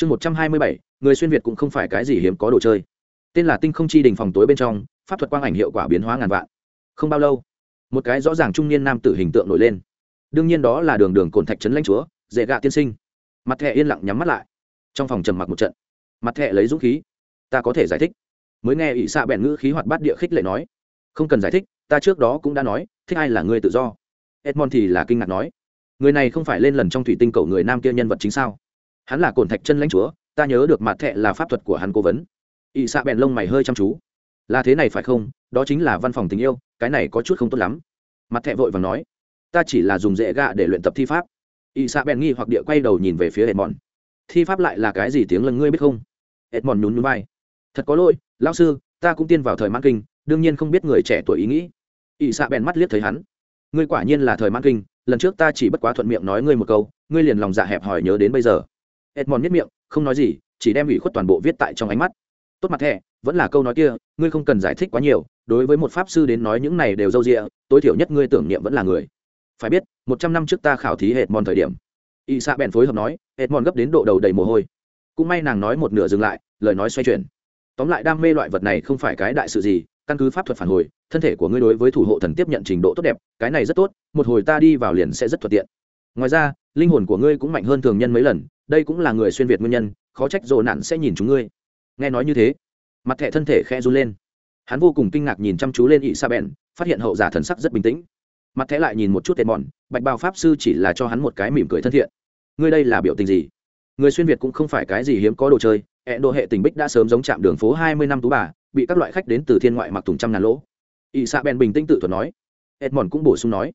chương một trăm hai mươi bảy, người xuyên việt cũng không phải cái gì hiếm có đồ chơi. Tên là tinh không chi đình phòng tối bên trong, pháp thuật quang ảnh hiệu quả biến hóa ngàn vạn. Không bao lâu, một cái rõ ràng trung niên nam tử hình tượng nổi lên. Đương nhiên đó là đường đường cồn thạch trấn lãnh chúa dễ gạ tiên sinh. Mặt thẹ yên lặng nhắm mắt lại. Trong phòng trầm mặc một trận. Mặt thẹ lấy dũng khí. Ta có thể giải thích. Mới nghe ỷ xạ bèn ngữ khí hoạt bát địa khích lệ nói. Không cần giải thích, ta trước đó cũng đã nói, thích ai là người tự do. Edmond thì là kinh ngạc nói. Người này không phải lên lần trong thủy tinh cầu người nam kia nhân vật chính sao? Hắn là cồn thạch chân lãnh chúa, ta nhớ được mặt thẹ là pháp thuật của hắn cố vấn. Ỵ xạ bèn lông mày hơi chăm chú. Là thế này phải không? Đó chính là văn phòng tình yêu, cái này có chút không tốt lắm. Mặt thẹ vội và nói, ta chỉ là dùng dễ gạ để luyện tập thi pháp. Ỵ xạ bèn nghi hoặc địa quay đầu nhìn về phía edmond. Thi pháp lại là cái gì tiếng lần ngươi biết không? Edmond nhún nhún vai. Thật có lỗi lao sư, ta cũng tiên vào thời mãn kinh, đương nhiên không biết người trẻ tuổi ý nghĩ. Ỵ xạ bèn mắt liếc thấy hắn. Ngươi quả nhiên là thời mãn kinh, lần trước ta chỉ bất quá thuận miệng nói ngươi một câu, ngươi liền lòng dạ hẹp hỏi nhớ đến bây giờ edmond nhất miệng, không nói gì, chỉ đem ủy khuất toàn bộ viết tại trong ánh mắt. Tốt mặt thẻ, vẫn là câu nói kia, ngươi không cần giải thích quá nhiều, đối với một pháp sư đến nói những này đều d â u d ị a tối thiểu nhất ngươi tưởng niệm vẫn là người. Phải biết, một trăm năm trước ta khảo thí hệt mòn thời điểm. Y xạ bèn phối hợp nói hệt mòn gấp đến độ đầu đầy mồ hôi. Cũng may nàng nói một nửa dừng lại, lời nói xoay chuyển. Tóm lại đam mê loại vật này không phải cái đại sự gì, căn cứ pháp thuật phản hồi, thân thể của ngươi đối với thủ hộ thần tiếp nhận trình độ tốt đẹp, cái này rất tốt, một hồi ta đi vào liền sẽ rất thuận tiện. Ngoài ra, linh hồn của ngươi cũng mạnh hơn thường nhân mấy lần đây cũng là người xuyên việt nguyên nhân, khó trách rộ nạn sẽ nhìn chúng ngươi. Nghe nói như thế, mặt thẻ thân thể khe run lên. Hắn vô cùng kinh ngạc nhìn chăm chú lên ỵ sa bèn phát hiện hậu giả thần sắc rất bình tĩnh. Mặt thẻ lại nhìn một chút tệ mòn bạch bào pháp sư chỉ là cho hắn một cái mỉm cười thân thiện. Ngươi đây là biểu tình gì? Người xuyên việt cũng không phải cái gì hiếm có đồ chơi hẹn độ hệ tình bích đã sớm giống chạm đường phố hai mươi năm tú bà, bị các loại khách đến từ thiên ngoại mặc thùng trăm ngàn lỗ. Ỵ sa bèn bình tĩnh tự thuật nói. Edmond cũng bổ sung nói.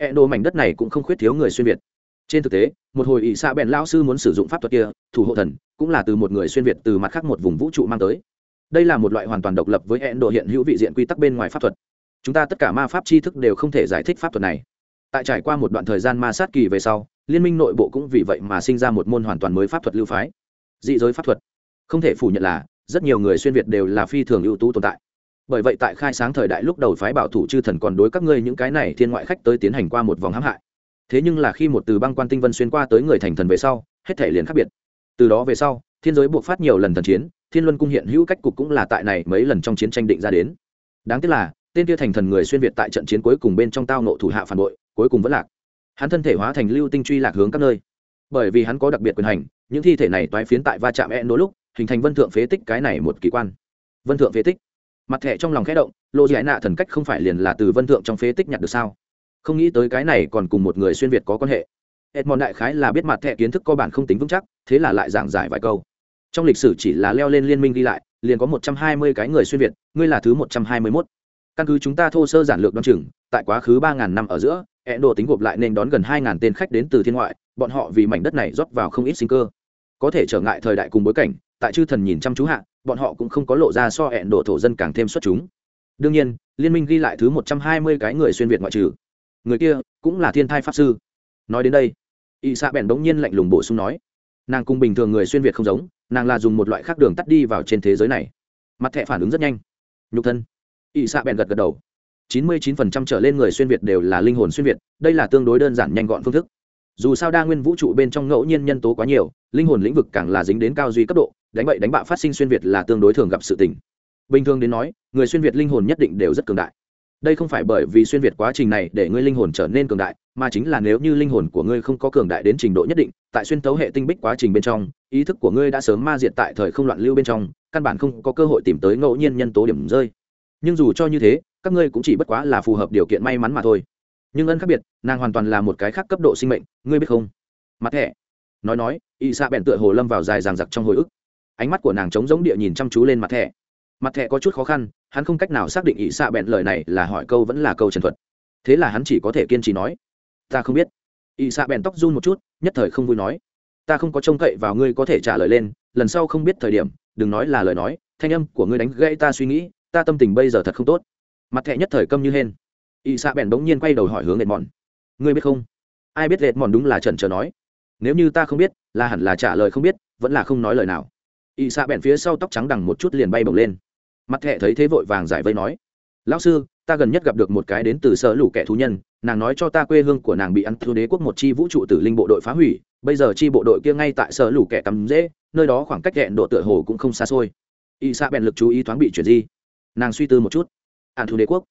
Hẹn độ mảnh đất này cũng không khuyết thiếu người xuyên việt trên thực tế, một hồi ỵ xạ bèn lao sư muốn sử dụng pháp thuật kia, thủ hộ thần, cũng là từ một người xuyên việt từ mặt khác một vùng vũ trụ mang tới. Đây là một loại hoàn toàn độc lập với hẹn độ hiện hữu vị diện quy tắc bên ngoài pháp thuật. Chúng ta tất cả ma pháp tri thức đều không thể giải thích pháp thuật này. Tại trải qua một đoạn thời gian ma sát kỳ về sau, liên minh nội bộ cũng vì vậy mà sinh ra một môn hoàn toàn mới pháp thuật lưu phái. Dị giới pháp thuật. Không thể phủ nhận là, rất nhiều người xuyên việt đều là phi thường ưu tú tồn tại. Bởi vậy tại khai sáng thời đại lúc đầu phái bảo thủ chư thần còn đối các ngươi những cái này thiên ngoại khách tới tiến hành qua một vòng hãm hại thế nhưng là khi một từ băng quan tinh vân xuyên qua tới người thành thần về sau, hết thể liền khác biệt. Từ đó về sau, thiên giới buộc phát nhiều lần thần chiến, thiên luân cung hiện hữu cách cục cũng là tại này mấy lần trong chiến tranh định ra đến. Đáng tiếc là, tên kia thành thần người xuyên việt tại trận chiến cuối cùng bên trong tao nộ thủ hạ phản bội, cuối cùng vẫn lạc. Hắn thân thể hóa thành lưu tinh truy lạc hướng các nơi. Bởi vì hắn có đặc biệt quyền hành, những thi thể này toái phiến tại va chạm e nỗ lúc, hình thành vân thượng phế tích cái này một kỳ quan. Vân thượng phế tích. Mặt thẻ trong lòng khẽ động lộ giải nạ thần cách không phải liền là từ vân thượng trong phế tích nhặt được sao? Không nghĩ tới cái này còn cùng một người xuyên việt có quan hệ. Edmond đại khái là biết mặt thẻ kiến thức cơ bản không tính vững chắc, thế là lại giảng giải vài câu. Trong lịch sử chỉ là leo lên liên minh đi lại, liền có một trăm hai mươi cái người xuyên việt, ngươi là thứ một trăm hai mươi mốt. Căn cứ chúng ta thô sơ giản lược đ o á n chừng, tại quá khứ ba ngàn năm ở giữa ẹn đồ tính gộp lại nên đón gần hai ngàn tên khách đến từ thiên ngoại, bọn họ vì mảnh đất này rót vào không ít sinh cơ. Có thể trở ngại thời đại cùng bối cảnh, tại chư thần nhìn chăm chú hạ, bọn họ cũng không có lộ ra so hẹn đồ thổ dân càng thêm xuất chúng. Đương nhiên, liên minh ghi lại thứ một trăm hai mươi cái người xuyên việt ngoại trừ người kia cũng là thiên thai pháp sư. Nói đến đây, y xạ bèn bỗng nhiên lạnh lùng bổ sung nói, nàng cùng bình thường người xuyên việt không giống, nàng là dùng một loại khác đường tắt đi vào trên thế giới này. Mặt thẹ phản ứng rất nhanh. Nhục thân. Y xạ bèn gật gật đầu. Chín mươi chín phần trăm trở lên người xuyên việt đều là linh hồn xuyên việt, đây là tương đối đơn giản nhanh gọn phương thức. Dù sao đa nguyên vũ trụ bên trong ngẫu nhiên nhân tố quá nhiều, linh hồn lĩnh vực càng là dính đến cao duy cấp độ, đánh bậy đánh bạ phát sinh xuyên việt là tương đối thường gặp sự tình. Bình thường đến nói, người xuyên việt linh hồn nhất định đều rất cường đại đây không phải bởi vì xuyên việt quá trình này để ngươi linh hồn trở nên cường đại, mà chính là nếu như linh hồn của ngươi không có cường đại đến trình độ nhất định, tại xuyên tấu hệ tinh bích quá trình bên trong, ý thức của ngươi đã sớm ma diệt tại thời không loạn lưu bên trong, căn bản không có cơ hội tìm tới ngẫu nhiên nhân tố điểm rơi. Nhưng dù cho như thế, các ngươi cũng chỉ bất quá là phù hợp điều kiện may mắn mà thôi. Nhưng ân khác biệt, nàng hoàn toàn là một cái khác cấp độ sinh mệnh, ngươi biết không? Mặt thẻ nói nói y xạ bèn tựa hồ lâm vào dài ràng giặc trong hồi ức. Ánh mắt của nàng trống giống địa nhìn chăm chú lên mặt thẻ mặt thẻ có chút khó khăn, hắn không cách nào xác định ỵ xạ bẹn lời này là hỏi câu vẫn là câu trần thuật. Thế là hắn chỉ có thể kiên trì nói, ta không biết. Ỵ xạ bẹn tóc run một chút, nhất thời không vui nói, ta không có trông cậy vào ngươi có thể trả lời lên, lần sau không biết thời điểm, đừng nói là lời nói, thanh âm của ngươi đánh gãy ta suy nghĩ, ta tâm tình bây giờ thật không tốt. Mặt thẹ nhất thời câm như hên. Ỵ xạ bèn bỗng nhiên quay đầu hỏi hướng lệt mòn ngươi biết không? Ai biết lệt mòn đúng là trần trờ nói. Nếu như ta không biết, là hẳn là trả lời không biết, vẫn là không nói lời nào. Ỵ xạ bèn phía sau tóc trắng đằng một chút liền bay bồng lên mặt thẹ thấy thế vội vàng giải vây nói, lão sư, ta gần nhất gặp được một cái đến từ sở lũ kẻ thú nhân, nàng nói cho ta quê hương của nàng bị ăn thua đế quốc một chi vũ trụ tử linh bộ đội phá hủy, bây giờ chi bộ đội kia ngay tại sở lũ kẻ tắm dễ, nơi đó khoảng cách hẹn độ tựa hồ cũng không xa xôi. Y xạ bèn lực chú ý thoáng bị chuyển di. Nàng suy tư một chút. Ăn thua đế quốc?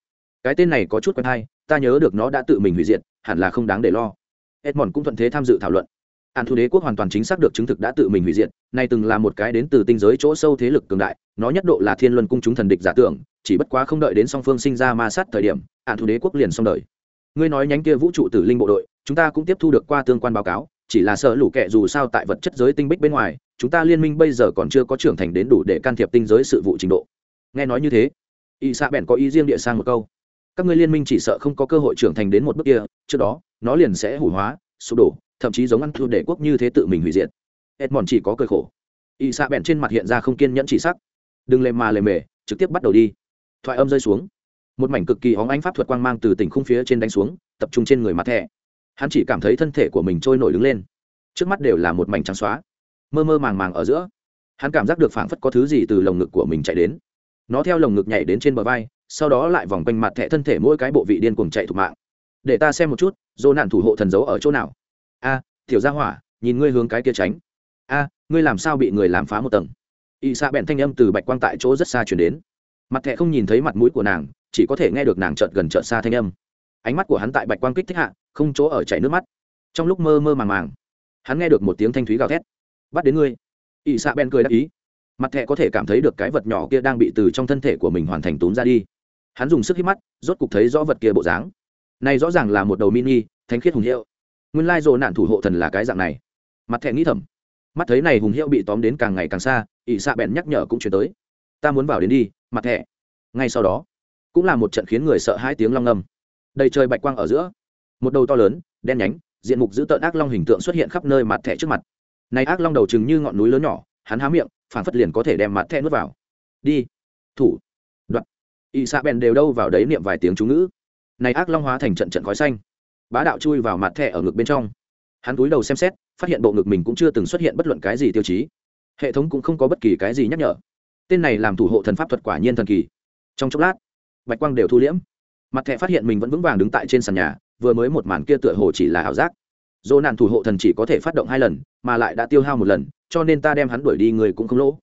Cái tên này có chút quen hay, ta nhớ được nó đã tự mình hủy diệt, hẳn là không đáng để lo. Edmond cũng thuận thế tham dự thảo luận. An thu đế quốc hoàn toàn chính xác được chứng thực đã tự mình hủy diệt nay từng là một cái đến từ tinh giới chỗ sâu thế lực cường đại, nó nhất độ là thiên luân cung chúng thần địch giả tưởng, chỉ bất quá không đợi đến song phương sinh ra ma sát thời điểm ạn thủ đế quốc liền xong đời. Ngươi nói nhánh kia vũ trụ tử linh bộ đội, chúng ta cũng tiếp thu được qua tương quan báo cáo, chỉ là sợ lũ kệ dù sao tại vật chất giới tinh bích bên ngoài, chúng ta liên minh bây giờ còn chưa có trưởng thành đến đủ để can thiệp tinh giới sự vụ trình độ. Nghe nói như thế, y xạ bèn có ý riêng địa sang một câu. Các ngươi liên minh chỉ sợ không có cơ hội trưởng thành đến một bước kia, trước đó, nó liền sẽ hủ hóa, sụp đổ, thậm chí giống ăn thu để quốc như thế tự mình hủy diệt edmond chỉ có cười khổ. Y xạ bèn trên mặt hiện ra không kiên nhẫn chỉ sắc. Đừng lề mà lề mề, trực tiếp bắt đầu đi. Thoại âm rơi xuống. Một mảnh cực kỳ hóng ánh pháp thuật quang mang từ tỉnh khung phía trên đánh xuống, tập trung trên người mặt thẻ. Hắn chỉ cảm thấy thân thể của mình trôi nổi đứng lên. Trước mắt đều là một mảnh trắng xóa. Mơ mơ màng màng ở giữa. Hắn cảm giác được phảng phất có thứ gì từ lồng ngực của mình chạy đến. Nó theo lồng ngực nhảy đến trên bờ vai, sau đó lại vòng quanh mặt thẻ thân thể mỗi cái bộ vị điên cuồng chạy thục mạng. Để ta xem một chút dô nạn thủ hộ thần giấu ở chỗ nào. A, tiểu gia hỏa, nhìn ngươi hướng cái kia tránh a, ngươi làm sao bị người làm phá một tầng? Y xạ bẹn thanh âm từ bạch quang tại chỗ rất xa chuyển đến. Mặt Thẹ không nhìn thấy mặt mũi của nàng, chỉ có thể nghe được nàng trợt gần trợt xa thanh âm. Ánh mắt của hắn tại bạch quang kích thích hạ, không chỗ ở chảy nước mắt. Trong lúc mơ mơ màng màng, hắn nghe được một tiếng thanh thúy gào thét. Bắt đến ngươi. Y xạ bèn cười đáp ý. Mặt thẹ có thể cảm thấy được cái vật nhỏ kia đang bị từ trong thân thể của mình hoàn thành tốn ra đi. Hắn dùng sức hít mắt, rốt cục thấy rõ vật kia bộ dáng. Này rõ ràng là một đầu mini, thanh khiết hùng hiệu. Nguyên lai rồ nạn thủ hộ thần là cái dạng này. Mặt thẹ nghĩ thầm mắt thấy này hùng hiệu bị tóm đến càng ngày càng xa ỵ xạ bèn nhắc nhở cũng chuyển tới. Ta muốn vào đến đi, mặt thẻ. ngay sau đó, cũng là một trận khiến người sợ hai tiếng long ngâm. Đầy trời bạch quang ở giữa, một đầu to lớn, đen nhánh, diện mục giữ tợn ác long hình tượng xuất hiện khắp nơi mặt thẻ trước mặt. Này ác long đầu chừng như ngọn núi lớn nhỏ, hắn há miệng phản phất liền có thể đem mặt thẻ nuốt vào. Đi, thủ, đoạn. Y xạ bèn đều đâu vào đấy niệm vài tiếng chú ngữ. Này ác long hóa thành trận trận khói xanh. Bá đạo chui vào mặt thẻ ở ngực bên trong. Hắn túi đầu xem xét phát hiện bộ ngực mình cũng chưa từng xuất hiện bất luận cái gì tiêu chí. Hệ thống cũng không có bất kỳ cái gì nhắc nhở. Tên này làm thủ hộ thần pháp thuật quả nhiên thần kỳ. Trong chốc lát, bạch quang đều thu liễm. Mặt thẻ phát hiện mình vẫn vững vàng đứng tại trên sàn nhà, vừa mới một màn kia tựa hồ chỉ là ảo giác. Dỗ nạn thủ hộ thần chỉ có thể phát động hai lần, mà lại đã tiêu hao một lần, cho nên ta đem hắn đuổi đi người cũng không lỗ.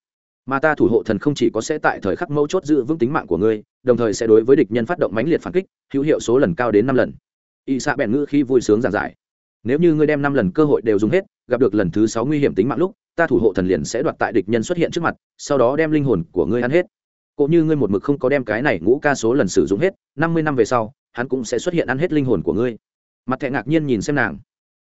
Mà ta thủ hộ thần không chỉ có sẽ tại thời khắc mấu chốt giữ vững tính mạng của ngươi, đồng thời sẽ đối với địch nhân phát động mãnh liệt phản kích, hữu hiệu số lần cao đến năm lần. Y xạ bèn ngữ khi vui sướng giảng giải nếu như ngươi đem năm lần cơ hội đều dùng hết, gặp được lần thứ sáu nguy hiểm tính mạng lúc, ta thủ hộ thần liền sẽ đoạt tại địch nhân xuất hiện trước mặt, sau đó đem linh hồn của ngươi ăn hết. Cộ như ngươi một mực không có đem cái này ngũ ca số lần sử dụng hết, năm mươi năm về sau, hắn cũng sẽ xuất hiện ăn hết linh hồn của ngươi. Mặt thẹ ngạc nhiên nhìn xem nàng.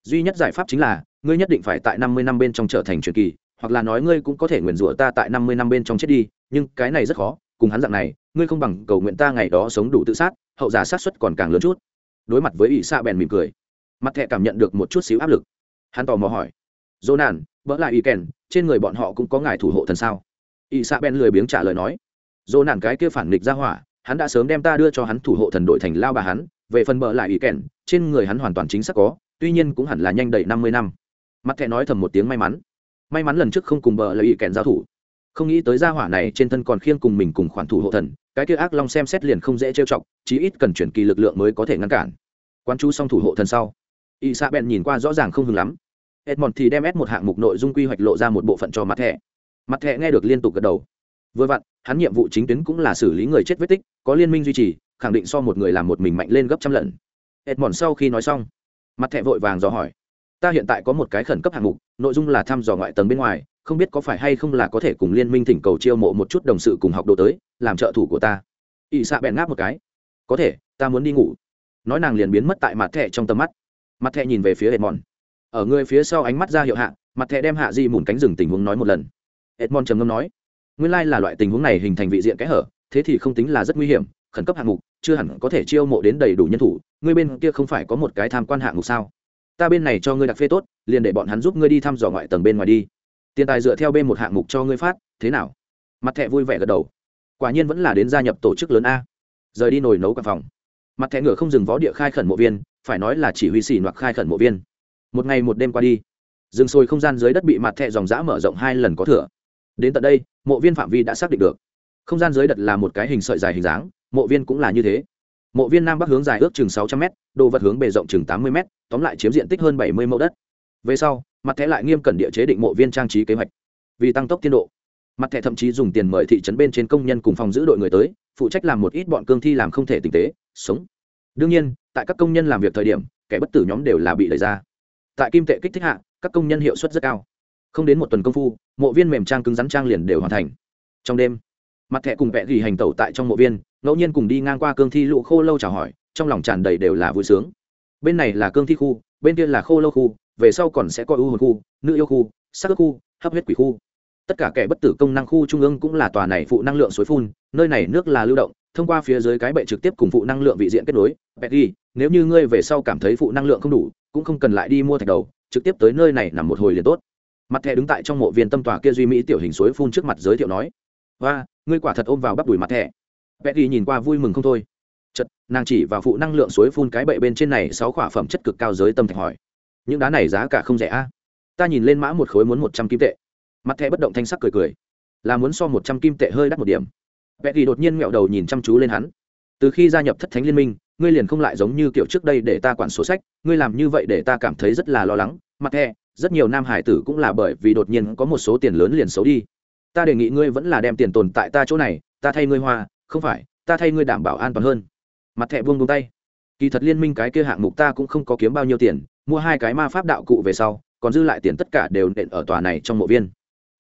Duy nhất giải pháp chính là, ngươi nhất định phải tại năm mươi năm bên trong trở thành truyền kỳ, hoặc là nói ngươi cũng có thể nguyền rủa ta tại năm mươi năm bên trong chết đi, nhưng cái này rất khó, cùng hắn dạng này, ngươi không bằng cầu nguyện ta ngày đó sống đủ tự sát, hậu giả sát xuất còn càng lớn chút. Đối mặt với ỷ xạ bèn mỉm cười mặt thẹ cảm nhận được một chút xíu áp lực. Hắn tò mò hỏi dỗ nản vỡ lại ý kèn trên người bọn họ cũng có ngài thủ hộ thần sao? Y xạ ben lười biếng trả lời nói dỗ nản cái kia phản nghịch ra hỏa, hắn đã sớm đem ta đưa cho hắn thủ hộ thần đội thành lao bà hắn, về phần bờ lại ý kèn trên người hắn hoàn toàn chính xác có, tuy nhiên cũng hẳn là nhanh đầy năm mươi năm. Mặt thẹ nói thầm một tiếng may mắn. May mắn lần trước không cùng bờ lại ý kèn giao thủ. Không nghĩ tới gia hỏa này trên thân còn khiêng cùng mình cùng khoản thủ hộ thần, cái kia ác long xem xét liền không dễ trêu chọc, chí ít cần chuyển kỳ lực lượng mới có thể ngăn cản. Quan chú xong thủ hộ thần sau y sa bèn nhìn qua rõ ràng không hừng lắm. Edmond thì đem ép một hạng mục nội dung quy hoạch lộ ra một bộ phận cho mặt thẻ. Mặt thẻ nghe được liên tục gật đầu. Vừa vặn, hắn nhiệm vụ chính tuyến cũng là xử lý người chết vết tích, có liên minh duy trì, khẳng định so một người làm một mình mạnh lên gấp trăm lần. Edmond sau khi nói xong, mặt thẻ vội vàng dò hỏi, ta hiện tại có một cái khẩn cấp hạng mục, nội dung là thăm dò ngoại tầng bên ngoài, không biết có phải hay không là có thể cùng liên minh thỉnh cầu chiêu mộ một chút đồng sự cùng học đồ tới, làm trợ thủ của ta. Ỵ xạ bèn ngáp một cái, có thể, ta muốn đi ngủ. Nói nàng liền biến mất tại mặt thẻ trong tầm mắt mặt thẹ nhìn về phía edmond. Ở người phía sau ánh mắt ra hiệu hạ, mặt thẹ đem hạ di mùn cánh rừng tình huống nói một lần. Edmond trầm ngâm nói, nguyên lai là loại tình huống này hình thành vị diện kẽ hở, thế thì không tính là rất nguy hiểm, khẩn cấp hạng mục, chưa hẳn có thể chiêu mộ đến đầy đủ nhân thủ, ngươi bên kia không phải có một cái tham quan hạng mục sao? Ta bên này cho ngươi đặc phê tốt, liền để bọn hắn giúp ngươi đi thăm dò ngoại tầng bên ngoài đi. Tiền tài dựa theo bên một hạng mục cho ngươi phát, thế nào? Mặt thẹ vui vẻ gật đầu. Quả nhiên vẫn là đến gia nhập tổ chức lớn a. Rời đi nồi nấu cả phòng mặt thẻ ngựa không dừng vó địa khai khẩn mộ viên, phải nói là chỉ huy xỉ hoặc khai khẩn mộ viên. Một ngày một đêm qua đi, rừng sôi không gian dưới đất bị mặt thẻ dòng giã mở rộng hai lần có thừa. Đến tận đây, mộ viên phạm vi đã xác định được. Không gian dưới đất là một cái hình sợi dài hình dáng, mộ viên cũng là như thế. Mộ viên nam bắc hướng dài ước chừng sáu trăm m đồ vật hướng bề rộng chừng tám mươi m tóm lại chiếm diện tích hơn bảy mươi mẫu đất. Về sau, mặt thẻ lại nghiêm cẩn địa chế định mộ viên trang trí kế hoạch. Vì tăng tốc tiến độ mặt thẻ thậm chí dùng tiền mời thị trấn bên trên công nhân cùng phòng giữ đội người tới, phụ trách làm một ít bọn cương thi làm không thể tinh tế, sống. Đương nhiên, tại các công nhân làm việc thời điểm, kẻ bất tử nhóm đều là bị đẩy ra. Tại kim tệ kích thích hạ, các công nhân hiệu suất rất cao. Không đến một tuần công phu, mộ viên mềm trang cứng rắn trang liền đều hoàn thành. Trong đêm, mặt thẻ cùng vẽ ghi hành tẩu tại trong mộ viên, ngẫu nhiên cùng đi ngang qua cương thi lũ khô lâu chào hỏi, trong lòng tràn đầy đều là vui sướng. Bên này là cương thi khu, bên kia là khô lâu khu, về sau còn sẽ có ưu hồn khu, nữ yêu khu, sắc ước khu, hấp huyết quỷ khu tất cả kẻ bất tử công năng khu trung ương cũng là tòa này phụ năng lượng suối phun nơi này nước là lưu động thông qua phía dưới cái bệ trực tiếp cùng phụ năng lượng vị diện kết nối. Betty, nếu như ngươi về sau cảm thấy phụ năng lượng không đủ cũng không cần lại đi mua thạch đầu trực tiếp tới nơi này nằm một hồi liền tốt. Mặt thẻ đứng tại trong mộ viên tâm tòa kia duy mỹ tiểu hình suối phun trước mặt giới thiệu nói và ngươi quả thật ôm vào bắp đùi mặt thẻ. Betty nhìn qua vui mừng không thôi. Chật nàng chỉ vào phụ năng lượng suối phun cái bệ bên trên này sáu khỏa phẩm chất cực cao giới tâm thạch hỏi những đá này giá cả không rẻ a? Ta nhìn lên mã một khối muốn một trăm kim tệ mặt thẻ bất động thanh sắc cười cười. Là muốn so một trăm kim tệ hơi đắt một điểm. Vẽ kỳ đột nhiên nghẹo đầu nhìn chăm chú lên hắn. Từ khi gia nhập thất thánh liên minh, ngươi liền không lại giống như kiểu trước đây để ta quản sổ sách, ngươi làm như vậy để ta cảm thấy rất là lo lắng. Mặt thẻ, rất nhiều nam hải tử cũng là bởi vì đột nhiên có một số tiền lớn liền xấu đi. Ta đề nghị ngươi vẫn là đem tiền tồn tại ta chỗ này, ta thay ngươi hoa, không phải, ta thay ngươi đảm bảo an toàn hơn. Mặt thẻ buông buông tay. Kỳ thật liên minh cái kia hạng mục ta cũng không có kiếm bao nhiêu tiền, mua hai cái ma pháp đạo cụ về sau, còn dư lại tiền tất cả đều nện ở tòa này trong mộ viên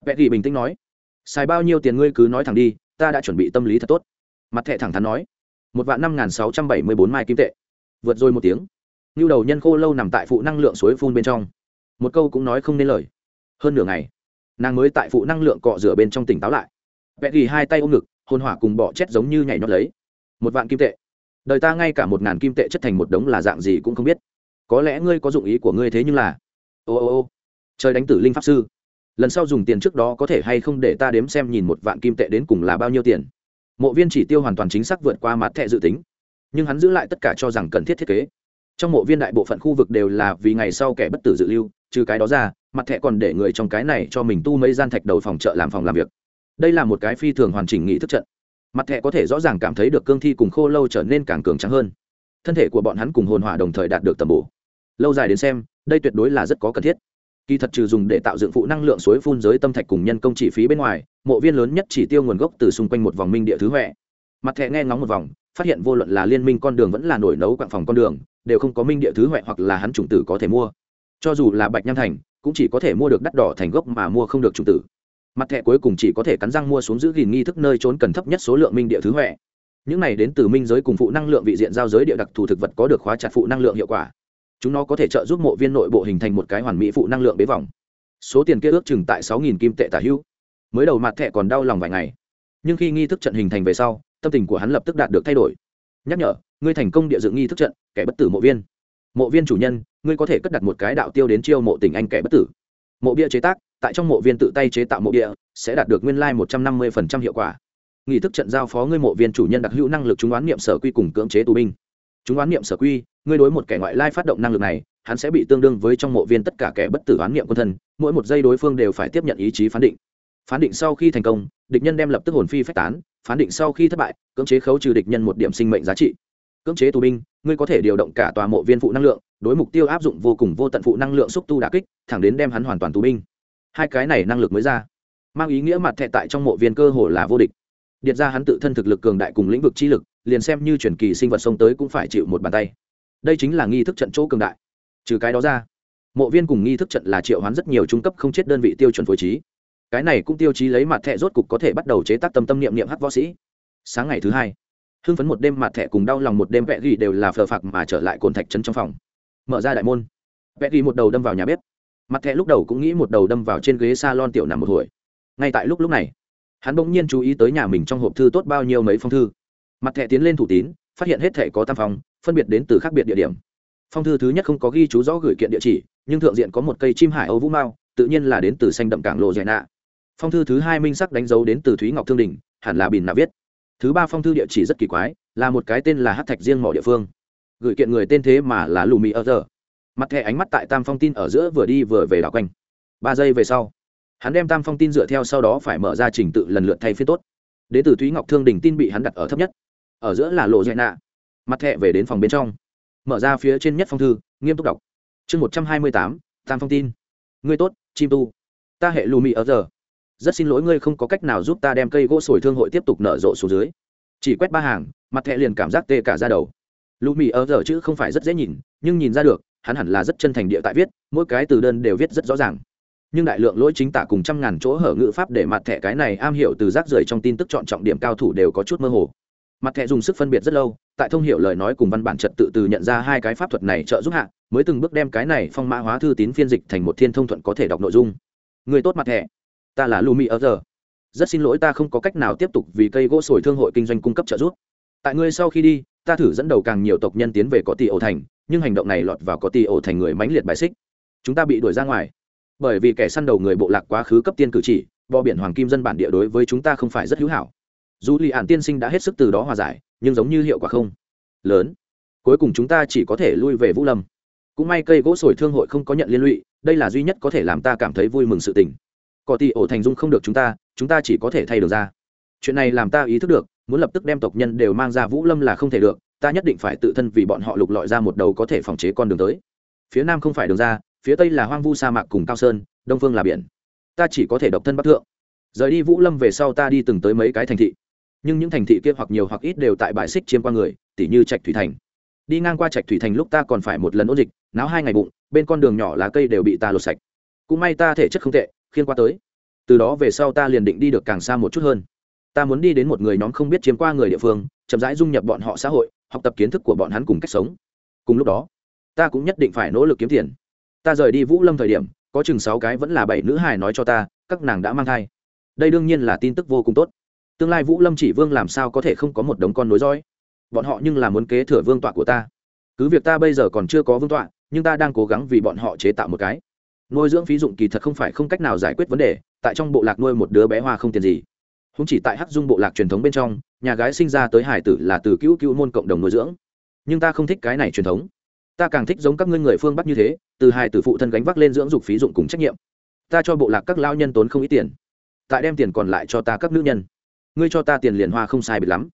vẹn thì bình tĩnh nói, xài bao nhiêu tiền ngươi cứ nói thẳng đi, ta đã chuẩn bị tâm lý thật tốt. Mặt thẻ thẳng thắn nói, một vạn năm n g h n sáu trăm bảy mươi bốn mai kim tệ. Vượt rồi một tiếng như đầu nhân khô lâu nằm tại phụ năng lượng suối phun bên trong. Một câu cũng nói không nên lời. Hơn nửa ngày, nàng mới tại phụ năng lượng cọ rửa bên trong tỉnh táo lại. Vẹn ghi hai tay ôm ngực hôn hỏa cùng bọ chết giống như nhảy nhót lấy. Một vạn kim tệ. Đời ta ngay cả một ngàn kim tệ chất thành một đống là dạng gì cũng không biết. Có lẽ ngươi có dụng ý của ngươi thế nhưng là. Ô ô ô. Trời đánh tử linh pháp sư lần sau dùng tiền trước đó có thể hay không để ta đếm xem nhìn một vạn kim tệ đến cùng là bao nhiêu tiền. Mộ viên chỉ tiêu hoàn toàn chính xác vượt qua mặt thẻ dự tính, nhưng hắn giữ lại tất cả cho rằng cần thiết thiết kế. Trong mộ viên đại bộ phận khu vực đều là vì ngày sau kẻ bất tử dự lưu, trừ cái đó ra, mặt thẻ còn để người trong cái này cho mình tu mấy gian thạch đầu phòng chợ làm phòng làm việc. Đây là một cái phi thường hoàn chỉnh nghị thức trận. Mặt thẻ có thể rõ ràng cảm thấy được cương thi cùng khô lâu trở nên càng cường trắng hơn. Thân thể của bọn hắn cùng hồn hỏa đồng thời đạt được tầm bổ. Lâu dài đến xem, đây tuyệt đối là rất có cần thiết kỳ thật trừ dùng để tạo dựng phụ năng lượng suối phun giới tâm thạch cùng nhân công chi phí bên ngoài, mộ viên lớn nhất chỉ tiêu nguồn gốc từ xung quanh một vòng minh địa thứ huệ. Mặt thẻ nghe ngóng một vòng, phát hiện vô luận là liên minh con đường vẫn là nổi nấu quạng phòng con đường, đều không có minh địa thứ huệ hoặc là hắn chủng tử có thể mua. Cho dù là bạch nham thành, cũng chỉ có thể mua được đắt đỏ thành gốc mà mua không được chủng tử. Mặt thẻ cuối cùng chỉ có thể cắn răng mua xuống giữ gìn nghi thức nơi trốn cần thấp nhất số lượng minh địa thứ huệ. Những này đến từ minh giới cùng phụ năng lượng vị diện giao giới địa đặc thù thực vật có được khóa chặt phụ năng lượng hiệu quả chúng nó có thể trợ giúp mộ viên nội bộ hình thành một cái hoàn mỹ phụ năng lượng bế vòng. Số tiền kia ước chừng tại sáu nghìn kim tệ tả hữu mới đầu mặt thẹ còn đau lòng vài ngày. Nhưng khi nghi thức trận hình thành về sau, tâm tình của hắn lập tức đạt được thay đổi. Nhắc nhở, ngươi thành công địa dựng nghi thức trận, kẻ bất tử mộ viên. Mộ viên chủ nhân, ngươi có thể cất đặt một cái đạo tiêu đến chiêu mộ tình anh kẻ bất tử. Mộ bia chế tác, tại trong mộ viên tự tay chế tạo mộ bia, sẽ đạt được nguyên lai một trăm năm mươi phần trăm hiệu quả. Nghi thức trận giao phó ngươi mộ viên chủ nhân đặc hữu năng lực chúng oán niệm sở quy cùng cưỡng chế tù binh. Chúng oán niệm sở quy ngươi đối một kẻ ngoại lai phát động năng lực này, hắn sẽ bị tương đương với trong mộ viên tất cả kẻ bất tử oán niệm quân thân, mỗi một giây đối phương đều phải tiếp nhận ý chí phán định. Phán định sau khi thành công, địch nhân đem lập tức hồn phi phách tán, phán định sau khi thất bại, cưỡng chế khấu trừ địch nhân một điểm sinh mệnh giá trị. Cưỡng chế tù binh, ngươi có thể điều động cả tòa mộ viên phụ năng lượng, đối mục tiêu áp dụng vô cùng vô tận phụ năng lượng xúc tu đà kích, thẳng đến đem hắn hoàn toàn tù binh. Hai cái này năng lực mới ra, mang ý nghĩa mặt thẹ tại trong mộ viên cơ hồ là vô địch. Điệt ra hắn tự thân thực lực cường đại cùng lĩnh vực chi lực, liền xem như truyền kỳ sinh vật xông tới cũng phải chịu một bàn tay đây chính là nghi thức trận chỗ cường đại. Trừ cái đó ra, mộ viên cùng nghi thức trận là triệu hoán rất nhiều trung cấp không chết đơn vị tiêu chuẩn phối trí. Cái này cũng tiêu chí lấy mặt thẻ rốt cục có thể bắt đầu chế tác tâm tâm niệm niệm hát võ sĩ. Sáng ngày thứ hai, hưng phấn một đêm mặt thẻ cùng đau lòng một đêm vẽ ghi đều là phờ phạc mà trở lại cồn thạch trấn trong phòng. Mở ra đại môn, vẽ ghi một đầu đâm vào nhà bếp. Mặt thẻ lúc đầu cũng nghĩ một đầu đâm vào trên ghế s a lon tiểu nằm một hồi. Ngay tại lúc lúc này, hắn bỗng nhiên chú ý tới nhà mình trong hộp thư tốt bao nhiêu mấy phong thư. Mặt thẻ tiến lên thủ tín, phát hiện hết thẻ có tam phong phân biệt đến từ khác biệt địa điểm. Phong thư thứ nhất không có ghi chú rõ gửi kiện địa chỉ, nhưng thượng diện có một cây chim hải âu vũ mao, tự nhiên là đến từ xanh đậm cảng lộ dạy nạ. Phong thư thứ hai minh sắc đánh dấu đến từ thúy ngọc thương đình, hẳn là bìn nạ viết. Thứ ba phong thư địa chỉ rất kỳ quái, là một cái tên là hát thạch riêng mỏ địa phương. Gửi kiện người tên thế mà là lù mì ở giờ mặt thẻ ánh mắt tại tam phong tin ở giữa vừa đi vừa về đảo quanh. Ba giây về sau, hắn đem tam phong tin dựa theo sau đó phải mở ra trình tự lần lượt thay phiên tốt. Đến từ thúy ngọc thương đình tin bị hắn đặt ở thấp nhất. Ở giữa là lộ dạy nạ mặt thẹ về đến phòng bên trong. Mở ra phía trên nhất phong thư, nghiêm túc đọc. Chương một trăm hai mươi tám, tam phong tin. Ngươi tốt, chim tu. Ta hệ lù mị ở giờ. Rất xin lỗi ngươi không có cách nào giúp ta đem cây gỗ sồi thương hội tiếp tục nở rộ xuống dưới. Chỉ quét ba hàng, mặt thẹ liền cảm giác tê cả ra đầu. Lù mị ở giờ chữ không phải rất dễ nhìn, nhưng nhìn ra được, hắn hẳn là rất chân thành địa tại viết, mỗi cái từ đơn đều viết rất rõ ràng. Nhưng đại lượng lỗi chính tả cùng trăm ngàn chỗ hở ngữ pháp để mặt thẻ cái này am hiểu từ rác rưởi trong tin tức chọn trọng điểm cao thủ đều có chút mơ hồ mặt thẻ dùng sức phân biệt rất lâu, tại thông hiểu lời nói cùng văn bản trật tự từ nhận ra hai cái pháp thuật này trợ giúp hạ, mới từng bước đem cái này phong mã hóa thư tín phiên dịch thành một thiên thông thuận có thể đọc nội dung. Người tốt mặt thẻ, ta là lumi ở giờ. Rất xin lỗi ta không có cách nào tiếp tục vì cây gỗ sồi thương hội kinh doanh cung cấp trợ giúp. Tại ngươi sau khi đi, ta thử dẫn đầu càng nhiều tộc nhân tiến về có tỷ ổ thành, nhưng hành động này lọt vào có tỷ ổ thành người mãnh liệt bài xích. Chúng ta bị đuổi ra ngoài. Bởi vì kẻ săn đầu người bộ lạc quá khứ cấp tiên cử chỉ bò biển hoàng kim dân bản địa đối với chúng ta không phải rất hữu hảo dù lì ạn tiên sinh đã hết sức từ đó hòa giải, nhưng giống như hiệu quả không lớn. Cuối cùng chúng ta chỉ có thể lui về vũ lâm. Cũng may cây gỗ sồi thương hội không có nhận liên lụy, đây là duy nhất có thể làm ta cảm thấy vui mừng sự tình. Cỏ tị ổ thành dung không được chúng ta chúng ta chỉ có thể thay được ra. Chuyện này làm ta ý thức được, muốn lập tức đem tộc nhân đều mang ra vũ lâm là không thể được, ta nhất định phải tự thân vì bọn họ lục lọi ra một đầu có thể phòng chế con đường tới. Phía nam không phải đường ra, phía tây là hoang vu sa mạc cùng cao sơn, đông phương là biển. Ta chỉ có thể độc thân bắc thượng. Rời đi vũ lâm về sau ta đi từng tới mấy cái thành thị nhưng những thành thị kia hoặc nhiều hoặc ít đều tại bãi xích chiếm qua người, tỉ như trạch thủy thành. Đi ngang qua trạch thủy thành lúc ta còn phải một lần ôn dịch, náo hai ngày bụng, bên con đường nhỏ lá cây đều bị ta lột sạch. Cũng may ta thể chất không tệ, khiên qua tới. Từ đó về sau ta liền định đi được càng xa một chút hơn. Ta muốn đi đến một người nhóm không biết chiếm qua người địa phương, chậm rãi dung nhập bọn họ xã hội, học tập kiến thức của bọn hắn cùng cách sống. Cùng lúc đó, ta cũng nhất định phải nỗ lực kiếm tiền. Ta rời đi vũ lâm thời điểm, có chừng sáu cái vẫn là bảy nữ hài nói cho ta, các nàng đã mang thai. Đây đương nhiên là tin tức vô cùng tốt tương lai vũ lâm chỉ vương làm sao có thể không có một đống con nối dõi? Bọn họ nhưng là muốn kế thừa vương tọa của ta. Cứ việc ta bây giờ còn chưa có vương tọa, nhưng ta đang cố gắng vì bọn họ chế tạo một cái. Nuôi dưỡng phí dụng kỳ thật không phải không cách nào giải quyết vấn đề, tại trong bộ lạc nuôi một đứa bé hoa không tiền gì. Không chỉ tại hắc dung bộ lạc truyền thống bên trong, nhà gái sinh ra tới hải tử là từ cứu cứu môn cộng đồng nuôi dưỡng. Nhưng ta không thích cái này truyền thống. Ta càng thích giống các ngươi người phương bắc như thế, từ hải tử phụ thân gánh vác lên dưỡng dục phí dụng cùng trách nhiệm. Ta cho bộ lạc các lao nhân tốn không ít tiền. Tại đem tiền còn lại cho ta các nữ nhân ngươi cho ta tiền liền hoa không sai biệt lắm.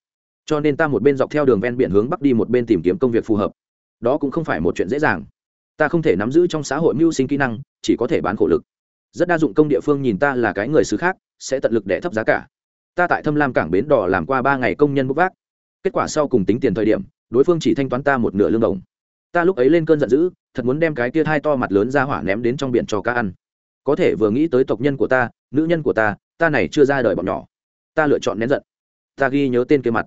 Cho nên ta một bên dọc theo đường ven biển hướng bắc đi một bên tìm kiếm công việc phù hợp. Đó cũng không phải một chuyện dễ dàng. Ta không thể nắm giữ trong xã hội mưu sinh kỹ năng, chỉ có thể bán khổ lực. Rất đa dụng công địa phương nhìn ta là cái người xứ khác, sẽ tận lực để thấp giá cả. Ta tại thâm lam cảng bến đỏ làm qua ba ngày công nhân bốc vác. Kết quả sau cùng tính tiền thời điểm, đối phương chỉ thanh toán ta một nửa lương đồng. Ta lúc ấy lên cơn giận dữ, thật muốn đem cái tia thai to mặt lớn ra hỏa ném đến trong biển cho cá ăn. Có thể vừa nghĩ tới tộc nhân của ta, nữ nhân của ta ta này chưa ra đời bọn nhỏ ta lựa chọn nén giận. Ta ghi nhớ tên kia mặt.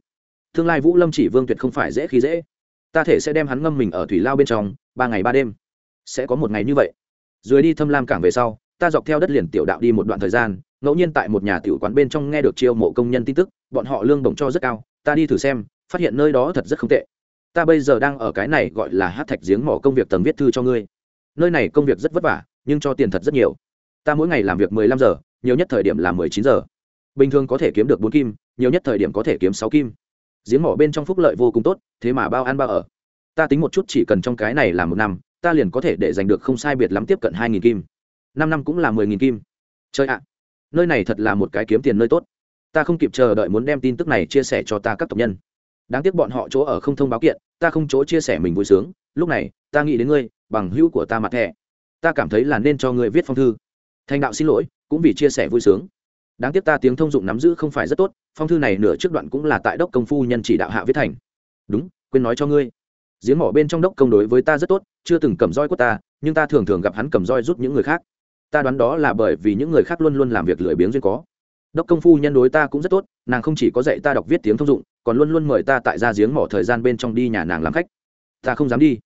Tương lai vũ lâm chỉ vương tuyệt không phải dễ khi dễ. Ta thể sẽ đem hắn ngâm mình ở thủy lao bên trong, ba ngày ba đêm. Sẽ có một ngày như vậy. Rồi đi thâm lam cảng về sau, ta dọc theo đất liền tiểu đạo đi một đoạn thời gian, ngẫu nhiên tại một nhà tiểu quán bên trong nghe được chiêu mộ công nhân tin tức, bọn họ lương bổng cho rất cao, ta đi thử xem, phát hiện nơi đó thật rất không tệ. Ta bây giờ đang ở cái này gọi là hát thạch giếng mỏ công việc tầng viết thư cho ngươi. Nơi này công việc rất vất vả, nhưng cho tiền thật rất nhiều. Ta mỗi ngày làm việc mười lăm giờ, nhiều nhất thời điểm là mười chín giờ bình thường có thể kiếm được bốn kim, nhiều nhất thời điểm có thể kiếm sáu kim. Giếng mỏ bên trong phúc lợi vô cùng tốt, thế mà bao ăn bao ở. Ta tính một chút chỉ cần trong cái này làm một năm, ta liền có thể để giành được không sai biệt lắm tiếp cận hai nghìn kim. Năm năm cũng là mười nghìn kim. Chơi ạ, nơi này thật là một cái kiếm tiền nơi tốt. Ta không kịp chờ đợi muốn đem tin tức này chia sẻ cho ta các tộc nhân. Đáng tiếc bọn họ chỗ ở không thông báo kiện, ta không chỗ chia sẻ mình vui sướng. Lúc này, ta nghĩ đến ngươi, bằng hữu của ta mặt thẻ ta cảm thấy là nên cho ngươi viết phong thư. Thành đạo xin lỗi, cũng vì chia sẻ vui sướng đáng tiếc ta tiếng thông dụng nắm giữ không phải rất tốt, phong thư này nửa trước đoạn cũng là tại đốc công phu nhân chỉ đạo hạ viết thành. Đúng, quên nói cho ngươi. Giếng mỏ bên trong đốc công đối với ta rất tốt, chưa từng cầm roi của ta, nhưng ta thường thường gặp hắn cầm roi giúp những người khác. Ta đoán đó là bởi vì những người khác luôn luôn làm việc lười biếng duyên có. Đốc công phu nhân đối ta cũng rất tốt, nàng không chỉ có dạy ta đọc viết tiếng thông dụng, còn luôn luôn mời ta tại ra giếng mỏ thời gian bên trong đi nhà nàng làm khách. Ta không dám đi.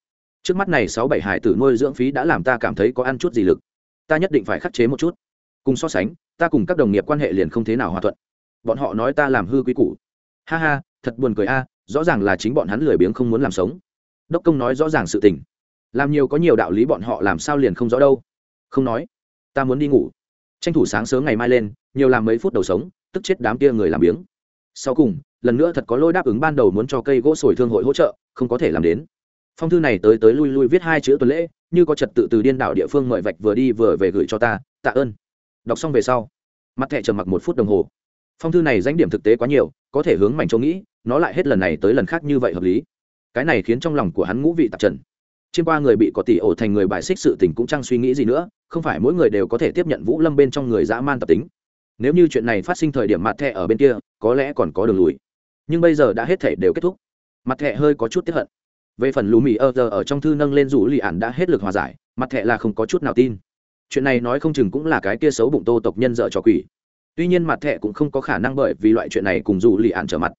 Trước mắt này sáu bảy hải tử nuôi dưỡng phí đã làm ta cảm thấy có ăn chút gì lực. Ta nhất định phải khắc chế một chút cùng so sánh, ta cùng các đồng nghiệp quan hệ liền không thế nào hòa thuận. Bọn họ nói ta làm hư quý củ. Ha ha, thật buồn cười a à, rõ ràng là chính bọn hắn lười biếng không muốn làm sống. Đốc công nói rõ ràng sự tình. Làm nhiều có nhiều đạo lý bọn họ làm sao liền không rõ đâu. Không nói, ta muốn đi ngủ. Tranh thủ sáng sớm ngày mai lên, nhiều làm mấy phút đầu sống, tức chết đám kia người làm biếng. Sau cùng, lần nữa thật có lỗi đáp ứng ban đầu muốn cho cây gỗ sồi thương hội hỗ trợ, không có thể làm đến. Phong thư này tới tới lui lui viết hai chữ tuần lễ, như có trật tự từ điên đảo địa phương mời vạch vừa đi vừa về gửi cho ta, tạ ơn đọc xong về sau, mặt thẻ trầm mặc một phút đồng hồ. Phong thư này danh điểm thực tế quá nhiều, có thể hướng mảnh châu nghĩ, nó lại hết lần này tới lần khác như vậy hợp lý. Cái này khiến trong lòng của hắn ngũ vị tạp trần. Chiêm qua người bị có tỷ ổ thành người bài xích sự tình cũng chẳng suy nghĩ gì nữa, không phải mỗi người đều có thể tiếp nhận vũ lâm bên trong người dã man tập tính. Nếu như chuyện này phát sinh thời điểm mặt thẻ ở bên kia, có lẽ còn có đường lùi. Nhưng bây giờ đã hết thể đều kết thúc. Mặt thẻ hơi có chút tiếp hận. Về phần lù mì ơ giờ ở trong thư nâng lên rủ lì ản đã hết lực hòa giải, mặt thẻ là không có chút nào tin chuyện này nói không chừng cũng là cái kia xấu bụng tô tộc nhân dợ cho quỷ. Tuy nhiên mặt thẹ cũng không có khả năng bởi vì loại chuyện này cùng rủ lì ạn trở mặt.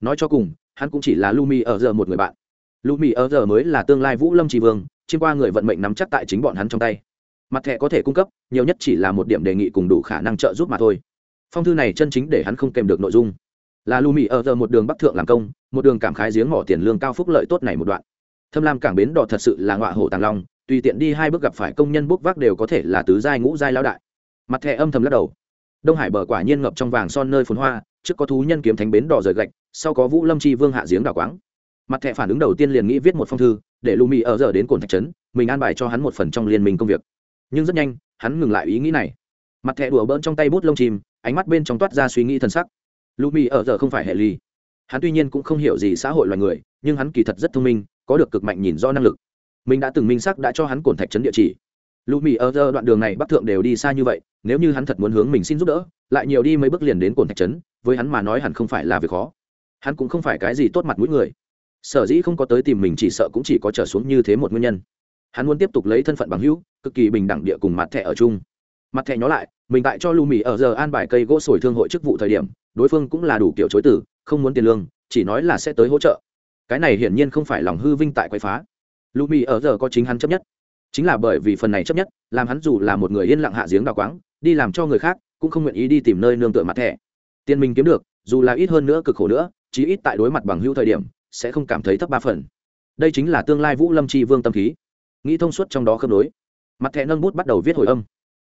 Nói cho cùng, hắn cũng chỉ là lu mi ở giờ một người bạn. Lu mi ở giờ mới là tương lai vũ lâm tri vương, chiêm qua người vận mệnh nắm chắc tại chính bọn hắn trong tay. Mặt thẻ có thể cung cấp, nhiều nhất chỉ là một điểm đề nghị cùng đủ khả năng trợ giúp mà thôi. Phong thư này chân chính để hắn không kèm được nội dung. Là lu mì ở giờ một đường bắc thượng làm công, một đường cảm khái giếng mỏ tiền lương cao phúc lợi tốt này một đoạn. Thâm lam cảng bến đỏ thật sự là ngọa hổ tàng long tùy tiện đi hai bước gặp phải công nhân bốc vác đều có thể là tứ giai ngũ giai lão đại. Mặt thẻ âm thầm lắc đầu. Đông hải bờ quả nhiên ngập trong vàng son nơi phồn hoa, trước có thú nhân kiếm thánh bến đỏ rời gạch, sau có vũ lâm chi vương hạ giếng đảo quáng. Mặt thẻ phản ứng đầu tiên liền nghĩ viết một phong thư, để lù mì ở giờ đến cồn thạch trấn, mình an bài cho hắn một phần trong liên minh công việc. Nhưng rất nhanh, hắn ngừng lại ý nghĩ này. Mặt thẻ đùa bỡn trong tay bút lông chìm ánh mắt bên trong toát ra suy nghĩ thần sắc. Lù mì ở giờ không phải hệ ly. Hắn tuy nhiên cũng không hiểu gì xã hội loài người, nhưng hắn kỳ thật rất thông minh, có được cực mạnh nhìn do năng lực mình đã từng minh sắc đã cho hắn cổn thạch trấn địa chỉ. Lũ mì ở giờ đoạn đường này bắc thượng đều đi xa như vậy, nếu như hắn thật muốn hướng mình xin giúp đỡ, lại nhiều đi mấy bước liền đến cổn thạch trấn với hắn mà nói hẳn không phải là việc khó. Hắn cũng không phải cái gì tốt mặt mũi người. Sở dĩ không có tới tìm mình chỉ sợ cũng chỉ có trở xuống như thế một nguyên nhân. Hắn muốn tiếp tục lấy thân phận bằng hữu, cực kỳ bình đẳng địa cùng mặt thẻ ở chung. Mặt thẻ nhó lại, mình tại cho lưu mỹ ở giờ an bài cây gỗ sồi thương hội chức vụ thời điểm, đối phương cũng là đủ kiểu chối tử không muốn tiền lương, chỉ nói là sẽ tới hỗ trợ. Cái này hiển nhiên không phải lòng hư vinh tại quay phá lù mì ở giờ có chính hắn chấp nhất. Chính là bởi vì phần này chấp nhất, làm hắn dù là một người yên lặng hạ giếng đào quáng, đi làm cho người khác, cũng không nguyện ý đi tìm nơi nương tựa mặt thẻ. Tiền mình kiếm được, dù là ít hơn nữa cực khổ nữa, chí ít tại đối mặt bằng hữu thời điểm, sẽ không cảm thấy thấp ba phần. Đây chính là tương lai vũ lâm tri vương tâm khí. Nghĩ thông suốt trong đó khớp nối. Mặt thẻ nâng bút bắt đầu viết hồi âm.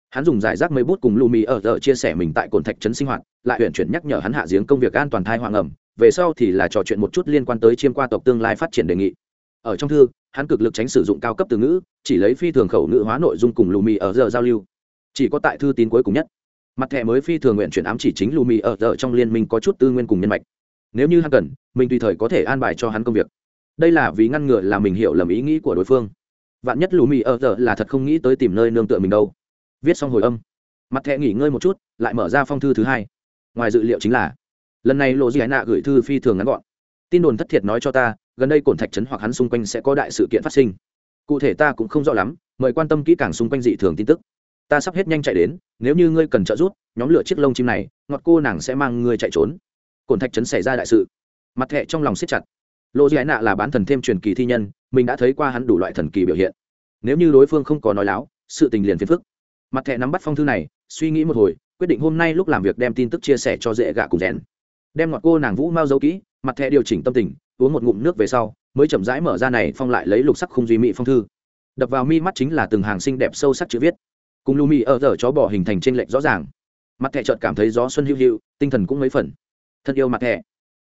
Hắn dùng giải rác mấy bút cùng lù mì ở giờ chia sẻ mình tại cồn thạch trấn sinh hoạt, lại huyện chuyển nhắc nhở hắn hạ giếng công việc an toàn thai hoàng ẩm. Về sau thì là trò chuyện một chút liên quan tới chiêm qua tộc tương lai phát triển đề nghị. Ở trong thư hắn cực lực tránh sử dụng cao cấp từ ngữ, chỉ lấy phi thường khẩu ngữ hóa nội dung cùng lù mì ở giờ giao lưu. Chỉ có tại thư tín cuối cùng nhất. Mặt thẻ mới phi thường nguyện chuyển ám chỉ chính lù mì ở giờ trong liên minh có chút tư nguyên cùng nhân mạch. Nếu như hắn cần, mình tùy thời có thể an bài cho hắn công việc. Đây là vì ngăn ngừa là mình hiểu lầm ý nghĩ của đối phương. Vạn nhất lù mì ở giờ là thật không nghĩ tới tìm nơi nương tựa mình đâu. Viết xong hồi âm. Mặt thẻ nghỉ ngơi một chút, lại mở ra phong thư thứ hai. Ngoài dự liệu chính là, lần này lộ dị nạ gửi thư phi thường ngắn gọn. Tin đồn thất thiệt nói cho ta gần đây cổn thạch trấn hoặc hắn xung quanh sẽ có đại sự kiện phát sinh. Cụ thể ta cũng không rõ lắm, mời quan tâm kỹ càng xung quanh dị thường tin tức. Ta sắp hết nhanh chạy đến, nếu như ngươi cần trợ giúp, nhóm lửa chiếc lông chim này, ngọt cô nàng sẽ mang ngươi chạy trốn. Cổn thạch trấn xảy ra đại sự. Mặt thẹ trong lòng siết chặt. Lô duy nạ là bán thần thêm truyền kỳ thi nhân, mình đã thấy qua hắn đủ loại thần kỳ biểu hiện. Nếu như đối phương không có nói láo, sự tình liền phiền phức. Mặt thẹ nắm bắt phong thư này, suy nghĩ một hồi, quyết định hôm nay lúc làm việc đem tin tức chia sẻ cho dễ gạ cùng rèn. Đem ngọt cô nàng vũ mau dấu kỹ, mặt thẹ điều chỉnh tâm tình uống một ngụm nước về sau, mới chậm rãi mở ra này phong lại lấy lục sắc khung duy mỹ phong thư. Đập vào mi mắt chính là từng hàng xinh đẹp sâu sắc chữ viết. Cùng lưu mỹ ở giờ chó bỏ hình thành trên lệch rõ ràng. Mặt thẹ trợt cảm thấy gió xuân hữu hữu, tinh thần cũng mấy phần. Thân yêu mặt thẹ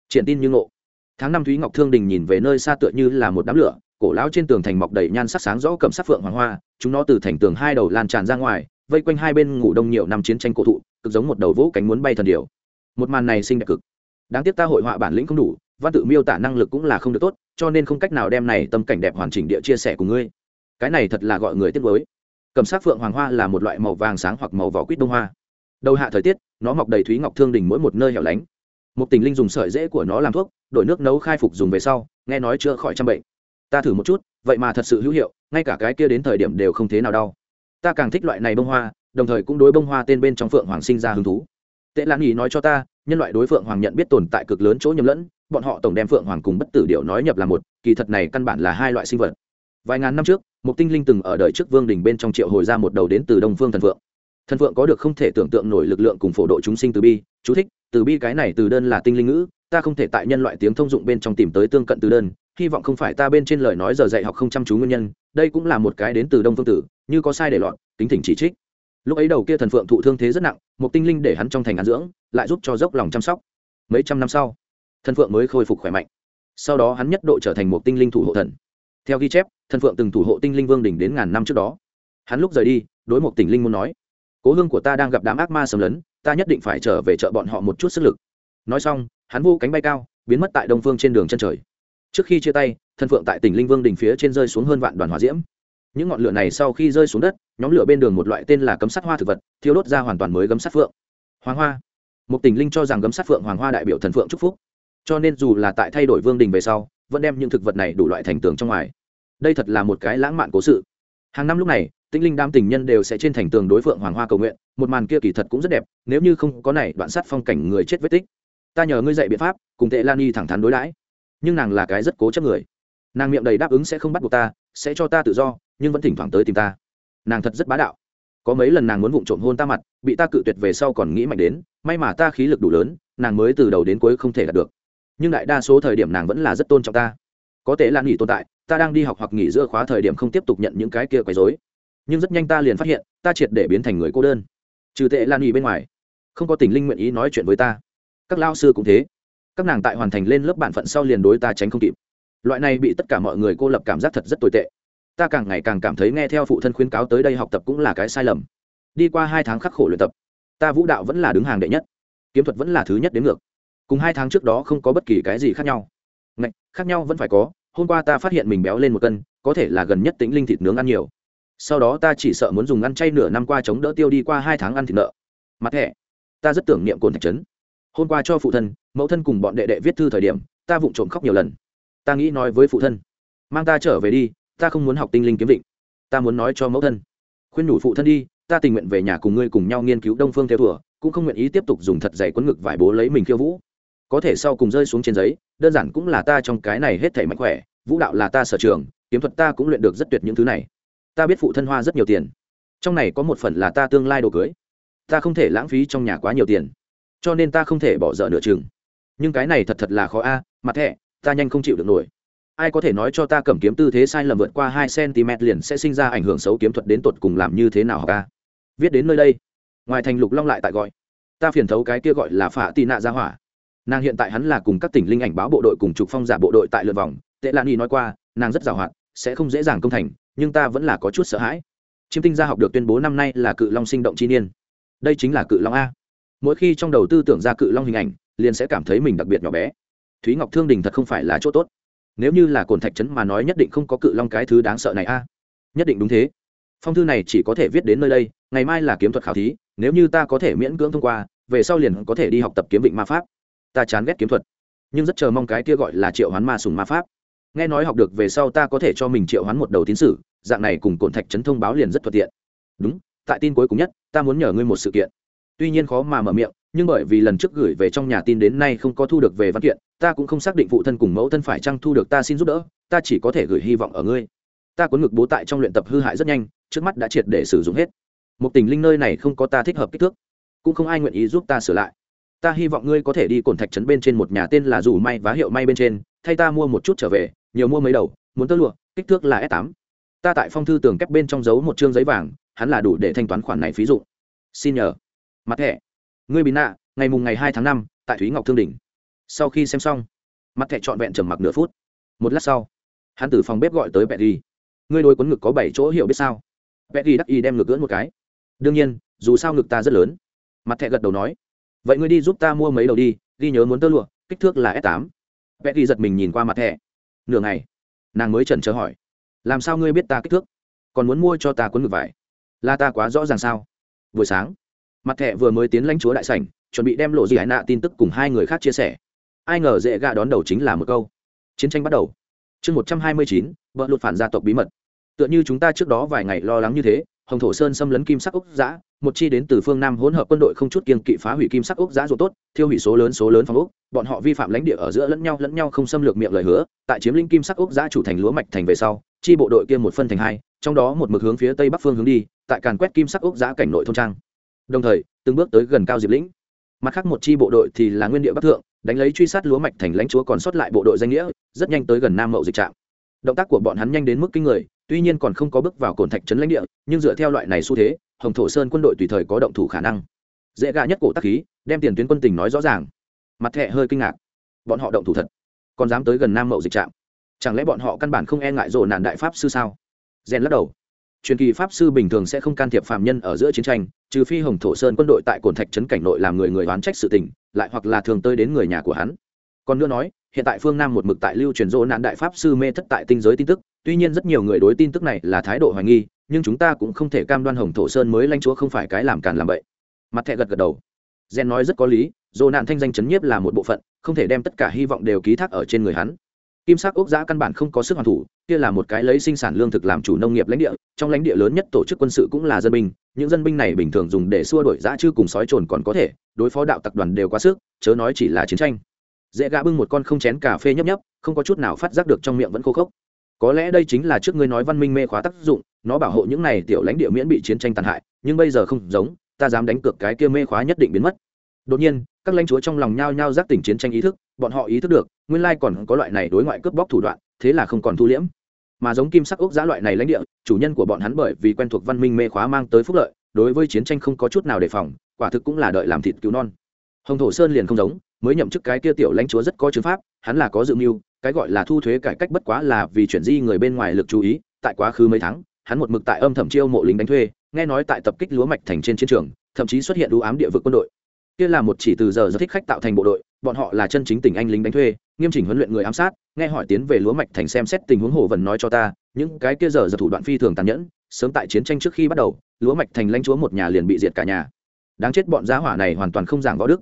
triển tin như ngộ. Tháng năm thúy ngọc thương đình nhìn về nơi xa tựa như là một đám lửa, cổ lão trên tường thành mọc đầy nhan sắc sáng rõ cầm sắc phượng hoàng hoa, chúng nó từ thành tường hai đầu lan tràn ra ngoài, vây quanh hai bên ngủ đông nhiều năm chiến tranh cổ thụ, cực giống một đầu vỗ cánh muốn bay thần điều một màn này xinh đẹp cực. Đáng tiếc ta hội họa bản lĩnh không đủ văn tự miêu tả năng lực cũng là không được tốt, cho nên không cách nào đem này tâm cảnh đẹp hoàn chỉnh địa chia sẻ cùng ngươi. Cái này thật là gọi người tiếc với cầm sắc phượng hoàng hoa là một loại màu vàng sáng hoặc màu vỏ quýt đông hoa. Đầu hạ thời tiết, nó mọc đầy thúy ngọc thương đình mỗi một nơi hẻo lánh. Một tình linh dùng sợi rễ của nó làm thuốc, đổi nước nấu khai phục dùng về sau, nghe nói chữa khỏi trăm bệnh. Ta thử một chút, vậy mà thật sự hữu hiệu, ngay cả cái kia đến thời điểm đều không thế nào đau. Ta càng thích loại này bông hoa, đồng thời cũng đối bông hoa tên bên trong phượng hoàng sinh ra hứng thú. Tệ lãng nghỉ nói cho ta, nhân loại đối phượng hoàng nhận biết tồn tại cực lớn chỗ nhầm lẫn bọn họ tổng đem phượng hoàng cùng bất tử điệu nói nhập là một, kỳ thật này căn bản là hai loại sinh vật. Vài ngàn năm trước, một tinh linh từng ở đời trước vương đình bên trong triệu hồi ra một đầu đến từ đông phương thần phượng. Thần phượng có được không thể tưởng tượng nổi lực lượng cùng phổ độ chúng sinh từ bi, chú thích, từ bi cái này từ đơn là tinh linh ngữ, ta không thể tại nhân loại tiếng thông dụng bên trong tìm tới tương cận từ đơn, hy vọng không phải ta bên trên lời nói giờ dạy học không chăm chú nguyên nhân, đây cũng là một cái đến từ đông phương tử, như có sai để lọt tính thỉnh chỉ trích. Lúc ấy đầu kia thần phượng thụ thương thế rất nặng, một tinh linh để hắn trong thành ăn dưỡng, lại giúp cho dốc lòng chăm sóc. Mấy trăm năm sau thần phượng mới khôi phục khỏe mạnh. Sau đó hắn nhất độ trở thành một tinh linh thủ hộ thần. Theo ghi chép thần phượng từng thủ hộ tinh linh vương đỉnh đến ngàn năm trước đó. Hắn lúc rời đi, đối một tỉnh linh muốn nói, cố hương của ta đang gặp đám ác ma xâm lấn, ta nhất định phải trở về chợ bọn họ một chút sức lực. Nói xong, hắn vô cánh bay cao, biến mất tại đông phương trên đường chân trời. Trước khi chia tay Thần phượng tại tỉnh linh vương đỉnh phía trên rơi xuống hơn vạn đoàn hỏa diễm. Những ngọn lửa này sau khi rơi xuống đất, nhóm lửa bên đường một loại tên là cấm sắt hoa thực vật, thiêu đốt ra hoàn toàn mới gấm sắt phượng. Hoàng hoa. Một tỉnh linh cho rằng gấm sát phượng hoàng hoa đại biểu thần phượng chúc phúc cho nên dù là tại thay đổi vương đình về sau, vẫn đem những thực vật này đủ loại thành tường trong ngoài. Đây thật là một cái lãng mạn cố sự. Hàng năm lúc này tinh linh đam tình nhân đều sẽ trên thành tường đối phượng hoàng hoa cầu nguyện, một màn kia kỳ thật cũng rất đẹp, nếu như không có này đoạn sát phong cảnh người chết vết tích. Ta nhờ ngươi dạy biện pháp, cùng tệ lan y thẳng thắn đối đãi. Nhưng nàng là cái rất cố chấp người. Nàng miệng đầy đáp ứng sẽ không bắt buộc ta, sẽ cho ta tự do, nhưng vẫn thỉnh thoảng tới tìm ta. Nàng thật rất bá đạo. Có mấy lần nàng muốn vụng trộm hôn ta mặt, bị ta cự tuyệt về sau còn nghĩ mạnh đến, may mà ta khí lực đủ lớn, nàng mới từ đầu đến cuối không thể đạt được nhưng đại đa số thời điểm nàng vẫn là rất tôn trọng ta. Có thể lan nghỉ tồn tại, ta đang đi học hoặc nghỉ giữa khóa thời điểm không tiếp tục nhận những cái kia quấy dối nhưng rất nhanh ta liền phát hiện, ta triệt để biến thành người cô đơn. Trừ tệ lan nghỉ bên ngoài, không có tình linh nguyện ý nói chuyện với ta. Các lao sư cũng thế. Các nàng tại hoàn thành lên lớp bản phận sau liền đối ta tránh không kịp. Loại này bị tất cả mọi người cô lập cảm giác thật rất tồi tệ. Ta càng ngày càng cảm thấy nghe theo phụ thân khuyến cáo tới đây học tập cũng là cái sai lầm. Đi qua hai tháng khắc khổ luyện tập, ta vũ đạo vẫn là đứng hàng đệ nhất, kiếm thuật vẫn là thứ nhất đến ngược cùng hai tháng trước đó không có bất kỳ cái gì khác nhau. Ngạch, khác nhau vẫn phải có hôm qua ta phát hiện mình béo lên một cân có thể là gần nhất tính linh thịt nướng ăn nhiều. Sau đó ta chỉ sợ muốn dùng ăn chay nửa năm qua chống đỡ tiêu đi qua hai tháng ăn thịt nợ. Mặt thẻ ta rất tưởng niệm cồn thạch trấn. Hôm qua cho phụ thân mẫu thân cùng bọn đệ đệ viết thư thời điểm ta vụng trộm khóc nhiều lần. Ta nghĩ nói với phụ thân mang ta trở về đi ta không muốn học tinh linh kiếm định ta muốn nói cho mẫu thân. Khuyên nhủ phụ thân đi ta tình nguyện về nhà cùng ngươi cùng nhau nghiên cứu đông phương theo thùa cũng không nguyện ý tiếp tục dùng thật dày quấn ngực vải bố lấy mình khiêu vũ có thể sau cùng rơi xuống trên giấy, đơn giản cũng là ta trong cái này hết thể mạnh khỏe, vũ đạo là ta sở trường, kiếm thuật ta cũng luyện được rất tuyệt những thứ này. Ta biết phụ thân hoa rất nhiều tiền. Trong này có một phần là ta tương lai đồ cưới. Ta không thể lãng phí trong nhà quá nhiều tiền. Cho nên ta không thể bỏ dở nửa chừng. Nhưng cái này thật thật là khó a, mặt thẻ, ta nhanh không chịu được nổi. Ai có thể nói cho ta cầm kiếm tư thế sai lầm vượt qua hai cm liền sẽ sinh ra ảnh hưởng xấu kiếm thuật đến tột cùng làm như thế nào học a viết đến nơi đây. Ngoài thành lục long lại tại gọi. Ta phiền thấu cái kia gọi là phả tị nạ ra hỏa nàng hiện tại hắn là cùng các tỉnh linh ảnh báo bộ đội cùng trục phong giả bộ đội tại lượt vòng. Tệ lan y nói qua, nàng rất giàu hoạt sẽ không dễ dàng công thành, nhưng ta vẫn là có chút sợ hãi. Chiêm tinh gia học được tuyên bố năm nay là cự long sinh động chi niên. Đây chính là cự long a. Mỗi khi trong đầu tư tưởng ra cự long hình ảnh, liền sẽ cảm thấy mình đặc biệt nhỏ bé. Thúy ngọc thương đình thật không phải là chỗ tốt. Nếu như là cồn thạch trấn mà nói nhất định không có cự long cái thứ đáng sợ này a. Nhất định đúng thế. Phong thư này chỉ có thể viết đến nơi đây, ngày mai là kiếm thuật khảo thí, nếu như ta có thể miễn cưỡng thông qua, về sau liền có thể đi học tập kiếm vịnh ma pháp ta chán ghét kiếm thuật. Nhưng rất chờ mong cái kia gọi là triệu hoán ma sùng ma pháp. Nghe nói học được về sau ta có thể cho mình triệu hoán một đầu tiến sử, dạng này cùng cổn thạch trấn thông báo liền rất thuận tiện. Đúng, tại tin cuối cùng nhất, ta muốn nhờ ngươi một sự kiện. Tuy nhiên khó mà mở miệng, nhưng bởi vì lần trước gửi về trong nhà tin đến nay không có thu được về văn kiện, ta cũng không xác định phụ thân cùng mẫu thân phải chăng thu được ta xin giúp đỡ, ta chỉ có thể gửi hy vọng ở ngươi. Ta cuốn ngực bố tại trong luyện tập hư hại rất nhanh, trước mắt đã triệt để sử dụng hết. Một tình linh nơi này không có ta thích hợp kích thước, cũng không ai nguyện ý giúp ta sửa lại ta hy vọng ngươi có thể đi cồn thạch trấn bên trên một nhà tên là dù may vá hiệu may bên trên, thay ta mua một chút trở về, nhiều mua mấy đầu, muốn tơ lụa, kích thước là s tám. ta tại phong thư tường kép bên trong giấu một chương giấy vàng, hắn là đủ để thanh toán khoản này phí dụ xin nhờ. Mặt thẻ. Ngươi bị nạ, ngày mùng ngày hai tháng năm, tại thúy ngọc thương đỉnh. Sau khi xem xong, mặt thẻ trọn vẹn trầm mặc nửa phút. Một lát sau, hắn từ phòng bếp gọi tới bẹt ghi ngươi đôi quấn ngực có bảy chỗ hiểu biết sao? Bẹt ghi đắc y đem ngực gỡn một cái. Đương nhiên, dù sao ngực ta rất lớn. Mặt thẻ gật đầu nói vậy ngươi đi giúp ta mua mấy đầu đi, ghi nhớ muốn tơ lụa, kích thước là s tám. Vẽ ghi giật mình nhìn qua mặt thẻ. Nửa ngày, nàng mới chần chờ hỏi, làm sao ngươi biết ta kích thước? Còn muốn mua cho ta cuốn ngược vải? Là ta quá rõ ràng sao? Buổi sáng, mặt thẻ vừa mới tiến lãnh chúa đại sảnh, chuẩn bị đem lộ gì hải nạ tin tức cùng hai người khác chia sẻ. Ai ngờ dễ gạ đón đầu chính là một câu. Chiến tranh bắt đầu. Chương một trăm hai mươi chín, vợ lụt phản gia tộc bí mật. Tựa như chúng ta trước đó vài ngày lo lắng như thế hồng thổ sơn xâm lấn kim sắc ốc giã, một chi đến từ phương nam hỗn hợp quân đội không chút kiên kỵ phá hủy kim sắc ốc giã ruột tốt, thiêu hủy số lớn số lớn phong ốc bọn họ vi phạm lãnh địa ở giữa lẫn nhau lẫn nhau không xâm lược miệng lời hứa. Tại chiếm lĩnh kim sắc ốc giã chủ thành lúa mạch thành về sau, chi bộ đội kia một phân thành hai, trong đó một mực hướng phía tây bắc phương hướng đi, tại càn quét kim sắc ốc giã cảnh nội thôn trang. Đồng thời, từng bước tới gần cao diệp lĩnh. Mặt khác một chi bộ đội thì là nguyên địa bắc thượng, đánh lấy truy sát lúa mạch thành lãnh chúa còn sót lại bộ đội danh nghĩa, rất nhanh tới gần nam mậu dịch trạm. Động tác của bọn hắn nhanh đến mức kinh người tuy nhiên còn không có bước vào cồn thạch trấn lãnh địa, nhưng dựa theo loại này xu thế, hồng thổ sơn quân đội tùy thời có động thủ khả năng. Dễ gạ nhất cổ tắc khí, đem tiền tuyến quân tình nói rõ ràng. Mặt thẹ hơi kinh ngạc. Bọn họ động thủ thật. Còn dám tới gần nam mậu dịch trạm. Chẳng lẽ bọn họ căn bản không e ngại rộ nạn đại pháp sư sao? Rèn lắc đầu. Truyền kỳ pháp sư bình thường sẽ không can thiệp phạm nhân ở giữa chiến tranh, trừ phi hồng thổ sơn quân đội tại cồn thạch trấn cảnh nội làm người người oán trách sự tình, lại hoặc là thường tới đến người nhà của hắn. Còn nữa nói, hiện tại phương nam một mực tại lưu truyền rộ nạn đại pháp sư mê thất tại tinh giới tin tức tuy nhiên rất nhiều người đối tin tức này là thái độ hoài nghi, nhưng chúng ta cũng không thể cam đoan hồng thổ sơn mới lãnh chúa không phải cái làm càn làm vậy mặt thẹ gật gật đầu. Gen nói rất có lý dồ nạn thanh danh chấn nhiếp là một bộ phận, không thể đem tất cả hy vọng đều ký thác ở trên người hắn. Kim sắc ốc giã căn bản không có sức hoàn thủ, kia là một cái lấy sinh sản lương thực làm chủ nông nghiệp lãnh địa, trong lãnh địa lớn nhất tổ chức quân sự cũng là dân binh, những dân binh này bình thường dùng để xua đuổi giã chư cùng sói trồn còn có thể, đối phó đạo tập đoàn đều quá sức, chớ nói chỉ là chiến tranh. Dễ gã bưng một con không chén cà phê nhấp nhấp, không có chút nào phát giác được trong miệng vẫn khô khốc có lẽ đây chính là trước ngươi nói văn minh mê khóa tác dụng, nó bảo hộ những này tiểu lãnh địa miễn bị chiến tranh tàn hại, nhưng bây giờ không giống, ta dám đánh cược cái kia mê khóa nhất định biến mất. Đột nhiên, các lãnh chúa trong lòng nhao nhao giác tỉnh chiến tranh ý thức, bọn họ ý thức được, nguyên lai còn có loại này đối ngoại cướp bóc thủ đoạn, thế là không còn thu liễm. Mà giống kim sắc ốc giá loại này lãnh địa, chủ nhân của bọn hắn bởi vì quen thuộc văn minh mê khóa mang tới phúc lợi, đối với chiến tranh không có chút nào đề phòng, quả thực cũng là đợi làm thịt cứu non. Hồng thổ sơn liền không giống, mới nhậm chức cái kia tiểu lãnh chúa rất có chứng pháp, hắn là có dự mưu cái gọi là thu thuế cải cách bất quá là vì chuyển di người bên ngoài lực chú ý, tại quá khứ mấy tháng, hắn một mực tại âm thầm chiêu mộ lính đánh thuê, nghe nói tại tập kích lúa mạch thành trên chiến trường, thậm chí xuất hiện đũ ám địa vực quân đội. Kia là một chỉ từ giờ rất thích khách tạo thành bộ đội, bọn họ là chân chính tình anh lính đánh thuê, nghiêm chỉnh huấn luyện người ám sát, nghe hỏi tiến về lúa mạch thành xem xét tình huống hồ vần nói cho ta, những cái kia giờ giật thủ đoạn phi thường tàn nhẫn, sớm tại chiến tranh trước khi bắt đầu, lúa mạch thành lãnh chúa một nhà liền bị diệt cả nhà. Đáng chết bọn giá hỏa này hoàn toàn không giảng võ đức.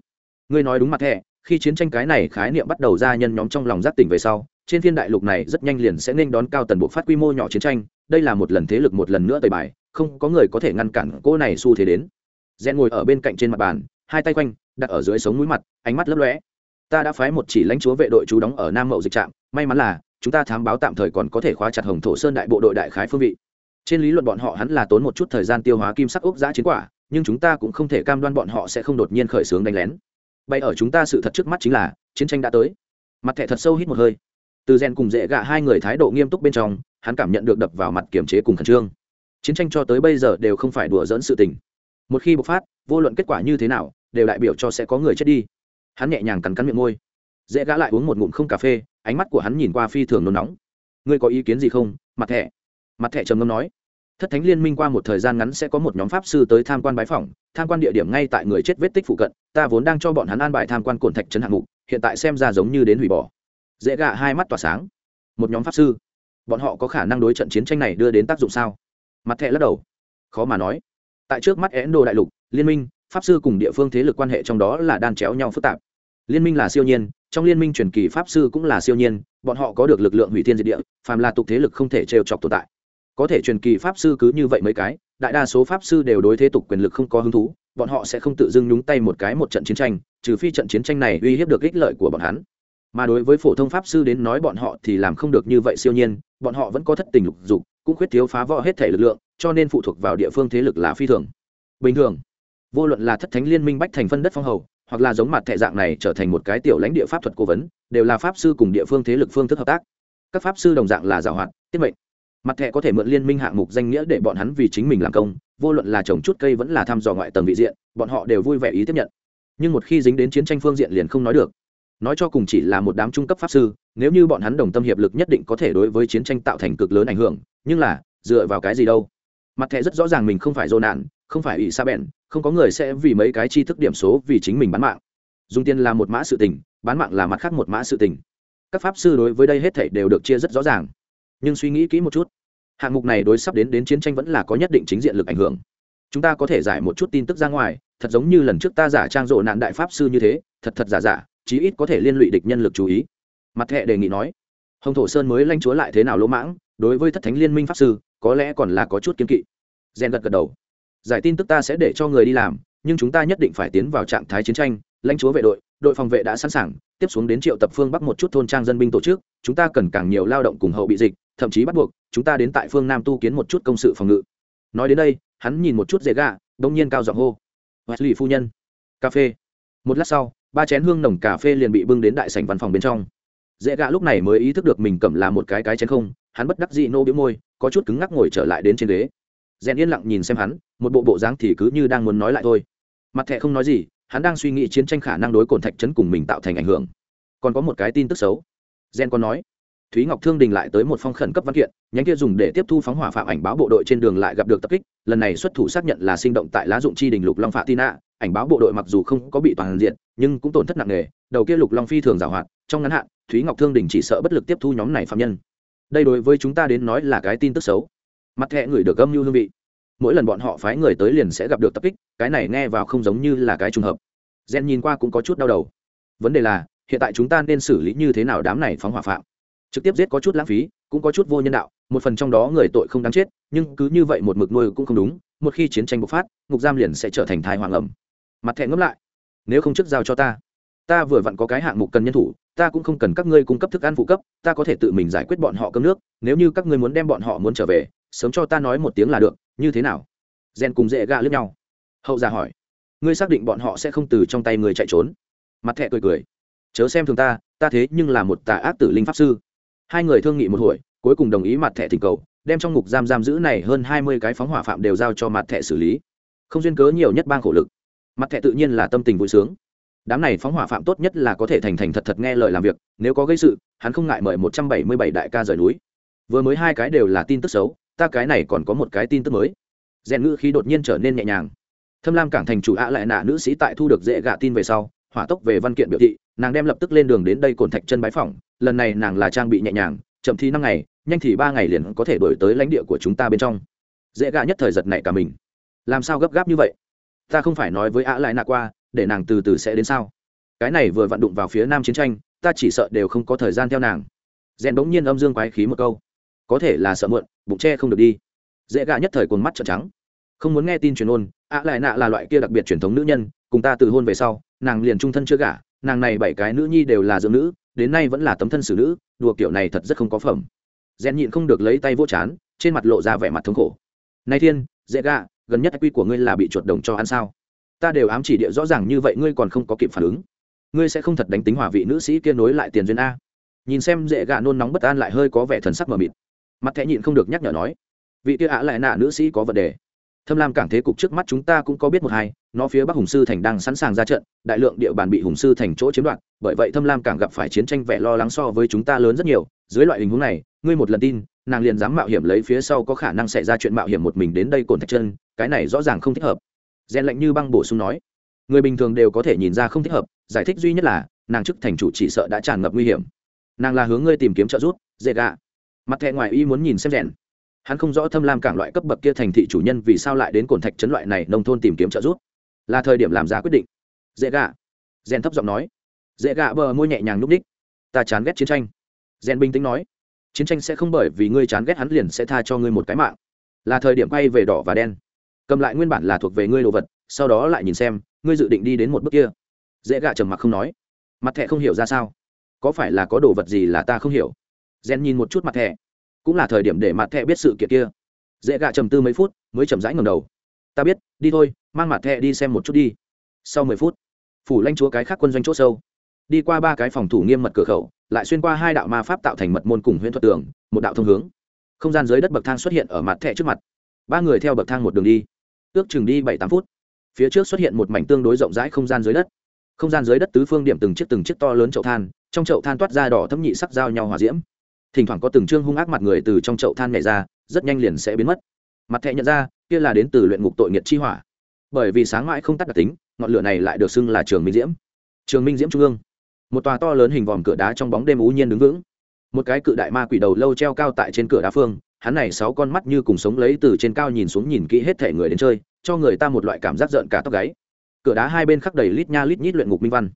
Ngươi nói đúng mặt thẻ khi chiến tranh cái này khái niệm bắt đầu ra nhân nhóm trong lòng giác tỉnh về sau, trên thiên đại lục này rất nhanh liền sẽ nên đón cao tần bộ phát quy mô nhỏ chiến tranh, đây là một lần thế lực một lần nữa tời bài, không có người có thể ngăn cản cô này xu thế đến. Rèn ngồi ở bên cạnh trên mặt bàn, hai tay quanh, đặt ở dưới sống mũi mặt, ánh mắt lấp lóe. Ta đã phái một chỉ lãnh chúa vệ đội chú đóng ở nam mậu dịch trạm, may mắn là, chúng ta thám báo tạm thời còn có thể khóa chặt hồng thổ sơn đại bộ đội đại khái phương vị. Trên lý luận bọn họ hắn là tốn một chút thời gian tiêu hóa kim sắc ốc giã chiến quả, nhưng chúng ta cũng không thể cam đoan bọn họ sẽ không đột nhiên khởi xướng đánh lén bay ở chúng ta sự thật trước mắt chính là, chiến tranh đã tới. Mặt thẻ thật sâu hít một hơi. Từ rèn cùng dễ gạ hai người thái độ nghiêm túc bên trong, hắn cảm nhận được đập vào mặt kiềm chế cùng khẩn trương. Chiến tranh cho tới bây giờ đều không phải đùa dỡn sự tình. Một khi bộc phát, vô luận kết quả như thế nào, đều đại biểu cho sẽ có người chết đi. Hắn nhẹ nhàng cắn cắn miệng môi. Dễ gã lại uống một ngụm không cà phê, ánh mắt của hắn nhìn qua phi thường nôn nóng. Ngươi có ý kiến gì không, mặt thẻ? Mặt thẻ trầm ngâm nói thất thánh liên minh qua một thời gian ngắn sẽ có một nhóm pháp sư tới tham quan bái phỏng, tham quan địa điểm ngay tại người chết vết tích phụ cận, ta vốn đang cho bọn hắn an bài tham quan cổn thạch trấn hạng mục, hiện tại xem ra giống như đến hủy bỏ. Dễ gạ hai mắt tỏa sáng. Một nhóm pháp sư. Bọn họ có khả năng đối trận chiến tranh này đưa đến tác dụng sao? Mặt thẹ lắc đầu. Khó mà nói. Tại trước mắt ấn đồ đại lục, liên minh, pháp sư cùng địa phương thế lực quan hệ trong đó là đan chéo nhau phức tạp. Liên minh là siêu nhiên, trong liên minh truyền kỳ pháp sư cũng là siêu nhiên, bọn họ có được lực lượng hủy thiên diệt địa, phàm là tục thế lực không thể trêu chọc tồn tại có thể truyền kỳ pháp sư cứ như vậy mấy cái, đại đa số pháp sư đều đối thế tục quyền lực không có hứng thú, bọn họ sẽ không tự dưng nhúng tay một cái một trận chiến tranh, trừ phi trận chiến tranh này uy hiếp được ích lợi của bọn hắn. Mà đối với phổ thông pháp sư đến nói bọn họ thì làm không được như vậy siêu nhiên, bọn họ vẫn có thất tình lục dục, cũng khuyết thiếu phá vỡ hết thể lực lượng, cho nên phụ thuộc vào địa phương thế lực là phi thường. Bình thường, vô luận là thất thánh liên minh bách thành phân đất phong hầu, hoặc là giống mặt thẻ dạng này trở thành một cái tiểu lãnh địa pháp thuật cố vấn, đều là pháp sư cùng địa phương thế lực phương thức hợp tác. Các pháp sư đồng dạng là giảo hoạt, tiết mệnh mặt thẻ có thể mượn liên minh hạng mục danh nghĩa để bọn hắn vì chính mình làm công, vô luận là trồng chút cây vẫn là thăm dò ngoại tầng vị diện, bọn họ đều vui vẻ ý tiếp nhận. Nhưng một khi dính đến chiến tranh phương diện liền không nói được. Nói cho cùng chỉ là một đám trung cấp pháp sư, nếu như bọn hắn đồng tâm hiệp lực nhất định có thể đối với chiến tranh tạo thành cực lớn ảnh hưởng, nhưng là, dựa vào cái gì đâu? Mặt thẻ rất rõ ràng mình không phải dồn nạn, không phải ỷ sa bèn, không có người sẽ vì mấy cái chi thức điểm số vì chính mình bán mạng. Dùng tiền là một mã sự tình, bán mạng là mặt khác một mã sự tình. Các pháp sư đối với đây hết thảy đều được chia rất rõ ràng nhưng suy nghĩ kỹ một chút. Hạng mục này đối sắp đến đến chiến tranh vẫn là có nhất định chính diện lực ảnh hưởng. Chúng ta có thể giải một chút tin tức ra ngoài, thật giống như lần trước ta giả trang rộ nạn đại pháp sư như thế, thật thật giả giả, chí ít có thể liên lụy địch nhân lực chú ý. Mặt hệ đề nghị nói, hồng thổ sơn mới lanh chúa lại thế nào lỗ mãng, đối với thất thánh liên minh pháp sư, có lẽ còn là có chút kiên kỵ. Gen gật gật đầu. Giải tin tức ta sẽ để cho người đi làm, nhưng chúng ta nhất định phải tiến vào trạng thái chiến tranh, lãnh chúa vệ đội đội phòng vệ đã sẵn sàng tiếp xuống đến triệu tập phương bắc một chút thôn trang dân binh tổ chức chúng ta cần càng nhiều lao động cùng hậu bị dịch thậm chí bắt buộc chúng ta đến tại phương nam tu kiến một chút công sự phòng ngự. Nói đến đây hắn nhìn một chút dễ gạ, đông nhiên cao giọng hô. Wesley phu nhân. Cà phê. Một lát sau ba chén hương nồng cà phê liền bị bưng đến đại sảnh văn phòng bên trong. Dễ gạ lúc này mới ý thức được mình cầm là một cái cái chén không hắn bất đắc dị nô biếu môi có chút cứng ngắc ngồi trở lại đến trên ghế. Rèn yên lặng nhìn xem hắn một bộ bộ dáng thì cứ như đang muốn nói lại thôi. Mặt thẹ không nói gì hắn đang suy nghĩ chiến tranh khả năng đối cồn thạch trấn cùng mình tạo thành ảnh hưởng. Còn có một cái tin tức xấu. Gen có nói, thúy ngọc thương đình lại tới một phong khẩn cấp văn kiện, nhánh kia dùng để tiếp thu phóng hỏa phạm ảnh báo bộ đội trên đường lại gặp được tập kích, lần này xuất thủ xác nhận là sinh động tại lá dụng chi đình lục long phạ tina ảnh báo bộ đội mặc dù không có bị toàn diện, nhưng cũng tổn thất nặng nề, đầu kia lục long phi thường giảo hoạt, trong ngắn hạn, thúy ngọc thương đình chỉ sợ bất lực tiếp thu nhóm này phạm nhân. Đây đối với chúng ta đến nói là cái tin tức xấu. Mặt thẹ người được âm mưu hương vị mỗi lần bọn họ phái người tới liền sẽ gặp được tập kích, cái này nghe vào không giống như là cái trùng hợp. Gen nhìn qua cũng có chút đau đầu. Vấn đề là, hiện tại chúng ta nên xử lý như thế nào đám này phóng hỏa phạm? Trực tiếp giết có chút lãng phí, cũng có chút vô nhân đạo, một phần trong đó người tội không đáng chết, nhưng cứ như vậy một mực nuôi cũng không đúng, một khi chiến tranh bộc phát, ngục giam liền sẽ trở thành thai hoàng ẩm. Mặt thẹn ngẫm lại, nếu không trước giao cho ta. Ta vừa vặn có cái hạng mục cần nhân thủ, ta cũng không cần các ngươi cung cấp thức ăn phụ cấp, ta có thể tự mình giải quyết bọn họ cơm nước, nếu như các ngươi muốn đem bọn họ muốn trở về, sớm cho ta nói một tiếng là được như thế nào? Rèn cùng dễ gạ lướt nhau. Hậu ra hỏi. Ngươi xác định bọn họ sẽ không từ trong tay người chạy trốn? Mặt thẹ cười cười. Chớ xem thường ta ta thế nhưng là một tà ác tử linh pháp sư. Hai người thương nghị một hồi, cuối cùng đồng ý mặt thẻ thỉnh cầu, đem trong ngục giam giam giữ này hơn hai mươi cái phóng hỏa phạm đều giao cho mặt thẻ xử lý. Không duyên cớ nhiều nhất bang khổ lực. Mặt thẻ tự nhiên là tâm tình vui sướng. Đám này phóng hỏa phạm tốt nhất là có thể thành thành thật thật nghe lời làm việc, nếu có gây sự, hắn không ngại mời một trăm bảy mươi bảy đại ca rời núi. Vừa mới hai cái đều là tin tức xấu ta cái này còn có một cái tin tức mới. Rèn ngữ khí đột nhiên trở nên nhẹ nhàng. Thâm lam cảng thành chủ ạ lại nạ nữ sĩ tại thu được dễ gạ tin về sau, hỏa tốc về văn kiện biểu thị, nàng đem lập tức lên đường đến đây cồn thạch chân bái phỏng, lần này nàng là trang bị nhẹ nhàng, chậm thi năm ngày, nhanh thì ba ngày liền có thể đổi tới lãnh địa của chúng ta bên trong. Dễ gạ nhất thời giật này cả mình. Làm sao gấp gáp như vậy? Ta không phải nói với ạ lại nạ qua, để nàng từ từ sẽ đến sao? Cái này vừa vặn đụng vào phía nam chiến tranh, ta chỉ sợ đều không có thời gian theo nàng. Rèn bỗng nhiên âm dương quái khí một câu có thể là sợ muộn, bụng tre không được đi. Dễ gạ nhất thời cuồng mắt trợn trắng. Không muốn nghe tin truyền ôn, ạ lại nạ là loại kia đặc biệt truyền thống nữ nhân, cùng ta từ hôn về sau, nàng liền trung thân chưa gả, nàng này bảy cái nữ nhi đều là dưỡng nữ, đến nay vẫn là tấm thân xử nữ, đùa kiểu này thật rất không có phẩm. Rèn nhịn không được lấy tay vô chán, trên mặt lộ ra vẻ mặt thống khổ. Nay thiên, dễ gạ, gần nhất quy của ngươi là bị chuột đồng cho ăn sao? Ta đều ám chỉ địa rõ ràng như vậy ngươi còn không có kịp phản ứng. Ngươi sẽ không thật đánh tính hòa vị nữ sĩ kia nối lại tiền duyên a. Nhìn xem dễ gạ nôn nóng bất an lại hơi có vẻ thần sắc mờ mịt mặt thẻ nhịn không được nhắc nhở nói, vị kia ạ lại nạ nữ sĩ có vấn đề. Thâm lam cảng thế cục trước mắt chúng ta cũng có biết một hai, nó phía bắc hùng sư thành đang sẵn sàng ra trận, đại lượng địa bàn bị hùng sư thành chỗ chiếm đoạt, bởi vậy thâm lam cảng gặp phải chiến tranh vẻ lo lắng so với chúng ta lớn rất nhiều. Dưới loại hình huống này, ngươi một lần tin, nàng liền dám mạo hiểm lấy phía sau có khả năng xảy ra chuyện mạo hiểm một mình đến đây cồn thạch chân, cái này rõ ràng không thích hợp. Rèn lạnh như băng bổ sung nói, người bình thường đều có thể nhìn ra không thích hợp, giải thích duy nhất là, nàng chức thành chủ chỉ sợ đã tràn ngập nguy hiểm. Nàng là hướng ngươi tìm kiếm trợ giúp dễ gạ mặt thẹ ngoài y muốn nhìn xem rèn. Hắn không rõ thâm lam cảng loại cấp bậc kia thành thị chủ nhân vì sao lại đến cồn thạch trấn loại này nông thôn tìm kiếm trợ giúp. Là thời điểm làm ra quyết định. Dễ gạ. Rèn thấp giọng nói. Dễ gạ bờ môi nhẹ nhàng núp ních ta chán ghét chiến tranh. Rèn bình tĩnh nói. Chiến tranh sẽ không bởi vì ngươi chán ghét hắn liền sẽ tha cho ngươi một cái mạng. Là thời điểm quay về đỏ và đen. Cầm lại nguyên bản là thuộc về ngươi đồ vật, sau đó lại nhìn xem, ngươi dự định đi đến một bước kia. Dễ gạ trầm mặc không nói. Mặt thẹ không hiểu ra sao. Có phải là có đồ vật gì là ta không hiểu? Rèn nhìn một chút mặt thẻ. Cũng là thời điểm để mặt thẻ biết sự kiện kia. Dễ gạ trầm tư mấy phút, mới chậm rãi ngầm đầu. Ta biết, đi thôi, mang mặt thẻ đi xem một chút đi. Sau mười phút, phủ lanh chúa cái khác quân doanh c h ỗ sâu. Đi qua ba cái phòng thủ nghiêm mật cửa khẩu, lại xuyên qua hai đạo ma pháp tạo thành mật môn cùng huyễn thuật tường, một đạo thông hướng. Không gian dưới đất bậc thang xuất hiện ở mặt thẻ trước mặt. Ba người theo bậc thang một đường đi. Ước chừng đi bảy tám phút, phía trước xuất hiện một mảnh tương đối rộng rãi không gian dưới đất. Không gian dưới đất tứ phương điểm từng chiếc từng chiếc to lớn chậu than, trong chậu than toát ra đỏ thâm nhị sắc giao nhau hòa diễm thỉnh thoảng có từng chương hung ác mặt người từ trong chậu than nhảy ra, rất nhanh liền sẽ biến mất. Mặt thẹ nhận ra, kia là đến từ luyện ngục tội nghiệt chi hỏa. Bởi vì sáng mãi không tắt đặc tính, ngọn lửa này lại được xưng là trường minh diễm. Trường minh diễm trung ương. Một tòa to lớn hình vòm cửa đá trong bóng đêm ú nhiên đứng vững. Một cái cự đại ma quỷ đầu lâu treo cao tại trên cửa đá phương, hắn này sáu con mắt như cùng sống lấy từ trên cao nhìn xuống nhìn kỹ hết thể người đến chơi, cho người ta một loại cảm giác rợn cả tóc gáy. Cửa đá hai bên khắc đầy lít nha lít nhít luyện ngục minh văn.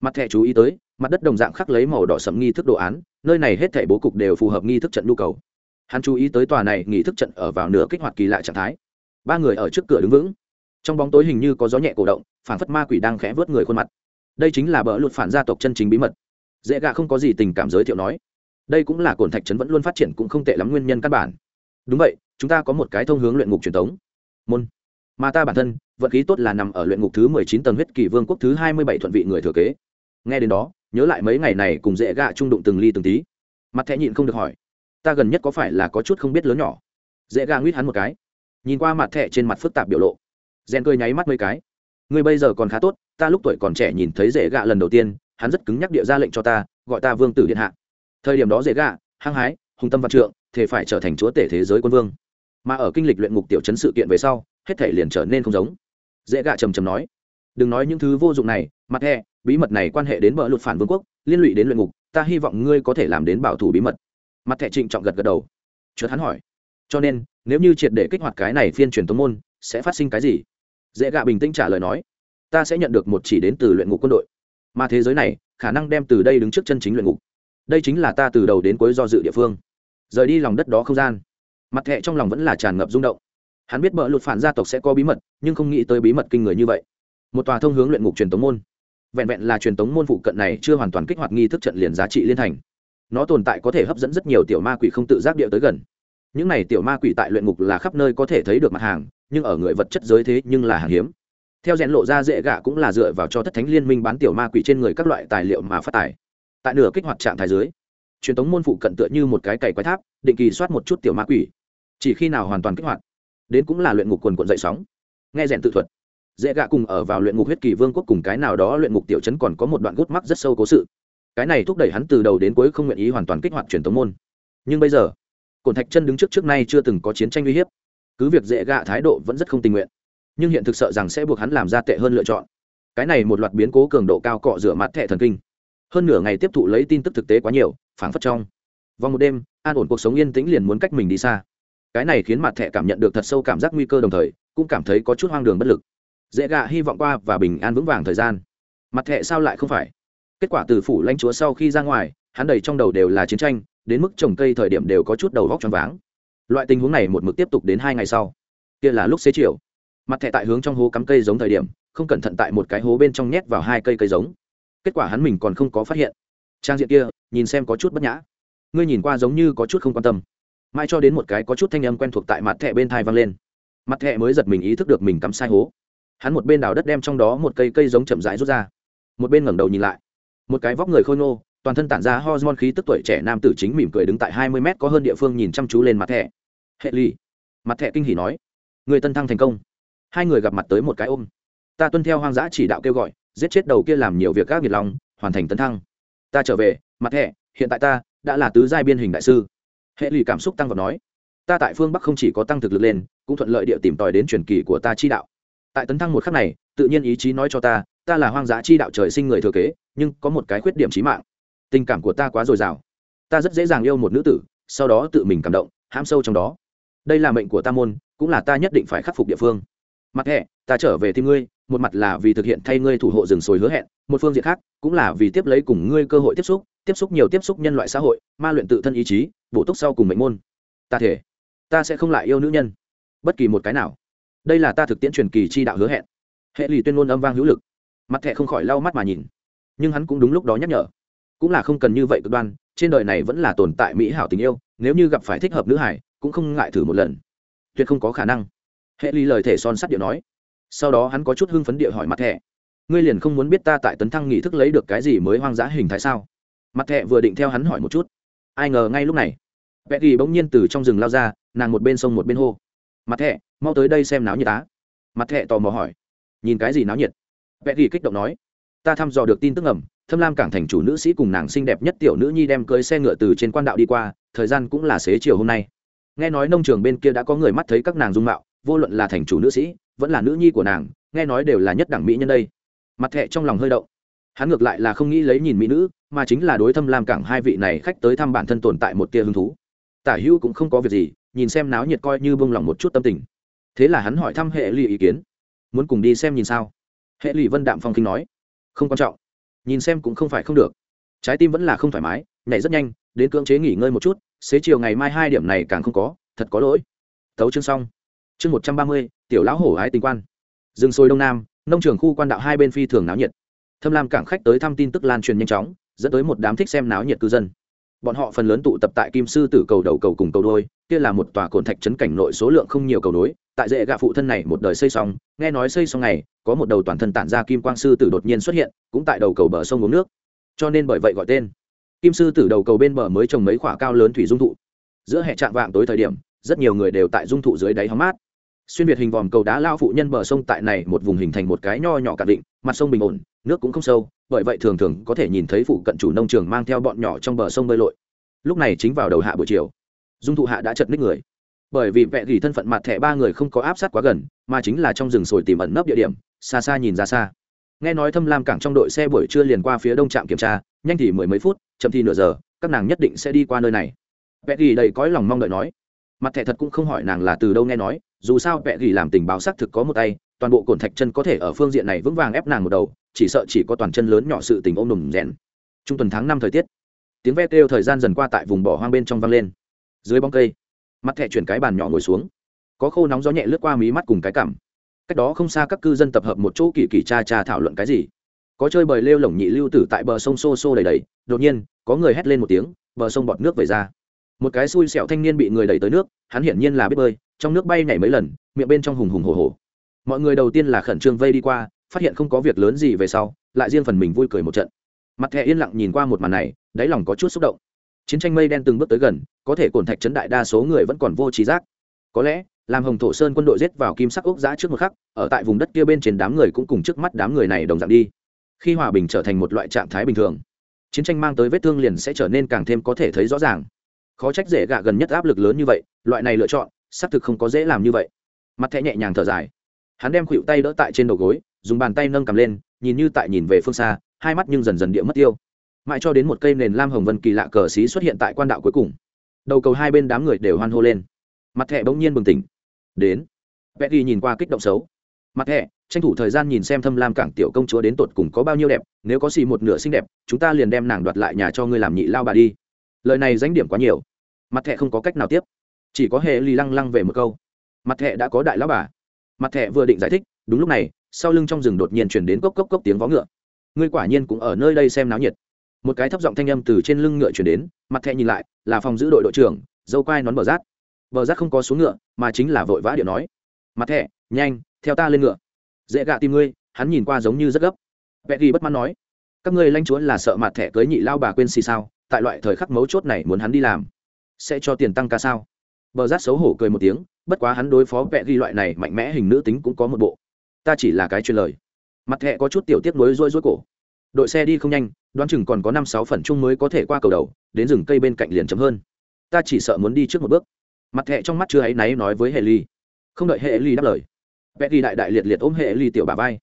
Mặt thẻ chú ý tới, mặt đất đồng dạng khắc lấy màu đỏ sẫm nghi thức đồ án nơi này hết thảy bố cục đều phù hợp nghi thức trận nhu cầu. Hắn chú ý tới tòa này nghi thức trận ở vào nửa kích hoạt kỳ lạ trạng thái. Ba người ở trước cửa đứng vững. Trong bóng tối hình như có gió nhẹ cổ động, phản phất ma quỷ đang khẽ vớt người khuôn mặt. Đây chính là bỡ lụt phản gia tộc chân chính bí mật. Dễ gạ không có gì tình cảm giới thiệu nói. Đây cũng là cồn thạch trấn vẫn luôn phát triển cũng không tệ lắm nguyên nhân căn bản. Đúng vậy, chúng ta có một cái thông hướng luyện ngục truyền thống. Môn. Mà ta bản thân vận khí tốt là nằm ở luyện ngục thứ mười chín tầng huyết kỳ vương quốc thứ hai mươi bảy thuận vị người thừa kế. Nghe đến đó nhớ lại mấy ngày này cùng dễ gạ trung đụng từng ly từng tí. Mặt thẹ nhịn không được hỏi, ta gần nhất có phải là có chút không biết lớn nhỏ? Dễ gạ nguyết hắn một cái, nhìn qua mặt thẹ trên mặt phức tạp biểu lộ. Rèn cười nháy mắt mấy cái, ngươi bây giờ còn khá tốt, ta lúc tuổi còn trẻ nhìn thấy dễ gạ lần đầu tiên, hắn rất cứng nhắc địa ra lệnh cho ta, gọi ta vương tử điện hạ. Thời điểm đó dễ gạ, hăng hái, hùng tâm văn trượng thể phải trở thành chúa tể thế giới quân vương. Mà ở kinh lịch luyện ngục tiểu chấn sự kiện về sau, hết thể liền trở nên không giống. Dễ gạ trầm trầm nói đừng nói những thứ vô dụng này, mặt hẹ bí mật này quan hệ đến bờ luật phản vương quốc, liên lụy đến luyện ngục, ta hy vọng ngươi có thể làm đến bảo thủ bí mật. Mặt thẻ trịnh trọng gật gật đầu. Chợt hắn hỏi. Cho nên, nếu như triệt để kích hoạt cái này phiên truyền tống môn, sẽ phát sinh cái gì? Dễ gạ bình tĩnh trả lời nói. Ta sẽ nhận được một chỉ đến từ luyện ngục quân đội. Mà thế giới này, khả năng đem từ đây đứng trước chân chính luyện ngục. Đây chính là ta từ đầu đến cuối do dự địa phương. Rời đi lòng đất đó không gian. Mặt thẹ trong lòng vẫn là tràn ngập rung động. Hắn biết bỡ lụt phản gia tộc sẽ có bí mật, nhưng không nghĩ tới bí mật kinh người như vậy một tòa thông hướng luyện ngục truyền tống môn. Vẹn vẹn là truyền tống môn phụ cận này chưa hoàn toàn kích hoạt nghi thức trận liền giá trị liên thành. Nó tồn tại có thể hấp dẫn rất nhiều tiểu ma quỷ không tự giác điệu tới gần. Những này tiểu ma quỷ tại luyện ngục là khắp nơi có thể thấy được mặt hàng, nhưng ở người vật chất giới thế nhưng là hàng hiếm. Theo rèn lộ ra dễ gạ cũng là dựa vào cho thất thánh liên minh bán tiểu ma quỷ trên người các loại tài liệu mà phát tài tại nửa kích hoạt trạng thái dưới, truyền tống môn phụ cận tựa như một cái cày quái tháp, định kỳ soát một chút tiểu ma quỷ. Chỉ khi nào hoàn toàn kích hoạt, đến cũng là luyện ngục quần quận dậy sóng. Nghe rèn tự thuật dễ gạ cùng ở vào luyện ngục huyết kỳ vương quốc cùng cái nào đó luyện ngục tiểu chấn còn có một đoạn gút mắc rất sâu cố sự. Cái này thúc đẩy hắn từ đầu đến cuối không nguyện ý hoàn toàn kích hoạt truyền thống môn. Nhưng bây giờ, cổn thạch chân đứng trước trước nay chưa từng có chiến tranh uy hiếp. Cứ việc dễ gạ thái độ vẫn rất không tình nguyện, nhưng hiện thực sợ rằng sẽ buộc hắn làm ra tệ hơn lựa chọn. Cái này một loạt biến cố cường độ cao cọ rửa mặt thẻ thần kinh. Hơn nửa ngày tiếp thụ lấy tin tức thực tế quá nhiều, phảng phất trong vòng một đêm, an ổn cuộc sống yên tĩnh liền muốn cách mình đi xa. Cái này khiến mặt thẻ cảm nhận được thật sâu cảm giác nguy cơ đồng thời, cũng cảm thấy có chút hoang đường bất lực dễ gạ hy vọng qua và bình an vững vàng thời gian. Mặt hệ sao lại không phải? Kết quả từ phủ lãnh chúa sau khi ra ngoài, hắn đầy trong đầu đều là chiến tranh, đến mức trồng cây thời điểm đều có chút đầu vóc choáng váng. Loại tình huống này một mực tiếp tục đến hai ngày sau. Kia là lúc xế chiều. Mặt thẹ tại hướng trong hố cắm cây giống thời điểm, không cẩn thận tại một cái hố bên trong nhét vào hai cây cây giống. Kết quả hắn mình còn không có phát hiện. Trang diện kia, nhìn xem có chút bất nhã. Ngươi nhìn qua giống như có chút không quan tâm. Mãi cho đến một cái có chút thanh âm quen thuộc tại mặt thẹ bên thai vang lên. Mặt thẹ mới giật mình ý thức được mình cắm sai hố hắn một bên đào đất đem trong đó một cây cây giống chậm rãi rút ra. Một bên ngẩng đầu nhìn lại. Một cái vóc người khôi ngô, toàn thân tản ra hormone khí tức tuổi trẻ nam tử chính mỉm cười đứng tại hai mươi mét có hơn địa phương nhìn chăm chú lên mặt thẻ. Hệ ly mặt thẻ kinh hỉ nói. Người tân thăng thành công. Hai người gặp mặt tới một cái ôm. Ta tuân theo hoang dã chỉ đạo kêu gọi, giết chết đầu kia làm nhiều việc các nghiệt lòng, hoàn thành tấn thăng. Ta trở về, mặt thẻ, hiện tại ta đã là tứ giai biên hình đại sư. Hệ lụy cảm xúc tăng vào nói. Ta tại phương bắc không chỉ có tăng thực lực lên, cũng thuận lợi địa tìm tòi đến truyền kỳ của ta chi đạo tại tấn thăng một khắc này, tự nhiên ý chí nói cho ta ta là hoang dã chi đạo trời sinh người thừa kế, nhưng có một cái khuyết điểm trí mạng. Tình cảm của ta quá dồi dào. Ta rất dễ dàng yêu một nữ tử, sau đó tự mình cảm động, hãm sâu trong đó. Đây là mệnh của ta môn, cũng là ta nhất định phải khắc phục địa phương. Mặt hệ ta trở về tìm ngươi, một mặt là vì thực hiện thay ngươi thủ hộ rừng sồi hứa hẹn, một phương diện khác, cũng là vì tiếp lấy cùng ngươi cơ hội tiếp xúc tiếp xúc nhiều tiếp xúc nhân loại xã hội, ma luyện tự thân ý chí, bổ túc sau cùng mệnh môn. Ta thể ta sẽ không lại yêu nữ nhân, bất kỳ một cái nào đây là ta thực tiễn truyền kỳ chi đạo hứa hẹn. Hệ lì tuyên ngôn âm vang hữu lực. Mặt thẹ không khỏi lau mắt mà nhìn. Nhưng hắn cũng đúng lúc đó nhắc nhở. Cũng là không cần như vậy cực đoan, trên đời này vẫn là tồn tại mỹ hảo tình yêu, nếu như gặp phải thích hợp nữ hải, cũng không ngại thử một lần. Tuyệt không có khả năng. Hệ ly lời thể son sắt điệu nói. Sau đó hắn có chút hưng phấn địa hỏi mặt thẻ. Ngươi liền không muốn biết ta tại tấn thăng nghị thức lấy được cái gì mới hoang dã hình thái sao? Mặt thẻ vừa định theo hắn hỏi một chút. Ai ngờ ngay lúc này vẽ ghi bỗng nhiên từ trong rừng lao ra, nàng một bên sông một bên hô mặt thẹ mau tới đây xem náo nhiệt á. Mặt thẹ tò mò hỏi. Nhìn cái gì náo nhiệt? Vẽ ghi kích động nói. Ta thăm dò được tin tức ẩm thâm lam cảng thành chủ nữ sĩ cùng nàng xinh đẹp nhất tiểu nữ nhi đem cưới xe ngựa từ trên quan đạo đi qua, thời gian cũng là xế chiều hôm nay. Nghe nói nông trường bên kia đã có người mắt thấy các nàng dung mạo, vô luận là thành chủ nữ sĩ, vẫn là nữ nhi của nàng, nghe nói đều là nhất đẳng mỹ nhân đây. Mặt thẹ trong lòng hơi động. Hắn ngược lại là không nghĩ lấy nhìn mỹ nữ, mà chính là đối thâm lam cảng hai vị này khách tới thăm bản thân tồn tại một tia hứng thú. Tả hữu cũng không có việc gì nhìn xem náo nhiệt coi như bông lòng một chút tâm tình. Thế là hắn hỏi thăm hệ lụy ý kiến. Muốn cùng đi xem nhìn sao? Hệ lụy vân đạm phong kinh nói. Không quan trọng. Nhìn xem cũng không phải không được. Trái tim vẫn là không thoải mái, nhảy rất nhanh, đến cưỡng chế nghỉ ngơi một chút, xế chiều ngày mai hai điểm này càng không có, thật có lỗi. Thấu chương xong. Chương một trăm ba mươi, tiểu lão hổ ái tình quan. Rừng sôi đông nam, nông trường khu quan đạo hai bên phi thường náo nhiệt. Thâm lam cảng khách tới thăm tin tức lan truyền nhanh chóng, dẫn tới một đám thích xem náo nhiệt cư dân bọn họ phần lớn tụ tập tại kim sư tử cầu đầu cầu cùng cầu đôi kia là một tòa cồn thạch trấn cảnh nội số lượng không nhiều cầu đối, tại dễ gạ phụ thân này một đời xây xong nghe nói xây xong này có một đầu toàn thân tản ra kim quang sư tử đột nhiên xuất hiện cũng tại đầu cầu bờ sông uống nước. Cho nên bởi vậy gọi tên. Kim sư tử đầu cầu bên bờ mới trồng mấy khoả cao lớn thủy dung thụ. Giữa hệ trạng vạng tối thời điểm rất nhiều người đều tại dung thụ dưới đáy hóng mát. Xuyên việt hình vòm cầu đá lao phụ nhân bờ sông tại này một vùng hình thành một cái nho nhỏ cả định mặt sông bình ổn nước cũng không sâu bởi vậy thường thường có thể nhìn thấy phụ cận chủ nông trường mang theo bọn nhỏ trong bờ sông bơi lội. Lúc này chính vào đầu hạ buổi chiều, dung thụ hạ đã chật ních người. Bởi vì vẹ gỉ thân phận mặt thẻ ba người không có áp sát quá gần, mà chính là trong rừng sồi tìm ẩn nấp địa điểm, xa xa nhìn ra xa. Nghe nói thâm lam cảng trong đội xe buổi trưa liền qua phía đông trạm kiểm tra, nhanh thì mười mấy phút, chậm thì nửa giờ, các nàng nhất định sẽ đi qua nơi này. Vẹ gỉ đầy cõi lòng mong đợi nói. Mặt thẻ thật cũng không hỏi nàng là từ đâu nghe nói, dù sao vẹ gỉ làm tình báo xác thực có một tay toàn bộ cổn thạch chân có thể ở phương diện này vững vàng ép nàng một đầu, chỉ sợ chỉ có toàn chân lớn nhỏ sự tình ôm đùm rèn. Trung tuần tháng năm thời tiết. Tiếng ve kêu thời gian dần qua tại vùng bỏ hoang bên trong vang lên. Dưới bóng cây mắt thẹ chuyển cái bàn nhỏ ngồi xuống. Có khô nóng gió nhẹ lướt qua mí mắt cùng cái cảm. Cách đó không xa các cư dân tập hợp một chỗ kỳ kỳ cha cha thảo luận cái gì. Có chơi bời lêu lồng nhị lưu tử tại bờ sông xô xô đầy đầy, đột nhiên, có người hét lên một tiếng, bờ sông bọt nước về ra. Một cái xui xẹo thanh niên bị người đẩy tới nước, hắn hiển nhiên là biết bơi, trong nước bay nhảy mấy lần, miệng bên trong hùng hùng hồ hồ mọi người đầu tiên là khẩn trương vây đi qua, phát hiện không có việc lớn gì về sau, lại riêng phần mình vui cười một trận. Mặt thẻ yên lặng nhìn qua một màn này, đáy lòng có chút xúc động. Chiến tranh mây đen từng bước tới gần, có thể cổn thạch chấn đại đa số người vẫn còn vô trí giác. Có lẽ, làm hồng thổ sơn quân đội giết vào kim sắc ốc giã trước một khắc, ở tại vùng đất kia bên trên đám người cũng cùng trước mắt đám người này đồng dạng đi. Khi hòa bình trở thành một loại trạng thái bình thường, chiến tranh mang tới vết thương liền sẽ trở nên càng thêm có thể thấy rõ ràng. Khó trách dễ gạ gần nhất áp lực lớn như vậy, loại này lựa chọn, xác thực không có dễ làm như vậy. Mặt thẻ nhẹ nhàng thở dài hắn đem khuỵu tay đỡ tại trên đầu gối, dùng bàn tay nâng cầm lên, nhìn như tại nhìn về phương xa, hai mắt nhưng dần dần địa mất tiêu. Mãi cho đến một cây nền lam hồng vân kỳ lạ cờ xí xuất hiện tại quan đạo cuối cùng. Đầu cầu hai bên đám người đều hoan hô lên. Mặt thẹ bỗng nhiên bừng tỉnh. Đến. Vẽ đi nhìn qua kích động xấu. Mặt thẹ tranh thủ thời gian nhìn xem thâm lam cảng tiểu công chúa đến tột cùng có bao nhiêu đẹp, nếu có xì một nửa xinh đẹp, chúng ta liền đem nàng đoạt lại nhà cho ngươi làm nhị lao bà đi. Lời này danh điểm quá nhiều. Mặt thẹ không có cách nào tiếp. Chỉ có hệ lì lăng lăng về một câu. Mặt thẹ đã có đại lao bà mặt Thẹ vừa định giải thích, đúng lúc này, sau lưng trong rừng đột nhiên chuyển đến cốc cốc cốc tiếng vó ngựa. Ngươi quả nhiên cũng ở nơi đây xem náo nhiệt. Một cái thấp giọng thanh âm từ trên lưng ngựa chuyển đến, mặt thẹ nhìn lại, là phòng giữ đội đội trưởng, dâu quai nón bờ rát. Bờ rát không có xuống ngựa, mà chính là vội vã điệu nói. Mặt thẹ nhanh, theo ta lên ngựa. Dễ gạ tìm ngươi, hắn nhìn qua giống như rất gấp. Vẽ ghi bất mãn nói. Các ngươi lanh chúa là sợ mặt thẻ cưới nhị lao bà quên xì sao, tại loại thời khắc mấu chốt này muốn hắn đi làm, sẽ cho tiền tăng ca sao? Bờ rát xấu hổ cười một tiếng bất quá hắn đối phó vẽ ghi loại này mạnh mẽ hình nữ tính cũng có một bộ. Ta chỉ là cái truyền lời. Mặt thẹ có chút tiểu tiết nối rối rối cổ. Đội xe đi không nhanh, đoán chừng còn có năm sáu phần chung mới có thể qua cầu đầu, đến rừng cây bên cạnh liền chấm hơn. Ta chỉ sợ muốn đi trước một bước. Mặt thẹ trong mắt chưa áy náy nói với hệ ly. Không đợi hệ ly đáp lời vẽ ghi đại đại liệt liệt ôm hệ ly tiểu bà vai.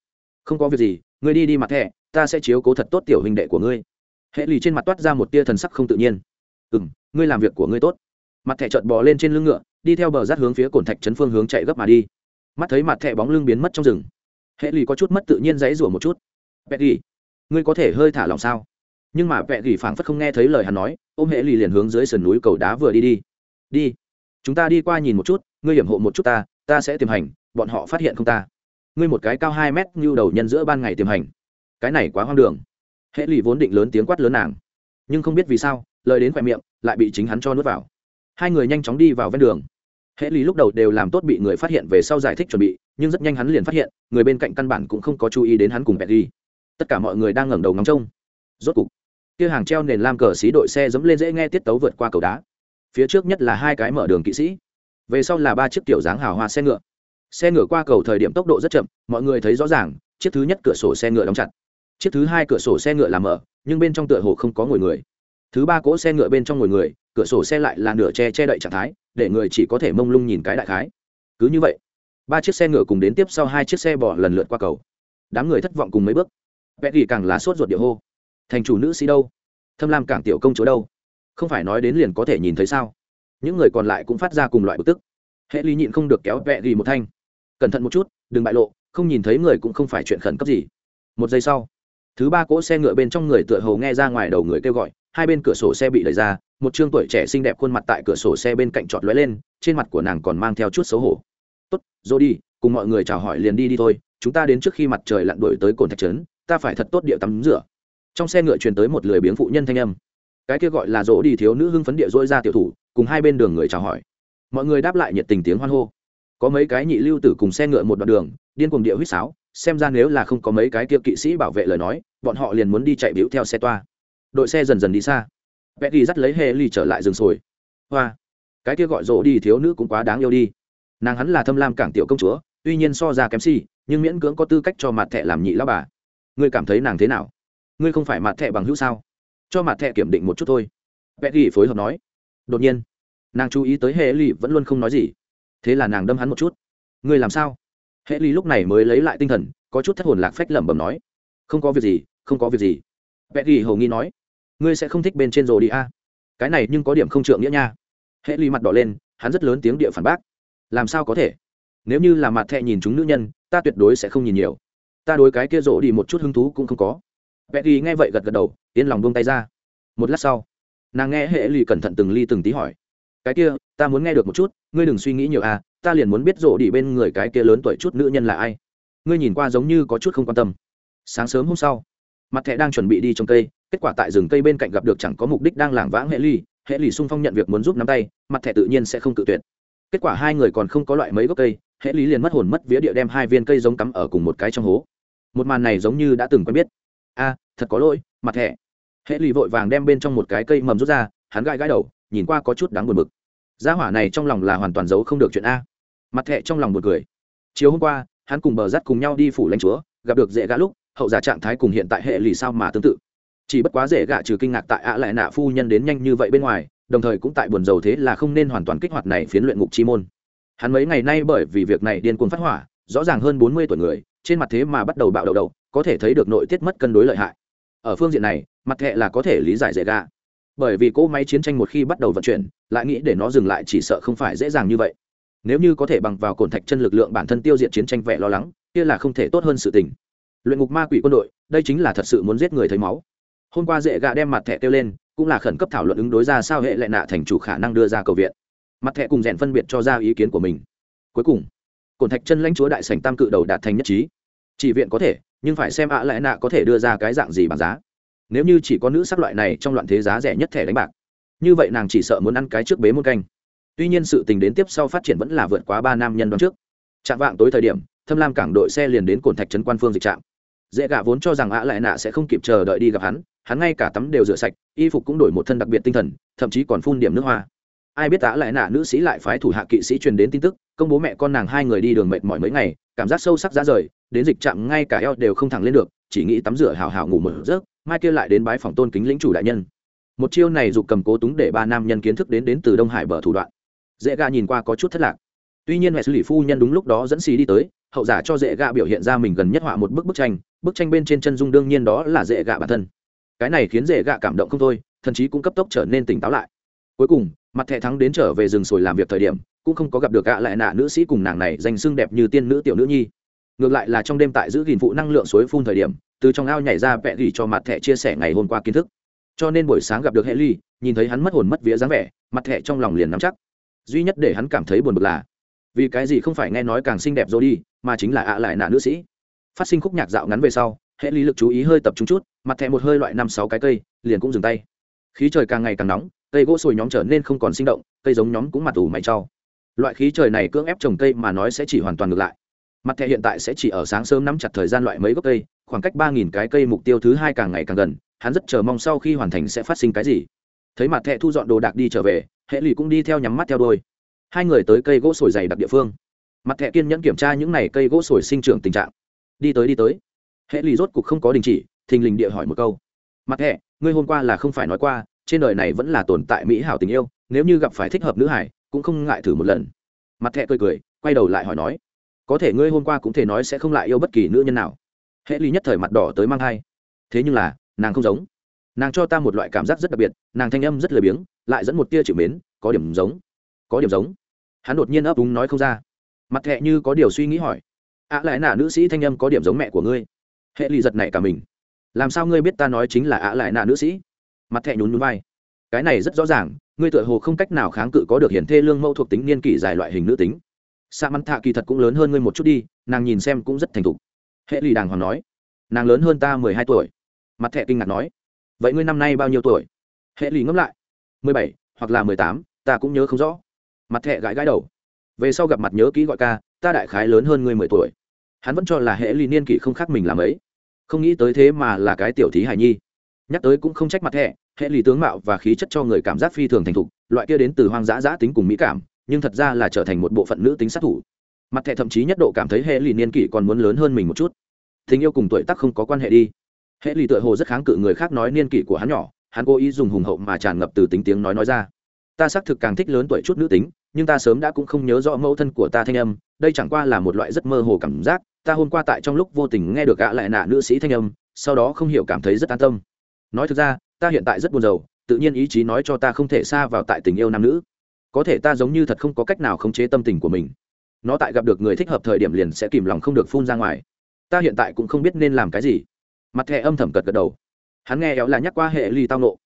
Không có việc gì ngươi đi đi mặt thẹ ta sẽ chiếu cố thật tốt tiểu hình đệ của ngươi. Hệ ly trên mặt toát ra một tia thần sắc không tự nhiên. Ừ m ngươi làm việc của ngươi tốt. Mặt thẹ trợt bò lên trên lưng ngựa đi theo bờ rát hướng phía cồn thạch chấn phương hướng chạy gấp mà đi. Mắt thấy mặt thẹ bóng lưng biến mất trong rừng. Hệ lì có chút mất tự nhiên dãy rủa một chút. Vẹt gỉ, ngươi có thể hơi thả lòng sao? Nhưng mà vẹt gỉ phảng phất không nghe thấy lời hắn nói, ôm hệ lì liền hướng dưới sườn núi cầu đá vừa đi đi. Đi. Chúng ta đi qua nhìn một chút, ngươi hiểm hộ một chút ta ta sẽ tìm hành, bọn họ phát hiện không ta. Ngươi một cái cao hai mét như đầu nhân giữa ban ngày tìm hành. Cái này quá hoang đường. Hệ lì vốn định lớn tiếng quát lớn nàng. Nhưng không biết vì sao, lời đến khoe miệng, lại bị chính hắn cho nuốt vào hai người nhanh chóng đi vào ven đường. Hệ lý lúc đầu đều làm tốt bị người phát hiện về sau giải thích chuẩn bị, nhưng rất nhanh hắn liền phát hiện, người bên cạnh căn bản cũng không có chú ý đến hắn cùng petty tất cả mọi người đang ngẩng đầu ngắm trông. Rốt cục, kia hàng treo nền lam cờ xí đội xe dẫm lên dễ nghe tiết tấu vượt qua cầu đá. Phía trước nhất là hai cái mở đường kỵ sĩ. Về sau là ba chiếc kiểu dáng hào hoa xe ngựa. Xe ngựa qua cầu thời điểm tốc độ rất chậm, mọi người thấy rõ ràng, chiếc thứ nhất cửa sổ xe ngựa đóng chặt. Chiếc thứ hai cửa sổ xe ngựa làm mở, nhưng bên trong tựa hồ không có ngồi người thứ ba cỗ xe ngựa bên trong ngồi người, cửa sổ xe lại là nửa che che đậy trạng thái, để người chỉ có thể mông lung nhìn cái đại khái. Cứ như vậy, ba chiếc xe ngựa cùng đến tiếp sau hai chiếc xe bỏ lần lượt qua cầu. Đám người thất vọng cùng mấy bước. Vẽ gỉ càng lá sốt ruột địa hô. Thành chủ nữ sĩ đâu? Thâm lam cảng tiểu công chúa đâu? Không phải nói đến liền có thể nhìn thấy sao? Những người còn lại cũng phát ra cùng loại bực tức. Hệ ly nhịn không được kéo vẽ ghi một thanh. Cẩn thận một chút, đừng bại lộ, không nhìn thấy người cũng không phải chuyện khẩn cấp gì. Một giây sau, thứ ba cỗ xe ngựa bên trong người tựa hầu nghe ra ngoài đầu người kêu gọi hai bên cửa sổ xe bị đẩy ra, một chương tuổi trẻ xinh đẹp khuôn mặt tại cửa sổ xe bên cạnh trọt lóe lên, trên mặt của nàng còn mang theo chút xấu hổ. Tốt dô đi cùng mọi người chào hỏi liền đi đi thôi, chúng ta đến trước khi mặt trời lặn đuổi tới cồn thạch trấn, ta phải thật tốt địa tắm rửa. Trong xe ngựa truyền tới một lười biếng phụ nhân thanh âm. Cái kia gọi là rỗ đi thiếu nữ hưng phấn địa dỗi ra tiểu thủ, cùng hai bên đường người chào hỏi. Mọi người đáp lại nhiệt tình tiếng hoan hô. Có mấy cái nhị lưu tử cùng xe ngựa một đoạn đường, điên cuồng địa huýt sáo, xem ra nếu là không có mấy cái kia kỵ sĩ bảo vệ lời nói, bọn họ liền muốn đi chạy biểu theo xe toa đội xe dần dần đi xa. Vẽ ghi dắt lấy hệ ly trở lại rừng sồi. Hoa, cái kia gọi rỗ đi thiếu nữ cũng quá đáng yêu đi. Nàng hắn là thâm lam cảng tiểu công chúa, tuy nhiên so ra kém si, nhưng miễn cưỡng có tư cách cho mặt Thẹ làm nhị lao bà. Ngươi cảm thấy nàng thế nào? Ngươi không phải mặt Thẹ bằng hữu sao? Cho mặt Thẹ kiểm định một chút thôi. Vẽ ghi phối hợp nói. Đột nhiên, nàng chú ý tới hệ ly vẫn luôn không nói gì. Thế là nàng đâm hắn một chút. Ngươi làm sao? Hệ ly lúc này mới lấy lại tinh thần, có chút thất hồn lạc phách lẩm bẩm nói. Không có việc gì, không có việc gì. Vẽ ghi hầu nghi nói ngươi sẽ không thích bên trên rồi đi a. À? cái này nhưng có điểm không trượng nghĩa nha. Hệ ly mặt đỏ lên, hắn rất lớn tiếng địa phản bác. Làm sao có thể? Nếu như là mặt thẹ nhìn chúng nữ nhân, ta tuyệt đối sẽ không nhìn nhiều. Ta đối cái kia rộ đi một chút hứng thú cũng không có. Vẽ ghi nghe vậy gật gật đầu, yên lòng buông tay ra. Một lát sau, nàng nghe hệ lì cẩn thận từng ly từng tí hỏi. Cái kia, ta muốn nghe được một chút, ngươi đừng suy nghĩ nhiều à ta liền muốn biết rộ đi bên người cái kia lớn tuổi chút nữ nhân là ai. Ngươi nhìn qua giống như có chút không quan tâm. Sáng sớm hôm sau mặt thẻ đang chuẩn bị đi trong cây, kết quả tại rừng cây bên cạnh gặp được chẳng có mục đích đang lảng vãng hệ ly hệ ly sung phong nhận việc muốn giúp nắm tay, mặt thẻ tự nhiên sẽ không cự tuyệt. Kết quả hai người còn không có loại mấy gốc cây, hệ lý liền mất hồn mất vía địa đem hai viên cây giống cắm ở cùng một cái trong hố. Một màn này giống như đã từng quen biết. A, thật có lỗi, mặt thẻ. Hệ lì vội vàng đem bên trong một cái cây mầm rút ra, hắn gãi gãi đầu, nhìn qua có chút đáng buồn bực. Gia hỏa này trong lòng là hoàn toàn giấu không được chuyện a. Mặt thẻ trong lòng một cười. Chiều hôm qua, hắn cùng bờ dắt cùng nhau đi phủ lãnh chúa, gặp được dễ gã lúc hậu giả trạng thái cùng hiện tại hệ lì sao mà tương tự. Chỉ bất quá dễ gạ trừ kinh ngạc tại ạ lại nạ phu nhân đến nhanh như vậy bên ngoài, đồng thời cũng tại buồn dầu thế là không nên hoàn toàn kích hoạt này phiến luyện ngục chi môn. Hắn mấy ngày nay bởi vì việc này điên cuồng phát hỏa, rõ ràng hơn bốn mươi tuổi người, trên mặt thế mà bắt đầu bạo đầu đầu có thể thấy được nội tiết mất cân đối lợi hại. Ở phương diện này, mặt hệ là có thể lý giải dễ gạ. Bởi vì cỗ máy chiến tranh một khi bắt đầu vận chuyển, lại nghĩ để nó dừng lại chỉ sợ không phải dễ dàng như vậy. Nếu như có thể bằng vào cồn thạch chân lực lượng bản thân tiêu diệt chiến tranh vẻ lo lắng, kia là không thể tốt hơn sự tình luyện ngục ma quỷ quân đội, đây chính là thật sự muốn giết người thấy máu. Hôm qua dễ gạ đem mặt thẻ kêu lên, cũng là khẩn cấp thảo luận ứng đối ra sao hệ lại nạ thành chủ khả năng đưa ra cầu viện. Mặt thẻ cùng rèn phân biệt cho ra ý kiến của mình. Cuối cùng cồn thạch chân lãnh chúa đại sành tam cự đầu đạt thành nhất trí. Chỉ viện có thể, nhưng phải xem ạ lại nạ có thể đưa ra cái dạng gì bằng giá. Nếu như chỉ có nữ sắc loại này trong loạn thế giá rẻ nhất thẻ đánh bạc, như vậy nàng chỉ sợ muốn ăn cái trước bế môn canh. Tuy nhiên sự tình đến tiếp sau phát triển vẫn là vượt quá ba nam nhân đoán trước. Chạm vạng tối thời điểm, thâm lam cảng đội xe liền đến cồn thạch trấn quan phương dịch trạm dễ gạ vốn cho rằng ạ lại nạ sẽ không kịp chờ đợi đi gặp hắn hắn ngay cả tắm đều rửa sạch, y phục cũng đổi một thân đặc biệt tinh thần, thậm chí còn phun điểm nước hoa. Ai biết ạ lại nạ nữ sĩ lại phái thủ hạ kỵ sĩ truyền đến tin tức, công bố mẹ con nàng hai người đi đường mệt mỏi mấy ngày, cảm giác sâu sắc ra rời, đến dịch trạng ngay cả eo đều không thẳng lên được, chỉ nghĩ tắm rửa hào hào ngủ một giấc, mai kia lại đến bái phòng tôn kính lĩnh chủ đại nhân. Một chiêu này dục cầm cố túng để ba nam nhân kiến thức đến đến từ đông hải bờ thủ đoạn. Dễ Gà nhìn qua có chút thất lạc. Tuy nhiên mẹ xử lý phu nhân đúng lúc đó dẫn xì đi tới, hậu giả cho dễ gạ biểu hiện ra mình gần nhất họa một bức bức tranh bức tranh bên trên chân dung đương nhiên đó là dễ gạ bản thân. Cái này khiến dễ gạ cảm động không thôi, thậm chí cũng cấp tốc trở nên tỉnh táo lại. Cuối cùng, mặt thẻ thắng đến trở về rừng sồi làm việc thời điểm, cũng không có gặp được gạ lại nạ nữ sĩ cùng nàng này danh xưng đẹp như tiên nữ tiểu nữ nhi. Ngược lại là trong đêm tại giữ gìn phụ năng lượng suối phun thời điểm, từ trong ao nhảy ra vẹn gỉ cho mặt thẻ chia sẻ ngày hôm qua kiến thức. Cho nên buổi sáng gặp được hệ ly nhìn thấy hắn mất hồn mất vía dáng vẻ, mặt thẻ trong lòng liền nắm chắc. Duy nhất để hắn cảm thấy buồn bực là, vì cái gì không phải nghe nói càng xinh đẹp rồi đi, mà chính là ạ lại nạ nữ sĩ phát sinh khúc nhạc dạo ngắn về sau, hệ lý lực chú ý hơi tập trung chút, mặt thẹ một hơi loại năm sáu cái cây, liền cũng dừng tay. Khí trời càng ngày càng nóng, cây gỗ sồi nhóm trở nên không còn sinh động, cây giống nhóm cũng mặt ủ mày trau loại khí trời này cưỡng ép trồng cây mà nói sẽ chỉ hoàn toàn ngược lại. Mặt thẻ hiện tại sẽ chỉ ở sáng sớm nắm chặt thời gian loại mấy gốc cây, khoảng cách ba nghìn cái cây mục tiêu thứ hai càng ngày càng gần, hắn rất chờ mong sau khi hoàn thành sẽ phát sinh cái gì. Thấy mặt thẻ thu dọn đồ đạc đi trở về, hệ lụy cũng đi theo nhắm mắt theo đôi hai người tới cây gỗ sồi dày đặc địa phương. Mặt thẻ kiên nhẫn kiểm tra những n à y cây gỗ sồi sinh trưởng tình trạng đi tới đi tới. Hệ lì rốt cục không có đình chỉ, thình lình địa hỏi một câu. Mặt hệ, ngươi hôm qua là không phải nói qua, trên đời này vẫn là tồn tại mỹ hảo tình yêu, nếu như gặp phải thích hợp nữ hải, cũng không ngại thử một lần. Mặt hệ cười cười, quay đầu lại hỏi nói, có thể ngươi hôm qua cũng thể nói sẽ không lại yêu bất kỳ nữ nhân nào. Hệ ly nhất thời mặt đỏ tới mang thai. Thế nhưng là, nàng không giống. Nàng cho ta một loại cảm giác rất đặc biệt, nàng thanh âm rất lười biếng, lại dẫn một tia chịu mến, có điểm giống. Có điểm giống. Hắn đột nhiên ấp úng nói không ra. Mặt thẹ như có điều suy nghĩ hỏi ạ à lại nạ nữ sĩ thanh âm có điểm giống mẹ của ngươi. Hệ lì giật này cả mình. Làm sao ngươi biết ta nói chính là ạ lại nạ nữ sĩ? Mặt thẹ nhún nhún vai. Cái này rất rõ ràng, ngươi tựa hồ không cách nào kháng cự có được hiển thê lương mẫu thuộc tính niên kỷ dài loại hình nữ tính. Sa mắn thạ kỳ thật cũng lớn hơn ngươi một chút đi, nàng nhìn xem cũng rất thành thục. Hệ lì đàng hoàng nói. Nàng lớn hơn ta mười hai tuổi. Mặt thẹ kinh ngạc nói. Vậy ngươi năm nay bao nhiêu tuổi? Hệ lì ngẫm lại. mười bảy hoặc là mười tám, ta cũng nhớ không rõ. Mặt thẹ gãi gãi đầu. Về sau gặp mặt nhớ kỹ gọi ca, ta đại khái lớn hơn ngươi mười tuổi hắn vẫn cho là hệ ly niên kỷ không khác mình làm ấy. Không nghĩ tới thế mà là cái tiểu thí hải nhi. Nhắc tới cũng không trách mặt hệ, hệ lì tướng mạo và khí chất cho người cảm giác phi thường thành thục loại kia đến từ hoang dã dã tính cùng mỹ cảm nhưng thật ra là trở thành một bộ phận nữ tính sát thủ. Mặt hệ thậm chí nhất độ cảm thấy hệ lì niên kỷ còn muốn lớn hơn mình một chút. Tình yêu cùng tuổi tác không có quan hệ đi. Hệ lì tựa hồ rất kháng cự người khác nói niên kỷ của hắn nhỏ hắn cố ý dùng hùng hậu mà tràn ngập từ tính tiếng nói nói ra. Ta xác thực càng thích lớn tuổi chút nữ tính nhưng ta sớm đã cũng không nhớ rõ mẫu thân của ta thanh âm, đây chẳng qua là một loại rất mơ hồ cảm giác, ta hôm qua tại trong lúc vô tình nghe được gã lại nạ nữ sĩ thanh âm, sau đó không hiểu cảm thấy rất an tâm. Nói thực ra, ta hiện tại rất buồn rầu, tự nhiên ý chí nói cho ta không thể xa vào tại tình yêu nam nữ. Có thể ta giống như thật không có cách nào khống chế tâm tình của mình. Nó tại gặp được người thích hợp thời điểm liền sẽ kìm lòng không được phun ra ngoài. Ta hiện tại cũng không biết nên làm cái gì. Mặt thẻ âm thầm cật gật đầu. Hắn nghe éo là nhắc qua hệ ly tao nộ.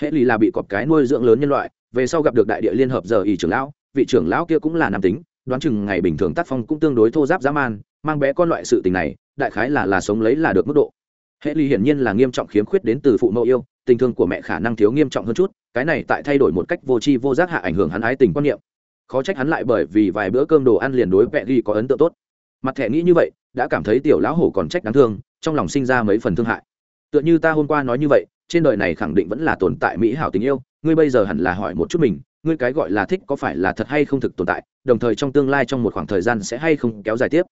Hệ ly là bị cọp cái nuôi dưỡng lớn nhân loại, về sau gặp được đại địa liên hợp giờ ỷ trưởng lão vị trưởng lão kia cũng là nam tính, đoán chừng ngày bình thường tác phong cũng tương đối thô giáp dã man, mang bé con loại sự tình này, đại khái là là sống lấy là được mức độ. Hệ ly hiển nhiên là nghiêm trọng khiếm khuyết đến từ phụ mẫu yêu, tình thương của mẹ khả năng thiếu nghiêm trọng hơn chút, cái này tại thay đổi một cách vô tri vô giác hạ ảnh hưởng hắn ái tình quan niệm. Khó trách hắn lại bởi vì vài bữa cơm đồ ăn liền đối vẹ ghi có ấn tượng tốt. Mặt thẻ nghĩ như vậy, đã cảm thấy tiểu lão hổ còn trách đáng thương, trong lòng sinh ra mấy phần thương hại. Tựa như ta hôm qua nói như vậy, trên đời này khẳng định vẫn là tồn tại mỹ hảo tình yêu, ngươi bây giờ hẳn là hỏi một chút mình ngươi cái gọi là thích có phải là thật hay không thực tồn tại, đồng thời trong tương lai trong một khoảng thời gian sẽ hay không kéo dài tiếp.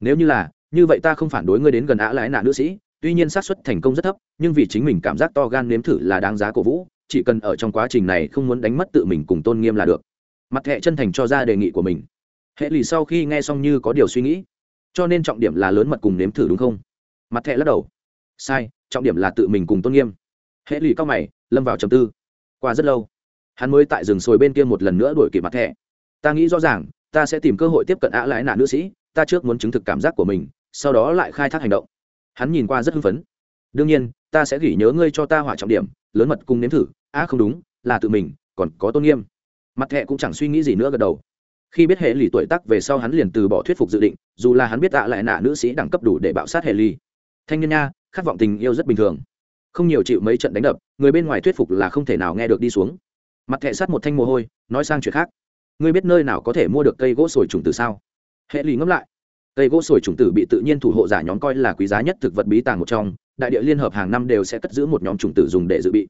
Nếu như là, như vậy ta không phản đối ngươi đến gần ả lái nạ nữ sĩ, tuy nhiên xác suất thành công rất thấp, nhưng vì chính mình cảm giác to gan nếm thử là đáng giá cổ vũ, chỉ cần ở trong quá trình này không muốn đánh mất tự mình cùng tôn nghiêm là được. Mặt thẹ chân thành cho ra đề nghị của mình. Hệ lì sau khi nghe xong như có điều suy nghĩ. Cho nên trọng điểm là lớn mật cùng nếm thử đúng không? Mặt thẹ lắc đầu. Sai, trọng điểm là tự mình cùng tôn nghiêm. Hệ lì cao mày, lâm vào trầm tư. Qua rất lâu hắn mới tại rừng sồi bên kia một lần nữa đuổi kịp mặt thẻ. Ta nghĩ rõ ràng, ta sẽ tìm cơ hội tiếp cận ạ lãi nạ nữ sĩ, ta trước muốn chứng thực cảm giác của mình, sau đó lại khai thác hành động. Hắn nhìn qua rất hưng phấn. Đương nhiên, ta sẽ ghi nhớ ngươi cho ta hỏa trọng điểm, lớn mật cùng nếm thử. Á không đúng, là tự mình, còn có tôn nghiêm. Mặt thẹ cũng chẳng suy nghĩ gì nữa gật đầu. Khi biết hệ lì tuổi tắc về sau hắn liền từ bỏ thuyết phục dự định, dù là hắn biết tạ lại nạ nữ sĩ đẳng cấp đủ để bạo sát hệ lì. Thanh niên nha, khát vọng tình yêu rất bình thường. Không nhiều chịu mấy trận đánh đập, người bên ngoài thuyết phục là không thể nào nghe được đi xuống mặt thẹ sát một thanh mồ hôi, nói sang chuyện khác. Ngươi biết nơi nào có thể mua được cây gỗ sồi trùng tử sao? Hệ lì ngẫm lại. Cây gỗ sồi trùng tử bị tự nhiên thủ hộ giả nhóm coi là quý giá nhất thực vật bí tàng một trong, đại địa liên hợp hàng năm đều sẽ cất giữ một nhóm trùng tử dùng để dự bị.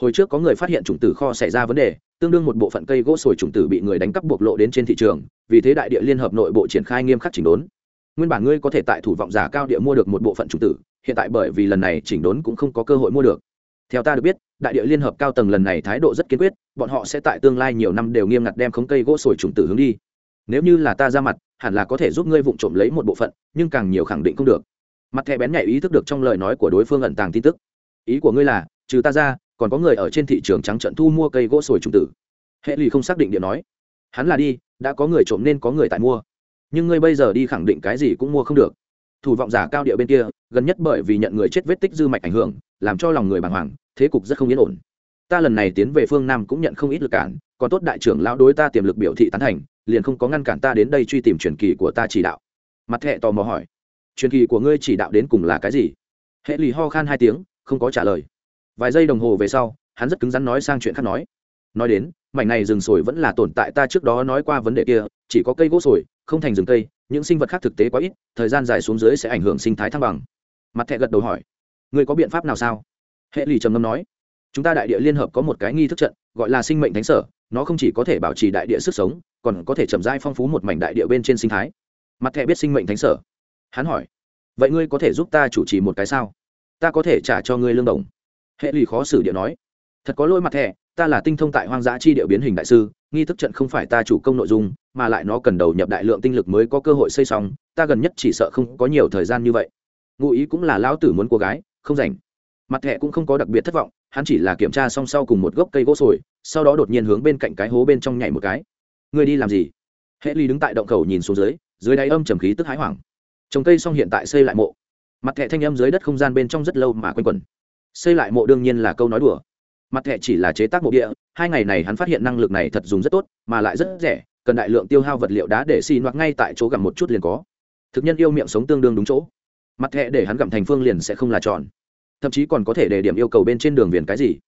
Hồi trước có người phát hiện trùng tử kho xảy ra vấn đề, tương đương một bộ phận cây gỗ sồi trùng tử bị người đánh cắp bộc lộ đến trên thị trường, vì thế đại địa liên hợp nội bộ triển khai nghiêm khắc chỉnh đốn. Nguyên bản ngươi có thể tại thủ vọng giả cao địa mua được một bộ phận trùng tử, hiện tại bởi vì lần này chỉnh đốn cũng không có cơ hội mua được theo ta được biết, đại địa liên hợp cao tầng lần này thái độ rất kiên quyết, bọn họ sẽ tại tương lai nhiều năm đều nghiêm ngặt đem khống cây gỗ sồi trùng tử hướng đi. Nếu như là ta ra mặt, hẳn là có thể giúp ngươi vụng trộm lấy một bộ phận, nhưng càng nhiều khẳng định không được. Mặt thẻ bén nhạy ý thức được trong lời nói của đối phương ẩn tàng tin tức. Ý của ngươi là, trừ ta ra, còn có người ở trên thị trường trắng trận thu mua cây gỗ sồi trùng tử. Hệ lì không xác định điện nói. Hắn là đi, đã có người trộm nên có người tại mua. Nhưng ngươi bây giờ đi khẳng định cái gì cũng mua không được thủ vọng giả cao địa bên kia, gần nhất bởi vì nhận người chết vết tích dư mạch ảnh hưởng, làm cho lòng người bàng hoàng, thế cục rất không yên ổn. Ta lần này tiến về phương nam cũng nhận không ít lực cản, còn tốt đại trưởng lão đối ta tiềm lực biểu thị tán thành, liền không có ngăn cản ta đến đây truy tìm truyền kỳ của ta chỉ đạo. Mặt hệ tò mò hỏi, truyền kỳ của ngươi chỉ đạo đến cùng là cái gì? Hệ lì ho khan hai tiếng, không có trả lời. Vài giây đồng hồ về sau, hắn rất cứng rắn nói sang chuyện khác nói. Nói đến, mảnh này rừng sồi vẫn là tồn tại, ta trước đó nói qua vấn đề kia, chỉ có cây gỗ sồi, không thành rừng cây những sinh vật khác thực tế quá ít, thời gian dài xuống dưới sẽ ảnh hưởng sinh thái thăng bằng. Mặt thẹ gật đầu hỏi, ngươi có biện pháp nào sao? Hệ lì trầm ngâm nói, chúng ta đại địa liên hợp có một cái nghi thức trận, gọi là sinh mệnh thánh sở, nó không chỉ có thể bảo trì đại địa sức sống, còn có thể chậm rãi phong phú một mảnh đại địa bên trên sinh thái. Mặt thẻ biết sinh mệnh thánh sở. Hắn hỏi, vậy ngươi có thể giúp ta chủ trì một cái sao? Ta có thể trả cho ngươi lương đồng. Hệ lì khó xử địa nói, thật có lỗi, mặt thẻ ta là tinh thông tại hoang dã chi địa biến hình đại sư, nghi thức trận không phải ta chủ công nội dung, mà lại nó cần đầu nhập đại lượng tinh lực mới có cơ hội xây xong, ta gần nhất chỉ sợ không có nhiều thời gian như vậy. Ngụ ý cũng là lão tử muốn cô gái, không rảnh. Mặt thẹ cũng không có đặc biệt thất vọng, hắn chỉ là kiểm tra song sau cùng một gốc cây gỗ sồi, sau đó đột nhiên hướng bên cạnh cái hố bên trong nhảy một cái. Người đi làm gì? Hệ ly đứng tại động khẩu nhìn xuống dưới dưới đáy âm trầm khí tức hái hoảng. Trồng cây xong hiện tại xây lại mộ. Mặt thẹ thanh âm dưới đất không gian bên trong rất lâu mà quanh quẩn. Xây lại mộ đương nhiên là câu nói đùa mặt thẻ chỉ là chế tác mộ địa, hai ngày này hắn phát hiện năng lực này thật dùng rất tốt, mà lại rất rẻ, cần đại lượng tiêu hao vật liệu đá để xì noạc ngay tại chỗ gặm một chút liền có. Thực nhân yêu miệng sống tương đương đúng chỗ. Mặt thẻ để hắn gặm thành phương liền sẽ không là tròn. Thậm chí còn có thể để điểm yêu cầu bên trên đường viền cái gì.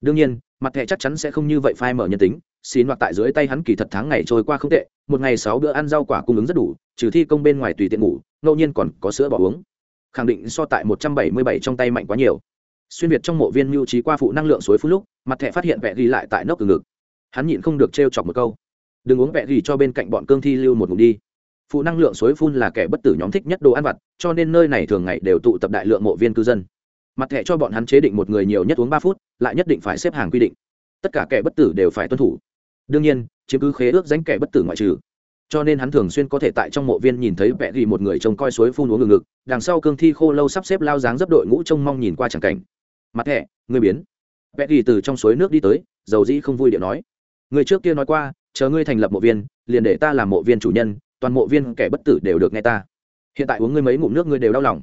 Đương nhiên, mặt thẻ chắc chắn sẽ không như vậy phai mở nhân tính, xì hoặc tại dưới tay hắn kỳ thật tháng ngày trôi qua không tệ, một ngày sáu bữa ăn rau quả cung ứng rất đủ, trừ thi công bên ngoài tùy tiện ngủ, ngẫu nhiên còn có sữa bỏ uống. Khẳng định so tại một trăm bảy mươi bảy trong tay mạnh quá nhiều xuyên việt trong mộ viên mưu trí qua phụ năng lượng suối phun lúc, mặt thẻ phát hiện vẹ ghi lại tại nóc từ ngực. Hắn nhịn không được t chọc một câu. Đừng uống vẹ ghi cho bên cạnh bọn cương thi lưu một ngụm đi. Phụ năng lượng suối phun là kẻ bất tử nhóm thích nhất đồ ăn vặt, cho nên nơi này thường ngày đều tụ tập đại lượng mộ viên cư dân. Mặt thẻ cho bọn hắn chế định một người nhiều nhất uống ba phút, lại nhất định phải xếp hàng quy định. Tất cả kẻ bất tử đều phải tuân thủ. Đương nhiên chứng cứ khế ước danh kẻ bất tử ngoại trừ. Cho nên hắn thường xuyên có thể tại trong mộ viên nhìn thấy vẽ ghi một người trông coi suối phun uống ngừng ngực, đằng sau cương thi khô lâu sắp xếp lao dáng dấp đội ngũ trông mong nhìn qua chẳng cảnh mặt thẻ người biến. Vẽ ghi từ trong suối nước đi tới, dầu dĩ không vui điện nói. Người trước kia nói qua, chờ ngươi thành lập mộ viên, liền để ta làm mộ viên chủ nhân, toàn mộ viên kẻ bất tử đều được nghe ta. Hiện tại uống ngươi mấy ngụm nước ngươi đều đau lòng.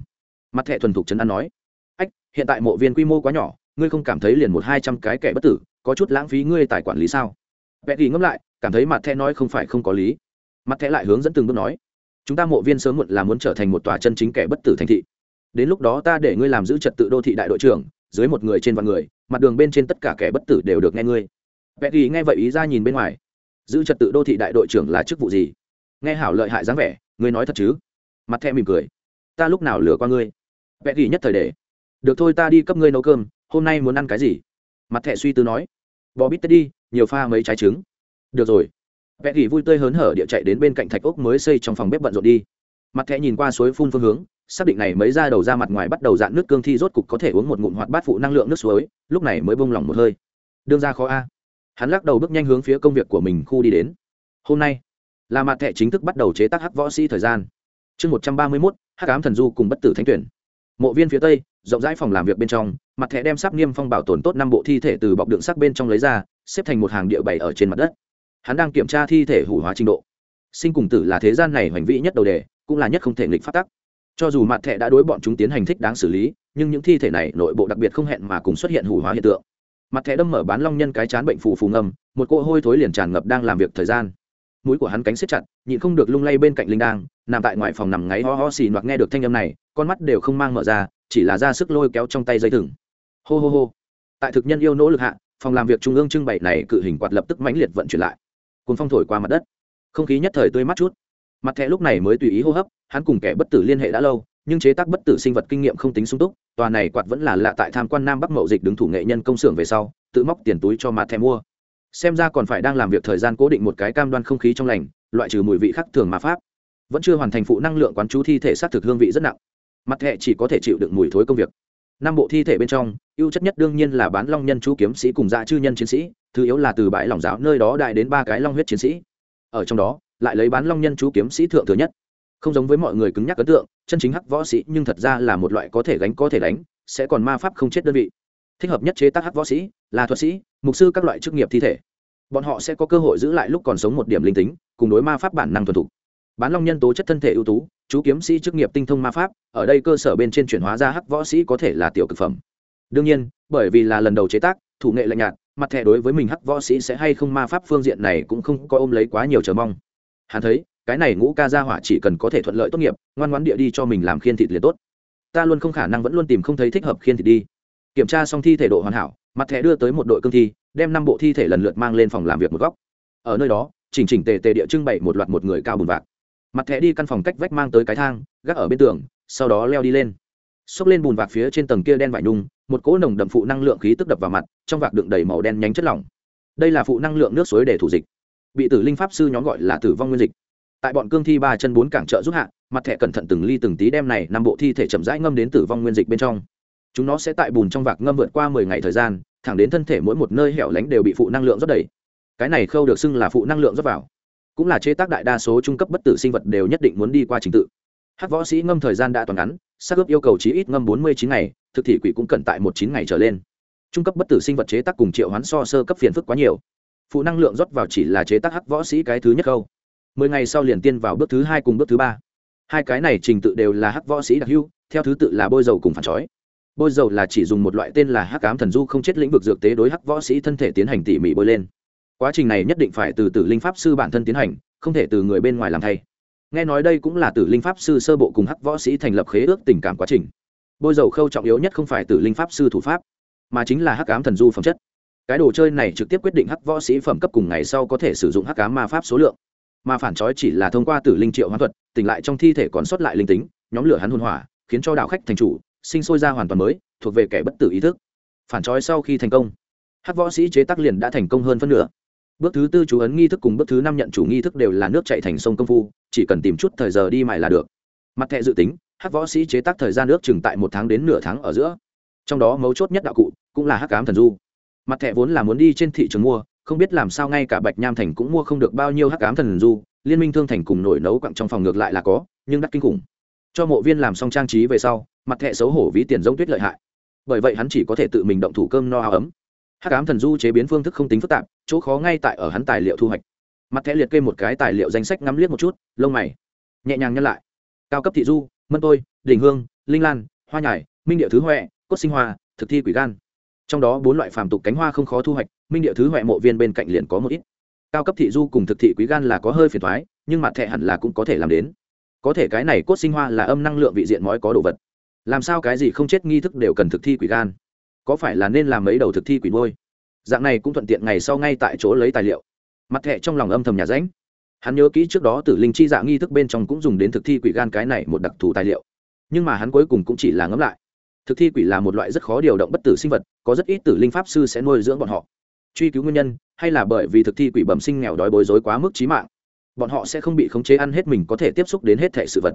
Mặt thẻ thuần thục chấn an nói. Ách, hiện tại mộ viên quy mô quá nhỏ, ngươi không cảm thấy liền một hai trăm cái kẻ bất tử, có chút lãng phí ngươi tài quản lý sao? Vẽ ghi ngẫm lại, cảm thấy mặt thẻ nói không phải không có lý. Mặt thẻ lại hướng dẫn từng bước nói. Chúng ta mộ viên sớm muộn là muốn trở thành một tòa chân chính kẻ bất tử thành thị. Đến lúc đó ta để ngươi làm giữ trật tự đô thị đại đội trưởng dưới một người trên vạn người, mặt đường bên trên tất cả kẻ bất tử đều được nghe ngươi. Vẽ ghi nghe vậy ý ra nhìn bên ngoài. Giữ trật tự đô thị đại đội trưởng là chức vụ gì? Nghe hảo lợi hại dáng vẻ, ngươi nói thật chứ? Mặt thẹ mỉm cười. Ta lúc nào lừa qua ngươi? Vẽ ghi nhất thời để. Được thôi ta đi cấp ngươi nấu cơm, hôm nay muốn ăn cái gì? Mặt thẹ suy tư nói. Bò bít tết đi, nhiều pha mấy trái trứng. Được rồi. Vẽ ghi vui tươi hớn hở địa chạy đến bên cạnh thạch ốc mới xây trong phòng bếp bận rộn đi. Mặt thẹ nhìn qua suối phun phương hướng xác định này mới ra đầu ra mặt ngoài bắt đầu dạn nước cương thi rốt cục có thể uống một ngụm hoạt bát phụ năng lượng nước suối, lúc này mới bông lỏng một hơi. Đương ra khó a. Hắn lắc đầu bước nhanh hướng phía công việc của mình khu đi đến. Hôm nay là mặt thẻ chính thức bắt đầu chế tác hắc võ sĩ thời gian. Chương một trăm ba mươi mốt, hắc ám thần du cùng bất tử thánh tuyển. Mộ viên phía tây, rộng rãi phòng làm việc bên trong mặt thẻ đem sắp niêm phong bảo tồn tốt năm bộ thi thể từ bọc đựng sắc bên trong lấy ra, xếp thành một hàng địa bày ở trên mặt đất. Hắn đang kiểm tra thi thể hủ hóa trình độ. Sinh cùng tử là thế gian này hoành vĩ nhất đầu đề, cũng là nhất không thể nghịch phát tắc cho dù mặt thẻ đã đối bọn chúng tiến hành thích đáng xử lý, nhưng những thi thể này nội bộ đặc biệt không hẹn mà cùng xuất hiện hủ hóa hiện tượng. Mặt thẻ đâm mở bán long nhân cái chán bệnh phù phù ngầm một cỗ hôi thối liền tràn ngập đang làm việc thời gian. Mũi của hắn cánh xếp chặt, nhịn không được lung lay bên cạnh linh đang nằm tại ngoài phòng nằm ngáy ho ho xì noạc nghe được thanh âm này, con mắt đều không mang mở ra, chỉ là ra sức lôi kéo trong tay dây thừng. Hô hô hô. Tại thực nhân yêu nỗ lực hạ, phòng làm việc trung ương trưng bày này cự hình quạt lập tức mãnh liệt vận chuyển lại. Cuốn phong thổi qua mặt đất. Không khí nhất thời tươi mát chút. Mặt thẻ lúc này mới tùy ý hô hấp hắn cùng kẻ bất tử liên hệ đã lâu, nhưng chế tác bất tử sinh vật kinh nghiệm không tính sung túc, tòa này quạt vẫn là lạ tại tham quan nam bắc mậu dịch đứng thủ nghệ nhân công xưởng về sau, tự móc tiền túi cho mặt thèm mua. Xem ra còn phải đang làm việc thời gian cố định một cái cam đoan không khí trong lành, loại trừ mùi vị khác thường mà pháp. Vẫn chưa hoàn thành phụ năng lượng quán chú thi thể sát thực hương vị rất nặng. Mặt hệ chỉ có thể chịu đựng mùi thối công việc. Năm bộ thi thể bên trong, ưu chất nhất đương nhiên là bán long nhân chú kiếm sĩ cùng dạ chư nhân chiến sĩ, thứ yếu là từ bãi lòng giáo nơi đó đại đến ba cái long huyết chiến sĩ. Ở trong đó, lại lấy bán long nhân chú kiếm sĩ thượng thừa nhất không giống với mọi người cứng nhắc ấn tượng, chân chính hắc võ sĩ nhưng thật ra là một loại có thể gánh có thể đánh, sẽ còn ma pháp không chết đơn vị. Thích hợp nhất chế tác hắc võ sĩ là thuật sĩ, mục sư các loại chức nghiệp thi thể. Bọn họ sẽ có cơ hội giữ lại lúc còn sống một điểm linh tính, cùng đối ma pháp bản năng thuần thục. Bán long nhân tố chất thân thể ưu tú, chú kiếm sĩ chức nghiệp tinh thông ma pháp, ở đây cơ sở bên trên chuyển hóa ra hắc võ sĩ có thể là tiểu cực phẩm. Đương nhiên, bởi vì là lần đầu chế tác, thủ nghệ lạnh nhạt, mặt thẻ đối với mình hắc võ sĩ sẽ hay không ma pháp phương diện này cũng không có ôm lấy quá nhiều chờ mong. Hắn thấy cái này ngũ ca gia hỏa chỉ cần có thể thuận lợi tốt nghiệp, ngoan ngoãn địa đi cho mình làm khiên thịt liền tốt. Ta luôn không khả năng vẫn luôn tìm không thấy thích hợp khiên thịt đi. Kiểm tra xong thi thể độ hoàn hảo, mặt thẻ đưa tới một đội cương thi, đem năm bộ thi thể lần lượt mang lên phòng làm việc một góc. Ở nơi đó, chỉnh chỉnh tề tề địa trưng bày một loạt một người cao bùn vạc. Mặt thẻ đi căn phòng cách vách mang tới cái thang, gác ở bên tường, sau đó leo đi lên. Xốc lên bùn vạc phía trên tầng kia đen vải nhung, một cỗ nồng đậm phụ năng lượng khí tức đập vào mặt, trong vạc đựng đầy màu đen nhánh chất lỏng. Đây là phụ năng lượng nước suối để thủ dịch. Bị tử linh pháp sư nhóm gọi là tử vong nguyên dịch tại bọn cương thi ba chân bốn cảng trợ giúp hạ, mặt thẻ cẩn thận từng ly từng tí đem này năm bộ thi thể chậm rãi ngâm đến tử vong nguyên dịch bên trong. Chúng nó sẽ tại bùn trong vạc ngâm vượt qua mười ngày thời gian, thẳng đến thân thể mỗi một nơi hẻo lánh đều bị phụ năng lượng rót đầy. Cái này khâu được xưng là phụ năng lượng rót vào. Cũng là chế tác đại đa số trung cấp bất tử sinh vật đều nhất định muốn đi qua trình tự. Hát võ sĩ ngâm thời gian đã toàn ngắn, xác ướp yêu cầu chí ít ngâm bốn mươi chín ngày, thực thị quỷ cũng cần tại một chín ngày trở lên. Trung cấp bất tử sinh vật chế tác cùng triệu hoán so sơ cấp phiền phức quá nhiều. Phụ năng lượng rót vào chỉ là chế tác hắc võ sĩ cái thứ nhất khâu mười ngày sau liền tiên vào bước thứ hai cùng bước thứ ba. Hai cái này trình tự đều là hắc võ sĩ đặc hưu theo thứ tự là bôi dầu cùng phản chói. Bôi dầu là chỉ dùng một loại tên là hắc ám thần du không chết lĩnh vực dược tế đối hắc võ sĩ thân thể tiến hành tỉ mỉ bôi lên. Quá trình này nhất định phải từ tử linh pháp sư bản thân tiến hành, không thể từ người bên ngoài làm thay. Nghe nói đây cũng là tử linh pháp sư sơ bộ cùng hắc võ sĩ thành lập khế ước tình cảm quá trình. Bôi dầu khâu trọng yếu nhất không phải tử linh pháp sư thủ pháp, mà chính là hắc ám thần du phẩm chất. Cái đồ chơi này trực tiếp quyết định hắc võ sĩ phẩm cấp cùng ngày sau có thể sử dụng hắc ám ma pháp số lượng mà phản trói chỉ là thông qua tử linh triệu hoán thuật, tỉnh lại trong thi thể còn sót lại linh tính, nhóm lửa hắn hôn hỏa, khiến cho đạo khách thành chủ, sinh sôi ra hoàn toàn mới, thuộc về kẻ bất tử ý thức. Phản trói sau khi thành công, hắc võ sĩ chế tác liền đã thành công hơn phân nửa. Bước thứ tư chú ấn nghi thức cùng bước thứ năm nhận chủ nghi thức đều là nước chạy thành sông công phu, chỉ cần tìm chút thời giờ đi mài là được. Mặt thẹ dự tính, hắc võ sĩ chế tác thời gian nước chừng tại một tháng đến nửa tháng ở giữa. Trong đó mấu chốt nhất đạo cụ cũng là hắc cám thần du. Mặt thẹ vốn là muốn đi trên thị trường mua không biết làm sao ngay cả bạch nham thành cũng mua không được bao nhiêu hắc ám thần du, liên minh thương thành cùng nổi nấu quặng trong phòng ngược lại là có, nhưng đắt kinh khủng. Cho mộ viên làm xong trang trí về sau, mặt thẹ xấu hổ ví tiền giống tuyết lợi hại. Bởi vậy hắn chỉ có thể tự mình động thủ cơm no áo ấm. Hắc ám thần du chế biến phương thức không tính phức tạp, chỗ khó ngay tại ở hắn tài liệu thu hoạch. Mặt thẻ liệt kê một cái tài liệu danh sách ngắm liếc một chút, lông mày. Nhẹ nhàng nhân lại. Cao cấp thị du, mân tôi, đình hương, linh lan, hoa nhài, minh địa thứ huệ, cốt sinh hoa, thực thi quỷ gan. Trong đó bốn loại phàm tục cánh hoa không khó thu hoạch minh địa thứ huệ mộ viên bên cạnh liền có một ít. Cao cấp thị du cùng thực thị quý gan là có hơi phiền thoái nhưng mặt thẻ hẳn là cũng có thể làm đến. Có thể cái này cốt sinh hoa là âm năng lượng vị diện mói có đồ vật. Làm sao cái gì không chết nghi thức đều cần thực thi quỷ gan? Có phải là nên làm mấy đầu thực thi quỷ đôi dạng này cũng thuận tiện ngày sau ngay tại chỗ lấy tài liệu. Mặt thẻ trong lòng âm thầm nhà ránh. Hắn nhớ kỹ trước đó tử linh chi dạ nghi thức bên trong cũng dùng đến thực thi quỷ gan cái này một đặc thù tài liệu. Nhưng mà hắn cuối cùng cũng chỉ là ngẫm lại. Thực thi quỷ là một loại rất khó điều động bất tử sinh vật, có rất ít tử linh pháp sư sẽ nuôi dưỡng bọn họ truy cứu nguyên nhân, hay là bởi vì thực thi quỷ bẩm sinh nghèo đói bối rối quá mức trí mạng, bọn họ sẽ không bị khống chế ăn hết mình có thể tiếp xúc đến hết thể sự vật.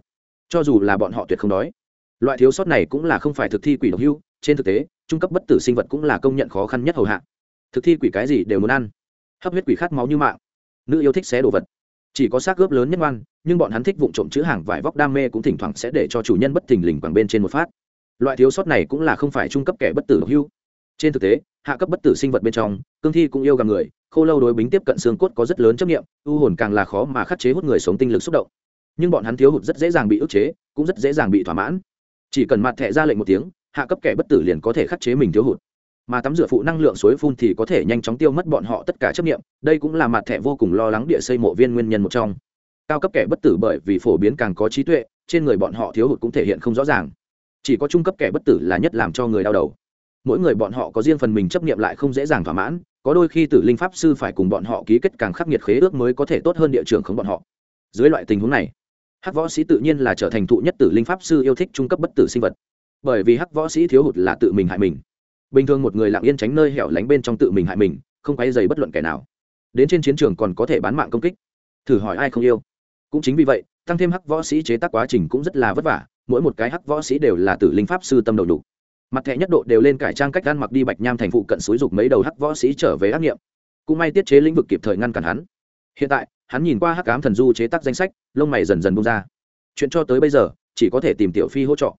Cho dù là bọn họ tuyệt không đói. Loại thiếu sót này cũng là không phải thực thi quỷ độc hưu, trên thực tế, trung cấp bất tử sinh vật cũng là công nhận khó khăn nhất hầu hạ. Thực thi quỷ cái gì đều muốn ăn. Hấp huyết quỷ khát máu như mạng. Nữ yêu thích xé đồ vật. Chỉ có xác gớp lớn nhất ngoan, nhưng bọn hắn thích vụ trộm chữ hàng vải vóc đam mê cũng thỉnh thoảng sẽ để cho chủ nhân bất thình lình bằng bên trên một phát. Loại thiếu sót này cũng là không phải trung cấp kẻ bất tử độc hưu. Trên thực tế hạ cấp bất tử sinh vật bên trong, cương thi cũng yêu gặp người, khô lâu đối bính tiếp cận xương cốt có rất lớn chấp nghiệm, u hồn càng là khó mà khắc chế hút người sống tinh lực xúc động. Nhưng bọn hắn thiếu hụt rất dễ dàng bị ức chế, cũng rất dễ dàng bị thỏa mãn. Chỉ cần mặt thẻ ra lệnh một tiếng, hạ cấp kẻ bất tử liền có thể khắc chế mình thiếu hụt. Mà tắm rửa phụ năng lượng suối phun thì có thể nhanh chóng tiêu mất bọn họ tất cả chấp nghiệm, đây cũng là mặt thẻ vô cùng lo lắng địa xây mộ viên nguyên nhân một trong. Cao cấp kẻ bất tử bởi vì phổ biến càng có trí tuệ, trên người bọn họ thiếu hụt cũng thể hiện không rõ ràng. Chỉ có trung cấp kẻ bất tử là nhất làm cho người đau đầu mỗi người bọn họ có riêng phần mình chấp nghiệm lại không dễ dàng thỏa mãn, có đôi khi tử linh pháp sư phải cùng bọn họ ký kết càng khắc nghiệt khế ước mới có thể tốt hơn địa trường không bọn họ. Dưới loại tình huống này, hắc võ sĩ tự nhiên là trở thành thụ nhất tử linh pháp sư yêu thích trung cấp bất tử sinh vật. Bởi vì hắc võ sĩ thiếu hụt là tự mình hại mình. Bình thường một người lặng yên tránh nơi hẻo lánh bên trong tự mình hại mình, không quay dày bất luận kẻ nào. Đến trên chiến trường còn có thể bán mạng công kích. Thử hỏi ai không yêu. Cũng chính vì vậy, tăng thêm hắc võ sĩ chế tác quá trình cũng rất là vất vả, mỗi một cái hắc võ sĩ đều là tử linh pháp sư tâm đầu đủ mặt thẻ nhất độ đều lên cải trang cách ăn mặc đi bạch nham thành phụ cận suối dục mấy đầu hắc võ sĩ trở về ác nghiệm. Cũng may tiết chế lĩnh vực kịp thời ngăn cản hắn. Hiện tại, hắn nhìn qua hắc cám thần du chế tác danh sách, lông mày dần dần bung ra. Chuyện cho tới bây giờ, chỉ có thể tìm tiểu phi hỗ trợ.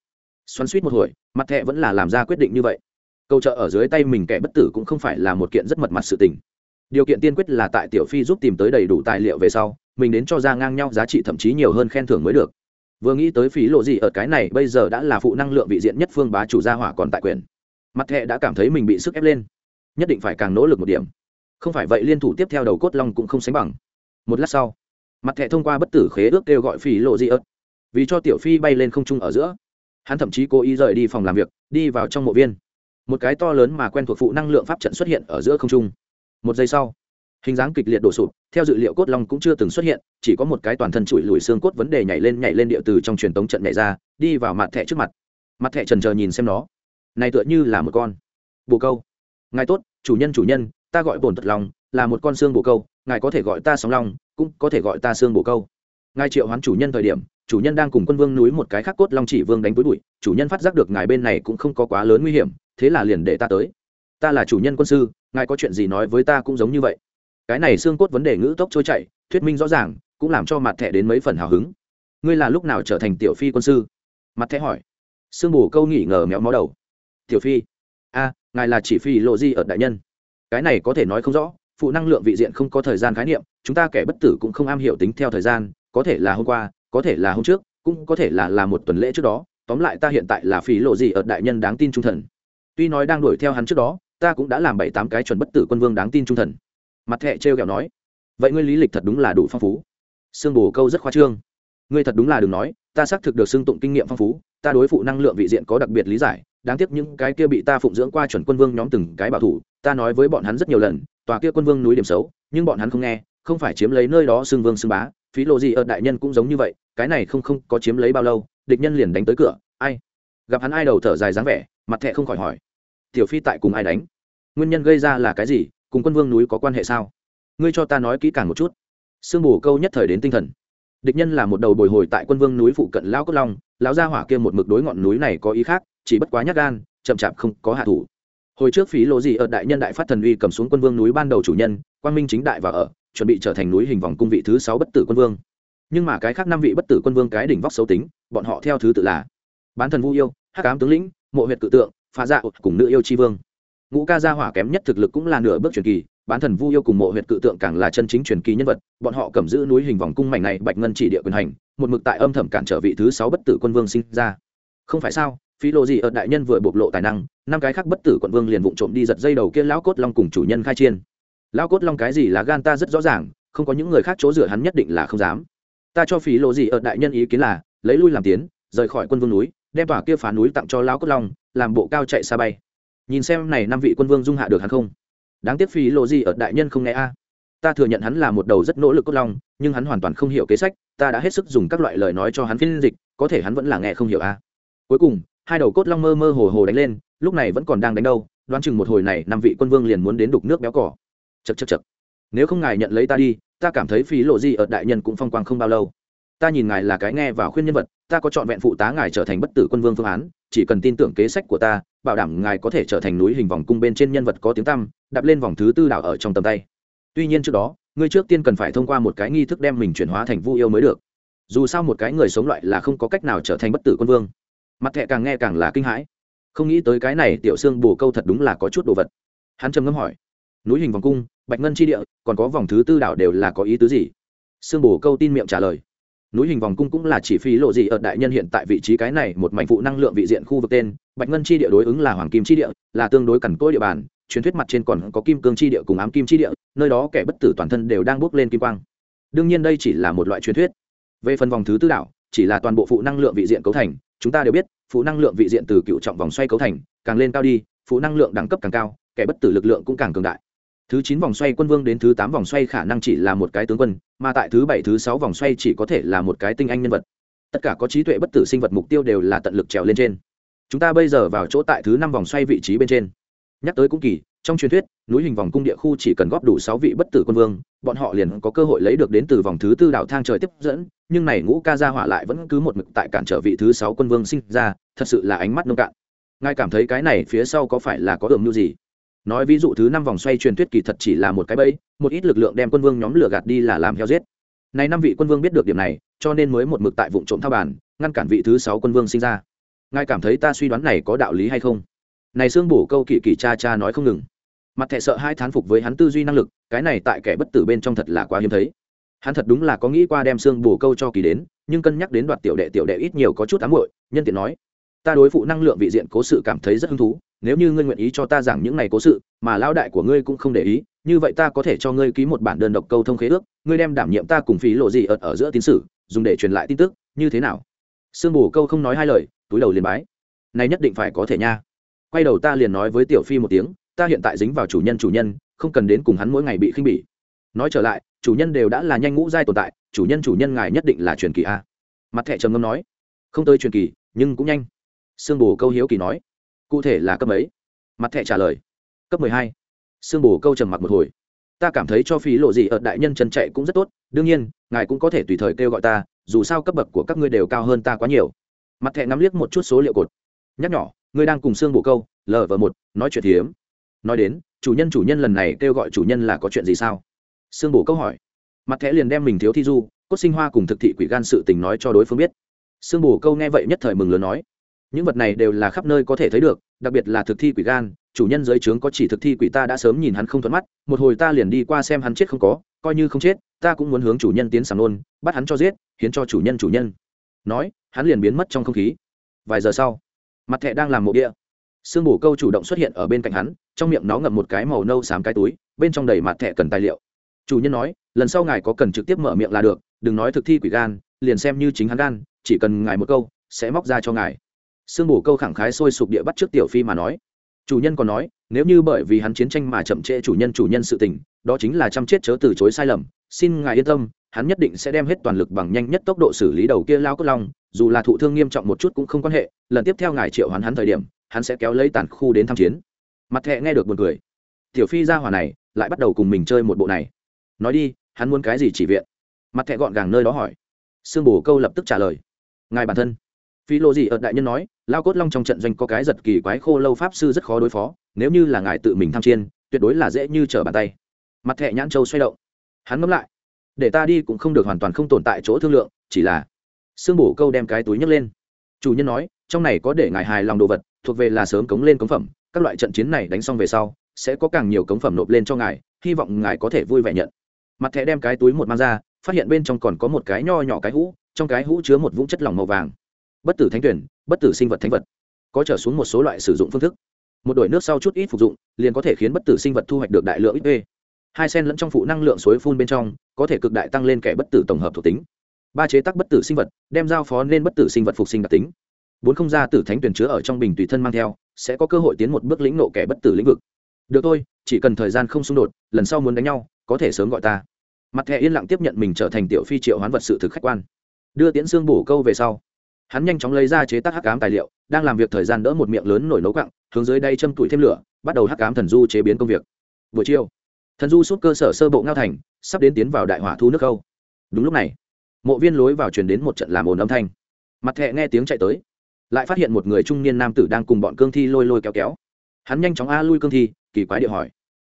Xoắn suýt một hồi, mặt thẹ vẫn là làm ra quyết định như vậy. Câu trợ ở dưới tay mình kẻ bất tử cũng không phải là một kiện rất mật mặt sự tình. Điều kiện tiên quyết là tại tiểu phi giúp tìm tới đầy đủ tài liệu về sau, mình đến cho ra ngang nhau giá trị thậm chí nhiều hơn khen thưởng mới được vừa nghĩ tới phí lộ gì ở cái này, bây giờ đã là phụ năng lượng vị diện nhất phương bá chủ gia hỏa còn tại quyền. Mặt thẹ đã cảm thấy mình bị sức ép lên. Nhất định phải càng nỗ lực một điểm. Không phải vậy liên thủ tiếp theo đầu cốt long cũng không sánh bằng. Một lát sau, mặt thẹ thông qua bất tử khế ước kêu gọi phí lộ gì ớt vì cho tiểu phi bay lên không trung ở giữa, hắn thậm chí cố ý rời đi phòng làm việc, đi vào trong mộ viên. Một cái to lớn mà quen thuộc phụ năng lượng pháp trận xuất hiện ở giữa không trung. Một giây sau hình dáng kịch liệt đổ sụp, theo dự liệu cốt long cũng chưa từng xuất hiện, chỉ có một cái toàn thân trụi lùi xương cốt vấn đề nhảy lên nhảy lên địa từ trong truyền tống trận nhảy ra, đi vào mặt thẻ trước mặt. Mặt thẻ trần chờ nhìn xem nó. Này tựa như là một con bồ câu. Ngài tốt, chủ nhân chủ nhân, ta gọi bổn tật lòng là một con xương bồ câu, ngài có thể gọi ta sóng long, cũng có thể gọi ta xương bồ câu. Ngài triệu hoán chủ nhân thời điểm, chủ nhân đang cùng quân vương núi một cái khác cốt long chỉ vương đánh với bụi, chủ nhân phát giác được ngài bên này cũng không có quá lớn nguy hiểm, thế là liền để ta tới. Ta là chủ nhân quân sư, ngài có chuyện gì nói với ta cũng giống như vậy cái này xương cốt vấn đề ngữ tốc trôi chạy thuyết minh rõ ràng, cũng làm cho mặt thẻ đến mấy phần hào hứng. Ngươi là lúc nào trở thành tiểu phi quân sư? Mặt thẻ hỏi. Sương bù câu nghỉ ngờ méo mó đầu. Tiểu phi? A, ngài là chỉ phi lộ di ở đại nhân. Cái này có thể nói không rõ, phụ năng lượng vị diện không có thời gian khái niệm, chúng ta kẻ bất tử cũng không am hiểu tính theo thời gian, có thể là hôm qua, có thể là hôm trước, cũng có thể là là một tuần lễ trước đó, tóm lại ta hiện tại là phi lộ gì ở đại nhân đáng tin trung thần. Tuy nói đang đuổi theo hắn trước đó, ta cũng đã làm bảy tám cái chuẩn bất tử quân vương đáng tin trung thần mặt thẹ trêu kẹo nói, vậy ngươi lý lịch thật đúng là đủ phong phú. Sương bồ câu rất khoa trương. Ngươi thật đúng là đừng nói, ta xác thực được xưng tụng kinh nghiệm phong phú, ta đối phụ năng lượng vị diện có đặc biệt lý giải, đáng tiếc những cái kia bị ta phụng dưỡng qua chuẩn quân vương nhóm từng cái bảo thủ, ta nói với bọn hắn rất nhiều lần, tòa kia quân vương núi điểm xấu, nhưng bọn hắn không nghe, không phải chiếm lấy nơi đó xưng vương xưng bá, phí lộ gì ở đại nhân cũng giống như vậy, cái này không không có chiếm lấy bao lâu, địch nhân liền đánh tới cửa, ai? Gặp hắn ai đầu thở dài dáng vẻ, mặt thẹ không khỏi hỏi, tiểu phi tại cùng ai đánh? Nguyên nhân gây ra là cái gì? Cùng quân vương núi có quan hệ sao? Ngươi cho ta nói kỹ càng một chút. Sương bù câu nhất thời đến tinh thần. Địch nhân là một đầu bồi hồi tại quân vương núi phụ cận lão cốt long, lão gia hỏa kia một mực đối ngọn núi này có ý khác, chỉ bất quá nhát gan, chậm chạp không có hạ thủ. Hồi trước phí lộ gì ở đại nhân đại phát thần uy cầm xuống quân vương núi ban đầu chủ nhân, quang minh chính đại và ở, chuẩn bị trở thành núi hình vòng cung vị thứ sáu bất tử quân vương. Nhưng mà cái khác năm vị bất tử quân vương cái đỉnh vóc xấu tính, bọn họ theo thứ tự là bán thần vu yêu, hắc ám tướng lĩnh, mộ huyệt cự tượng, phá dạ cùng nữ yêu chi vương ngũ ca gia hỏa kém nhất thực lực cũng là nửa bước truyền kỳ, bán thần vu yêu cùng mộ huyệt cự tượng càng là chân chính truyền kỳ nhân vật, bọn họ cầm giữ núi hình vòng cung mảnh này bạch ngân chỉ địa quyền hành, một mực tại âm thầm cản trở vị thứ sáu bất tử quân vương sinh ra. Không phải sao, phí lộ gì ở đại nhân vừa bộc lộ tài năng, năm cái khác bất tử quận vương liền vụng trộm đi giật dây đầu kia lão cốt long cùng chủ nhân khai chiên. Lão cốt long cái gì là gan ta rất rõ ràng, không có những người khác chỗ rửa hắn nhất định là không dám. Ta cho phí lộ gì ở đại nhân ý kiến là, lấy lui làm tiến, rời khỏi quân vương núi, đem tòa kia phá núi tặng cho lão cốt long, làm bộ cao chạy xa bay nhìn xem này năm vị quân vương dung hạ được hắn không? Đáng tiếc phí lộ gì ở đại nhân không nghe a. Ta thừa nhận hắn là một đầu rất nỗ lực cốt long, nhưng hắn hoàn toàn không hiểu kế sách, ta đã hết sức dùng các loại lời nói cho hắn phiên dịch, có thể hắn vẫn là nghe không hiểu a. Cuối cùng, hai đầu cốt long mơ mơ hồ hồ đánh lên, lúc này vẫn còn đang đánh đâu, đoán chừng một hồi này năm vị quân vương liền muốn đến đục nước béo cỏ. Chật chật chật nếu không ngài nhận lấy ta đi, ta cảm thấy phí lộ gì ở đại nhân cũng phong quang không bao lâu. Ta nhìn ngài là cái nghe và khuyên nhân vật, ta có chọn vẹn phụ tá ngài trở thành bất tử quân vương phương án chỉ cần tin tưởng kế sách của ta, bảo đảm ngài có thể trở thành núi hình vòng cung bên trên nhân vật có tiếng tăm, đạp lên vòng thứ tư đảo ở trong tầm tay. Tuy nhiên trước đó, ngươi trước tiên cần phải thông qua một cái nghi thức đem mình chuyển hóa thành vu yêu mới được. Dù sao một cái người sống loại là không có cách nào trở thành bất tử quân vương. Mặt thẹ càng nghe càng là kinh hãi. Không nghĩ tới cái này tiểu xương bù câu thật đúng là có chút đồ vật. Hắn trầm ngâm hỏi, núi hình vòng cung, bạch ngân tri địa, còn có vòng thứ tư đảo đều là có ý tứ gì? Xương bù câu tin miệng trả lời núi hình vòng cung cũng là chỉ phí lộ gì ở đại nhân hiện tại vị trí cái này, một mảnh phụ năng lượng vị diện khu vực tên, bạch ngân chi địa đối ứng là hoàng kim chi địa, là tương đối cằn cỗi địa bàn, truyền thuyết mặt trên còn có kim cương chi địa cùng ám kim chi địa, nơi đó kẻ bất tử toàn thân đều đang bước lên kim quang. Đương nhiên đây chỉ là một loại truyền thuyết. Về phần vòng thứ tư đảo, chỉ là toàn bộ phụ năng lượng vị diện cấu thành, chúng ta đều biết, phụ năng lượng vị diện từ cựu trọng vòng xoay cấu thành, càng lên cao đi, phụ năng lượng đẳng cấp càng cao, kẻ bất tử lực lượng cũng càng cường đại thứ chín vòng xoay quân vương đến thứ tám vòng xoay khả năng chỉ là một cái tướng quân, mà tại thứ bảy, thứ sáu vòng xoay chỉ có thể là một cái tinh anh nhân vật. Tất cả có trí tuệ bất tử sinh vật mục tiêu đều là tận lực trèo lên trên. Chúng ta bây giờ vào chỗ tại thứ năm vòng xoay vị trí bên trên. Nhắc tới cũng kỳ, trong truyền thuyết, núi hình vòng cung địa khu chỉ cần góp đủ sáu vị bất tử quân vương, bọn họ liền có cơ hội lấy được đến từ vòng thứ tư đạo thang trời tiếp dẫn, nhưng này ngũ ca gia hỏa lại vẫn cứ một mực tại cản trở vị thứ sáu quân vương sinh ra, thật sự là ánh mắt nông cạn. Ngài cảm thấy cái này phía sau có phải là có đường như gì? Nói ví dụ thứ năm vòng xoay truyền thuyết kỳ thật chỉ là một cái bẫy một ít lực lượng đem quân vương nhóm lửa gạt đi là làm heo giết. Này năm vị quân vương biết được điểm này cho nên mới một mực tại vụ trộm thao bàn, ngăn cản vị thứ sáu quân vương sinh ra. Ngài cảm thấy ta suy đoán này có đạo lý hay không? Này xương bổ câu kỳ kỳ cha cha nói không ngừng. Mặt thẹ sợ hai thán phục với hắn tư duy năng lực cái này tại kẻ bất tử bên trong thật là quá hiếm thấy. Hắn thật đúng là có nghĩ qua đem xương bổ câu cho kỳ đến nhưng cân nhắc đến đoạt tiểu đệ tiểu đệ ít nhiều có chút ám muội nhân tiện nói ta đối phụ năng lượng vị diện cố sự cảm thấy rất hứng thú nếu như ngươi nguyện ý cho ta giảng những này cố sự, mà lão đại của ngươi cũng không để ý, như vậy ta có thể cho ngươi ký một bản đơn độc câu thông khế ước, ngươi đem đảm nhiệm ta cùng phí lộ gì ợt ở giữa tín sử, dùng để truyền lại tin tức, như thế nào? Sương bù câu không nói hai lời, túi đầu liền bái. Này nhất định phải có thể nha. Quay đầu ta liền nói với tiểu phi một tiếng, ta hiện tại dính vào chủ nhân chủ nhân, không cần đến cùng hắn mỗi ngày bị khinh bỉ. Nói trở lại, chủ nhân đều đã là nhanh ngũ giai tồn tại, chủ nhân chủ nhân ngài nhất định là truyền kỳ a. Mặt thẻ trầm ngâm nói, không tới truyền kỳ, nhưng cũng nhanh. Sương bù câu hiếu kỳ nói cụ thể là cấp mấy? mặt thẻ trả lời, cấp mười hai. Sương bù câu trầm mặc một hồi. Ta cảm thấy cho phí lộ gì ở đại nhân chân chạy cũng rất tốt, đương nhiên, ngài cũng có thể tùy thời kêu gọi ta, dù sao cấp bậc của các ngươi đều cao hơn ta quá nhiều. Mặt thẻ ngắm liếc một chút số liệu cột. Nhắc nhỏ, ngươi đang cùng xương bù câu, lờ vờ một, nói chuyện hiếm. Nói đến, chủ nhân chủ nhân lần này kêu gọi chủ nhân là có chuyện gì sao? Xương bù câu hỏi. Mặt thẻ liền đem mình thiếu thi du, cốt sinh hoa cùng thực thị quỷ gan sự tình nói cho đối phương biết. Xương bù câu nghe vậy nhất thời mừng lớn nói những vật này đều là khắp nơi có thể thấy được, đặc biệt là thực thi quỷ gan, chủ nhân giới trướng có chỉ thực thi quỷ ta đã sớm nhìn hắn không thuận mắt, một hồi ta liền đi qua xem hắn chết không có, coi như không chết, ta cũng muốn hướng chủ nhân tiến sàng nôn, bắt hắn cho giết, hiến cho chủ nhân chủ nhân. Nói, hắn liền biến mất trong không khí. Vài giờ sau, mặt thẹ đang làm mộ địa. Sương bổ câu chủ động xuất hiện ở bên cạnh hắn, trong miệng nó ngậm một cái màu nâu xám cái túi, bên trong đầy mặt thẹ cần tài liệu. Chủ nhân nói, lần sau ngài có cần trực tiếp mở miệng là được, đừng nói thực thi quỷ gan, liền xem như chính hắn gan, chỉ cần ngài một câu, sẽ móc ra cho ngài sương bổ câu khẳng khái sôi sục địa bắt trước tiểu phi mà nói. Chủ nhân còn nói, nếu như bởi vì hắn chiến tranh mà chậm trễ chủ nhân chủ nhân sự tình, đó chính là chăm chết chớ từ chối sai lầm, xin ngài yên tâm, hắn nhất định sẽ đem hết toàn lực bằng nhanh nhất tốc độ xử lý đầu kia lao cốt long, dù là thụ thương nghiêm trọng một chút cũng không quan hệ, lần tiếp theo ngài triệu hoán hắn thời điểm, hắn sẽ kéo lấy tàn khu đến tham chiến. Mặt thẹ nghe được buồn cười. Tiểu phi ra hỏa này, lại bắt đầu cùng mình chơi một bộ này. Nói đi, hắn muốn cái gì chỉ viện? Mặt thẹ gọn gàng nơi đó hỏi. Sương bổ câu lập tức trả lời. Ngài bản thân phi Lô gì ở đại nhân nói, lao cốt long trong trận doanh có cái giật kỳ quái khô lâu pháp sư rất khó đối phó, nếu như là ngài tự mình tham chiên, tuyệt đối là dễ như trở bàn tay. Mặt thẹ nhãn châu xoay động. Hắn ngẫm lại, để ta đi cũng không được hoàn toàn không tồn tại chỗ thương lượng, chỉ là sương bổ câu đem cái túi nhấc lên. Chủ nhân nói, trong này có để ngài hài lòng đồ vật, thuộc về là sớm cống lên cống phẩm, các loại trận chiến này đánh xong về sau, sẽ có càng nhiều cống phẩm nộp lên cho ngài, hy vọng ngài có thể vui vẻ nhận. Mặt thẻ đem cái túi một mang ra, phát hiện bên trong còn có một cái nho nhỏ cái hũ, trong cái hũ chứa một vũng chất lỏng màu vàng bất tử thánh tuyển, bất tử sinh vật thánh vật. Có trở xuống một số loại sử dụng phương thức. Một đổi nước sau chút ít phục dụng, liền có thể khiến bất tử sinh vật thu hoạch được đại lượng ít hai sen lẫn trong phụ năng lượng suối phun bên trong, có thể cực đại tăng lên kẻ bất tử tổng hợp thuộc tính. Ba chế tác bất tử sinh vật, đem giao phó nên bất tử sinh vật phục sinh đặc tính. Bốn không gia tử thánh tuyển chứa ở trong bình tùy thân mang theo, sẽ có cơ hội tiến một bước lĩnh nộ kẻ bất tử lĩnh vực. Được thôi, chỉ cần thời gian không xung đột, lần sau muốn đánh nhau, có thể sớm gọi ta. Mặt thẻ yên lặng tiếp nhận mình trở thành tiểu phi triệu hoán vật sự thực khách quan. Đưa tiễn xương bổ câu về sau hắn nhanh chóng lấy ra chế tác hắc cám tài liệu, đang làm việc thời gian đỡ một miệng lớn nổi nấu cặng hướng dưới đây châm tuổi thêm lửa, bắt đầu hắc cám thần du chế biến công việc. Buổi chiều, thần du suốt cơ sở sơ bộ ngao thành, sắp đến tiến vào đại hỏa thu nước khâu. Đúng lúc này, mộ viên lối vào truyền đến một trận làm ồn âm thanh. Mặt thẹ nghe tiếng chạy tới, lại phát hiện một người trung niên nam tử đang cùng bọn cương thi lôi lôi kéo kéo. Hắn nhanh chóng a lui cương thi, kỳ quái địa hỏi,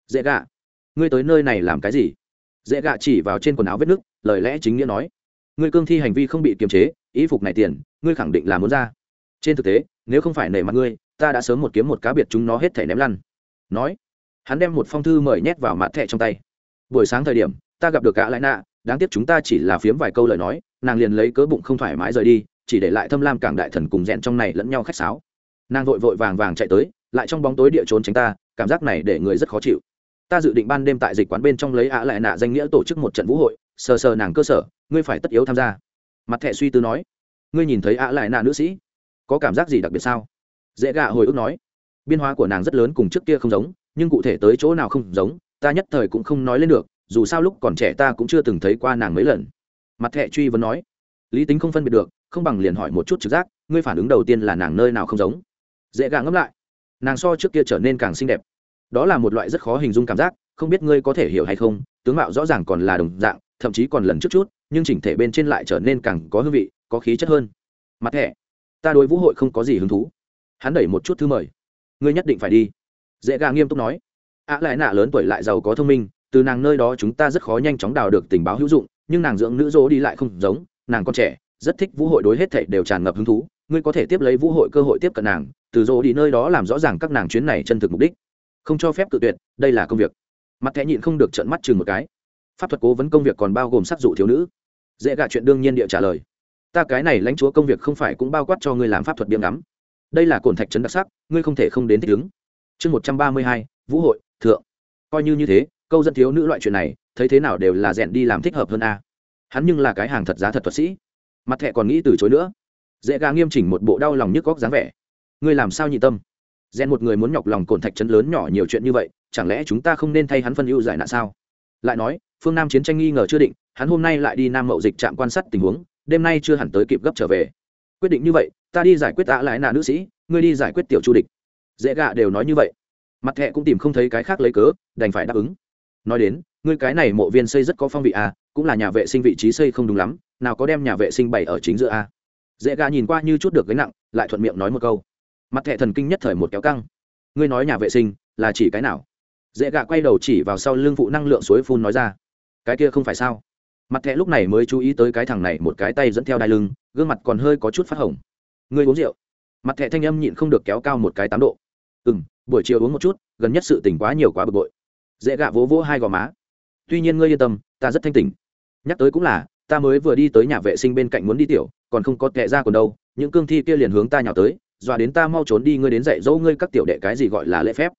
dễ gạ, ngươi tới nơi này làm cái gì? Dễ gạ chỉ vào trên quần áo vết nứt, lời lẽ chính nghĩa nói, ngươi cương thi hành vi không bị kiềm chế ý phục này tiền, ngươi khẳng định là muốn ra. Trên thực tế, nếu không phải nể mặt ngươi, ta đã sớm một kiếm một cá biệt chúng nó hết thể ném lăn. Nói, hắn đem một phong thư mời nhét vào mặt thẻ trong tay. Buổi sáng thời điểm, ta gặp được cả lại nạ đáng tiếc chúng ta chỉ là phiếm vài câu lời nói, nàng liền lấy cớ bụng không thoải mái rời đi, chỉ để lại thâm lam cảng đại thần cùng rẽn trong này lẫn nhau khách sáo. Nàng vội vội vàng vàng chạy tới, lại trong bóng tối địa trốn tránh ta, cảm giác này để người rất khó chịu. Ta dự định ban đêm tại dịch quán bên trong lấy ạ lại nạ danh nghĩa tổ chức một trận vũ hội, sờ sờ nàng cơ sở, ngươi phải tất yếu tham gia mặt thẻ suy tư nói, ngươi nhìn thấy ạ lại nạ nữ sĩ, có cảm giác gì đặc biệt sao? Dễ gạ hồi ức nói, biên hóa của nàng rất lớn cùng trước kia không giống, nhưng cụ thể tới chỗ nào không giống, ta nhất thời cũng không nói lên được, dù sao lúc còn trẻ ta cũng chưa từng thấy qua nàng mấy lần. Mặt thẹ truy vấn nói, lý tính không phân biệt được, không bằng liền hỏi một chút trực giác, ngươi phản ứng đầu tiên là nàng nơi nào không giống? Dễ gạ ngẫm lại, nàng so trước kia trở nên càng xinh đẹp. Đó là một loại rất khó hình dung cảm giác, không biết ngươi có thể hiểu hay không, tướng mạo rõ ràng còn là đồng dạng, thậm chí còn lần trước chút nhưng chỉnh thể bên trên lại trở nên càng có hương vị, có khí chất hơn. Mặt thẻ, ta đối vũ hội không có gì hứng thú. Hắn đẩy một chút thư mời. Ngươi nhất định phải đi. Dễ gà nghiêm túc nói. Ạ lại nạ lớn tuổi lại giàu có thông minh, từ nàng nơi đó chúng ta rất khó nhanh chóng đào được tình báo hữu dụng, nhưng nàng dưỡng nữ dỗ đi lại không giống, nàng còn trẻ, rất thích vũ hội đối hết thảy đều tràn ngập hứng thú. Ngươi có thể tiếp lấy vũ hội cơ hội tiếp cận nàng, từ dỗ đi nơi đó làm rõ ràng các nàng chuyến này chân thực mục đích. Không cho phép cự tuyệt, đây là công việc. Mặt thẻ nhịn không được trợn mắt chừng một cái. Pháp thuật cố vấn công việc còn bao gồm sắc dụ thiếu nữ dễ gạ chuyện đương nhiên địa trả lời. Ta cái này lãnh chúa công việc không phải cũng bao quát cho ngươi làm pháp thuật biếm ngắm. Đây là cồn thạch trấn đặc sắc, ngươi không thể không đến thích ứng. Chương một trăm ba mươi hai, vũ hội, thượng. Coi như như thế, câu dẫn thiếu nữ loại chuyện này, thấy thế nào đều là rèn đi làm thích hợp hơn a. Hắn nhưng là cái hàng thật giá thật thuật sĩ. Mặt thẹ còn nghĩ từ chối nữa. Dễ gà nghiêm chỉnh một bộ đau lòng nhức góc dáng vẻ. Ngươi làm sao nhị tâm? Rèn một người muốn nhọc lòng cồn thạch trấn lớn nhỏ nhiều chuyện như vậy, chẳng lẽ chúng ta không nên thay hắn phân ưu giải nạn sao? Lại nói, phương nam chiến tranh nghi ngờ chưa định hắn hôm nay lại đi nam mậu dịch trạm quan sát tình huống, đêm nay chưa hẳn tới kịp gấp trở về. Quyết định như vậy, ta đi giải quyết tạ lại nạ nữ sĩ, ngươi đi giải quyết tiểu chu địch. Dễ gạ đều nói như vậy. Mặt thẹ cũng tìm không thấy cái khác lấy cớ, đành phải đáp ứng. Nói đến, ngươi cái này mộ viên xây rất có phong vị à? cũng là nhà vệ sinh vị trí xây không đúng lắm, nào có đem nhà vệ sinh bày ở chính giữa a dễ gà nhìn qua như chút được gánh nặng, lại thuận miệng nói một câu. Mặt thẹ thần kinh nhất thời một kéo căng. Ngươi nói nhà vệ sinh, là chỉ cái nào? Dễ gà quay đầu chỉ vào sau lưng phụ năng lượng suối phun nói ra. Cái kia không phải sao? Mặt thẹ lúc này mới chú ý tới cái thằng này, một cái tay dẫn theo đai lưng, gương mặt còn hơi có chút phát hồng. Ngươi uống rượu. Mặt thẹ thanh âm nhịn không được kéo cao một cái tám độ. Ừ m buổi chiều uống một chút, gần nhất sự tỉnh quá nhiều quá bực bội. Dễ gạ vỗ vỗ hai gò má. Tuy nhiên ngươi yên tâm, ta rất thanh tỉnh. Nhắc tới cũng là, ta mới vừa đi tới nhà vệ sinh bên cạnh muốn đi tiểu, còn không có tệ ra còn đâu, những cương thi kia liền hướng ta nhào tới, dọa đến ta mau trốn đi, ngươi đến dạy dỗ ngươi các tiểu đệ cái gì gọi là lễ phép.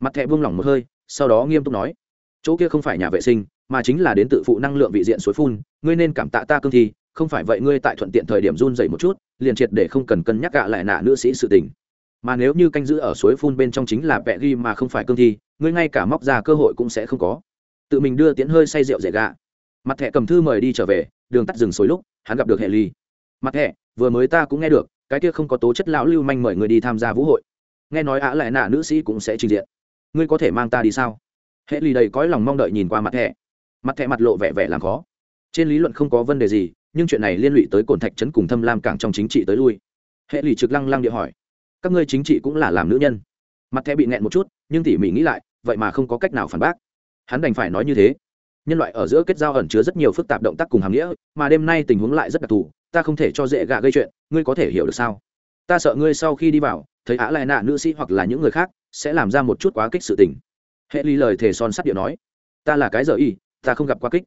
Mặt thẹ buông lỏng một hơi, sau đó nghiêm túc nói chỗ kia không phải nhà vệ sinh, mà chính là đến tự phụ năng lượng vị diện suối phun, ngươi nên cảm tạ ta cương thi, không phải vậy ngươi tại thuận tiện thời điểm run dậy một chút, liền triệt để không cần cân nhắc gạ lại nạ nữ sĩ sự tình. Mà nếu như canh giữ ở suối phun bên trong chính là vẹ ghi mà không phải cương thi, ngươi ngay cả móc ra cơ hội cũng sẽ không có. Tự mình đưa tiễn hơi say rượu dễ gạ. Mặt thẻ cầm thư mời đi trở về, đường tắt rừng xối lúc, hắn gặp được hệ ly. Mặt thẻ, vừa mới ta cũng nghe được, cái kia không có tố chất lão lưu manh mời người đi tham gia vũ hội. Nghe nói ạ lại nạ nữ sĩ cũng sẽ trình diện. Ngươi có thể mang ta đi sao? Hệ lì đầy cõi lòng mong đợi nhìn qua mặt thẻ. Mặt thẻ mặt lộ vẻ vẻ làm khó. Trên lý luận không có vấn đề gì, nhưng chuyện này liên lụy tới cồn thạch trấn cùng thâm lam cảng trong chính trị tới lui. Hệ lì trực lăng lăng địa hỏi, các ngươi chính trị cũng là làm nữ nhân? Mặt thẻ bị nẹn một chút, nhưng tỉ mỉ nghĩ lại, vậy mà không có cách nào phản bác. Hắn đành phải nói như thế. Nhân loại ở giữa kết giao ẩn chứa rất nhiều phức tạp động tác cùng hàm nghĩa, mà đêm nay tình huống lại rất đặc thù, ta không thể cho dễ gạ gây chuyện, ngươi có thể hiểu được sao? Ta sợ ngươi sau khi đi vào, thấy á lại nạ nữ sĩ hoặc là những người khác, sẽ làm ra một chút quá kích sự tình hệ ly lời thề son sắt điệu nói, ta là cái giờ y, ta không gặp quá kích.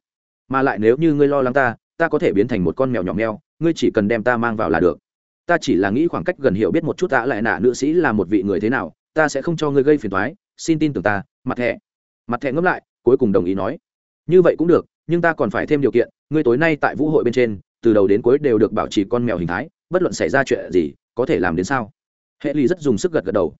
Mà lại nếu như ngươi lo lắng ta ta có thể biến thành một con mèo nhỏ mèo, ngươi chỉ cần đem ta mang vào là được. Ta chỉ là nghĩ khoảng cách gần hiểu biết một chút ta lại nạ nữ sĩ là một vị người thế nào, ta sẽ không cho ngươi gây phiền thoái xin tin tưởng ta. Mặt thẻ mặt thẻ ngẫm lại, cuối cùng đồng ý nói, như vậy cũng được, nhưng ta còn phải thêm điều kiện, ngươi tối nay tại vũ hội bên trên, từ đầu đến cuối đều được bảo trì con mèo hình thái, bất luận xảy ra chuyện gì, có thể làm đến sao? Hệ ly rất dùng sức gật gật đầu,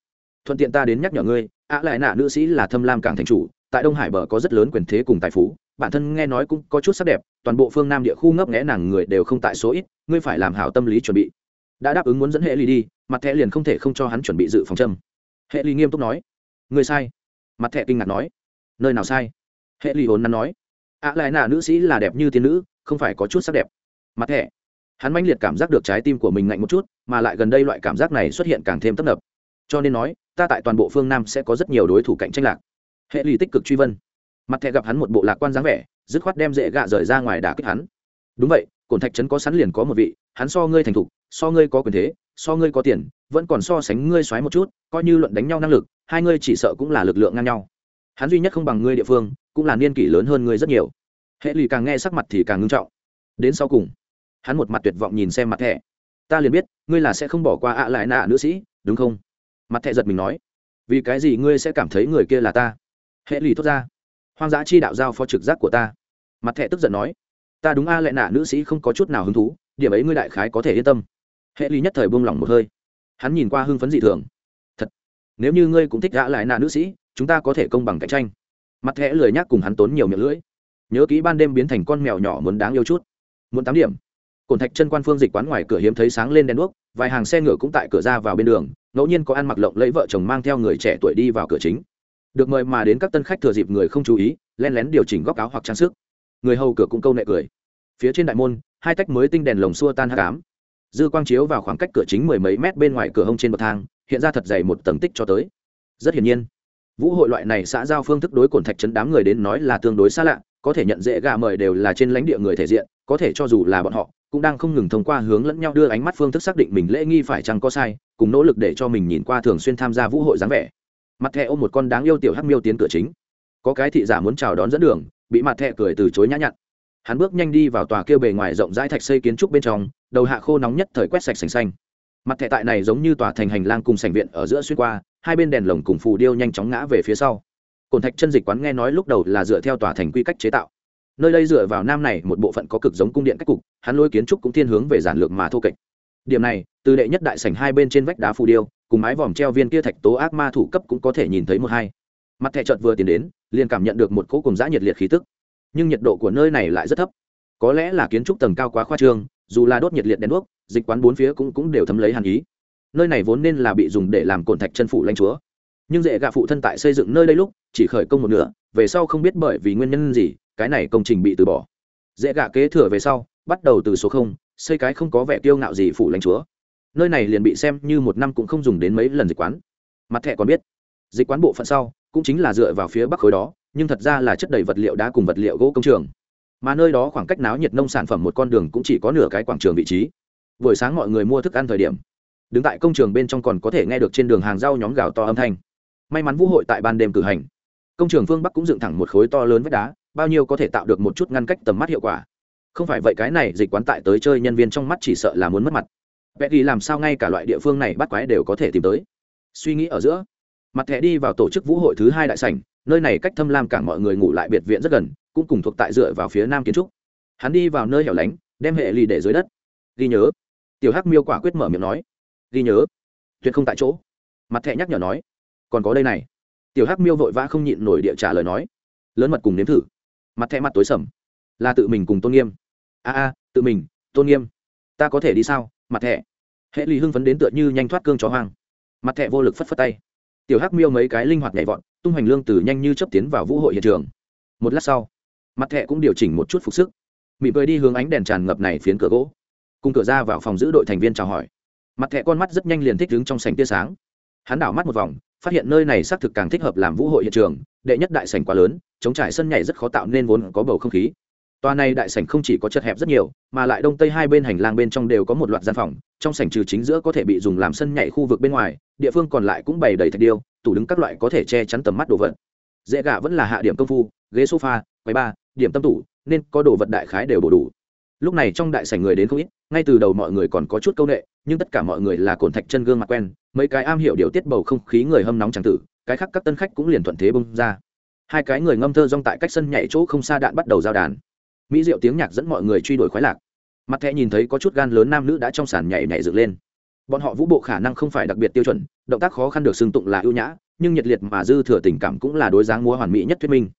thuận tiện ta đến nhắc nhở ngươi ạ lại nạ nữ sĩ là thâm lam cảng thành chủ, tại đông hải bờ có rất lớn quyền thế cùng tài phú, bản thân nghe nói cũng có chút sắc đẹp, toàn bộ phương nam địa khu ngấp nghẽ nàng người đều không tại số ít, ngươi phải làm hảo tâm lý chuẩn bị. Đã đáp ứng muốn dẫn hệ ly đi, mặt thẻ liền không thể không cho hắn chuẩn bị dự phòng châm. Hệ ly nghiêm túc nói. Ngươi sai. Mặt thẻ kinh ngạc nói. Nơi nào sai? Hệ ly hồn nắn nói. Ạ lại nạ nữ sĩ là đẹp như tiên nữ, không phải có chút sắc đẹp. Mặt thẻ. Hắn manh liệt cảm giác được trái tim của mình ngạnh một chút, mà lại gần đây loại cảm giác này xuất hiện càng thêm tấp nập. Cho nên nói ta tại toàn bộ phương nam sẽ có rất nhiều đối thủ cạnh tranh lạc. Hệ lì tích cực truy vân. Mặt thẻ gặp hắn một bộ lạc quan dáng vẻ, dứt khoát đem dễ gạ rời ra ngoài đả kích hắn. Đúng vậy, cổn thạch trấn có sẵn liền có một vị, hắn so ngươi thành thục, so ngươi có quyền thế, so ngươi có tiền, vẫn còn so sánh ngươi xoáy một chút, coi như luận đánh nhau năng lực, hai ngươi chỉ sợ cũng là lực lượng ngang nhau. Hắn duy nhất không bằng ngươi địa phương, cũng là niên kỷ lớn hơn ngươi rất nhiều. Hệ lụy càng nghe sắc mặt thì càng ngưng trọng. Đến sau cùng, hắn một mặt tuyệt vọng nhìn xem mặt thẻ. Ta liền biết, ngươi là sẽ không bỏ qua ạ lại nạ nữ sĩ, đúng không? Mặt thẹ giật mình nói, vì cái gì ngươi sẽ cảm thấy người kia là ta? Hệ lì thốt ra, hoang dã chi đạo giao phó trực giác của ta. Mặt thẹ tức giận nói, ta đúng a lại nạ nữ sĩ không có chút nào hứng thú, điểm ấy ngươi đại khái có thể yên tâm. Hệ lì nhất thời buông lỏng một hơi, hắn nhìn qua hưng phấn dị thường, thật, nếu như ngươi cũng thích gã lại nạ nữ sĩ, chúng ta có thể công bằng cạnh tranh. Mặt thẹ lười nhác cùng hắn tốn nhiều miệng lưỡi, nhớ kỹ ban đêm biến thành con mèo nhỏ muốn đáng yêu chút. Muốn tám điểm cồn thạch chân quan phương dịch quán ngoài cửa hiếm thấy sáng lên đèn đuốc vài hàng xe ngựa cũng tại cửa ra vào bên đường, ngẫu nhiên có ăn mặc lộng lấy vợ chồng mang theo người trẻ tuổi đi vào cửa chính. Được mời mà đến các tân khách thừa dịp người không chú ý len lén điều chỉnh góc áo hoặc trang sức. Người hầu cửa cũng câu nệ cười. Phía trên đại môn, hai tách mới tinh đèn lồng xua tan hát cám dư quang chiếu vào khoảng cách cửa chính mười mấy mét bên ngoài cửa hông trên bậc thang, hiện ra thật dày một tầng tích cho tới. Rất hiển nhiên, vũ hội loại này xã giao phương thức đối cổn thạch chấn đám người đến nói là tương đối xa lạ có thể nhận dễ gà mời đều là trên lãnh địa người thể diện, có thể cho dù là bọn họ, cũng đang không ngừng thông qua hướng lẫn nhau đưa ánh mắt phương thức xác định mình lễ nghi phải chăng có sai, cùng nỗ lực để cho mình nhìn qua thường xuyên tham gia vũ hội dáng vẻ. Mặt thẹ ôm một con đáng yêu tiểu hắc miêu tiến cửa chính. Có cái thị giả muốn chào đón dẫn đường, bị mặt thẹ cười từ chối nhã nhặn. Hắn bước nhanh đi vào tòa kêu bề ngoài rộng rãi thạch xây kiến trúc bên trong, đầu hạ khô nóng nhất thời quét sạch sành xanh. Mặt thẹ tại này giống như tòa thành hành lang cùng sành viện ở giữa xuyên qua, hai bên đèn lồng cùng phù điêu nhanh chóng ngã về phía sau cồn thạch chân dịch quán nghe nói lúc đầu là dựa theo tòa thành quy cách chế tạo. Nơi đây dựa vào nam này một bộ phận có cực giống cung điện cách cục, hắn lôi kiến trúc cũng thiên hướng về giản lược mà thô kệch. Điểm này, từ đệ nhất đại sảnh hai bên trên vách đá phù điêu, cùng mái vòm treo viên kia thạch tố ác ma thủ cấp cũng có thể nhìn thấy một hai. Mặt thẻ chợt vừa tiến đến, liền cảm nhận được một cỗ cùng giã nhiệt liệt khí tức. Nhưng nhiệt độ của nơi này lại rất thấp. Có lẽ là kiến trúc tầng cao quá khoa trương, dù là đốt nhiệt liệt đèn đuốc, dịch quán bốn phía cũng cũng đều thấm lấy hàn ý. Nơi này vốn nên là bị dùng để làm cồn thạch chân phủ lanh chúa nhưng dễ gạ phụ thân tại xây dựng nơi đây lúc, chỉ khởi công một nửa, về sau không biết bởi vì nguyên nhân gì, cái này công trình bị từ bỏ. Dễ gạ kế thừa về sau, bắt đầu từ số không, xây cái không có vẻ kiêu ngạo gì phủ lãnh chúa. Nơi này liền bị xem như một năm cũng không dùng đến mấy lần dịch quán. Mặt thẻ còn biết, dịch quán bộ phận sau, cũng chính là dựa vào phía bắc khối đó, nhưng thật ra là chất đầy vật liệu đá cùng vật liệu gỗ công trường. Mà nơi đó khoảng cách náo nhiệt nông sản phẩm một con đường cũng chỉ có nửa cái quảng trường vị trí. Buổi sáng mọi người mua thức ăn thời điểm, đứng tại công trường bên trong còn có thể nghe được trên đường hàng rau nhóm gạo to âm thanh may mắn vũ hội tại ban đêm cử hành. Công trường phương bắc cũng dựng thẳng một khối to lớn vách đá, bao nhiêu có thể tạo được một chút ngăn cách tầm mắt hiệu quả. Không phải vậy cái này dịch quán tại tới chơi nhân viên trong mắt chỉ sợ là muốn mất mặt. Vẽ ghi làm sao ngay cả loại địa phương này bắt quái đều có thể tìm tới. Suy nghĩ ở giữa, mặt thẻ đi vào tổ chức vũ hội thứ hai đại sảnh, nơi này cách thâm lam cảng mọi người ngủ lại biệt viện rất gần, cũng cùng thuộc tại dựa vào phía nam kiến trúc. Hắn đi vào nơi hẻo lánh, đem hệ lì để dưới đất. Ghi nhớ. Tiểu hắc miêu quả quyết mở miệng nói. Ghi nhớ. Tuyệt không tại chỗ. Mặt thẻ nhắc nhở nói còn có đây này. Tiểu hắc miêu vội vã không nhịn nổi địa trả lời nói, lớn mật cùng nếm thử. Mặt thẹ mặt tối sầm. Là tự mình cùng tôn nghiêm. A a, tự mình, tôn nghiêm. Ta có thể đi sao? Mặt thẹ hệ lì hưng phấn đến tựa như nhanh thoát cương chó hoang. Mặt thẹ vô lực phất phất tay. Tiểu hắc miêu mấy cái linh hoạt nhảy vọt, tung hoành lương từ nhanh như chấp tiến vào vũ hội hiện trường. Một lát sau, mặt thẹ cũng điều chỉnh một chút phục sức. Mị vơi đi hướng ánh đèn tràn ngập này phiến cửa gỗ. Cùng cửa ra vào phòng giữ đội thành viên chào hỏi. Mặt thẹ con mắt rất nhanh liền thích đứng trong sành tia sáng. Hắn đảo mắt một vòng phát hiện nơi này xác thực càng thích hợp làm vũ hội hiện trường, đệ nhất đại sảnh quá lớn, chống trải sân nhảy rất khó tạo nên vốn có bầu không khí. Tòa này đại sảnh không chỉ có chật hẹp rất nhiều, mà lại đông tây hai bên hành lang bên trong đều có một loạt gian phòng, trong sảnh trừ chính giữa có thể bị dùng làm sân nhảy khu vực bên ngoài, địa phương còn lại cũng bày đầy thạch điêu, tủ đứng các loại có thể che chắn tầm mắt đồ vật. Dễ gạ vẫn là hạ điểm công phu, ghế sofa, quầy ba điểm tâm tủ, nên có đồ vật đại khái đều bổ đủ lúc này trong đại sảnh người đến không ít, ngay từ đầu mọi người còn có chút c â u n ệ nhưng tất cả mọi người là cồn thạch chân gương mặt quen, mấy cái am hiểu điều tiết bầu không khí người hâm nóng c tử, cái khác các tân khách cũng liền thuận thế bông ra. Hai cái người ngâm thơ rong tại cách sân nhảy chỗ không xa đạn bắt đầu giao đàn. Mỹ diệu tiếng nhạc dẫn mọi người truy đuổi khoái lạc. Mặt thẹ nhìn thấy có chút gan lớn nam nữ đã trong sàn nhảy nhảy dựng lên. Bọn họ vũ bộ khả năng không phải đặc biệt tiêu chuẩn, động tác khó khăn được xưng tụng là ưu nhã, nhưng nhiệt liệt mà dư thừa tình cảm cũng là đối dáng múa hoàn mỹ nhất thuyết minh.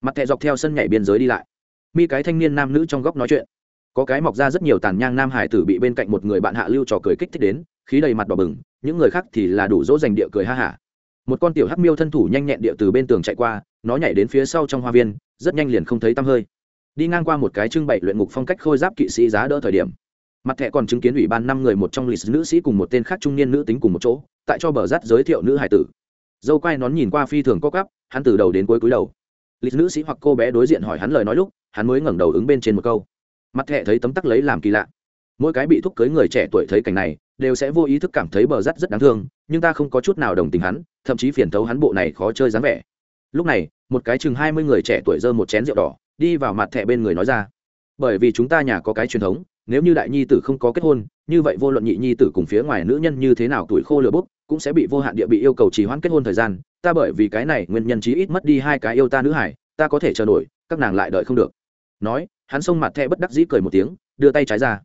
Mặt thẹ dọc theo sân nhảy biên giới đi lại. Mi cái thanh niên nam nữ trong góc nói chuyện có cái mọc ra rất nhiều tàn nhang nam hải tử bị bên cạnh một người bạn hạ lưu trò cười kích thích đến, khí đầy mặt đỏ bừng, những người khác thì là đủ dỗ dành địa cười ha hả. Một con tiểu hắc miêu thân thủ nhanh nhẹn địa từ bên tường chạy qua, nó nhảy đến phía sau trong hoa viên, rất nhanh liền không thấy tăm hơi. Đi ngang qua một cái trưng bày luyện ngục phong cách khôi giáp kỵ sĩ giá đỡ thời điểm. Mặt thẻ còn chứng kiến ủy ban năm người một trong lịch nữ sĩ cùng một tên khác trung niên nữ tính cùng một chỗ, tại cho bờ rát giới thiệu nữ hải tử. Dâu quai nón nhìn qua phi thường có cắp hắn từ đầu đến cuối cúi đầu. Lịch nữ sĩ hoặc cô bé đối diện hỏi hắn lời nói lúc, hắn mới ngẩng đầu ứng bên trên một câu mặt thẹ thấy tấm tắc lấy làm kỳ lạ. Mỗi cái bị thúc cưới người trẻ tuổi thấy cảnh này, đều sẽ vô ý thức cảm thấy bờ rát rất đáng thương, nhưng ta không có chút nào đồng tình hắn, thậm chí phiền thấu hắn bộ này khó chơi dáng vẻ. Lúc này, một cái chừng hai mươi người trẻ tuổi dơ một chén rượu đỏ, đi vào mặt thẹ bên người nói ra. Bởi vì chúng ta nhà có cái truyền thống, nếu như đại nhi tử không có kết hôn, như vậy vô luận nhị nhi tử cùng phía ngoài nữ nhân như thế nào tuổi khô lửa bốc, cũng sẽ bị vô hạn địa bị yêu cầu trì hoãn kết hôn thời gian. Ta bởi vì cái này nguyên nhân chí ít mất đi hai cái yêu ta nữ hải, ta có thể chờ nổi, các nàng lại đợi không được. Nói hắn xông mặt thẹ bất đắc dĩ cười một tiếng, đưa tay trái ra.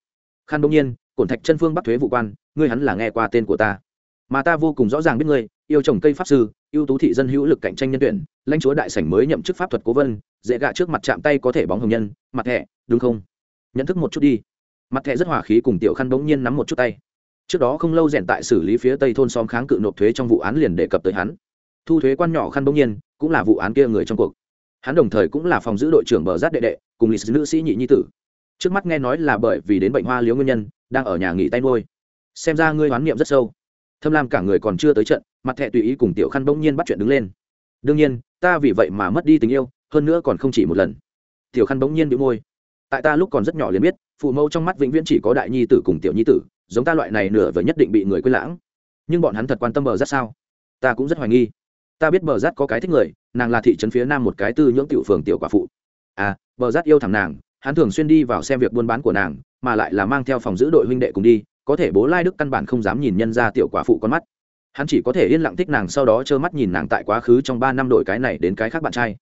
Khan đông nhiên, cổn thạch chân phương bắc thuế vụ quan, ngươi hắn là nghe qua tên của ta. Mà ta vô cùng rõ ràng biết ngươi, yêu trồng cây pháp sư, ưu tú thị dân hữu lực cạnh tranh nhân tuyển, lãnh chúa đại sảnh mới nhậm chức pháp thuật cố vân, dễ gạ trước mặt chạm tay có thể bóng hồng nhân, mặt thẻ, đúng không? Nhận thức một chút đi. Mặt thẻ rất hòa khí cùng tiểu khăn bỗng nhiên nắm một chút tay. Trước đó không lâu rèn tại xử lý phía tây thôn xóm kháng cự nộp thuế trong vụ án liền đề cập tới hắn. Thu thuế quan nhỏ khăn bỗng nhiên, cũng là vụ án kia người trong cuộc hắn đồng thời cũng là phòng giữ đội trưởng bờ giáp đệ đệ, cùng lịch nữ sĩ nhị nhi tử. Trước mắt nghe nói là bởi vì đến bệnh hoa liếu nguyên nhân, đang ở nhà nghỉ tay nuôi. Xem ra ngươi hoán niệm rất sâu. Thâm lam cả người còn chưa tới trận, mặt thẹ tùy ý cùng tiểu khăn bỗng nhiên bắt chuyện đứng lên. Đương nhiên, ta vì vậy mà mất đi tình yêu, hơn nữa còn không chỉ một lần. Tiểu khăn bỗng nhiên bị môi. Tại ta lúc còn rất nhỏ liền biết, phụ mẫu trong mắt vĩnh viễn chỉ có đại nhi tử cùng tiểu nhi tử, giống ta loại này nửa vời nhất định bị người quên lãng. Nhưng bọn hắn thật quan tâm bờ ra sao? Ta cũng rất hoài nghi ta biết bờ rát có cái thích người, nàng là thị trấn phía nam một cái tư nhưỡng tiểu phường tiểu quả phụ. À bờ rát yêu thằng nàng, hắn thường xuyên đi vào xem việc buôn bán của nàng, mà lại là mang theo phòng giữ đội huynh đệ cùng đi, có thể bố lai đức căn bản không dám nhìn nhân ra tiểu quả phụ con mắt. Hắn chỉ có thể yên lặng thích nàng sau đó trơ mắt nhìn nàng tại quá khứ trong ba năm đổi cái này đến cái khác bạn trai.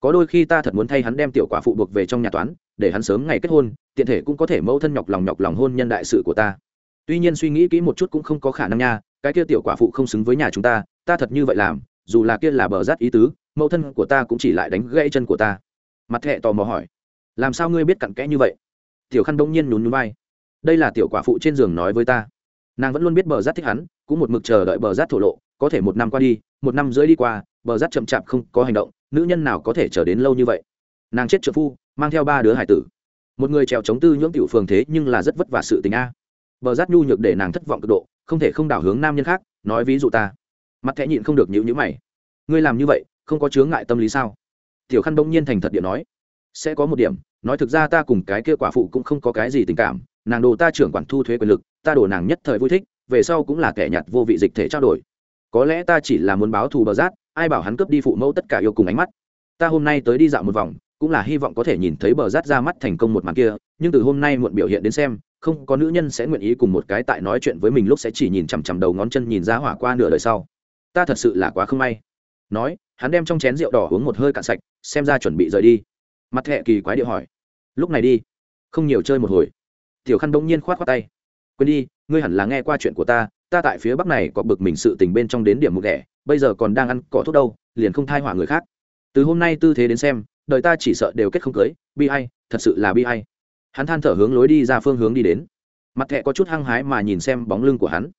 Có đôi khi ta thật muốn thay hắn đem tiểu quả phụ buộc về trong nhà toán, để hắn sớm ngày kết hôn, tiện thể cũng có thể mẫu thân nhọc lòng nhọc lòng hôn nhân đại sự của ta. Tuy nhiên suy nghĩ kỹ một chút cũng không có khả năng nha, cái kia tiểu quả phụ không xứng với nhà chúng ta ta thật như vậy làm dù là kia là bờ rát ý tứ, mẫu thân của ta cũng chỉ lại đánh gãy chân của ta. Mặt thẹ tò mò hỏi, làm sao ngươi biết cặn kẽ như vậy? Tiểu khăn đông nhiên nhún nhún vai, đây là tiểu quả phụ trên giường nói với ta. Nàng vẫn luôn biết bờ rát thích hắn, cũng một mực chờ đợi bờ rát thổ lộ, có thể một năm qua đi, một năm rưỡi đi qua, bờ rát chậm chạp không có hành động, nữ nhân nào có thể chờ đến lâu như vậy? Nàng chết trợ phu, mang theo ba đứa hải tử. Một người trèo chống tư nhưỡng tiểu phường thế nhưng là rất vất vả sự tình a. Bờ rát nhu nhược để nàng thất vọng cực độ, không thể không đảo hướng nam nhân khác, nói ví dụ ta mặt thẻ nhịn không được nhịu nhữ mày. Ngươi làm như vậy, không có chướng ngại tâm lý sao? Tiểu khăn bỗng nhiên thành thật điện nói. Sẽ có một điểm, nói thực ra ta cùng cái kia quả phụ cũng không có cái gì tình cảm, nàng đồ ta trưởng quản thu thuế quyền lực, ta đổ nàng nhất thời vui thích, về sau cũng là kẻ nhặt vô vị dịch thể trao đổi. Có lẽ ta chỉ là muốn báo thù bờ rát, ai bảo hắn cướp đi phụ mẫu tất cả yêu cùng ánh mắt. Ta hôm nay tới đi dạo một vòng, cũng là hy vọng có thể nhìn thấy bờ rát ra mắt thành công một màn kia, nhưng từ hôm nay muộn biểu hiện đến xem, không có nữ nhân sẽ nguyện ý cùng một cái tại nói chuyện với mình lúc sẽ chỉ nhìn chằm chằm đầu ngón chân nhìn ra hỏa qua nửa đời sau ta thật sự là quá không may. Nói, hắn đem trong chén rượu đỏ uống một hơi cạn sạch, xem ra chuẩn bị rời đi. Mặt thẹ kỳ quái điệu hỏi. Lúc này đi, không nhiều chơi một hồi. Tiểu khăn bỗng nhiên khoát khoác tay. Quên đi, ngươi hẳn là nghe qua chuyện của ta ta tại phía bắc này có bực mình sự tình bên trong đến điểm một ghẻ, bây giờ còn đang ăn cỏ thuốc đâu, liền không thai hỏa người khác. Từ hôm nay tư thế đến xem, đời ta chỉ sợ đều kết không cưới, bi hay thật sự là bi hay hắn than thở hướng lối đi ra phương hướng đi đến. Mặt thẹ có chút hăng hái mà nhìn xem bóng lưng của hắn.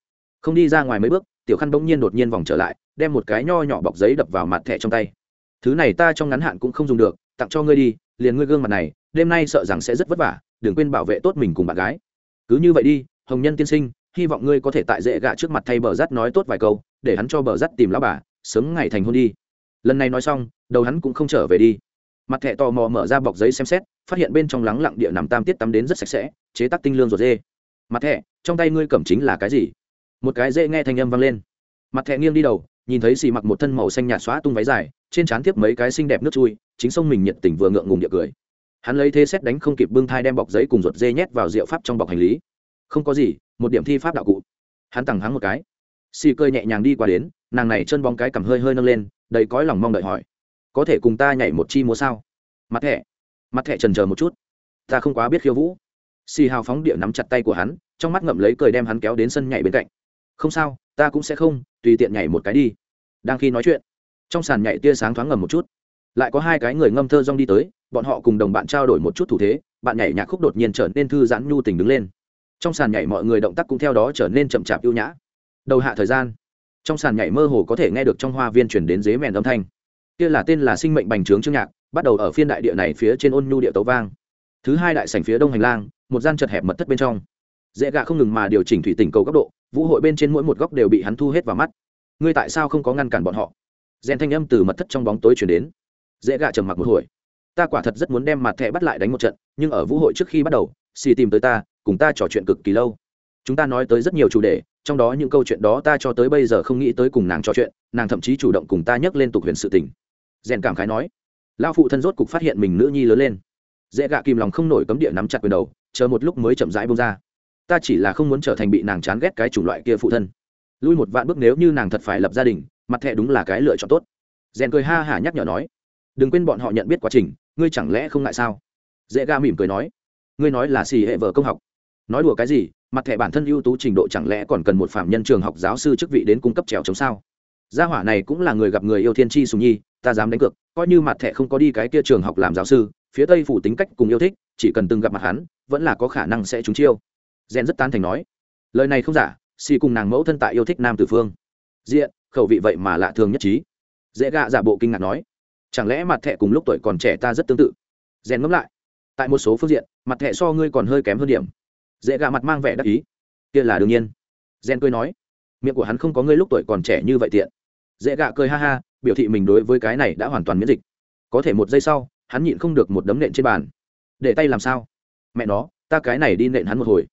Không đi ra ngoài mấy bước tiểu khăn bỗng nhiên đột nhiên vòng trở lại đem một cái nho nhỏ bọc giấy đập vào mặt thẻ trong tay. Thứ này ta trong ngắn hạn cũng không dùng được tặng cho ngươi đi liền ngươi gương mặt này đêm nay sợ rằng sẽ rất vất vả đừng quên bảo vệ tốt mình cùng bạn gái. Cứ như vậy đi hồng nhân tiên sinh hy vọng ngươi có thể tại dễ gạ trước mặt thay bờ rắt nói tốt vài câu để hắn cho bờ rắt tìm lão bà sớm ngày thành hôn đi. Lần này nói xong đầu hắn cũng không trở về đi. Mặt thẻ tò mò mở ra bọc giấy xem xét phát hiện bên trong lắng lặng địa nằm tam tiết tắm đến rất sạch sẽ chế tác tinh lương ruột dê. Mặt thẻ, trong tay ngươi cầm chính là cái gì? Một cái dễ nghe thanh âm vang lên. Mặt thẹ nghiêng đi đầu, nhìn thấy xì mặc một thân màu xanh nhạt xóa tung váy dài, trên trán tiếp mấy cái xinh đẹp nước chui, chính sông mình nhiệt tình vừa ngượng ngùng địa cười. Hắn lấy thế xét đánh không kịp bưng thai đem bọc giấy cùng ruột dê nhét vào rượu pháp trong bọc hành lý. Không có gì, một điểm thi pháp đạo cụ. Hắn tặng hắn một cái. Xì cơi nhẹ nhàng đi qua đến, nàng này chân bóng cái cầm hơi hơi nâng lên, đầy cõi lòng mong đợi hỏi. Có thể cùng ta nhảy một chi múa sao? Mặt thẻ. Mặt thẻ trần chờ một chút. Ta không quá biết khiêu vũ. Xì hào phóng địa nắm chặt tay của hắn, trong mắt ngậm lấy cười đem hắn kéo đến sân nhảy bên cạnh không sao, ta cũng sẽ không, tùy tiện nhảy một cái đi. Đang khi nói chuyện, trong sàn nhảy tia sáng thoáng ngầm một chút. Lại có hai cái người ngâm thơ rong đi tới, bọn họ cùng đồng bạn trao đổi một chút thủ thế, bạn nhảy nhạc khúc đột nhiên trở nên thư giãn nhu tình đứng lên. Trong sàn nhảy mọi người động tác cũng theo đó trở nên chậm chạp ưu nhã. Đầu hạ thời gian, trong sàn nhảy mơ hồ có thể nghe được trong hoa viên chuyển đến dế mèn âm thanh. Kia là tên là sinh mệnh bành trướng chương nhạc, bắt đầu ở phiên đại địa này phía trên ôn nhu địa tấu vang. Thứ hai đại sảnh phía đông hành lang, một gian chật hẹp mật thất bên trong dễ gạ không ngừng mà điều chỉnh thủy tình cầu góc độ, vũ hội bên trên mỗi một góc đều bị hắn thu hết vào mắt. Ngươi tại sao không có ngăn cản bọn họ? Rèn thanh âm từ mật thất trong bóng tối chuyển đến. Dễ gạ trầm mặc một hồi. Ta quả thật rất muốn đem mặt thẻ bắt lại đánh một trận, nhưng ở vũ hội trước khi bắt đầu, xì tìm tới ta, cùng ta trò chuyện cực kỳ lâu. Chúng ta nói tới rất nhiều chủ đề, trong đó những câu chuyện đó ta cho tới bây giờ không nghĩ tới cùng nàng trò chuyện, nàng thậm chí chủ động cùng ta nhắc lên tục huyền sự tình. Rèn cảm khái nói. Lao phụ thân rốt cục phát hiện mình nữ nhi lớn lên. Dễ gạ kìm lòng không nổi cấm địa nắm chặt quyền đầu, chờ một lúc mới chậm rãi bông ra ta chỉ là không muốn trở thành bị nàng chán ghét cái chủng loại kia phụ thân. Lui một vạn bước nếu như nàng thật phải lập gia đình, mặt thẹ đúng là cái lựa chọn tốt. Rèn cười ha hả nhắc nhở nói, đừng quên bọn họ nhận biết quá trình, ngươi chẳng lẽ không ngại sao? Dễ ga mỉm cười nói, ngươi nói là xì hệ vợ công học. Nói đùa cái gì, mặt thẻ bản thân ưu tú trình độ chẳng lẽ còn cần một phạm nhân trường học giáo sư chức vị đến cung cấp trèo chống sao? Gia hỏa này cũng là người gặp người yêu thiên tri sùng nhi, ta dám đánh cược, coi như mặt thẻ không có đi cái kia trường học làm giáo sư, phía tây phủ tính cách cùng yêu thích, chỉ cần từng gặp mặt hắn, vẫn là có khả năng sẽ trúng chiêu rèn rất tán thành nói. Lời này không giả xì cùng nàng mẫu thân tại yêu thích nam tử phương. Diện, khẩu vị vậy mà lạ thường nhất trí. Dễ gạ giả bộ kinh ngạc nói. Chẳng lẽ mặt thẹ cùng lúc tuổi còn trẻ ta rất tương tự? Rèn ngẫm lại. Tại một số phương diện, mặt thẹ so ngươi còn hơi kém hơn điểm. Dễ gạ mặt mang vẻ đắc ý. Kia là đương nhiên. Rèn cười nói. Miệng của hắn không có ngươi lúc tuổi còn trẻ như vậy tiện. Dễ gạ cười ha ha, biểu thị mình đối với cái này đã hoàn toàn miễn dịch. Có thể một giây sau, hắn nhịn không được một đấm nện trên bàn. Để tay làm sao? Mẹ nó, ta cái này đi nện hắn một hồi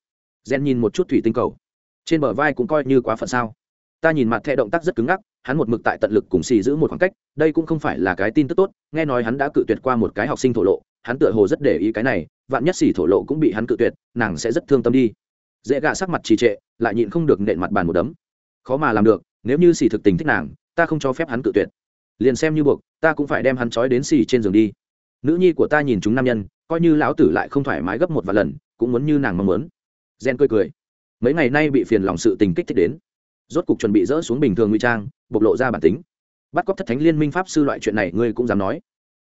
gen nhìn một chút thủy tinh cầu. Trên bờ vai cũng coi như quá phận sao. Ta nhìn mặt thẻ động tác rất cứng ngắc, hắn một mực tại tận lực cùng xì giữ một khoảng cách, đây cũng không phải là cái tin tức tốt, nghe nói hắn đã cự tuyệt qua một cái học sinh thổ lộ, hắn tựa hồ rất để ý cái này, vạn nhất xì thổ lộ cũng bị hắn cự tuyệt, nàng sẽ rất thương tâm đi. Dễ gạ sắc mặt trì trệ, lại nhịn không được nện mặt bàn một đấm. Khó mà làm được, nếu như xì thực tình thích nàng, ta không cho phép hắn cự tuyệt. Liền xem như buộc, ta cũng phải đem hắn trói đến xì trên giường đi. Nữ nhi của ta nhìn chúng nam nhân, coi như lão tử lại không thoải mái gấp một vài lần, cũng muốn như nàng mong muốn gen cười cười. Mấy ngày nay bị phiền lòng sự tình kích thích đến. Rốt cục chuẩn bị dỡ xuống bình thường nguy trang, bộc lộ ra bản tính. Bắt cóc thất thánh liên minh pháp sư loại chuyện này ngươi cũng dám nói.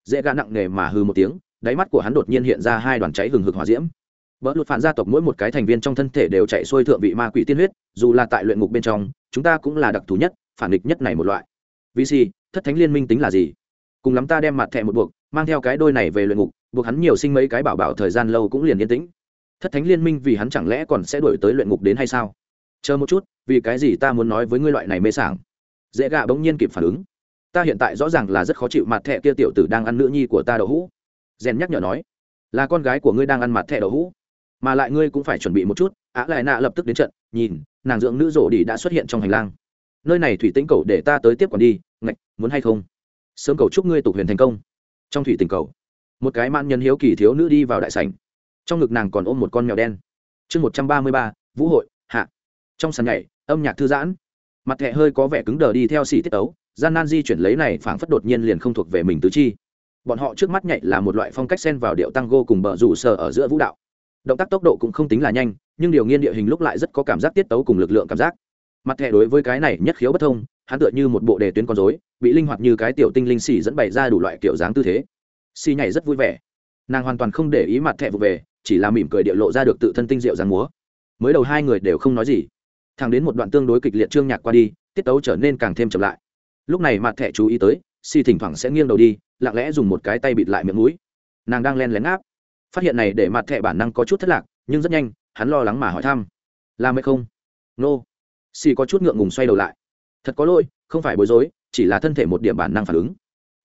Dễ gã nặng nề mà hư một tiếng, đáy mắt của hắn đột nhiên hiện ra hai đoàn cháy hừng hực hòa diễm. Vỡ lụt phản gia tộc mỗi một cái thành viên trong thân thể đều chạy xuôi thượng vị ma quỷ tiên huyết, dù là tại luyện ngục bên trong, chúng ta cũng là đặc thù nhất, phản địch nhất này một loại. Vì gì? Thất thánh liên minh tính là gì? Cùng lắm ta đem mặt thẻ một buộc, mang theo cái đôi này về luyện ngục, buộc hắn nhiều sinh mấy cái bảo bảo thời gian lâu cũng liền yên tĩnh thất thánh liên minh vì hắn chẳng lẽ còn sẽ đổi tới luyện ngục đến hay sao? Chờ một chút, vì cái gì ta muốn nói với ngươi loại này mê sảng? Dễ gạ bỗng nhiên kịp phản ứng. Ta hiện tại rõ ràng là rất khó chịu mặt thẹ kia tiểu tử đang ăn nữ nhi của ta đậu hũ. Rèn nhắc nhở nói, là con gái của ngươi đang ăn mặt thẹ đậu hũ. Mà lại ngươi cũng phải chuẩn bị một chút. Á lại nạ lập tức đến trận, nhìn, nàng dưỡng nữ rổ đi đã xuất hiện trong hành lang. Nơi này thủy tĩnh cầu để ta tới tiếp còn đi, ngạch, muốn hay không? Sớm cầu chúc ngươi tục huyền thành công. Trong thủy tình cầu, một cái man nhân hiếu kỳ thiếu nữ đi vào đại sảnh trong ngực nàng còn ôm một con mèo đen. Chương một trăm ba mươi ba, vũ hội, hạ. Trong sàn nhảy, âm nhạc thư giãn. Mặt thẹ hơi có vẻ cứng đờ đi theo xì tiết ấu gian nan di chuyển lấy này phảng phất đột nhiên liền không thuộc về mình tứ chi. Bọn họ trước mắt nhảy là một loại phong cách xen vào điệu tango cùng bờ rủ sờ ở giữa vũ đạo. Động tác tốc độ cũng không tính là nhanh, nhưng điều nghiên địa hình lúc lại rất có cảm giác tiết tấu cùng lực lượng cảm giác. Mặt thẻ đối với cái này nhất khiếu bất thông, hắn tựa như một bộ đề tuyến con dối bị linh hoạt như cái tiểu tinh linh xì dẫn bày ra đủ loại kiểu dáng tư thế. Xì nhảy rất vui vẻ. Nàng hoàn toàn không để ý mặt thẻ vụ về chỉ là mỉm cười địa lộ ra được tự thân tinh diệu giang múa. Mới đầu hai người đều không nói gì. Thẳng đến một đoạn tương đối kịch liệt trương nhạc qua đi, tiết tấu trở nên càng thêm chậm lại. Lúc này mặt thẻ chú ý tới, si thỉnh thoảng sẽ nghiêng đầu đi, lặng lẽ dùng một cái tay bịt lại miệng mũi. Nàng đang len lén áp phát hiện này để mặt thẻ bản năng có chút thất lạc, nhưng rất nhanh, hắn lo lắng mà hỏi thăm. Làm hay không? Nô、no. si có chút ngượng ngùng xoay đầu lại. Thật có lỗi, không phải bối rối, chỉ là thân thể một điểm bản năng phản ứng.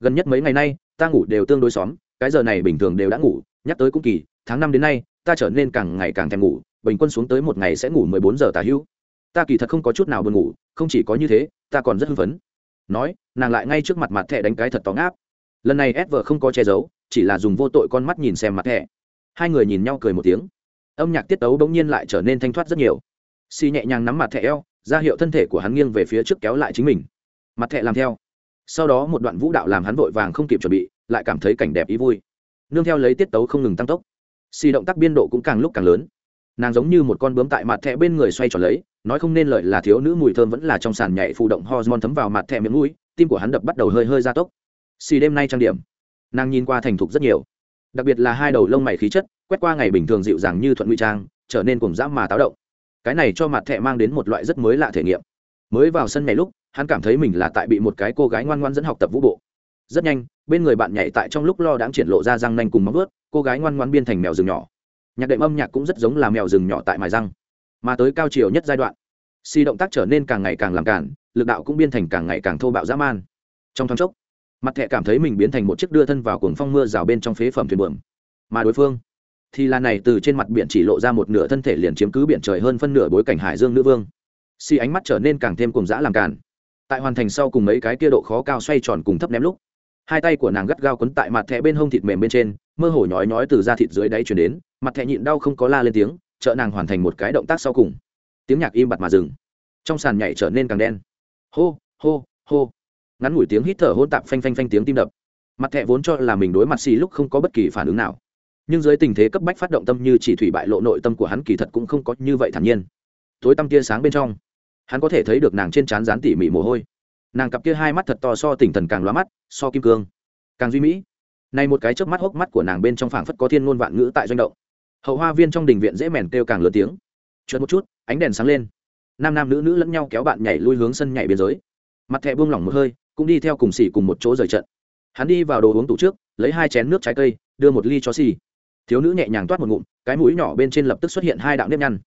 Gần nhất mấy ngày nay, ta ngủ đều tương đối xóm, cái giờ này bình thường đều đã ngủ, nhắc tới cũng kỳ tháng năm đến nay, ta trở nên càng ngày càng thèm ngủ, bình quân xuống tới một ngày sẽ ngủ mười bốn giờ tà hữu. Ta kỳ thật không có chút nào buồn ngủ, không chỉ có như thế, ta còn rất hưng phấn. Nói, nàng lại ngay trước mặt mặt thẻ đánh cái thật tóng áp lần này ép vợ không có che giấu, chỉ là dùng vô tội con mắt nhìn xem mặt thẻ. Hai người nhìn nhau cười một tiếng. Âm nhạc tiết tấu bỗng nhiên lại trở nên thanh thoát rất nhiều. Xì nhẹ nhàng nắm mặt thẻ eo, ra hiệu thân thể của hắn nghiêng về phía trước kéo lại chính mình. Mặt thẻ làm theo. Sau đó một đoạn vũ đạo làm hắn vội vàng không kịp chuẩn bị, lại cảm thấy cảnh đẹp ý vui. Nương theo lấy tiết tấu không ngừng tăng tốc xì động tác biên độ cũng càng lúc càng lớn. Nàng giống như một con bướm tại mặt thẻ bên người xoay tròn lấy, nói không nên lợi là thiếu nữ mùi thơm vẫn là trong sàn nhảy phụ động hormone thấm vào mặt thẻ miệng mũi, tim của hắn đập bắt đầu hơi hơi gia tốc. Xì đêm nay trang điểm, nàng nhìn qua thành thục rất nhiều. Đặc biệt là hai đầu lông mày khí chất, quét qua ngày bình thường dịu dàng như thuận nguy trang, trở nên cùng dã mà táo động. Cái này cho mặt thẹ mang đến một loại rất mới lạ thể nghiệm. Mới vào sân nhảy lúc, hắn cảm thấy mình là tại bị một cái cô gái ngoan ngoan dẫn học tập vũ bộ rất nhanh, bên người bạn nhảy tại trong lúc lo đãng triển lộ ra răng nanh cùng móng vớt cô gái ngoan ngoan biên thành mèo rừng nhỏ. Nhạc đệm âm nhạc cũng rất giống là mèo rừng nhỏ tại mài răng. Mà tới cao chiều nhất giai đoạn, si động tác trở nên càng ngày càng làm cản, lực đạo cũng biên thành càng ngày càng thô bạo dã man. Trong thoáng chốc, mặt thẹ cảm thấy mình biến thành một chiếc đưa thân vào cuồng phong mưa rào bên trong phế phẩm thuyền buồm. Mà đối phương, thì là này từ trên mặt biển chỉ lộ ra một nửa thân thể liền chiếm cứ biển trời hơn phân nửa bối cảnh hải dương nữ vương. Si ánh mắt trở nên càng thêm cùng dã làm cản. Tại hoàn thành sau cùng mấy cái kia độ khó cao xoay tròn cùng thấp ném lúc hai tay của nàng gắt gao quấn tại mặt thẹ bên hông thịt mềm bên trên, mơ hồ nhói nhói từ da thịt dưới đáy chuyển đến, mặt thẹ nhịn đau không có la lên tiếng trợ nàng hoàn thành một cái động tác sau cùng. Tiếng nhạc im bặt mà dừng. Trong sàn nhảy trở nên càng đen. Hô hô hô. Ngắn ngủi tiếng hít thở hôn tạp phanh phanh phanh tiếng tim đập. Mặt thẹ vốn cho là mình đối mặt xì lúc không có bất kỳ phản ứng nào. Nhưng dưới tình thế cấp bách phát động tâm như chỉ thủy bại lộ nội tâm của hắn kỳ thật cũng không có như vậy thản nhiên. Tối tăm tia sáng bên trong, hắn có thể thấy được nàng trên trán rán tỉ mỉ mồ hôi nàng cặp kia hai mắt thật to so tỉnh thần càng loa mắt so kim cương càng duy mỹ. Này một cái chớp mắt hốc mắt của nàng bên trong phảng phất có thiên ngôn vạn ngữ tại doanh động. Hậu hoa viên trong đình viện dễ mèn kêu càng lớn tiếng. Chợt một chút ánh đèn sáng lên. Nam nam nữ nữ lẫn nhau kéo bạn nhảy lui hướng sân nhảy biên giới. Mặt thẹ buông lỏng một hơi cũng đi theo cùng xỉ cùng một chỗ rời trận. Hắn đi vào đồ uống tủ trước lấy hai chén nước trái cây đưa một ly cho xỉ. Thiếu nữ nhẹ nhàng toát một ngụm cái mũi nhỏ bên trên lập tức xuất hiện hai đạo nếp nhăn.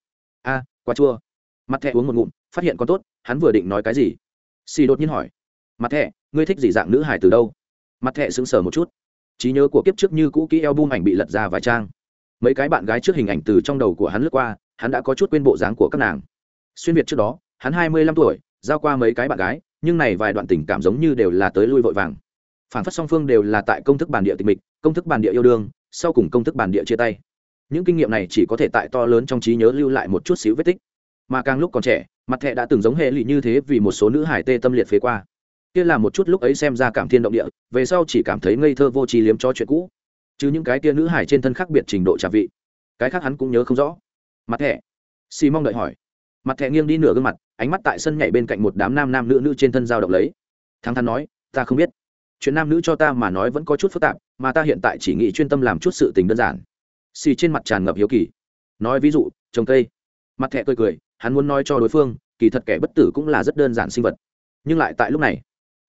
A à, quá chua. Mặt thẹ uống một ngụm phát hiện có tốt hắn vừa định nói cái gì? Xì đột nhiên hỏi, mặt thẹ ngươi thích gì dạng nữ hải từ đâu? Mặt thẹ sững sờ một chút. Trí nhớ của kiếp trước như cũ kỹ eo bum ảnh bị lật ra vài trang. Mấy cái bạn gái trước hình ảnh từ trong đầu của hắn lướt qua, hắn đã có chút quên bộ dáng của các nàng. Xuyên việt trước đó, hắn hai mươi lăm tuổi, giao qua mấy cái bạn gái, nhưng này vài đoạn tình cảm giống như đều là tới lui vội vàng. Phản phát song phương đều là tại công thức bản địa tịch mịch, công thức bản địa yêu đương, sau cùng công thức bản địa chia tay. Những kinh nghiệm này chỉ có thể tại to lớn trong trí nhớ lưu lại một chút xíu vết tích. Mà càng lúc còn trẻ mặt thẹ đã từng giống hệ lụy như thế vì một số nữ hải tê tâm liệt phế qua. Kia là một chút lúc ấy xem ra cảm thiên động địa, về sau chỉ cảm thấy ngây thơ vô trí liếm cho chuyện cũ. Chứ những cái kia nữ hải trên thân khác biệt trình độ trả vị. Cái khác hắn cũng nhớ không rõ. Mặt thẹ xì mong đợi hỏi. Mặt thẹ nghiêng đi nửa gương mặt, ánh mắt tại sân nhảy bên cạnh một đám nam nam nữ nữ trên thân giao động lấy. Thắng thắn nói, ta không biết. Chuyện nam nữ cho ta mà nói vẫn có chút phức tạp, mà ta hiện tại chỉ nghĩ chuyên tâm làm chút sự tình đơn giản. Xì trên mặt tràn ngập hiếu kỳ. Nói ví dụ, trồng cây. Mặt thẹ cười cười hắn muốn nói cho đối phương, kỳ thật kẻ bất tử cũng là rất đơn giản sinh vật. Nhưng lại tại lúc này,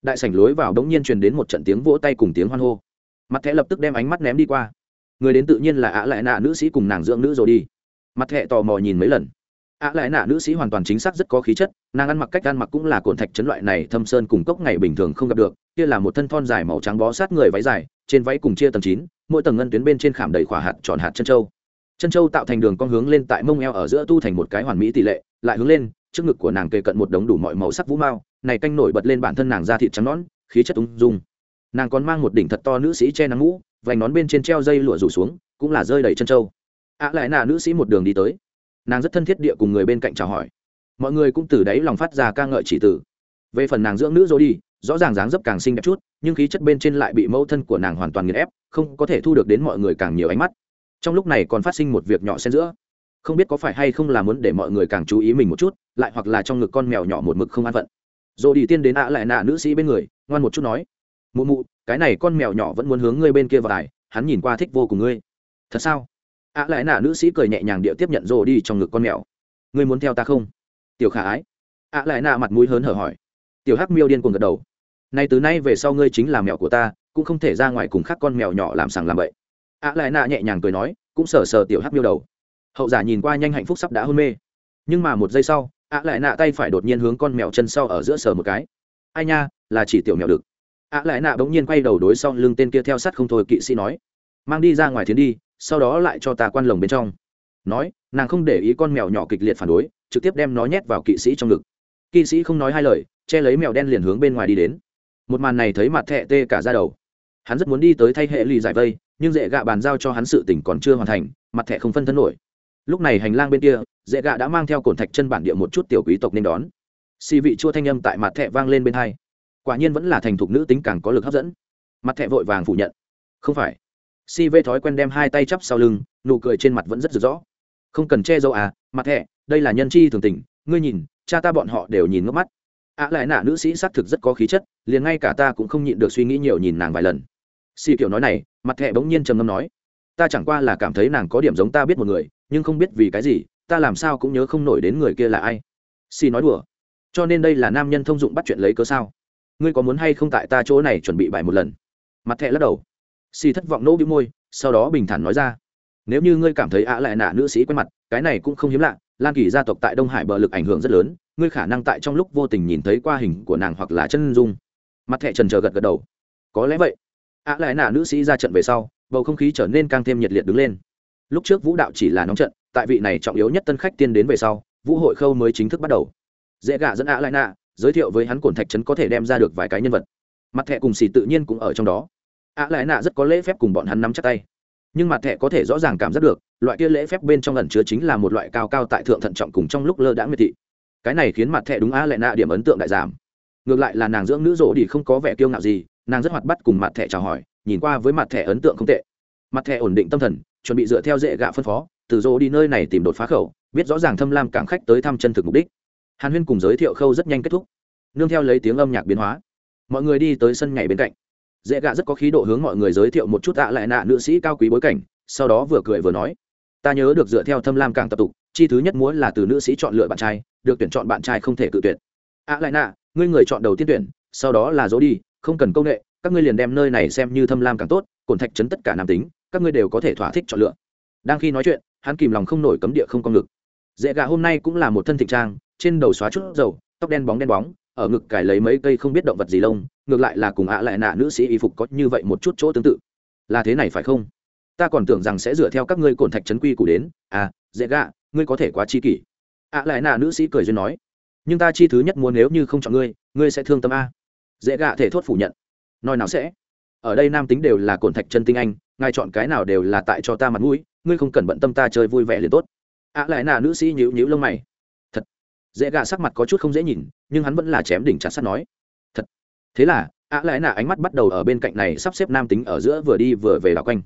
đại sảnh lối vào đống nhiên truyền đến một trận tiếng vỗ tay cùng tiếng hoan hô. Mặt thẻ lập tức đem ánh mắt ném đi qua. Người đến tự nhiên là ạ lại nạ nữ sĩ cùng nàng dưỡng nữ rồi đi. Mặt thẻ tò mò nhìn mấy lần. Ạ lại nạ nữ sĩ hoàn toàn chính xác rất có khí chất, nàng ăn mặc cách ăn mặc cũng là cồn thạch chấn loại này thâm sơn cùng cốc ngày bình thường không gặp được, kia là một thân thon dài màu trắng bó sát người váy dài, trên váy cùng chia tầng chín, mỗi tầng ngân tuyến bên trên khảm đầy khỏa hạt tròn hạt chân trâu chân châu tạo thành đường con hướng lên tại mông eo ở giữa tu thành một cái hoàn mỹ tỷ lệ, lại hướng lên, trước ngực của nàng kề cận một đống đủ mọi màu sắc vũ mao, này canh nổi bật lên bản thân nàng da thịt trắng nón khí chất ung dung. Nàng còn mang một đỉnh thật to nữ sĩ che nắng mũ vành nón bên trên treo dây lụa rủ xuống, cũng là rơi đầy chân trâu ạ à, lại là nữ sĩ một đường đi tới. Nàng rất thân thiết địa cùng người bên cạnh chào hỏi. Mọi người cũng từ đấy lòng phát ra ca ngợi chỉ tử. Về phần nàng dưỡng nữ rồi đi, rõ ràng dáng dấp càng xinh đẹp chút, nhưng khí chất bên trên lại bị mẫu thân của nàng hoàn toàn nghiền ép, không có thể thu được đến mọi người càng nhiều ánh mắt trong lúc này còn phát sinh một việc nhỏ xen giữa. Không biết có phải hay không là muốn để mọi người càng chú ý mình một chút, lại hoặc là trong ngực con mèo nhỏ một mực không an phận. Rồi đi tiên đến ạ lại nạ nữ sĩ bên người, ngoan một chút nói, mụ mụ, cái này con mèo nhỏ vẫn muốn hướng ngươi bên kia vào hắn nhìn qua thích vô cùng ngươi. Thật sao? ạ lại nạ nữ sĩ cười nhẹ nhàng địa tiếp nhận rồ đi trong ngực con mèo. Ngươi muốn theo ta không? Tiểu khả ái. ạ lại nạ mặt mũi hớn hở hỏi. Tiểu hắc miêu điên cuồng gật đầu. Nay từ nay về sau ngươi chính là mèo của ta, cũng không thể ra ngoài cùng khác con mèo nhỏ làm sàng làm bậy ạ lại nạ nhẹ nhàng cười nói, cũng sờ sờ tiểu hắc miêu đầu. Hậu giả nhìn qua nhanh hạnh phúc sắp đã hôn mê. Nhưng mà một giây sau ạ lại nạ tay phải đột nhiên hướng con mèo chân sau ở giữa sờ một cái. Ai nha, là chỉ tiểu mèo đực. Ạ lại nạ bỗng nhiên quay đầu đối sau lưng tên kia theo sắt không thôi kỵ sĩ nói, mang đi ra ngoài thiến đi, sau đó lại cho ta quan lồng bên trong. Nói, nàng không để ý con mèo nhỏ kịch liệt phản đối, trực tiếp đem nó nhét vào kỵ sĩ trong ngực. Kỵ sĩ không nói hai lời, che lấy mèo đen liền hướng bên ngoài đi đến. Một màn này thấy mặt thẹ tê cả ra đầu hắn rất muốn đi tới thay hệ lì giải vây, nhưng dễ gạ bàn giao cho hắn sự tỉnh còn chưa hoàn thành, mặt thẹ không phân thân nổi. Lúc này hành lang bên kia, dễ gạ đã mang theo cổn thạch chân bản địa một chút tiểu quý tộc nên đón. Xì vị chua thanh âm tại mặt thẹ vang lên bên hai. Quả nhiên vẫn là thành thục nữ tính càng có lực hấp dẫn. Mặt thẹ vội vàng phủ nhận. Không phải. Si vê thói quen đem hai tay chắp sau lưng, nụ cười trên mặt vẫn rất rực rõ không cần che dâu à mặt thẹ đây là nhân chi thường tình, ngươi nhìn, cha ta bọn họ đều nhìn ngốc mắt. Ạ lại nạ nữ sĩ xác thực rất có khí chất, liền ngay cả ta cũng không nhịn được suy nghĩ nhiều nhìn nàng vài lần si kiểu nói này, mặt thẹ bỗng nhiên trầm ngâm nói, ta chẳng qua là cảm thấy nàng có điểm giống ta biết một người, nhưng không biết vì cái gì, ta làm sao cũng nhớ không nổi đến người kia là ai. Si nói đùa, cho nên đây là nam nhân thông dụng bắt chuyện lấy cớ sao? Ngươi có muốn hay không tại ta chỗ này chuẩn bị bài một lần? Mặt thẹ lắc đầu. Si thất vọng nỗ bĩu môi, sau đó bình thản nói ra, nếu như ngươi cảm thấy ạ lại nạ nữ sĩ quen mặt, cái này cũng không hiếm lạ, lan kỳ gia tộc tại đông hải bờ lực ảnh hưởng rất lớn, ngươi khả năng tại trong lúc vô tình nhìn thấy qua hình của nàng hoặc là chân dung. Mặt thẹ trần trờ gật gật đầu, có lẽ vậy ạ lại nạ nữ sĩ ra trận về sau, bầu không khí trở nên càng thêm nhiệt liệt đứng lên. Lúc trước vũ đạo chỉ là nóng trận, tại vị này trọng yếu nhất tân khách tiên đến về sau, vũ hội khâu mới chính thức bắt đầu. Dễ gạ dẫn ạ lại nạ, giới thiệu với hắn cổn thạch trấn có thể đem ra được vài cái nhân vật. Mặt thẹ cùng xì tự nhiên cũng ở trong đó. Ạ lại nạ rất có lễ phép cùng bọn hắn nắm chắc tay. Nhưng mặt thẹ có thể rõ ràng cảm giác được, loại kia lễ phép bên trong ẩn chứa chính là một loại cao cao tại thượng thận trọng cùng trong lúc lơ đãng miệt thị. Cái này khiến mặt thẹ đúng ạ lại nạ điểm ấn tượng đại giảm. Ngược lại là nàng dưỡng nữ rỗ đi không có vẻ kiêu ngạo gì nàng rất hoạt bắt cùng mặt thẻ chào hỏi, nhìn qua với mặt thẻ ấn tượng không tệ. Mặt thẻ ổn định tâm thần, chuẩn bị dựa theo dễ gạ phân phó, từ rô đi nơi này tìm đột phá khẩu, biết rõ ràng thâm lam cảng khách tới thăm chân thực mục đích. Hàn huyên cùng giới thiệu khâu rất nhanh kết thúc. Nương theo lấy tiếng âm nhạc biến hóa, mọi người đi tới sân nhảy bên cạnh. Dễ gạ rất có khí độ hướng mọi người giới thiệu một chút tạ lại nạ nữ sĩ cao quý bối cảnh, sau đó vừa cười vừa nói, ta nhớ được dựa theo thâm lam cảng tập tục, chi thứ nhất muốn là từ nữ sĩ chọn lựa bạn trai, được tuyển chọn bạn trai không thể cự tuyển ạ lại nạ, ngươi người chọn đầu tiên tuyển, sau đó là dỗ đi không cần công nghệ các ngươi liền đem nơi này xem như thâm lam càng tốt cổn thạch chấn tất cả nam tính, các ngươi đều có thể thỏa thích chọn lựa. Đang khi nói chuyện, hắn kìm lòng không nổi cấm địa không con ngực. Dễ gà hôm nay cũng là một thân thịnh trang, trên đầu xóa chút dầu, tóc đen bóng đen bóng, ở ngực cài lấy mấy cây không biết động vật gì lông, ngược lại là cùng ạ lại nạ nữ sĩ y phục có như vậy một chút chỗ tương tự. Là thế này phải không? Ta còn tưởng rằng sẽ dựa theo các ngươi cổn thạch trấn quy củ đến. À dễ gà, ngươi có thể quá chi kỷ. ạ lại nạ nữ sĩ cười duyên nói. Nhưng ta chi thứ nhất muốn nếu như không chọn ngươi ngươi sẽ thương tâm a dễ gạ thể thốt phủ nhận. Nói nào sẽ? Ở đây nam tính đều là cồn thạch chân tinh anh, ngài chọn cái nào đều là tại cho ta mặt mũi, ngươi không cần bận tâm ta chơi vui vẻ liền tốt. Ạ lại nà nữ sĩ nhíu nhíu lông mày. Thật. Dễ gạ sắc mặt có chút không dễ nhìn, nhưng hắn vẫn là chém đỉnh chặt sắt nói. Thật. Thế là ạ lại nà ánh mắt bắt đầu ở bên cạnh này sắp xếp nam tính ở giữa vừa đi vừa về đảo quanh.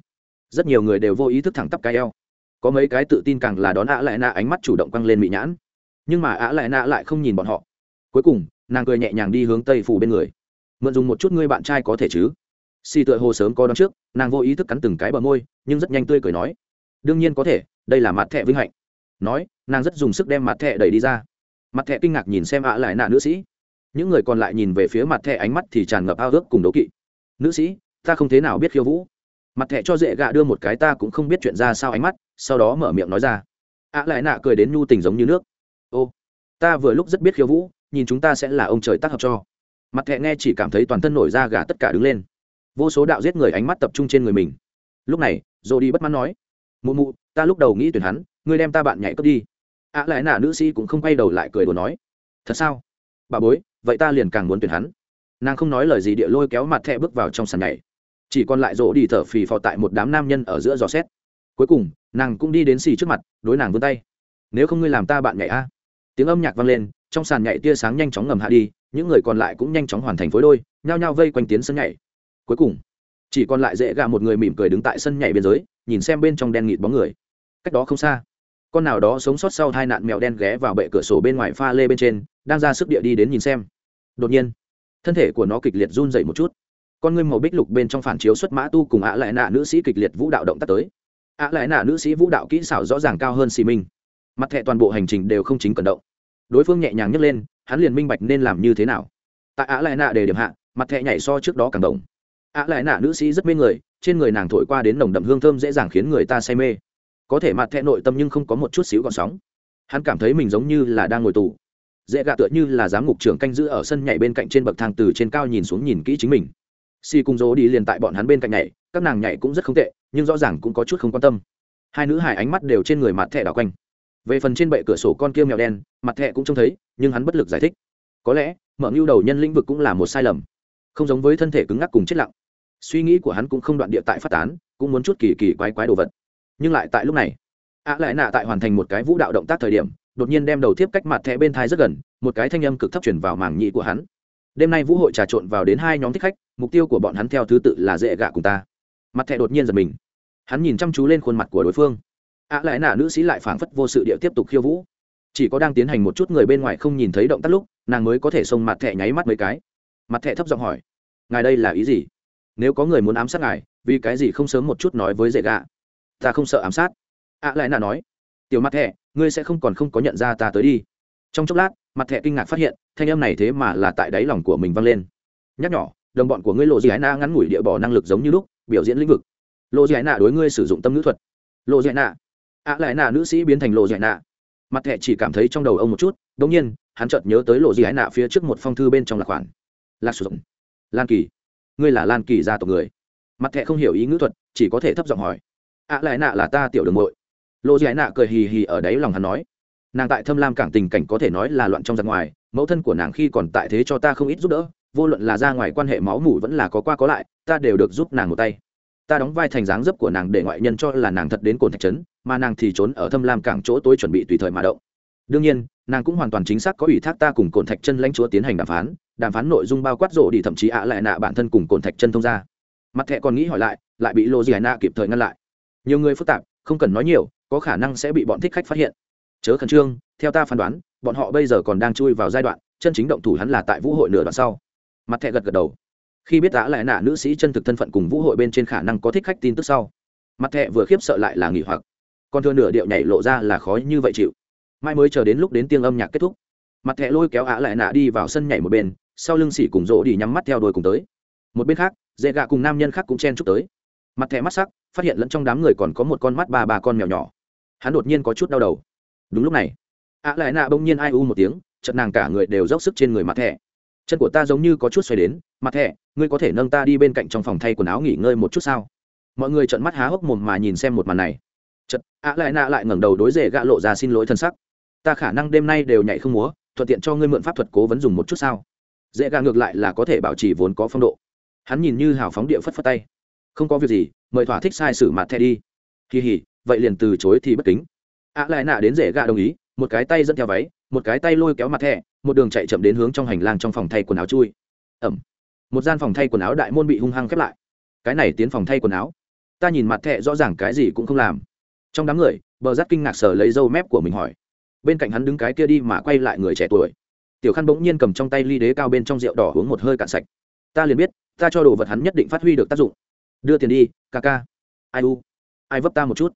Rất nhiều người đều vô ý thức thẳng tắp cái eo. Có mấy cái tự tin càng là đón ạ lại nà ánh mắt chủ động quăng lên mị nhãn. Nhưng mà ạ lại nà lại không nhìn bọn họ. Cuối cùng, nàng cười nhẹ nhàng đi hướng tây phủ bên người mượn dùng một chút ngươi bạn trai có thể chứ? Xì tựa hồ sớm có đón trước, nàng vô ý thức cắn từng cái bờ môi, nhưng rất nhanh tươi cười nói, đương nhiên có thể, đây là mặt thẹ vinh hạnh. Nói, nàng rất dùng sức đem mặt thẹ đẩy đi ra. Mặt thẹ kinh ngạc nhìn xem ạ lại nạ nữ sĩ. Những người còn lại nhìn về phía mặt thẹ ánh mắt thì tràn ngập ao ước cùng đấu kỵ. Nữ sĩ, ta không thế nào biết khiêu vũ. Mặt thẹ cho dễ gạ đưa một cái ta cũng không biết chuyện ra sao ánh mắt, sau đó mở miệng nói ra. Ạ lại nạ cười đến nhu tình giống như nước. Ô, ta vừa lúc rất biết khiêu vũ, nhìn chúng ta sẽ là ông trời tác hợp cho mặt thẹ nghe chỉ cảm thấy toàn thân nổi da gà tất cả đứng lên. Vô số đạo giết người ánh mắt tập trung trên người mình. Lúc này dồ đi bất mãn nói, mụ mụ, ta lúc đầu nghĩ tuyển hắn, ngươi đem ta bạn nhảy cướp đi. Ạ lại nả nữ sĩ cũng không quay đầu lại cười đùa nói, thật sao? Bà bối, vậy ta liền càng muốn tuyển hắn. Nàng không nói lời gì địa lôi kéo mặt thẹ bước vào trong sàn nhảy. Chỉ còn lại rỗ đi thở phì phò tại một đám nam nhân ở giữa giò xét. Cuối cùng, nàng cũng đi đến xì trước mặt, đối nàng vươn tay. Nếu không ngươi làm ta bạn nhảy a? Tiếng âm nhạc vang lên trong sàn nhảy tia sáng nhanh chóng ngầm hạ đi, những người còn lại cũng nhanh chóng hoàn thành phối đôi, nhao nhao vây quanh tiến sân nhảy. Cuối cùng, chỉ còn lại dễ gà một người mỉm cười đứng tại sân nhảy biên giới, nhìn xem bên trong đen nghịt bóng người. Cách đó không xa, con nào đó sống sót sau hai nạn mèo đen ghé vào bệ cửa sổ bên ngoài pha lê bên trên, đang ra sức địa đi đến nhìn xem. Đột nhiên, thân thể của nó kịch liệt run dậy một chút. Con ngươi màu bích lục bên trong phản chiếu xuất mã tu cùng ạ lại nạ nữ sĩ kịch liệt vũ đạo động tác tới. Ạ lại nạ nữ sĩ vũ đạo kỹ xảo rõ ràng cao hơn xì minh mặt thẹ toàn bộ hành trình đều không chính cẩn động đối phương nhẹ nhàng nhấc lên, hắn liền minh bạch nên làm như thế nào. Tại ạ lại nạ để điểm hạ, mặt thẹ nhảy so trước đó càng động ạ lại nạ nữ sĩ rất mê người, trên người nàng thổi qua đến nồng đậm hương thơm dễ dàng khiến người ta say mê. Có thể mặt thẹ nội tâm nhưng không có một chút xíu còn sóng. Hắn cảm thấy mình giống như là đang ngồi tù. Dễ gạ tựa như là giám ngục trưởng canh giữ ở sân nhảy bên cạnh trên bậc thang từ trên cao nhìn xuống nhìn kỹ chính mình. Si cung dỗ đi liền tại bọn hắn bên cạnh nhảy, các nàng nhảy cũng rất không tệ, nhưng rõ ràng cũng có chút không quan tâm. Hai nữ hải ánh mắt đều trên người mặt thẹ đảo quanh về phần trên bệ cửa sổ con kia mèo đen, mặt thẹ cũng trông thấy, nhưng hắn bất lực giải thích. Có lẽ, mở mưu đầu nhân lĩnh vực cũng là một sai lầm. Không giống với thân thể cứng ngắc cùng chết lặng. Suy nghĩ của hắn cũng không đoạn địa tại phát tán, cũng muốn chút kỳ kỳ quái quái đồ vật. Nhưng lại tại lúc này ạ lại nạ tại hoàn thành một cái vũ đạo động tác thời điểm, đột nhiên đem đầu tiếp cách mặt thẻ bên thai rất gần, một cái thanh âm cực thấp chuyển vào mảng nhị của hắn. Đêm nay vũ hội trà trộn vào đến hai nhóm thích khách, mục tiêu của bọn hắn theo thứ tự là dễ gạ cùng ta. Mặt thẻ đột nhiên giật mình. Hắn nhìn chăm chú lên khuôn mặt của đối phương ạ lại nạ nữ sĩ lại phảng phất vô sự địa tiếp tục khiêu vũ. Chỉ có đang tiến hành một chút người bên ngoài không nhìn thấy động tác lúc, nàng mới có thể xông mặt thẻ nháy mắt mấy cái. Mặt thẻ thấp giọng hỏi, ngài đây là ý gì? Nếu có người muốn ám sát ngài, vì cái gì không sớm một chút nói với dễ gạ? Ta không sợ ám sát. Ạ lại nạ nói, tiểu mặt thẻ, ngươi sẽ không còn không có nhận ra ta tới đi. Trong chốc lát, mặt thẻ kinh ngạc phát hiện, thanh âm này thế mà là tại đáy lòng của mình vang lên. Nhắc nhỏ đồng bọn của ngươi lộ dị ái na ngắn ngủi địa bỏ năng lực giống như lúc, biểu diễn lĩnh vực. Lộ dị ái nạ đối ngươi sử dụng tâm ngữ thuật. Lộ dị ái nạ ạ lại nạ nữ sĩ biến thành lộ dị nạ. Mặt thẹ chỉ cảm thấy trong đầu ông một chút, đống nhiên, hắn chợt nhớ tới lộ dị ái nạ phía trước một phong thư bên trong lạc khoản. Lạc sử dụng. Lan kỳ. Ngươi là lan kỳ gia tộc người. Mặt thẹ không hiểu ý ngữ thuật, chỉ có thể thấp giọng hỏi. Ạ lại nạ là ta tiểu đường muội. Lộ dị ái nạ cười hì hì ở đấy lòng hắn nói. Nàng tại thâm lam cảng tình cảnh có thể nói là loạn trong giặc ngoài, mẫu thân của nàng khi còn tại thế cho ta không ít giúp đỡ, vô luận là ra ngoài quan hệ máu mủ vẫn là có qua có lại, ta đều được giúp nàng một tay ta đóng vai thành dáng dấp của nàng để ngoại nhân cho là nàng thật đến cồn thạch trấn, mà nàng thì trốn ở thâm lam cảng chỗ tôi chuẩn bị tùy thời mà động. Đương nhiên, nàng cũng hoàn toàn chính xác có ủy thác ta cùng cồn thạch chân lãnh chúa tiến hành đàm phán đàm phán nội dung bao quát rộ đi thậm chí ạ lại nạ bản thân cùng cồn thạch chân thông ra mặt thẹ còn nghĩ hỏi lại lại bị lô dì nạ kịp thời ngăn lại. Nhiều người phức tạp, không cần nói nhiều, có khả năng sẽ bị bọn thích khách phát hiện. Chớ khẩn trương, theo ta phán đoán, bọn họ bây giờ còn đang chui vào giai đoạn, chân chính động thủ hắn là tại vũ hội nửa đoạn sau. Mặt thẹ gật gật đầu khi biết đã lại nạ nữ sĩ chân thực thân phận cùng vũ hội bên trên khả năng có thích khách tin tức sau, mặt thẹ vừa khiếp sợ lại là nghỉ hoặc. Còn thừa nửa điệu nhảy lộ ra là khó như vậy chịu. Mai mới chờ đến lúc đến tiếng âm nhạc kết thúc, mặt thẹ lôi kéo ạ lại nạ đi vào sân nhảy một bên, sau lưng xỉ cùng rỗ đi nhắm mắt theo đôi cùng tới. Một bên khác dễ gạ cùng nam nhân khác cũng chen chúc tới. Mặt thẹ mắt sắc, phát hiện lẫn trong đám người còn có một con mắt ba ba con mèo nhỏ. Hắn đột nhiên có chút đau đầu. Đúng lúc này, ạ lại nạ bỗng nhiên ai u một tiếng chật nàng cả người đều dốc sức trên người mặt thẹ chân của ta giống như có chút xoay đến mặt thẹ ngươi có thể nâng ta đi bên cạnh trong phòng thay quần áo nghỉ ngơi một chút sao? Mọi người trợn mắt há hốc mồm mà nhìn xem một màn này. Chật ạ lại nạ lại ngẩng đầu đối rể gạ lộ ra xin lỗi thân sắc. Ta khả năng đêm nay đều nhảy không múa, thuận tiện cho ngươi mượn pháp thuật cố vấn dùng một chút sao? Dễ gạ ngược lại là có thể bảo trì vốn có phong độ. Hắn nhìn như hào phóng địa phất phất tay. Không có việc gì, mời thỏa thích sai sử mặt thẹ đi. Kỳ hỉ, vậy liền từ chối thì bất kính. Ạ lại nạ đến rể gạ đồng ý, một cái tay dẫn theo váy, một cái tay lôi kéo mặt thẻ, một đường chạy chậm đến hướng trong hành lang trong phòng thay quần áo chui. Ẩm một gian phòng thay quần áo đại môn bị hung hăng khép lại. Cái này tiến phòng thay quần áo. Ta nhìn mặt thẹ rõ ràng cái gì cũng không làm. Trong đám người, bờ rát kinh ngạc sở lấy dâu mép của mình hỏi. Bên cạnh hắn đứng cái kia đi mà quay lại người trẻ tuổi. Tiểu khăn bỗng nhiên cầm trong tay ly đế cao bên trong rượu đỏ uống một hơi cạn sạch. Ta liền biết, ta cho đồ vật hắn nhất định phát huy được tác dụng. Đưa tiền đi, ca ca. Ai u? Ai vấp ta một chút?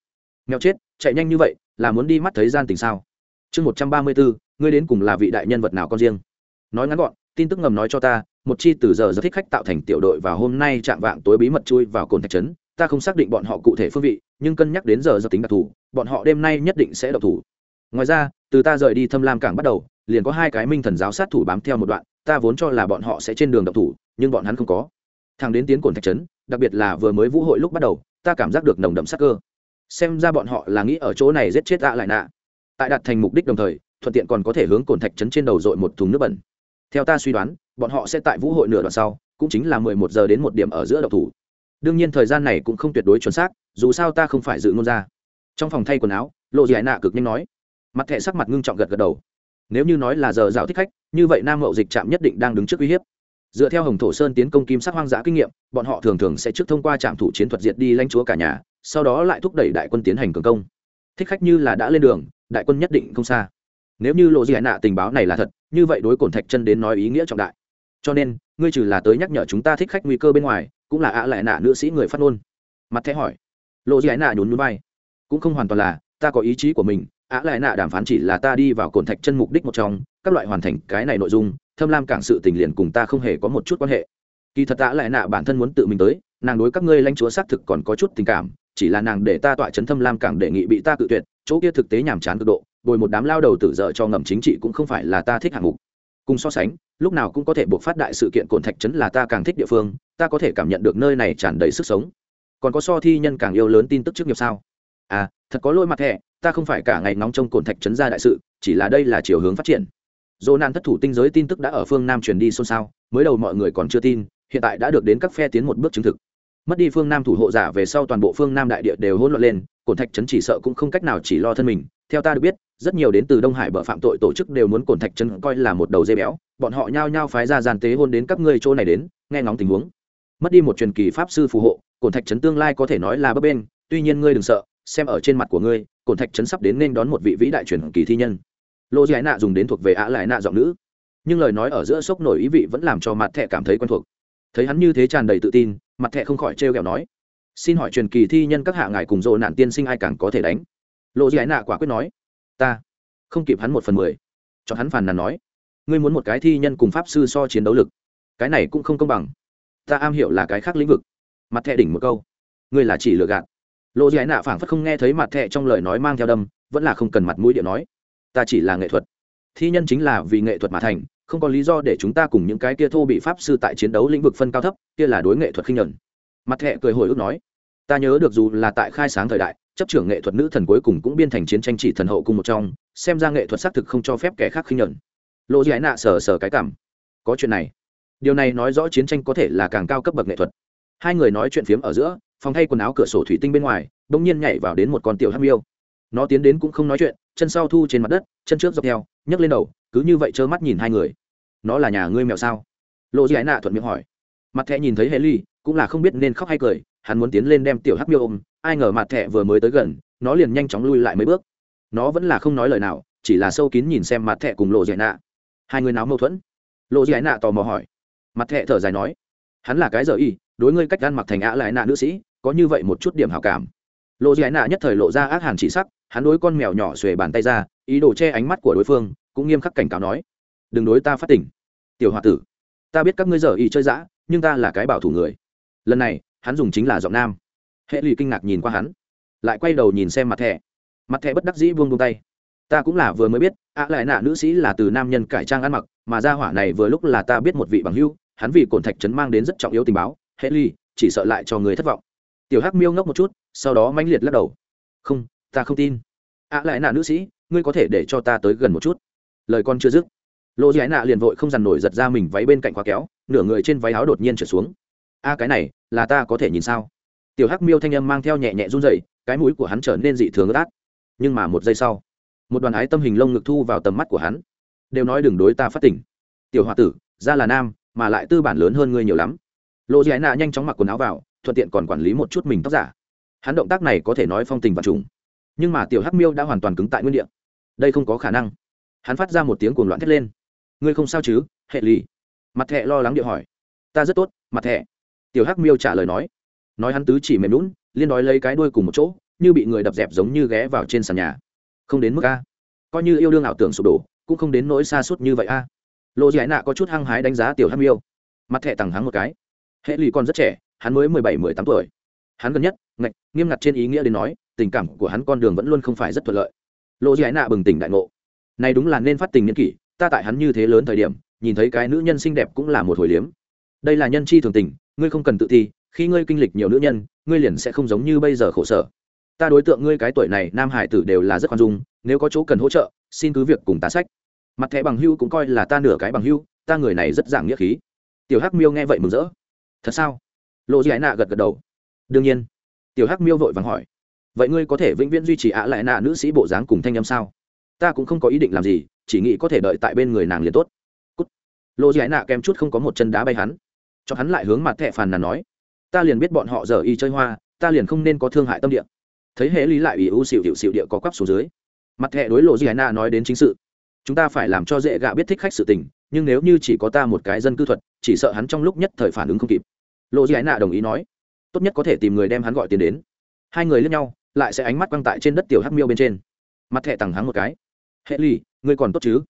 Nghèo chết, chạy nhanh như vậy, là muốn đi mắt thấy gian tình sao? Chương một trăm ba mươi bốn, ngươi đến cùng là vị đại nhân vật nào con riêng? Nói ngắn gọn, tin tức ngầm nói cho ta một chi từ giờ rất thích khách tạo thành tiểu đội và hôm nay chạm vạng tối bí mật chui vào cồn thạch trấn. Ta không xác định bọn họ cụ thể phương vị, nhưng cân nhắc đến giờ do tính đặc thù, bọn họ đêm nay nhất định sẽ độc thủ. Ngoài ra, từ ta rời đi thâm lam cảng bắt đầu, liền có hai cái minh thần giáo sát thủ bám theo một đoạn, ta vốn cho là bọn họ sẽ trên đường độc thủ, nhưng bọn hắn không có. Thằng đến tiến cồn thạch trấn, đặc biệt là vừa mới vũ hội lúc bắt đầu, ta cảm giác được nồng đậm sắc cơ. Xem ra bọn họ là nghĩ ở chỗ này giết chết ạ lại nạ. Tại đạt thành mục đích đồng thời, thuận tiện còn có thể hướng cồn thạch trấn trên đầu dội một thùng nước bẩn theo ta suy đoán, bọn họ sẽ tại vũ hội nửa đoạn sau, cũng chính là mười một giờ đến một điểm ở giữa độc thủ. Đương nhiên thời gian này cũng không tuyệt đối chuẩn xác, dù sao ta không phải dự ngôn ra trong phòng thay quần áo, lộ dị nạ cực nhanh nói. Mặt thẹ sắc mặt ngưng trọng gật gật đầu. Nếu như nói là giờ rào thích khách, như vậy nam mậu dịch trạm nhất định đang đứng trước uy hiếp. Dựa theo hồng thổ sơn tiến công kim sắc hoang dã kinh nghiệm, bọn họ thường thường sẽ trước thông qua trạm thủ chiến thuật diệt đi lãnh chúa cả nhà, sau đó lại thúc đẩy đại quân tiến hành cường công. Thích khách như là đã lên đường, đại quân nhất định không xa nếu như lộ dị nạ tình báo này là thật, như vậy đối cổn thạch chân đến nói ý nghĩa trọng đại. Cho nên, ngươi trừ là tới nhắc nhở chúng ta thích khách nguy cơ bên ngoài, cũng là ạ lại nạ nữ sĩ người phát ngôn. Mặt thẻ hỏi. Lộ dị nạ nhún núi bay cũng không hoàn toàn là, ta có ý chí của mình, ạ lại nạ đàm phán chỉ là ta đi vào cổn thạch chân mục đích một trong, các loại hoàn thành cái này nội dung, thâm lam cảng sự tình liền cùng ta không hề có một chút quan hệ. Kỳ thật ạ lại nạ bản thân muốn tự mình tới, nàng đối các ngươi lãnh chúa xác thực còn có chút tình cảm, chỉ là nàng để ta tọa chấn thâm lam cảng đề nghị bị ta cự tuyệt, chỗ kia thực tế nhàm chán cực độ bồi một đám lao đầu tử dợ cho ngầm chính trị cũng không phải là ta thích hạng mục. Cùng so sánh, lúc nào cũng có thể buộc phát đại sự kiện cồn thạch trấn là ta càng thích địa phương, ta có thể cảm nhận được nơi này tràn đầy sức sống. Còn có so thi nhân càng yêu lớn tin tức trước nghiệp sao? À thật có lỗi mặt thẻ ta không phải cả ngày nóng trong cồn thạch trấn ra đại sự, chỉ là đây là chiều hướng phát triển. Dỗ nạn thất thủ tinh giới tin tức đã ở phương nam truyền đi xôn xao, mới đầu mọi người còn chưa tin, hiện tại đã được đến các phe tiến một bước chứng thực. Mất đi phương nam thủ hộ giả về sau toàn bộ phương nam đại địa đều hỗn loạn lên, cồn thạch trấn chỉ sợ cũng không cách nào chỉ lo thân mình, theo ta được biết rất nhiều đến từ đông hải bờ phạm tội tổ chức đều muốn cồn thạch chân coi là một đầu dây béo, bọn họ nhao nhao phái ra gian tế hôn đến các ngươi chỗ này đến, nghe ngóng tình huống. Mất đi một truyền kỳ pháp sư phù hộ, cồn thạch trấn tương lai có thể nói là bấp bên tuy nhiên ngươi đừng sợ, xem ở trên mặt của ngươi, cồn thạch trấn sắp đến nên đón một vị vĩ đại truyền kỳ thi nhân. Lô giải nạ dùng đến thuộc về ạ lại nạ giọng nữ. Nhưng lời nói ở giữa sốc nổi ý vị vẫn làm cho mặt thẹ cảm thấy quen thuộc. Thấy hắn như thế tràn đầy tự tin, mặt thẹ không khỏi trêu ghẹo nói, xin hỏi truyền kỳ thi nhân các hạ ngài cùng dỗ nạn tiên sinh ai càng có thể đánh? Lộ giải nạ quả quyết nói ta. Không kịp hắn một phần mười. Cho hắn phàn nàn nói, ngươi muốn một cái thi nhân cùng pháp sư so chiến đấu lực. Cái này cũng không công bằng. Ta am hiểu là cái khác lĩnh vực. Mặt thẹ đỉnh một câu, ngươi là chỉ lừa gạt. Lộ giải nạ phảng phất không nghe thấy mặt thẹ trong lời nói mang theo đâm, vẫn là không cần mặt mũi điện nói, ta chỉ là nghệ thuật. Thi nhân chính là vì nghệ thuật mà thành, không có lý do để chúng ta cùng những cái kia thô bị pháp sư tại chiến đấu lĩnh vực phân cao thấp, kia là đối nghệ thuật khinh nhuận. Mặt thẹ cười hồi ức nói, ta nhớ được dù là tại khai sáng thời đại chấp trưởng nghệ thuật nữ thần cuối cùng cũng biên thành chiến tranh chỉ thần hậu cùng một trong, xem ra nghệ thuật xác thực không cho phép kẻ khác khinh nhuận. Lộ giải nạ sờ sờ cái cảm. Có chuyện này. Điều này nói rõ chiến tranh có thể là càng cao cấp bậc nghệ thuật. Hai người nói chuyện phiếm ở giữa, phòng thay quần áo cửa sổ thủy tinh bên ngoài đ ỗ n g nhiên nhảy vào đến một con tiểu hắc miêu. Nó tiến đến cũng không nói chuyện, chân sau thu trên mặt đất, chân trước dọc theo, nhấc lên đầu, cứ như vậy trơ mắt nhìn hai người. Nó là nhà ngươi mèo sao? Lộ giải nạ thuận miệng hỏi. Mặt thẹ nhìn thấy hệ ly cũng là không biết nên khóc hay cười hắn muốn tiến lên đem tiểu hắc miêu ôm, ai ngờ mặt thẹ vừa mới tới gần, nó liền nhanh chóng lui lại mấy bước. Nó vẫn là không nói lời nào, chỉ là sâu kín nhìn xem mặt thẹ cùng lộ dạy nạ. Hai người nào mâu thuẫn. Lộ dạy nạ tò mò hỏi. Mặt thẹ thở dài nói, hắn là cái giờ y, đối ngươi cách ăn mặc thành ạ lại nạ nữ sĩ, có như vậy một chút điểm hảo cảm. Lộ dạy nạ nhất thời lộ ra ác hàn chỉ sắc, hắn đối con mèo nhỏ xuề bàn tay ra, ý đồ che ánh mắt của đối phương, cũng nghiêm khắc cảnh cáo nói, đừng đối ta phát tỉnh tiểu h o a tử, ta biết các ngươi giờ y chơi dã, nhưng ta là cái bảo thủ người. Lần này hắn dùng chính là giọng nam. Hệ lụy kinh ngạc nhìn qua hắn, lại quay đầu nhìn xem mặt thẻ. Mặt thẻ bất đắc dĩ buông buông tay. Ta cũng là vừa mới biết, ạ lại nạ nữ sĩ là từ nam nhân cải trang ăn mặc, mà ra hỏa này vừa lúc là ta biết một vị bằng hưu, hắn vì cổn thạch trấn mang đến rất trọng yếu tình báo, hệ ly chỉ sợ lại cho người thất vọng. Tiểu hắc miêu ngốc một chút, sau đó mãnh liệt lắc đầu. Không, ta không tin. Ạ lại nạ nữ sĩ, ngươi có thể để cho ta tới gần một chút. Lời con chưa dứt, lô giải nạ liền vội không dằn nổi giật ra mình váy bên cạnh khóa kéo, nửa người trên váy áo đột nhiên trở xuống a, cái này, là ta có thể nhìn sao? Tiểu hắc miêu thanh âm mang theo nhẹ nhẹ run dậy cái mũi của hắn trở nên dị thường ướt át. Nhưng mà một giây sau, một đoàn ái tâm hình lông ngực thu vào tầm mắt của hắn. Đều nói đừng đối ta phát tỉnh tiểu h o a tử, ra là nam, mà lại tư bản lớn hơn ngươi nhiều lắm. Lộ dị nạ nhanh chóng mặc quần áo vào, thuận tiện còn quản lý một chút mình tóc giả. Hắn động tác này có thể nói phong tình và trùng. Nhưng mà tiểu hắc miêu đã hoàn toàn cứng tại nguyên đ ị a đây không có khả năng. Hắn phát ra một tiếng cuồng loạn thét lên. Ngươi không sao chứ, hệ lì? Mặt thẹ lo lắng điệu hỏi. Ta rất tốt, mặt thẹ tiểu hắc miêu trả lời nói. Nói hắn tứ chỉ mềm lún liên đói lấy cái đuôi cùng một chỗ, như bị người đập dẹp giống như ghé vào trên sàn nhà. Không đến mức a. Coi như yêu đương ảo tưởng sụp đổ, cũng không đến nỗi xa suốt như vậy a. Lộ giải nạ có chút hăng hái đánh giá tiểu hắc miêu. Mặt thẻ tằng hắn một cái. Hệ lụy còn rất trẻ, hắn mới mười bảy, mười tám tuổi. Hắn gần nhất, ngạch, nghiêm ngặt trên ý nghĩa đến nói, tình cảm của hắn con đường vẫn luôn không phải rất thuận lợi. Lộ giải nạ bừng tỉnh đại ngộ. Này đúng là nên phát tình nhân kỷ, ta tại hắn như thế lớn thời điểm, nhìn thấy cái nữ nhân xinh đẹp cũng là một hồi liếm. Đây là nhân chi thường tình ngươi không cần tự thi, khi ngươi kinh lịch nhiều nữ nhân, ngươi liền sẽ không giống như bây giờ khổ sở. Ta đối tượng ngươi cái tuổi này, nam hải tử đều là rất khoan dung, nếu có chỗ cần hỗ trợ, xin cứ việc cùng tá sách. Mặt thẻ bằng hưu cũng coi là ta nửa cái bằng hưu, ta người này rất giảng nghĩa khí. Tiểu hắc miêu nghe vậy mừng rỡ. Thật sao? Lộ dị ái nạ gật gật đầu. Đương nhiên. Tiểu hắc miêu vội vàng hỏi. Vậy ngươi có thể vĩnh viễn duy trì ạ lại nạ nữ sĩ bộ dáng cùng thanh âm sao? Ta cũng không có ý định làm gì, chỉ nghĩ có thể đợi tại bên người nàng liền tốt. Cút. lộ dị ái nạ kèm chút không có một chân đá bay hắn cho hắn lại hướng mặt thẻ phàn nàn nói, ta liền biết bọn họ giờ y chơi hoa, ta liền không nên có thương hại tâm địa. Thấy hệ lý lại ủy ưu xịu hiệu xịu địa có quắp xuống dưới, mặt thẻ đối lộ dị na nói đến chính sự, chúng ta phải làm cho dễ gạ biết thích khách sự tình, nhưng nếu như chỉ có ta một cái dân cư thuật, chỉ sợ hắn trong lúc nhất thời phản ứng không kịp. Lộ dị na đồng ý nói, tốt nhất có thể tìm người đem hắn gọi tiền đến. Hai người lướt nhau, lại sẽ ánh mắt quăng tại trên đất tiểu hắc miêu bên trên. Mặt thẻ tằng hắn một cái, hệ ly ngươi còn tốt chứ?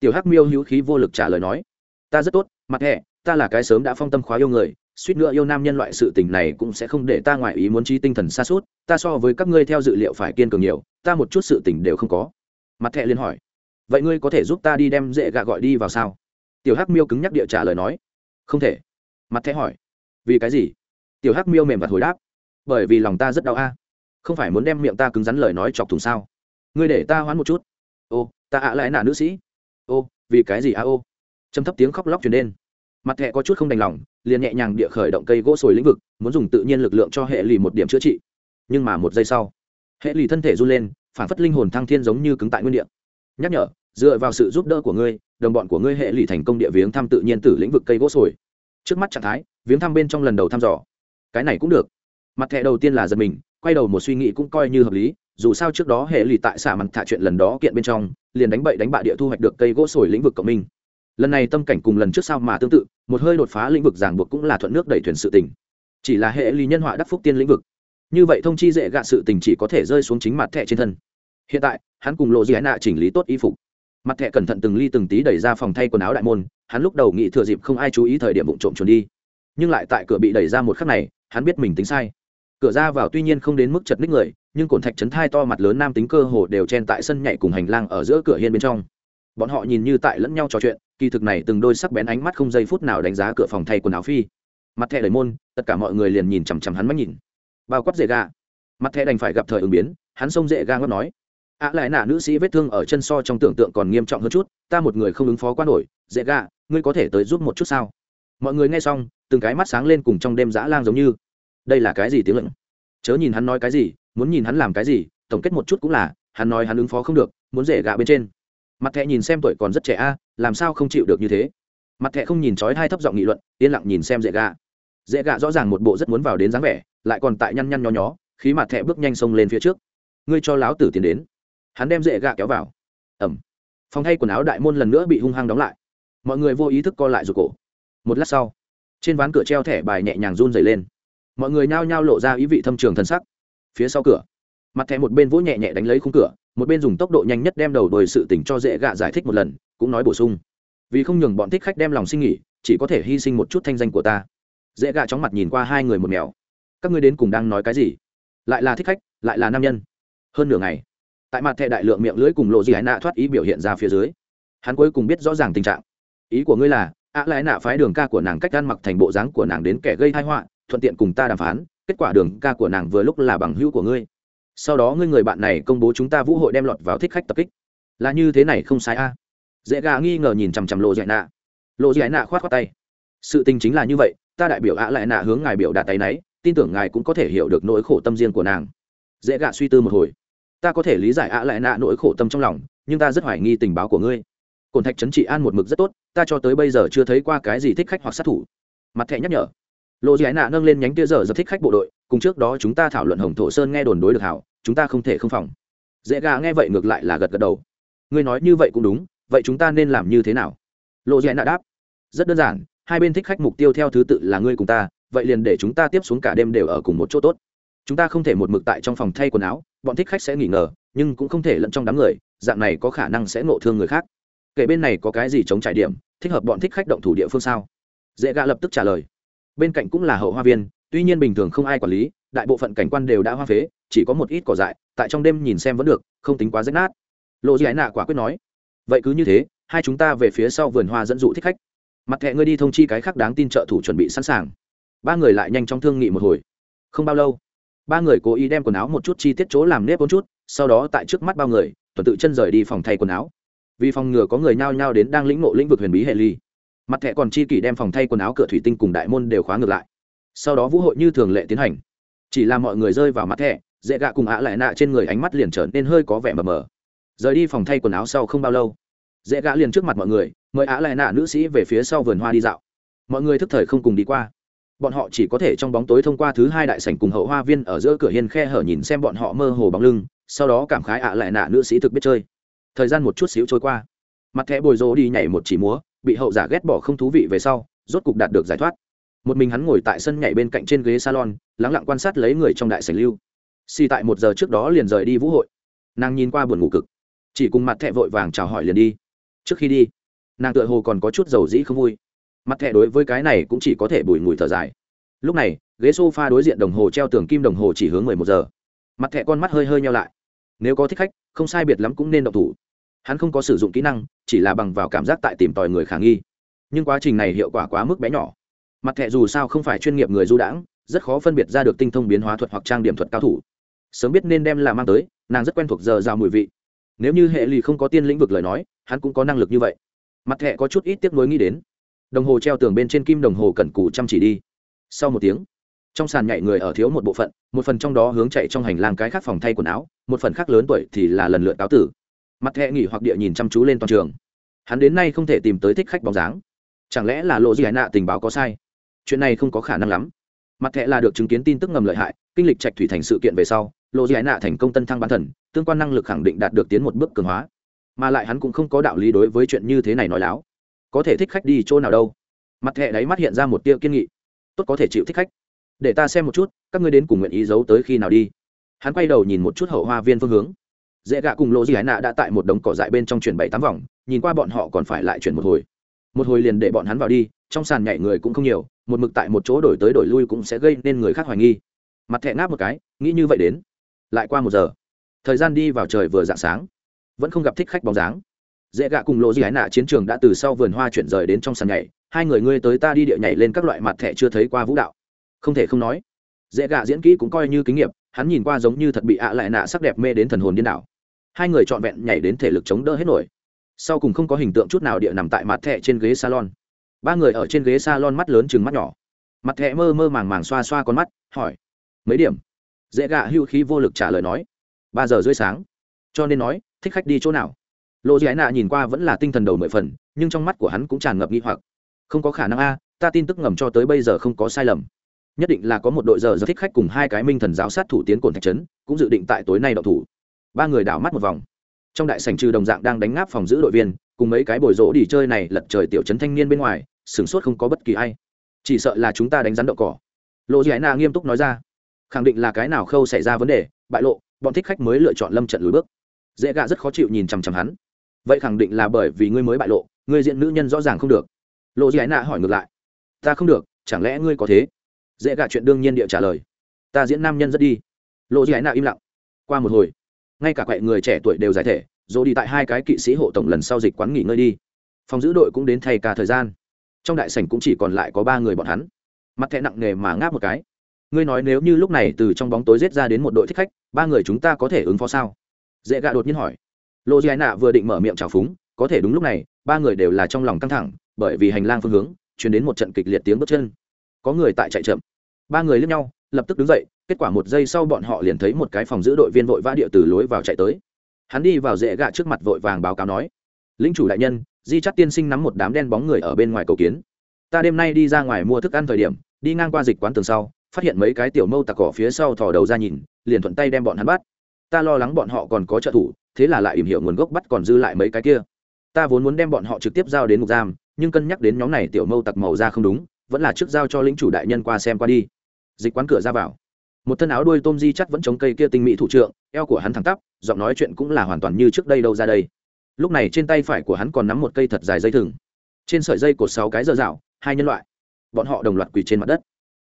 Tiểu hắc miêu hữu khí vô lực trả lời nói, ta rất tốt, mặt thẻ ta là cái sớm đã phong tâm khóa yêu người, suýt nữa yêu nam nhân loại sự tình này cũng sẽ không để ta ngoại ý muốn trí tinh thần xa suốt, ta so với các ngươi theo dự liệu phải kiên cường nhiều, ta một chút sự tình đều không có. Mặt thẹ liên hỏi. Vậy ngươi có thể giúp ta đi đem dễ gạ gọi đi vào sao? Tiểu hắc miêu cứng nhắc địa trả lời nói. Không thể. Mặt thẹ hỏi. Vì cái gì? Tiểu hắc miêu mềm và hồi đáp. Bởi vì lòng ta rất đau a. Không phải muốn đem miệng ta cứng rắn lời nói chọc thùng sao? Ngươi để ta hoán một chút. Ô, ta ạ lại nạ nữ sĩ. Ô, vì cái gì a ô? Châm thấp tiếng khóc lóc truyền lên mặt thẹ có chút không đành lòng, liền nhẹ nhàng địa khởi động cây gỗ sồi lĩnh vực, muốn dùng tự nhiên lực lượng cho hệ lì một điểm chữa trị. Nhưng mà một giây sau, hệ lì thân thể run lên, phản phất linh hồn thăng thiên giống như cứng tại nguyên địa. Nhắc nhở, dựa vào sự giúp đỡ của ngươi, đồng bọn của ngươi hệ lì thành công địa viếng thăm tự nhiên từ lĩnh vực cây gỗ sồi. Trước mắt trạng thái, viếng thăm bên trong lần đầu thăm dò. Cái này cũng được. Mặt thẻ đầu tiên là giật mình, quay đầu một suy nghĩ cũng coi như hợp lý, dù sao trước đó hệ lì tại xả mặt thả chuyện lần đó kiện bên trong, liền đánh bậy đánh bạ địa thu hoạch được cây gỗ sồi lĩnh vực cộng minh lần này tâm cảnh cùng lần trước sao mà tương tự, một hơi đột phá lĩnh vực giảng buộc cũng là thuận nước đẩy thuyền sự tình. Chỉ là hệ lý nhân họa đắc phúc tiên lĩnh vực. Như vậy thông chi dễ gạ sự tình chỉ có thể rơi xuống chính mặt thẻ trên thân. Hiện tại, hắn cùng lộ dị nạ chỉnh lý tốt y phục. Mặt thẻ cẩn thận từng ly từng tí đẩy ra phòng thay quần áo đại môn, hắn lúc đầu nghĩ thừa dịp không ai chú ý thời điểm vụ trộm trốn đi. Nhưng lại tại cửa bị đẩy ra một khắc này, hắn biết mình tính sai. Cửa ra vào tuy nhiên không đến mức chật ních người, nhưng cồn thạch chấn thai to mặt lớn nam tính cơ hồ đều chen tại sân nhảy cùng hành lang ở giữa cửa hiên bên trong bọn họ nhìn như tại lẫn nhau trò chuyện, kỳ thực này từng đôi sắc bén ánh mắt không giây phút nào đánh giá cửa phòng thay quần áo phi. Mặt thẻ đầy môn, tất cả mọi người liền nhìn chằm chằm hắn mắt nhìn. Bao quát dễ ga mặt thẻ đành phải gặp thời ứng biến, hắn xông dễ ga ngất nói. Ạ lại nạ nữ sĩ vết thương ở chân so trong tưởng tượng còn nghiêm trọng hơn chút, ta một người không ứng phó quá nổi. Dễ ga ngươi có thể tới giúp một chút sao? Mọi người nghe xong, từng cái mắt sáng lên cùng trong đêm dã lang giống như. Đây là cái gì tiếng lệnh chớ nhìn hắn nói cái gì, muốn nhìn hắn làm cái gì, tổng kết một chút cũng là, hắn nói hắn ứng phó không được, muốn dễ gạ bên trên mặt thẹ nhìn xem tuổi còn rất trẻ a, làm sao không chịu được như thế? Mặt thẹ không nhìn trói hai thấp giọng nghị luận, yên lặng nhìn xem dễ gạ dễ gạ rõ ràng một bộ rất muốn vào đến dáng vẻ, lại còn tại nhăn nhăn nho nhó, khí mặt thẹ bước nhanh xông lên phía trước. Ngươi cho láo tử tiến đến. Hắn đem dễ gạ kéo vào. Ẩm phòng thay quần áo đại môn lần nữa bị hung hăng đóng lại. Mọi người vô ý thức co lại rụt cổ. Một lát sau, trên ván cửa treo thẻ bài nhẹ nhàng run dày lên. Mọi người nhao nhao lộ ra ý vị thâm trường thân sắc. Phía sau cửa, mặt thẻ một bên vỗ nhẹ nhẹ đánh lấy khung cửa một bên dùng tốc độ nhanh nhất đem đầu đồi sự tình cho dễ gạ giải thích một lần, cũng nói bổ sung. Vì không nhường bọn thích khách đem lòng sinh nghỉ, chỉ có thể hy sinh một chút thanh danh của ta. Dễ gạ chóng mặt nhìn qua hai người một mèo các ngươi đến cùng đang nói cái gì? Lại là thích khách, lại là nam nhân. Hơn nửa ngày, tại mặt thẻ đại lượng miệng lưỡi cùng lộ gì hải nạ thoát ý biểu hiện ra phía dưới, hắn cuối cùng biết rõ ràng tình trạng. Ý của ngươi là, ạ lại nạ phái đường ca của nàng cách ăn mặc thành bộ dáng của nàng đến kẻ gây thai họa, thuận tiện cùng ta đàm phán, kết quả đường ca của nàng vừa lúc là bằng hữu của ngươi sau đó ngươi người bạn này công bố chúng ta vũ hội đem lọt vào thích khách tập kích. Là như thế này không sai a. Dễ gà nghi ngờ nhìn chằm chằm lộ dạy nạ. Lộ dạy nạ khoát khoát tay. Sự tình chính là như vậy, ta đại biểu ạ lại nạ hướng ngài biểu đạt tay náy, tin tưởng ngài cũng có thể hiểu được nỗi khổ tâm riêng của nàng. Dễ gà suy tư một hồi. Ta có thể lý giải ạ lại nạ nỗi khổ tâm trong lòng, nhưng ta rất hoài nghi tình báo của ngươi. Cồn thạch trấn trị an một mực rất tốt, ta cho tới bây giờ chưa thấy qua cái gì thích khách hoặc sát thủ. Mặt thẹ nhắc nhở. Lộ dạy nạ nâng lên nhánh tia giờ giật thích khách bộ đội, cùng trước đó chúng ta thảo luận hồng thổ sơn nghe đồn đối được hảo chúng ta không thể không phòng. Dễ gà nghe vậy ngược lại là gật gật đầu. Ngươi nói như vậy cũng đúng, vậy chúng ta nên làm như thế nào? Lộ dễ nạ đáp. Rất đơn giản, hai bên thích khách mục tiêu theo thứ tự là ngươi cùng ta, vậy liền để chúng ta tiếp xuống cả đêm đều ở cùng một chỗ tốt. Chúng ta không thể một mực tại trong phòng thay quần áo, bọn thích khách sẽ nghỉ ngờ, nhưng cũng không thể lẫn trong đám người, dạng này có khả năng sẽ ngộ thương người khác. Kể bên này có cái gì chống trải điểm, thích hợp bọn thích khách động thủ địa phương sao? Dễ gạ lập tức trả lời. Bên cạnh cũng là hậu hoa viên tuy nhiên bình thường không ai quản lý, đại bộ phận cảnh quan đều đã hoa phế, chỉ có một ít cỏ dại, tại trong đêm nhìn xem vẫn được, không tính quá rách nát. Lộ dị nạ quả quyết nói, vậy cứ như thế, hai chúng ta về phía sau vườn hoa dẫn dụ thích khách. Mặt thẹ ngươi đi thông chi cái khác đáng tin trợ thủ chuẩn bị sẵn sàng. Ba người lại nhanh chóng thương nghị một hồi. Không bao lâu, ba người cố ý đem quần áo một chút chi tiết chỗ làm nếp bốn chút, sau đó tại trước mắt bao người, tuần tự chân rời đi phòng thay quần áo. Vì phòng ngừa có người nhao nhao đến đang lĩnh ngộ lĩnh vực huyền bí hệ ly, mặt thẹ còn chi kỷ đem phòng thay quần áo cửa thủy tinh cùng đại môn đều khóa ngược lại sau đó vũ hội như thường lệ tiến hành. Chỉ là mọi người rơi vào mặt thẻ, dễ gạ cùng ạ lại nạ trên người ánh mắt liền trở nên hơi có vẻ mờ mờ. Rời đi phòng thay quần áo sau không bao lâu, dễ gạ liền trước mặt mọi người, mời ạ lại nạ nữ sĩ về phía sau vườn hoa đi dạo. Mọi người thức thời không cùng đi qua. Bọn họ chỉ có thể trong bóng tối thông qua thứ hai đại sảnh cùng hậu hoa viên ở giữa cửa hiên khe hở nhìn xem bọn họ mơ hồ bóng lưng, sau đó cảm khái ạ lại nạ nữ sĩ thực biết chơi. Thời gian một chút xíu trôi qua. Mặt thẻ bồi rô đi nhảy một chỉ múa, bị hậu giả ghét bỏ không thú vị về sau, rốt cục đạt được giải thoát một mình hắn ngồi tại sân nhảy bên cạnh trên ghế salon, lắng lặng quan sát lấy người trong đại sảnh lưu. Xì tại một giờ trước đó liền rời đi vũ hội. Nàng nhìn qua buồn ngủ cực. Chỉ cùng mặt thẹ vội vàng chào hỏi liền đi. Trước khi đi, nàng tựa hồ còn có chút dầu dĩ không vui. Mặt thẹ đối với cái này cũng chỉ có thể bùi ngùi thở dài. Lúc này, ghế s o f a đối diện đồng hồ treo tường kim đồng hồ chỉ hướng mười một giờ. Mặt thẹ con mắt hơi hơi nhau lại. Nếu có thích khách, không sai biệt lắm cũng nên độc thủ. Hắn không có sử dụng kỹ năng, chỉ là bằng vào cảm giác tại tìm tòi người khả nghi. Nhưng quá trình này hiệu quả quá mức bé nhỏ mặt thẻ dù sao không phải chuyên nghiệp người du đãng, rất khó phân biệt ra được tinh thông biến hóa thuật hoặc trang điểm thuật cao thủ. Sớm biết nên đem là mang tới, nàng rất quen thuộc giờ rào mùi vị. Nếu như hệ lì không có tiên lĩnh vực lời nói, hắn cũng có năng lực như vậy. Mặt thẹ có chút ít tiếc nuối nghĩ đến. Đồng hồ treo tường bên trên kim đồng hồ cẩn cù chăm chỉ đi. Sau một tiếng, trong sàn nhảy người ở thiếu một bộ phận, một phần trong đó hướng chạy trong hành lang cái khác phòng thay quần áo, một phần khác lớn tuổi thì là lần lượt cáo tử. Mặt thẹ nghỉ hoặc địa nhìn chăm chú lên toàn trường. Hắn đến nay không thể tìm tới thích khách bóng dáng. Chẳng lẽ là lộ gì hải nạ tình báo có sai? Chuyện này không có khả năng lắm. Mặt thẹ là được chứng kiến tin tức ngầm lợi hại, kinh lịch trạch thủy thành sự kiện về sau lộ giải nạ thành công tân thăng bán thần, tương quan năng lực khẳng định đạt được tiến một bước cường hóa. Mà lại hắn cũng không có đạo lý đối với chuyện như thế này nói láo. Có thể thích khách đi chỗ nào đâu. Mặt thẹ đáy mắt hiện ra một tia kiên nghị. Tốt có thể chịu thích khách. Để ta xem một chút, các ngươi đến cùng nguyện ý giấu tới khi nào đi. Hắn quay đầu nhìn một chút hậu hoa viên phương hướng. Dễ gạ cùng lộ di hải nạ đã tại một đống cỏ dại bên trong chuyển bảy tám vòng, nhìn qua bọn họ còn phải lại chuyển một hồi. Một hồi liền để bọn hắn vào đi, trong sàn nhảy người cũng không nhiều một mực tại một chỗ đổi tới đổi lui cũng sẽ gây nên người khác hoài nghi. Mặt thẹn ngáp một cái, nghĩ như vậy đến. Lại qua một giờ. Thời gian đi vào trời vừa dạng sáng. Vẫn không gặp thích khách bóng dáng. Dễ gạ cùng lộ di ái nạ chiến trường đã từ sau vườn hoa chuyển rời đến trong sàn nhảy. Hai người ngươi tới ta đi địa nhảy lên các loại mặt thẻ chưa thấy qua vũ đạo. Không thể không nói. Dễ gạ diễn kỹ cũng coi như kinh nghiệm, hắn nhìn qua giống như thật bị ạ lại nạ sắc đẹp mê đến thần hồn điên đảo. Hai người trọn vẹn nhảy đến thể lực chống đỡ hết nổi. Sau cùng không có hình tượng chút nào địa nằm tại mặt thẻ trên ghế salon ba người ở trên ghế salon mắt lớn chừng mắt nhỏ. Mặt thẹ mơ mơ màng màng xoa xoa con mắt, hỏi, mấy điểm? Dễ gạ hưu khí vô lực trả lời nói, ba giờ rưỡi sáng. Cho nên nói, thích khách đi chỗ nào? Lộ dĩ nạ nhìn qua vẫn là tinh thần đầu mười phần, nhưng trong mắt của hắn cũng tràn ngập nghi hoặc. Không có khả năng a, ta tin tức ngầm cho tới bây giờ không có sai lầm. Nhất định là có một đội giờ do thích khách cùng hai cái minh thần giáo sát thủ tiến cồn thạch trấn, cũng dự định tại tối nay đậu thủ. Ba người đảo mắt một vòng trong đại sảnh trừ đồng dạng đang đánh ngáp phòng giữ đội viên, cùng mấy cái bồi rỗ đi chơi này lật trời tiểu trấn thanh niên bên ngoài, sửng sốt không có bất kỳ ai. Chỉ sợ là chúng ta đánh rắn đậu cỏ. Lộ dĩ na nghiêm túc nói ra. Khẳng định là cái nào khâu xảy ra vấn đề, bại lộ, bọn thích khách mới lựa chọn lâm trận lùi bước. Dễ gạ rất khó chịu nhìn chằm chằm hắn. Vậy khẳng định là bởi vì ngươi mới bại lộ, ngươi diện nữ nhân rõ ràng không được. Lộ dĩ na hỏi ngược lại. Ta không được, chẳng lẽ ngươi có thế? Dễ gạ chuyện đương nhiên địa trả lời. Ta diễn nam nhân rất đi. Lộ dĩ na im lặng. Qua một hồi ngay cả quậy người trẻ tuổi đều giải thể rồi đi tại hai cái kỵ sĩ hộ tổng lần sau dịch quán nghỉ ngơi đi. Phòng giữ đội cũng đến thay cả thời gian. Trong đại sảnh cũng chỉ còn lại có ba người bọn hắn. Mặt thẹ nặng nề mà ngáp một cái. Ngươi nói nếu như lúc này từ trong bóng tối rết ra đến một đội thích khách, ba người chúng ta có thể ứng phó sao? Dễ gạ đột nhiên hỏi. Lô dì nạ vừa định mở miệng trào phúng, có thể đúng lúc này, ba người đều là trong lòng căng thẳng, bởi vì hành lang phương hướng chuyển đến một trận kịch liệt tiếng bước chân. Có người tại chạy chậm. Ba người lướt nhau lập tức đứng dậy, kết quả một giây sau bọn họ liền thấy một cái phòng giữ đội viên vội vã địa từ lối vào chạy tới. Hắn đi vào dễ gạ trước mặt vội vàng báo cáo nói lính chủ đại nhân, di chắc tiên sinh nắm một đám đen bóng người ở bên ngoài cầu kiến. Ta đêm nay đi ra ngoài mua thức ăn thời điểm, đi ngang qua dịch quán tường sau, phát hiện mấy cái tiểu mâu tặc cỏ phía sau thò đầu ra nhìn, liền thuận tay đem bọn hắn bắt. Ta lo lắng bọn họ còn có trợ thủ, thế là lại ìm hiểu nguồn gốc bắt còn dư lại mấy cái kia. Ta vốn muốn đem bọn họ trực tiếp giao đến ngục giam, nhưng cân nhắc đến nhóm này tiểu mâu tặc màu ra không đúng, vẫn là trước giao cho lĩnh chủ đại nhân qua xem qua đi dịch quán cửa ra vào. Một thân áo đuôi tôm di chắt vẫn chống cây kia tinh mỹ thủ trượng, eo của hắn thẳng tắp, giọng nói chuyện cũng là hoàn toàn như trước đây đâu ra đây. Lúc này trên tay phải của hắn còn nắm một cây thật dài dây thừng. Trên sợi dây cột sáu cái dơ dạo, hai nhân loại. Bọn họ đồng loạt quỳ trên mặt đất.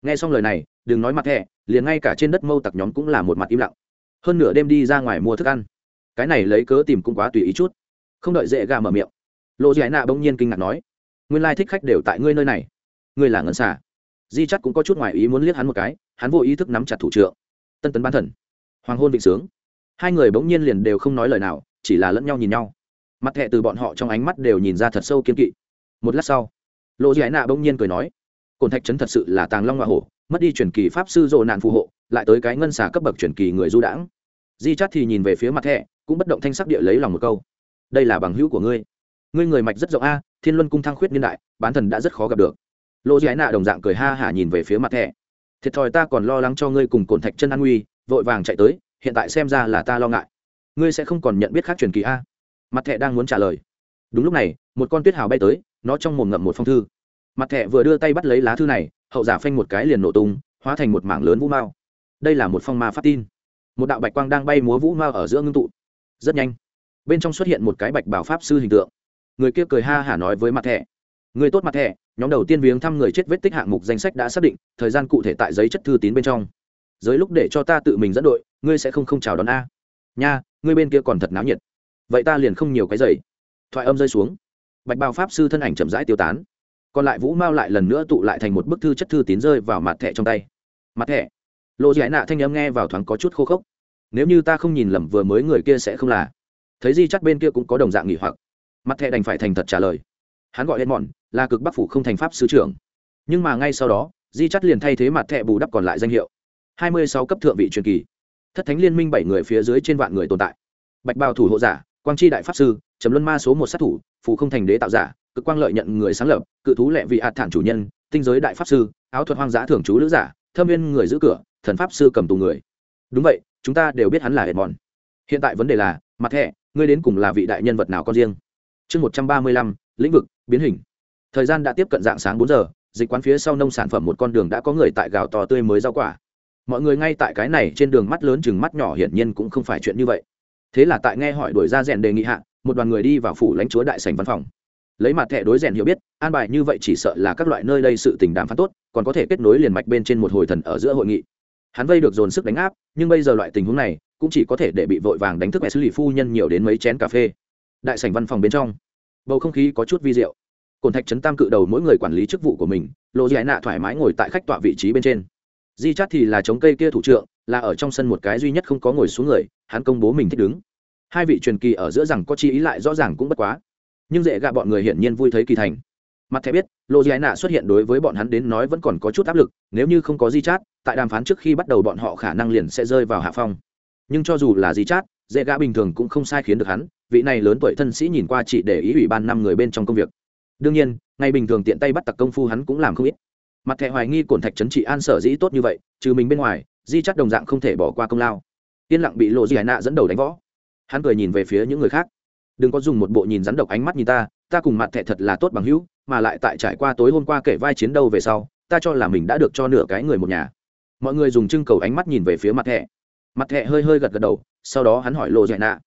Nghe xong lời này, đừng nói mặt thẻ, liền ngay cả trên đất mâu tặc nhóm cũng là một mặt im lặng. Hơn nửa đêm đi ra ngoài mua thức ăn. Cái này lấy cớ tìm cũng quá tùy ý chút. Không đợi dễ gà mở miệng lộ dị nạ bỗng nhiên kinh ngạc nói, nguyên lai thích khách đều tại ngươi nơi này. Ngươi là ngân xả di chắt cũng có chút ngoài ý muốn liếc hắn một cái, hắn vô ý thức nắm chặt thủ trượng. Tân tấn ban thần, hoàng hôn vịnh sướng. Hai người bỗng nhiên liền đều không nói lời nào, chỉ là lẫn nhau nhìn nhau. Mặt thẹ từ bọn họ trong ánh mắt đều nhìn ra thật sâu kiên kỵ. Một lát sau lộ dị nạ bỗng nhiên cười nói cồn thạch trấn thật sự là tàng long hoa hổ, mất đi truyền kỳ pháp sư rộ nạn phù hộ, lại tới cái ngân xà cấp bậc truyền kỳ người du đãng. Di chắt thì nhìn về phía mặt thẹ cũng bất động thanh sắc địa lấy lòng một câu, đây là bằng hữu của ngươi. Ngươi người mạch rất rộng a, thiên luân cung thăng khuyết niên đại, bán thần đã rất khó gặp được lô giải nạ đồng dạng cười ha hả nhìn về phía mặt thẻ. Thiệt thòi ta còn lo lắng cho ngươi cùng cồn thạch chân an nguy, vội vàng chạy tới, hiện tại xem ra là ta lo ngại. Ngươi sẽ không còn nhận biết khác truyền kỳ a? Mặt thẻ đang muốn trả lời. Đúng lúc này, một con tuyết hào bay tới, nó trong mồm ngậm một phong thư. Mặt thẻ vừa đưa tay bắt lấy lá thư này, hậu giả phanh một cái liền nổ tung, hóa thành một mảng lớn vũ mao. Đây là một phong ma phát tin. Một đạo bạch quang đang bay múa vũ mao ở giữa ngưng tụ. Rất nhanh, bên trong xuất hiện một cái bạch bảo pháp sư hình tượng. Người kia cười ha hả nói với mặt thẻ. Người tốt mặt thẻ nhóm đầu tiên viếng thăm người chết vết tích hạng mục danh sách đã xác định, thời gian cụ thể tại giấy chất thư tín bên trong. Dưới lúc để cho ta tự mình dẫn đội, ngươi sẽ không không chào đón a. Nha, ngươi bên kia còn thật náo nhiệt. Vậy ta liền không nhiều cái giày. Thoại âm rơi xuống. Bạch bào pháp sư thân ảnh chậm rãi tiêu tán. Còn lại vũ mao lại lần nữa tụ lại thành một bức thư chất thư tín rơi vào mặt thẻ trong tay. Mặt thẻ. Lộ giải nạ thanh âm nghe vào thoáng có chút khô khốc. Nếu như ta không nhìn lầm vừa mới người kia sẽ không là. Thấy di chắt bên kia cũng có đồng dạng nghỉ hoặc. Mặt thẻ đành phải thành thật trả lời hắn gọi hết mòn là cực bắc phủ không thành pháp sứ trưởng. Nhưng mà ngay sau đó, di chắt liền thay thế mặt thẻ bù đắp còn lại danh hiệu. Hai mươi sáu cấp thượng vị truyền kỳ. Thất thánh liên minh bảy người phía dưới trên vạn người tồn tại. Bạch bào thủ hộ giả, quang tri đại pháp sư, trầm luân ma số một sát thủ phụ không thành đế tạo giả, cực quang lợi nhận người sáng lập, cự thú lệ vị hạt thản chủ nhân, tinh giới đại pháp sư, áo thuật hoang dã thường trú lữ giả, thâm viên người giữ cửa, thần pháp sư cầm tù người. Đúng vậy, chúng ta đều biết hắn là Hệt mòn hiện tại vấn đề là, mặt thẻ, ngươi đến cùng là vị đại nhân vật nào con riêng? Chương một trăm ba mươi lăm lĩnh vực, biến hình. Thời gian đã tiếp cận dạng sáng bốn giờ, dịch quán phía sau nông sản phẩm một con đường đã có người tại gạo to tươi mới rau quả. Mọi người ngay tại cái này trên đường mắt lớn chừng mắt nhỏ hiển nhiên cũng không phải chuyện như vậy. Thế là tại nghe hỏi đổi ra rèn đề nghị hạ, một đoàn người đi vào phủ lãnh chúa đại sành văn phòng. Lấy mặt thẻ đối rèn hiểu biết, an bài như vậy chỉ sợ là các loại nơi đây sự tình đàm phán tốt, còn có thể kết nối liền mạch bên trên một hồi thần ở giữa hội nghị. Hắn vây được dồn sức đánh áp, nhưng bây giờ loại tình huống này, cũng chỉ có thể để bị vội vàng đánh thức mẹ xử lý phu nhân nhiều đến mấy chén cà phê. Đại sảnh văn phòng bên trong bầu không khí có chút vi diệu. Cồn thạch trấn tam cự đầu mỗi người quản lý chức vụ của mình lộ giải nạ thoải mái ngồi tại khách tọa vị trí bên trên. Di chát thì là chống cây kia thủ trượng là ở trong sân một cái duy nhất không có ngồi xuống người, hắn công bố mình thích đứng. Hai vị truyền kỳ ở giữa rằng có chi ý lại rõ ràng cũng bất quá. Nhưng dễ gạ bọn người hiển nhiên vui thấy kỳ thành. Mặt thẻ biết lộ giải nạ xuất hiện đối với bọn hắn đến nói vẫn còn có chút áp lực, nếu như không có di chát, tại đàm phán trước khi bắt đầu bọn họ khả năng liền sẽ rơi vào hạ phong. Nhưng cho dù là di chát, dễ gạ bình thường cũng không sai khiến được hắn vị này lớn tuổi thân sĩ nhìn qua chỉ để ý ủy ban năm người bên trong công việc. Đương nhiên ngày bình thường tiện tay bắt tặc công phu hắn cũng làm không ít. Mặt thẻ hoài nghi cổn thạch trấn trị an sở dĩ tốt như vậy, trừ mình bên ngoài, di chắt đồng dạng không thể bỏ qua công lao. Yên lặng bị lộ di hải nạ dẫn đầu đánh võ. Hắn cười nhìn về phía những người khác. Đừng có dùng một bộ nhìn rắn độc ánh mắt nhìn ta ta cùng mặt thẻ thật là tốt bằng hữu, mà lại tại trải qua tối hôm qua kể vai chiến đấu về sau, ta cho là mình đã được cho nửa cái người một nhà. Mọi người dùng trưng cầu ánh mắt nhìn về phía mặt thẻ. Mặt thẻ hơi hơi gật gật đầu, sau đó hắn hỏi lộ dạy nạ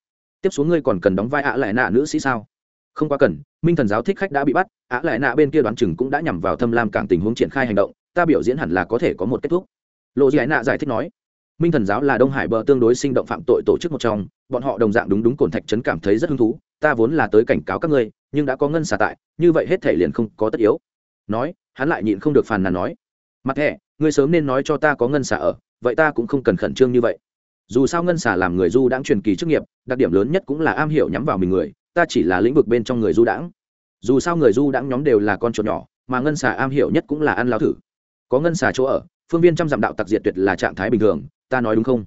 tiếp xuống ngươi còn cần đóng vai ạ lại nạ nữ sĩ sao? Không quá cần, minh thần giáo thích khách đã bị bắt, ạ lại nạ bên kia đoán chừng cũng đã nhằm vào thâm lam cảng tình huống triển khai hành động, ta biểu diễn hẳn là có thể có một kết thúc. Lộ giải nạ giải thích nói, minh thần giáo là đông hải bờ tương đối sinh động phạm tội tổ chức một trong, bọn họ đồng dạng đúng đúng cồn thạch trấn cảm thấy rất hứng thú, ta vốn là tới cảnh cáo các ngươi, nhưng đã có ngân xả tại, như vậy hết thể liền không có tất yếu. Nói, hắn lại nhịn không được phàn nàn nói, mặt thẻ, ngươi sớm nên nói cho ta có ngân xả ở, vậy ta cũng không cần khẩn trương như vậy dù sao ngân Xà làm người du đãng truyền kỳ chức nghiệp, đặc điểm lớn nhất cũng là am hiểu nhắm vào mình người, ta chỉ là lĩnh vực bên trong người du đãng. Dù sao người du đãng nhóm đều là con chuột nhỏ, mà ngân Xà am hiểu nhất cũng là ăn lao thử. Có ngân Xà chỗ ở, phương viên trăm dặm đạo tặc diệt tuyệt là trạng thái bình thường, ta nói đúng không?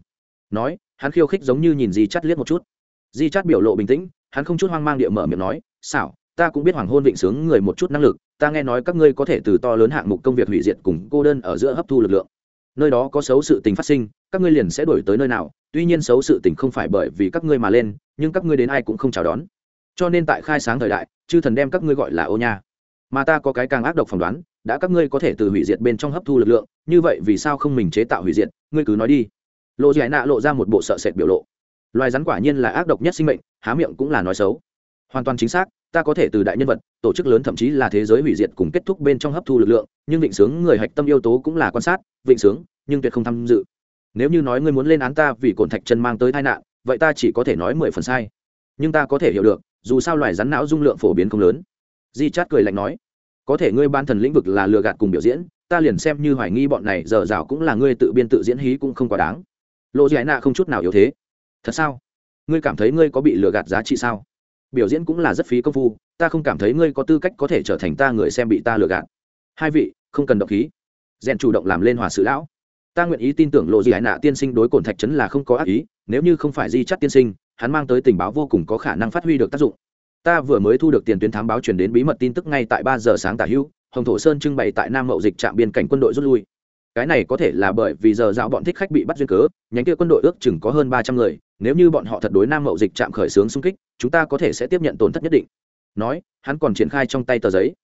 Nói, hắn khiêu khích giống như nhìn di chắt liếc một chút. Di chắt biểu lộ bình tĩnh, hắn không chút hoang mang địa mở miệng nói, xảo, ta cũng biết hoàng hôn vịnh sướng người một chút năng lực, ta nghe nói các ngươi có thể từ to lớn hạng mục công việc hủy diệt cùng cô đơn ở giữa hấp thu lực lượng nơi đó có xấu sự tình phát sinh, các ngươi liền sẽ đổi tới nơi nào. Tuy nhiên xấu sự tình không phải bởi vì các ngươi mà lên, nhưng các ngươi đến ai cũng không chào đón. Cho nên tại khai sáng thời đại, chư thần đem các ngươi gọi là ô nha. Mà ta có cái càng ác độc phỏng đoán, đã các ngươi có thể từ hủy diệt bên trong hấp thu lực lượng, như vậy vì sao không mình chế tạo hủy diệt? Ngươi cứ nói đi. Lộ giải nạ lộ ra một bộ sợ sệt biểu lộ. Loài rắn quả nhiên là ác độc nhất sinh mệnh, há miệng cũng là nói xấu. Hoàn toàn chính xác ta có thể từ đại nhân vật, tổ chức lớn thậm chí là thế giới hủy diệt cùng kết thúc bên trong hấp thu lực lượng, nhưng vịnh sướng người hạch tâm yếu tố cũng là quan sát, vịnh sướng, nhưng tuyệt không tham dự. Nếu như nói ngươi muốn lên án ta vì cồn thạch chân mang tới tai nạn, vậy ta chỉ có thể nói mười phần sai. Nhưng ta có thể hiểu được, dù sao loài rắn não dung lượng phổ biến không lớn. Di chát cười lạnh nói, có thể ngươi ban thần lĩnh vực là lừa gạt cùng biểu diễn, ta liền xem như hoài nghi bọn này giờ rào cũng là ngươi tự biên tự diễn hí cũng không quá đáng. Lộ giải nạ không chút nào yếu thế. Thật sao? Ngươi cảm thấy ngươi có bị lừa gạt giá trị sao? Biểu diễn cũng là rất phí công phu, ta không cảm thấy ngươi có tư cách có thể trở thành ta người xem bị ta lừa gạt. Hai vị, không cần động khí. Rèn chủ động làm lên hòa sự lão. Ta nguyện ý tin tưởng lộ gì hải nạ tiên sinh đối cổn thạch trấn là không có ác ý, nếu như không phải di chắt tiên sinh, hắn mang tới tình báo vô cùng có khả năng phát huy được tác dụng. Ta vừa mới thu được tiền tuyến thám báo truyền đến bí mật tin tức ngay tại ba giờ sáng tả hữu hồng thổ sơn trưng bày tại nam mậu dịch trạm biên cảnh quân đội rút lui. Cái này có thể là bởi vì giờ dạo bọn thích khách bị bắt duyên cớ, nhánh kia quân đội ước chừng có hơn ba trăm người, nếu như bọn họ thật đối nam mậu dịch trạm khởi xướng xung kích chúng ta có thể sẽ tiếp nhận tổn thất nhất định. Nói, hắn còn triển khai trong tay tờ giấy.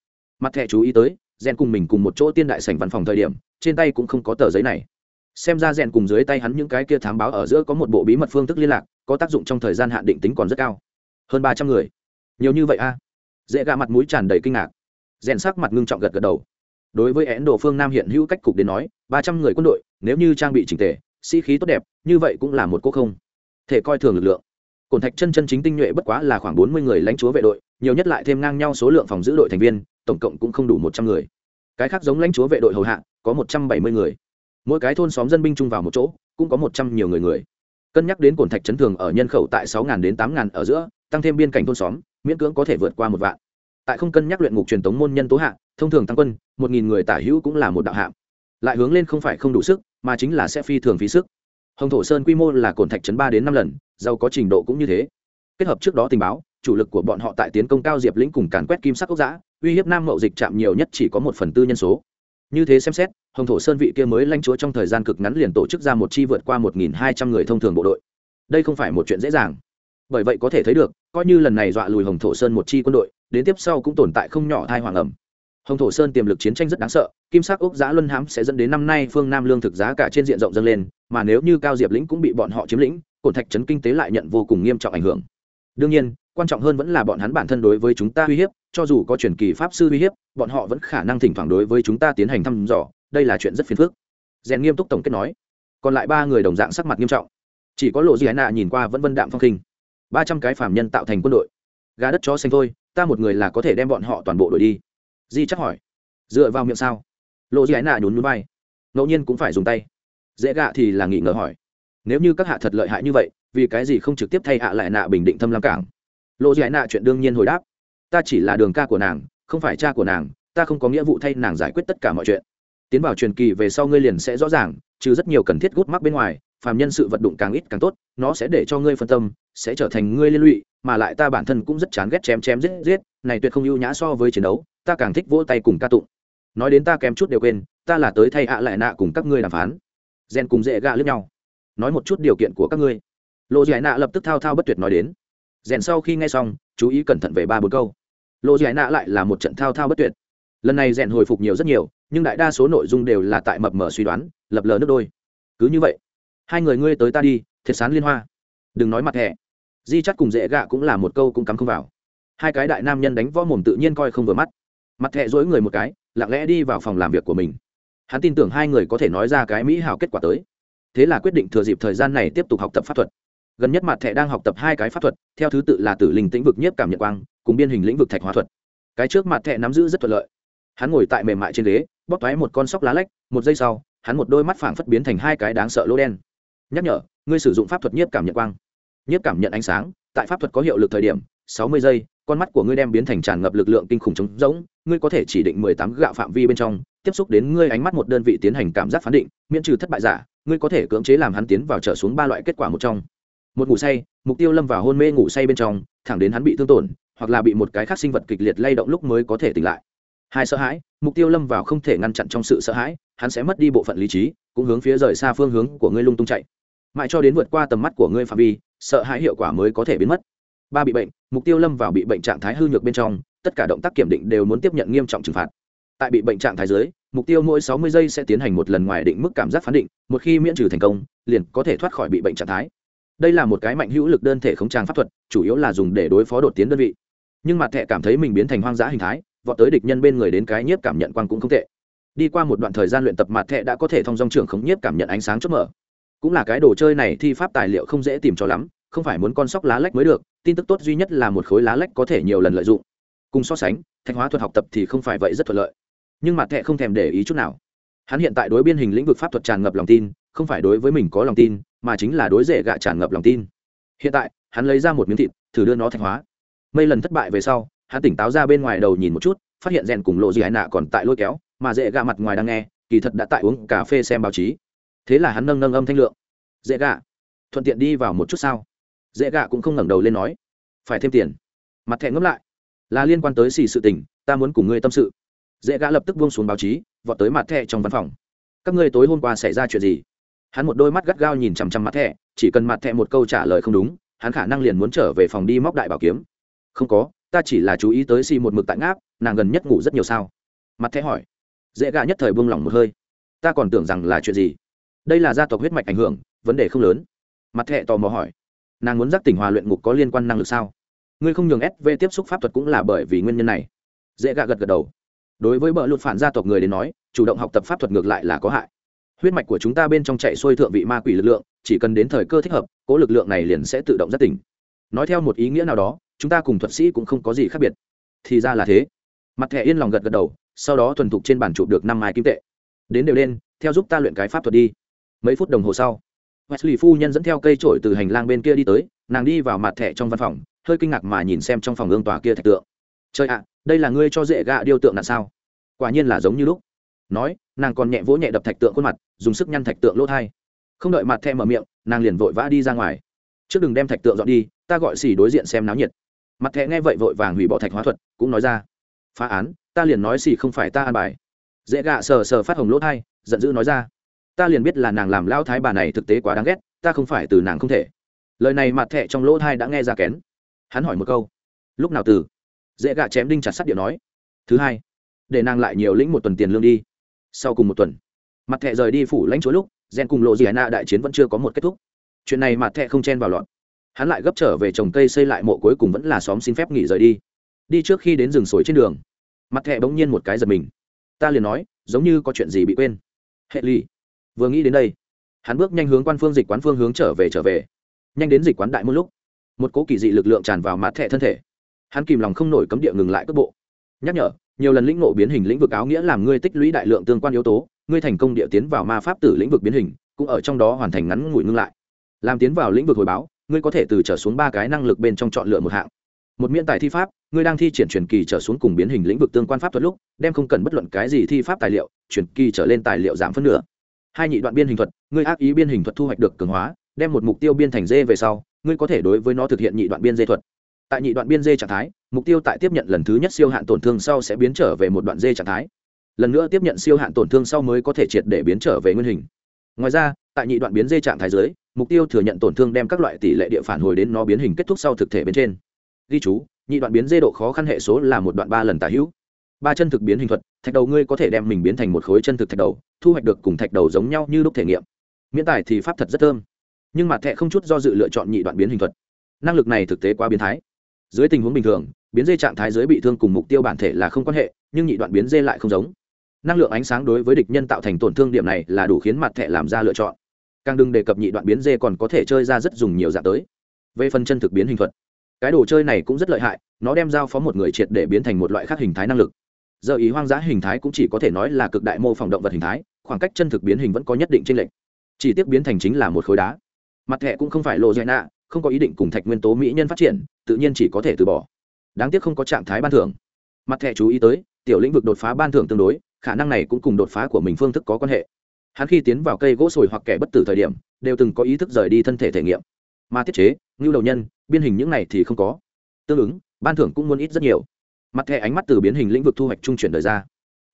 Mặt thẻ chú ý tới rèn cùng mình cùng một chỗ tiên đại sảnh văn phòng thời điểm, trên tay cũng không có tờ giấy này. Xem ra rèn cùng dưới tay hắn những cái kia thám báo ở giữa có một bộ bí mật phương thức liên lạc, có tác dụng trong thời gian hạn định tính còn rất cao. Hơn ba trăm người. Nhiều như vậy a? Dễ gạ mặt mũi tràn đầy kinh ngạc. Rèn sắc mặt ngưng trọng gật gật đầu. Đối với ấn độ phương nam hiện hữu cách cục đến nói, ba trăm người quân đội, nếu như trang bị chỉnh tề, sĩ、si、khí tốt đẹp, như vậy cũng là một cô không. Thể coi thường lực lượng cổn thạch chân chân chính tinh nhuệ bất quá là khoảng bốn mươi người lãnh chúa vệ đội, nhiều nhất lại thêm ngang nhau số lượng phòng giữ đội thành viên, tổng cộng cũng không đủ một trăm người. Cái khác giống lãnh chúa vệ đội hầu hạ, có một trăm bảy mươi người. Mỗi cái thôn xóm dân binh chung vào một chỗ, cũng có một trăm nhiều người người. Cân nhắc đến cổn thạch chấn thường ở nhân khẩu tại sáu đến tám ở giữa, tăng thêm biên cảnh thôn xóm, miễn cưỡng có thể vượt qua một vạn. Tại không cân nhắc luyện ngục truyền thống môn nhân tố hạ, thông thường tăng quân, một nghìn người tả hữu cũng là một đạo hạng lại hướng lên không phải không đủ sức, mà chính là sẽ phi thường phí sức hồng thổ sơn quy mô là cồn thạch chấn ba đến năm lần, giàu có trình độ cũng như thế. Kết hợp trước đó tình báo, chủ lực của bọn họ tại tiến công cao diệp lĩnh cùng càn quét kim sắc quốc giã uy hiếp nam mậu dịch chạm nhiều nhất chỉ có một phần tư nhân số. Như thế xem xét, hồng thổ sơn vị kia mới lãnh chúa trong thời gian cực ngắn liền tổ chức ra một chi vượt qua một nghìn hai trăm người thông thường bộ đội. Đây không phải một chuyện dễ dàng. Bởi vậy có thể thấy được, coi như lần này dọa lùi hồng thổ sơn một chi quân đội, đến tiếp sau cũng tồn tại không nhỏ thai hoàng ẩm hồng thổ sơn tiềm lực chiến tranh rất đáng sợ, kim sắc ốc giã luân hãm sẽ dẫn đến năm nay phương nam lương thực giá cả trên diện rộng dâng lên, mà nếu như cao diệp lĩnh cũng bị bọn họ chiếm lĩnh, cổn thạch trấn kinh tế lại nhận vô cùng nghiêm trọng ảnh hưởng. Đương nhiên, quan trọng hơn vẫn là bọn hắn bản thân đối với chúng ta uy hiếp, cho dù có truyền kỳ pháp sư uy hiếp, bọn họ vẫn khả năng thỉnh thoảng đối với chúng ta tiến hành thăm dò, đây là chuyện rất phiền phức. Rèn nghiêm túc tổng kết nói. Còn lại ba người đồng dạng sắc mặt nghiêm trọng. Chỉ có lộ di ái nạ nhìn qua vẫn vân đạm phong khinh. Ba trăm cái phạm nhân tạo thành quân đội. Gà đất chó xanh thôi, ta một người là có thể đem bọn họ toàn bộ đội đi di chắc hỏi. Dựa vào miệng sao? Lộ di ái nạ nhún núi bay ngẫu nhiên cũng phải dùng tay. Dễ gạ thì là nghỉ ngờ hỏi. Nếu như các hạ thật lợi hại như vậy, vì cái gì không trực tiếp thay hạ lại nạ bình định thâm lam cảng? Lộ di ái nạ chuyện đương nhiên hồi đáp. Ta chỉ là đường ca của nàng, không phải cha của nàng, ta không có nghĩa vụ thay nàng giải quyết tất cả mọi chuyện. Tiến vào truyền kỳ về sau ngươi liền sẽ rõ ràng, trừ rất nhiều cần thiết gút mắc bên ngoài, phàm nhân sự vật đụng càng ít càng tốt, nó sẽ để cho ngươi phân tâm, sẽ trở thành ngươi liên lụy, mà lại ta bản thân cũng rất chán ghét chém chém giết giết này tuyệt không ưu nhã so với chiến đấu, ta càng thích vỗ tay cùng ca tụng. Nói đến ta kém chút đều quên, ta là tới thay ạ lại nạ cùng các ngươi đàm phán. Gen cùng dễ gạ lướt nhau. Nói một chút điều kiện của các ngươi. Lộ giải nạ lập tức thao thao bất tuyệt nói đến. Rèn sau khi nghe xong, chú ý cẩn thận về ba bốn câu. Lộ giải nạ lại là một trận thao thao bất tuyệt. Lần này rèn hồi phục nhiều rất nhiều, nhưng đại đa số nội dung đều là tại mập mờ suy đoán, lập lờ nước đôi. Cứ như vậy, hai người ngươi tới ta đi, thiệt sán liên hoa. Đừng nói mặt thẻ di chắc cùng dễ gạ cũng là một câu cũng cắm không vào hai cái đại nam nhân đánh võ mồm tự nhiên coi không vừa mắt. Mặt thẹ dối người một cái, lặng lẽ đi vào phòng làm việc của mình. Hắn tin tưởng hai người có thể nói ra cái mỹ hào kết quả tới. Thế là quyết định thừa dịp thời gian này tiếp tục học tập pháp thuật. Gần nhất mặt thẹ đang học tập hai cái pháp thuật, theo thứ tự là tử linh tĩnh vực nhiếp cảm nhận quang, cùng biên hình lĩnh vực thạch hóa thuật. Cái trước mặt thẹ nắm giữ rất thuận lợi. Hắn ngồi tại mềm mại trên ghế, bóp toái một con sóc lá lách, một giây sau, hắn một đôi mắt phảng phất biến thành hai cái đáng sợ lỗ đen. Nhắc nhở, ngươi sử dụng pháp thuật nhiếp cảm nhận quang. Nhiếp cảm nhận ánh sáng, tại pháp thuật có hiệu lực thời điểm, sáu mươi giây con mắt của ngươi đem biến thành tràn ngập lực lượng kinh khủng trống rỗng, ngươi có thể chỉ định mười tám gạo phạm vi bên trong, tiếp xúc đến ngươi ánh mắt một đơn vị tiến hành cảm giác phán định, miễn trừ thất bại giả, ngươi có thể cưỡng chế làm hắn tiến vào trở xuống ba loại kết quả một trong. Một ngủ say, mục tiêu lâm vào hôn mê ngủ say bên trong, thẳng đến hắn bị thương tổn, hoặc là bị một cái khác sinh vật kịch liệt lay động lúc mới có thể tỉnh lại. Hai sợ hãi, mục tiêu lâm vào không thể ngăn chặn trong sự sợ hãi, hắn sẽ mất đi bộ phận lý trí, cũng hướng phía rời xa phương hướng của ngươi lung tung chạy. Mãi cho đến vượt qua tầm mắt của ngươi phạm vi, sợ hãi hiệu quả mới có thể biến mất ba bị bệnh, mục tiêu lâm vào bị bệnh trạng thái hư nhược bên trong, tất cả động tác kiểm định đều muốn tiếp nhận nghiêm trọng trừng phạt. Tại bị bệnh trạng thái dưới, mục tiêu mỗi sáu mươi giây sẽ tiến hành một lần ngoài định mức cảm giác phán định, một khi miễn trừ thành công, liền có thể thoát khỏi bị bệnh trạng thái. Đây là một cái mạnh hữu lực đơn thể khống trang pháp thuật, chủ yếu là dùng để đối phó đột tiến đơn vị. Nhưng mặt thẻ cảm thấy mình biến thành hoang dã hình thái, vọt tới địch nhân bên người đến cái nhiếp cảm nhận quang cũng không tệ. Đi qua một đoạn thời gian luyện tập mặt thẻ đã có thể thông dong trưởng khống nhiếp cảm nhận ánh sáng chớp mở. Cũng là cái đồ chơi này thi pháp tài liệu không dễ tìm cho lắm không phải muốn con sóc lá lách mới được, tin tức tốt duy nhất là một khối lá lách có thể nhiều lần lợi dụng. Cùng so sánh thanh hóa thuật học tập thì không phải vậy rất thuận lợi. Nhưng mặt thẻ không thèm để ý chút nào. Hắn hiện tại đối biên hình lĩnh vực pháp thuật tràn ngập lòng tin, không phải đối với mình có lòng tin, mà chính là đối rễ gạ tràn ngập lòng tin. Hiện tại, hắn lấy ra một miếng thịt, thử đưa nó thanh hóa. Mấy lần thất bại về sau, hắn tỉnh táo ra bên ngoài đầu nhìn một chút, phát hiện rèn cùng lộ gì hải nạ còn tại lôi kéo, mà dễ gạ mặt ngoài đang nghe, kỳ thật đã tại uống cà phê xem báo chí. Thế là hắn nâng nâng âm thanh lượng. Dễ gạ, thuận tiện đi vào một chút sao? Dễ gạ cũng không ngẩng đầu lên nói, phải thêm tiền. Mặt thẹn ngấp lại, là liên quan tới xì sự tình, ta muốn cùng ngươi tâm sự. Dễ gạ lập tức buông xuống báo chí, vọt tới mặt thẹ trong văn phòng. Các ngươi tối hôm qua xảy ra chuyện gì? Hắn một đôi mắt gắt gao nhìn chằm chằm mặt thẹ chỉ cần mặt thẹ một câu trả lời không đúng, hắn khả năng liền muốn trở về phòng đi móc đại bảo kiếm. Không có, ta chỉ là chú ý tới xì một mực tại ngáp, nàng gần nhất ngủ rất nhiều sao? Mặt thẹ hỏi. Dễ gạ nhất thời buông lỏng một hơi. Ta còn tưởng rằng là chuyện gì? Đây là gia tộc huyết mạch ảnh hưởng, vấn đề không lớn. Mặt thẹ tò mò hỏi nàng muốn giác tỉnh hòa luyện ngục có liên quan năng lực sao? Ngươi không nhường sv tiếp xúc pháp thuật cũng là bởi vì nguyên nhân này. Dễ gạ gật gật đầu. Đối với bờ lụt phản gia tộc người đến nói, chủ động học tập pháp thuật ngược lại là có hại. Huyết mạch của chúng ta bên trong chạy xuôi thượng vị ma quỷ lực lượng, chỉ cần đến thời cơ thích hợp, cố lực lượng này liền sẽ tự động giác tỉnh. Nói theo một ý nghĩa nào đó, chúng ta cùng thuật sĩ cũng không có gì khác biệt. Thì ra là thế. Mặt thẻ yên lòng gật gật đầu, sau đó thuần thục trên bàn chụp được năm mai kim tệ. Đến đều lên, theo giúp ta luyện cái pháp thuật đi. Mấy phút đồng hồ sau wesley phu nhân dẫn theo cây trổi từ hành lang bên kia đi tới, nàng đi vào mặt thẻ trong văn phòng, hơi kinh ngạc mà nhìn xem trong phòng ương tòa kia thạch tượng. Trời ạ, đây là ngươi cho dễ gạ điêu tượng là sao? Quả nhiên là giống như lúc. Nói, nàng còn nhẹ vỗ nhẹ đập thạch tượng khuôn mặt, dùng sức nhăn thạch tượng lỗ thai. Không đợi mặt thẻ mở miệng, nàng liền vội vã đi ra ngoài. Trước đừng đem thạch tượng dọn đi, ta gọi xỉ đối diện xem náo nhiệt. Mặt thẻ nghe vậy vội vàng hủy bỏ thạch hóa thuật, cũng nói ra. Phá án, ta liền nói xỉ không phải ta an bài. Dễ gạ sờ sờ phát hồng lỗ thai, giận dữ nói ra ta liền biết là nàng làm lao thái bà này thực tế quá đáng ghét, ta không phải từ nàng không thể. Lời này mặt thẹ trong lỗ thai đã nghe ra kén. Hắn hỏi một câu. Lúc nào từ? Dễ gạ chém đinh chặt sắt điện nói. Thứ hai, để nàng lại nhiều lĩnh một tuần tiền lương đi. Sau cùng một tuần, mặt thẹ rời đi phủ lãnh chúa lúc, gen cùng lộ gì hải đại chiến vẫn chưa có một kết thúc. Chuyện này mặt thẹ không chen vào lọt hắn lại gấp trở về trồng cây xây lại mộ cuối cùng vẫn là xóm xin phép nghỉ rời đi. Đi trước khi đến rừng sồi trên đường, mặt thẹ bỗng nhiên một cái giật mình. Ta liền nói, giống như có chuyện gì bị quên. Hệ ly vừa nghĩ đến đây, hắn bước nhanh hướng quan phương dịch quán phương hướng trở về trở về. Nhanh đến dịch quán đại một lúc, một cố kỳ dị lực lượng tràn vào mặt thẻ thân thể. Hắn kìm lòng không nổi cấm địa ngừng lại cước bộ. Nhắc nhở, nhiều lần lĩnh nộ biến hình lĩnh vực áo nghĩa làm ngươi tích lũy đại lượng tương quan yếu tố, ngươi thành công địa tiến vào ma pháp tử lĩnh vực biến hình, cũng ở trong đó hoàn thành ngắn ngủi ngưng lại. Làm tiến vào lĩnh vực hồi báo, ngươi có thể từ trở xuống ba cái năng lực bên trong chọn lựa một hạng. Một miễn tài thi pháp, ngươi đang thi triển truyền kỳ trở xuống cùng biến hình lĩnh vực tương quan pháp thuật lúc, đem không cần bất luận cái gì thi pháp tài liệu, truyền kỳ trở lên tài liệu giảm phân nửa hai nhị đoạn biên hình thuật, ngươi ác ý biên hình thuật thu hoạch được cường hóa, đem một mục tiêu biên thành dê về sau, ngươi có thể đối với nó thực hiện nhị đoạn biên dê thuật. Tại nhị đoạn biên dê trạng thái, mục tiêu tại tiếp nhận lần thứ nhất siêu hạn tổn thương sau sẽ biến trở về một đoạn dê trạng thái. Lần nữa tiếp nhận siêu hạn tổn thương sau mới có thể triệt để biến trở về nguyên hình. Ngoài ra, tại nhị đoạn biến dê trạng thái dưới, mục tiêu thừa nhận tổn thương đem các loại tỷ lệ địa phản hồi đến nó biến hình kết thúc sau thực thể bên trên. Ghi chú, nhị đoạn biến dê độ khó khăn hệ số là một đoạn ba lần tả hữu ba chân thực biến hình thuật, thạch đầu ngươi có thể đem mình biến thành một khối chân thực thạch đầu, thu hoạch được cùng thạch đầu giống nhau như lúc thể nghiệm. Miễn tài thì pháp thật rất thơm. Nhưng mặt thẹ không chút do dự lựa chọn nhị đoạn biến hình thuật. Năng lực này thực tế quá biến thái. Dưới tình huống bình thường, biến dê trạng thái dưới bị thương cùng mục tiêu bản thể là không quan hệ, nhưng nhị đoạn biến dê lại không giống. Năng lượng ánh sáng đối với địch nhân tạo thành tổn thương điểm này là đủ khiến mặt thẻ làm ra lựa chọn. Càng đừng đề cập nhị đoạn biến dê còn có thể chơi ra rất dùng nhiều dạng tới. Về phần chân thực biến hình thuật, cái đồ chơi này cũng rất lợi hại, nó đem giao phó một người triệt để biến thành một loại khác hình thái năng lực giờ ý hoang dã hình thái cũng chỉ có thể nói là cực đại mô phỏng động vật hình thái, khoảng cách chân thực biến hình vẫn có nhất định trên lệnh chỉ tiếc biến thành chính là một khối đá. Mặt thẻ cũng không phải lộ dạy nạ không có ý định cùng thạch nguyên tố mỹ nhân phát triển, tự nhiên chỉ có thể từ bỏ. Đáng tiếc không có trạng thái ban thưởng. Mặt thẻ chú ý tới, tiểu lĩnh vực đột phá ban thưởng tương đối, khả năng này cũng cùng đột phá của mình phương thức có quan hệ. Hắn khi tiến vào cây gỗ sồi hoặc kẻ bất tử thời điểm, đều từng có ý thức rời đi thân thể thể nghiệm. Mà tiết chế, ngưu đầu nhân, biên hình những này thì không có. Tương ứng, ban thưởng cũng muốn ít rất nhiều mặt thẻ ánh mắt từ biến hình lĩnh vực thu hoạch trung chuyển đời ra.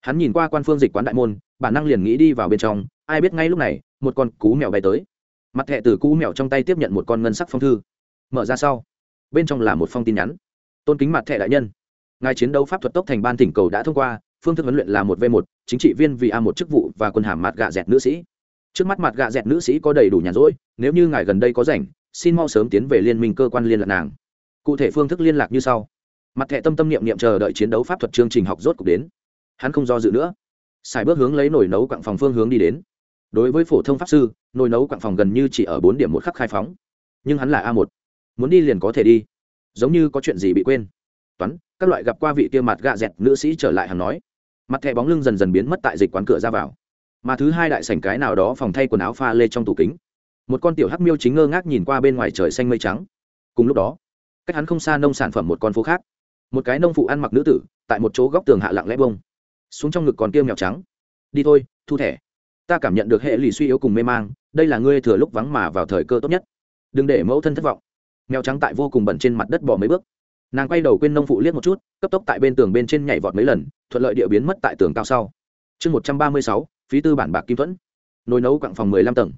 Hắn nhìn qua quan phương dịch quán đại môn, bản năng liền nghĩ đi vào bên trong, ai biết ngay lúc này, một con cú mèo bay tới. Mặt thẻ từ cú mèo trong tay tiếp nhận một con ngân sắc phong thư. Mở ra sau, bên trong là một phong tin nhắn. Tôn kính mặt thẻ đại nhân. Ngài chiến đấu pháp thuật tốc thành ban tỉnh cầu đã thông qua, phương thức huấn luyện là một v một, chính trị viên vì a một chức vụ và quân hàm mặt gạ dẹt nữ sĩ. Trước mắt mặt gạ dẹt nữ sĩ có đầy đủ nhàn rỗi, nếu như ngài gần đây có rảnh, xin mau sớm tiến về liên minh cơ quan liên lạc nàng. Cụ thể phương thức liên lạc như sau mặt thẻ tâm tâm niệm niệm chờ đợi chiến đấu pháp thuật chương trình học rốt cục đến. Hắn không do dự nữa. Xài bước hướng lấy nồi nấu quặng phòng phương hướng đi đến. Đối với phổ thông pháp sư, nồi nấu quặng phòng gần như chỉ ở bốn điểm một khắc khai phóng. Nhưng hắn là a một. Muốn đi liền có thể đi. Giống như có chuyện gì bị quên. Toán, các loại gặp qua vị kia mặt gạ dẹt nữ sĩ trở lại hắn nói. Mặt thẻ bóng lưng dần dần biến mất tại dịch quán cửa ra vào. Mà thứ hai đại sảnh cái nào đó phòng thay quần áo pha lê trong tủ kính. Một con tiểu hắc miêu chính ngơ ngác nhìn qua bên ngoài trời xanh mây trắng. Cùng lúc đó, cách hắn không xa nông sản phẩm một con phố khác một cái nông phụ ăn mặc nữ tử, tại một chỗ góc tường hạ lặng lẽ bông xuống trong ngực còn kiêm mèo trắng. Đi thôi, thu thẻ. Ta cảm nhận được hệ lụy suy yếu cùng mê mang, đây là ngươi thừa lúc vắng mà vào thời cơ tốt nhất. Đừng để mẫu thân thất vọng. Mèo trắng tại vô cùng bẩn trên mặt đất bỏ mấy bước. Nàng quay đầu quên nông phụ liếc một chút, cấp tốc tại bên tường bên trên nhảy vọt mấy lần, thuận lợi địa biến mất tại tường cao sau. Chương một trăm ba mươi sáu, phí tư bản bạc kim thuẫn. Nồi nấu quặng phòng mười lăm tầng.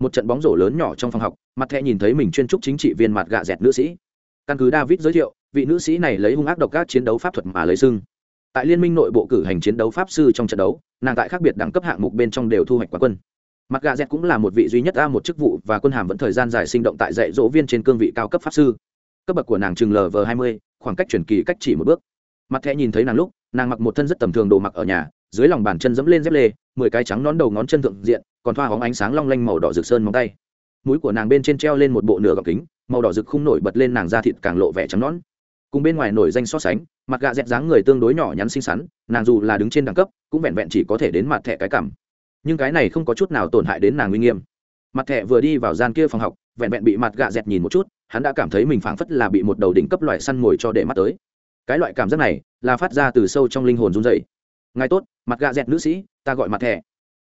Một trận bóng rổ lớn nhỏ trong phòng học, mặt thẹ nhìn thấy mình chuyên trúc chính trị viên mặt gạ dẹt nữ sĩ. Căn cứ david giới thiệu vị nữ sĩ này lấy hung ác độc các chiến đấu pháp thuật mà lấy sưng tại liên minh nội bộ cử hành chiến đấu pháp sư trong trận đấu, nàng tại khác biệt đẳng cấp hạng mục bên trong đều thu hoạch quán quân. Mặt gà dẹt cũng là một vị duy nhất a một chức vụ và quân hàm vẫn thời gian dài sinh động tại dạy dỗ viên trên cương vị cao cấp pháp sư. Cấp bậc của nàng chừng lv hai mươi, khoảng cách chuyển kỳ cách chỉ một bước. Mặt thẹ nhìn thấy nàng lúc, nàng mặc một thân rất tầm thường đồ mặc ở nhà, dưới lòng bàn chân dẫm lên dép lê, mười cái trắng nón đầu ngón chân thượng diện, còn thoa hóng ánh sáng long lanh màu đỏ rực sơn móng tay. Mũi của nàng bên trên treo lên một bộ nửa gọc kính, màu đỏ rực khung nổi bật lên nàng da thịt càng lộ vẻ trắng nón cùng bên ngoài nổi danh so sánh, mặt gạ dẹt dáng người tương đối nhỏ nhắn xinh xắn, nàng dù là đứng trên đẳng cấp, cũng vẹn vẹn chỉ có thể đến mặt thẻ cái cảm. Nhưng cái này không có chút nào tổn hại đến nàng nguy nghiêm. Mặt thẻ vừa đi vào gian kia phòng học, vẹn vẹn bị mặt gạ dẹt nhìn một chút, hắn đã cảm thấy mình phảng phất là bị một đầu đỉnh cấp loại săn mồi cho để mắt tới. Cái loại cảm giác này, là phát ra từ sâu trong linh hồn run dày ngài tốt, mặt gạ dẹt nữ sĩ, ta gọi mặt thẻ.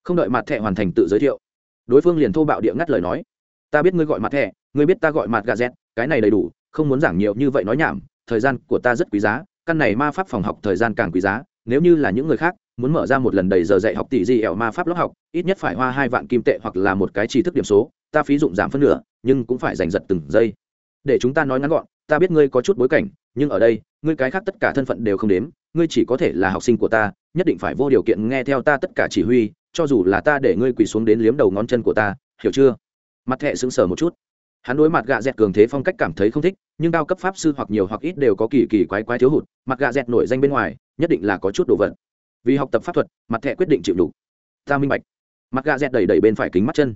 Không đợi mặt thẻ hoàn thành tự giới thiệu, đối phương liền thô bạo địa ngắt lời nói. Ta biết ngươi gọi mặt thẻ, ngươi biết ta gọi mặt gạ dẹt, cái này đầy đủ, không muốn giảng nhiều như vậy nói nhảm thời gian của ta rất quý giá, căn này ma pháp phòng học thời gian càng quý giá, nếu như là những người khác, muốn mở ra một lần đầy giờ dạy học tỷ gì ẻo ma pháp lớp học, ít nhất phải hoa hai vạn kim tệ hoặc là một cái tri thức điểm số, ta phí dụng giảm phân nửa, nhưng cũng phải giành giật từng giây. Để chúng ta nói ngắn gọn, ta biết ngươi có chút bối cảnh, nhưng ở đây, ngươi cái khác tất cả thân phận đều không đếm, ngươi chỉ có thể là học sinh của ta, nhất định phải vô điều kiện nghe theo ta tất cả chỉ huy, cho dù là ta để ngươi quỳ xuống đến liếm đầu ngón chân của ta, hiểu chưa? Mặt thẹ sững sờ một chút hắn đối mặt gạ dẹt cường thế phong cách cảm thấy không thích, nhưng cao cấp pháp sư hoặc nhiều hoặc ít đều có kỳ kỳ quái quái thiếu hụt, mặt gạ dẹt nổi danh bên ngoài, nhất định là có chút đồ vật. Vì học tập pháp thuật, mặt thẹ quyết định chịu đủ. Ta minh bạch. Mặt gạ dẹt đẩy đẩy bên phải kính mắt chân.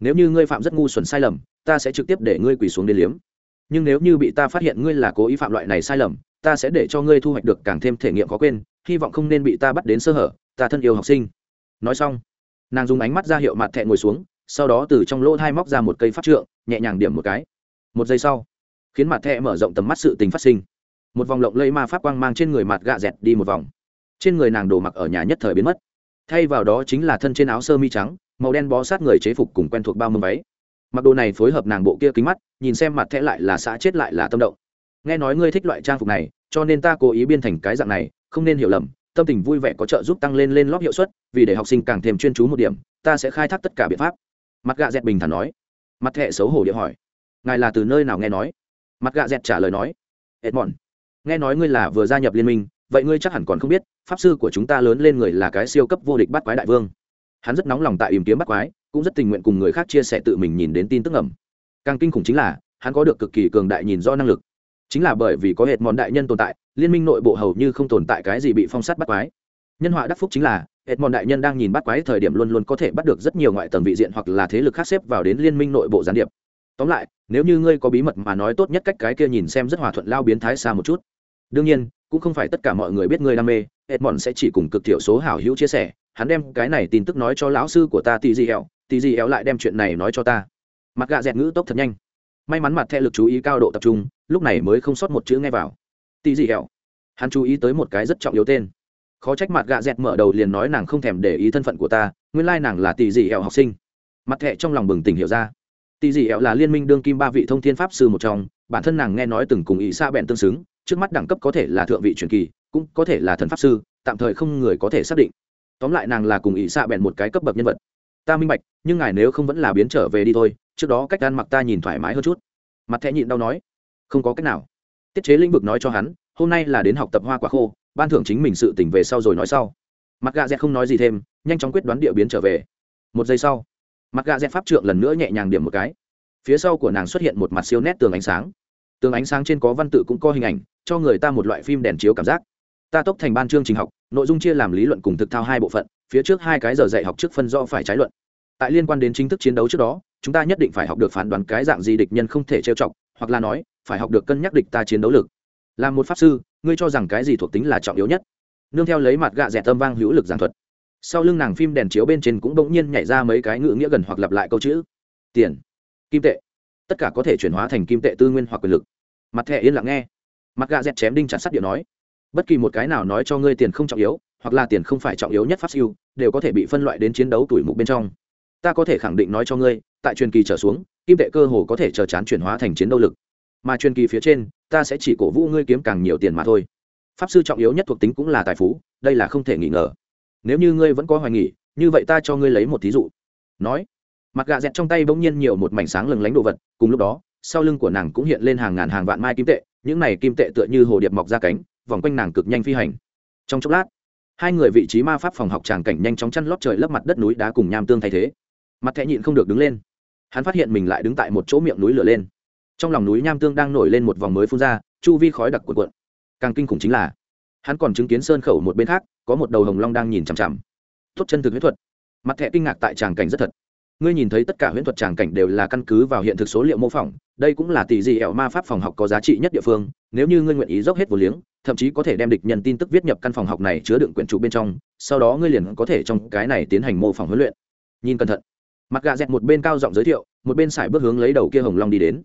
Nếu như ngươi phạm rất ngu xuẩn sai lầm, ta sẽ trực tiếp để ngươi quỳ xuống đến liếm. Nhưng nếu như bị ta phát hiện ngươi là cố ý phạm loại này sai lầm, ta sẽ để cho ngươi thu hoạch được càng thêm thể nghiệm khó quên, hy vọng không nên bị ta bắt đến sơ hở, ta thân yêu học sinh. Nói xong, nàng dùng ánh mắt ra hiệu mặt thẹ ngồi xuống sau đó từ trong lỗ thai móc ra một cây phát trượng, nhẹ nhàng điểm một cái. Một giây sau, khiến mặt thẹ mở rộng tầm mắt sự tình phát sinh. Một vòng lộng lây ma pháp quang mang trên người mặt gạ dẹt đi một vòng. Trên người nàng đồ mặc ở nhà nhất thời biến mất. Thay vào đó chính là thân trên áo sơ mi trắng, màu đen bó sát người chế phục cùng quen thuộc bao mâm váy. Mặc đồ này phối hợp nàng bộ kia kính mắt, nhìn xem mặt thẹ lại là xã chết lại là tâm động. Nghe nói ngươi thích loại trang phục này, cho nên ta cố ý biên thành cái dạng này, không nên hiểu lầm, tâm tình vui vẻ có trợ giúp tăng lên lên lót hiệu suất, vì để học sinh càng thêm chuyên chú một điểm, ta sẽ khai thác tất cả biện pháp mặt gạ dẹt bình thản nói. Mặt thẹ xấu hổ địa hỏi. Ngài là từ nơi nào nghe nói? Mặt gạ dẹt trả lời nói. Edmond, nghe nói ngươi là vừa gia nhập liên minh, vậy ngươi chắc hẳn còn không biết, pháp sư của chúng ta lớn lên người là cái siêu cấp vô địch bắt quái đại vương. Hắn rất nóng lòng tại tìm kiếm bắt quái, cũng rất tình nguyện cùng người khác chia sẻ tự mình nhìn đến tin tức ẩm càng kinh khủng chính là, hắn có được cực kỳ cường đại nhìn do năng lực. Chính là bởi vì có hệt món đại nhân tồn tại, liên minh nội bộ hầu như không tồn tại cái gì bị phong sát bắt quái. Nhân họa đắc phúc chính là hệ đại nhân đang nhìn bắt quái thời điểm luôn luôn có thể bắt được rất nhiều ngoại tầng vị diện hoặc là thế lực khác xếp vào đến liên minh nội bộ gián điệp. Tóm lại, nếu như ngươi có bí mật mà nói tốt nhất cách cái kia nhìn xem rất hòa thuận lao biến thái xa một chút. Đương nhiên, cũng không phải tất cả mọi người biết ngươi đam mê, edmond sẽ chỉ cùng cực thiểu số hảo hữu chia sẻ, hắn đem cái này tin tức nói cho lão sư của ta tì gì éo tì gì éo lại đem chuyện này nói cho ta. Mặt gạ dẹt ngữ tốc thật nhanh. May mắn mặt thẹ lực chú ý cao độ tập trung, lúc này mới không sót một chữ nghe vào. Tì gì éo hắn chú ý tới một cái rất trọng yếu tên khó trách mặt gạ dẹt mở đầu liền nói nàng không thèm để ý thân phận của ta, nguyên lai nàng là tỷ dị ẹo học sinh. Mặt thẹ trong lòng bừng tỉnh hiểu ra. Tỷ dị ẹo là liên minh đương kim ba vị thông thiên pháp sư một trong, bản thân nàng nghe nói từng cùng ý xa bẹn tương xứng, trước mắt đẳng cấp có thể là thượng vị truyền kỳ, cũng có thể là thần pháp sư, tạm thời không người có thể xác định. Tóm lại nàng là cùng ý xa bẹn một cái cấp bậc nhân vật. Ta minh bạch, nhưng ngài nếu không vẫn là biến trở về đi thôi, trước đó cách ăn mặc ta nhìn thoải mái hơn chút. Mặt thẹ nhịn đau nói. Không có cách nào. Tiết chế lĩnh vực nói cho hắn, hôm nay là đến học tập hoa quả khô ban thưởng chính mình sự tỉnh về sau rồi nói sau. Mặt gà dẹt không nói gì thêm, nhanh chóng quyết đoán địa biến trở về. Một giây sau, mặt gà dẹt pháp trượng lần nữa nhẹ nhàng điểm một cái. Phía sau của nàng xuất hiện một mặt siêu nét tường ánh sáng. Tường ánh sáng trên có văn tự cũng có hình ảnh, cho người ta một loại phim đèn chiếu cảm giác. Ta tốc thành ban chương trình học, nội dung chia làm lý luận cùng thực thao hai bộ phận, phía trước hai cái giờ dạy học trước phân do phải trái luận. Tại liên quan đến chính thức chiến đấu trước đó, chúng ta nhất định phải học được phán đoán cái dạng gì địch nhân không thể trêu chọc, hoặc là nói, phải học được cân nhắc địch ta chiến đấu lực. Là một pháp sư ngươi cho rằng cái gì thuộc tính là trọng yếu nhất? Nương theo lấy mặt gạ rẻ tâm vang hữu lực giảng thuật, sau lưng nàng phim đèn chiếu bên trên cũng bỗng nhiên nhảy ra mấy cái ngữ nghĩa gần hoặc lặp lại câu chữ, tiền, kim tệ. Tất cả có thể chuyển hóa thành kim tệ tư nguyên hoặc quyền lực. Mặt thẻ yên lặng nghe. Mặt gạ dẹt chém đinh chặt sắt điện nói, bất kỳ một cái nào nói cho ngươi tiền không trọng yếu, hoặc là tiền không phải trọng yếu nhất pháp siêu, đều có thể bị phân loại đến chiến đấu tuổi mục bên trong. Ta có thể khẳng định nói cho ngươi, tại truyền kỳ trở xuống, kim tệ cơ hồ có thể chờ chán chuyển hóa thành chiến đấu lực mà truyền kỳ phía trên, ta sẽ chỉ cổ vũ ngươi kiếm càng nhiều tiền mà thôi. Pháp sư trọng yếu nhất thuộc tính cũng là tài phú, đây là không thể nghi ngờ. Nếu như ngươi vẫn có hoài nghỉ như vậy ta cho ngươi lấy một thí dụ. Nói, mặt gà dẹt trong tay bỗng nhiên nhiều một mảnh sáng lừng lánh đồ vật, cùng lúc đó, sau lưng của nàng cũng hiện lên hàng ngàn hàng vạn mai kim tệ, những này kim tệ tựa như hồ điệp mọc ra cánh, vòng quanh nàng cực nhanh phi hành. Trong chốc lát, hai người vị trí ma pháp phòng học tràng cảnh nhanh chóng chăn lót trời lấp mặt đất núi đá cùng nham tương thay thế. Mặt thẹ nhịn không được đứng lên. Hắn phát hiện mình lại đứng tại một chỗ miệng núi lửa lên trong lòng núi nham tương đang nổi lên một vòng mới phun ra, chu vi khói đặc cuộn cuộn. Càng kinh khủng chính là, hắn còn chứng kiến sơn khẩu một bên khác, có một đầu hồng long đang nhìn chằm chằm. Tốt chân thực huyễn thuật. Mặt thẹ kinh ngạc tại tràng cảnh rất thật. Ngươi nhìn thấy tất cả huyễn thuật tràng cảnh đều là căn cứ vào hiện thực số liệu mô phỏng, đây cũng là tỷ dị ẻo ma pháp phòng học có giá trị nhất địa phương, nếu như ngươi nguyện ý dốc hết vô liếng, thậm chí có thể đem địch nhận tin tức viết nhập căn phòng học này chứa đựng quyển trụ bên trong, sau đó ngươi liền có thể trong cái này tiến hành mô phỏng huấn luyện. Nhìn cẩn thận. Mặt gà dẹt một bên cao giọng giới thiệu, một bên sải bước hướng lấy đầu kia hồng long đi đến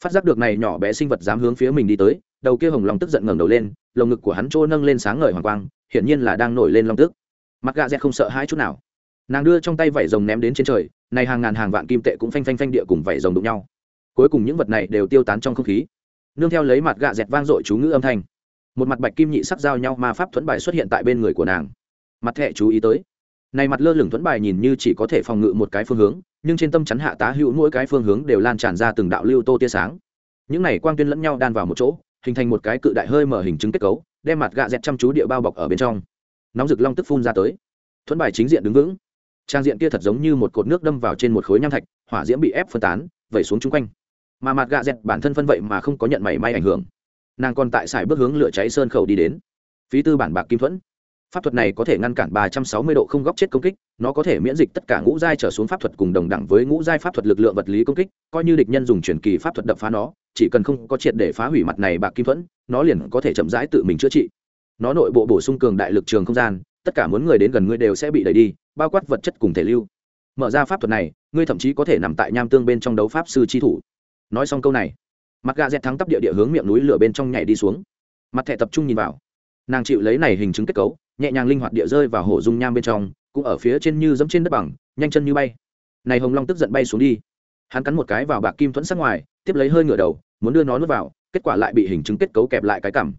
phát giác được này nhỏ bé sinh vật dám hướng phía mình đi tới, đầu kia hồng long tức giận ngẩng đầu lên, lồng ngực của hắn trô nâng lên sáng ngời hoàng quang, hiển nhiên là đang nổi lên long tức. Mặt gà dẹt không sợ hãi chút nào. Nàng đưa trong tay vảy rồng ném đến trên trời, này hàng ngàn hàng vạn kim tệ cũng phanh phanh phanh địa cùng vảy rồng đụng nhau. Cuối cùng những vật này đều tiêu tán trong không khí. Nương theo lấy mặt gạ dẹt vang dội chú ngữ âm thanh. Một mặt bạch kim nhị sắc giao nhau mà pháp thuẫn bài xuất hiện tại bên người của nàng. Mặt thẹ chú ý tới này mặt lơ lửng thuẫn bài nhìn như chỉ có thể phòng ngự một cái phương hướng, nhưng trên tâm chắn hạ tá hữu mỗi cái phương hướng đều lan tràn ra từng đạo lưu tô tia sáng. Những này quang tuyên lẫn nhau đan vào một chỗ, hình thành một cái cự đại hơi mở hình chứng kết cấu, đem mặt gạ dẹt chăm chú địa bao bọc ở bên trong. Nóng rực long tức phun ra tới. Thuẫn bài chính diện đứng vững. Trang diện kia thật giống như một cột nước đâm vào trên một khối nham thạch, hỏa diễm bị ép phân tán, vẩy xuống chung quanh. Mà mặt gạ dẹt bản thân phân vậy mà không có nhận mảy may ảnh hưởng. Nàng còn tại sải bước hướng lửa cháy sơn khẩu đi đến. Phí tư bản bạc kim thuẫn pháp thuật này có thể ngăn cản ba trăm sáu mươi độ không góc chết công kích, nó có thể miễn dịch tất cả ngũ giai trở xuống pháp thuật cùng đồng đẳng với ngũ giai pháp thuật lực lượng vật lý công kích, coi như địch nhân dùng truyền kỳ pháp thuật đập phá nó, chỉ cần không có triệt để phá hủy mặt này bạc kim thuẫn, nó liền có thể chậm rãi tự mình chữa trị. Nó nội bộ bổ sung cường đại lực trường không gian, tất cả muốn người đến gần ngươi đều sẽ bị đẩy đi, bao quát vật chất cùng thể lưu. Mở ra pháp thuật này, ngươi thậm chí có thể nằm tại nham tương bên trong đấu pháp sư chi thủ. Nói xong câu này, mặt gà dẹt thắng tắp địa địa hướng miệng núi lửa bên trong nhảy đi xuống. Mặt thẻ tập trung nhìn vào nàng chịu lấy này hình chứng kết cấu, nhẹ nhàng linh hoạt địa rơi vào hổ dung nham bên trong, cũng ở phía trên như dẫm trên đất bằng, nhanh chân như bay. Này hồng long tức giận bay xuống đi. Hắn cắn một cái vào bạc kim thuẫn sắc ngoài, tiếp lấy hơi ngửa đầu, muốn đưa nó nuốt vào, kết quả lại bị hình chứng kết cấu kẹp lại cái cằm.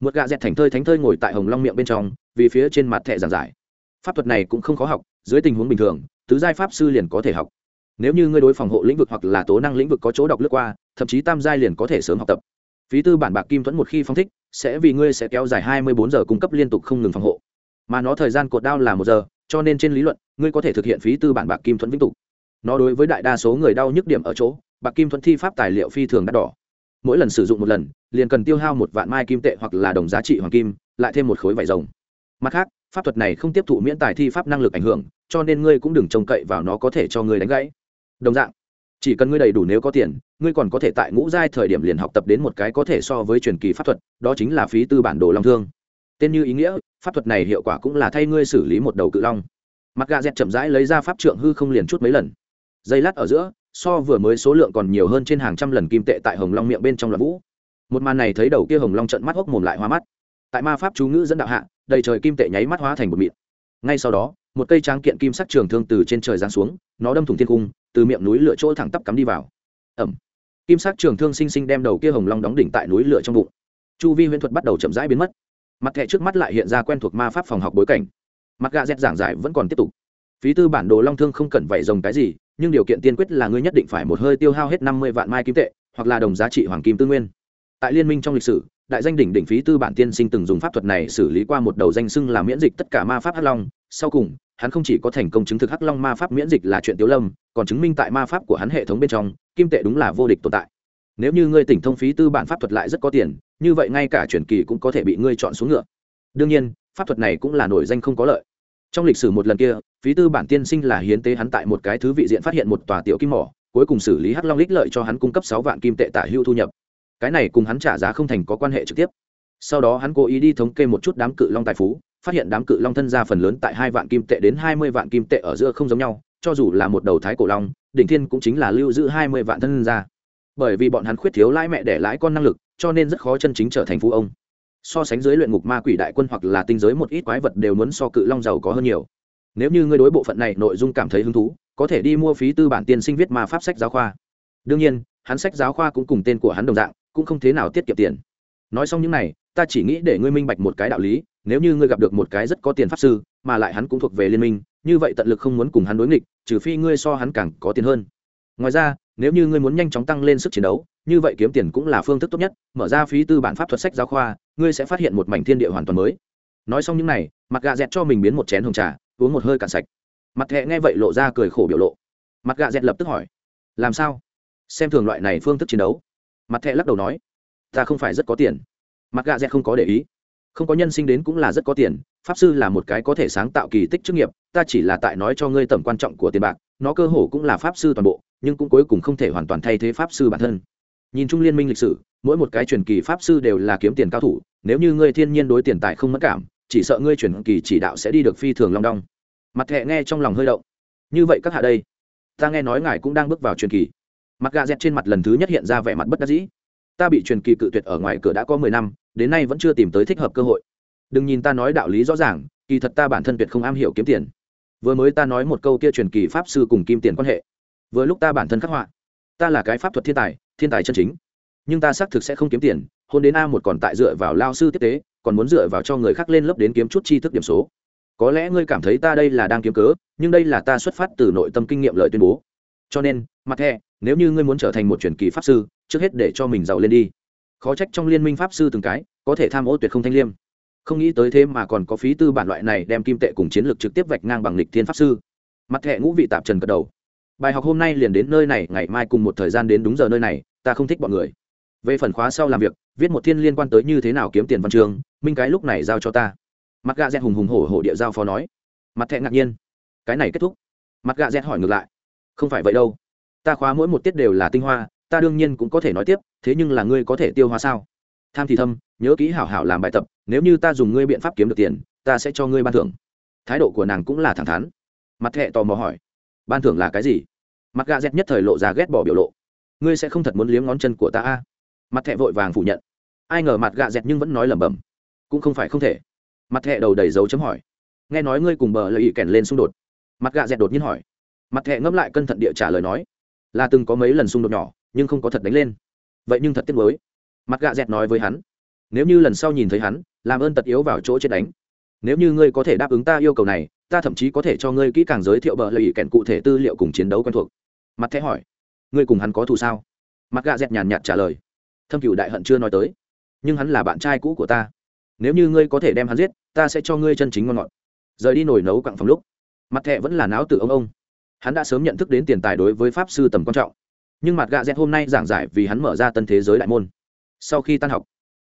Một gạ dẹt thành thơi thánh thơi ngồi tại hồng long miệng bên trong, vì phía trên mặt thẻ giảng giải. Pháp thuật này cũng không khó học, dưới tình huống bình thường, tứ giai pháp sư liền có thể học. Nếu như ngươi đối phòng hộ lĩnh vực hoặc là tố năng lĩnh vực có chỗ đọc lướt qua, thậm chí tam giai liền có thể sớm học tập. Phí tư bản bạc kim thuẫn một khi phong thích sẽ vì ngươi sẽ kéo dài hai mươi bốn giờ cung cấp liên tục không ngừng phòng hộ. Mà nó thời gian cột đao là một giờ, cho nên trên lý luận, ngươi có thể thực hiện phí tư bản bạc kim thuẫn vĩnh tục. Nó đối với đại đa số người đau nhức điểm ở chỗ, bạc kim thuẫn thi pháp tài liệu phi thường đắt đỏ. Mỗi lần sử dụng một lần, liền cần tiêu hao một vạn mai kim tệ hoặc là đồng giá trị hoàng kim, lại thêm một khối vải rồng. Mặt khác, pháp thuật này không tiếp thụ miễn tài thi pháp năng lực ảnh hưởng, cho nên ngươi cũng đừng trông cậy vào nó có thể cho ngươi đánh gãy. Đồng dạng chỉ cần ngươi đầy đủ nếu có tiền, ngươi còn có thể tại ngũ giai thời điểm liền học tập đến một cái có thể so với truyền kỳ pháp thuật, đó chính là phí tư bản đồ long thương. Tên như ý nghĩa, pháp thuật này hiệu quả cũng là thay ngươi xử lý một đầu cự long. Mặt gà dẹt chậm rãi lấy ra pháp trượng hư không liền chút mấy lần. Dây lát ở giữa, so vừa mới số lượng còn nhiều hơn trên hàng trăm lần kim tệ tại hồng long miệng bên trong loạt vũ. Một màn này thấy đầu kia hồng long trận mắt hốc mồm lại hoa mắt. Tại ma pháp chú ngữ dẫn đạo hạ, đầy trời kim tệ nháy mắt hóa thành một mịn. Ngay sau đó, một cây tráng kiện kim sắc trường thương từ trên trời giáng xuống, nó đâm thủng thiên cung từ miệng núi lửa chỗ thẳng tắp cắm đi vào. Ẩm. Kim sắc trường thương sinh sinh đem đầu kia hồng long đóng đỉnh tại núi lửa trong bụng. Chu vi huyễn thuật bắt đầu chậm rãi biến mất. Mặt thẻ trước mắt lại hiện ra quen thuộc ma pháp phòng học bối cảnh. Mặt gà dẹt giảng giải vẫn còn tiếp tục. Phí tư bản đồ long thương không cần vẩy rồng cái gì, nhưng điều kiện tiên quyết là ngươi nhất định phải một hơi tiêu hao hết năm mươi vạn mai kim tệ, hoặc là đồng giá trị hoàng kim tư nguyên. Tại liên minh trong lịch sử, đại danh đỉnh đỉnh phí tư bản tiên sinh từng dùng pháp thuật này xử lý qua một đầu danh xưng là miễn dịch tất cả ma pháp hắc long. Sau cùng hắn không chỉ có thành công chứng thực hắc long ma pháp miễn dịch là chuyện tiếu lâm, còn chứng minh tại ma pháp của hắn hệ thống bên trong, kim tệ đúng là vô địch tồn tại. Nếu như ngươi tỉnh thông phí tư bản pháp thuật lại rất có tiền, như vậy ngay cả truyền kỳ cũng có thể bị ngươi chọn xuống ngựa. Đương nhiên, pháp thuật này cũng là nổi danh không có lợi. Trong lịch sử một lần kia, phí tư bản tiên sinh là hiến tế hắn tại một cái thứ vị diện phát hiện một tòa tiểu kim mỏ, cuối cùng xử lý hắc long lích lợi cho hắn cung cấp sáu vạn kim tệ tả hưu thu nhập. Cái này cùng hắn trả giá không thành có quan hệ trực tiếp. Sau đó hắn cố ý đi thống kê một chút đám cự long tài phú phát hiện đám cự long thân ra phần lớn tại hai vạn kim tệ đến hai mươi vạn kim tệ ở giữa không giống nhau, cho dù là một đầu thái cổ long, đỉnh thiên cũng chính là lưu giữ hai mươi vạn thân ra bởi vì bọn hắn khuyết thiếu lãi mẹ để lãi con năng lực, cho nên rất khó chân chính trở thành phú ông. So sánh dưới luyện ngục ma quỷ đại quân hoặc là tinh giới một ít quái vật đều muốn so cự long giàu có hơn nhiều. Nếu như ngươi đối bộ phận này nội dung cảm thấy hứng thú, có thể đi mua phí tư bản tiên sinh viết ma pháp sách giáo khoa. Đương nhiên, hắn sách giáo khoa cũng cùng tên của hắn đồng dạng, cũng không thế nào tiết kiệm tiền. Nói xong những này, ta chỉ nghĩ để ngươi minh bạch một cái đạo lý nếu như ngươi gặp được một cái rất có tiền pháp sư, mà lại hắn cũng thuộc về liên minh, như vậy tận lực không muốn cùng hắn đối nghịch, trừ phi ngươi so hắn càng có tiền hơn. Ngoài ra, nếu như ngươi muốn nhanh chóng tăng lên sức chiến đấu, như vậy kiếm tiền cũng là phương thức tốt nhất, mở ra phí tư bản pháp thuật sách giáo khoa, ngươi sẽ phát hiện một mảnh thiên địa hoàn toàn mới. Nói xong những này mặt gà dẹt cho mình biến một chén hồng trà, uống một hơi cạn sạch. Mặt thẹ nghe vậy lộ ra cười khổ biểu lộ. Mặt gà dẹt lập tức hỏi, làm sao? Xem thường loại này phương thức chiến đấu? Mặt thẹ lắc đầu nói, ta không phải rất có tiền. Mặt gà dẹt không có để ý không có nhân sinh đến cũng là rất có tiền, pháp sư là một cái có thể sáng tạo kỳ tích chức nghiệp, ta chỉ là tại nói cho ngươi tầm quan trọng của tiền bạc, nó cơ hồ cũng là pháp sư toàn bộ, nhưng cũng cuối cùng không thể hoàn toàn thay thế pháp sư bản thân. Nhìn chung liên minh lịch sử, mỗi một cái truyền kỳ pháp sư đều là kiếm tiền cao thủ, nếu như ngươi thiên nhiên đối tiền tài không mất cảm, chỉ sợ ngươi truyền kỳ chỉ đạo sẽ đi được phi thường long đong. Mặt thẹ nghe trong lòng hơi động. Như vậy các hạ đây, ta nghe nói ngài cũng đang bước vào truyền kỳ. Mặt gà dẹt trên mặt lần thứ nhất hiện ra vẻ mặt bất đắc dĩ. Ta bị truyền kỳ cự tuyệt ở ngoài cửa đã có mười năm đến nay vẫn chưa tìm tới thích hợp cơ hội. Đừng nhìn ta nói đạo lý rõ ràng kỳ thật ta bản thân tuyệt không am hiểu kiếm tiền. Vừa mới ta nói một câu kia truyền kỳ pháp sư cùng kim tiền quan hệ. Vừa lúc ta bản thân khắc họa. Ta là cái pháp thuật thiên tài thiên tài chân chính. Nhưng ta xác thực sẽ không kiếm tiền hôn đến a một còn tại dựa vào lao sư tiếp tế còn muốn dựa vào cho người khác lên lớp đến kiếm chút tri thức điểm số. Có lẽ ngươi cảm thấy ta đây là đang kiếm cớ nhưng đây là ta xuất phát từ nội tâm kinh nghiệm lời tuyên bố. Cho nên mặt hệ, nếu như ngươi muốn trở thành một truyền kỳ pháp sư trước hết để cho mình giàu lên đi khó trách trong liên minh pháp sư từng cái, có thể tham ô tuyệt không thanh liêm. Không nghĩ tới thế mà còn có phí tư bản loại này đem kim tệ cùng chiến lược trực tiếp vạch ngang bằng lịch thiên pháp sư. Mặt hệ ngũ vị tạp trần cất đầu. Bài học hôm nay liền đến nơi này, ngày mai cùng một thời gian đến đúng giờ nơi này, ta không thích bọn người. Về phần khóa sau làm việc, viết một thiên liên quan tới như thế nào kiếm tiền văn trường, minh cái lúc này giao cho ta. Mặt gà dẹt hùng hùng hổ hổ địa giao phó nói. Mặt thẹ ngạc nhiên. Cái này kết thúc. Mặt gà dẹt hỏi ngược lại. Không phải vậy đâu. Ta khóa mỗi một tiết đều là tinh hoa ta đương nhiên cũng có thể nói tiếp, thế nhưng là ngươi có thể tiêu hóa sao? Tham thì thâm, nhớ kỹ hảo hảo làm bài tập, nếu như ta dùng ngươi biện pháp kiếm được tiền, ta sẽ cho ngươi ban thưởng. Thái độ của nàng cũng là thẳng thắn. Mặt thẹ tò mò hỏi, ban thưởng là cái gì? Mặt gà dẹt nhất thời lộ ra ghét bỏ biểu lộ. Ngươi sẽ không thật muốn liếm ngón chân của ta a? Mặt thẹ vội vàng phủ nhận. Ai ngờ mặt gà dẹt nhưng vẫn nói lẩm bẩm. Cũng không phải không thể. Mặt thẹ đầu đầy dấu chấm hỏi. Nghe nói ngươi cùng bờ lợi ý kèn lên xung đột. Mặt gà dẹt đột nhiên hỏi. Mặt thẹ ngẫm lại cân thận địa trả lời nói. Là từng có mấy lần xung đột nhỏ nhưng không có thật đánh lên. Vậy nhưng thật tiếc mới mặt gạ dẹt nói với hắn, nếu như lần sau nhìn thấy hắn, làm ơn tật yếu vào chỗ chết đánh. Nếu như ngươi có thể đáp ứng ta yêu cầu này, ta thậm chí có thể cho ngươi kỹ càng giới thiệu bờ lợi ý kèn cụ thể tư liệu cùng chiến đấu quen thuộc. Mặt thẻ hỏi, ngươi cùng hắn có thù sao? Mặt gạ dẹt nhàn nhạt trả lời, thâm cựu đại hận chưa nói tới, nhưng hắn là bạn trai cũ của ta. Nếu như ngươi có thể đem hắn giết, ta sẽ cho ngươi chân chính ngon ngọt. Rời đi nổi nấu quặng phòng lúc, mặt thẹ vẫn là náo tự ông ông. Hắn đã sớm nhận thức đến tiền tài đối với pháp sư tầm quan trọng nhưng mặt gạ dẹt hôm nay giảng giải vì hắn mở ra tân thế giới đại môn. Sau khi tan học,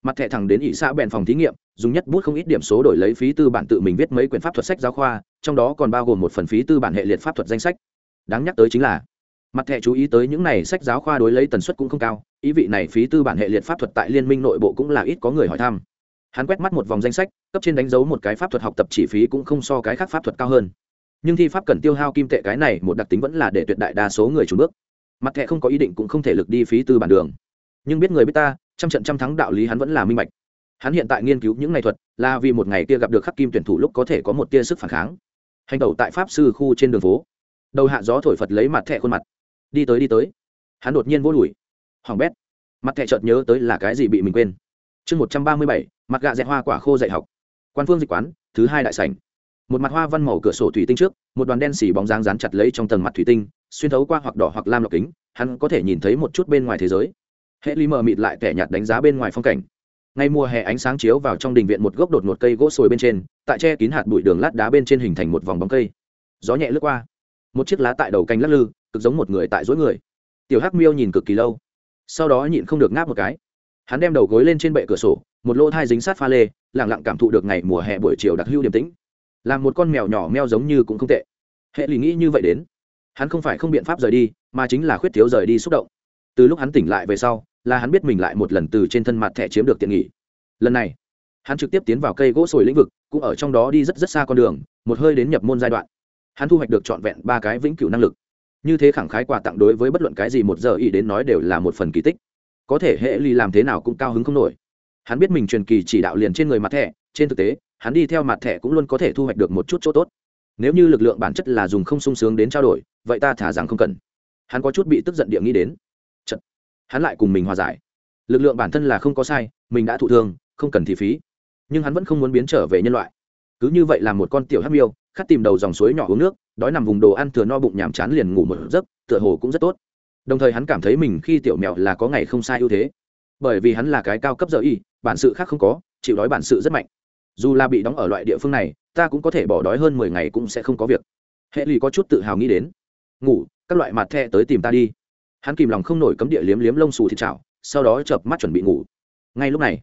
mặt thẻ thẳng đến ỷ xã bèn phòng thí nghiệm, dùng nhất bút không ít điểm số đổi lấy phí tư bản tự mình viết mấy quyển pháp thuật sách giáo khoa, trong đó còn bao gồm một phần phí tư bản hệ liệt pháp thuật danh sách. Đáng nhắc tới chính là, mặt thẻ chú ý tới những này sách giáo khoa đối lấy tần suất cũng không cao, ý vị này phí tư bản hệ liệt pháp thuật tại liên minh nội bộ cũng là ít có người hỏi thăm. Hắn quét mắt một vòng danh sách, cấp trên đánh dấu một cái pháp thuật học tập chỉ phí cũng không so cái khác pháp thuật cao hơn. Nhưng thi pháp cần tiêu hao kim tệ cái này, một đặc tính vẫn là để tuyệt đại đa số người trùn bước mặt thẻ không có ý định cũng không thể lực đi phí tư bản đường. Nhưng biết người biết ta, trăm trận trăm thắng đạo lý hắn vẫn là minh bạch. Hắn hiện tại nghiên cứu những ngày thuật, là vì một ngày kia gặp được khắc kim tuyển thủ lúc có thể có một tia sức phản kháng. Hành tẩu tại pháp sư khu trên đường phố. Đầu hạ gió thổi phật lấy mặt thẻ khuôn mặt. Đi tới đi tới. Hắn đột nhiên vô lùi. Hoàng bét. Mặt thẻ chợt nhớ tới là cái gì bị mình quên. Chương một trăm ba mươi bảy, mặt gạ dẹt hoa quả khô dạy học. Quan phương dịch quán, thứ hai đại sảnh. Một mặt hoa văn màu cửa sổ thủy tinh trước, một đoàn đen xỉ bóng dáng dán chặt lấy trong tầng mặt thủy tinh xuyên thấu qua hoặc đỏ hoặc lam lọc kính, hắn có thể nhìn thấy một chút bên ngoài thế giới. Hệ ly mờ mịt lại tẻ nhạt đánh giá bên ngoài phong cảnh. Ngay mùa hè ánh sáng chiếu vào trong đình viện một gốc đột một cây gỗ sồi bên trên, tại che kín hạt bụi đường lát đá bên trên hình thành một vòng bóng cây. Gió nhẹ lướt qua. Một chiếc lá tại đầu canh lắc lư, cực giống một người tại dối người. Tiểu hắc miêu nhìn cực kỳ lâu. Sau đó nhịn không được ngáp một cái. Hắn đem đầu gối lên trên bệ cửa sổ, một lỗ thai dính sát pha lê lẳng lặng cảm thụ được ngày mùa hè buổi chiều đặc hưu điềm tĩnh. Làm một con mèo nhỏ meo giống như cũng không tệ. Hệ lì nghĩ như vậy đến hắn không phải không biện pháp rời đi, mà chính là khuyết thiếu rời đi xúc động. Từ lúc hắn tỉnh lại về sau, là hắn biết mình lại một lần từ trên thân mặt thẻ chiếm được tiện nghỉ lần này, hắn trực tiếp tiến vào cây gỗ sồi lĩnh vực, cũng ở trong đó đi rất rất xa con đường, một hơi đến nhập môn giai đoạn. Hắn thu hoạch được trọn vẹn ba cái vĩnh cửu năng lực. Như thế khẳng khái quà tặng đối với bất luận cái gì một giờ ý đến nói đều là một phần kỳ tích. Có thể hệ ly làm thế nào cũng cao hứng không nổi. Hắn biết mình truyền kỳ chỉ đạo liền trên người mặt thẻ, trên thực tế, hắn đi theo mặt thẻ cũng luôn có thể thu hoạch được một chút chỗ tốt nếu như lực lượng bản chất là dùng không sung sướng đến trao đổi, vậy ta thả rằng không cần. Hắn có chút bị tức giận địa nghĩ đến. Chật. hắn lại cùng mình hòa giải. Lực lượng bản thân là không có sai, mình đã thụ thương, không cần thì phí. Nhưng hắn vẫn không muốn biến trở về nhân loại. Cứ như vậy là một con tiểu hắc miêu, khát tìm đầu dòng suối nhỏ uống nước, đói nằm vùng đồ ăn thừa no bụng nhàm chán liền ngủ một giấc, tựa hồ cũng rất tốt. Đồng thời hắn cảm thấy mình khi tiểu mèo là có ngày không sai ưu thế. Bởi vì hắn là cái cao cấp giờ y, bản sự khác không có, chịu đói bản sự rất mạnh. Dù là bị đóng ở loại địa phương này ta cũng có thể bỏ đói hơn mười ngày cũng sẽ không có việc. Hệ lì có chút tự hào nghĩ đến. Ngủ, các loại mặt the tới tìm ta đi. Hắn kìm lòng không nổi cấm địa liếm liếm lông xù thịt chảo, sau đó chợp mắt chuẩn bị ngủ. Ngay lúc này,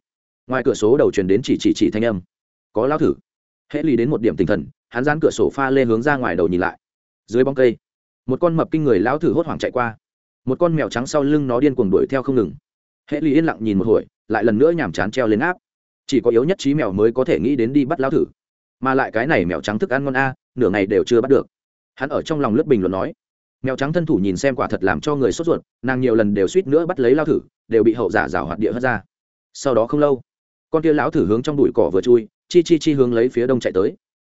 ngoài cửa số đầu truyền đến chỉ chỉ chỉ thanh âm. Có lao thử. Hệ lì đến một điểm tinh thần, hắn dán cửa sổ pha lê hướng ra ngoài đầu nhìn lại. Dưới bóng cây, một con mập kinh người lão thử hốt hoảng chạy qua. Một con mèo trắng sau lưng nó điên cuồng đuổi theo không ngừng. Hệ lì yên lặng nhìn một hồi, lại lần nữa nhàm chán treo lên áp. Chỉ có yếu nhất trí mèo mới có thể nghĩ đến đi bắt lão thử mà lại cái này mèo trắng thức ăn ngon a, nửa ngày đều chưa bắt được. Hắn ở trong lòng lướt bình luận nói, mèo trắng thân thủ nhìn xem quả thật làm cho người sốt ruột, nàng nhiều lần đều suýt nữa bắt lấy lao thử, đều bị hậu giả rào hoạt địa hất ra. Sau đó không lâu, con kia lão thử hướng trong đùi cỏ vừa chui, chi chi chi hướng lấy phía đông chạy tới.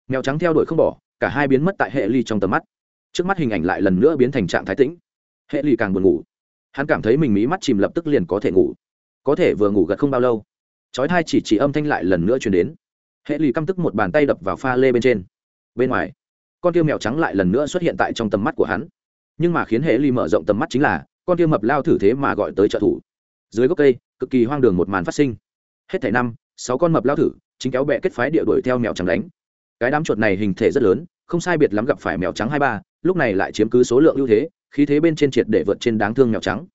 Mèo trắng theo đuổi không bỏ, cả hai biến mất tại hệ ly trong tầm mắt. Trước mắt hình ảnh lại lần nữa biến thành trạng thái tĩnh. Hệ ly càng buồn ngủ. Hắn cảm thấy mình mí mắt chìm lập tức liền có thể ngủ. Có thể vừa ngủ gật không bao lâu, chói thai chỉ chỉ âm thanh lại lần nữa chuyển đến hệ ly căm tức một bàn tay đập vào pha lê bên trên. Bên ngoài, con tiêu mèo trắng lại lần nữa xuất hiện tại trong tầm mắt của hắn. Nhưng mà khiến hệ ly mở rộng tầm mắt chính là, con tiêu mập lao thử thế mà gọi tới trợ thủ. Dưới gốc cây, cực kỳ hoang đường một màn phát sinh. Hết thảy năm, sáu con mập lao thử, chính kéo bẹ kết phái địa đuổi theo mèo trắng đánh. Cái đám chuột này hình thể rất lớn, không sai biệt lắm gặp phải mèo trắng hai ba, lúc này lại chiếm cứ số lượng ưu thế, khí thế bên trên triệt để vượt trên đáng thương mèo trắng.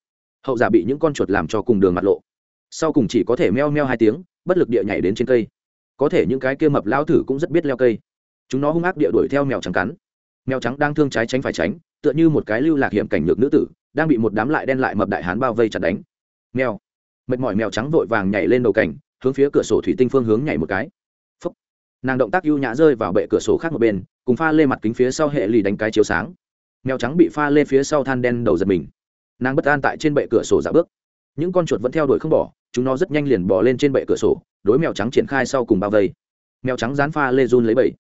Hậu giả bị những con chuột làm cho cùng đường mặt lộ. Sau cùng chỉ có thể meo meo hai tiếng, bất lực địa nhảy đến trên cây có thể những cái kia mập lao thử cũng rất biết leo cây. Chúng nó hung ác địa đuổi theo mèo trắng cắn. Mèo trắng đang thương trái tránh phải tránh, tựa như một cái lưu lạc hiểm cảnh nhược nữ tử, đang bị một đám lại đen lại mập đại hán bao vây chặt đánh. Mèo. Mệt mỏi mèo trắng vội vàng nhảy lên đầu cảnh, hướng phía cửa sổ thủy tinh phương hướng nhảy một cái. Phúc. nàng động tác ưu nhã rơi vào bệ cửa sổ khác một bên, cùng pha lê mặt kính phía sau hệ lì đánh cái chiếu sáng. Mèo trắng bị pha lê phía sau than đen đầu giật mình. Nàng bất an tại trên bệ cửa sổ giả bước. Những con chuột vẫn theo đuổi không bỏ, chúng nó rất nhanh liền bỏ lên trên bệ cửa sổ đối mèo trắng triển khai sau cùng bao vây. Mèo trắng dán pha lê run lấy bảy,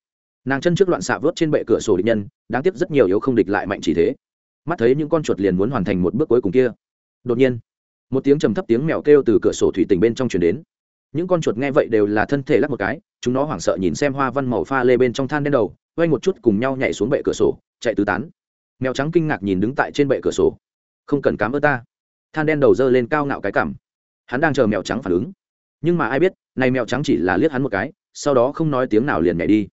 nàng chân trước loạn xạ vớt trên bệ cửa sổ địch nhân đáng tiếc rất nhiều yếu không địch lại mạnh chỉ thế. Mắt thấy những con chuột liền muốn hoàn thành một bước cuối cùng kia. Đột nhiên một tiếng trầm thấp tiếng mèo kêu từ cửa sổ thủy tình bên trong chuyển đến. Những con chuột nghe vậy đều là thân thể lắc một cái chúng nó hoảng sợ nhìn xem hoa văn màu pha lê bên trong than đen đầu quay một chút cùng nhau nhảy xuống bệ cửa sổ chạy tứ tán. Mèo trắng kinh ngạc nhìn đứng tại trên bệ cửa sổ. Không cần cám ơn ta. Than đen đầu dơ lên cao ngạo cái cảm hắn đang chờ mèo trắng phản ứng nhưng mà ai biết, này mèo trắng chỉ là liếc hắn một cái, sau đó không nói tiếng nào liền nhảy đi.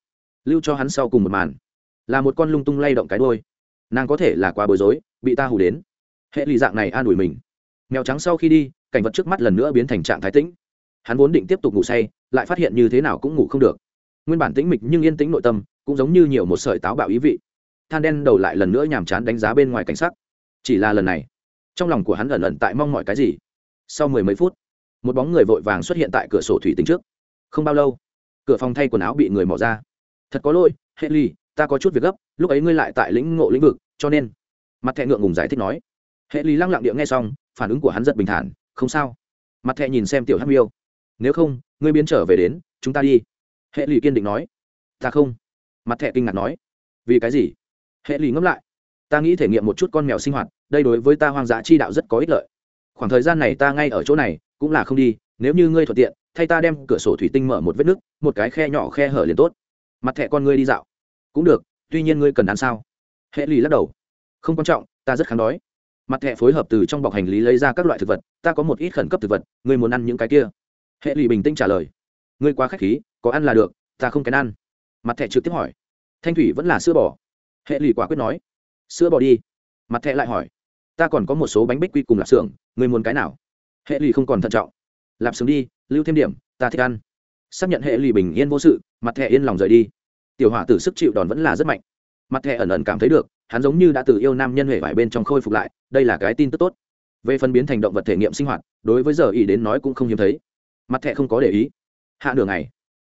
Lưu cho hắn sau cùng một màn. Là một con lung tung lay động cái đôi nàng có thể là quá bối rối, bị ta hù đến. Hệ lụy dạng này an ủi mình. Mèo trắng sau khi đi, cảnh vật trước mắt lần nữa biến thành trạng thái tĩnh. Hắn vốn định tiếp tục ngủ say, lại phát hiện như thế nào cũng ngủ không được. Nguyên bản tĩnh mịch nhưng yên tĩnh nội tâm, cũng giống như nhiều một sợi táo bạo ý vị. Than đen đầu lại lần nữa nhàm chán đánh giá bên ngoài cảnh sắc. Chỉ là lần này, trong lòng của hắn ẩn ẩn tại mong mọi cái gì. Sau mười mấy phút một bóng người vội vàng xuất hiện tại cửa sổ thủy tính trước. Không bao lâu, cửa phòng thay quần áo bị người mỏ ra. Thật có lỗi hệ ly ta có chút việc gấp, lúc ấy ngươi lại tại lĩnh ngộ lĩnh vực, cho nên. Mặt thẹ ngượng ngùng giải thích nói. Hệ ly lăng lặng điệu nghe xong, phản ứng của hắn rất bình thản, không sao. Mặt thẹ nhìn xem tiểu hắc miêu. Nếu không, ngươi biến trở về đến, chúng ta đi. Hệ ly kiên định nói. Ta không. Mặt thẹ kinh ngạc nói. Vì cái gì? Hệ ly ngẫm lại. Ta nghĩ thể nghiệm một chút con mèo sinh hoạt, đây đối với ta hoang dã chi đạo rất có ích lợi. Khoảng thời gian này ta ngay ở chỗ này cũng là không đi, nếu như ngươi thuận tiện, thay ta đem cửa sổ thủy tinh mở một vết nứt, một cái khe nhỏ khe hở liền tốt. Mặt thẹ con ngươi đi dạo. Cũng được, tuy nhiên ngươi cần ăn sao? Hệ lì lắc đầu. Không quan trọng, ta rất kháng đói. Mặt thẹ phối hợp từ trong bọc hành lý lấy ra các loại thực vật, ta có một ít khẩn cấp thực vật, ngươi muốn ăn những cái kia. Hệ lì bình tĩnh trả lời. Ngươi quá k h á c h khí, có ăn là được, ta không kén ăn. Mặt thẹ trực tiếp hỏi. Thanh thủy vẫn là sữa bò. Hệ lì quả quyết nói. Sữa bò đi. Mặt thẹ lại hỏi. Ta còn có một số bánh bích quy cùng lạp xưởng, ngươi muốn cái nào? Hệ lì không còn thận trọng. Lạp xứng đi, lưu thêm điểm, ta thích ăn. Xác nhận hệ lì bình yên vô sự, mặt thẻ yên lòng rời đi. Tiểu hỏa tử sức chịu đòn vẫn là rất mạnh. Mặt thẻ ẩn ẩn cảm thấy được, hắn giống như đã từ yêu nam nhân huệ vải bên trong khôi phục lại, đây là cái tin tức tốt. Về phân biến thành động vật thể nghiệm sinh hoạt, đối với giờ ý đến nói cũng không hiếm thấy. Mặt thẻ không có để ý. Hạ nửa ngày,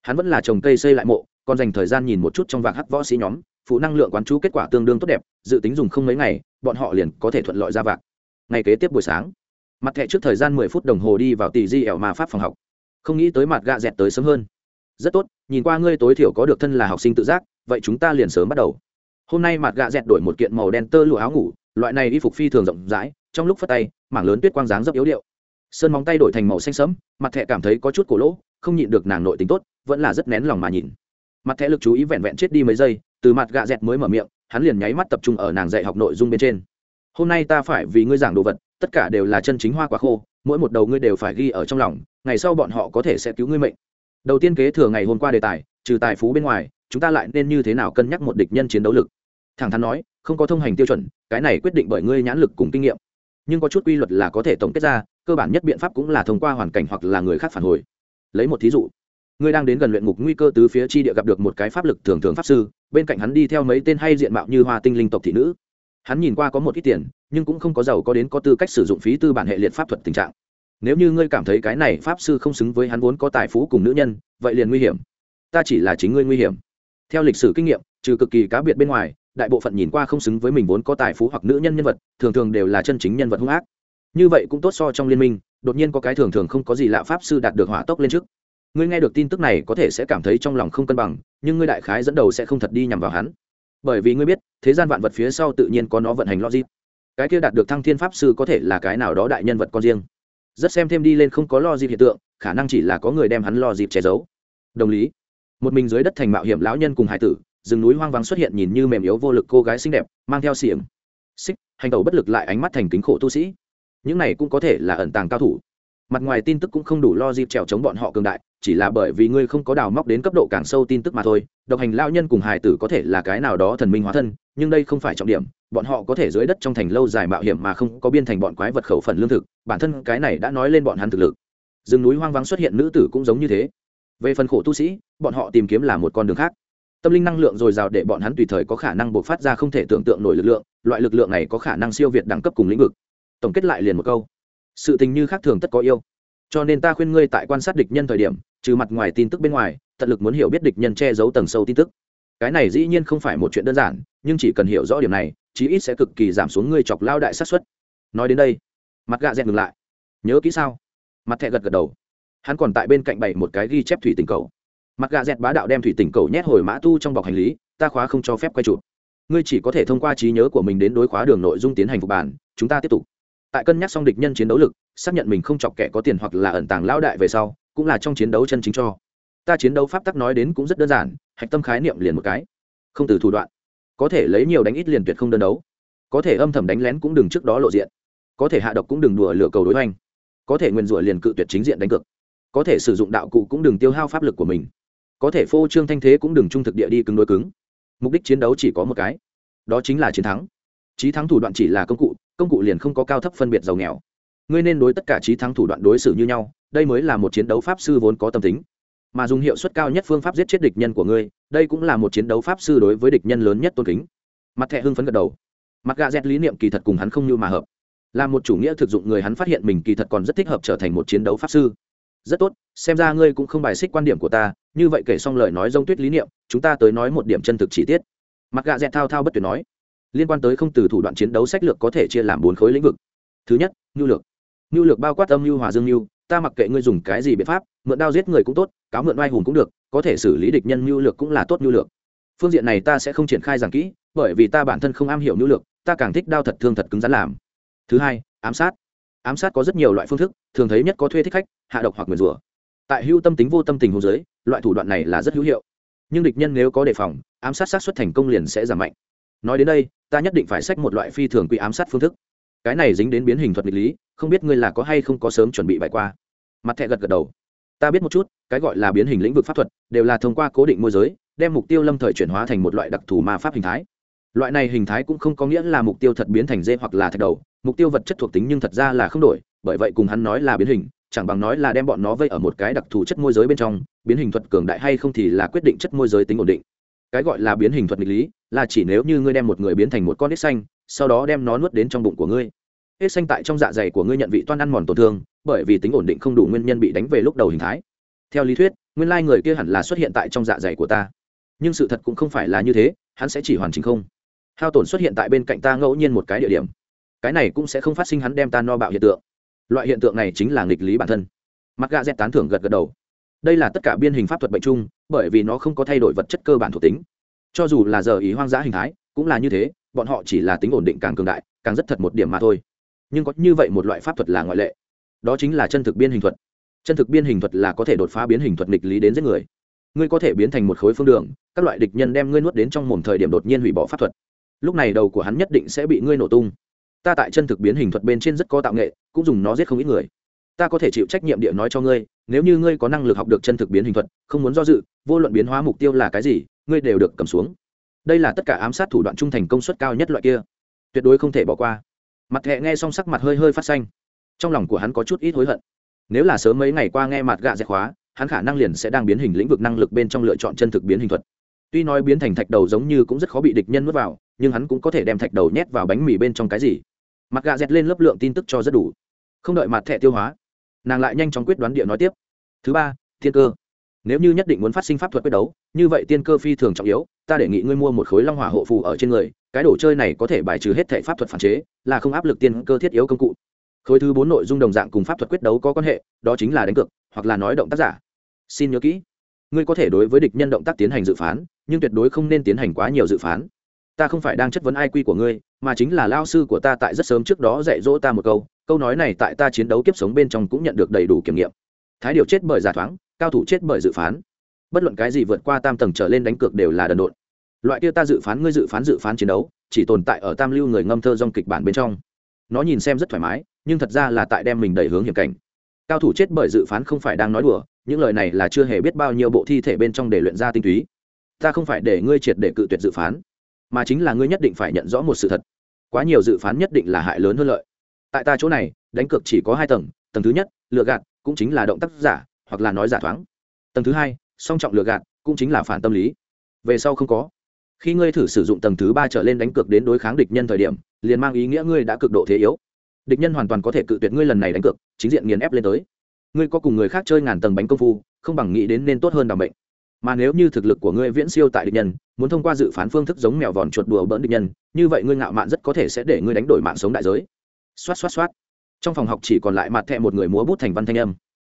hắn vẫn là trồng cây xây lại mộ, còn dành thời gian nhìn một chút trong vạc hắc võ sĩ nhóm, phụ năng lượng quán chú kết quả tương đương tốt đẹp, dự tính dùng không mấy ngày, bọn họ liền có thể thuận lợi ra vạc. Ngày kế tiếp buổi sáng mặt thẻ trước thời gian mười phút đồng hồ đi vào tỷ di ẻo ma pháp phòng học. Không nghĩ tới mặt gạ dẹt tới sớm hơn. Rất tốt, nhìn qua ngươi tối thiểu có được thân là học sinh tự giác, vậy chúng ta liền sớm bắt đầu. Hôm nay mặt gạ dẹt đổi một kiện màu đen tơ lụa áo ngủ, loại này y phục phi thường rộng rãi, trong lúc phất tay, mảng lớn tuyết quang dáng rất yếu điệu. Sơn móng tay đổi thành màu xanh sẫm, mặt thẹ cảm thấy có chút cổ lỗ, không nhịn được nàng nội tính tốt, vẫn là rất nén lòng mà nhìn. Mặt thẹ lực chú ý vẹn vẹn chết đi mấy giây, từ mặt gạ dẹt mới mở miệng, hắn liền nháy mắt tập trung ở nàng dạy học nội dung bên trên. Hôm nay ta phải vì ngươi giảng đồ vật tất cả đều là chân chính hoa quả khô, mỗi một đầu ngươi đều phải ghi ở trong lòng, ngày sau bọn họ có thể sẽ cứu ngươi mệnh. Đầu tiên kế thừa ngày hôm qua đề tài, trừ tài phú bên ngoài, chúng ta lại nên như thế nào cân nhắc một địch nhân chiến đấu lực? Thẳng thắn nói, không có thông hành tiêu chuẩn, cái này quyết định bởi ngươi nhãn lực cùng kinh nghiệm. Nhưng có chút quy luật là có thể tổng kết ra, cơ bản nhất biện pháp cũng là thông qua hoàn cảnh hoặc là người khác phản hồi. Lấy một thí dụ, ngươi đang đến gần luyện ngục nguy cơ từ phía chi địa gặp được một cái pháp lực thường thường pháp sư, bên cạnh hắn đi theo mấy tên hay diện mạo như hoa tinh linh tộc thị nữ. Hắn nhìn qua có một ít tiền nhưng cũng không có giàu có đến có tư cách sử dụng phí tư bản hệ liệt pháp thuật tình trạng. Nếu như ngươi cảm thấy cái này pháp sư không xứng với hắn vốn có tài phú cùng nữ nhân, vậy liền nguy hiểm. Ta chỉ là chính ngươi nguy hiểm. Theo lịch sử kinh nghiệm, trừ cực kỳ cá biệt bên ngoài, đại bộ phận nhìn qua không xứng với mình vốn có tài phú hoặc nữ nhân nhân vật, thường thường đều là chân chính nhân vật hung ác. Như vậy cũng tốt so trong liên minh, đột nhiên có cái thường thường không có gì lạ pháp sư đạt được hỏa tốc lên trước. Ngươi nghe được tin tức này có thể sẽ cảm thấy trong lòng không cân bằng, nhưng ngươi đại khái dẫn đầu sẽ không thật đi nhằm vào hắn. Bởi vì ngươi biết, thế gian vạn vật phía sau tự nhiên có nó vận hành logic cái kia đạt được thăng thiên pháp sư có thể là cái nào đó đại nhân vật con riêng. Rất xem thêm đi lên không có lo dịp hiện tượng, khả năng chỉ là có người đem hắn lo dịp che giấu. Đồng lý, một mình dưới đất thành mạo hiểm lão nhân cùng hải tử, rừng núi hoang vắng xuất hiện nhìn như mềm yếu vô lực cô gái xinh đẹp, mang theo xiềng. Xích, hành tẩu bất lực lại ánh mắt thành kính khổ tu sĩ. Những này cũng có thể là ẩn tàng cao thủ mặt ngoài tin tức cũng không đủ lo dịp trèo chống bọn họ cường đại, chỉ là bởi vì ngươi không có đào móc đến cấp độ càng sâu tin tức mà thôi. Độc hành lao nhân cùng hải tử có thể là cái nào đó thần minh hóa thân, nhưng đây không phải trọng điểm. Bọn họ có thể dưới đất trong thành lâu dài mạo hiểm mà không có biên thành bọn quái vật khẩu phần lương thực. Bản thân cái này đã nói lên bọn hắn thực lực. Rừng núi hoang vắng xuất hiện nữ tử cũng giống như thế. Về phần khổ tu sĩ, bọn họ tìm kiếm là một con đường khác. Tâm linh năng lượng dồi dào để bọn hắn tùy thời có khả năng buộc phát ra không thể tưởng tượng nổi lực lượng, loại lực lượng này có khả năng siêu việt đẳng cấp cùng lĩnh vực. Tổng kết lại liền một câu sự tình như khác thường tất có yêu. Cho nên ta khuyên ngươi tại quan sát địch nhân thời điểm, trừ mặt ngoài tin tức bên ngoài, tận lực muốn hiểu biết địch nhân che giấu tầng sâu tin tức. Cái này dĩ nhiên không phải một chuyện đơn giản, nhưng chỉ cần hiểu rõ điểm này, chí ít sẽ cực kỳ giảm xuống ngươi chọc lao đại sát xuất nói đến đây, mặt gạ dẹt ngừng lại. Nhớ kỹ sao? Mặt thẹ gật gật đầu. Hắn còn tại bên cạnh bày một cái ghi chép thủy tình cầu. Mặt gạ dẹt bá đạo đem thủy tình cầu nhét hồi mã tu trong bọc hành lý, ta khóa không cho phép quay chụp. Ngươi chỉ có thể thông qua trí nhớ của mình đến đối khóa đường nội dung tiến hành phục bản, chúng ta tiếp tục tại cân nhắc xong địch nhân chiến đấu lực, xác nhận mình không chọc kẻ có tiền hoặc là ẩn tàng lão đại về sau, cũng là trong chiến đấu chân chính cho. Ta chiến đấu pháp tắc nói đến cũng rất đơn giản, hạch tâm khái niệm liền một cái. Không từ thủ đoạn. Có thể lấy nhiều đánh ít liền tuyệt không đơn đấu. Có thể âm thầm đánh lén cũng đừng trước đó lộ diện. Có thể hạ độc cũng đừng đùa lửa cầu đối hoành. Có thể nguyên rủa liền cự tuyệt chính diện đánh cược. Có thể sử dụng đạo cụ cũng đừng tiêu hao pháp lực của mình. Có thể phô trương thanh thế cũng đừng trung thực địa đi cứng đối cứng. Mục đích chiến đấu chỉ có một cái. Đó chính là chiến thắng. Trí thắng thủ đoạn chỉ là công cụ công cụ liền không có cao thấp phân biệt giàu nghèo. Ngươi nên đối tất cả trí thắng thủ đoạn đối xử như nhau, đây mới là một chiến đấu pháp sư vốn có tâm tính. Mà dùng hiệu suất cao nhất phương pháp giết chết địch nhân của ngươi, đây cũng là một chiến đấu pháp sư đối với địch nhân lớn nhất tôn kính. Mặt thẹ hưng phấn gật đầu. Mặt gà dẹt lý niệm kỳ thật cùng hắn không như mà hợp. Là một chủ nghĩa thực dụng người hắn phát hiện mình kỳ thật còn rất thích hợp trở thành một chiến đấu pháp sư. Rất tốt, xem ra ngươi cũng không bài xích quan điểm của ta, như vậy kể xong lời nói dông tuyết lý niệm, chúng ta tới nói một điểm chân thực chi tiết. Mặt gà dẹt thao thao bất tuyệt nói liên quan tới không từ thủ đoạn chiến đấu sách lược có thể chia làm bốn khối lĩnh vực. Thứ nhất, nhu lược. Nhu lược bao quát âm nhu, hòa dương nhu. Ta mặc kệ ngươi dùng cái gì biện pháp, mượn đao giết người cũng tốt, cáo mượn oai hùng cũng được, có thể xử lý địch nhân nhu lược cũng là tốt nhu lược. Phương diện này ta sẽ không triển khai giảng kỹ, bởi vì ta bản thân không am hiểu nhu lược, ta càng thích đao thật thương thật cứng rắn làm. Thứ hai, ám sát. Ám sát có rất nhiều loại phương thức, thường thấy nhất có thuê thích khách, hạ độc hoặc nguyền rủa. Tại hưu tâm tính vô tâm tình hồ dưới loại thủ đoạn này là rất hữu hiệu. Nhưng địch nhân nếu có đề phòng, ám sát sát xuất thành công liền sẽ giảm mạnh nói đến đây, ta nhất định phải sách một loại phi thường quy ám sát phương thức. Cái này dính đến biến hình thuật nghịch lý, không biết ngươi là có hay không có sớm chuẩn bị bài qua. Mặt thẹ gật gật đầu. Ta biết một chút, cái gọi là biến hình lĩnh vực pháp thuật, đều là thông qua cố định môi giới, đem mục tiêu lâm thời chuyển hóa thành một loại đặc thù ma pháp hình thái. Loại này hình thái cũng không có nghĩa là mục tiêu thật biến thành dê hoặc là thạch đầu, mục tiêu vật chất thuộc tính nhưng thật ra là không đổi, bởi vậy cùng hắn nói là biến hình, chẳng bằng nói là đem bọn nó vây ở một cái đặc thù chất môi giới bên trong, biến hình thuật cường đại hay không thì là quyết định chất môi giới tính ổn định cái gọi là biến hình thuật nghịch lý, là chỉ nếu như ngươi đem một người biến thành một con ếch xanh, sau đó đem nó nuốt đến trong bụng của ngươi. Ếch xanh tại trong dạ dày của ngươi nhận vị toan ăn mòn tổn thương, bởi vì tính ổn định không đủ nguyên nhân bị đánh về lúc đầu hình thái. Theo lý thuyết, nguyên lai người kia hẳn là xuất hiện tại trong dạ dày của ta. Nhưng sự thật cũng không phải là như thế, hắn sẽ chỉ hoàn chỉnh không. Hao tổn xuất hiện tại bên cạnh ta ngẫu nhiên một cái địa điểm. Cái này cũng sẽ không phát sinh hắn đem ta no bạo hiện tượng. Loại hiện tượng này chính là nghịch lý bản thân. Mặt gà dẹt tán thưởng gật gật đầu đây là tất cả biên hình pháp thuật bệnh chung, bởi vì nó không có thay đổi vật chất cơ bản thuộc tính. Cho dù là giờ ý hoang dã hình thái, cũng là như thế, bọn họ chỉ là tính ổn định càng cường đại, càng rất thật một điểm mà thôi. Nhưng có như vậy một loại pháp thuật là ngoại lệ. Đó chính là chân thực biên hình thuật. Chân thực biên hình thuật là có thể đột phá biến hình thuật nghịch lý đến giết người. Ngươi có thể biến thành một khối phương đường, các loại địch nhân đem ngươi nuốt đến trong mồm thời điểm đột nhiên hủy bỏ pháp thuật. Lúc này đầu của hắn nhất định sẽ bị ngươi nổ tung. Ta tại chân thực biến hình thuật bên trên rất có tạo nghệ, cũng dùng nó giết không ít người ta có thể chịu trách nhiệm địa nói cho ngươi, nếu như ngươi có năng lực học được chân thực biến hình thuật, không muốn do dự, vô luận biến hóa mục tiêu là cái gì, ngươi đều được cầm xuống. Đây là tất cả ám sát thủ đoạn trung thành công suất cao nhất loại kia. Tuyệt đối không thể bỏ qua. Mặt thẹ nghe xong sắc mặt hơi hơi phát xanh. Trong lòng của hắn có chút ít hối hận. Nếu là sớm mấy ngày qua nghe mặt gạ dẹt khóa, hắn khả năng liền sẽ đang biến hình lĩnh vực năng lực bên trong lựa chọn chân thực biến hình thuật. Tuy nói biến thành thạch đầu giống như cũng rất khó bị địch nhân nuốt vào, nhưng hắn cũng có thể đem thạch đầu nhét vào bánh mì bên trong cái gì. Mặt gạ dẹt lên lớp lượng tin tức cho rất đủ. Không đợi mặt thẻ tiêu hóa nàng lại nhanh chóng quyết đoán địa nói tiếp. Thứ ba thiên cơ. Nếu như nhất định muốn phát sinh pháp thuật quyết đấu, như vậy tiên cơ phi thường trọng yếu, ta đề nghị ngươi mua một khối long hỏa hộ phù ở trên người, cái đồ chơi này có thể bài trừ hết thể pháp thuật phản chế, là không áp lực tiên cơ thiết yếu công cụ. Khối thứ bốn nội dung đồng dạng cùng pháp thuật quyết đấu có quan hệ, đó chính là đánh cược, hoặc là nói động tác giả. Xin nhớ kỹ, ngươi có thể đối với địch nhân động tác tiến hành dự phán, nhưng tuyệt đối không nên tiến hành quá nhiều dự phán ta không phải đang chất vấn ai quy của ngươi, mà chính là lao sư của ta tại rất sớm trước đó dạy dỗ ta một câu câu nói này tại ta chiến đấu kiếp sống bên trong cũng nhận được đầy đủ kiểm nghiệm. Thái điều chết bởi giả thoáng, cao thủ chết bởi dự phán. Bất luận cái gì vượt qua tam tầng trở lên đánh cược đều là đần độn. Loại kia ta dự phán ngươi dự phán dự phán chiến đấu, chỉ tồn tại ở tam lưu người ngâm thơ dòng kịch bản bên trong. Nó nhìn xem rất thoải mái, nhưng thật ra là tại đem mình đẩy hướng hiểm cảnh. Cao thủ chết bởi dự phán không phải đang nói đùa, những lời này là chưa hề biết bao nhiêu bộ thi thể bên trong để luyện ra tinh túy. Ta không phải để ngươi triệt để cự tuyệt dự phán mà chính là ngươi nhất định phải nhận rõ một sự thật. Quá nhiều dự phán nhất định là hại lớn hơn lợi. Tại ta chỗ này, đánh cược chỉ có hai tầng tầng thứ nhất lựa gạt, cũng chính là động tác giả, hoặc là nói giả thoáng. Tầng thứ hai, song trọng lựa gạt, cũng chính là phản tâm lý. Về sau không có. Khi ngươi thử sử dụng tầng thứ ba trở lên đánh cược đến đối kháng địch nhân thời điểm, liền mang ý nghĩa ngươi đã cực độ thế yếu. Địch nhân hoàn toàn có thể cự tuyệt ngươi lần này đánh cược, chính diện nghiền ép lên tới. Ngươi có cùng người khác chơi ngàn tầng bánh công phu, không bằng nghĩ đến nên tốt hơn đ bệnh mà nếu như thực lực của ngươi viễn siêu tại địch nhân, muốn thông qua dự phán phương thức giống mèo vòn chuột đùa bỡn địch nhân, như vậy ngươi ngạo mạn rất có thể sẽ để ngươi đánh đổi mạng sống đại giới. Xoát xoát xoát. Trong phòng học chỉ còn lại mặt thẹ một người múa bút thành văn thanh âm.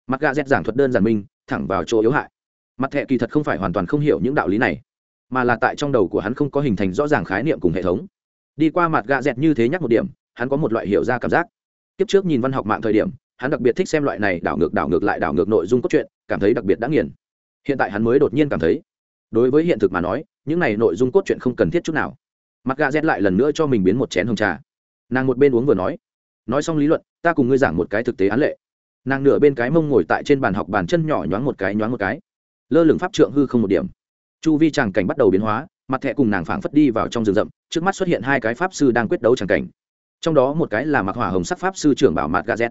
Mặt gà dẹt giảng thuật đơn giản minh, thẳng vào chỗ yếu hại. Mặt thẹ kỳ thật không phải hoàn toàn không hiểu những đạo lý này, mà là tại trong đầu của hắn không có hình thành rõ ràng khái niệm cùng hệ thống. Đi qua mặt gà dẹt như thế nhắc một điểm, hắn có một loại hiểu ra cảm giác. Kiếp trước nhìn văn học mạng thời điểm, hắn đặc biệt thích xem loại này đảo ngược đảo ngược lại đảo ngược nội dung cốt truyện, cảm thấy đặc biệt đã nghiền hiện tại hắn mới đột nhiên cảm thấy. Đối với hiện thực mà nói, những này nội dung cốt truyện không cần thiết chút nào. Mặt gà rét lại lần nữa cho mình biến một chén hồng trà. Nàng một bên uống vừa nói nói xong lý luận, ta cùng ngươi giảng một cái thực tế án lệ. Nàng nửa bên cái mông ngồi tại trên bàn học bàn chân nhỏ nhoáng một cái, nhoáng một cái. Lơ lửng pháp trượng hư không một điểm. Chu vi tràng cảnh bắt đầu biến hóa, mặt thẹ cùng nàng phảng phất đi vào trong rừng rậm, trước mắt xuất hiện hai cái pháp sư đang quyết đấu tràng cảnh. Trong đó một cái là mặc hỏa hồng sắc pháp sư trưởng bảo mặt gà z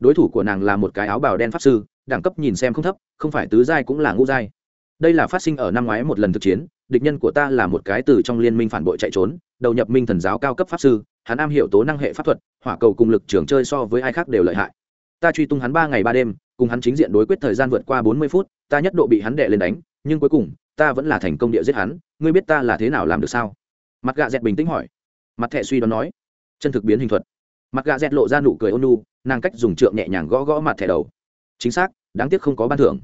đối thủ của nàng là một cái áo bào đen pháp sư đẳng cấp nhìn xem không thấp, không phải tứ giai cũng là ngũ giai. Đây là phát sinh ở năm ngoái một lần thực chiến, địch nhân của ta là một cái từ trong liên minh phản bội chạy trốn, đầu nhập minh thần giáo cao cấp pháp sư, hắn am hiểu tố năng hệ pháp thuật, hỏa cầu cùng lực trường chơi so với ai khác đều lợi hại. Ta truy tung hắn ba ngày ba đêm, cùng hắn chính diện đối quyết thời gian vượt qua bốn mươi phút, ta nhất độ bị hắn đệ lên đánh, nhưng cuối cùng, ta vẫn là thành công địa giết hắn. Ngươi biết ta là thế nào làm được sao? Mặt gạ dẹt bình tĩnh hỏi. Mặt thẹ suy đoán nói. Chân thực biến hình thuật. Mặt gạ dẹt lộ ra nụ cười ôn nu nàng cách dùng trượng nhẹ nhàng gõ gõ mặt thẻ đầu chính xác, đáng tiếc không có ban thưởng.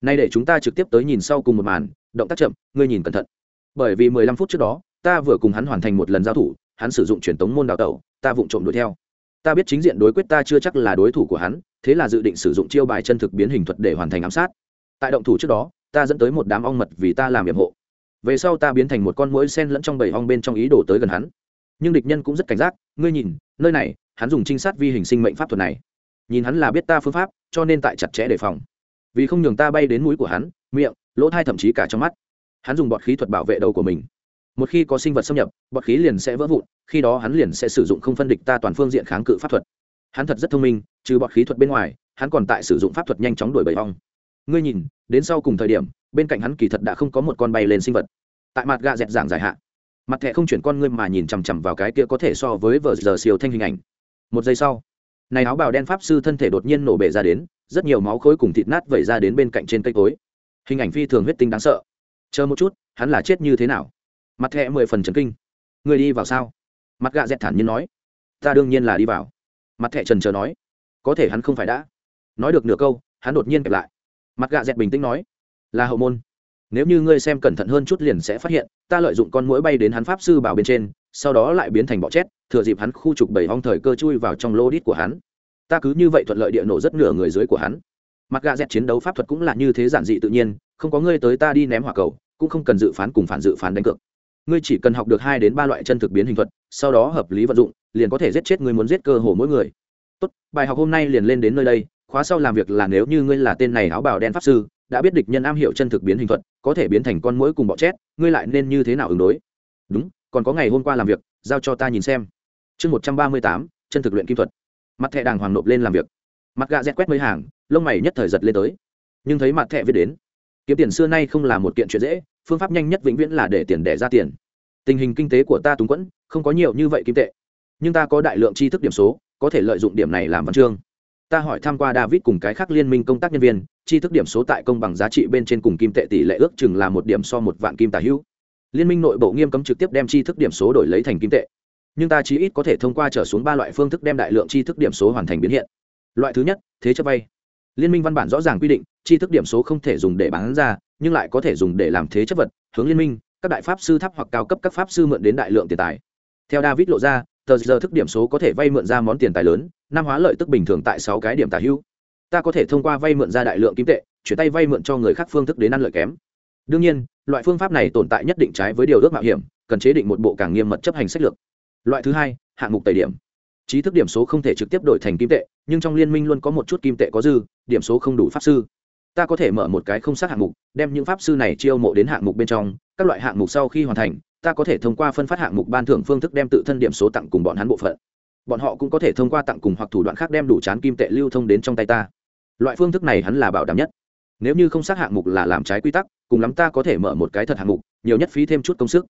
Nay để chúng ta trực tiếp tới nhìn sau cùng một màn, động tác chậm, ngươi nhìn cẩn thận. Bởi vì mười lăm phút trước đó, ta vừa cùng hắn hoàn thành một lần giao thủ, hắn sử dụng truyền tống môn đào tẩu, ta vụng trộm đuổi theo. Ta biết chính diện đối quyết ta chưa chắc là đối thủ của hắn, thế là dự định sử dụng chiêu bài chân thực biến hình thuật để hoàn thành ám sát. Tại động thủ trước đó, ta dẫn tới một đám ong mật vì ta làm nhiệm hộ. Về sau ta biến thành một con mũi sen lẫn trong bầy ong bên trong ý đồ tới gần hắn. Nhưng địch nhân cũng rất cảnh giác, ngươi nhìn, nơi này, hắn dùng trinh sát vi hình sinh mệnh pháp thuật này nhìn hắn là biết ta phương pháp, cho nên tại chặt chẽ đề phòng. Vì không nhường ta bay đến mũi của hắn, miệng, lỗ thai thậm chí cả trong mắt. Hắn dùng bọt khí thuật bảo vệ đầu của mình. Một khi có sinh vật xâm nhập, bọt khí liền sẽ vỡ vụn, khi đó hắn liền sẽ sử dụng không phân địch ta toàn phương diện kháng cự pháp thuật. Hắn thật rất thông minh, trừ bọt khí thuật bên ngoài, hắn còn tại sử dụng pháp thuật nhanh chóng đuổi bầy ong. Ngươi nhìn, đến sau cùng thời điểm, bên cạnh hắn kỳ thật đã không có một con bay lên sinh vật. Tại mặt gà dẹt giảng dài hạn mặt thẻ không chuyển con ngươi mà nhìn chằm chằm vào cái kia có thể so với vờ giờ siêu thanh hình ảnh. Một giây sau này áo bào đen pháp sư thân thể đột nhiên nổ bể ra đến, rất nhiều máu khối cùng thịt nát vẩy ra đến bên cạnh trên cây cối. Hình ảnh phi thường huyết tinh đáng sợ. Chờ một chút, hắn là chết như thế nào? Mặt thẹ mười phần trần kinh. Người đi vào sao? Mặt gạ dẹt thản nhiên nói. Ta đương nhiên là đi vào. Mặt thẹ trần chờ nói. Có thể hắn không phải đã. Nói được nửa câu, hắn đột nhiên kẹp lại. Mặt gạ dẹt bình tĩnh nói. Là hậu môn. Nếu như ngươi xem cẩn thận hơn chút liền sẽ phát hiện, ta lợi dụng con mũi bay đến hắn pháp sư bảo bên trên sau đó lại biến thành bọ chét, thừa dịp hắn khu trục bảy hong thời cơ chui vào trong lô đít của hắn. Ta cứ như vậy thuận lợi địa nổ rất nửa người dưới của hắn. Mặt gà dẹt chiến đấu pháp thuật cũng là như thế giản dị tự nhiên, không có ngươi tới ta đi ném hỏa cầu, cũng không cần dự phán cùng phản dự phán đánh cược. Ngươi chỉ cần học được hai đến ba loại chân thực biến hình thuật, sau đó hợp lý vận dụng, liền có thể giết chết người muốn giết cơ hồ mỗi người. Tốt, bài học hôm nay liền lên đến nơi đây, khóa sau làm việc là nếu như ngươi là tên này áo bào đen pháp sư, đã biết địch nhân am hiểu chân thực biến hình thuật, có thể biến thành con mũi cùng bọ chét, ngươi lại nên như thế nào ứng đối? Đúng còn có ngày hôm qua làm việc, giao cho ta nhìn xem. Chương một trăm ba mươi tám, chân thực luyện kim thuật. Mặt thẻ đàng hoàng nộp lên làm việc. Mặt gạ dẹt quét mấy hàng, lông mày nhất thời giật lên tới. Nhưng thấy mặt thẻ viết đến, kiếm tiền xưa nay không là một kiện chuyện dễ, phương pháp nhanh nhất vĩnh viễn là để tiền đẻ ra tiền. Tình hình kinh tế của ta túng quẫn, không có nhiều như vậy kim tệ. Nhưng ta có đại lượng tri thức điểm số, có thể lợi dụng điểm này làm văn chương. Ta hỏi tham q u a david cùng cái khác liên minh công tác nhân viên chi thức điểm số tại công bằng giá trị bên trên cùng kim tệ tỷ lệ ước chừng là một điểm so một vạn kim tả hữu liên minh nội bộ nghiêm cấm trực tiếp đem chi thức điểm số đổi lấy thành kim tệ. Nhưng ta chí ít có thể thông qua trở xuống ba loại phương thức đem đại lượng chi thức điểm số hoàn thành biến hiện. Loại thứ nhất, thế chấp vay. Liên minh văn bản rõ ràng quy định chi thức điểm số không thể dùng để bán ra, nhưng lại có thể dùng để làm thế chấp vật, hướng liên minh, các đại pháp sư thấp hoặc cao cấp các pháp sư mượn đến đại lượng tiền tài. Theo david lộ ra, tờ giờ thức điểm số có thể vay mượn ra món tiền tài lớn, năm hóa lợi tức bình thường tại sáu cái điểm tả hữu. Ta có thể thông qua vay mượn ra đại lượng kim tệ, chuyển tay vay mượn cho người khác phương thức đến ăn lợi kém. Đương nhiên loại phương pháp này tồn tại nhất định trái với điều ước mạo hiểm, cần chế định một bộ càng nghiêm mật chấp hành sách lược. Loại thứ hai, hạng mục tẩy điểm. Trí thức điểm số không thể trực tiếp đổi thành kim tệ, nhưng trong liên minh luôn có một chút kim tệ có dư, điểm số không đủ pháp sư. Ta có thể mở một cái không sát hạng mục, đem những pháp sư này chiêu mộ đến hạng mục bên trong, các loại hạng mục sau khi hoàn thành, ta có thể thông qua phân phát hạng mục ban thưởng phương thức đem tự thân điểm số tặng cùng bọn hắn bộ phận. Bọn họ cũng có thể thông qua tặng cùng hoặc thủ đoạn khác đem đủ chán kim tệ lưu thông đến trong tay ta. Loại phương thức này hắn là bảo đảm nhất nếu như không xác hạng mục là làm trái quy tắc, cùng lắm ta có thể mở một cái thật hạng mục, nhiều nhất phí thêm chút công sức.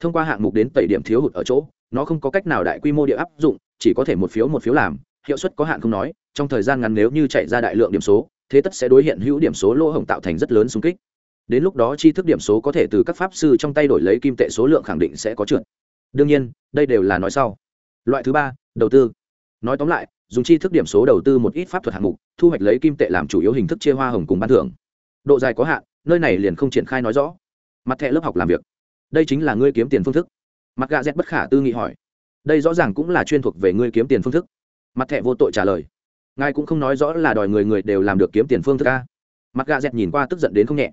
Thông qua hạng mục đến tẩy điểm thiếu hụt ở chỗ, nó không có cách nào đại quy mô địa áp dụng, chỉ có thể một phiếu một phiếu làm, hiệu suất có hạn không nói, trong thời gian ngắn nếu như chạy ra đại lượng điểm số, thế tất sẽ đối hiện hữu điểm số lỗ hổng tạo thành rất lớn xung kích. Đến lúc đó chi thức điểm số có thể từ các pháp sư trong tay đổi lấy kim tệ số lượng khẳng định sẽ có trượt. Đương nhiên, đây đều là nói sau. Loại thứ ba, đầu tư. Nói tóm lại dùng chi thức điểm số đầu tư một ít pháp thuật hạng mục, thu hoạch lấy kim tệ làm chủ yếu hình thức chia hoa hồng cùng ban thưởng. Độ dài có hạn, nơi này liền không triển khai nói rõ. Mặt thẻ lớp học làm việc. Đây chính là ngươi kiếm tiền phương thức. Mặt gà dẹt bất khả tư nghị hỏi. Đây rõ ràng cũng là chuyên thuộc về ngươi kiếm tiền phương thức. Mặt thẻ vô tội trả lời. Ngài cũng không nói rõ là đòi người người đều làm được kiếm tiền phương thức ca mặt gà dẹt nhìn qua tức giận đến không nhẹ.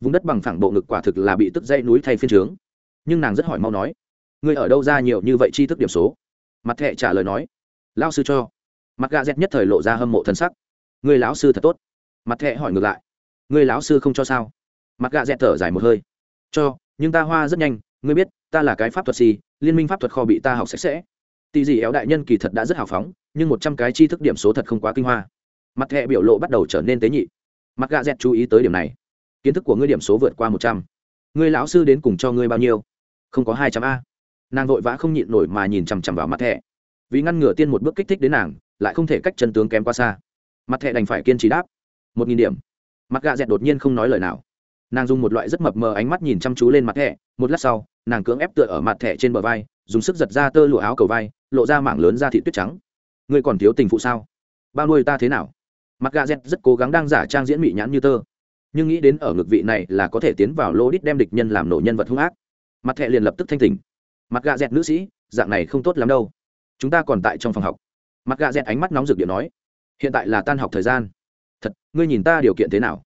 Vùng đất bằng phẳng bộ ngực quả thực là bị tức dây núi thay phiên trướng. Nhưng nàng rất hỏi mau nói. Ngươi ở đâu ra nhiều như vậy chi thức điểm số? Mặt thẻ trả lời nói. Lao sư cho mặt gà dẹt nhất thời lộ ra hâm mộ thân sắc. Người lão sư thật tốt. Mặt thẹ hỏi ngược lại. Người lão sư không cho sao? Mặt gà dẹt thở dài một hơi. Cho, nhưng ta hoa rất nhanh, ngươi biết, ta là cái pháp thuật si liên minh pháp thuật kho bị ta học sạch sẽ. Tỷ gì éo đại nhân kỳ thật đã rất hào phóng, nhưng một trăm cái chi thức điểm số thật không quá kinh hoa. Mặt thẹ biểu lộ bắt đầu trở nên tế nhị. Mặt gà dẹt chú ý tới điểm này. Kiến thức của ngươi điểm số vượt qua một trăm. Ngươi lão sư đến cùng cho ngươi bao nhiêu? Không có hai trăm a. Nàng vội vã không nhịn nổi mà nhìn chằm chằm vào mặt thẹ. Vì ngăn ngừa tiên một bước kích thích đến nàng lại không thể cách chân tướng kém quá xa. Mặt thẹ đành phải kiên trì đáp. Một nghìn điểm. Mặt gạ dẹt đột nhiên không nói lời nào. Nàng dùng một loại rất mập mờ ánh mắt nhìn chăm chú lên mặt thẹ một lát sau, nàng cưỡng ép tựa ở mặt thẹ trên bờ vai, dùng sức giật ra tơ lụa áo cầu vai, lộ ra mảng lớn ra thị tuyết trắng. Ngươi còn thiếu tình phụ sao? Bao nuôi ta thế nào? Mặt gà z rất cố gắng đang giả trang diễn mị nhãn như tơ. Nhưng nghĩ đến ở ngực vị này là có thể tiến vào lô đít đem địch nhân làm nổ nhân vật hung ác. Mặt thẹ liền lập tức thanh tỉnh. Mặt gà dẹt nữ sĩ, dạng này không tốt lắm đâu. Chúng ta còn tại trong phòng học mặt gà dẹt ánh mắt nóng rực điện nói, hiện tại là tan học thời gian. Thật, ngươi nhìn ta điều kiện thế nào?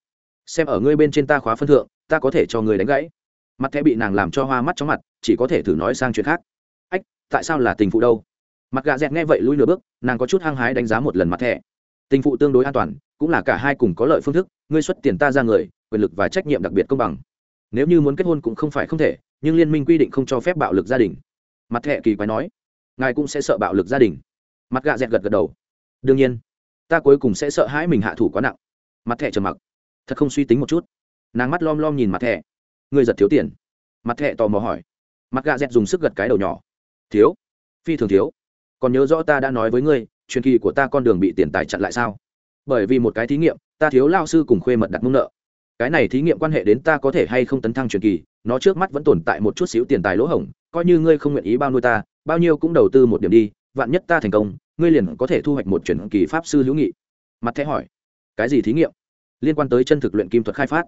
Xem ở ngươi bên trên ta khóa phân thượng, ta có thể cho ngươi đánh gãy. Mặt thẻ bị nàng làm cho hoa mắt chóng mặt, chỉ có thể thử nói sang chuyện khác. Ách, tại sao là tình phụ đâu? Mặt gà dẹt nghe vậy lui nửa bước, nàng có chút hăng hái đánh giá một lần mặt thẻ. Tình phụ tương đối an toàn, cũng là cả hai cùng có lợi phương thức, ngươi xuất tiền ta ra người, quyền lực và trách nhiệm đặc biệt công bằng. Nếu như muốn kết hôn cũng không phải không thể, nhưng liên minh quy định không cho phép bạo lực gia đình. Mặt thẻ kỳ quái nói, ngài cũng sẽ sợ bạo lực gia đình mặt gạ dẹt gật gật đầu. Đương nhiên, ta cuối cùng sẽ sợ hãi mình hạ thủ quá nặng. Mặt thẻ trầm mặc. Thật không suy tính một chút. Nàng mắt lom lom nhìn mặt thẻ. Người giật thiếu tiền. Mặt thẻ tò mò hỏi. Mặt gạ dẹt dùng sức gật cái đầu nhỏ. Thiếu, phi thường thiếu. Còn nhớ rõ ta đã nói với ngươi, truyền kỳ của ta con đường bị tiền tài chặn lại sao? Bởi vì một cái thí nghiệm, ta thiếu lao sư cùng khuê mật đặt mông nợ. Cái này thí nghiệm quan hệ đến ta có thể hay không tấn thăng truyền kỳ, nó trước mắt vẫn tồn tại một chút xíu tiền tài lỗ hổng, coi như ngươi không nguyện ý bao nuôi ta, bao nhiêu cũng đầu tư một điểm đi vạn nhất ta thành công, ngươi liền có thể thu hoạch một chuyển kỳ pháp sư hữu nghị. Mặt thẻ hỏi, cái gì thí nghiệm? Liên quan tới chân thực luyện kim thuật khai phát.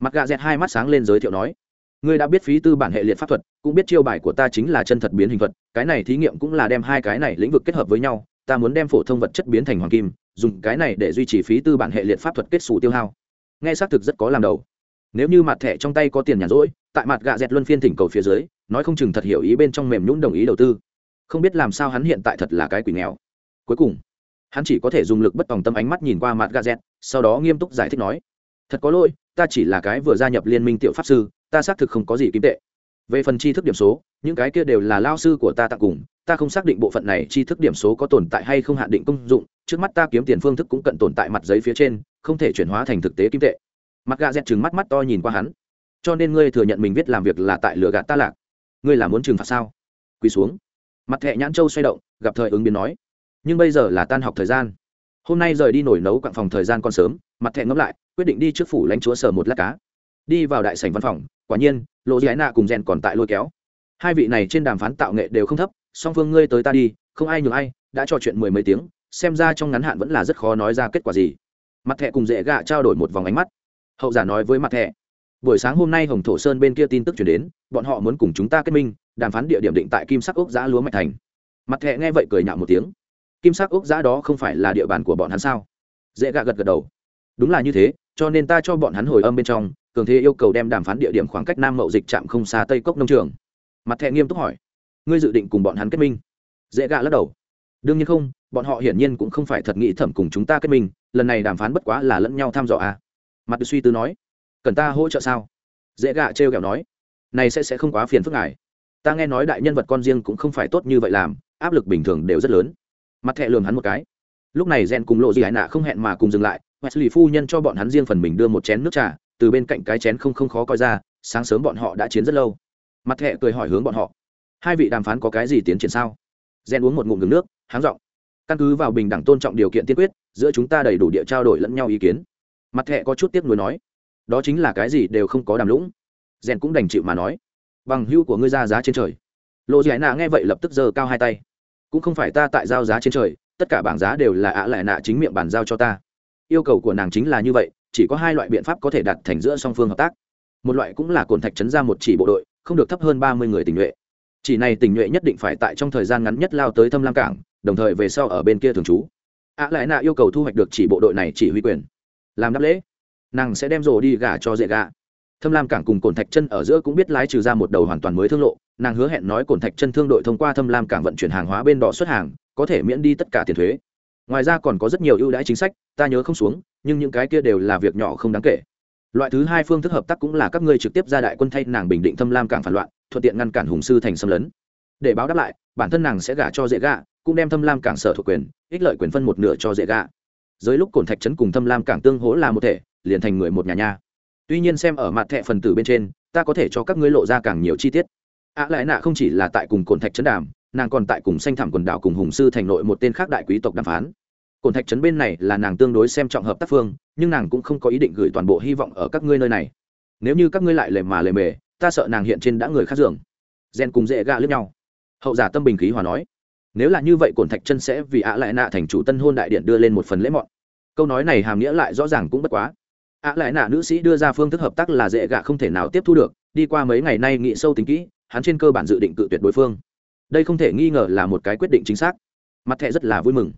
Mặt gà dẹt hai mắt sáng lên giới thiệu nói, ngươi đã biết phí tư bản hệ liệt pháp thuật, cũng biết chiêu bài của ta chính là chân thật biến hình thuật, cái này thí nghiệm cũng là đem hai cái này lĩnh vực kết hợp với nhau, ta muốn đem phổ thông vật chất biến thành hoàng kim, dùng cái này để duy trì phí tư bản hệ liệt pháp thuật kết xù tiêu hao. Nghe xác thực rất có làm đầu. Nếu như mặt thẻ trong tay có tiền nhàn rỗi, tại mặt gạ dẹt luân phiên thỉnh cầu phía dưới, nói không chừng thật hiểu ý bên trong mềm nhũng đồng ý đầu tư không biết làm sao hắn hiện tại thật là cái quỷ nghèo. Cuối cùng, hắn chỉ có thể dùng lực bất tòng tâm ánh mắt nhìn qua mặt gà sau đó nghiêm túc giải thích nói, thật có lỗi, ta chỉ là cái vừa gia nhập liên minh tiểu pháp sư, ta xác thực không có gì kim tệ. Về phần tri thức điểm số, những cái kia đều là lao sư của ta tặng cùng, ta không xác định bộ phận này tri thức điểm số có tồn tại hay không hạn định công dụng, trước mắt ta kiếm tiền phương thức cũng cận tồn tại mặt giấy phía trên, không thể chuyển hóa thành thực tế kim tệ. Mặt gà dẹt trừng mắt mắt to nhìn qua hắn. Cho nên ngươi thừa nhận mình biết làm việc là tại lừa gạt ta lạc. Ngươi là muốn trừng phạt sao? Quỳ xuống mặt thẹ nhãn châu xoay động, gặp thời ứng biến nói. Nhưng bây giờ là tan học thời gian. Hôm nay rời đi nổi nấu quặng phòng thời gian còn sớm, mặt thẹ ngẫm lại, quyết định đi trước phủ lãnh chúa sở một lát cá. Đi vào đại sảnh văn phòng, quả nhiên lộ giải nạ cùng rèn còn tại lôi kéo. Hai vị này trên đàm phán tạo nghệ đều không thấp, song phương ngươi tới ta đi, không ai nhường ai, đã trò chuyện mười mấy tiếng, xem ra trong ngắn hạn vẫn là rất khó nói ra kết quả gì. Mặt thẻ cùng dễ gạ trao đổi một vòng ánh mắt. Hậu giả nói với mặt thẻ, buổi sáng hôm nay hồng thổ sơn bên kia tin tức chuyển đến, bọn họ muốn cùng chúng ta kết minh đàm phán địa điểm định tại kim sắc ốc giã lúa mạch thành. Mặt thẹ nghe vậy cười nhạo một tiếng. Kim sắc ốc giã đó không phải là địa bàn của bọn hắn sao? Dễ gạ gật gật đầu. Đúng là như thế, cho nên ta cho bọn hắn hồi âm bên trong, cường thế yêu cầu đem đàm phán địa điểm khoảng cách nam mậu dịch trạm không xa tây cốc nông trường. Mặt thẹ nghiêm túc hỏi. Ngươi dự định cùng bọn hắn kết minh? Dễ gạ lắc đầu. Đương nhiên không, bọn họ hiển nhiên cũng không phải thật nghĩ thẩm cùng chúng ta kết minh, lần này đàm phán bất quá là lẫn nhau thăm dò à. mặt suy tư nói. Cần ta hỗ trợ sao? Dễ gạ trêu kẹo nói. Này sẽ sẽ không quá phiền phức ngài ta nghe nói đại nhân vật con riêng cũng không phải tốt như vậy làm, áp lực bình thường đều rất lớn. Mặt thẹ lường hắn một cái. Lúc này rèn cùng lộ gì hải nạ không hẹn mà cùng dừng lại, wesley phu nhân cho bọn hắn riêng phần mình đưa một chén nước trà, từ bên cạnh cái chén không không khó coi ra, sáng sớm bọn họ đã chiến rất lâu. Mặt thẹ cười hỏi hướng bọn họ. Hai vị đàm phán có cái gì tiến triển sao? Rèn uống một ngụm ngừng nước, háng giọng. Căn cứ vào bình đẳng tôn trọng điều kiện tiên quyết, giữa chúng ta đầy đủ địa trao đổi lẫn nhau ý kiến. Mặt thẹ có chút tiếc nuối nói. Đó chính là cái gì đều không có đàm lũng. Rèn cũng đành chịu mà nói bằng hữu của ngươi ra giá trên trời. Lộ giải nạ nghe vậy lập tức giơ cao hai tay. Cũng không phải ta tại giao giá trên trời, tất cả bảng giá đều là ạ lại nạ chính miệng bàn giao cho ta. Yêu cầu của nàng chính là như vậy, chỉ có hai loại biện pháp có thể đặt thành giữa song phương hợp tác. Một loại cũng là cồn thạch trấn ra một chỉ bộ đội, không được thấp hơn ba mươi người tình nhuệ. Chỉ này tình nhuệ nhất định phải tại trong thời gian ngắn nhất lao tới thâm lam cảng, đồng thời về sau ở bên kia thường trú. ạ lại nạ yêu cầu thu hoạch được chỉ bộ đội này chỉ huy quyền. Làm đáp lễ, nàng sẽ đem rồ đi gả cho dễ gà thâm lam cảng cùng Cổn thạch chân ở giữa cũng biết lái trừ ra một đầu hoàn toàn mới thương lộ, nàng hứa hẹn nói Cổn thạch chân thương đội thông qua thâm lam cảng vận chuyển hàng hóa bên đỏ xuất hàng, có thể miễn đi tất cả tiền thuế. Ngoài ra còn có rất nhiều ưu đãi chính sách, ta nhớ không xuống, nhưng những cái kia đều là việc nhỏ không đáng kể. Loại thứ hai phương thức hợp tác cũng là các ngươi trực tiếp ra đại quân thay nàng bình định thâm lam cảng phản loạn, thuận tiện ngăn cản hùng sư thành xâm lấn. Để báo đáp lại, bản thân nàng sẽ gả cho dễ gạ cũng đem thâm lam cảng sở thuộc quyền, ích lợi quyền phân một nửa cho dễ gạ dưới lúc Cổn thạch trấn cùng thâm lam cảng tương hỗ là một thể, liền thành người một nhà nha tuy nhiên xem ở mặt thẻ phần tử bên trên, ta có thể cho các ngươi lộ ra càng nhiều chi tiết. Ạ lại nạ không chỉ là tại cùng cồn thạch trấn đàm, nàng còn tại cùng xanh thảm quần đảo cùng hùng sư thành nội một tên khác đại quý tộc đàm phán. Cồn thạch trấn bên này là nàng tương đối xem trọng hợp tác phương, nhưng nàng cũng không có ý định gửi toàn bộ hy vọng ở các ngươi nơi này. Nếu như các ngươi lại lề mà lề mề, ta sợ nàng hiện trên đã người khác dường. Gen cùng dễ gạ lướt nhau. Hậu giả tâm bình khí hòa nói, nếu là như vậy cổn thạch chân sẽ vì ạ lại nạ thành chủ tân hôn đại điện đưa lên một phần lễ mọn. Câu nói này hàm nghĩa lại rõ ràng cũng bất quá ạ lại nạ nữ sĩ đưa ra phương thức hợp tác là dễ gạ không thể nào tiếp thu được, đi qua mấy ngày nay nghị sâu tính kỹ, hắn trên cơ bản dự định cự tuyệt đối phương. Đây không thể nghi ngờ là một cái quyết định chính xác. Mặt thẹ rất là vui mừng.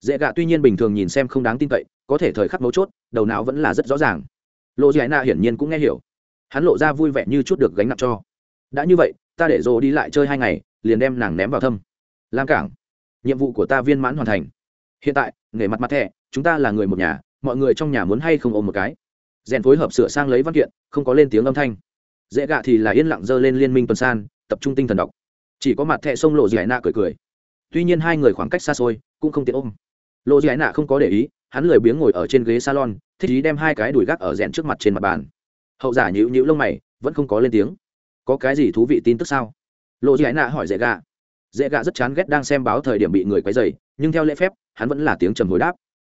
Dễ gạ tuy nhiên bình thường nhìn xem không đáng tin cậy, có thể thời khắc mấu chốt, đầu não vẫn là rất rõ ràng. Lộ dì nạ hiển nhiên cũng nghe hiểu. Hắn lộ ra vui vẻ như chút được gánh nặng cho. Đã như vậy, ta để rồ đi lại chơi hai ngày, liền đem nàng ném vào thâm. Lam cảng, nhiệm vụ của ta viên mãn hoàn thành. Hiện tại nghề mặt mặt thẻ, chúng ta là người một nhà, mọi người trong nhà muốn hay không ôm một cái? Rèn phối hợp sửa sang lấy văn kiện, không có lên tiếng âm thanh. Dễ gạ thì là yên lặng dơ lên liên minh tuần san, tập trung tinh thần đọc. Chỉ có mặt thẹ sông lộ dì nạ cười cười. Tuy nhiên hai người khoảng cách xa xôi, cũng không tiện ôm. Lộ dì nạ không có để ý, hắn lười biếng ngồi ở trên ghế salon, thích ý đem hai cái đùi gác ở rèn trước mặt trên mặt bàn. Hậu giả nhữ nhữ lông mày, vẫn không có lên tiếng. Có cái gì thú vị tin tức sao? Lộ dì nạ hỏi dễ gạ. Dễ gạ rất chán ghét đang xem báo thời điểm bị người quấy dày nhưng theo lễ phép, hắn vẫn là tiếng trầm hồi đáp.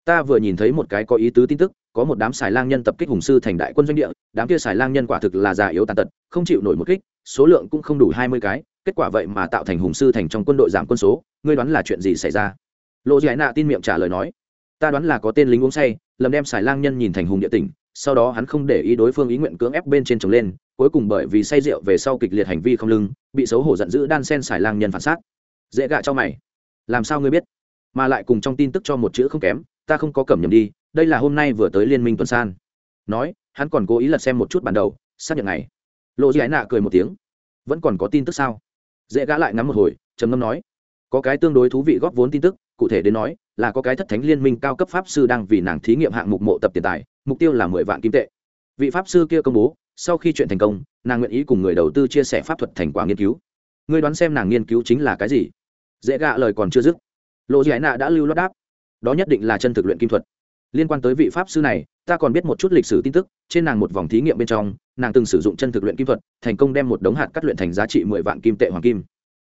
Ta vừa nhìn thấy một cái có ý tứ tin tức có một đám xài lang nhân tập kích hùng sư thành đại quân doanh địa, đám kia xài lang nhân quả thực là già yếu tàn tật, không chịu nổi một kích, số lượng cũng không đủ hai mươi cái, kết quả vậy mà tạo thành hùng sư thành trong quân đội giảm quân số, ngươi đoán là chuyện gì xảy ra? Lộ giải nạ tin miệng trả lời nói, ta đoán là có tên lính uống say, lầm đem xài lang nhân nhìn thành hùng địa tỉnh, sau đó hắn không để ý đối phương ý nguyện cưỡng ép bên trên trồng lên, cuối cùng bởi vì say rượu về sau kịch liệt hành vi không lưng, bị xấu hổ giận dữ đan sen xài lang nhân phản xác. Dễ gạ cho mày. Làm sao ngươi biết? Mà lại cùng trong tin tức cho một chữ không kém ta không có cầm nhầm đi, đây là hôm nay vừa tới liên minh tuần san. Nói, hắn còn cố ý lật xem một chút bản đầu, xác nhận này lộ dĩ nạ cười một tiếng. Vẫn còn có tin tức sao? Dễ gã lại ngắm một hồi, trầm ngâm nói. Có cái tương đối thú vị góp vốn tin tức, cụ thể đến nói, là có cái thất thánh liên minh cao cấp pháp sư đang vì nàng thí nghiệm hạng mục mộ tập tiền tài, mục tiêu là mười vạn kim tệ. Vị pháp sư kia công bố, sau khi chuyện thành công, nàng nguyện ý cùng người đầu tư chia sẻ pháp thuật thành quả nghiên cứu. Ngươi đoán xem nàng nghiên cứu chính là cái gì? Dễ gạ lời còn chưa dứt. Lộ dị nạ đã lưu lót đáp đó nhất định là chân thực luyện kim thuật. Liên quan tới vị pháp sư này, ta còn biết một chút lịch sử tin tức, trên nàng một vòng thí nghiệm bên trong, nàng từng sử dụng chân thực luyện kim thuật, thành công đem một đống hạt cắt luyện thành giá trị mười vạn kim tệ hoàng kim.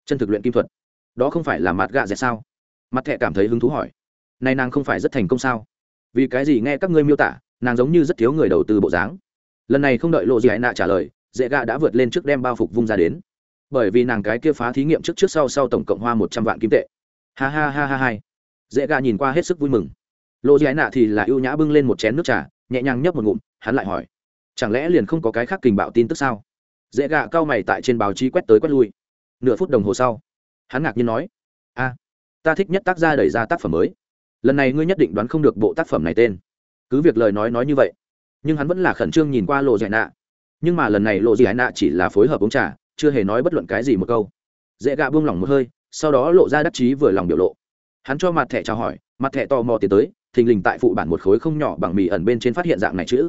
Chân thực luyện kim thuật? Đó không phải là mặt gạ dẹt sao? Mặt thẹ cảm thấy hứng thú hỏi. Này nàng không phải rất thành công sao? Vì cái gì nghe các ngươi miêu tả, nàng giống như rất thiếu người đầu tư bộ dáng? Lần này không đợi lộ gì hãy nạ trả lời, dễ gạ đã vượt lên trước đem bao phục vung ra đến. Bởi vì nàng cái kia phá thí nghiệm trước trước sau sau tổng cộng hoa một trăm vạn kim tệ. Ha ha ha ha hai dễ gà nhìn qua hết sức vui mừng. Lộ giải nạ thì là ưu nhã bưng lên một chén nước trà, nhẹ nhàng nhấp một ngụm, hắn lại hỏi, chẳng lẽ liền không có cái khác kình bạo tin tức sao? Dễ gà cao mày tại trên báo chí quét tới quét lui. Nửa phút đồng hồ sau, hắn ngạc nhiên nói, a, ta thích nhất tác gia đẩy ra tác phẩm mới. Lần này ngươi nhất định đoán không được bộ tác phẩm này tên. Cứ việc lời nói nói như vậy, nhưng hắn vẫn là khẩn trương nhìn qua lộ giải nạ. Nhưng mà lần này lộ giải nạ chỉ là phối hợp uống trà, chưa hề nói bất luận cái gì một câu. Dễ gạ buông lỏng một hơi, sau đó lộ ra đắc chí vừa lòng biểu lộ hắn cho mặt thẻ chào hỏi, mặt thẻ tò mò tiến tới, thình lình tại phụ bản một khối không nhỏ bằng mì ẩn bên trên phát hiện dạng này chữ.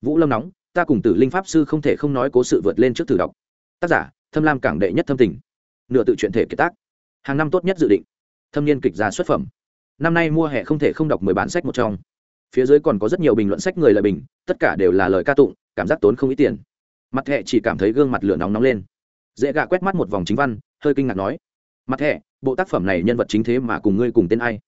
Vũ lâm nóng, ta cùng tử linh pháp sư không thể không nói cố sự vượt lên trước thử đọc. Tác giả, thâm lam cảng đệ nhất thâm tình. Nửa tự truyện thể kiệt tác. Hàng năm tốt nhất dự định. Thâm niên kịch ra xuất phẩm. Năm nay mua hè không thể không đọc mười bản sách một trong. Phía dưới còn có rất nhiều bình luận sách người lời bình, tất cả đều là lời ca tụng, cảm giác tốn không ít tiền. Mặt thẹ chỉ cảm thấy gương mặt lửa nóng nóng lên. Dễ gạ quét mắt một vòng chính văn, hơi kinh ngạc nói mặt thẻ, bộ tác phẩm này nhân vật chính thế mà cùng ngươi cùng tên ai?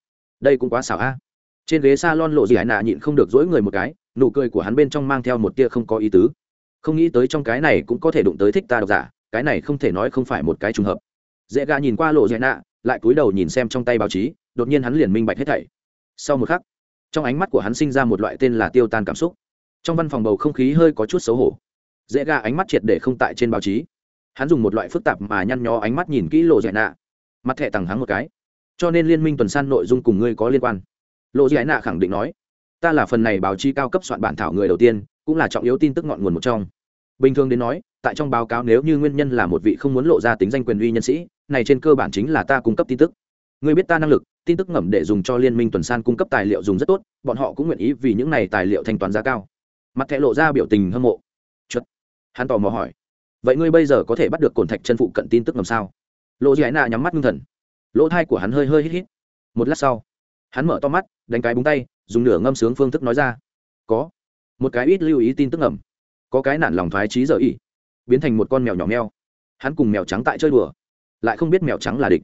Đây cũng quá xảo a. Trên ghế s a lon lộ gì hải nạ nhịn không được dỗi người một cái, nụ cười của hắn bên trong mang theo một tia không có ý tứ. Không nghĩ tới trong cái này cũng có thể đụng tới thích ta độc giả, cái này không thể nói không phải một cái trùng hợp. Dễ gà nhìn qua lộ dạy nạ, lại cúi đầu nhìn xem trong tay báo chí, đột nhiên hắn liền minh bạch hết thảy. Sau một khắc, trong ánh mắt của hắn sinh ra một loại tên là tiêu tan cảm xúc. Trong văn phòng bầu không khí hơi có chút xấu hổ. Dễ gà ánh mắt triệt để không tại trên báo chí. Hắn dùng một loại phức tạp mà nhăn nhó ánh mắt nhìn kỹ lộ dạy nạ mặt thẻ tằng hắng một cái. Cho nên liên minh tuần san nội dung cùng ngươi có liên quan. Lộ giải nạ khẳng định nói, ta là phần này báo chí cao cấp soạn bản thảo người đầu tiên, cũng là trọng yếu tin tức ngọn nguồn một trong. Bình thường đến nói, tại trong báo cáo nếu như nguyên nhân là một vị không muốn lộ ra tính danh quyền uy nhân sĩ, này trên cơ bản chính là ta cung cấp tin tức. Người biết ta năng lực, tin tức ngầm để dùng cho liên minh tuần san cung cấp tài liệu dùng rất tốt, bọn họ cũng nguyện ý vì những này tài liệu thanh toán giá cao. Mặt thẻ lộ ra biểu tình hâm mộ. Chuất hắn tò mò hỏi, vậy ngươi bây giờ có thể bắt được cồn thạch chân phụ cận tin tức ngầm sao? Lộ dị nạ nhắm mắt ngưng thần. Lỗ thai của hắn hơi hơi hít hít. Một lát sau, hắn mở to mắt, đánh cái búng tay, dùng nửa ngâm sướng phương thức nói ra. Có. Một cái ít lưu ý tin tức ngầm. Có cái nản lòng thoái trí giờ ỉ. Biến thành một con mèo nhỏ meo. Hắn cùng mèo trắng tại chơi đùa. Lại không biết mèo trắng là địch.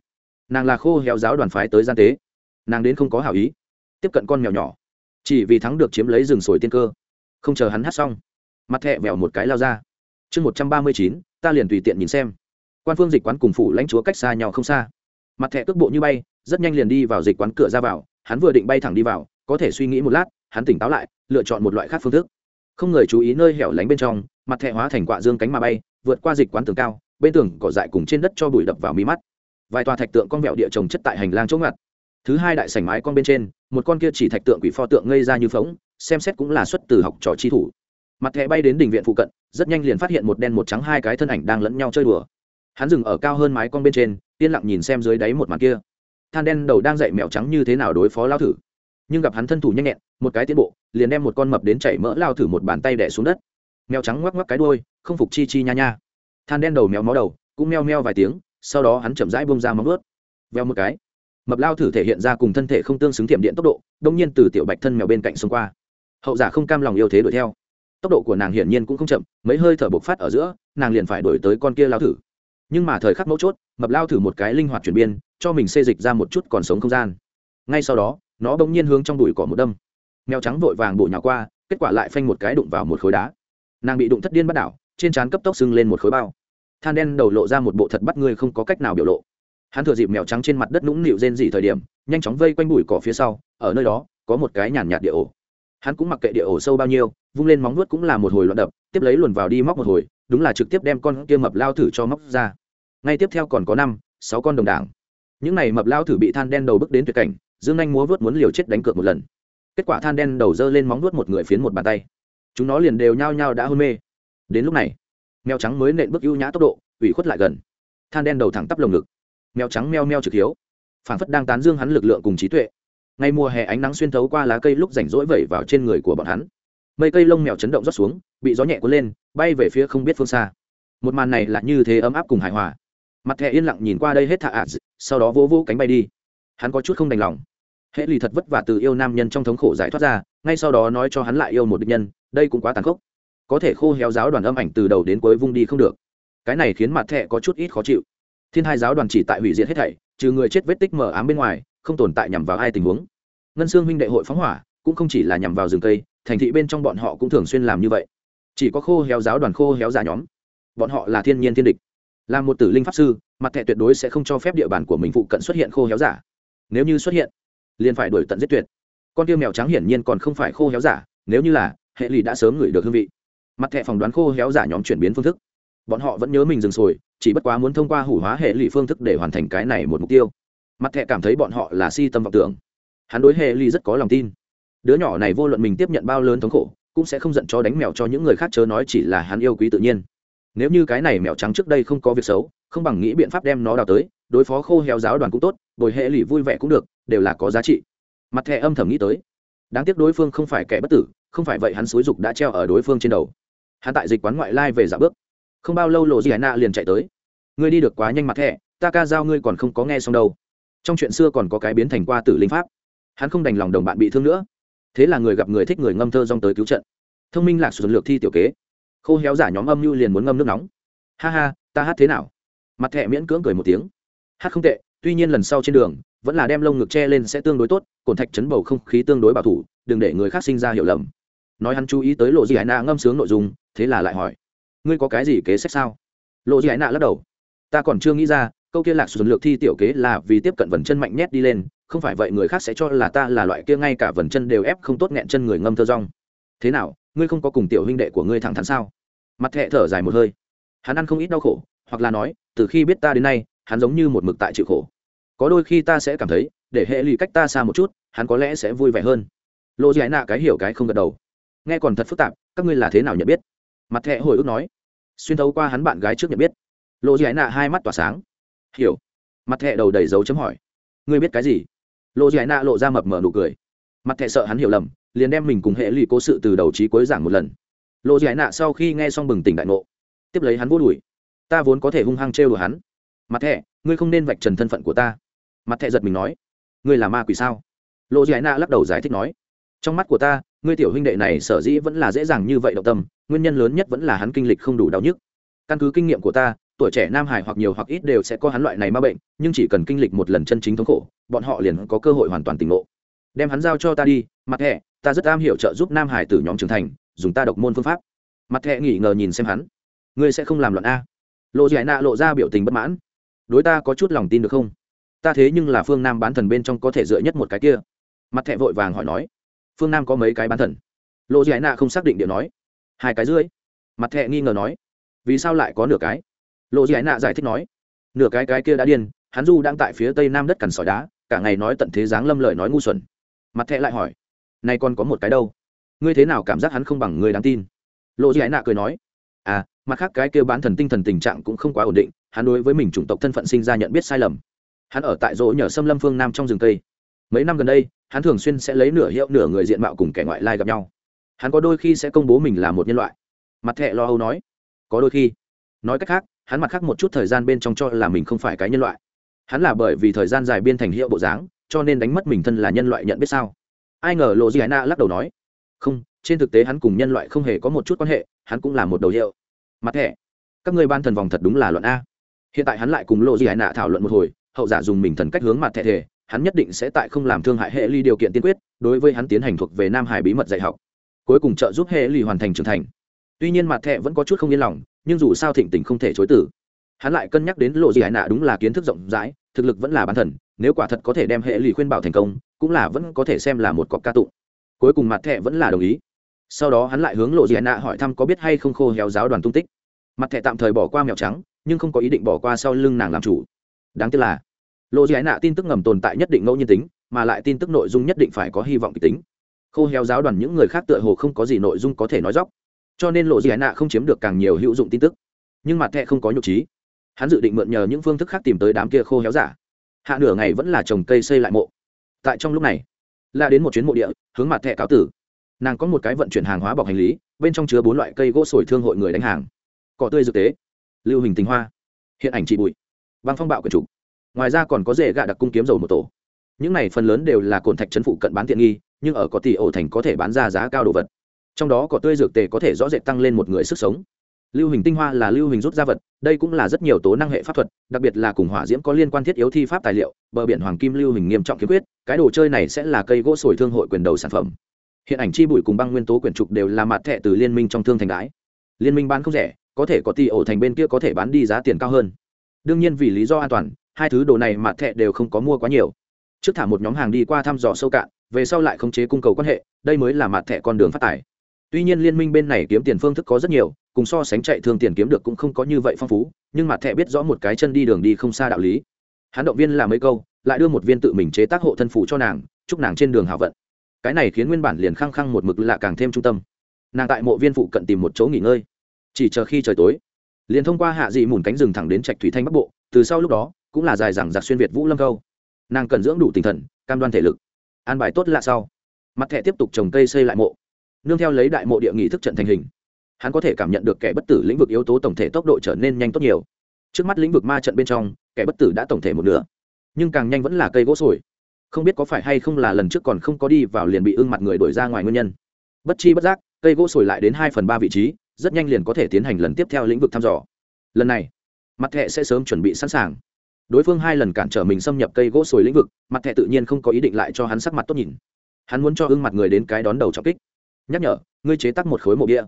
Nàng là khô héo giáo đoàn phái tới gian tế. Nàng đến không có hảo ý. Tiếp cận con mèo nhỏ. Chỉ vì thắng được chiếm lấy rừng sồi tiên cơ. Không chờ hắn hát xong, mặt thẹ vẹo một cái lao ra. Chương một trăm ba mươi chín, ta liền tùy tiện nhìn xem quan phương dịch quán cùng phủ lãnh chúa cách xa nhau không xa. Mặt thẻ cước bộ như bay, rất nhanh liền đi vào dịch quán cửa ra vào, hắn vừa định bay thẳng đi vào, có thể suy nghĩ một lát, hắn tỉnh táo lại, lựa chọn một loại khác phương thức. Không người chú ý nơi hẻo lánh bên trong, mặt thẻ hóa thành quạ dương cánh mà bay, vượt qua dịch quán tường cao, bên tường cỏ dại cùng trên đất cho bụi đập vào mí mắt. Vài tòa thạch tượng con vẹo địa trồng chất tại hành lang chỗ ngặt. Thứ hai đại sảnh mái con bên trên, một con kia chỉ thạch tượng quỷ pho tượng ngây ra như phóng xem xét cũng là xuất từ học trò chi thủ. Mặt thẻ bay đến đỉnh viện phụ cận, rất nhanh liền phát hiện một đen một trắng hai cái thân ảnh đang lẫn nhau chơi đùa hắn dừng ở cao hơn mái con bên trên, yên lặng nhìn xem dưới đáy một màn kia. Than đen đầu đang dậy mèo trắng như thế nào đối phó lao thử. Nhưng gặp hắn thân thủ nhanh nhẹn, một cái tiến bộ, liền đem một con mập đến chảy mỡ lao thử một bàn tay đẻ xuống đất. Mèo trắng ngoắc ngoắc cái đôi không phục chi chi nha nha. Than đen đầu mèo mó đầu, cũng meo meo vài tiếng, sau đó hắn chậm rãi bông ra móng ướt veo một cái, mập lao thử thể hiện ra cùng thân thể không tương xứng tiệm điện tốc độ, đông nhiên từ tiểu bạch thân mèo bên cạnh xông qua. Hậu giả không cam lòng yêu thế đuổi theo. Tốc độ của nàng hiển nhiên cũng không chậm, mấy hơi thở bộc phát ở giữa, nàng liền phải đuổi tới con kia lao thử nhưng mà thời khắc mấu chốt, mập lao thử một cái linh hoạt chuyển biên, cho mình xê dịch ra một chút còn sống không gian. Ngay sau đó, nó bỗng nhiên hướng trong đùi cỏ một đâm. Mèo trắng vội vàng bổ nhào qua, kết quả lại phanh một cái đụng vào một khối đá. Nàng bị đụng thất điên bắt đảo, trên trán cấp tốc sưng lên một khối bao. Than đen đầu lộ ra một bộ thật bắt ngươi không có cách nào biểu lộ. Hắn thừa dịp mèo trắng trên mặt đất nũng nịu rên dỉ thời điểm, nhanh chóng vây quanh bụi cỏ phía sau, ở nơi đó, có một cái nhàn nhạt địa ổ. Hắn cũng mặc kệ địa ổ sâu bao nhiêu, vung lên móng nuốt cũng là một hồi loạn đập, tiếp lấy luồn vào đi móc một hồi đúng là trực tiếp đem con kia mập lao thử cho móc ra. Ngay tiếp theo còn có năm, sáu con đồng đảng. Những này mập lao thử bị than đen đầu bước đến tuyệt cảnh, dương anh múa vớt muốn liều chết đánh cược một lần. Kết quả than đen đầu dơ lên móng nuốt một người phiến một bàn tay. Chúng nó liền đều nhao nhao đã hôn mê. Đến lúc này, mèo trắng mới nện bước ưu nhã tốc độ, ủy khuất lại gần. Than đen đầu thẳng tắp lồng ngực. Mèo trắng meo meo trực hiếu. Phản phất đang tán dương hắn lực lượng cùng trí tuệ. Ngay mùa hè ánh nắng xuyên thấu qua lá cây lúc rảnh rỗi vẩy vào trên người của bọn hắn mây cây lông mèo chấn động rót xuống, bị gió nhẹ cuốn lên, bay về phía không biết phương xa. Một màn này là như thế ấm áp cùng hài hòa. Mặt thẻ yên lặng nhìn qua đây hết thạ ạ sau đó vỗ vỗ cánh bay đi. Hắn có chút không đành lòng. Hễ lì thật vất vả từ yêu nam nhân trong thống khổ giải thoát ra, ngay sau đó nói cho hắn lại yêu một địch nhân, đây cũng quá tàn khốc. Có thể khô héo giáo đoàn âm ảnh từ đầu đến cuối vung đi không được. Cái này khiến mặt thẹ có chút ít khó chịu. Thiên hai giáo đoàn chỉ tại hủy diệt hết thảy, trừ người chết vết tích mờ ám bên ngoài, không tồn tại nhằm vào ai tình huống. Ngân xương huynh đệ hội phóng hỏa, cũng không chỉ là nhằm vào rừng cây thành thị bên trong bọn họ cũng thường xuyên làm như vậy. Chỉ có khô héo giáo đoàn, khô héo giả nhóm. Bọn họ là thiên nhiên thiên địch. Là một tử linh pháp sư, mặt thẻ tuyệt đối sẽ không cho phép địa bàn của mình phụ cận xuất hiện khô héo giả. Nếu như xuất hiện, liền phải đuổi tận giết tuyệt. Con tiêu mèo trắng hiển nhiên còn không phải khô héo giả, nếu như là, hệ lụy đã sớm ngửi được hương vị. Mặt thẻ phỏng đoán khô héo giả nhóm chuyển biến phương thức. Bọn họ vẫn nhớ mình dừng sồi, chỉ bất quá muốn thông qua hủ hóa hệ lụy phương thức để hoàn thành cái này một mục tiêu. Mặt thẻ cảm thấy bọn họ là si tâm vọng tưởng. Hắn đối hệ lụy rất có lòng tin đứa nhỏ này vô luận mình tiếp nhận bao lớn thống khổ, cũng sẽ không giận cho đánh mèo cho những người khác chớ nói chỉ là hắn yêu quý tự nhiên. Nếu như cái này mèo trắng trước đây không có việc xấu, không bằng nghĩ biện pháp đem nó đào tới, đối phó khô heo giáo đoàn cũng tốt, bồi hệ lụy vui vẻ cũng được, đều là có giá trị. Mặt thẻ âm thầm nghĩ tới. Đáng tiếc đối phương không phải kẻ bất tử, không phải vậy hắn xúi dục đã treo ở đối phương trên đầu. Hắn tại dịch quán ngoại lai về giả bước. Không bao lâu lộ gì hải nạ liền chạy tới. Ngươi đi được quá nhanh mặt thẻ, ta ca giao ngươi còn không có nghe xong đâu. Trong chuyện xưa còn có cái biến thành qua tử linh pháp. Hắn không đành lòng đồng bạn bị thương nữa thế là người gặp người thích người ngâm thơ dong tới cứu trận. Thông minh lạc xuân lược thi tiểu kế. Khô héo giả nhóm âm mưu liền muốn ngâm nước nóng. Ha ha, ta hát thế nào? Mặt thẹ miễn cưỡng cười một tiếng. Hát không tệ, tuy nhiên lần sau trên đường, vẫn là đem lông ngực che lên sẽ tương đối tốt cồn thạch chấn bầu không khí tương đối bảo thủ, đừng để người khác sinh ra hiểu lầm. Nói hắn chú ý tới lộ di hải nạ ngâm sướng nội dung, thế là lại hỏi, ngươi có cái gì kế sách sao? Lộ di hải nạ lắc đầu, ta còn chưa nghĩ ra câu kia lạc xuân lược thi tiểu kế là vì tiếp cận vần chân mạnh nhét đi lên, không phải vậy người khác sẽ cho là ta là loại kia ngay cả vần chân đều ép không tốt nghẹn chân người ngâm thơ rong. Thế nào, ngươi không có cùng tiểu huynh đệ của ngươi thẳng thắn sao? Mặt thẹ thở dài một hơi. Hắn ăn không ít đau khổ, hoặc là nói, từ khi biết ta đến nay, hắn giống như một mực tại chịu khổ. Có đôi khi ta sẽ cảm thấy, để hệ lụy cách ta xa một chút, hắn có lẽ sẽ vui vẻ hơn. Lộ giải nạ cái hiểu cái không gật đầu. Nghe còn thật phức tạp, các ngươi là thế nào nhận biết? Mặt thẹ hồi ức nói. Xuyên thấu qua hắn bạn gái trước nhận biết. Lộ giải nạ hai mắt tỏa sáng hiểu. Mặt thẹ đầu đầy dấu chấm hỏi. Ngươi biết cái gì? Lộ giải nạ lộ ra mập mở nụ cười. Mặt thẹ sợ hắn hiểu lầm, liền đem mình cùng hệ lụy cố sự từ đầu trí cuối giảng một lần. Lộ giải nạ sau khi nghe xong bừng tỉnh đại ngộ. Tiếp lấy hắn vô đùi. Ta vốn có thể hung hăng trêu đùa hắn. Mặt thẹ ngươi không nên vạch trần thân phận của ta. Mặt thẹ giật mình nói. Ngươi là ma quỷ sao? Lộ giải nạ lắc đầu giải thích nói. Trong mắt của ta, ngươi tiểu huynh đệ này sở dĩ vẫn là dễ dàng như vậy động tâm, nguyên nhân lớn nhất vẫn là hắn kinh lịch không đủ đau nhức. Căn cứ kinh nghiệm của ta tuổi trẻ nam hải hoặc nhiều hoặc ít đều sẽ có hắn loại này ma bệnh, nhưng chỉ cần kinh lịch một lần chân chính thống khổ, bọn họ liền có cơ hội hoàn toàn tỉnh ngộ. Đem hắn giao cho ta đi, mặt thẹ ta rất am hiểu trợ giúp nam hải từ nhóm trưởng thành, dùng ta độc môn phương pháp. Mặt thẹ nghỉ ngờ nhìn xem hắn. Ngươi sẽ không làm loạn a. Lộ giải nạ lộ ra biểu tình bất mãn. Đối ta có chút lòng tin được không? Ta thế nhưng là phương nam bán thần bên trong có thể dựa nhất một cái kia. Mặt thẹ vội vàng hỏi nói. Phương nam có mấy cái bán thần? Lộ giải nạ không xác định điều nói. Hai cái dưới mặt thẹ nghi ngờ nói. Vì sao lại có nửa cái? Lộ giải nạ giải thích nói nửa cái cái kia đã điên hắn du đang tại phía tây nam đất cằn sỏi đá cả ngày nói tận thế giáng lâm lời nói ngu xuẩn. Mặt thẹ lại hỏi nay còn có một cái đâu? Ngươi thế nào cảm giác hắn không bằng người đáng tin? Lộ giải nạ cười nói à mặt khác cái kia bán thần tinh thần tình trạng cũng không quá ổn định hắn đối với mình chủng tộc thân phận sinh ra nhận biết sai lầm. Hắn ở tại rỗ nhờ xâm lâm phương nam trong rừng tây, mấy năm gần đây hắn thường xuyên sẽ lấy nửa hiệu nửa người diện mạo cùng kẻ ngoại lai gặp nhau. Hắn có đôi khi sẽ công bố mình là một nhân loại. Mặt thẹ lo âu nói có đôi khi. Nói cách khác hắn mặt khác một chút thời gian bên trong cho là mình không phải cái nhân loại. Hắn là bởi vì thời gian dài biên thành hiệu bộ dáng, cho nên đánh mất mình thân là nhân loại nhận biết sao? Ai ngờ lộ di hải na lắc đầu nói, không, trên thực tế hắn cùng nhân loại không hề có một chút quan hệ, hắn cũng là một đầu hiệu. Mặt thẻ, các người ban thần vòng thật đúng là luận a. Hiện tại hắn lại cùng lộ di hải nạ thảo luận một hồi, hậu giả dùng mình thần cách hướng mặt thẻ thể hắn nhất định sẽ tại không làm thương hại hệ ly điều kiện tiên quyết, đối với hắn tiến hành thuộc về nam hải bí mật dạy học, cuối cùng trợ giúp hệ ly hoàn thành trưởng thành. Tuy nhiên mặt thẻ vẫn có chút không yên lòng nhưng dù sao thịnh tình không thể chối tử hắn lại cân nhắc đến lộ di hải nạ đúng là kiến thức rộng rãi, thực lực vẫn là bán thần, nếu quả thật có thể đem hệ lụy khuyên bảo thành công, cũng là vẫn có thể xem là một cọc ca tụng. Cuối cùng mặt thẹ vẫn là đồng ý. Sau đó hắn lại hướng lộ dị nạ hỏi thăm có biết hay không khô héo giáo đoàn tung tích. Mặt thẹ tạm thời bỏ qua mèo trắng, nhưng không có ý định bỏ qua sau lưng nàng làm chủ. Đáng tiếc là, lộ dị nạ tin tức ngầm tồn tại nhất định ngẫu nhiên tính, mà lại tin tức nội dung nhất định phải có hy vọng kịch tính. Khô héo giáo đoàn những người khác tựa hồ không có gì nội dung có thể nói dóc cho nên lộ dị nạ không chiếm được càng nhiều hữu dụng tin tức. Nhưng mặt thẹ không có nhục trí. Hắn dự định mượn nhờ những phương thức khác tìm tới đám kia khô héo giả. Hạ nửa ngày vẫn là trồng cây xây lại mộ. Tại trong lúc này la đến một chuyến mộ địa, hướng mặt thẹ cáo tử. Nàng có một cái vận chuyển hàng hóa bọc hành lý, bên trong chứa bốn loại cây gỗ sồi thương hội người đánh hàng. Cỏ tươi dược tế, lưu hình tình hoa, hiện ảnh trị bụi băng phong bạo quyển trục ngoài ra còn có rễ gạ đặc cung kiếm dầu một tổ. Những này phần lớn đều là cồn thạch trấn phụ cận bán tiện nghi, nhưng ở có tỷ ổ thành có thể bán ra giá cao đồ vật trong đó cỏ tươi dược tề có thể rõ rệt tăng lên một người sức sống. Lưu hình tinh hoa là lưu hình rút ra vật, đây cũng là rất nhiều tố năng hệ pháp thuật, đặc biệt là cùng hỏa diễm có liên quan thiết yếu thi pháp tài liệu, bờ biển hoàng kim lưu hình nghiêm trọng kiếm quyết cái đồ chơi này sẽ là cây gỗ sồi thương hội quyền đầu sản phẩm. Hiện ảnh chi bụi cùng băng nguyên tố quyển trục đều là mặt thẻ từ liên minh trong thương thành đái. Liên minh bán không rẻ, có thể có tỷ ổ thành bên kia có thể bán đi giá tiền cao hơn. Đương nhiên vì lý do an toàn, hai thứ đồ này mặt thẻ đều không có mua quá nhiều. Trước thả một nhóm hàng đi qua thăm dò sâu cạn, về sau lại khống chế cung cầu quan hệ, đây mới là mặt thẻ con đường phát tài tuy nhiên liên minh bên này kiếm tiền phương thức có rất nhiều, cùng so sánh chạy thương tiền kiếm được cũng không có như vậy phong phú, nhưng mặt thẹ biết rõ một cái chân đi đường đi không xa đạo lý. Hắn động viên làm mấy câu, lại đưa một viên tự mình chế tác hộ thân phủ cho nàng, chúc nàng trên đường hào vận. Cái này khiến nguyên bản liền khăng khăng một mực lạ càng thêm trung tâm. Nàng tại mộ viên phụ cận tìm một chỗ nghỉ ngơi. Chỉ chờ khi trời tối, liền thông qua hạ dị mùn cánh rừng thẳng đến trạch thủy thanh bắc bộ, từ sau lúc đó, cũng là dài dằng giặc xuyên việt vũ lâm câu. Nàng cần dưỡng đủ tinh thần, cam đoan thể lực, an bài tốt lạ sau. Mặt thẻ tiếp tục trồng cây xây lại mộ nương theo lấy đại mộ địa nghị thức trận thành hình. Hắn có thể cảm nhận được kẻ bất tử lĩnh vực yếu tố tổng thể tốc độ trở nên nhanh tốt nhiều. Trước mắt lĩnh vực ma trận bên trong, kẻ bất tử đã tổng thể một nửa. Nhưng càng nhanh vẫn là cây gỗ sồi. Không biết có phải hay không là lần trước còn không có đi vào liền bị ưng mặt người đổi ra ngoài nguyên nhân. Bất chi bất giác, cây gỗ sồi lại đến hai phần ba vị trí, rất nhanh liền có thể tiến hành lần tiếp theo lĩnh vực thăm dò. Lần này, mặt thẹ sẽ sớm chuẩn bị sẵn sàng. Đối phương hai lần cản trở mình xâm nhập cây gỗ sồi lĩnh vực, mặt thẹ tự nhiên không có ý định lại cho hắn sắc mặt tốt nhìn. Hắn muốn cho ưng mặt người đến cái đón đầu trọng kích nhắc nhở, ngươi chế tắc một khối mộ bia.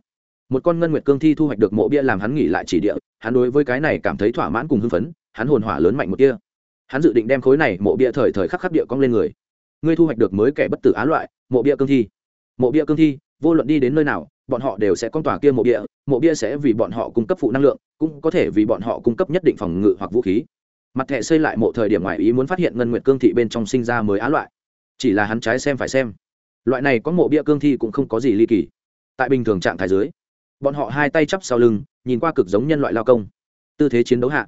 Một con ngân nguyệt cương thi thu hoạch được mộ bia làm hắn nghỉ lại chỉ địa, hắn đối với cái này cảm thấy thỏa mãn cùng hưng phấn, hắn hồn hỏa lớn mạnh một kia hắn dự định đem khối này mộ bia thời thời khắc khắc địa cong lên người. Ngươi thu hoạch được mới kẻ bất tử á loại, mộ bia cương thi. Mộ bia cương thi, vô luận đi đến nơi nào, bọn họ đều sẽ con tòa kia mộ bia mộ bia sẽ vì bọn họ cung cấp phụ năng lượng, cũng có thể vì bọn họ cung cấp nhất định phòng ngự hoặc vũ khí. Mặt thẻ xây lại mộ thời điểm ngoài ý muốn phát hiện ngân nguyệt cương thị bên trong sinh ra mới á loại. Chỉ là hắn trái xem phải xem loại này có mộ bia cương thi cũng không có gì ly kỳ. Tại bình thường trạng thái dưới, bọn họ hai tay chắp sau lưng, nhìn qua cực giống nhân loại lao công. Tư thế chiến đấu hạ,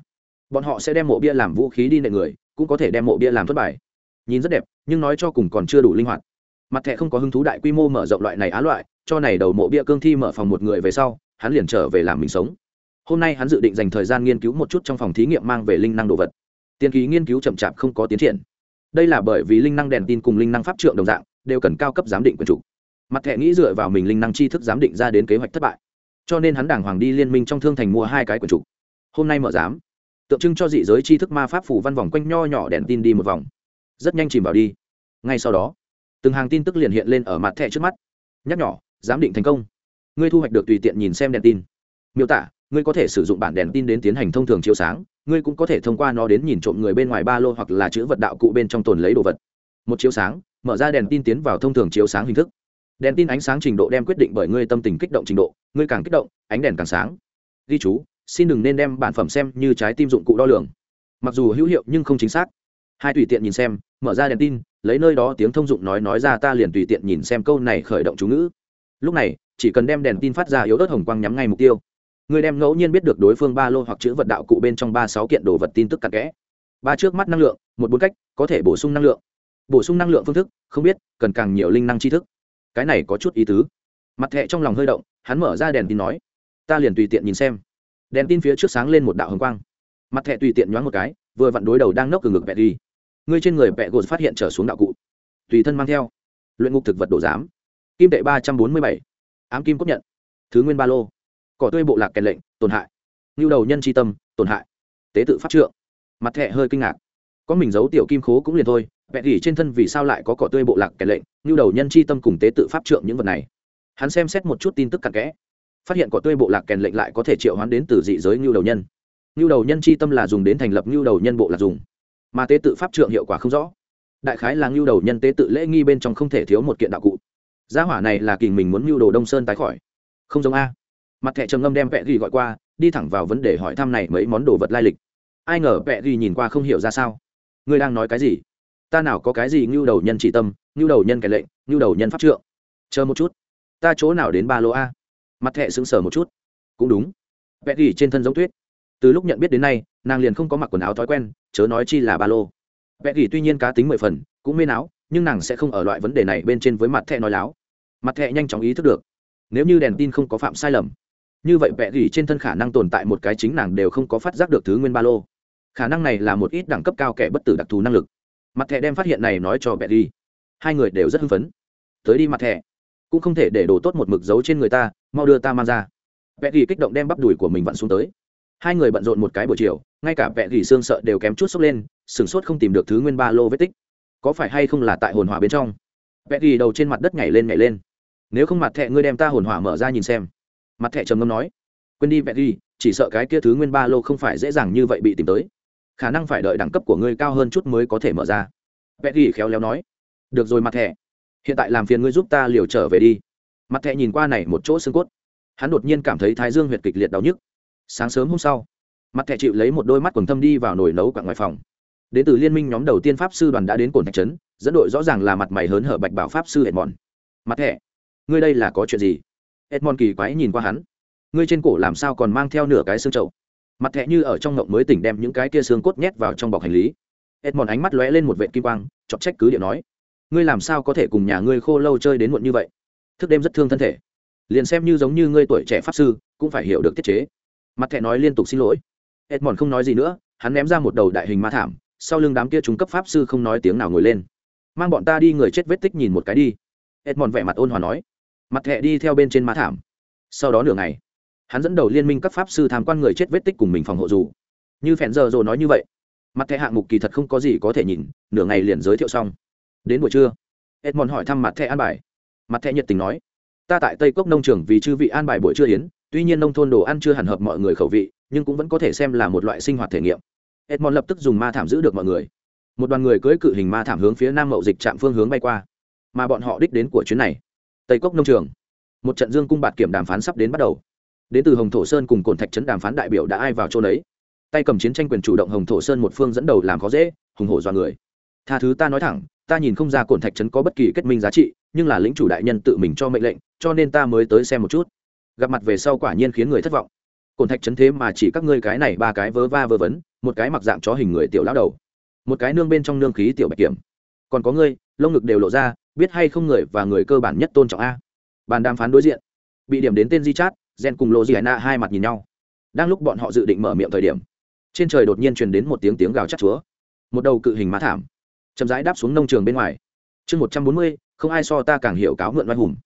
bọn họ sẽ đem mộ bia làm vũ khí đi nệ người, cũng có thể đem mộ bia làm thất bài nhìn rất đẹp, nhưng nói cho cùng còn chưa đủ linh hoạt. Mặt thẻ không có hứng thú đại quy mô mở rộng loại này á loại, cho này đầu mộ bia cương thi mở phòng một người về sau, hắn liền trở về làm mình sống. Hôm nay hắn dự định dành thời gian nghiên cứu một chút trong phòng thí nghiệm mang về linh năng đồ vật. Tiên ký nghiên cứu chậm chạp không có tiến triển. Đây là bởi vì linh năng đèn tin cùng linh năng pháp trượng đồng dạng đều cần cao cấp giám định quyền chủ. Mặt thẻ nghĩ dựa vào mình linh năng tri thức giám định ra đến kế hoạch thất bại. Cho nên hắn đàng hoàng đi liên minh trong thương thành mua hai cái quyền chủ. Hôm nay mở giám, tượng trưng cho dị giới tri thức ma pháp phủ văn vòng quanh nho nhỏ đèn tin đi một vòng. Rất nhanh chìm vào đi. Ngay sau đó, từng hàng tin tức liền hiện lên ở mặt thẻ trước mắt. Nhắc nhỏ giám định thành công. Ngươi thu hoạch được tùy tiện nhìn xem đèn tin. Miêu tả, ngươi có thể sử dụng bản đèn tin đến tiến hành thông thường chiếu sáng, ngươi cũng có thể thông qua nó đến nhìn trộm người bên ngoài ba lô hoặc là chữ vật đạo cụ bên trong tồn lấy đồ vật. Một chiếu sáng mở ra đèn tin tiến vào thông thường chiếu sáng hình thức. Đèn tin ánh sáng trình độ đem quyết định bởi ngươi tâm tình kích động trình độ, ngươi càng kích động, ánh đèn càng sáng. Ghi chú, xin đừng nên đem bản phẩm xem như trái tim dụng cụ đo lường. Mặc dù hữu hiệu nhưng không chính xác. Hai tùy tiện nhìn xem, mở ra đèn tin, lấy nơi đó tiếng thông dụng nói nói ra ta liền tùy tiện nhìn xem câu này khởi động chú ngữ. Lúc này, chỉ cần đem đèn tin phát ra yếu ớt hồng quang nhắm ngay mục tiêu. Người đem ngẫu nhiên biết được đối phương ba lô hoặc chữ vật đạo cụ bên trong ba sáu kiện đồ vật tin tức cặn kẽ. Ba trước mắt năng lượng, một bốn cách, có thể bổ sung năng lượng bổ sung năng lượng phương thức, không biết, cần càng nhiều linh năng tri thức. Cái này có chút ý tứ. Mặt thẹ trong lòng hơi động, hắn mở ra đèn tin nói, ta liền tùy tiện nhìn xem. Đèn tin phía trước sáng lên một đạo hồng quang. Mặt thẹ tùy tiện nhoáng một cái, vừa vặn đối đầu đang nốc từ ngực vẹ đi. Ngươi trên người vẹ gột phát hiện trở xuống đạo cụ. Tùy thân mang theo. Luyện ngục thực vật đồ giám. Kim tệ ba trăm bốn mươi bảy. Ám kim cốt nhận. Thứ nguyên ba lô. Cỏ tươi bộ lạc kèn lệnh, tổn hại. Ngưu đầu nhân tri tâm, tổn hại. Tế tự pháp trượng. Mặt thẹ hơi kinh ngạc. Có mình giấu tiểu kim khố cũng liền thôi vẹn gỉ trên thân vì sao lại có cỏ tươi bộ lạc kèn lệnh, như đầu nhân Chi tâm cùng tế tự pháp trượng những vật này. Hắn xem xét một chút tin tức cặn kẽ. Phát hiện cỏ tươi bộ lạc kèn lệnh lại có thể triệu hoán đến từ dị giới như đầu nhân. Như đầu nhân Chi tâm là dùng đến thành lập như đầu nhân bộ lạc dùng. Mà tế tự pháp trượng hiệu quả không rõ. Đại khái là ngưu đầu nhân tế tự lễ nghi bên trong không thể thiếu một kiện đạo cụ. Gia hỏa này là kình mình muốn ngưu đồ đông sơn tái khỏi. Không giống a. Mặt thẻ trầm ngâm đem vẹ ghi gọi qua, đi thẳng vào vấn đề hỏi thăm này mấy món đồ vật lai lịch. Ai ngờ vẹ ghi nhìn qua không hiểu ra sao. Ngươi đang nói cái gì? Ta nào có cái gì ngưu đầu nhân chỉ tâm, ngưu đầu nhân kẻ lệnh, ngưu đầu nhân pháp trượng. Chờ một chút. Ta chỗ nào đến ba lô a? Mặt thẹ sững sờ một chút. Cũng đúng. Vẽ gỉ trên thân giống tuyết. Từ lúc nhận biết đến nay, nàng liền không có mặc quần áo thói quen, chớ nói chi là ba lô. Vẽ gỉ tuy nhiên cá tính mười phần, cũng mê não, nhưng nàng sẽ không ở loại vấn đề này bên trên với mặt thẹ nói láo. Mặt thẹ nhanh chóng ý thức được. Nếu như đèn tin không có phạm sai lầm, như vậy vẽ gỉ trên thân khả năng tồn tại một cái chính nàng đều không có phát giác được thứ nguyên ba lô. Khả năng này là một ít đẳng cấp cao kẻ bất tử đặc thù năng lực mặt thẻ đem phát hiện này nói cho vẽ đi, hai người đều rất hưng phấn. Tới đi mặt thẻ. Cũng không thể để đồ tốt một mực dấu trên người ta mau đưa ta mang ra. Vẽ đi kích động đem bắp đùi của mình vặn xuống tới. Hai người bận rộn một cái buổi chiều ngay cả vẽ đi xương sợ đều kém chút sốc lên sửng sốt không tìm được thứ nguyên ba lô vết tích. Có phải hay không là tại hồn hỏa bên trong? Vẽ đi đầu trên mặt đất nhảy lên nhảy lên. Nếu không mặt thẻ ngươi đem ta hồn hỏa mở ra nhìn xem. Mặt thẻ trầm ngâm nói. Quên đi vẹn đi chỉ sợ cái kia thứ nguyên ba lô không phải dễ dàng như vậy bị tìm tới khả năng phải đợi đẳng cấp của ngươi cao hơn chút mới có thể mở ra. Vẽ ghi khéo léo nói, được rồi mặt thẹ hiện tại làm phiền ngươi giúp ta liều trở về đi. Mặt thẹ nhìn qua này một chỗ xương cốt, hắn đột nhiên cảm thấy thái dương huyệt kịch liệt đau nhức. Sáng sớm hôm sau mặt thẹ chịu lấy một đôi mắt quần thâm đi vào nồi nấu quặng ngoài phòng. Đến từ liên minh nhóm đầu tiên pháp sư đoàn đã đến cồn thạch trấn, dẫn đội rõ ràng là mặt mày hớn hở bạch bảo pháp sư edmond. Mặt thẹ ngươi đây là có chuyện gì? Edmond kỳ quái nhìn qua hắn. Ngươi trên cổ làm sao còn mang theo nửa cái xương trậu mặt thẹ như ở trong ngộng mới tỉnh đem những cái kia xương cốt nhét vào trong bọc hành lý. Edmond ánh mắt lóe lên một vệ kim quang, chọc trách cứ điện nói, ngươi làm sao có thể cùng nhà ngươi khô lâu chơi đến muộn như vậy? Thức đêm rất thương thân thể. Liền xem như giống như ngươi tuổi trẻ pháp sư, cũng phải hiểu được tiết chế. Mặt thẹ nói liên tục xin lỗi. Edmond không nói gì nữa, hắn ném ra một đầu đại hình ma thảm, sau lưng đám kia chúng cấp pháp sư không nói tiếng nào ngồi lên. Mang bọn ta đi người chết vết tích nhìn một cái đi. Edmond vẻ mặt ôn hòa nói. Mặt thẹ đi theo bên trên ma thảm. Sau đó nửa ngày hắn dẫn đầu liên minh các pháp sư tham quan người chết vết tích cùng mình phòng hộ dù. Như phèn giờ rồi nói như vậy, mặt thẻ hạng mục kỳ thật không có gì có thể nhìn, nửa ngày liền giới thiệu xong. Đến buổi trưa, edmond hỏi thăm mặt thẻ an bài. Mặt thẻ nhiệt tình nói, ta tại tây cốc nông trường vì chư vị an bài buổi trưa yến, tuy nhiên nông thôn đồ ăn chưa hẳn hợp mọi người khẩu vị, nhưng cũng vẫn có thể xem là một loại sinh hoạt thể nghiệm. Edmond lập tức dùng ma thảm giữ được mọi người. Một đoàn người cưỡi cự hình ma thảm hướng phía nam mậu dịch trạm phương hướng bay qua, mà bọn họ đích đến của chuyến này. Tây cốc nông trường. Một trận dương cung bạt kiểm đàm phán sắp đến bắt đầu đến từ hồng thổ sơn cùng cồn thạch trấn đàm phán đại biểu đã ai vào chỗ đấy tay cầm chiến tranh quyền chủ động hồng thổ sơn một phương dẫn đầu làm khó dễ hùng hổ do người tha thứ ta nói thẳng ta nhìn không ra cồn thạch trấn có bất kỳ kết minh giá trị nhưng là lĩnh chủ đại nhân tự mình cho mệnh lệnh cho nên ta mới tới xem một chút gặp mặt về sau quả nhiên khiến người thất vọng cồn thạch trấn thế mà chỉ các ngươi cái này ba cái vớ va vớ vấn một cái mặc dạng chó hình người tiểu lão đầu một cái nương bên trong nương khí tiểu bạch kiểm còn có ngươi lông ngực đều lộ ra biết hay không người và người cơ bản nhất tôn trọng a bàn đàm phán đối diện bị điểm đến tên di chát gen cùng lộ di hải hai mặt nhìn nhau. Đang lúc bọn họ dự định mở miệng thời điểm, trên trời đột nhiên truyền đến một tiếng tiếng gào chắc chúa. Một đầu cự hình má thảm, chậm rãi đáp xuống nông trường bên ngoài. Chương một trăm bốn mươi, không ai so ta càng hiểu cáo mượn oai hùng.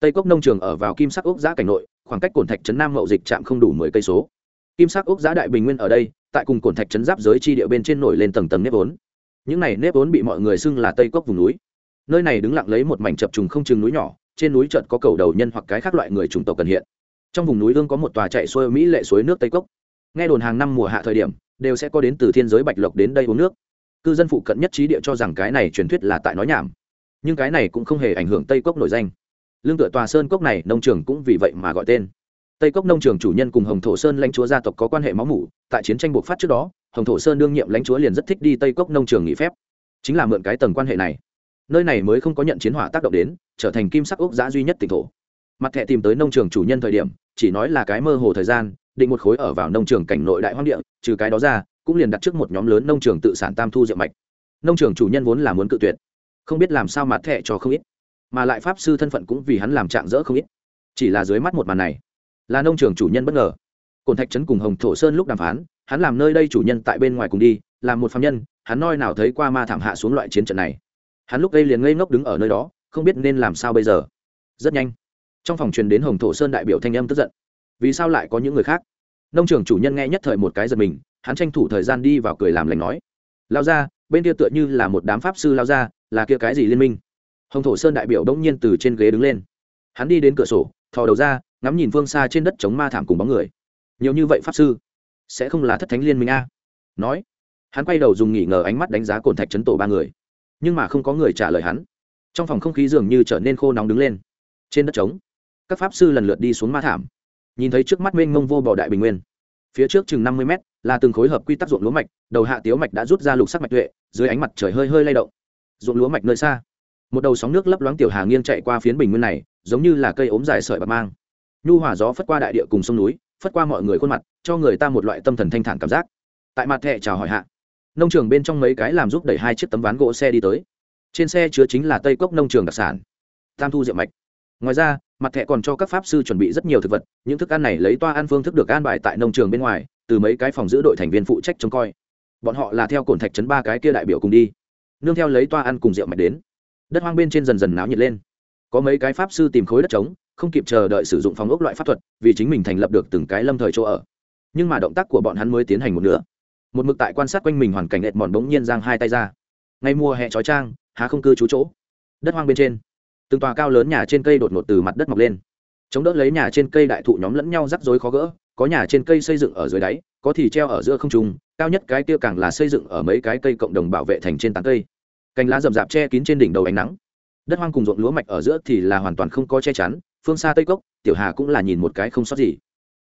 Tây cốc nông trường ở vào kim sắc ốc giã cảnh nội, khoảng cách cổn thạch trấn nam mậu dịch trạm không đủ mười cây số. Kim sắc ốc giã đại bình nguyên ở đây, tại cùng cổn thạch trấn giáp giới chi địa bên trên nổi lên tầng tầng nếp vốn. Những này nếp vốn bị mọi người xưng là tây cốc vùng núi. Nơi này đứng lặng lấy một mảnh chập trùng không chừng núi nhỏ, trên núi trợt có cầu đầu nhân hoặc cái khác loại người chủng tộc cần hiện trong vùng núi ương có một tòa chạy xuôi mỹ lệ suối nước tây cốc. Nghe đồn hàng năm mùa hạ thời điểm, đều sẽ có đến từ thiên giới bạch lộc đến đây uống nước. Cư dân phụ cận nhất trí địa cho rằng cái này truyền thuyết là tại nói nhảm. Nhưng cái này cũng không hề ảnh hưởng tây cốc nổi danh. Lương tựa tòa sơn cốc này, nông trường cũng vì vậy mà gọi tên. Tây cốc nông trường chủ nhân cùng hồng thổ sơn lãnh chúa gia tộc có quan hệ máu mủ, tại chiến tranh buộc phát trước đó, hồng thổ sơn đương nhiệm lãnh chúa liền rất thích đi tây cốc nông trường nghỉ phép. Chính là mượn cái tầng quan hệ này. Nơi này mới không có nhận chiến hỏa tác động đến, trở thành kim sắc ốc giã duy nhất tỉnh thổ mặt thẻ tìm tới nông trường chủ nhân thời điểm, chỉ nói là cái mơ hồ thời gian, định một khối ở vào nông trường cảnh nội đại hoang địa, trừ cái đó ra, cũng liền đặt trước một nhóm lớn nông trường tự sản tam thu diệu mạch. Nông trường chủ nhân vốn là muốn cự tuyệt, không biết làm sao mặt thẻ cho không ít, mà lại pháp sư thân phận cũng vì hắn làm trạng dỡ không ít. Chỉ là dưới mắt một màn này, là nông trường chủ nhân bất ngờ. Cồn thạch trấn cùng hồng thổ sơn lúc đàm phán, hắn làm nơi đây chủ nhân tại bên ngoài cùng đi, làm một phạm nhân, hắn noi nào thấy qua ma thảm hạ xuống loại chiến trận này. Hắn lúc đây liền ngây ngốc đứng ở nơi đó, không biết nên làm sao bây giờ. Rất nhanh trong phòng truyền đến hồng thổ sơn đại biểu thanh âm tức giận. Vì sao lại có những người khác? Nông trường chủ nhân nghe nhất thời một cái giật mình, hắn tranh thủ thời gian đi vào cười làm lành nói. Lao ra, bên kia tựa như là một đám pháp sư lao ra, là kia cái gì liên minh? Hồng thổ sơn đại biểu đông nhiên từ trên ghế đứng lên. Hắn đi đến cửa sổ, thò đầu ra, ngắm nhìn phương xa trên đất chống ma thảm cùng bóng người. Nhiều như vậy pháp sư, sẽ không là thất thánh liên minh a? Nói, hắn quay đầu dùng nghỉ ngờ ánh mắt đánh giá cồn thạch chấn tổ ba người. Nhưng mà không có người trả lời hắn. Trong phòng không khí dường như trở nên khô nóng đứng lên. Trên đất trống các pháp sư lần lượt đi xuống ma thảm. Nhìn thấy trước mắt mênh mông vô bỏ đại bình nguyên. Phía trước chừng năm mươi mét, là từng khối hợp quy tắc ruộng lúa mạch, đầu hạ tiếu mạch đã rút ra lục sắc mạch tuệ, dưới ánh mặt trời hơi hơi lay động. Ruộng lúa mạch nơi xa. Một đầu sóng nước lấp loáng tiểu hà nghiêng chạy qua phiến bình nguyên này, giống như là cây ốm dài sợi bạc mang. Nhu hòa gió phất qua đại địa cùng sông núi, phất qua mọi người khuôn mặt, cho người ta một loại tâm thần thanh thản cảm giác. Tại mặt thẹ chào hỏi hạ, nông trường bên trong mấy cái làm giúp đẩy hai chiếc tấm ván gỗ xe đi tới. Trên xe chứa chính là tây cốc nông trường đặc sản. Tam thu rượu mạch ngoài ra, mặt thẻ còn cho các pháp sư chuẩn bị rất nhiều thực vật, những thức ăn này lấy toa ăn phương thức được an bài tại nông trường bên ngoài, từ mấy cái phòng giữ đội thành viên phụ trách trông coi. Bọn họ là theo cồn thạch chấn ba cái kia đại biểu cùng đi, nương theo lấy toa ăn cùng rượu mạch đến. Đất hoang bên trên dần dần náo nhiệt lên. Có mấy cái pháp sư tìm khối đất trống, không kịp chờ đợi sử dụng phòng ốc loại pháp thuật, vì chính mình thành lập được từng cái lâm thời chỗ ở. Nhưng mà động tác của bọn hắn mới tiến hành một nửa. Một mực tại quan sát quanh mình hoàn cảnh ẹt mòn bỗng nhiên giang hai tay ra. Ngay mùa hè trói trang, há không cư trú chỗ. Đất hoang bên trên từng tòa cao lớn nhà trên cây đột ngột từ mặt đất mọc lên. Chống đỡ lấy nhà trên cây đại thụ nhóm lẫn nhau rắc rối khó gỡ, có nhà trên cây xây dựng ở dưới đáy, có thì treo ở giữa không trung, cao nhất cái kia càng là xây dựng ở mấy cái cây cộng đồng bảo vệ thành trên tán cây. Cành lá rậm rạp che kín trên đỉnh đầu ánh nắng. Đất hoang cùng ruộng lúa mạch ở giữa thì là hoàn toàn không có che chắn, phương xa tây cốc, tiểu hà cũng là nhìn một cái không sót gì.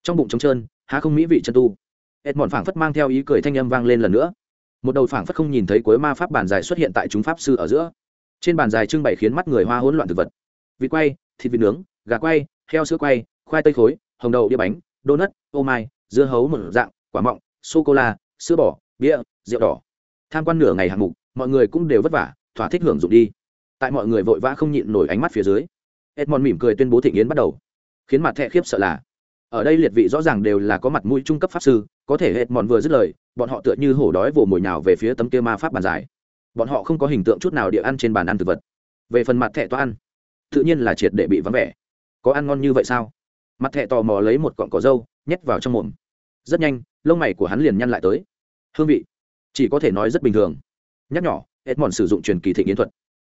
Trong bụng trống trơn, há không mỹ vị chân tu. Ed mòn phảng phất mang theo ý cười thanh âm vang lên lần nữa. Một đầu phảng phất không nhìn thấy cuối ma pháp bàn dài xuất hiện tại chúng pháp sư ở giữa trên bàn dài trưng bày khiến mắt người hoa hỗn loạn thực vật. Vịt quay, thịt vịt nướng, gà quay, heo sữa quay, khoai tây khối, hồng đậu, đĩa bánh, donut, ô mai, dưa hấu một dạng, quả mọng, sô cô la, sữa bò, bia, rượu đỏ. Tham quan nửa ngày hạng mục, mọi người cũng đều vất vả, thỏa thích hưởng dụng đi. Tại mọi người vội vã không nhịn nổi ánh mắt phía dưới, edmond mỉm cười tuyên bố thị nghiến bắt đầu. Khiến mặt thẹ khiếp sợ là, ở đây liệt vị rõ ràng đều là có mặt mũi trung cấp pháp sư, có thể edmond vừa dứt lời, bọn họ tựa như hổ đói vồ mồi nào về phía tấm kia ma pháp bàn dài bọn họ không có hình tượng chút nào địa ăn trên bàn ăn thực vật. Về phần mặt thẻ toa ăn, tự nhiên là triệt để bị vắng vẻ. Có ăn ngon như vậy sao? Mặt thẻ tò mò lấy một cọng cỏ dâu, nhét vào trong mồm. Rất nhanh, lông mày của hắn liền nhăn lại tới. Hương vị, chỉ có thể nói rất bình thường. Nhắc nhỏ, edmond sử dụng truyền kỳ thị nghiến thuật.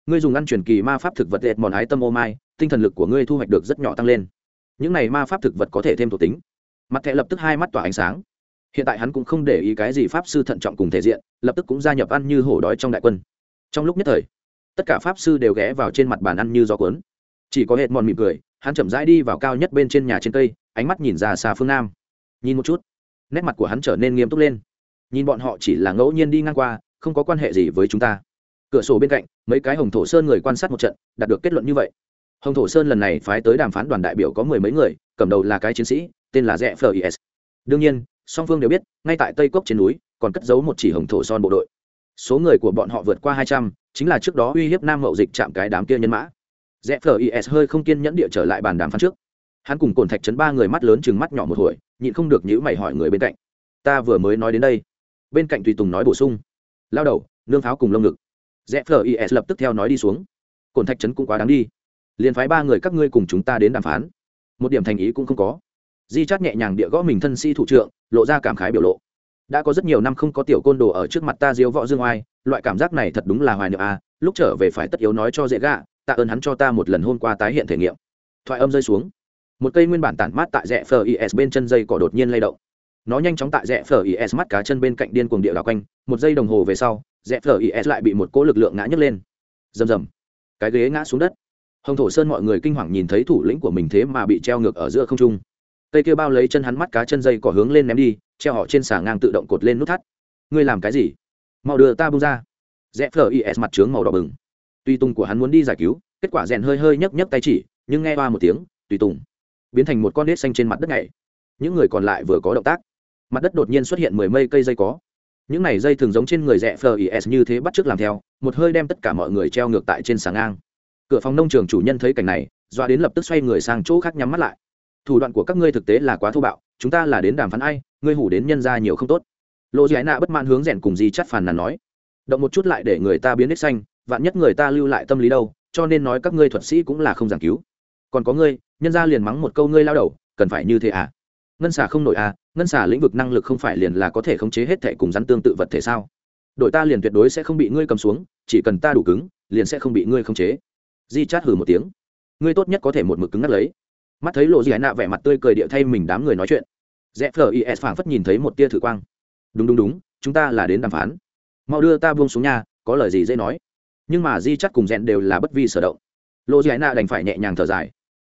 Ngươi dùng ăn truyền kỳ ma pháp thực vật edmond ái tâm ô mai, tinh thần lực của ngươi thu hoạch được rất nhỏ tăng lên. Những này ma pháp thực vật có thể thêm thuộc tính. Mặt thẻ lập tức hai mắt tỏa ánh sáng hiện tại hắn cũng không để ý cái gì pháp sư thận trọng cùng thể diện, lập tức cũng gia nhập ăn như hổ đói trong đại quân. Trong lúc nhất thời, tất cả pháp sư đều ghé vào trên mặt bàn ăn như gió cuốn. Chỉ có hệt mòn mỉm cười, hắn chậm rãi đi vào cao nhất bên trên nhà trên cây, ánh mắt nhìn ra xa phương nam. Nhìn một chút, nét mặt của hắn trở nên nghiêm túc lên. Nhìn bọn họ chỉ là ngẫu nhiên đi ngang qua, không có quan hệ gì với chúng ta. Cửa sổ bên cạnh, mấy cái hồng thổ sơn người quan sát một trận, đạt được kết luận như vậy. Hồng thổ sơn lần này phái tới đàm phán đoàn đại biểu có mười mấy người, cầm đầu là cái chiến sĩ, tên là rẽ fis đương nhiên song phương đều biết, ngay tại tây cốc trên núi, còn cất giấu một chỉ hồng thổ son bộ đội. Số người của bọn họ vượt qua hai trăm, chính là trước đó uy hiếp nam mậu dịch chạm cái đám kia nhân mã. Rẽ is hơi không kiên nhẫn địa trở lại bàn đàm phán trước. Hắn cùng cồn thạch chấn ba người mắt lớn chừng mắt nhỏ một hồi, nhịn không được nhữ mày hỏi người bên cạnh. Ta vừa mới nói đến đây. Bên cạnh tùy tùng nói bổ sung. Lao đầu, nương pháo cùng lông ngực. Rẽ is lập tức theo nói đi xuống. Cồn thạch trấn cũng quá đáng đi. Liền phái ba người các ngươi cùng chúng ta đến đàm phán. Một điểm thành ý cũng không có. Di chát nhẹ nhàng địa gõ mình thân si thủ trưởng lộ ra cảm khái biểu lộ. Đã có rất nhiều năm không có tiểu côn đồ ở trước mặt ta diếu võ dương oai, loại cảm giác này thật đúng là hoài niệm a à. lúc trở về phải tất yếu nói cho dễ gạ, tạ ơn hắn cho ta một lần hôm qua tái hiện thể nghiệm. Thoại âm rơi xuống. Một cây nguyên bản tản mát tại rẽ phờ is bên chân dây cỏ đột nhiên lay động. Nó nhanh chóng tại rẽ phờ is mắt cá chân bên cạnh điên cuồng địa đảo quanh, một giây đồng hồ về sau, rẽ phờ is lại bị một cỗ lực lượng ngã nhấc lên. Rầm rầm. Cái ghế ngã xuống đất. Hồng thổ sơn mọi người kinh hoàng nhìn thấy thủ lĩnh của mình thế mà bị treo ngược ở giữa không trung cây kia bao lấy chân hắn mắt cá chân dây cỏ hướng lên ném đi, treo họ trên xà ngang tự động cột lên nút thắt. Ngươi làm cái gì? Mau đưa ta bung ra. Rẽ phờ is mặt trướng màu đỏ bừng. Tùy tùng của hắn muốn đi giải cứu, kết quả rèn hơi hơi nhấc nhấc tay chỉ, nhưng nghe ba một tiếng, tùy tùng biến thành một con nết xanh trên mặt đất này những người còn lại vừa có động tác, mặt đất đột nhiên xuất hiện mười mây cây dây có. Những này dây thường giống trên người rẽ is như thế bắt t làm theo, một hơi đem tất cả mọi người treo ngược tại trên xà ngang. Cửa phòng nông trường chủ nhân thấy cảnh này dọa đến lập tức xoay người sang chỗ khác nhắm mắt lại thủ đoạn của các ngươi thực tế là quá thô bạo, chúng ta là đến đàm phán ai, ngươi hủ đến nhân ra nhiều không tốt. Lộ giải nạ bất mãn hướng rèn cùng di chắt phàn nàn nói, động một chút lại để người ta biến nết xanh, vạn nhất người ta lưu lại tâm lý đâu, cho nên nói các ngươi thuật sĩ cũng là không giảng cứu. Còn có ngươi, nhân ra liền mắng một câu ngươi lao đầu, cần phải như thế à? Ngân xả không nổi à ngân xả lĩnh vực năng lực không phải liền là có thể khống chế hết thể cùng rắn tương tự vật thể sao? Đội ta liền tuyệt đối sẽ không bị ngươi cầm xuống, chỉ cần ta đủ cứng, liền sẽ không bị ngươi khống chế. Di chát hử một tiếng, ngươi tốt nhất có thể một mực cứng ngắt lấy mắt thấy lộ gì hải nạ vẻ mặt tươi cười địa thay mình đám người nói chuyện. Rẽ phờ is phảng phất nhìn thấy một tia thử quang. Đúng đúng đúng, chúng ta là đến đàm phán. Mau đưa ta buông xuống nhà có lời gì dễ nói. Nhưng mà di chắc cùng rẽn đều là bất vi sở động. Lộ gì hải nạ đành phải nhẹ nhàng thở dài.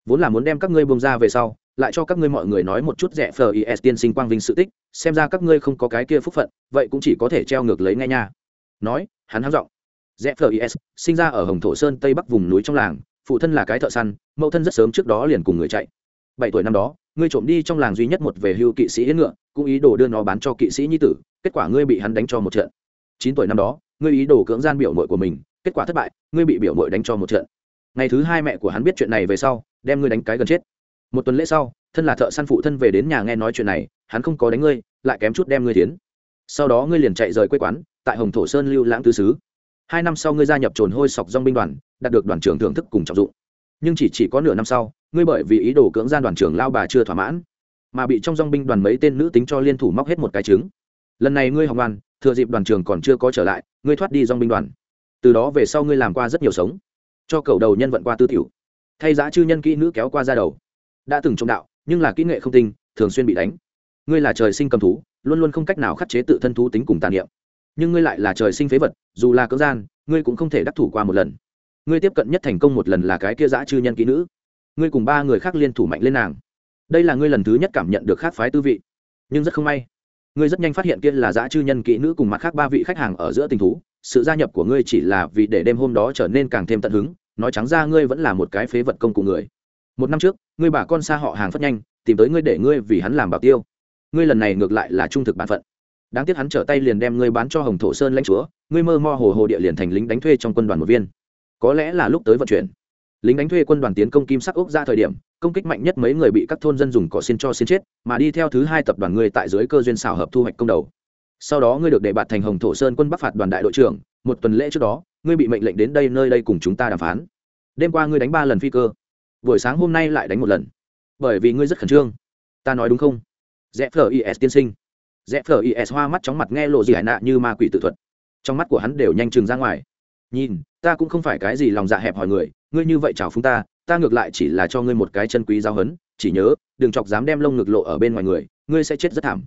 Vốn là muốn đem các ngươi buông ra về sau, lại cho các ngươi mọi người nói một chút rẻ phờ is tiên sinh quang vinh sự tích, xem ra các ngươi không có cái kia phúc phận, vậy cũng chỉ có thể treo ngược lấy ngay nha. Nói, hắn hắng giọng. Rẽ phờ is sinh ra ở hồng thổ sơn tây bắc vùng núi trong làng phụ thân là cái thợ săn, mẫu thân rất sớm trước đó liền cùng người chạy. Bảy tuổi năm đó, ngươi trộm đi trong làng duy nhất một về hưu kỵ sĩ yên ngựa, cũng ý đồ đưa nó bán cho kỵ sĩ nhi tử, kết quả ngươi bị hắn đánh cho một trận. Chín tuổi năm đó, ngươi ý đồ cưỡng gian biểu mội của mình, kết quả thất bại, ngươi bị biểu mội đánh cho một trận. Ngày thứ hai mẹ của hắn biết chuyện này về sau, đem ngươi đánh cái gần chết. Một tuần lễ sau, thân là thợ săn phụ thân về đến nhà nghe nói chuyện này, hắn không có đánh ngươi, lại kém chút đem ngươi tiến sau đó ngươi liền chạy rời quê quán, tại hồng thổ sơn lưu lãng tứ xứ hai năm sau ngươi gia nhập trồn hôi sọc dong binh đoàn, đạt được đoàn trưởng thưởng thức cùng trọng dụng. Nhưng chỉ chỉ có nửa năm sau, ngươi bởi vì ý đồ cưỡng gian đoàn trưởng lao bà chưa thỏa mãn, mà bị trong dong binh đoàn mấy tên nữ tính cho liên thủ móc hết một cái trứng. Lần này ngươi học đoàn thừa dịp đoàn trường còn chưa có trở lại, ngươi thoát đi dong binh đoàn. Từ đó về sau ngươi làm qua rất nhiều sống, cho cầu đầu nhân vận qua tư tiểu. Thay giá chư nhân kỹ nữ kéo qua ra đầu. Đã từng trộm đạo, nhưng là kỹ nghệ không tinh, thường xuyên bị đánh. Ngươi là trời sinh cầm thú, luôn luôn không cách nào khắc chế tự thân thú tính cùng tàn niệm nhưng ngươi lại là trời sinh phế vật, dù là cưỡng gian, ngươi cũng không thể đắc thủ qua một lần. Ngươi tiếp cận nhất thành công một lần là cái kia giã chư nhân kỹ nữ. Ngươi cùng ba người khác liên thủ mạnh lên nàng. Đây là ngươi lần thứ nhất cảm nhận được khác phái tư vị. Nhưng rất không may, ngươi rất nhanh phát hiện kia là giã chư nhân kỹ nữ cùng mặt khác ba vị khách hàng ở giữa tình thú. Sự gia nhập của ngươi chỉ là vì để đêm hôm đó trở nên càng thêm tận hứng. Nói trắng ra ngươi vẫn là một cái phế vật công cụ người. Một năm trước, ngươi bà con xa họ hàng phất nhanh, tìm tới ngươi để ngươi vì hắn làm bảo tiêu. Ngươi lần này ngược lại là trung thực bản phận đáng tiếc hắn trở tay liền đem ngươi bán cho hồng thổ sơn lãnh chúa, ngươi mơ mò hồ hồ địa liền thành lính đánh thuê trong quân đoàn một viên. Có lẽ là lúc tới vận chuyển. Lính đánh thuê quân đoàn tiến công kim sắc ốc ra thời điểm, công kích mạnh nhất mấy người bị các thôn dân dùng cỏ xin cho xin chết, mà đi theo thứ hai tập đoàn ngươi tại dưới cơ duyên xảo hợp thu hoạch công đầu. Sau đó ngươi được đề bạt thành hồng thổ sơn quân bắc phạt đoàn đại đội trưởng, một tuần lễ trước đó, ngươi bị mệnh lệnh đến đây nơi đây cùng chúng ta đàm phán. Đêm qua ngươi đánh ba lần phi cơ. Buổi sáng hôm nay lại đánh một lần. Bởi vì ngươi rất khẩn trương. Ta nói đúng không? Rẽ phở is tiên sinh rẽ phở is hoa mắt chóng mặt nghe lộ gì hải nạ như ma quỷ tự thuật. Trong mắt của hắn đều nhanh chừng ra ngoài. Nhìn, ta cũng không phải cái gì lòng dạ hẹp hỏi người, ngươi như vậy chào phúng ta ta ngược lại chỉ là cho ngươi một cái chân quý giao hấn chỉ nhớ, đừng chọc dám đem lông ngực lộ ở bên ngoài người, ngươi sẽ chết rất thảm.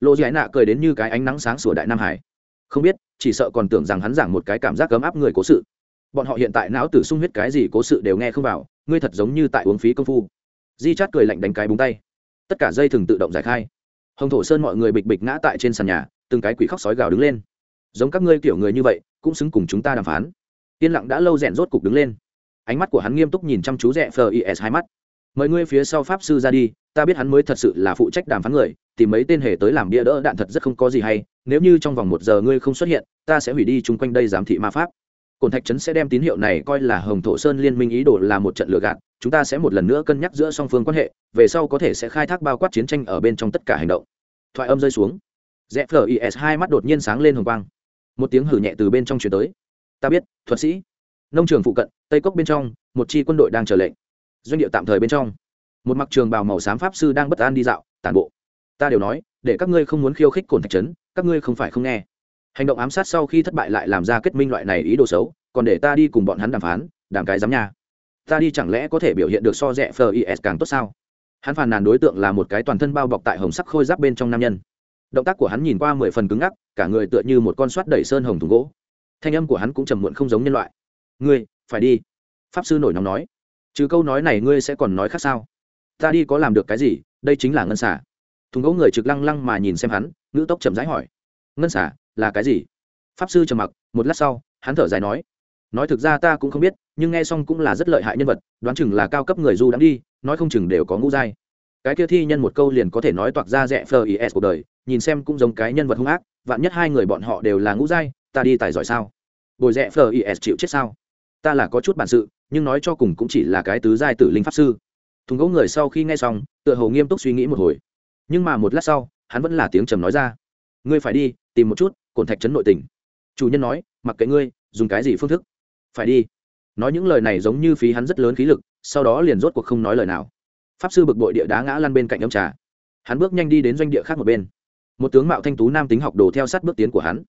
Lộ gì hải nạ cười đến như cái ánh nắng sáng sủa đại nam hải. Không biết, chỉ sợ còn tưởng rằng hắn giảng một cái cảm giác cấm áp người cố sự. Bọn họ hiện tại não tử sung huyết cái gì cố sự đều nghe không vào, ngươi thật giống như tại uống phí công phu. Di chát cười lạnh đánh cái búng tay. Tất cả dây thừng tự động giải khai hồng thổ sơn mọi người bịch bịch ngã tại trên sàn nhà, từng cái quỷ khóc sói gào đứng lên. Giống các ngươi kiểu người như vậy, cũng xứng cùng chúng ta đàm phán. Yên lặng đã lâu rèn rốt cục đứng lên. Ánh mắt của hắn nghiêm túc nhìn chăm chú rẽ fis hai mắt. Mời ngươi phía sau pháp sư ra đi, ta biết hắn mới thật sự là phụ trách đàm phán người, tìm mấy tên hề tới làm bia đỡ đạn thật rất không có gì hay, nếu như trong vòng một giờ ngươi không xuất hiện, ta sẽ hủy đi chung quanh đây giám thị ma pháp. Cồn thạch trấn sẽ đem tín hiệu này coi là hồng thổ sơn liên minh ý đồ là một trận lừa gạt chúng ta sẽ một lần nữa cân nhắc giữa song phương quan hệ, về sau có thể sẽ khai thác bao quát chiến tranh ở bên trong tất cả hành động. Thoại âm rơi xuống. Rẽ is hai mắt đột nhiên sáng lên hồng quang. Một tiếng hử nhẹ từ bên trong chuyển tới. Ta biết, thuật sĩ. Nông trường phụ cận, tây cốc bên trong, một chi quân đội đang chờ lệnh. Doanh địa tạm thời bên trong. Một mặc trường bào màu xám pháp sư đang bất an đi dạo tàn bộ. Ta đều nói, để các ngươi không muốn khiêu khích cồn thạch trấn, các ngươi không phải không nghe. Hành động ám sát sau khi thất bại lại làm ra kết minh loại này ý đồ xấu, còn để ta đi cùng bọn hắn đàm phán, đàm cái giám nhà ta đi chẳng lẽ có thể biểu hiện được so rẻ fis càng tốt sao? Hắn phàn nàn đối tượng là một cái toàn thân bao bọc tại hồng sắc khôi giáp bên trong nam nhân. Động tác của hắn nhìn qua mười phần cứng ngắc, cả người tựa như một con soát đẩy sơn hồng thùng gỗ. Thanh âm của hắn cũng trầm muộn không giống nhân loại. Ngươi, phải đi. Pháp sư nổi nóng nói. Trừ câu nói này ngươi sẽ còn nói khác sao? Ta đi có làm được cái gì? Đây chính là ngân xả thùng gỗ người trực lăng lăng mà nhìn xem hắn, ngữ tốc chậm rãi hỏi. Ngân xả là cái gì? Pháp sư trầm mặc, một lát sau, hắn thở dài nói nói thực ra ta cũng không biết, nhưng nghe xong cũng là rất lợi hại nhân vật, đoán chừng là cao cấp người du đắm đi, nói không chừng đều có ngũ giai. Cái kia thi nhân một câu liền có thể nói toạc ra rẽ phờ is cuộc đời, nhìn xem cũng giống cái nhân vật hung ác, vạn nhất hai người bọn họ đều là ngũ giai, ta đi tài giỏi sao? Bồi rẽ phờ is chịu chết sao? Ta là có chút bản sự, nhưng nói cho cùng cũng chỉ là cái tứ giai tử linh pháp sư. Thùng gỗ người sau khi nghe xong, tựa hồ nghiêm túc suy nghĩ một hồi. Nhưng mà một lát sau, hắn vẫn là tiếng trầm nói ra. Ngươi phải đi, tìm một chút cồn thạch trấn nội tình chủ nhân nói, mặc kệ ngươi, dùng cái gì phương thức? Phải đi. Nói những lời này giống như phí hắn rất lớn khí lực, sau đó liền rốt cuộc không nói lời nào. Pháp sư bực bội địa đá ngã lăn bên cạnh ông trà. Hắn bước nhanh đi đến doanh địa khác một bên. Một tướng mạo thanh tú nam tính học đồ theo sát bước tiến của hắn.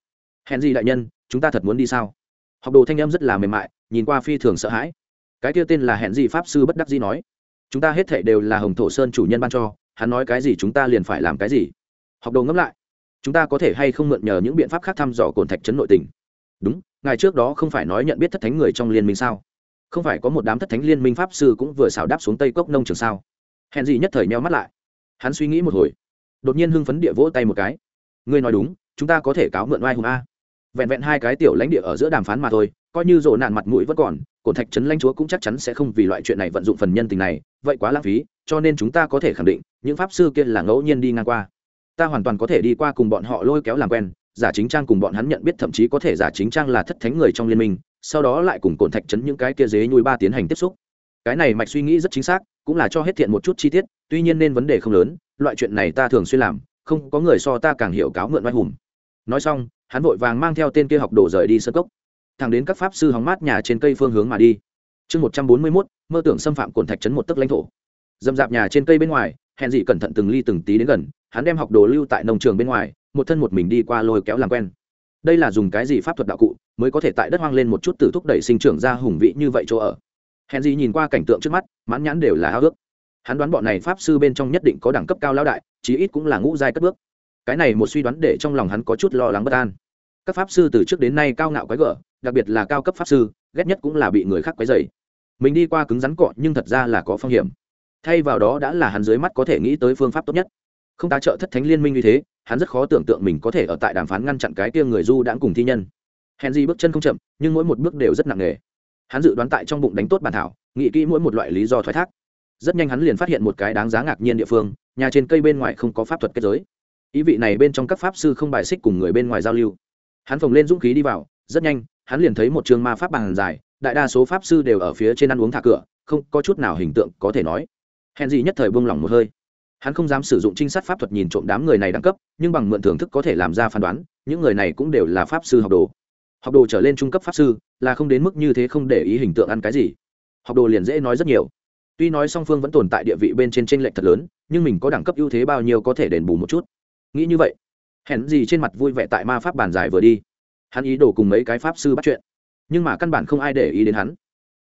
Hèn gì đại nhân, chúng ta thật muốn đi sao? Học đồ thanh em rất là mềm mại, nhìn qua phi thường sợ hãi. Cái kia tên là hẹn gì pháp sư bất đắc dĩ nói. Chúng ta hết thệ đều là hồng thổ sơn chủ nhân ban cho, hắn nói cái gì chúng ta liền phải làm cái gì. Học đồ ngẫm lại. Chúng ta có thể hay không mượn nhờ những biện pháp khác thăm dò cồn thạch trấn nội tình đúng, ngài trước đó không phải nói nhận biết thất thánh người trong liên minh sao? Không phải có một đám thất thánh liên minh pháp sư cũng vừa xảo đáp xuống tây cốc nông trường sao? Hèn gì nhất thời meo mắt lại. Hắn suy nghĩ một hồi, đột nhiên hưng phấn địa vỗ tay một cái. Ngươi nói đúng, chúng ta có thể cáo mượn oai hùng a. Vẹn vẹn hai cái tiểu lãnh địa ở giữa đàm phán mà thôi, coi như rộ nạn mặt mũi vẫn còn cổn thạch trấn lãnh chúa cũng chắc chắn sẽ không vì loại chuyện này vận dụng phần nhân tình này, vậy quá lãng phí, cho nên chúng ta có thể khẳng định, những pháp sư kia là ngẫu nhiên đi ngang qua. Ta hoàn toàn có thể đi qua cùng bọn họ lôi kéo làm quen giả chính trang cùng bọn hắn nhận biết thậm chí có thể giả chính trang là thất thánh người trong liên minh, sau đó lại cùng cổn thạch chấn những cái kia dế nhui ba tiến hành tiếp xúc. Cái này mạch suy nghĩ rất chính xác, cũng là cho hết thiện một chút chi tiết, tuy nhiên nên vấn đề không lớn, loại chuyện này ta thường xuyên làm, không có người so ta càng hiểu cáo mượn oai hùng. Nói xong, hắn vội vàng mang theo tên kia học đồ rời đi sơ cốc, thẳng đến các pháp sư hóng mát nhà trên cây phương hướng mà đi. Chương một trăm bốn mươi mốt, mơ tưởng xâm phạm cồn thạch trấn một tấc lãnh thổ. Dầm dạp nhà trên cây bên ngoài hẹn dị cẩn thận từng ly từng tí đến gần, hắn đem học đồ lưu tại nông trường bên ngoài một thân một mình đi qua lôi kéo làm quen. Đây là dùng cái gì pháp thuật đạo cụ mới có thể tại đất hoang lên một chút từ thúc đẩy sinh trưởng ra hùng vị như vậy chỗ ở? Hèn gì nhìn qua cảnh tượng trước mắt, mãn nhãn đều là háo ước. Hắn đoán bọn này pháp sư bên trong nhất định có đẳng cấp cao lão đại, chí ít cũng là ngũ giai cất bước. Cái này một suy đoán để trong lòng hắn có chút lo lắng bất an. Các pháp sư từ trước đến nay cao ngạo quái gở, đặc biệt là cao cấp pháp sư, ghét nhất cũng là bị người khác quấy dày mình đi qua cứng rắn cọ nhưng thật ra là có phong hiểm. Thay vào đó đã là hắn dưới mắt có thể nghĩ tới phương pháp tốt nhất. Không tá trợ thất thánh liên minh như thế hắn rất khó tưởng tượng mình có thể ở tại đàm phán ngăn chặn cái kia người du đãng cùng thi nhân. Henry bước chân không chậm, nhưng mỗi một bước đều rất nặng nề. Hắn dự đoán tại trong bụng đánh tốt bản thảo, nghĩ kỹ mỗi một loại lý do thoái thác. Rất nhanh hắn liền phát hiện một cái đáng giá ngạc nhiên địa phương, nhà trên cây bên ngoài không có pháp thuật kết giới. Ý vị này bên trong các pháp sư không bài xích cùng người bên ngoài giao lưu. Hắn phồng lên dũng khí đi vào, rất nhanh, hắn liền thấy một trường ma pháp bằng dài, đại đa số pháp sư đều ở phía trên ăn uống thả cửa, không có chút nào hình tượng có thể nói. Hèn gì nhất thời buông lỏng một hơi hắn không dám sử dụng trinh sát pháp thuật nhìn trộm đám người này đẳng cấp, nhưng bằng mượn thưởng thức có thể làm ra phán đoán, những người này cũng đều là pháp sư học đồ. Học đồ trở lên trung cấp pháp sư, là không đến mức như thế không để ý hình tượng ăn cái gì. Học đồ liền dễ nói rất nhiều. Tuy nói song phương vẫn tồn tại địa vị bên trên tranh lệch thật lớn, nhưng mình có đẳng cấp ưu thế bao nhiêu có thể đền bù một chút. Nghĩ như vậy hẹn gì trên mặt vui vẻ tại ma pháp bàn dài vừa đi. Hắn ý đồ cùng mấy cái pháp sư bắt chuyện, nhưng mà căn bản không ai để ý đến hắn.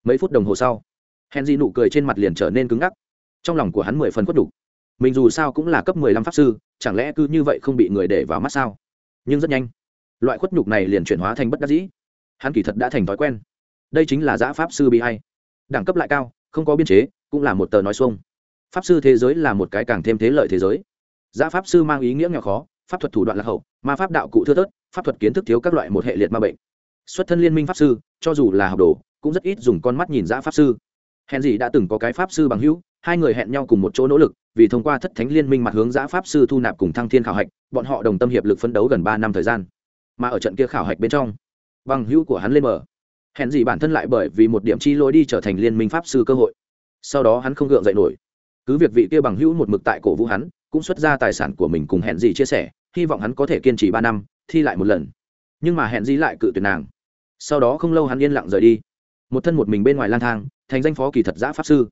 Mấy phút đồng hồ sau hẹn gì nụ cười trên mặt liền trở nên cứng ngắc. Trong lòng của hắn mười phần khuất đục mình dù sao cũng là cấp mười lăm pháp sư, chẳng lẽ cứ như vậy không bị người để vào mắt sao? Nhưng rất nhanh, loại khuất nhục này liền chuyển hóa thành bất đắc dĩ. Hắn kỳ thật đã thành thói quen. Đây chính là giã pháp sư bị hay đẳng cấp lại cao, không có biên chế, cũng là một tờ nói xuông. Pháp sư thế giới là một cái càng thêm thế lợi thế giới. Giã pháp sư mang ý nghĩa nghèo khó, pháp thuật thủ đoạn lạc hậu, ma pháp đạo cụ thưa thớt, pháp thuật kiến thức thiếu các loại một hệ liệt ma bệnh. Xuất thân liên minh pháp sư, cho dù là học đồ, cũng rất ít dùng con mắt nhìn giã pháp sư. Hèn gì đã từng có cái pháp sư bằng hữu hai người hẹn nhau cùng một chỗ nỗ lực, vì thông qua thất thánh liên minh mặt hướng giã pháp sư thu nạp cùng thăng thiên khảo hạch, bọn họ đồng tâm hiệp lực phấn đấu gần ba năm thời gian. Mà ở trận kia khảo hạch bên trong, bằng hữu của hắn lên mở. Hẹn gì bản thân lại bởi vì một điểm chi lối đi trở thành liên minh pháp sư cơ hội. Sau đó hắn không gượng dậy nổi. Cứ việc vị kia bằng hữu một mực tại cổ vũ hắn, cũng xuất ra tài sản của mình cùng hẹn gì chia sẻ, hy vọng hắn có thể kiên trì ba năm, thi lại một lần. Nhưng mà hẹn gì lại cự tuyệt nàng. Sau đó không lâu hắn yên lặng rời đi. Một thân một mình bên ngoài lang thang, thành danh phó kỳ thật giã pháp sư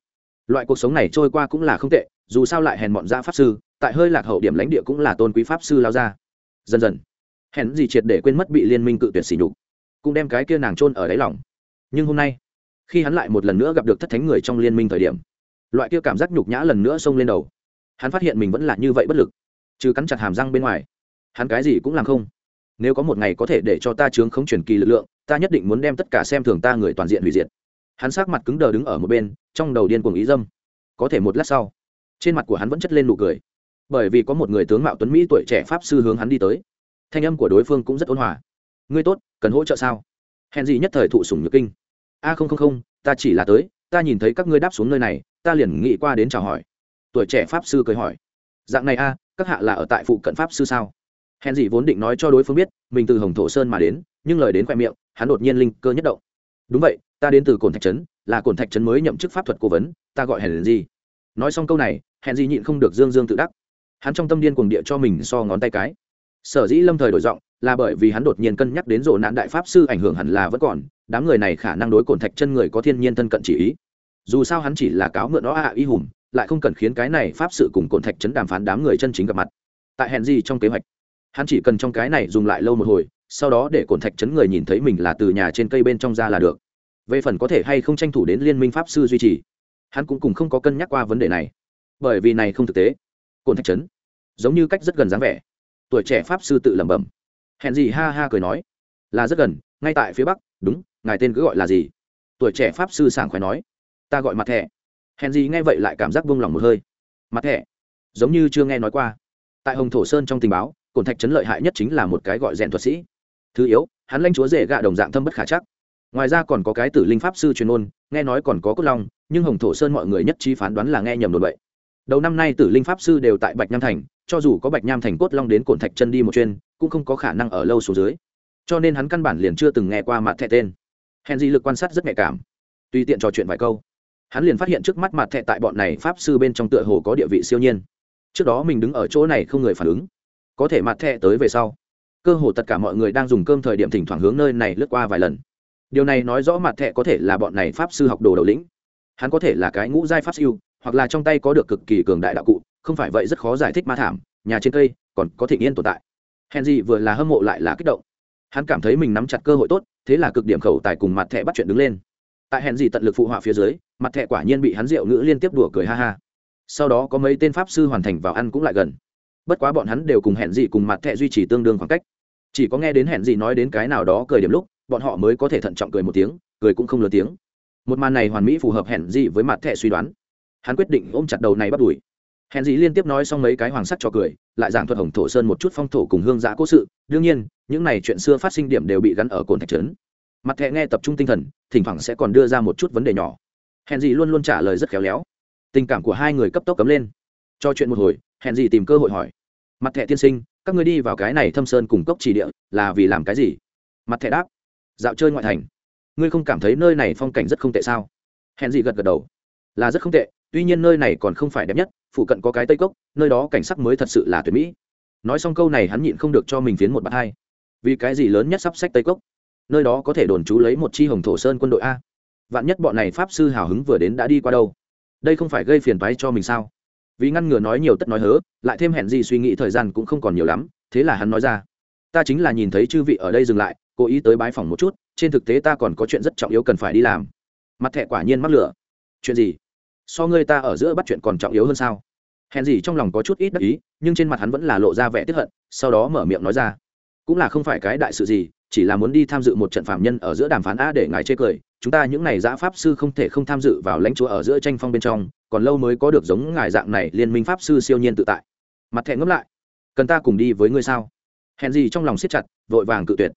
loại cuộc sống này trôi qua cũng là không tệ, dù sao lại hèn bọn ra pháp sư, tại hơi lạc hậu điểm lãnh địa cũng là tôn quý pháp sư lao ra dần dần, hèn gì triệt để quên mất bị liên minh cự tuyệt xỉ nhục, cũng đem cái kia nàng trôn ở đáy lòng. Nhưng hôm nay, khi hắn lại một lần nữa gặp được thất thánh người trong liên minh thời điểm, loại kia cảm giác nhục nhã lần nữa xông lên đầu. Hắn phát hiện mình vẫn là như vậy bất lực chứ cắn chặt hàm răng bên ngoài, hắn cái gì cũng làm không. Nếu có một ngày có thể để cho ta chướng không chuyển kỳ lực lượng, ta nhất định muốn đem tất cả xem thường ta người toàn diện hủy diệt. Hắn sát mặt cứng đờ đứng ở một bên trong đầu điên cuồng ý dâm. Có thể một lát sau, trên mặt của hắn vẫn chất lên nụ cười. Bởi vì có một người tướng mạo tuấn mỹ tuổi trẻ pháp sư hướng hắn đi tới. Thanh âm của đối phương cũng rất ôn hòa. Ngươi tốt, cần hỗ trợ sao? Hèn gì nhất thời thụ sủng nhược kinh. A không không không, ta chỉ là tới, ta nhìn thấy các ngươi đáp xuống nơi này, ta liền nghĩ qua đến chào hỏi. Tuổi trẻ pháp sư cười hỏi. Dạng này a, các hạ là ở tại phụ cận pháp sư sao? Hèn gì vốn định nói cho đối phương biết, mình từ hồng thổ sơn mà đến, nhưng lời đến khoe miệng, hắn đột nhiên linh cơ nhất động. Đúng vậy, ta đến từ cồn thạch trấn là cồn thạch trấn mới nhậm chức pháp thuật cố vấn, ta gọi hèn gì nói xong câu này, hèn gì nhịn không được dương dương tự đắc. Hắn trong tâm điên cuồng địa cho mình so ngón tay cái. Sở dĩ lâm thời đổi giọng, là bởi vì hắn đột nhiên cân nhắc đến rộ nạn đại pháp sư ảnh hưởng hẳn là vẫn còn, đám người này khả năng đối cồn thạch chân người có thiên nhiên thân cận chỉ ý. Dù sao hắn chỉ là cáo mượn nó ạ à y hùm, lại không cần khiến cái này pháp sự cùng cồn thạch chấn đàm phán đám người chân chính gặp mặt. Tại hèn gì trong kế hoạch, hắn chỉ cần trong cái này dùng lại lâu một hồi, sau đó để cồn thạch chấn người nhìn thấy mình là từ nhà trên cây bên trong ra là được về phần có thể hay không tranh thủ đến liên minh pháp sư duy trì, hắn cũng cùng không có cân nhắc qua vấn đề này. Bởi vì này không thực tế. Cồn thạch chấn giống như cách rất gần dáng vẻ. Tuổi trẻ pháp sư tự lẩm bẩm. Hẹn gì ha ha cười nói. Là rất gần, ngay tại phía bắc, đúng, ngài tên cứ gọi là gì? Tuổi trẻ pháp sư sảng khoái nói. Ta gọi mặt thẻ. Hèn gì nghe vậy lại cảm giác vung lòng một hơi. Mặt thẻ, giống như chưa nghe nói qua. Tại hồng thổ sơn trong tình báo cồn thạch chấn lợi hại nhất chính là một cái gọi rèn thuật sĩ. Thứ yếu, hắn lanh chúa rể gạ đồng dạng thâm bất khả chắc ngoài ra còn có cái tử linh pháp sư truyền ôn, nghe nói còn có cốt long, nhưng hồng thổ sơn mọi người nhất trí phán đoán là nghe nhầm đồn vậy. Đầu năm nay tử linh pháp sư đều tại bạch nham thành, cho dù có bạch nham thành cốt long đến cổn thạch chân đi một chuyên cũng không có khả năng ở lâu xuống dưới. Cho nên hắn căn bản liền chưa từng nghe qua mặt thẻ tên. Hèn di lực quan sát rất nhạy cảm. Tùy tiện trò chuyện vài câu, hắn liền phát hiện trước mắt mặt thẻ tại bọn này pháp sư bên trong tựa hồ có địa vị siêu nhiên. Trước đó mình đứng ở chỗ này không người phản ứng. Có thể mặt thẻ tới về sau, cơ hồ tất cả mọi người đang dùng cơm thời điểm thỉnh thoảng hướng nơi này lướt qua vài lần điều này nói rõ mặt thẻ có thể là bọn này pháp sư học đồ đầu lĩnh. Hắn có thể là cái ngũ giai pháp siêu, hoặc là trong tay có được cực kỳ cường đại đạo cụ, không phải vậy rất khó giải thích ma thảm, nhà trên cây còn có thể yên tồn tại. Hèn gì vừa là hâm mộ lại là kích động. Hắn cảm thấy mình nắm chặt cơ hội tốt, thế là cực điểm khẩu tài cùng mặt thẻ bắt chuyện đứng lên. Tại henry gì tận lực phụ họa phía dưới, mặt thẻ quả nhiên bị hắn rượu ngữ liên tiếp đùa cười ha ha. Sau đó có mấy tên pháp sư hoàn thành vào ăn cũng lại gần. Bất quá bọn hắn đều cùng hẹn gì cùng mặt thẻ duy trì tương đương khoảng cách. Chỉ có nghe đến hẹn gì nói đến cái nào đó cười điểm lúc bọn họ mới có thể thận trọng cười một tiếng, cười cũng không lớn tiếng. Một màn này hoàn mỹ phù hợp hẹn gì với mặt thẻ suy đoán. Hắn quyết định ôm chặt đầu này bắt đuổi. hẹn gì liên tiếp nói xong mấy cái hoàng sắt cho cười, lại giảng thuật hồng thổ sơn một chút phong thổ cùng hương giã cố sự. Đương nhiên, những này chuyện xưa phát sinh điểm đều bị gắn ở cồn thạch trấn. Mặt thẻ nghe tập trung tinh thần, thỉnh thoảng sẽ còn đưa ra một chút vấn đề nhỏ. Hẹn gì luôn luôn trả lời rất khéo léo. Tình cảm của hai người cấp tốc cấm lên. Cho chuyện một hồi hẹn gì tìm cơ hội hỏi. Mặt thẻ tiên sinh, các người đi vào cái này thâm sơn cùng cốc chỉ địa, là vì làm cái gì? Mặt thẻ đáp dạo chơi ngoại thành. Ngươi không cảm thấy nơi này phong cảnh rất không tệ sao? Hẹn gì gật gật đầu. Là rất không tệ, tuy nhiên nơi này còn không phải đẹp nhất, phụ cận có cái tây cốc, nơi đó cảnh sắc mới thật sự là tuyệt mỹ. Nói xong câu này hắn nhịn không được cho mình phiến một bạt hai. Vì cái gì lớn nhất sắp sách tây cốc? Nơi đó có thể đồn trú lấy một chi hồng thổ sơn quân đội a. Vạn nhất bọn này pháp sư hào hứng vừa đến đã đi qua đâu? Đây không phải gây phiền toái cho mình sao? Vì ngăn ngừa nói nhiều tất nói hớ, lại thêm hẹn gì suy nghĩ thời gian cũng không còn nhiều lắm, thế là hắn nói ra. Ta chính là nhìn thấy chư vị ở đây dừng lại cố ý tới bái phòng một chút, trên thực tế ta còn có chuyện rất trọng yếu cần phải đi làm. Mặt thẹ quả nhiên mắc lửa. Chuyện gì? So ngươi ta ở giữa bắt chuyện còn trọng yếu hơn sao? Hèn gì trong lòng có chút ít đắc ý, nhưng trên mặt hắn vẫn là lộ ra vẻ tiếp hận, sau đó mở miệng nói ra. Cũng là không phải cái đại sự gì, chỉ là muốn đi tham dự một trận phạm nhân ở giữa đàm phán a để ngài chê cười. Chúng ta những này giã pháp sư không thể không tham dự vào lãnh chúa ở giữa tranh phong bên trong, còn lâu mới có được giống ngài dạng này liên minh pháp sư siêu nhiên tự tại. Mặt thẹn ngẫm lại. Cần ta cùng đi với ngươi sao? Hèn gì trong lòng siết chặt, vội vàng cự tuyệt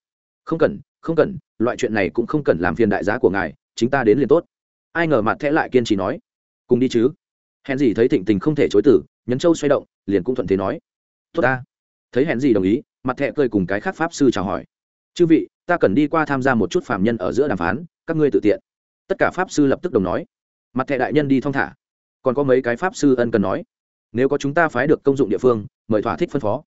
không cần không cần, loại chuyện này cũng không cần làm phiền đại giá của ngài, chính ta đến liền tốt. Ai ngờ mặt thẽ lại kiên trì nói, cùng đi chứ. Hèn gì thấy thịnh tình không thể chối tử nhấn châu xoay động, liền cũng thuận thế nói, tốt ta. Thấy hèn gì đồng ý, mặt thẹ cười cùng cái khác pháp sư chào hỏi, chư vị, ta cần đi qua tham gia một chút phạm nhân ở giữa đàm phán, các ngươi tự tiện. Tất cả pháp sư lập tức đồng nói, mặt thẹ đại nhân đi thong thả. Còn có mấy cái pháp sư ân cần nói, nếu có chúng ta phái được công dụng địa phương, mời thỏa thích phân phó.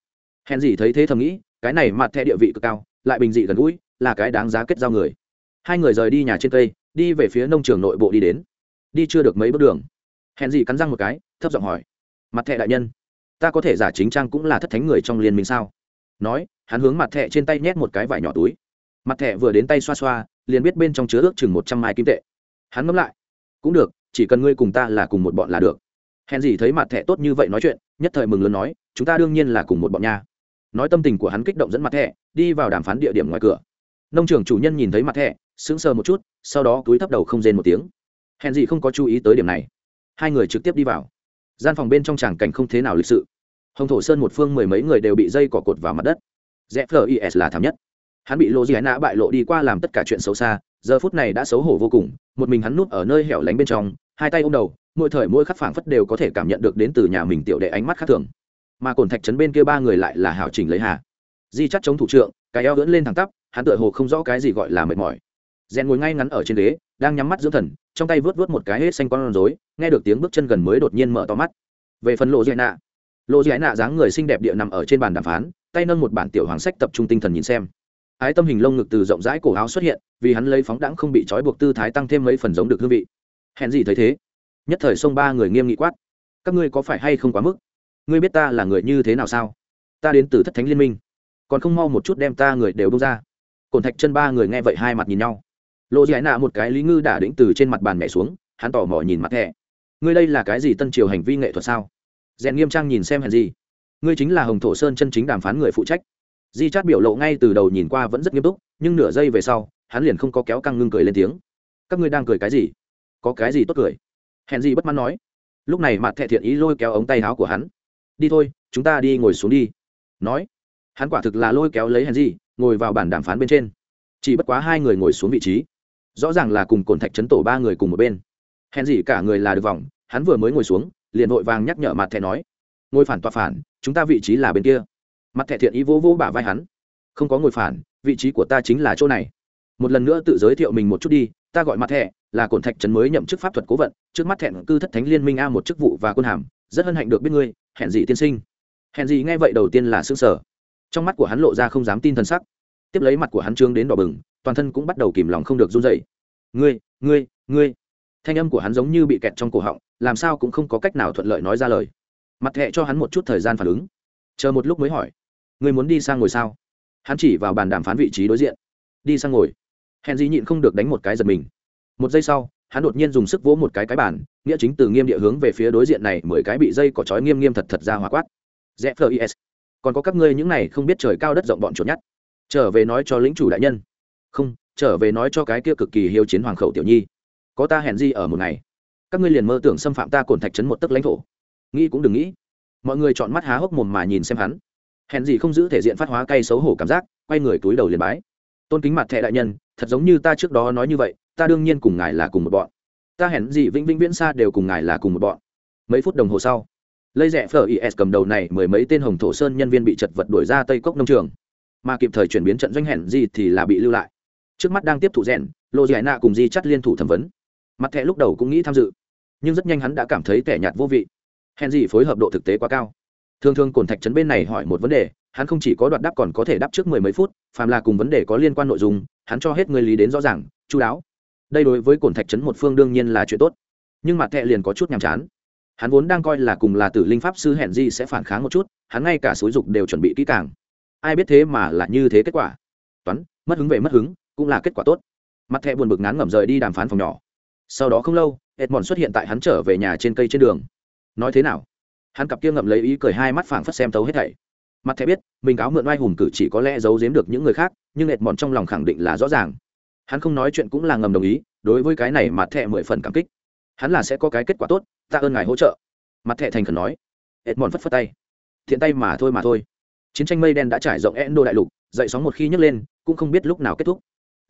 Hèn gì thấy thế thầm nghĩ, cái này mặt thẹ địa vị cực cao lại bình dị gần gũi, là cái đáng giá kết giao người. Hai người rời đi nhà trên cây, đi về phía nông trường nội bộ đi đến. Đi chưa được mấy bước đường. Hẹn gì cắn răng một cái, thấp giọng hỏi. Mặt thẹ đại nhân, ta có thể giả chính trang cũng là thất thánh người trong liên minh sao? Nói, hắn hướng mặt thẹ trên tay nhét một cái vải nhỏ túi. Mặt thẹ vừa đến tay xoa xoa, liền biết bên trong chứa ước chừng một trăm mai kim tệ. Hắn ngẫm lại. Cũng được, chỉ cần ngươi cùng ta là cùng một bọn là được. Hèn gì thấy mặt thẹ tốt như vậy nói chuyện, nhất thời mừng lớn nói, chúng ta đương nhiên là cùng một bọn nha nói tâm tình của hắn kích động dẫn mặt thẻ, đi vào đàm phán địa điểm ngoài cửa. Nông trường chủ nhân nhìn thấy mặt thẻ, sững sờ một chút, sau đó túi thấp đầu không rên một tiếng. Hèn gì không có chú ý tới điểm này. Hai người trực tiếp đi vào. Gian phòng bên trong tràng cảnh không thế nào lịch sự. Hồng thổ sơn một phương mười mấy người đều bị dây cỏ cột vào mặt đất. Zfis là thảm nhất. Hắn bị lộ gì nã bại lộ đi qua làm tất cả chuyện xấu xa, giờ phút này đã xấu hổ vô cùng, một mình hắn núp ở nơi hẻo lánh bên trong, hai tay ôm đầu, mỗi thời mỗi khắc phảng phất đều có thể cảm nhận được đến từ nhà mình tiểu đệ ánh mắt khác thường mà cồn thạch trấn bên kia ba người lại là hảo chỉnh lấy hà. Di chắc chống thủ trượng, cái eo lưỡn lên thẳng tắp, hắn tựa hồ không rõ cái gì gọi là mệt mỏi. Rèn ngồi ngay ngắn ở trên ghế, đang nhắm mắt dưỡng thần, trong tay vớt vớt một cái hết xanh con rối, nghe được tiếng bước chân gần mới đột nhiên mở to mắt. Về phần lộ dạy nạ. Lộ dạy nạ dáng người xinh đẹp địa nằm ở trên bàn đàm phán, tay nâng một bản tiểu hoàng sách tập trung tinh thần nhìn xem. Ái tâm hình lông ngực từ rộng rãi cổ áo xuất hiện, vì hắn lấy phóng đãng không bị trói buộc tư thái tăng thêm mấy phần giống được hương vị. Hèn gì thấy thế? Nhất thời xông ba người nghiêm nghị quát. Các ngươi có phải hay không quá mức? Ngươi biết ta là người như thế nào sao? Ta đến từ thất thánh liên minh. Còn không mau một chút đem ta người đều bông ra. Cổn thạch chân ba người nghe vậy hai mặt nhìn nhau. Lộ giải nạ một cái lý ngư đả đĩnh từ trên mặt bàn mẹ xuống, hắn tỏ mò nhìn mặt thẻ. Ngươi đây là cái gì tân triều hành vi nghệ thuật sao? Rèn nghiêm trang nhìn xem hèn gì. Ngươi chính là hồng thổ sơn chân chính đàm phán người phụ trách. Di chát biểu lộ ngay từ đầu nhìn qua vẫn rất nghiêm túc, nhưng nửa giây về sau, hắn liền không có kéo căng ngưng cười lên tiếng. Các ngươi đang cười cái gì? Có cái gì tốt cười? Hèn gì bất mãn nói. Lúc này mặt thẹ thiện ý lôi kéo ống tay áo của hắn đi thôi, chúng ta đi ngồi xuống đi. Nói, hắn quả thực là lôi kéo lấy hèn gì ngồi vào bàn đàm phán bên trên. Chỉ bất quá hai người ngồi xuống vị trí. Rõ ràng là cùng cồn thạch chấn tổ ba người cùng một bên. Hèn gì cả người là được vòng, hắn vừa mới ngồi xuống, liền vội vàng nhắc nhở mặt thẻ nói, ngồi phản tọa phản, chúng ta vị trí là bên kia. Mặt thẻ thiện ý vô vô bả vai hắn, không có ngồi phản, vị trí của ta chính là chỗ này. Một lần nữa tự giới thiệu mình một chút đi, ta gọi mặt thẻ, là cồn thạch trấn mới nhậm chức pháp thuật cố vận, trước mắt thẹn cư thất thánh liên minh a một chức vụ và quân hàm, rất hân hạnh được biết ngươi hẹn gì tiên sinh? Hẹn gì nghe vậy đầu tiên là xương sở trong mắt của hắn lộ ra không dám tin t sắc. Tiếp lấy mặt của hắn trương đến đỏ bừng, toàn thân cũng bắt đầu kìm lòng không được run dậy ngươi ngươi ngươi. Thanh âm của hắn giống như bị kẹt trong cổ họng, làm sao cũng không có cách nào thuận lợi nói ra lời. Mặt thẹ cho hắn một chút thời gian phản ứng. Chờ một lúc mới hỏi, ngươi muốn đi sang ngồi sao? Hắn chỉ vào bàn đàm phán vị trí đối diện. Đi sang ngồi. Hẹn gì nhịn không được đánh một cái giật mình. Một giây sau hắn đột nhiên dùng sức vỗ một cái cái bàn, nghĩa chính từ nghiêm địa hướng về phía đối diện này, mười cái bị dây cỏ trói nghiêm nghiêm thật thật ra hỏa quát. Zfis còn có các ngươi những này không biết trời cao đất rộng bọn chuột nhắt trở về nói cho lĩnh chủ đại nhân. Không, trở về nói cho cái kia cực kỳ hiếu chiến hoàng khẩu tiểu nhi. Có ta hẹn gì ở một ngày? Các ngươi liền mơ tưởng xâm phạm ta cồn thạch trấn một tấc lãnh thổ. Nghĩ cũng đừng nghĩ. Mọi người chọn mắt há hốc mồm mà nhìn xem hắn. Hẹn gì không giữ thể diện phát hóa cay xấu hổ cảm giác, quay người túi đầu liền bái. Tôn kính mặt thẹ đại nhân, thật giống như ta trước đó nói như vậy ta đương nhiên cùng ngài là cùng một bọn. Ta hẹn gì vĩnh vĩnh viễn xa đều cùng ngài là cùng một bọn. Mấy phút đồng hồ sau lây rẽ phở is cầm đầu này mười mấy tên hồng thổ sơn nhân viên bị chật vật đuổi ra tây cốc nông trường. Mà kịp thời chuyển biến trận doanh hẹn gì thì là bị lưu lại. Trước mắt đang tiếp thụ rèn, lô giải nạ cùng di chắt liên thủ thẩm vấn. Mặt thẹ lúc đầu cũng nghĩ tham dự, nhưng rất nhanh hắn đã cảm thấy tẻ nhạt vô vị. Hẹn gì phối hợp độ thực tế quá cao. Thường thường cồn thạch trấn bên này hỏi một vấn đề, hắn không chỉ có đoạt đáp còn có thể đáp trước mười mấy phút, phàm là cùng vấn đề có liên quan nội dung, hắn cho hết người lý đến rõ ràng, chú đáo đây đối với cồn thạch trấn một phương đương nhiên là chuyện tốt. Nhưng mặt thẹ liền có chút nhàm chán. Hắn vốn đang coi là cùng là tử linh pháp sư hẹn di sẽ phản kháng một chút, hắn ngay cả xúi dục đều chuẩn bị kỹ càng. Ai biết thế mà là như thế kết quả. Toán, mất hứng về mất hứng, cũng là kết quả tốt. Mặt thẹ buồn bực ngán ngẩm rời đi đàm phán phòng nhỏ. Sau đó không lâu, edmond xuất hiện tại hắn trở về nhà trên cây trên đường. Nói thế nào? Hắn cặp kia ngậm lấy ý cười hai mắt phảng phất xem tấu hết thảy. Mặt thẻ biết, mình cáo mượn oai hùng cử chỉ có lẽ giấu giếm được những người khác, nhưng edmond trong lòng khẳng định là rõ ràng hắn không nói chuyện cũng là ngầm đồng ý, đối với cái này mặt thẻ mười phần cảm kích. Hắn là sẽ có cái kết quả tốt, tạ ơn ngài hỗ trợ. Mặt thẻ thành khẩn nói. Edmond phất phất tay. Thiện tay mà thôi mà thôi. Chiến tranh mây đen đã trải rộng endo đại lục, dậy sóng một khi nhấc lên, cũng không biết lúc nào kết thúc.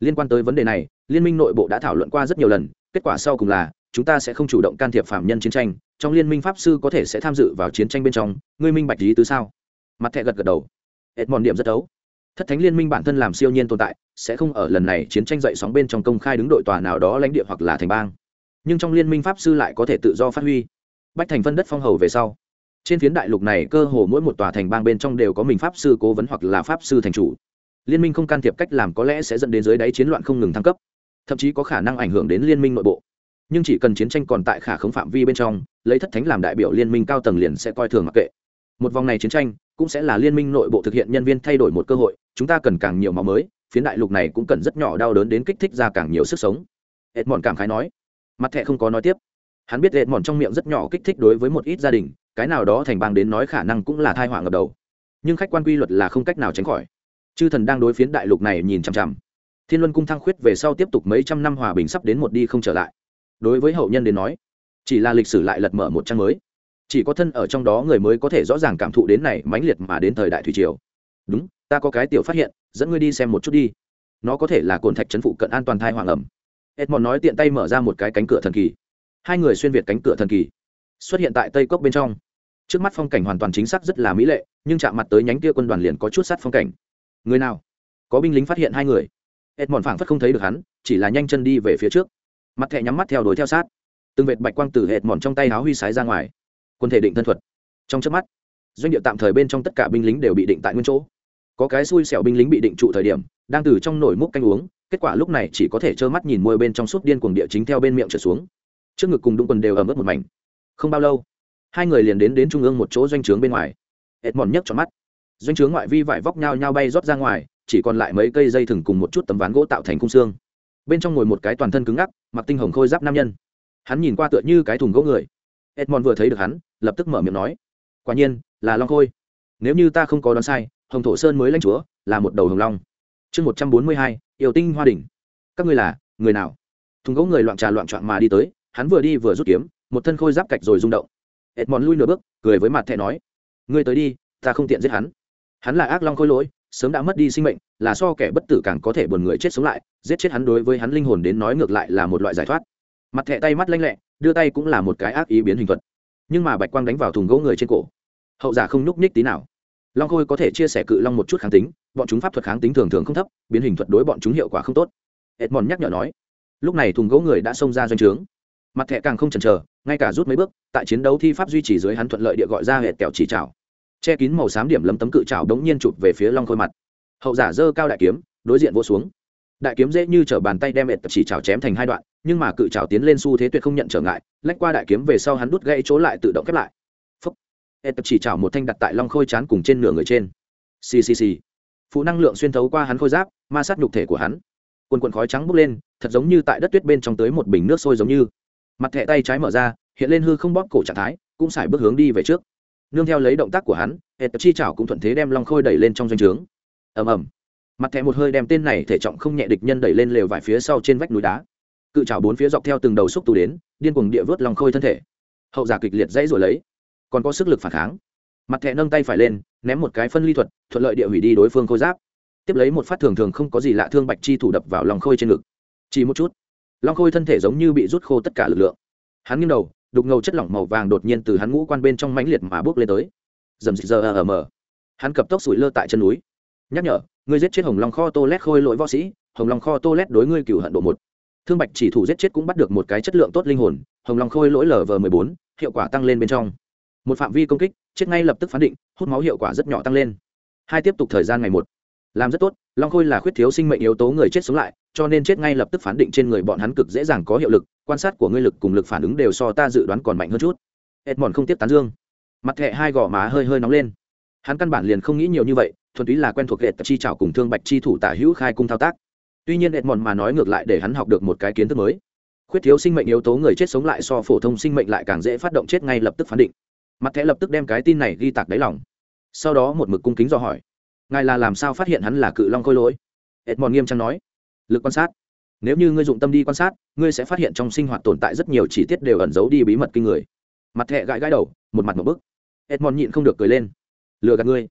Liên quan tới vấn đề này, liên minh nội bộ đã thảo luận qua rất nhiều lần, kết quả sau cùng là, chúng ta sẽ không chủ động can thiệp phạm nhân chiến tranh, trong liên minh pháp sư có thể sẽ tham dự vào chiến tranh bên trong, ngươi minh bạch lý tứ sao? Mặt thẹ gật gật đầu. Hết mòn điểm rất ấu thất thánh liên minh bản thân làm siêu nhiên tồn tại, sẽ không ở lần này chiến tranh dậy sóng bên trong công khai đứng đội tòa nào đó lãnh địa hoặc là thành bang. Nhưng trong liên minh pháp sư lại có thể tự do phát huy. Bách thành phân đất phong hầu về sau, trên phiến đại lục này cơ hồ mỗi một tòa thành bang bên trong đều có mình pháp sư cố vấn hoặc là pháp sư thành chủ. Liên minh không can thiệp cách làm có lẽ sẽ dẫn đến dưới đáy chiến loạn không ngừng thăng cấp, thậm chí có khả năng ảnh hưởng đến liên minh nội bộ. Nhưng chỉ cần chiến tranh còn tại khả khống phạm vi bên trong, lấy thất thánh làm đại biểu liên minh cao tầng liền sẽ coi thường mặc kệ. Một vòng này chiến tranh cũng sẽ là liên minh nội bộ thực hiện nhân viên thay đổi một cơ hội, chúng ta cần càng nhiều máu mới, phiến đại lục này cũng cần rất nhỏ đau đớn đến kích thích ra càng nhiều sức sống. Ed mòn cảm khái nói. Mặt thẹ không có nói tiếp. Hắn biết ed mòn trong miệng rất nhỏ kích thích đối với một ít gia đình, cái nào đó thành bang đến nói khả năng cũng là thai họa ngập đầu. Nhưng khách quan quy luật là không cách nào tránh khỏi. Chư thần đang đối phiến đại lục này nhìn chằm chằm. Thiên luân cung thăng khuyết về sau tiếp tục mấy trăm năm hòa bình sắp đến một đi không trở lại. Đối với hậu nhân đến nói, chỉ là lịch sử lại lật mở một trang mới chỉ có thân ở trong đó người mới có thể rõ ràng cảm thụ đến này mãnh liệt mà đến thời đại thủy triều. Đúng, ta có cái tiểu phát hiện, dẫn ngươi đi xem một chút đi. Nó có thể là cồn thạch trấn phụ cận an toàn thai hoàng ẩm. Edmond nói tiện tay mở ra một cái cánh cửa thần kỳ. Hai người xuyên việt cánh cửa thần kỳ. Xuất hiện tại tây cốc bên trong. Trước mắt phong cảnh hoàn toàn chính xác rất là mỹ lệ, nhưng chạm mặt tới nhánh kia quân đoàn liền có chút sát phong cảnh. Người nào? Có binh lính phát hiện hai người. Edmond phảng phất không thấy được hắn, chỉ là nhanh chân đi về phía trước. Mặt thẹ nhắm mắt theo đuổi theo sát. Từng vệt bạch quang từ hệt mòn trong tay áo huy sái ra ngoài quân thể định thân thuật. Trong trước mắt, doanh địa tạm thời bên trong tất cả binh lính đều bị định tại nguyên chỗ. Có cái xui xẻo binh lính bị định trụ thời điểm, đang từ trong nổi múc canh uống, kết quả lúc này chỉ có thể trơ mắt nhìn môi bên trong suốt điên cuồng địa chính theo bên miệng trở xuống. Trước ngực cùng đúng quần đều ẩm ướt một mảnh. Không bao lâu, hai người liền đến đến trung ương một chỗ doanh trướng bên ngoài. Hệt mòn nhấc cho mắt. Doanh trướng ngoại vi vải vóc nhau nhau bay rót ra ngoài, chỉ còn lại mấy cây dây thừng cùng một chút tấm ván gỗ tạo thành khung xương. Bên trong ngồi một cái toàn thân cứng ngắc, mặc tinh hồng khôi giáp nam nhân. Hắn nhìn qua tựa như cái thùng gỗ người. Edmond vừa thấy được hắn lập tức mở miệng nói, quả nhiên, là long khôi. Nếu như ta không có đoán sai, hồng thổ sơn mới lãnh chúa, là một đầu hồng long. Chương một trăm bốn mươi hai, yêu tinh hoa đỉnh. Các ngươi là, người nào? Thùng gỗ người loạn trà loạn trọn mà đi tới, hắn vừa đi vừa rút kiếm, một thân khôi giáp cạch rồi rung động. Edmond lui nửa bước, cười với mặt thẹ nói, ngươi tới đi, ta không tiện giết hắn. Hắn là ác long khôi lỗi, sớm đã mất đi sinh mệnh, là so kẻ bất tử càng có thể buồn người chết sống lại, giết chết hắn đối với hắn linh hồn đến nói ngược lại là một loại giải thoát. Mặt thẹ tay mắt lanh lẹ, đưa tay cũng là một cái ác ý biến hình thuật nhưng mà bạch quang đánh vào thùng gỗ người trên cổ. Hậu giả không nhúc nhích tí nào. Long khôi có thể chia sẻ cự long một chút kháng tính, bọn chúng pháp thuật kháng tính thường thường không thấp, biến hình thuật đối bọn chúng hiệu quả không tốt. Edmond nhắc nhở nói, lúc này thùng gỗ người đã xông ra doanh trướng. Mặt thẹ càng không chần chờ, ngay cả rút mấy bước, tại chiến đấu thi pháp duy trì dưới hắn thuận lợi địa gọi ra hệ kẹo chỉ trào che kín màu xám điểm lấm tấm cự trào đống nhiên chụp về phía long khôi mặt. Hậu giả dơ cao đại kiếm, đối diện vô xuống đại kiếm dễ như t bàn tay đem ệt chỉ trào chém thành hai đoạn, nhưng mà cự trào tiến lên xu thế tuyệt không nhận trở ngại, lách qua đại kiếm về sau hắn đút gãy chỗ lại tự động khép lại. Phấp ệt chỉ trào một thanh đặt tại long khôi chán cùng trên nửa người trên. Ccc phụ năng lượng xuyên thấu qua hắn khôi giáp, ma sát nhục thể của hắn. Quần quần khói trắng bốc lên, thật giống như tại đất tuyết bên trong tới một bình nước sôi giống như. Mặt thẹ tay trái mở ra, hiện lên hư không bóp cổ trạng thái, cũng xài bước hướng đi về trước. Nương theo lấy động tác của hắn hệ tập chi chảo cũng thuận thế đem long khôi đẩy lên trong doanh trướng. Ầm ầm mặt thẻ một hơi đem tên này thể trọng không nhẹ địch nhân đẩy lên lều vải phía sau trên vách núi đá. Cự chảo bốn phía dọc theo từng đầu xúc tu đến, điên cuồng địa vớt lòng khôi thân thể. Hậu giả kịch liệt dãy rồi lấy. Còn có sức lực phản kháng. Mặt thẻ nâng tay phải lên, ném một cái phân ly thuật, thuận lợi địa hủy đi đối phương khôi giáp. Tiếp lấy một phát thường thường không có gì lạ thương bạch chi thủ đập vào lòng khôi trên ngực. Chỉ một chút long khôi thân thể giống như bị rút khô tất cả lực lượng. Hắn nghiêng đầu, đục ngầu chất lỏng màu vàng đột nhiên từ hắn ngũ quan bên trong mãnh liệt mà bước lên tới. Dầm dịch giờ ở mờ. Hắn cập tốc sủi lơ tại chân núi. Nhắc nhở ngươi giết chết hồng long kho tô lét khôi lỗi võ sĩ, hồng long kho tô lét đối ngươi cửu hận độ một. Thương bạch chỉ thủ giết chết cũng bắt được một cái chất lượng tốt linh hồn, hồng long khôi lỗi lv m bốn, hiệu quả tăng lên bên trong. Một phạm vi công kích, chết ngay lập tức phán định, hút máu hiệu quả rất nhỏ tăng lên. Hai tiếp tục thời gian ngày một. Làm rất tốt, long khôi là khuyết thiếu sinh mệnh yếu tố người chết sống lại, cho nên chết ngay lập tức phán định trên người bọn hắn cực dễ dàng có hiệu lực, quan sát của ngươi lực cùng lực phản ứng đều so ta dự đoán còn mạnh hơn chút. Edmond không tiếp tán dương. Mặt thẹ hai gò má hơi hơi nóng lên. Hắn căn bản liền không nghĩ nhiều như vậy thuần túy là quen thuộc hệ chi trảo cùng thương bạch chi thủ tả hữu khai cung thao tác. Tuy nhiên edmond mà nói ngược lại để hắn học được một cái kiến thức mới. Khuyết thiếu sinh mệnh yếu tố người chết sống lại so phổ thông sinh mệnh lại càng dễ phát động chết ngay lập tức phán định. Mặt thẻ lập tức đem cái tin này ghi tạc đáy lòng. Sau đó một mực cung kính do hỏi. Ngài là làm sao phát hiện hắn là cự long khôi lỗi? Edmond nghiêm trang nói. Lực quan sát. Nếu như ngươi dụng tâm đi quan sát, ngươi sẽ phát hiện trong sinh hoạt tồn tại rất nhiều chi tiết đều ẩn giấu đi bí mật kinh người. Mặt thẹ gãi gãi đầu, một mặt một bức. Edmond nhịn không được cười lên. Lừa gạt ngươi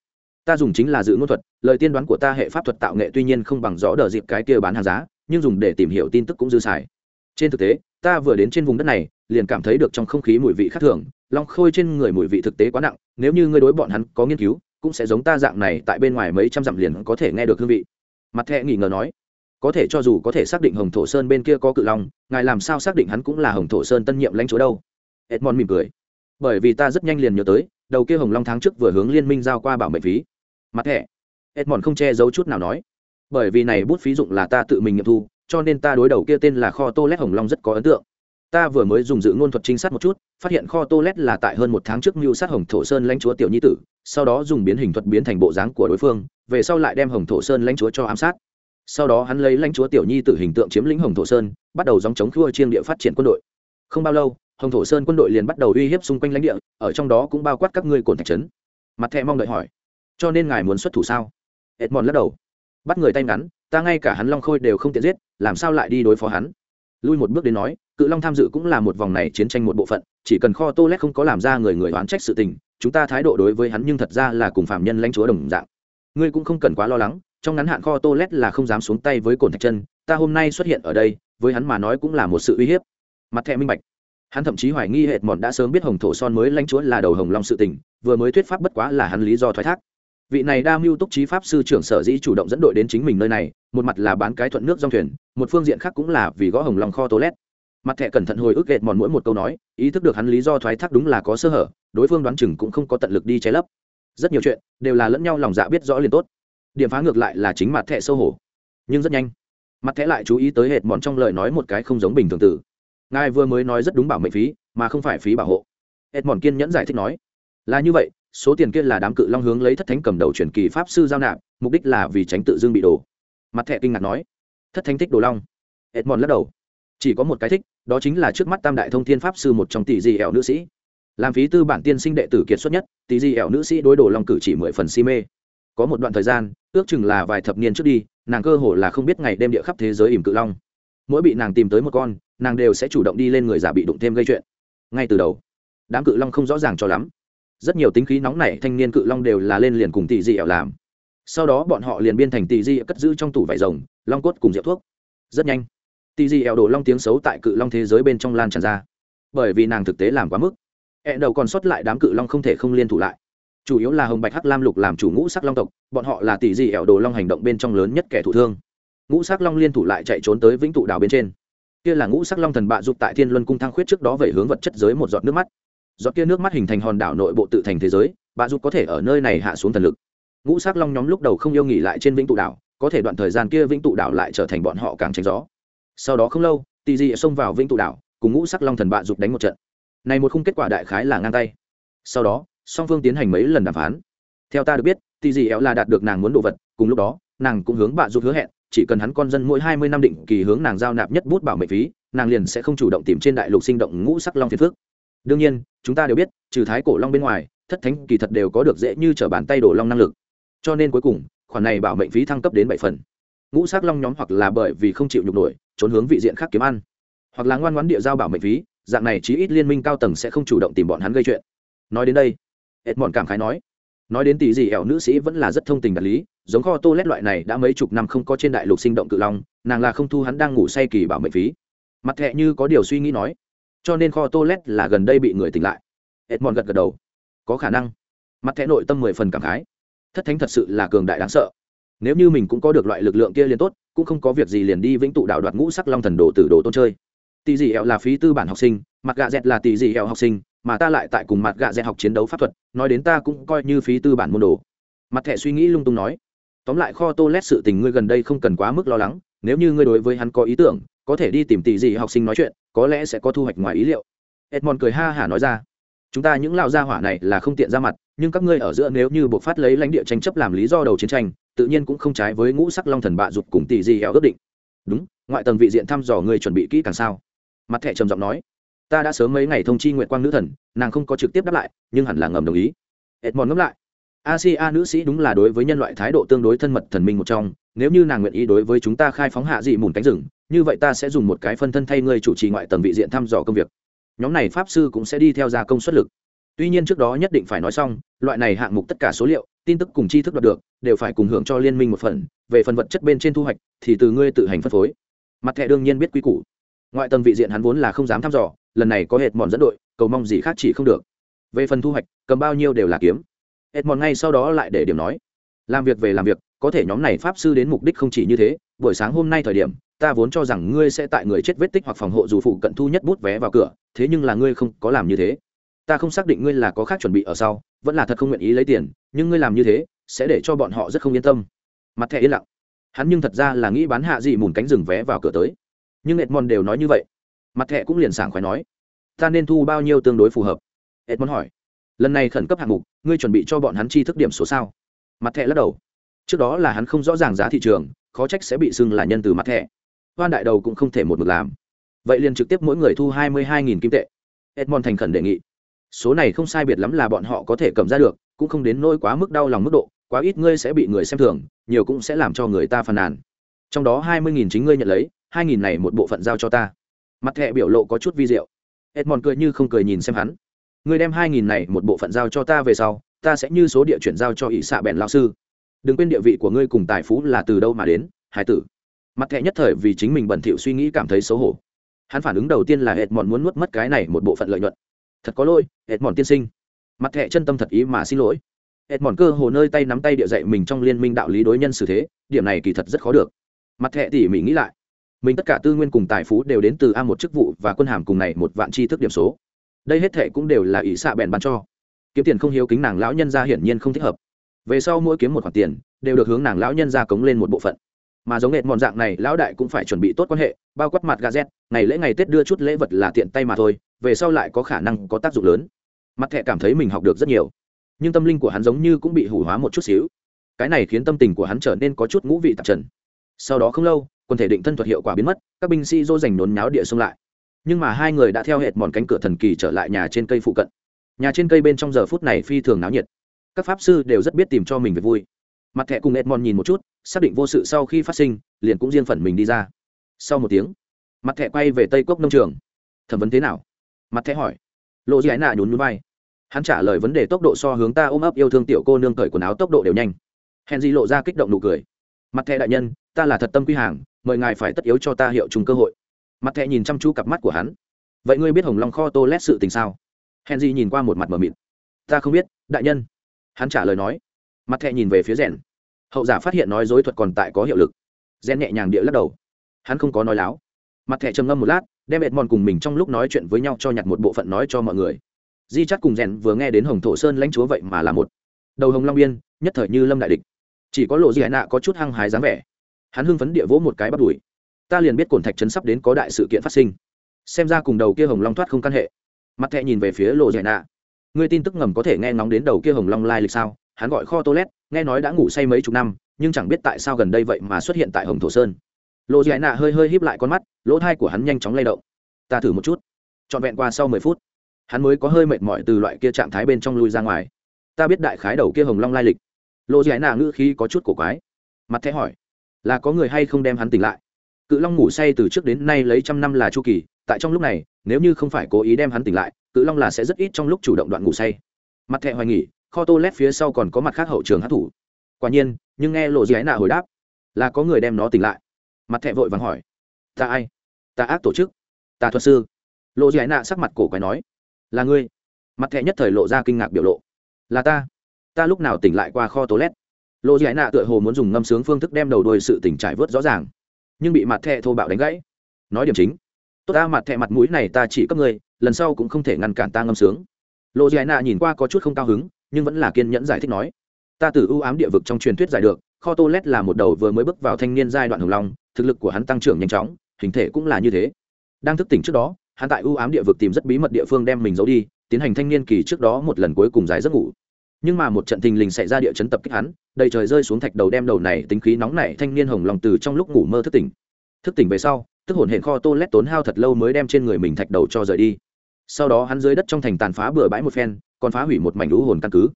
ta dùng chính là dự ngôn thuật, lời tiên đoán của ta hệ pháp thuật tạo nghệ tuy nhiên không bằng rõ đờ dịp cái kia bán hàng giá, nhưng dùng để tìm hiểu tin tức cũng dư xài. Trên thực tế, ta vừa đến trên vùng đất này, liền cảm thấy được trong không khí mùi vị khác thường long khôi trên người mùi vị thực tế quá nặng, nếu như ngươi đối bọn hắn có nghiên cứu, cũng sẽ giống ta dạng này tại bên ngoài mấy trăm dặm liền có thể nghe được hương vị. Mặt thẹ nghỉ ngờ nói, có thể cho dù có thể xác định hồng thổ sơn bên kia có cự long, ngài làm sao xác định hắn cũng là hồng thổ sơn tân nhiệm lãnh chúa đâu? Edmond mỉm cười. Bởi vì ta rất nhanh liền nhớ tới, đầu kia hồng long tháng trước vừa hướng liên minh giao qua bảo mệnh phí mặt thẻ. Edmond không che giấu chút nào nói. Bởi vì này bút phí dụng là ta tự mình nghiệm thu, cho nên ta đối đầu kia tên là kho tô lét hồng long rất có ấn tượng. Ta vừa mới dùng dự ngôn thuật trinh sát một chút, phát hiện kho tô lét là tại hơn một tháng trước mưu sát hồng thổ sơn lãnh chúa tiểu nhi tử, sau đó dùng biến hình thuật biến thành bộ dáng của đối phương, về sau lại đem hồng thổ sơn lãnh chúa cho ám sát. Sau đó hắn lấy lãnh chúa tiểu nhi tử hình tượng chiếm lĩnh hồng thổ sơn, bắt đầu dòng chống khua chiêng địa phát triển quân đội. Không bao lâu, hồng thổ sơn quân đội liền bắt đầu uy hiếp xung quanh lãnh địa, ở trong đó cũng bao quát các ngươi cồn thạch trấn. Mặt thẹ mong đợi hỏi cho nên ngài muốn xuất thủ sao? Edmond lắc đầu. Bắt người tay ngắn, ta ngay cả hắn long khôi đều không tiện giết, làm sao lại đi đối phó hắn? Lui một bước đến nói, cự long tham dự cũng là một vòng này chiến tranh một bộ phận, chỉ cần kho tô lét không có làm ra người người oán trách sự tình, chúng ta thái độ đối với hắn nhưng thật ra là cùng phạm nhân lãnh chúa đồng dạng. Ngươi cũng không cần quá lo lắng, trong ngắn hạn kho tô lét là không dám xuống tay với cồn thạch chân, ta hôm nay xuất hiện ở đây, với hắn mà nói cũng là một sự uy hiếp. Mặt thẹ minh bạch. Hắn thậm chí hoài nghi hệt mòn đã sớm biết hồng thổ son mới lãnh chúa là đầu hồng long sự tình, vừa mới thuyết pháp bất quá là hắn lý do thoái thác vị này đa mưu túc trí pháp sư trưởng sở dĩ chủ động dẫn đội đến chính mình nơi này, một mặt là bán cái thuận nước dòng thuyền, một phương diện khác cũng là vì gõ hồng long kho toilet. mặt thẻ cẩn thận hồi ức ghẹt mòn mỗi một câu nói, ý thức được hắn lý do thoái thác đúng là có sơ hở, đối phương đoán chừng cũng không có tận lực đi trái lấp. Rất nhiều chuyện đều là lẫn nhau lòng dạ biết rõ liền tốt. Điểm phá ngược lại là chính mặt thẻ sâu hổ. Nhưng rất nhanh, mặt thẻ lại chú ý tới hệt mòn trong lời nói một cái không giống bình thường tử ngài vừa mới nói rất đúng bảo mệnh phí, mà không phải phí bảo hộ. Hệt mòn kiên nhẫn giải thích nói, là như vậy số tiền kia là đám cự long hướng lấy thất thánh cầm đầu truyền kỳ pháp sư giao nạp, mục đích là vì tránh tự dưng bị đổ. Mặt thẻ kinh ngạc nói, thất thánh thích đồ long? Edmond lắc đầu, chỉ có một cái thích, đó chính là trước mắt tam đại thông thiên pháp sư một trong tỷ di ẻo nữ sĩ. Làm phí tư bản tiên sinh đệ tử kiệt xuất nhất, tỷ di ẻo nữ sĩ đối đồ long cử chỉ mười phần si mê. Có một đoạn thời gian, ước chừng là vài thập niên trước đi, nàng cơ hồ là không biết ngày đêm địa khắp thế giới ỉm cự long. Mỗi bị nàng tìm tới một con, nàng đều sẽ chủ động đi lên người giả bị đụng thêm gây chuyện. Ngay từ đầu, đám cự long không rõ ràng cho lắm rất nhiều tính khí nóng nảy thanh niên cự long đều là lên liền cùng tỷ di ẻo làm. Sau đó bọn họ liền biên thành tỷ di cất giữ trong tủ vải rồng, long cốt cùng rượu thuốc. Rất nhanh tỷ di ẻo đổ long tiếng xấu tại cự long thế giới bên trong lan tràn ra. Bởi vì nàng thực tế làm quá mức. Ẹ đầu còn sót lại đám cự long không thể không liên thủ lại. Chủ yếu là hồng bạch hắc lam lục làm chủ ngũ sắc long tộc, bọn họ là tỷ di ẻo đồ long hành động bên trong lớn nhất kẻ thủ thương. Ngũ sắc long liên thủ lại chạy trốn tới vĩnh tụ đảo bên trên. Kia là ngũ sắc long thần bạ dục tại thiên luân cung thang khuyết trước đó về hướng vật chất giới một giọt nước mắt giọt kia nước mắt hình thành hòn đảo nội bộ tự thành thế giới bạ giúp có thể ở nơi này hạ xuống thần lực. Ngũ sắc long nhóm lúc đầu không yêu nghỉ lại trên vĩnh tụ đảo, có thể đoạn thời gian kia vĩnh tụ đảo lại trở thành bọn họ càng tránh gió. Sau đó không lâu tì dị xông vào vĩnh tụ đảo, cùng ngũ sắc long thần bạ dục đánh một trận. Này một khung kết quả đại khái là ngang tay. Sau đó, song phương tiến hành mấy lần đàm phán. Theo ta được biết tì dị éo là đạt được nàng muốn đồ vật, cùng lúc đó, nàng cũng hướng bạ rụt hứa hẹn, chỉ cần hắn con dân mỗi hai mươi năm định kỳ hướng nàng giao nạp nhất bút bảo mệnh phí, nàng liền sẽ không chủ động tìm trên đại lục sinh động ngũ sắc long phiền phước đương nhiên, chúng ta đều biết, trừ thái cổ long bên ngoài, thất thánh kỳ thật đều có được dễ như t r ở bàn tay đổ long năng lực. Cho nên cuối cùng, khoản này bảo mệnh phí thăng cấp đến bảy phần. Ngũ sắc long nhóm hoặc là bởi vì không chịu nhục nổi, trốn hướng vị diện khác kiếm ăn. Hoặc là ngoan ngoãn địa giao bảo mệnh phí, dạng này chí ít liên minh cao tầng sẽ không chủ động tìm bọn hắn gây chuyện. Nói đến đây ed mòn cảm khái nói nói đến tỷ gì ẻo nữ sĩ vẫn là rất thông tình đạt lý, giống kho tô lét loại này đã mấy chục năm không có trên đại lục sinh động cự long, nàng là không thu hắn đang ngủ say kỳ bảo mệnh phí. Mặt thẹ như có điều suy nghĩ nói cho nên kho toilet là gần đây bị người tỉnh lại. Edmond gật gật đầu. Có khả năng. Mặt thẻ nội tâm mười phần cảm khái. Thất thánh thật sự là cường đại đáng sợ. Nếu như mình cũng có được loại lực lượng kia liền tốt, cũng không có việc gì liền đi vĩnh tụ đạo đoạt ngũ sắc long thần đồ từ đồ tôn chơi. Tỷ dị ẻo là phí tư bản học sinh, mặt gạ dẹt là tỷ dị ẻo học sinh, mà ta lại tại cùng mặt gạ dẹt học chiến đấu pháp thuật, nói đến ta cũng coi như phí tư bản môn đồ. Mặt thẻ suy nghĩ lung tung nói, tóm lại kho tô lét sự tình ngươi gần đây không cần quá mức lo lắng, nếu như ngươi đối với hắn có ý tưởng có thể đi tìm tỷ dị học sinh nói chuyện, có lẽ sẽ có thu hoạch ngoài ý liệu. Edmond cười ha hả nói ra, chúng ta những lao gia hỏa này là không tiện ra mặt, nhưng các ngươi ở giữa nếu như buộc phát lấy lãnh địa tranh chấp làm lý do đầu chiến tranh, tự nhiên cũng không trái với ngũ sắc long thần bạ dục cùng tỷ dị ẻo ước định. Đúng, ngoại tầng vị diện thăm dò ngươi chuẩn bị kỹ càng sao? Mặt thẻ trầm giọng nói, ta đã sớm mấy ngày thông chi nguyện quang nữ thần, nàng không có trực tiếp đáp lại, nhưng hẳn là ngầm đồng ý. Edmond ngẫm lại, asia nữ sĩ đúng là đối với nhân loại thái độ tương đối thân mật thần minh một trong, nếu như nàng nguyện ý đối với chúng ta khai phóng hạ dị mùn cánh rừng như vậy ta sẽ dùng một cái phân thân thay ngươi chủ trì ngoại tầng vị diện thăm dò công việc. Nhóm này pháp sư cũng sẽ đi theo gia công suất lực. Tuy nhiên trước đó nhất định phải nói xong, loại này hạng mục tất cả số liệu, tin tức cùng tri thức đạt được, đều phải cùng hưởng cho liên minh một phần. Về phần vật chất bên trên thu hoạch, thì từ ngươi tự hành phân phối. Mặt thẻ đương nhiên biết quy củ. Ngoại tầng vị diện hắn vốn là không dám thăm dò, lần này có hệt mòn dẫn đội, cầu mong gì khác chỉ không được. Về phần thu hoạch, cầm bao nhiêu đều là kiếm. Hệt mòn ngay sau đó lại để điểm nói. Làm việc về làm việc, có thể nhóm này pháp sư đến mục đích không chỉ như thế, buổi sáng hôm nay thời điểm ta vốn cho rằng ngươi sẽ tại người chết vết tích hoặc phòng hộ dù phụ cận thu nhất bút vé vào cửa, thế nhưng là ngươi không có làm như thế. Ta không xác định ngươi là có khác chuẩn bị ở sau, vẫn là thật không nguyện ý lấy tiền, nhưng ngươi làm như thế, sẽ để cho bọn họ rất không yên tâm. Mặt thẻ yên lặng. Hắn nhưng thật ra là nghĩ bán hạ gì mùn cánh rừng vé vào cửa tới. Nhưng edmond đều nói như vậy. Mặt thẻ cũng liền sảng khoái nói. Ta nên thu bao nhiêu tương đối phù hợp? Edmond hỏi. Lần này khẩn cấp hạng mục, ngươi chuẩn bị cho bọn hắn chi thức điểm số sao? Mặt thẻ lắc đầu. Trước đó là hắn không rõ ràng giá thị trường, khó trách sẽ bị xưng là nhân từ mặt thẻ hoan đại đầu cũng không thể một mực làm. Vậy liền trực tiếp mỗi người thu hai mươi hai nghìn kim tệ. Edmond thành khẩn đề nghị. Số này không sai biệt lắm là bọn họ có thể cầm ra được, cũng không đến nỗi quá mức đau lòng mức độ, quá ít ngươi sẽ bị người xem thường, nhiều cũng sẽ làm cho người ta phàn nàn. Trong đó hai mươi nghìn chính ngươi nhận lấy, hai nghìn này một bộ phận giao cho ta. Mặt thẹ biểu lộ có chút vi diệu. Edmond cười như không cười nhìn xem hắn. Ngươi đem hai nghìn này một bộ phận giao cho ta về sau, ta sẽ như số địa chuyển giao cho ỷ xạ bèn lao sư. Đừng quên địa vị của ngươi cùng tài phú là từ đâu mà đến, hải tử mặt thẹ nhất thời vì chính mình bẩn thỉu suy nghĩ cảm thấy xấu hổ. Hắn phản ứng đầu tiên là edmond muốn nuốt mất cái này một bộ phận lợi nhuận. Thật có lỗi, edmond tiên sinh. Mặt thẹ chân tâm thật ý mà xin lỗi. Edmond cơ hồ nơi tay nắm tay địa dạy mình trong liên minh đạo lý đối nhân xử thế, điểm này kỳ thật rất khó được. Mặt thẹ tỉ mỉ nghĩ lại. Mình tất cả tư nguyên cùng tài phú đều đến từ a một chức vụ và quân hàm cùng này một vạn tri thức điểm số. Đây hết thệ cũng đều là ý xạ bèn bán cho. Kiếm tiền không hiếu kính nàng lão nhân ra hiển nhiên không thích hợp. Về sau mỗi kiếm một khoản tiền, đều được hướng nàng lão nhân ra cống lên một bộ phận mà giống nghệ mòn dạng này, lão đại cũng phải chuẩn bị tốt quan hệ, bao quát mặt gà z ngày lễ ngày tết đưa chút lễ vật là tiện tay mà thôi, về sau lại có khả năng có tác dụng lớn. Mặt thẹ cảm thấy mình học được rất nhiều, nhưng tâm linh của hắn giống như cũng bị hủ hóa một chút xíu. Cái này khiến tâm tình của hắn trở nên có chút ngũ vị tạp trần. Sau đó không lâu, quần thể định thân thuật hiệu quả biến mất, các binh sĩ dỗ dành nốn nháo địa xông lại. Nhưng mà hai người đã theo hệt mòn cánh cửa thần kỳ trở lại nhà trên cây phụ cận. Nhà trên cây bên trong giờ phút này phi thường náo nhiệt. Các pháp sư đều rất biết tìm cho mình về vui mặt thẻ cùng edmond nhìn một chút, xác định vô sự sau khi phát sinh, liền cũng riêng phần mình đi ra. Sau một tiếng, mặt thẻ quay về tây cốc nông trường. Thẩm vấn thế nào? Mặt thẻ hỏi. Lộ dị ái nạ nhún núi bay hắn trả lời vấn đề tốc độ so hướng ta ôm ấp yêu thương tiểu cô nương cởi quần áo tốc độ đều nhanh. Hèn di lộ ra kích động nụ cười. Mặt thẻ đại nhân, ta là thật tâm quy hàng, mời ngài phải tất yếu cho ta hiệu trùng cơ hội. Mặt thẻ nhìn chăm chú cặp mắt của hắn. Vậy ngươi biết hồng long kho tô lét sự tình sao? Hèn di nhìn qua một mặt mờ mịt. Ta không biết, đại nhân. Hắn trả lời nói mặt thẹ nhìn về phía rèn. Hậu giả phát hiện nói dối thuật còn tại có hiệu lực. Rèn nhẹ nhàng địa lắc đầu. Hắn không có nói láo. Mặt thẹ trầm ngâm một lát, đem ẹt mòn cùng mình trong lúc nói chuyện với nhau cho nhặt một bộ phận nói cho mọi người. Di chắc cùng rèn vừa nghe đến hồng thổ sơn lãnh chúa vậy mà là một. Đầu hồng long biên, nhất thời như lâm đại địch. Chỉ có lộ di hải nạ có chút hăng hái dáng vẻ. Hắn hưng phấn địa vỗ một cái bắt đùi. Ta liền biết cổn thạch trấn sắp đến có đại sự kiện phát sinh. Xem ra cùng đầu kia hồng long thoát không căn hệ. Mặt thẹ nhìn về phía lộ di hải nạ. Ngươi tin tức ngầm có thể nghe ngóng đến đầu kia hồng long lai lịch sao? Hắn gọi kho toilet, nghe nói đã ngủ say mấy chục năm, nhưng chẳng biết tại sao gần đây vậy mà xuất hiện tại hồng thổ sơn. Lộ dị nạ hơi hơi híp lại con mắt, lỗ thai của hắn nhanh chóng lay động. Ta thử một chút. Trọn vẹn qua sau mười phút, hắn mới có hơi mệt mỏi từ loại kia trạng thái bên trong lui ra ngoài. Ta biết đại khái đầu kia hồng long lai lịch. Lộ dị nạ ngữ khí có chút cổ quái, mặt thẻ hỏi, là có người hay không đem hắn tỉnh lại? Cự long ngủ say từ trước đến nay lấy trăm năm là chu kỳ, tại trong lúc này, nếu như không phải cố ý đem hắn tỉnh lại, cự long là sẽ rất ít trong lúc chủ động đoạn ngủ say. Mặt thẻ hoài nghỉ kho tô lét phía sau còn có mặt khác hậu trường hát thủ. Quả nhiên, nhưng nghe lộ dị nạ hồi đáp, là có người đem nó tỉnh lại. Mặt thẹ vội vàng hỏi, ta ai? Ta ác tổ chức? Ta thuật sư? Lộ dị nạ sắc mặt cổ quái nói, là ngươi. Mặt thẹ nhất thời lộ ra kinh ngạc biểu lộ, là ta. Ta lúc nào tỉnh lại qua kho tô lét? Lộ dị nạ tựa hồ muốn dùng ngâm sướng phương thức đem đầu đôi sự tỉnh trải vớt rõ ràng, nhưng bị mặt thẹ thô bạo đánh gãy. Nói điểm chính, tốt ta, mặt thẹ mặt mũi này ta chỉ cấp ngươi, lần sau cũng không thể ngăn cản ta ngâm sướng. Lộ dị nạ nhìn qua có chút không cao hứng nhưng vẫn là kiên nhẫn giải thích nói, ta từ ưu ám địa vực trong truyền thuyết giải được, kho tô lét là một đầu vừa mới bước vào thanh niên giai đoạn hồng long, thực lực của hắn tăng trưởng nhanh chóng, hình thể cũng là như thế. Đang thức tỉnh trước đó, hắn tại ưu ám địa vực tìm rất bí mật địa phương đem mình giấu đi, tiến hành thanh niên kỳ trước đó một lần cuối cùng giải giấc ngủ. Nhưng mà một trận thình lình xảy ra địa chấn tập kích hắn, đầy trời rơi xuống thạch đầu đem đầu này tính khí nóng nảy thanh niên hồng lòng từ trong lúc ngủ mơ thức tỉnh. Thức tỉnh về sau tức hồn hển kho tô lét tốn hao thật lâu mới đem trên người mình thạch đầu cho rời đi. Sau đó hắn dưới đất trong thành tàn phá bừa bãi một phen còn phá hủy một mảnh lũ hồn căn cứ.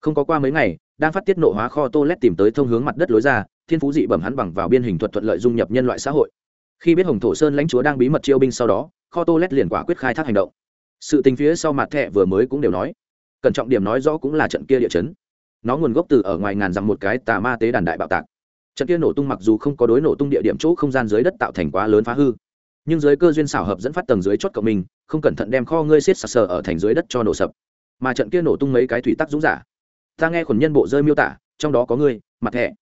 Không có qua mấy ngày, đang phát tiết nộ hóa kho tô lét tìm tới thông hướng mặt đất lối ra, thiên phú dị bẩm hắn bằng vào biên hình thuật thuận lợi dung nhập nhân loại xã hội. Khi biết hồng thổ sơn lãnh chúa đang bí mật chiêu binh sau đó, kho tô lét liền quả quyết khai thác hành động. Sự tình phía sau mặt thẹ vừa mới cũng đều nói. Cẩn trọng điểm nói rõ cũng là trận kia địa chấn. Nó nguồn gốc từ ở ngoài ngàn dặm một cái tà ma tế đàn đại bạo tạc. Trận kia nổ tung mặc dù không có đối nổ tung địa điểm chỗ không gian dưới đất tạo thành quá lớn phá hư, nhưng dưới cơ duyên xảo hợp dẫn phát tầng dưới chót cộng mình, không cẩn thận đem kho ngươi xiết sặc sờ ở thành dưới đất cho nổ sập mà trận kia nổ tung mấy cái thủy tắc dũng giả. Ta nghe khuẩn nhân bộ rơi miêu tả, trong đó có ngươi, mặt thẻ.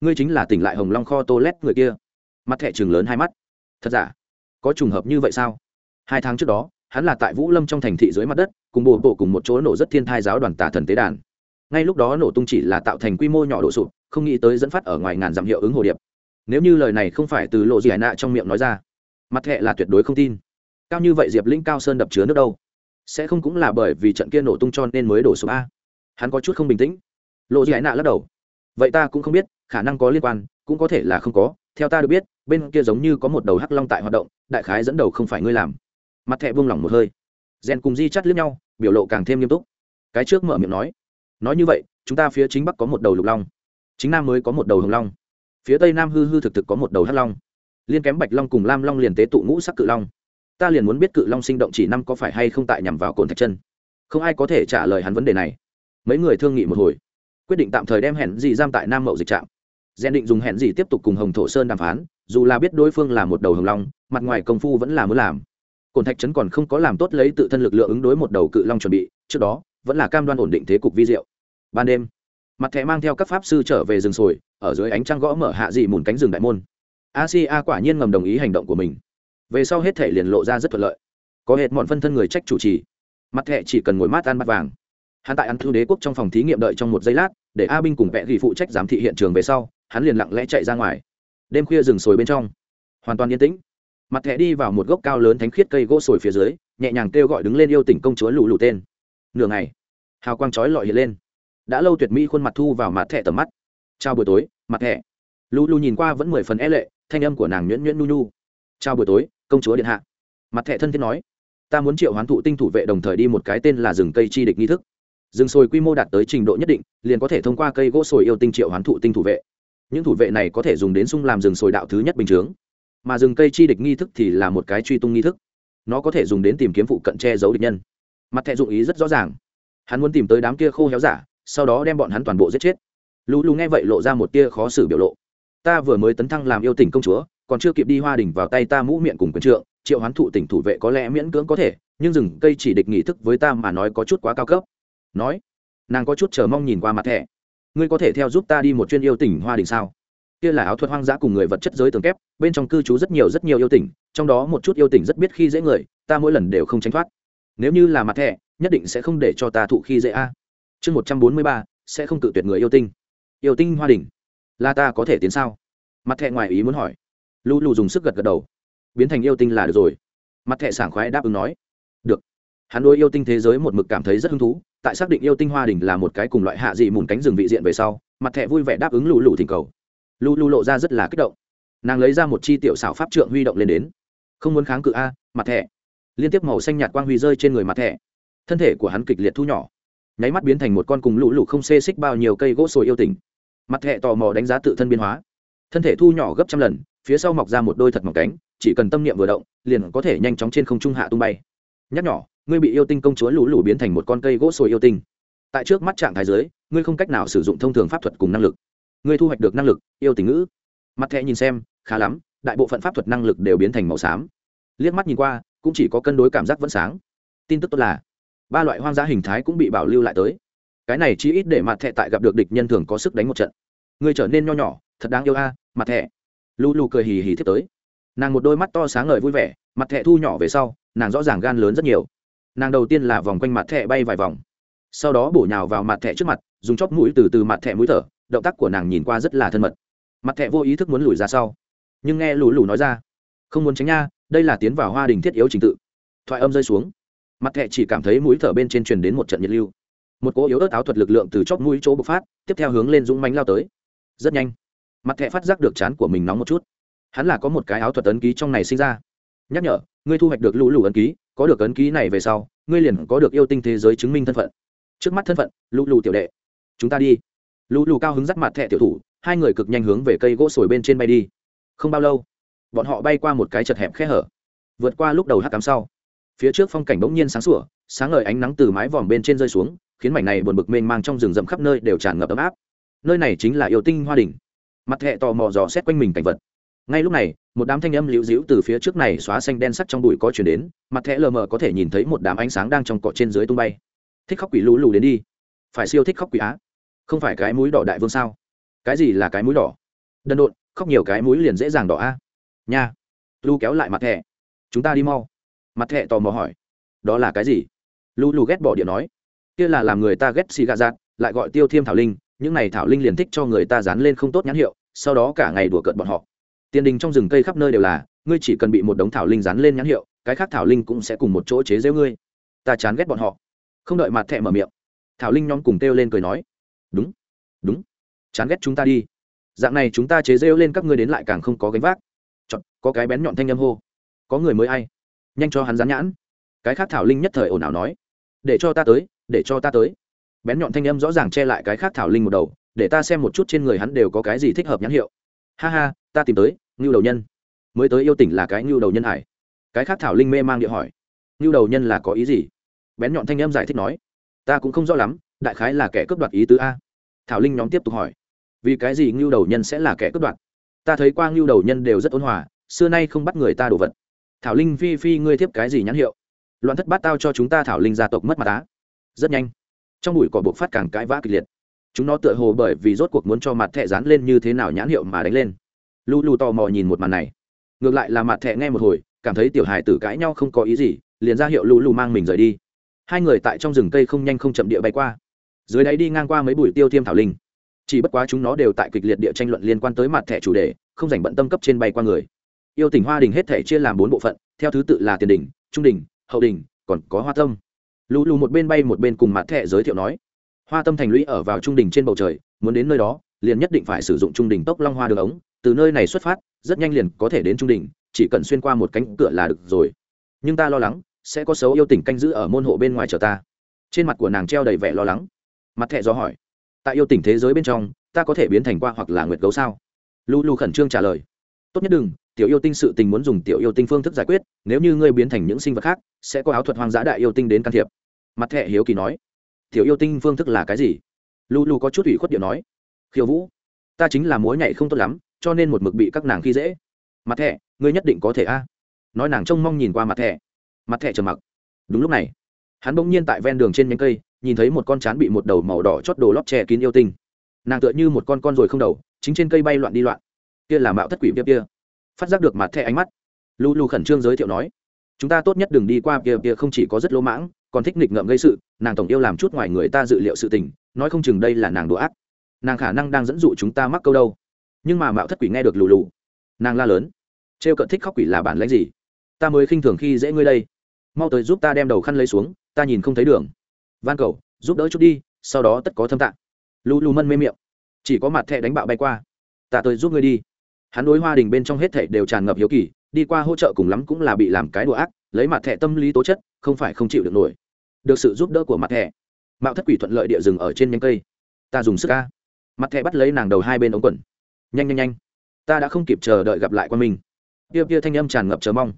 Ngươi chính là tỉnh lại hồng long kho tô lét người kia. Mặt thẻ chừng lớn hai mắt. Thật giả? Có trùng hợp như vậy sao? Hai tháng trước đó, hắn là tại vũ lâm trong thành thị dưới mặt đất, cùng bồ bộ cùng một chỗ nổ rất thiên thai giáo đoàn tà thần tế đàn. Ngay lúc đó nổ tung chỉ là tạo thành quy mô nhỏ đổ sụp, không nghĩ tới dẫn phát ở ngoài ngàn dặm hiệu ứng hồ điệp. Nếu như lời này không phải từ lộ gì hải nạ trong miệng nói ra, mặt thẹ là tuyệt đối không tin. Cao như vậy diệp linh cao sơn đập chứa nước đâu? Sẽ không cũng là bởi vì trận kia nổ tung cho nên mới đổ sụp a. Hắn có chút không bình tĩnh. Lộ gì hải nạ lắc đầu. Vậy ta cũng không biết, khả năng có liên quan, cũng có thể là không có. Theo ta được biết, bên kia giống như có một đầu hắc long tại hoạt động, đại khái dẫn đầu không phải ngươi làm. Mặt thẹ buông lỏng một hơi. Rèn cùng di chắt lướt nhau, biểu lộ càng thêm nghiêm túc. Cái trước mở miệng nói. Nói như vậy, chúng ta phía chính bắc có một đầu lục long. Chính nam mới có một đầu hồng long. Phía tây nam hư hư thực thực có một đầu hắc long. Liên kém bạch long cùng lam long liền tế tụ ngũ sắc cự long ta liền muốn biết cự long sinh động chỉ năm có phải hay không tại nhằm vào cồn thạch chân. Không ai có thể trả lời hắn vấn đề này. Mấy người thương nghị một hồi. Quyết định tạm thời đem hẹn gì giam tại nam mậu dịch trạm. Gen định dùng hẹn gì tiếp tục cùng hồng thổ sơn đàm phán, dù là biết đối phương là một đầu hồng long, mặt ngoài công phu vẫn là muốn làm. Cồn thạch trấn còn không có làm tốt lấy tự thân lực lượng ứng đối một đầu cự long chuẩn bị, trước đó, vẫn là cam đoan ổn định thế cục vi diệu. Ban đêm, mặt thẻ mang theo các pháp sư trở về rừng sồi, ở dưới ánh trăng gõ mở hạ dị mùn cánh rừng đại môn. A si a quả nhiên ngầm đồng ý hành động của mình về sau hết thể liền lộ ra rất thuận lợi. Có hệt mọn phân thân người trách chủ trì. Mặt thẹ chỉ cần ngồi mát ăn bát vàng. Hắn tại ăn thư đế quốc trong phòng thí nghiệm đợi trong một giây lát, để a binh cùng vẽ ghi phụ trách giám thị hiện trường về sau, hắn liền lặng lẽ chạy ra ngoài. Đêm khuya rừng sồi bên trong. Hoàn toàn yên tĩnh. Mặt thẹ đi vào một gốc cao lớn thánh khiết cây gỗ sồi phía dưới, nhẹ nhàng kêu gọi đứng lên yêu tỉnh công chúa lù lù tên. Nửa ngày, hào quang trói lọi hiện lên. Đã lâu tuyệt mỹ khuôn mặt thu vào mặt thẹ tầm mắt. Chào buổi tối, mặt thẹ lù lù nhìn qua vẫn mười phần e lệ, thanh âm của nàng nhuyễn nhuyễn nu nu chào buổi tối công chúa điện hạ. Mặt thẻ thân thiết nói, ta muốn triệu hoán thụ tinh thủ vệ đồng thời đi một cái tên là rừng cây chi địch nghi thức. Rừng sồi quy mô đạt tới trình độ nhất định, liền có thể thông qua cây gỗ sồi yêu tinh triệu hoán thụ tinh thủ vệ. Những thủ vệ này có thể dùng đến sung làm rừng sồi đạo thứ nhất bình chướng. Mà rừng cây chi địch nghi thức thì là một cái truy tung nghi thức. Nó có thể dùng đến tìm kiếm phụ cận che giấu địch nhân. Mặt thẹ dụng ý rất rõ ràng. Hắn muốn tìm tới đám kia khô héo giả, sau đó đem bọn hắn toàn bộ giết chết. Lũ lù nghe vậy lộ ra một tia khó xử biểu lộ. Ta vừa mới tấn thăng làm yêu tình công chúa còn chưa kịp đi hoa đỉnh vào tay ta mũ miệng cùng quyền trượng, triệu hoán thụ tỉnh thủ vệ có lẽ miễn cưỡng có thể, nhưng rừng cây chỉ địch nghị thức với ta mà nói có chút quá cao cấp. Nói, nàng có chút chờ mong nhìn qua mặt thẻ. Ngươi có thể theo giúp ta đi một chuyên yêu tỉnh hoa đình sao? Kia là áo thuật hoang dã cùng người vật chất giới tường kép, bên trong cư trú rất nhiều rất nhiều yêu tỉnh, trong đó một chút yêu tỉnh rất biết khi dễ người, ta mỗi lần đều không tránh thoát. Nếu như là mặt thẻ, nhất định sẽ không để cho ta thụ khi dễ a. Chương một trăm bốn mươi ba, sẽ không cự tuyệt người yêu tinh. Yêu tinh hoa đình là ta có thể tiến sao? Mặt thẻ ngoài ý muốn hỏi lu lu dùng sức gật gật đầu. Biến thành yêu tinh là được rồi. Mặt thẻ sảng khoái đáp ứng nói. Được. Hắn đối yêu tinh thế giới một mực cảm thấy rất hứng thú, tại xác định yêu tinh hoa đình là một cái cùng loại hạ dị mùn cánh rừng vị diện về sau, mặt thẹ vui vẻ đáp ứng lù lù thỉnh cầu. Lù lù lộ ra rất là kích động. Nàng lấy ra một chi tiểu xảo pháp trượng huy động lên đến. Không muốn kháng cự a, mặt thẻ. Liên tiếp màu xanh nhạt quang huy rơi trên người mặt thẻ. Thân thể của hắn kịch liệt thu nhỏ. Nháy mắt biến thành một con cùng lũ lụ không xê xích bao nhiêu cây gỗ sồi yêu tình mặt thẹ tò mò đánh giá tự thân biên hóa. Thân thể thu nhỏ gấp trăm lần phía sau mọc ra một đôi thật mỏng cánh, chỉ cần tâm niệm vừa động, liền có thể nhanh chóng trên không trung hạ tung bay. Nhắc nhỏ, ngươi bị yêu tinh công chúa lũ lũ biến thành một con cây gỗ sồi yêu tinh. Tại trước mắt trạng thái giới ngươi không cách nào sử dụng thông thường pháp thuật cùng năng lực. Ngươi thu hoạch được năng lực, yêu tình ngữ. Mặt thẹ nhìn xem, khá lắm, đại bộ phận pháp thuật năng lực đều biến thành màu xám. Liếc mắt nhìn qua, cũng chỉ có cân đối cảm giác vẫn sáng. Tin tức tốt là, ba loại hoang dã hình thái cũng bị bảo lưu lại tới. Cái này chỉ ít để mặt thẹ tại gặp được địch nhân thường có sức đánh một trận. Ngươi trở nên nho nhỏ, thật đáng yêu a, mặt thẹ lu lu cười hì hì tiếp tới. Nàng một đôi mắt to sáng ngời vui vẻ, mặt thẹ thu nhỏ về sau, nàng rõ ràng gan lớn rất nhiều. Nàng đầu tiên là vòng quanh mặt thẹ bay vài vòng. Sau đó bổ nhào vào mặt thẹ trước mặt, dùng chóp mũi từ từ mặt thẹ mũi thở, động tác của nàng nhìn qua rất là thân mật. Mặt thẹ vô ý thức muốn lùi ra sau. Nhưng nghe lù lù nói ra, không muốn tránh nha, đây là tiến vào hoa đình thiết yếu trình tự. Thoại âm rơi xuống. Mặt thẹ chỉ cảm thấy mũi thở bên trên truyền đến một trận nhiệt lưu. Một cỗ yếu ớt áo thuật lực lượng từ chóp mũi chỗ bộc phát, tiếp theo hướng lên dũng mánh lao tới. Rất nhanh mặt thẹ phát giác được chán của mình nóng một chút. Hắn là có một cái áo thuật ấn ký trong này sinh ra. Nhắc nhở, ngươi thu hoạch được lũ lù ấn ký, có được ấn ký này về sau, ngươi liền có được yêu tinh thế giới chứng minh thân phận. Trước mắt thân phận, lũ lù tiểu đệ. Chúng ta đi. Lũ lù cao hứng dắt mặt thẹ tiểu thủ, hai người cực nhanh hướng về cây gỗ sồi bên trên bay đi. Không bao lâu, bọn họ bay qua một cái chật hẹp khe hở. Vượt qua lúc đầu hát cắm sau, phía trước phong cảnh bỗng nhiên sáng sủa, sáng ngời ánh nắng từ mái vòm bên trên rơi xuống, khiến mảnh này buồn bực mênh mang trong rừng rậm khắp nơi đều tràn ngập ấm áp. Nơi này chính là yêu tinh hoa đình mặt hệ tò mò dò xét quanh mình cảnh vật. Ngay lúc này, một đám thanh âm liễu dĩu từ phía trước này xóa xanh đen sắc trong bụi có chuyển đến, mặt hệ lờ mờ có thể nhìn thấy một đám ánh sáng đang trong cọ trên dưới tung bay. Thích khóc quỷ lũ lù đến đi. Phải siêu thích khóc quỷ á. Không phải cái mũi đỏ đại vương sao? Cái gì là cái mũi đỏ? Đần độn, khóc nhiều cái mũi liền dễ dàng đỏ a nha. Lu kéo lại mặt thẻ chúng ta đi mau. Mặt thẻ tò mò hỏi. Đó là cái gì? Lu lù ghét bỏ điện nói. Kia là làm người ta ghét xì gà giạt lại gọi tiêu thiêm thảo linh những này thảo linh liền thích cho người ta dán lên không tốt nhãn hiệu sau đó cả ngày đùa cợt bọn họ. Tiền đình trong rừng cây khắp nơi đều là ngươi chỉ cần bị một đống thảo linh dán lên nhãn hiệu cái khác thảo linh cũng sẽ cùng một chỗ chế giễu ngươi. Ta chán ghét bọn họ. Không đợi mặt thẹ mở miệng thảo linh nhóm cùng kêu lên cười nói đúng đúng chán ghét chúng ta đi. Dạng này chúng ta chế rêu lên các ngươi đến lại càng không có gánh vác. Chọn, có cái bén nhọn thanh âm hô có người mới ai? Nhanh cho hắn dán nhãn. Cái khác thảo linh nhất thời ồn ào nói để cho ta tới để cho ta tới bén nhọn thanh âm rõ ràng che lại cái khác thảo linh một đầu, để ta xem một chút trên người hắn đều có cái gì thích hợp nhãn hiệu. Ha ha, ta tìm tới, ngưu đầu nhân. Mới tới yêu tỉnh là cái ngưu đầu nhân hải. Cái khác thảo linh mê mang địa hỏi. Ngưu đầu nhân là có ý gì? Bén nhọn thanh âm giải thích nói. Ta cũng không rõ lắm, đại khái là kẻ cướp đoạt ý tứ a. Thảo linh nhóm tiếp tục hỏi. Vì cái gì ngưu đầu nhân sẽ là kẻ cướp đoạt? Ta thấy qua ngưu đầu nhân đều rất ôn hòa, xưa nay không bắt người ta đồ vật. Thảo linh phi phi, ngươi thiếp cái gì nhãn hiệu? Loạn thất bát tao cho chúng ta thảo linh gia tộc mất mặt á. Rất nhanh trong bụi cỏ buộc phát càng cãi vã kịch liệt. Chúng nó tựa hồ bởi vì rốt cuộc muốn cho mặt thẹ dán lên như thế nào nhãn hiệu mà đánh lên. Lu lu tò mò nhìn một màn này. Ngược lại là mặt thẹ nghe một hồi, cảm thấy tiểu hài tử cãi nhau không có ý gì, liền ra hiệu lu lu mang mình rời đi. Hai người tại trong rừng cây không nhanh không chậm địa bay qua. Dưới đáy đi ngang qua mấy bụi tiêu tiêm thảo linh. Chỉ bất quá chúng nó đều tại kịch liệt địa tranh luận liên quan tới mặt thẻ chủ đề, không dành bận tâm cấp trên bay qua người. Yêu tỉnh hoa đình hết thể chia làm bốn bộ phận, theo thứ tự là tiền đình trung đình hậu đình còn có hoa tâm lù lù một bên bay một bên cùng mặt thẻ giới thiệu nói, hoa tâm thành lũy ở vào trung đình trên bầu trời, muốn đến nơi đó, liền nhất định phải sử dụng trung đình tốc long hoa đường ống, từ nơi này xuất phát, rất nhanh liền có thể đến trung đình chỉ cần xuyên qua một cánh cửa là được rồi. Nhưng ta lo lắng, sẽ có xấu yêu tình canh giữ ở môn hộ bên ngoài chờ ta. Trên mặt của nàng treo đầy vẻ lo lắng. Mặt thẹ do hỏi, tại yêu tình thế giới bên trong, ta có thể biến thành qua hoặc là nguyệt gấu sao? Lu lu khẩn trương trả lời, tốt nhất đừng, tiểu yêu tinh sự tình muốn dùng tiểu yêu tinh phương thức giải quyết, nếu như ngươi biến thành những sinh vật khác sẽ có áo thuật hoang dã đại yêu tinh đến can thiệp. Mặt thẹ hiếu kỳ nói, tiểu yêu tinh phương thức là cái gì? Lu lu có chút ủy khuất điệu nói, khiêu vũ, ta chính là múa nhảy không tốt lắm, cho nên một mực bị các nàng khi dễ. Mặt thẹ ngươi nhất định có thể a. Nói nàng trông mong nhìn qua mặt thẹ mặt thẹ trầm mặc. Đúng lúc này, hắn bỗng nhiên tại ven đường trên nhánh cây, nhìn thấy một con chán bị một đầu màu đỏ chót đồ lót che kín yêu tinh. Nàng tựa như một con con rồi không đầu, chính trên cây bay loạn đi loạn. Kia là mạo thất quỷ kia kia. Phát giác được mặt thẻ ánh mắt lu lu khẩn trương giới thiệu nói chúng ta tốt nhất đừng đi qua kia kia không chỉ có rất lỗ mãng, còn thích nghịch ngợm gây sự, nàng tổng yêu làm chút ngoài người ta dự liệu sự tình, nói không chừng đây là nàng đồ ác. Nàng khả năng đang dẫn dụ chúng ta mắc câu đâu. Nhưng mà mạo thất quỷ nghe được lù lù. Nàng la lớn. Trêu cận thích khóc quỷ là bản lãnh gì? Ta mới khinh thường khi dễ ngươi đây. Mau tới giúp ta đem đầu khăn lấy xuống, ta nhìn không thấy đường. Van cầu, giúp đỡ chút đi, sau đó tất có thâm tạng lù lù mân mê miệng. Chỉ có mặt thẹ đánh bạo bay qua. Ta tới giúp ngươi đi. Hắn đối hoa đình bên trong hết thảy đều tràn ngập hiếu kỳ đi qua hỗ trợ cùng lắm cũng là bị làm cái đùa ác, lấy mặt thẻ tâm lý tố chất, không phải không chịu được nổi. Được sự giúp đỡ của mặt thẻ. Mạo thất quỷ thuận lợi địa rừng ở trên nhánh cây. Ta dùng sức ca. Mặt thẻ bắt lấy nàng đầu hai bên ống quần. Nhanh nhanh nhanh. Ta đã không kịp chờ đợi gặp lại quan minh kia kia thanh âm tràn ngập chờ mong.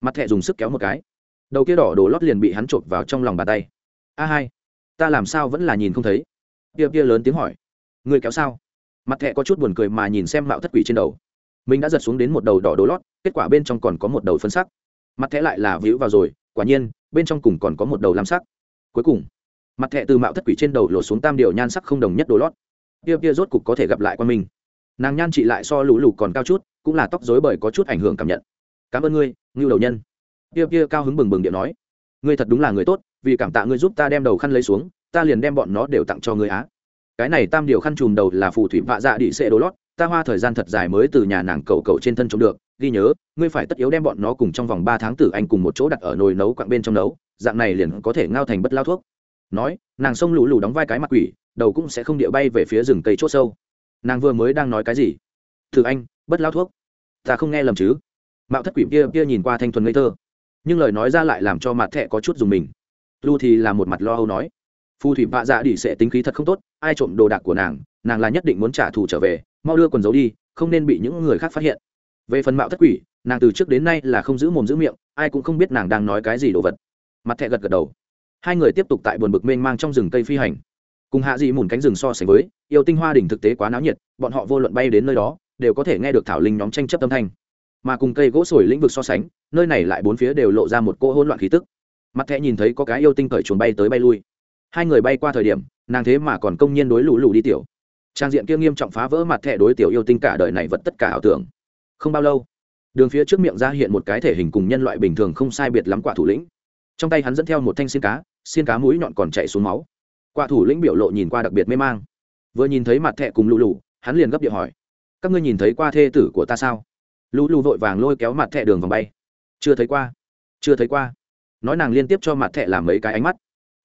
Mặt thẻ dùng sức kéo một cái. Đầu kia đỏ đổ lót liền bị hắn chộp vào trong lòng bàn tay. A hai. Ta làm sao vẫn là nhìn không thấy? Kia kia lớn tiếng hỏi. Người kéo sao? Mặt thẻ có chút buồn cười mà nhìn xem mạo thất quỷ trên đầu mình đã giật xuống đến một đầu đỏ đố lót, kết quả bên trong còn có một đầu phân sắc. Mặt thẻ lại là víu vào rồi, quả nhiên, bên trong cùng còn có một đầu lam sắc. Cuối cùng, mặt thẻ từ mạo thất quỷ trên đầu lột xuống tam điều nhan sắc không đồng nhất đồ lót. Kia kia rốt cục có thể gặp lại qua mình. Nàng nhan chị lại so lũ lù còn cao chút, cũng là tóc dối bởi có chút ảnh hưởng cảm nhận. Cảm ơn ngươi, ngưu đầu nhân. Kia kia cao hứng bừng bừng điện nói. Ngươi thật đúng là người tốt, vì cảm tạ ngươi giúp ta đem đầu khăn lấy xuống, ta liền đem bọn nó đều tặng cho ngươi á. Cái này tam điều khăn chùm đầu là phù thủy vạ dạ đĩ xệ đồ lót ta hoa thời gian thật dài mới từ nhà nàng cầu cầu trên thân trông được, ghi nhớ, ngươi phải tất yếu đem bọn nó cùng trong vòng ba tháng tử anh cùng một chỗ đặt ở nồi nấu quặng bên trong nấu, dạng này liền có thể ngao thành bất lao thuốc. Nói, nàng xông lù lù đóng vai cái mặt quỷ, đầu cũng sẽ không địa bay về phía rừng cây chốt sâu. Nàng vừa mới đang nói cái gì? Thử anh, bất lao thuốc. Ta không nghe lầm chứ? Mạo thất quỷ kia kia nhìn qua thanh thuần ngây thơ. Nhưng lời nói ra lại làm cho mặt thẹ có chút dùng mình. Lu thì là một mặt lo âu nói. Phù thủy bạ dạ đỉ sẽ tính khí thật không tốt, ai trộm đồ đạc của nàng nàng là nhất định muốn trả thù trở về mau đưa quần giấu đi, không nên bị những người khác phát hiện. Về phần mạo thất quỷ, nàng từ trước đến nay là không giữ mồm giữ miệng, ai cũng không biết nàng đang nói cái gì đồ vật. Mặt thẹ gật gật đầu. Hai người tiếp tục tại buồn bực mênh mang trong rừng cây phi hành. Cùng hạ dị mùn cánh rừng so sánh với, yêu tinh hoa đỉnh thực tế quá náo nhiệt, bọn họ vô luận bay đến nơi đó, đều có thể nghe được thảo linh nhóm tranh chấp âm thanh. Mà cùng cây gỗ sồi lĩnh vực so sánh, nơi này lại bốn phía đều lộ ra một cỗ hỗn loạn khí tức. Mặt thẹ nhìn thấy có cái yêu tinh cởi chuồn bay tới bay lui. Hai người bay qua thời điểm, nàng thế mà còn công nhiên đối lũ lù đi tiểu trang diện kia nghiêm trọng phá vỡ mặt thẻ đối tiểu yêu tinh cả đời này vật tất cả ảo tưởng. Không bao lâu, đường phía trước miệng ra hiện một cái thể hình cùng nhân loại bình thường không sai biệt lắm quả thủ lĩnh. Trong tay hắn dẫn theo một thanh xiên cá xiên cá mũi nhọn còn chạy xuống máu. Quả thủ lĩnh biểu lộ nhìn qua đặc biệt mê mang. Vừa nhìn thấy mặt thẹ cùng lũ lù, hắn liền gấp điện hỏi, các ngươi nhìn thấy qua thê tử của ta sao? Lũ lù vội vàng lôi kéo mặt thẹ đường vòng bay. Chưa thấy qua, chưa thấy qua. Nói nàng liên tiếp cho mặt thẹ làm mấy cái ánh mắt.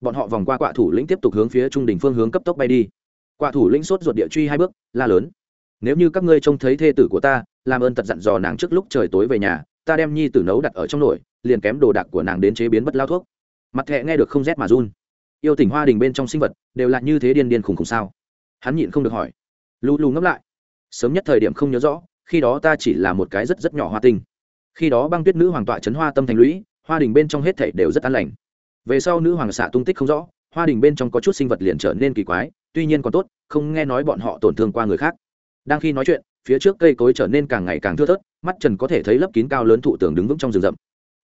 Bọn họ vòng qua quả thủ lĩnh tiếp tục hướng phía trung đình phương hướng cấp tốc bay đi quả thủ lĩnh sốt ruột địa truy hai bước, la lớn. Nếu như các ngươi trông thấy thê tử của ta, làm ơn tật dặn dò nàng trước lúc trời tối về nhà, ta đem nhi tử nấu đặt ở trong nồi, liền kém đồ đạc của nàng đến chế biến bất lao thuốc. Mặt thẹ nghe được không rét mà run. Yêu tỉnh hoa đình bên trong sinh vật đều là như thế điên điên khùng khùng sao? Hắn nhịn không được hỏi. Lù lù ngấp lại. Sớm nhất thời điểm không nhớ rõ, khi đó ta chỉ là một cái rất rất nhỏ hoa tinh. Khi đó băng tuyết nữ hoàng tọa trấn hoa tâm thành lũy, hoa đình bên trong hết thảy đều rất an lành. Về sau nữ hoàng xạ tung tích không rõ, hoa đình bên trong có chút sinh vật liền trở nên kỳ quái tuy nhiên còn tốt, không nghe nói bọn họ tổn thương qua người khác. Đang khi nói chuyện, phía trước cây cối trở nên càng ngày càng thưa thớt, mắt trần có thể thấy lấp kín cao lớn thụ tường đứng vững trong rừng rậm.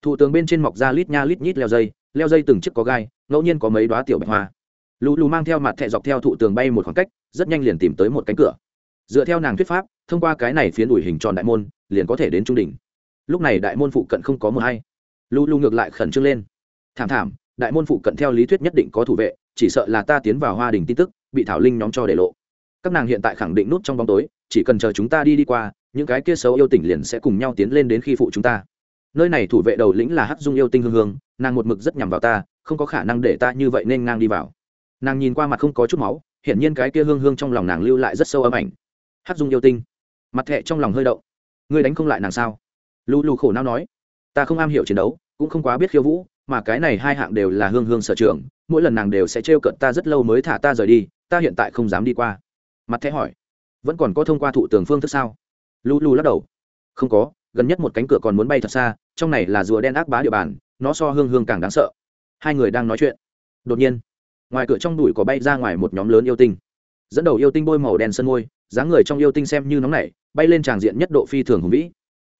Thụ tường bên trên mọc ra lít nha lít nhít leo dây leo dây từng chiếc có gai, ngẫu nhiên có mấy đoá tiểu bạch hoa. Lù lù mang theo mặt thẹ dọc theo thụ tường bay một khoảng cách, rất nhanh liền tìm tới một cánh cửa. Dựa theo nàng thuyết pháp, thông qua cái này phiến ủi hình tròn đại môn, liền có thể đến trung đỉnh. Lúc này đại môn phụ cận không có mờ hay lù lù ngược lại khẩn trương lên. Thảm thảm, đại môn phụ cận theo lý thuyết nhất định có thủ vệ, chỉ sợ là ta tiến vào hoa đình tin tức bị thảo linh nhóm cho để lộ. Các nàng hiện tại khẳng định nút trong bóng tối, chỉ cần chờ chúng ta đi đi qua, những cái kia xấu yêu tỉnh liền sẽ cùng nhau tiến lên đến khi phụ chúng ta. Nơi này thủ vệ đầu lĩnh là hắc dung yêu tinh hương hương, nàng một mực rất nhằm vào ta, không có khả năng để ta như vậy nên ngang đi vào. Nàng nhìn qua mặt không có chút máu, hiển nhiên cái kia hương hương trong lòng nàng lưu lại rất sâu âm ảnh. Hắc dung yêu tinh, mặt thẹ trong lòng hơi động. Ngươi đánh không lại nàng sao? Lu lu khổ não nói. Ta không am hiểu chiến đấu, cũng không quá biết khiêu vũ mà cái này hai hạng đều là hương hương sở trường, mỗi lần nàng đều sẽ trêu cận ta rất lâu mới thả ta rời đi, ta hiện tại không dám đi qua. Mặt thẻ hỏi, vẫn còn có thông qua thụ tường phương thức sao? Lu lu lắc đầu, không có, gần nhất một cánh cửa còn muốn bay thật xa, trong này là rùa đen ác bá địa bàn, nó so hương hương càng đáng sợ. Hai người đang nói chuyện. Đột nhiên, ngoài cửa trong đùi có bay ra ngoài một nhóm lớn yêu tinh. Dẫn đầu yêu tinh bôi màu đen sân môi, dáng người trong yêu tinh xem như nóng nảy, bay lên tràng diện nhất độ phi thường hùng vĩ.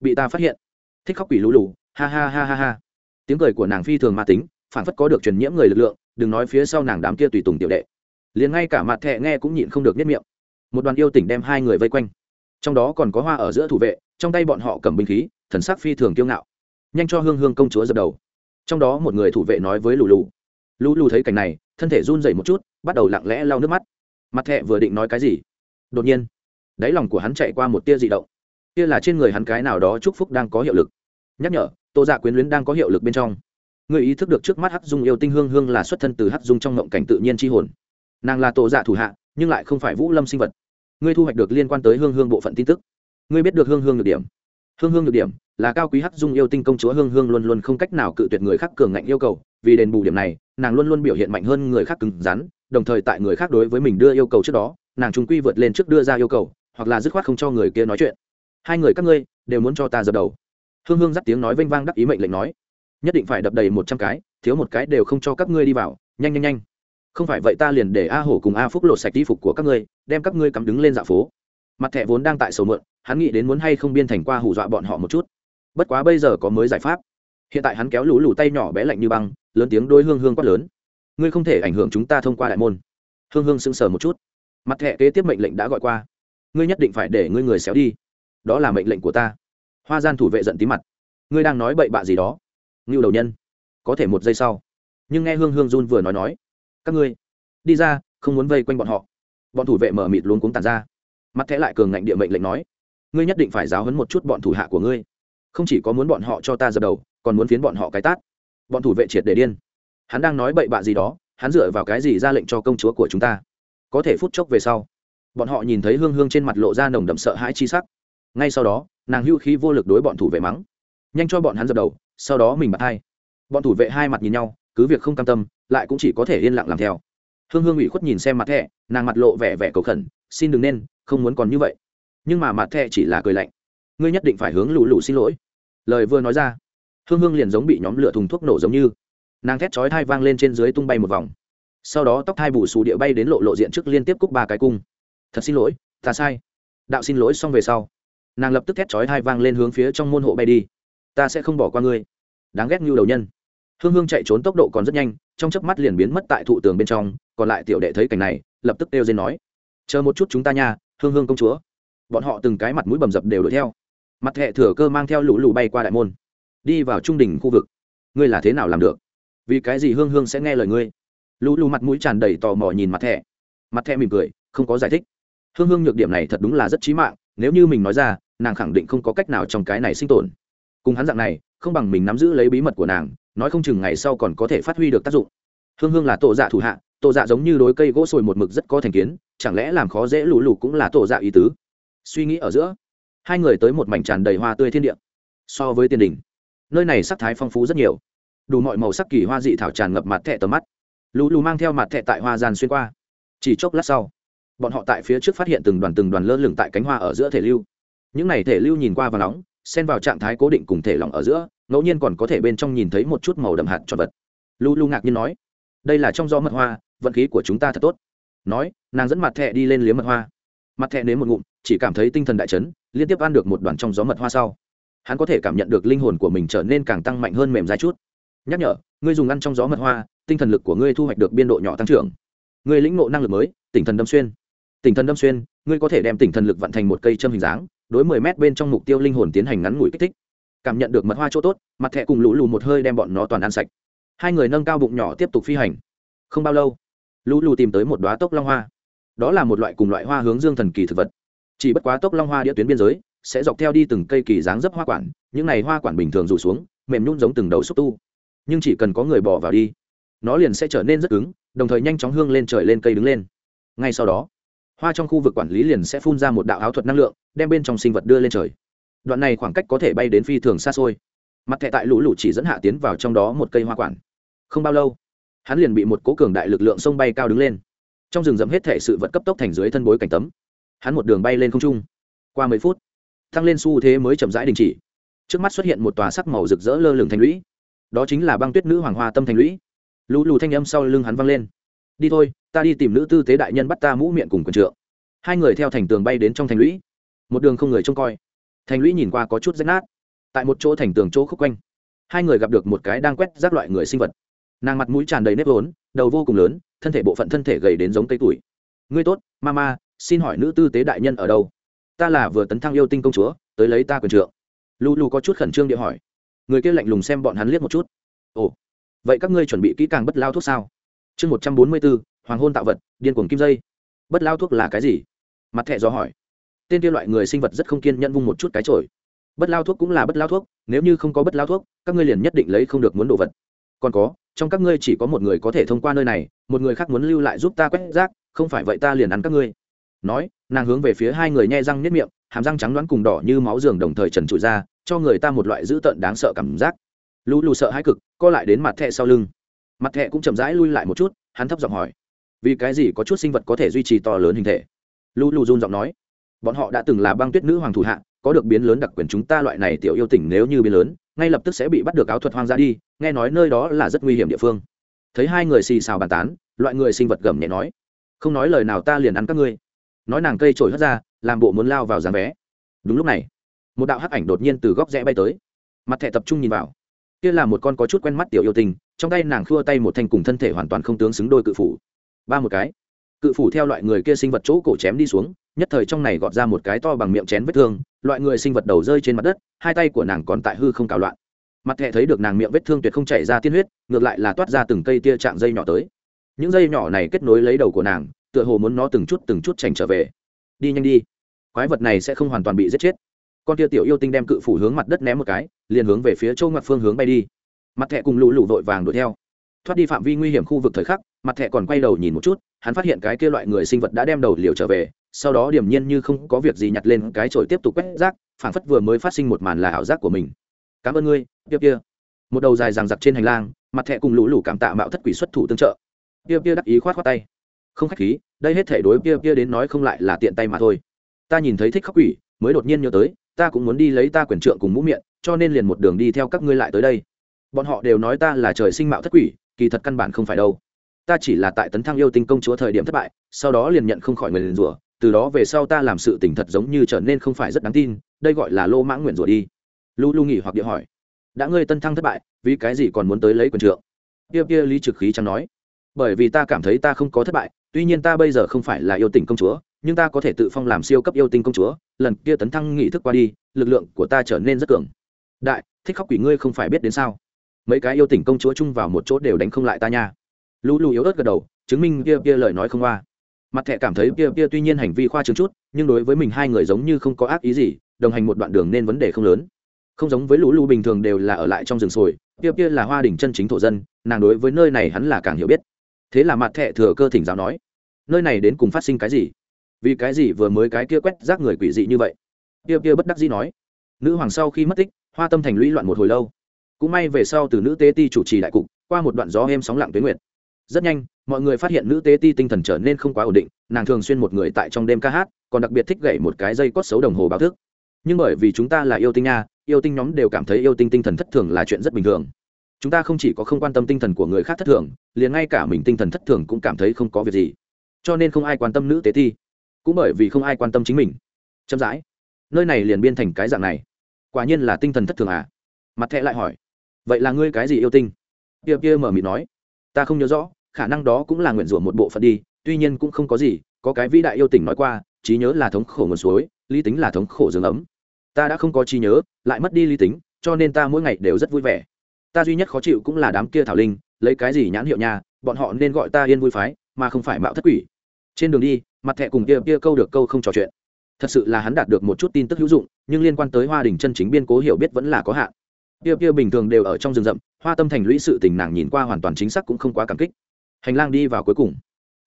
Bị ta phát hiện. Thích khóc quỷ lũ lù, ha ha ha ha ha tiếng cười của nàng phi thường ma tính phản phất có được truyền nhiễm người lực lượng, đừng nói phía sau nàng đám kia tùy tùng tiểu đệ. Liền ngay cả mặt thẹ nghe cũng nhịn không được nhất miệng. Một đoàn yêu tỉnh đem hai người vây quanh. Trong đó còn có hoa ở giữa thủ vệ, trong tay bọn họ cầm binh khí, thần sắc phi thường kiêu ngạo. Nhanh cho hương hương công chúa dập đầu. Trong đó một người thủ vệ nói với lù lù. Lù lù thấy cảnh này, thân thể run rẩy một chút, bắt đầu lặng lẽ lau nước mắt. Mặt thẹ vừa định nói cái gì? Đột nhiên, đáy lòng của hắn chạy qua một tia dị động. Kia là trên người hắn cái nào đó chúc phúc đang có hiệu lực. Nhắc nhở tô dạ quyến luyến đang có hiệu lực bên trong. Người ý thức được trước mắt hắc dung yêu tinh hương hương là xuất thân từ hắc dung trong ngộng cảnh tự nhiên tri hồn. Nàng là tổ dạ thủ hạ, nhưng lại không phải vũ lâm sinh vật. Ngươi thu hoạch được liên quan tới hương hương bộ phận tin tức. Ngươi biết được hương hương được điểm. Hương hương được điểm là cao quý hắc dung yêu tinh công chúa hương hương luôn luôn không cách nào cự tuyệt người khác cường ngạnh yêu cầu, vì đền bù điểm này, nàng luôn luôn biểu hiện mạnh hơn người khác cứng rắn, đồng thời tại người khác đối với mình đưa yêu cầu trước đó, nàng trung quy vượt lên trước đưa ra yêu cầu, hoặc là dứt khoát không cho người kia nói chuyện. Hai người các ngươi đều muốn cho ta dập đầu hương hương dắt tiếng nói vênh vang đắc ý mệnh lệnh nói, nhất định phải đập đầy một trăm cái, thiếu một cái đều không cho các ngươi đi vào, nhanh nhanh nhanh. Không phải vậy ta liền để a hổ cùng a phúc lột sạch y phục của các ngươi, đem các ngươi cắm đứng lên dạ phố. Mặt thẻ vốn đang tại sầu mượn, hắn nghĩ đến muốn hay không biên thành qua hù dọa bọn họ một chút. Bất quá bây giờ có mới giải pháp. Hiện tại hắn kéo lũ lù tay nhỏ bé lạnh như băng, lớn tiếng đôi hương hương quát lớn, ngươi không thể ảnh hưởng chúng ta thông qua đại môn. Hương hương sững sờ một chút. Mặt thẻ kế tiếp mệnh lệnh đã gọi qua, ngươi nhất định phải để ngươi người xéo đi. Đó là mệnh lệnh của ta hoa gian thủ vệ giận tí mặt. Ngươi đang nói bậy bạ gì đó? Ngưu đầu nhân. Có thể một giây sau. Nhưng nghe hương hương run vừa nói nói. Các ngươi, đi ra, không muốn vây quanh bọn họ. Bọn thủ vệ mở mịt luôn cuống tàn ra. Mắt thẽ lại cường ngạnh địa mệnh lệnh nói. Ngươi nhất định phải giáo hấn một chút bọn thủ hạ của ngươi. Không chỉ có muốn bọn họ cho ta dập đầu, còn muốn phiến bọn họ cái tát. Bọn thủ vệ triệt để điên. Hắn đang nói bậy bạ gì đó, hắn dựa vào cái gì ra lệnh cho công chúa của chúng ta? Có thể phút chốc về sau, bọn họ nhìn thấy hương hương trên mặt lộ ra nồng đậm sợ hãi chi sắc. Ngay sau đó nàng hưu khí vô lực đối bọn thủ vệ mắng. Nhanh cho bọn hắn dập đầu, sau đó mình bắt hai. Bọn thủ vệ hai mặt nhìn nhau, cứ việc không cam tâm, lại cũng chỉ có thể yên lặng làm theo. Hương hương ủy khuất nhìn xem mặt thẹ nàng mặt lộ vẻ vẻ cầu khẩn, xin đừng nên, không muốn còn như vậy. Nhưng mà mặt thẹ chỉ là cười lạnh. Ngươi nhất định phải hướng lù lù xin lỗi. Lời vừa nói ra, hương hương liền giống bị nhóm lửa thùng thuốc nổ giống như. Nàng thét chói thai vang lên trên dưới tung bay một vòng. Sau đó tóc thai bù xù địa bay đến lộ lộ diện trước liên tiếp cúc ba cái cung. Thật xin lỗi, ta sai. Đạo xin lỗi xong về sau nàng lập tức thét chói hai vang lên hướng phía trong môn hộ bay đi. Ta sẽ không bỏ qua ngươi. Đáng ghét như đầu nhân. Hương hương chạy trốn tốc độ còn rất nhanh, trong chớp mắt liền biến mất tại thụ tường bên trong, còn lại tiểu đệ thấy cảnh này, lập tức kêu dên nói, chờ một chút chúng ta nha, hương hương công chúa. Bọn họ từng cái mặt mũi bầm dập đều đuổi theo. Mặt hệ thừa cơ mang theo lũ lù bay qua đại môn, đi vào trung đỉnh khu vực. Ngươi là thế nào làm được? Vì cái gì hương hương sẽ nghe lời ngươi? Lũ lù mặt mũi tràn đầy tò mò nhìn mặt thẻ mặt thẻ mỉm cười, không có giải thích. Hương hương nhược điểm này thật đúng là rất trí mạng, nếu như mình nói ra nàng khẳng định không có cách nào trong cái này sinh tồn. Cùng hắn dạng này, không bằng mình nắm giữ lấy bí mật của nàng, nói không chừng ngày sau còn có thể phát huy được tác dụng. Hương hương là tổ dạ thủ hạ, tổ dạ giống như đối cây gỗ sồi một mực rất có thành kiến, chẳng lẽ làm khó dễ lũ lụ cũng là tổ dạ ý tứ? Suy nghĩ ở giữa, hai người tới một mảnh tràn đầy hoa tươi thiên địa. So với tiên đình nơi này sắc thái phong phú rất nhiều. Đủ mọi màu sắc kỳ hoa dị thảo tràn ngập mặt thẹ tầm mắt. Lũ lù mang theo mặt thẹ tại hoa gian xuyên qua. Chỉ chốc lát sau, bọn họ tại phía trước phát hiện từng đoàn từng đoàn lơ lửng tại cánh hoa ở giữa thể lưu những này thể lưu nhìn qua và nóng, xen vào trạng thái cố định cùng thể lỏng ở giữa, ngẫu nhiên còn có thể bên trong nhìn thấy một chút màu đậm hạt tròn vật. Lu lu ngạc nhiên nói, đây là trong gió mật hoa, vận khí của chúng ta thật tốt. Nói, nàng dẫn mặt thẹ đi lên liếm mật hoa. Mặt thẹ nếm một ngụm, chỉ cảm thấy tinh thần đại chấn, liên tiếp ăn được một đoàn trong gió mật hoa sau. Hắn có thể cảm nhận được linh hồn của mình trở nên càng tăng mạnh hơn mềm dài chút. Nhắc nhở, ngươi dùng ăn trong gió mật hoa, tinh thần lực của ngươi thu hoạch được biên độ nhỏ tăng trưởng. Ngươi lĩnh ngộ năng lực mới, tỉnh thần đâm xuyên. Tỉnh thần đâm xuyên, ngươi có thể đem tỉnh thần lực vận thành một cây châm hình dáng đối mười mét bên trong mục tiêu linh hồn tiến hành ngắn ngủi kích thích. Cảm nhận được mật hoa chỗ tốt, mặt thẹ cùng lũ lù một hơi đem bọn nó toàn ăn sạch. Hai người nâng cao bụng nhỏ tiếp tục phi hành. Không bao lâu, lũ lù tìm tới một đoá tốc long hoa. Đó là một loại cùng loại hoa hướng dương thần kỳ thực vật. Chỉ bất quá tốc long hoa địa tuyến biên giới, sẽ dọc theo đi từng cây kỳ dáng dấp hoa quản, những này hoa quản bình thường rủ xuống, mềm nhún giống từng đầu xúc tu. Nhưng chỉ cần có người bỏ vào đi, nó liền sẽ trở nên rất cứng, đồng thời nhanh chóng hương lên trời lên cây đứng lên. Ngay sau đó hoa trong khu vực quản lý liền sẽ phun ra một đạo áo thuật năng lượng, đem bên trong sinh vật đưa lên trời. Đoạn này khoảng cách có thể bay đến phi thường xa xôi. Mặt thẻ tại lũ lụt chỉ dẫn hạ tiến vào trong đó một cây hoa quản. Không bao lâu, hắn liền bị một cố cường đại lực lượng sông bay cao đứng lên. Trong rừng rậm hết thể sự vật cấp tốc thành dưới thân bối cảnh tấm. Hắn một đường bay lên không trung. Qua mấy phút, thăng lên xu thế mới chậm rãi đình chỉ. Trước mắt xuất hiện một tòa sắc màu rực rỡ lơ lửng thành lũy. Đó chính là băng tuyết nữ hoàng hoa tâm thành lũy. Lũ lù thanh âm sau lưng hắn văng lên đi thôi, ta đi tìm nữ tư tế đại nhân bắt ta mũ miệng cùng quần trượng. Hai người theo thành tường bay đến trong thành lũy. Một đường không người trông coi. Thành lũy nhìn qua có chút rách nát. Tại một chỗ thành tường chỗ khúc quanh, hai người gặp được một cái đang quét rác loại người sinh vật. Nàng mặt mũi tràn đầy nếp vốn, đầu vô cùng lớn, thân thể bộ phận thân thể gầy đến giống cây tuổi ngươi tốt ma ma xin hỏi nữ tư tế đại nhân ở đâu? Ta là vừa tấn thăng yêu tinh công chúa, tới lấy ta quyền trượng. Lu lu có chút khẩn trương địa hỏi. Người kia lạnh lùng xem bọn hắn liếc một chút. Ồ, vậy các ngươi chuẩn bị kỹ càng bất lao thuốc sao? Chương một trăm bốn mươi bốn hoàng hôn tạo vật, điên cuồng kim dây. Bất lao thuốc là cái gì? Mặt thẹ do hỏi. Tên kia loại người sinh vật rất không kiên nhẫn vung một chút cái trổi bất lao thuốc cũng là bất lao thuốc, nếu như không có bất lao thuốc, các ngươi liền nhất định lấy không được muốn đồ vật. Còn có, trong các ngươi chỉ có một người có thể thông qua nơi này, một người khác muốn lưu lại giúp ta quét rác, không phải vậy ta liền ăn các ngươi. Nói, nàng hướng về phía hai người nhe răng nếp miệng, hàm răng trắng đoán cùng đỏ như máu giường đồng thời trần trụi ra, cho người ta một loại dữ tợn đáng sợ cảm giác. Lũ lù sợ hãi cực, co lại đến mặt thẹ sau lưng mặt thẹ cũng chậm rãi lui lại một chút, hắn thấp giọng hỏi, vì cái gì có chút sinh vật có thể duy trì to lớn hình thể? Lu lu run giọng nói, bọn họ đã từng là băng tuyết nữ hoàng thủ hạ, có được biến lớn đặc quyền chúng ta loại này tiểu yêu tỉnh nếu như biến lớn, ngay lập tức sẽ bị bắt được áo thuật hoang dã đi, nghe nói nơi đó là rất nguy hiểm địa phương. Thấy hai người xì xào bàn tán, loại người sinh vật gầm nhẹ nói, không nói lời nào ta liền ăn các ngươi. Nói nàng cây trổi hất ra, làm bộ muốn lao vào dáng vé đúng lúc này, một đạo hắc ảnh đột nhiên từ góc rẽ bay tới. Mặt thẻ tập trung nhìn vào. Kia là một con có chút quen mắt tiểu yêu tình trong tay nàng khua tay một thanh cùng thân thể hoàn toàn không tướng xứng đôi cự phủ. Ba một cái. Cự phủ theo loại người kia sinh vật chỗ cổ chém đi xuống, nhất thời trong này gọt ra một cái to bằng miệng chén vết thương, loại người sinh vật đầu rơi trên mặt đất, hai tay của nàng còn tại hư không cào loạn. Mặt thẹ thấy được nàng miệng vết thương tuyệt không chảy ra tiên huyết, ngược lại là toát ra từng cây tia trạng dây nhỏ tới. Những dây nhỏ này kết nối lấy đầu của nàng, tựa hồ muốn nó từng chút từng chút chành trở về. Đi nhanh đi. Quái vật này sẽ không hoàn toàn bị giết chết. Con tia tiểu yêu tinh đem cự phủ hướng mặt đất ném một cái, liền hướng về phía châu ngoặt phương hướng bay đi mặt thẹ cùng lũ lụ vội vàng đuổi theo. Thoát đi phạm vi nguy hiểm khu vực thời khắc, mặt thẹ còn quay đầu nhìn một chút, hắn phát hiện cái kia loại người sinh vật đã đem đầu liều trở về, sau đó điềm nhiên như không có việc gì nhặt lên cái chổi tiếp tục quét rác, phảng phất vừa mới phát sinh một màn là ảo giác của mình. Cảm ơn ngươi tiếp kia một đầu dài ràng giặc trên hành lang, mặt thẹ cùng lũ lũ cảm tạ mạo thất quỷ xuất thủ tương trợ. Kia kia đắc ý khoát khoát tay. Không khách khí, đây hết thể đối kia kia đến nói không lại là tiện tay mà thôi. Ta nhìn thấy thích khóc quỷ, mới đột nhiên nhớ tới, ta cũng muốn đi lấy ta quyền trượng cùng mũ miệng, cho nên liền một đường đi theo các ngươi lại tới đây bọn họ đều nói ta là trời sinh mạo thất quỷ, kỳ thật căn bản không phải đâu. Ta chỉ là tại tấn thăng yêu tinh công chúa thời điểm thất bại, sau đó liền nhận không khỏi người liền rủa, từ đó về sau ta làm sự tỉnh thật giống như trở nên không phải rất đáng tin, đây gọi là lô mãng nguyện rủa đi. Lu lu nghỉ hoặc địa hỏi, đã ngươi tân thăng thất bại, vì cái gì còn muốn tới lấy quần trượng? Kia kia lý trực khí chẳng nói, bởi vì ta cảm thấy ta không có thất bại, tuy nhiên ta bây giờ không phải là yêu tình công chúa, nhưng ta có thể tự phong làm siêu cấp yêu tinh công chúa, lần kia tấn thăng nghị thức qua đi, lực lượng của ta trở nên rất cường. Đại, thích khóc quỷ ngươi không phải biết đến sao? Mấy cái yêu tình công chúa chung vào một chỗ đều đánh không lại ta nha. Lũ lù yếu ớt gật đầu, chứng minh kia kia lời nói không qua. Mặt thẹ cảm thấy kia kia tuy nhiên hành vi khoa trương chút, nhưng đối với mình hai người giống như không có ác ý gì, đồng hành một đoạn đường nên vấn đề không lớn. Không giống với lũ lù bình thường đều là ở lại trong rừng sồi, kia kia là hoa đỉnh chân chính thổ dân, nàng đối với nơi này hắn là càng hiểu biết. Thế là mặt thẹ thừa cơ thỉnh giáo nói, nơi này đến cùng phát sinh cái gì? Vì cái gì vừa mới cái kia quét rác người quỷ dị như vậy? Kia kia bất đắc dĩ nói, nữ hoàng sau khi mất tích, hoa tâm thành lũy loạn một hồi lâu cũng may về sau từ nữ tế ti chủ trì đại cục, qua một đoạn gió êm sóng lặng tuyến nguyện rất nhanh, mọi người phát hiện nữ tế ti tinh thần trở nên không quá ổn định, nàng thường xuyên một người tại trong đêm ca hát, còn đặc biệt thích gậy một cái dây cót xấu đồng hồ báo thức. Nhưng bởi vì chúng ta là yêu tinh nha, yêu tinh nhóm đều cảm thấy yêu tinh tinh thần thất thường là chuyện rất bình thường. Chúng ta không chỉ có không quan tâm tinh thần của người khác thất thường, liền ngay cả mình tinh thần thất thường cũng cảm thấy không có việc gì. Cho nên không ai quan tâm nữ tế ti. Cũng bởi vì không ai quan tâm chính mình. Chậm rãi. Nơi này liền biên thành cái dạng này. Quả nhiên là tinh thần thất thường à? Mặt thẹ lại hỏi vậy là ngươi cái gì yêu tinh? Kia kia mở mịt nói. Ta không nhớ rõ, khả năng đó cũng là nguyện rủa một bộ phận đi, tuy nhiên cũng không có gì, có cái vĩ đại yêu tình nói qua, trí nhớ là thống khổ nguồn suối, lý tính là thống khổ dương ấm. Ta đã không có trí nhớ, lại mất đi lý tính, cho nên ta mỗi ngày đều rất vui vẻ. Ta duy nhất khó chịu cũng là đám kia thảo linh, lấy cái gì nhãn hiệu nhà bọn họ nên gọi ta yên vui phái, mà không phải mạo thất quỷ. Trên đường đi, mặt thẹ cùng kia kia câu được câu không trò chuyện. Thật sự là hắn đạt được một chút tin tức hữu dụng, nhưng liên quan tới hoa đình chân chính biên cố hiểu biết vẫn là có hạn kia kia bình thường đều ở trong rừng rậm, hoa tâm thành lũy sự tình nàng nhìn qua hoàn toàn chính xác cũng không quá cảm kích. Hành lang đi vào cuối cùng,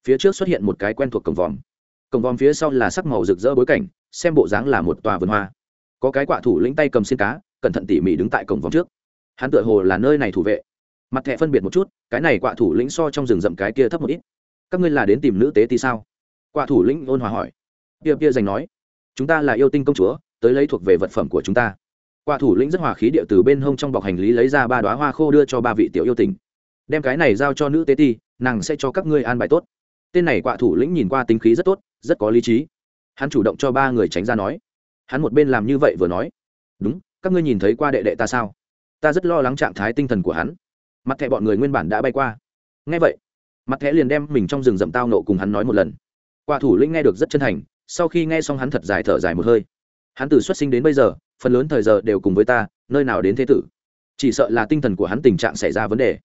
phía trước xuất hiện một cái quen thuộc cổng vòm. Cổng vòm phía sau là sắc màu rực rỡ bối cảnh, xem bộ dáng là một tòa vườn hoa. Có cái quạ thủ lĩnh tay cầm xin cá, cẩn thận tỉ mỉ đứng tại cổng vòm trước. Hắn tựa hồ là nơi này thủ vệ. Mặt thẹ phân biệt một chút, cái này quạ thủ lĩnh so trong rừng rậm cái kia thấp một ít. Các ngươi là đến tìm nữ tế thì sao? Quạ thủ lĩnh ôn hòa hỏi. Kia kia dành nói. Chúng ta là yêu tinh công chúa, tới lấy thuộc về vật phẩm của chúng ta quạ thủ lĩnh rất hòa khí địa từ bên hông trong bọc hành lý lấy ra ba đoá hoa khô đưa cho ba vị tiểu yêu tình. Đem cái này giao cho nữ tế ti, nàng sẽ cho các ngươi an bài tốt. Tên này quạ thủ lĩnh nhìn qua tính khí rất tốt, rất có lý trí. Hắn chủ động cho ba người tránh ra nói. Hắn một bên làm như vậy vừa nói. Đúng, các ngươi nhìn thấy qua đệ đệ ta sao? Ta rất lo lắng trạng thái tinh thần của hắn. Mặt thẻ bọn người nguyên bản đã bay qua. Ngay vậy, mặt thẻ liền đem mình trong rừng rậm tao nộ cùng hắn nói một lần. Quả thủ lĩnh nghe được rất chân thành, sau khi nghe xong hắn thật dài thở dài một hơi. Hắn từ xuất sinh đến bây giờ phần lớn thời giờ đều cùng với ta, nơi nào đến thế tử. Chỉ sợ là tinh thần của hắn tình trạng xảy ra vấn đề.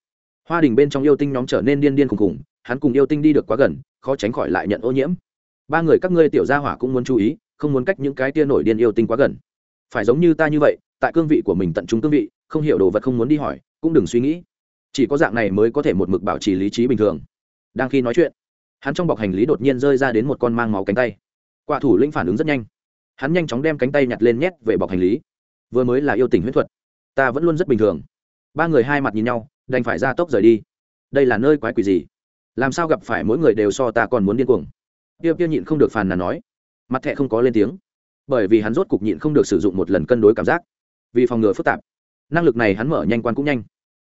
Hoa đình bên trong yêu tinh nhóm trở nên điên điên khùng khùng, hắn cùng yêu tinh đi được quá gần, khó tránh khỏi lại nhận ô nhiễm. Ba người các ngươi tiểu gia hỏa cũng muốn chú ý, không muốn cách những cái tia nổi điên yêu tinh quá gần. Phải giống như ta như vậy, tại cương vị của mình tận trung cương vị, không hiểu đồ vật không muốn đi hỏi, cũng đừng suy nghĩ. Chỉ có dạng này mới có thể một mực bảo trì lý trí bình thường. Đang khi nói chuyện, hắn trong bọc hành lý đột nhiên rơi ra đến một con mang máu cánh tay. Quả thủ lĩnh phản ứng rất nhanh hắn nhanh chóng đem cánh tay nhặt lên nhét về bọc hành lý. Vừa mới là yêu tình huyết thuật. Ta vẫn luôn rất bình thường. Ba người hai mặt nhìn nhau, đành phải ra tốc rời đi. Đây là nơi quái quỷ gì? Làm sao gặp phải mỗi người đều so ta còn muốn điên cuồng? Tiêu tiêu nhịn không được phàn là nói. Mặt thẹ không có lên tiếng. Bởi vì hắn rốt cục nhịn không được sử dụng một lần cân đối cảm giác. Vì phòng ngừa phức tạp, năng lực này hắn mở nhanh quan cũng nhanh.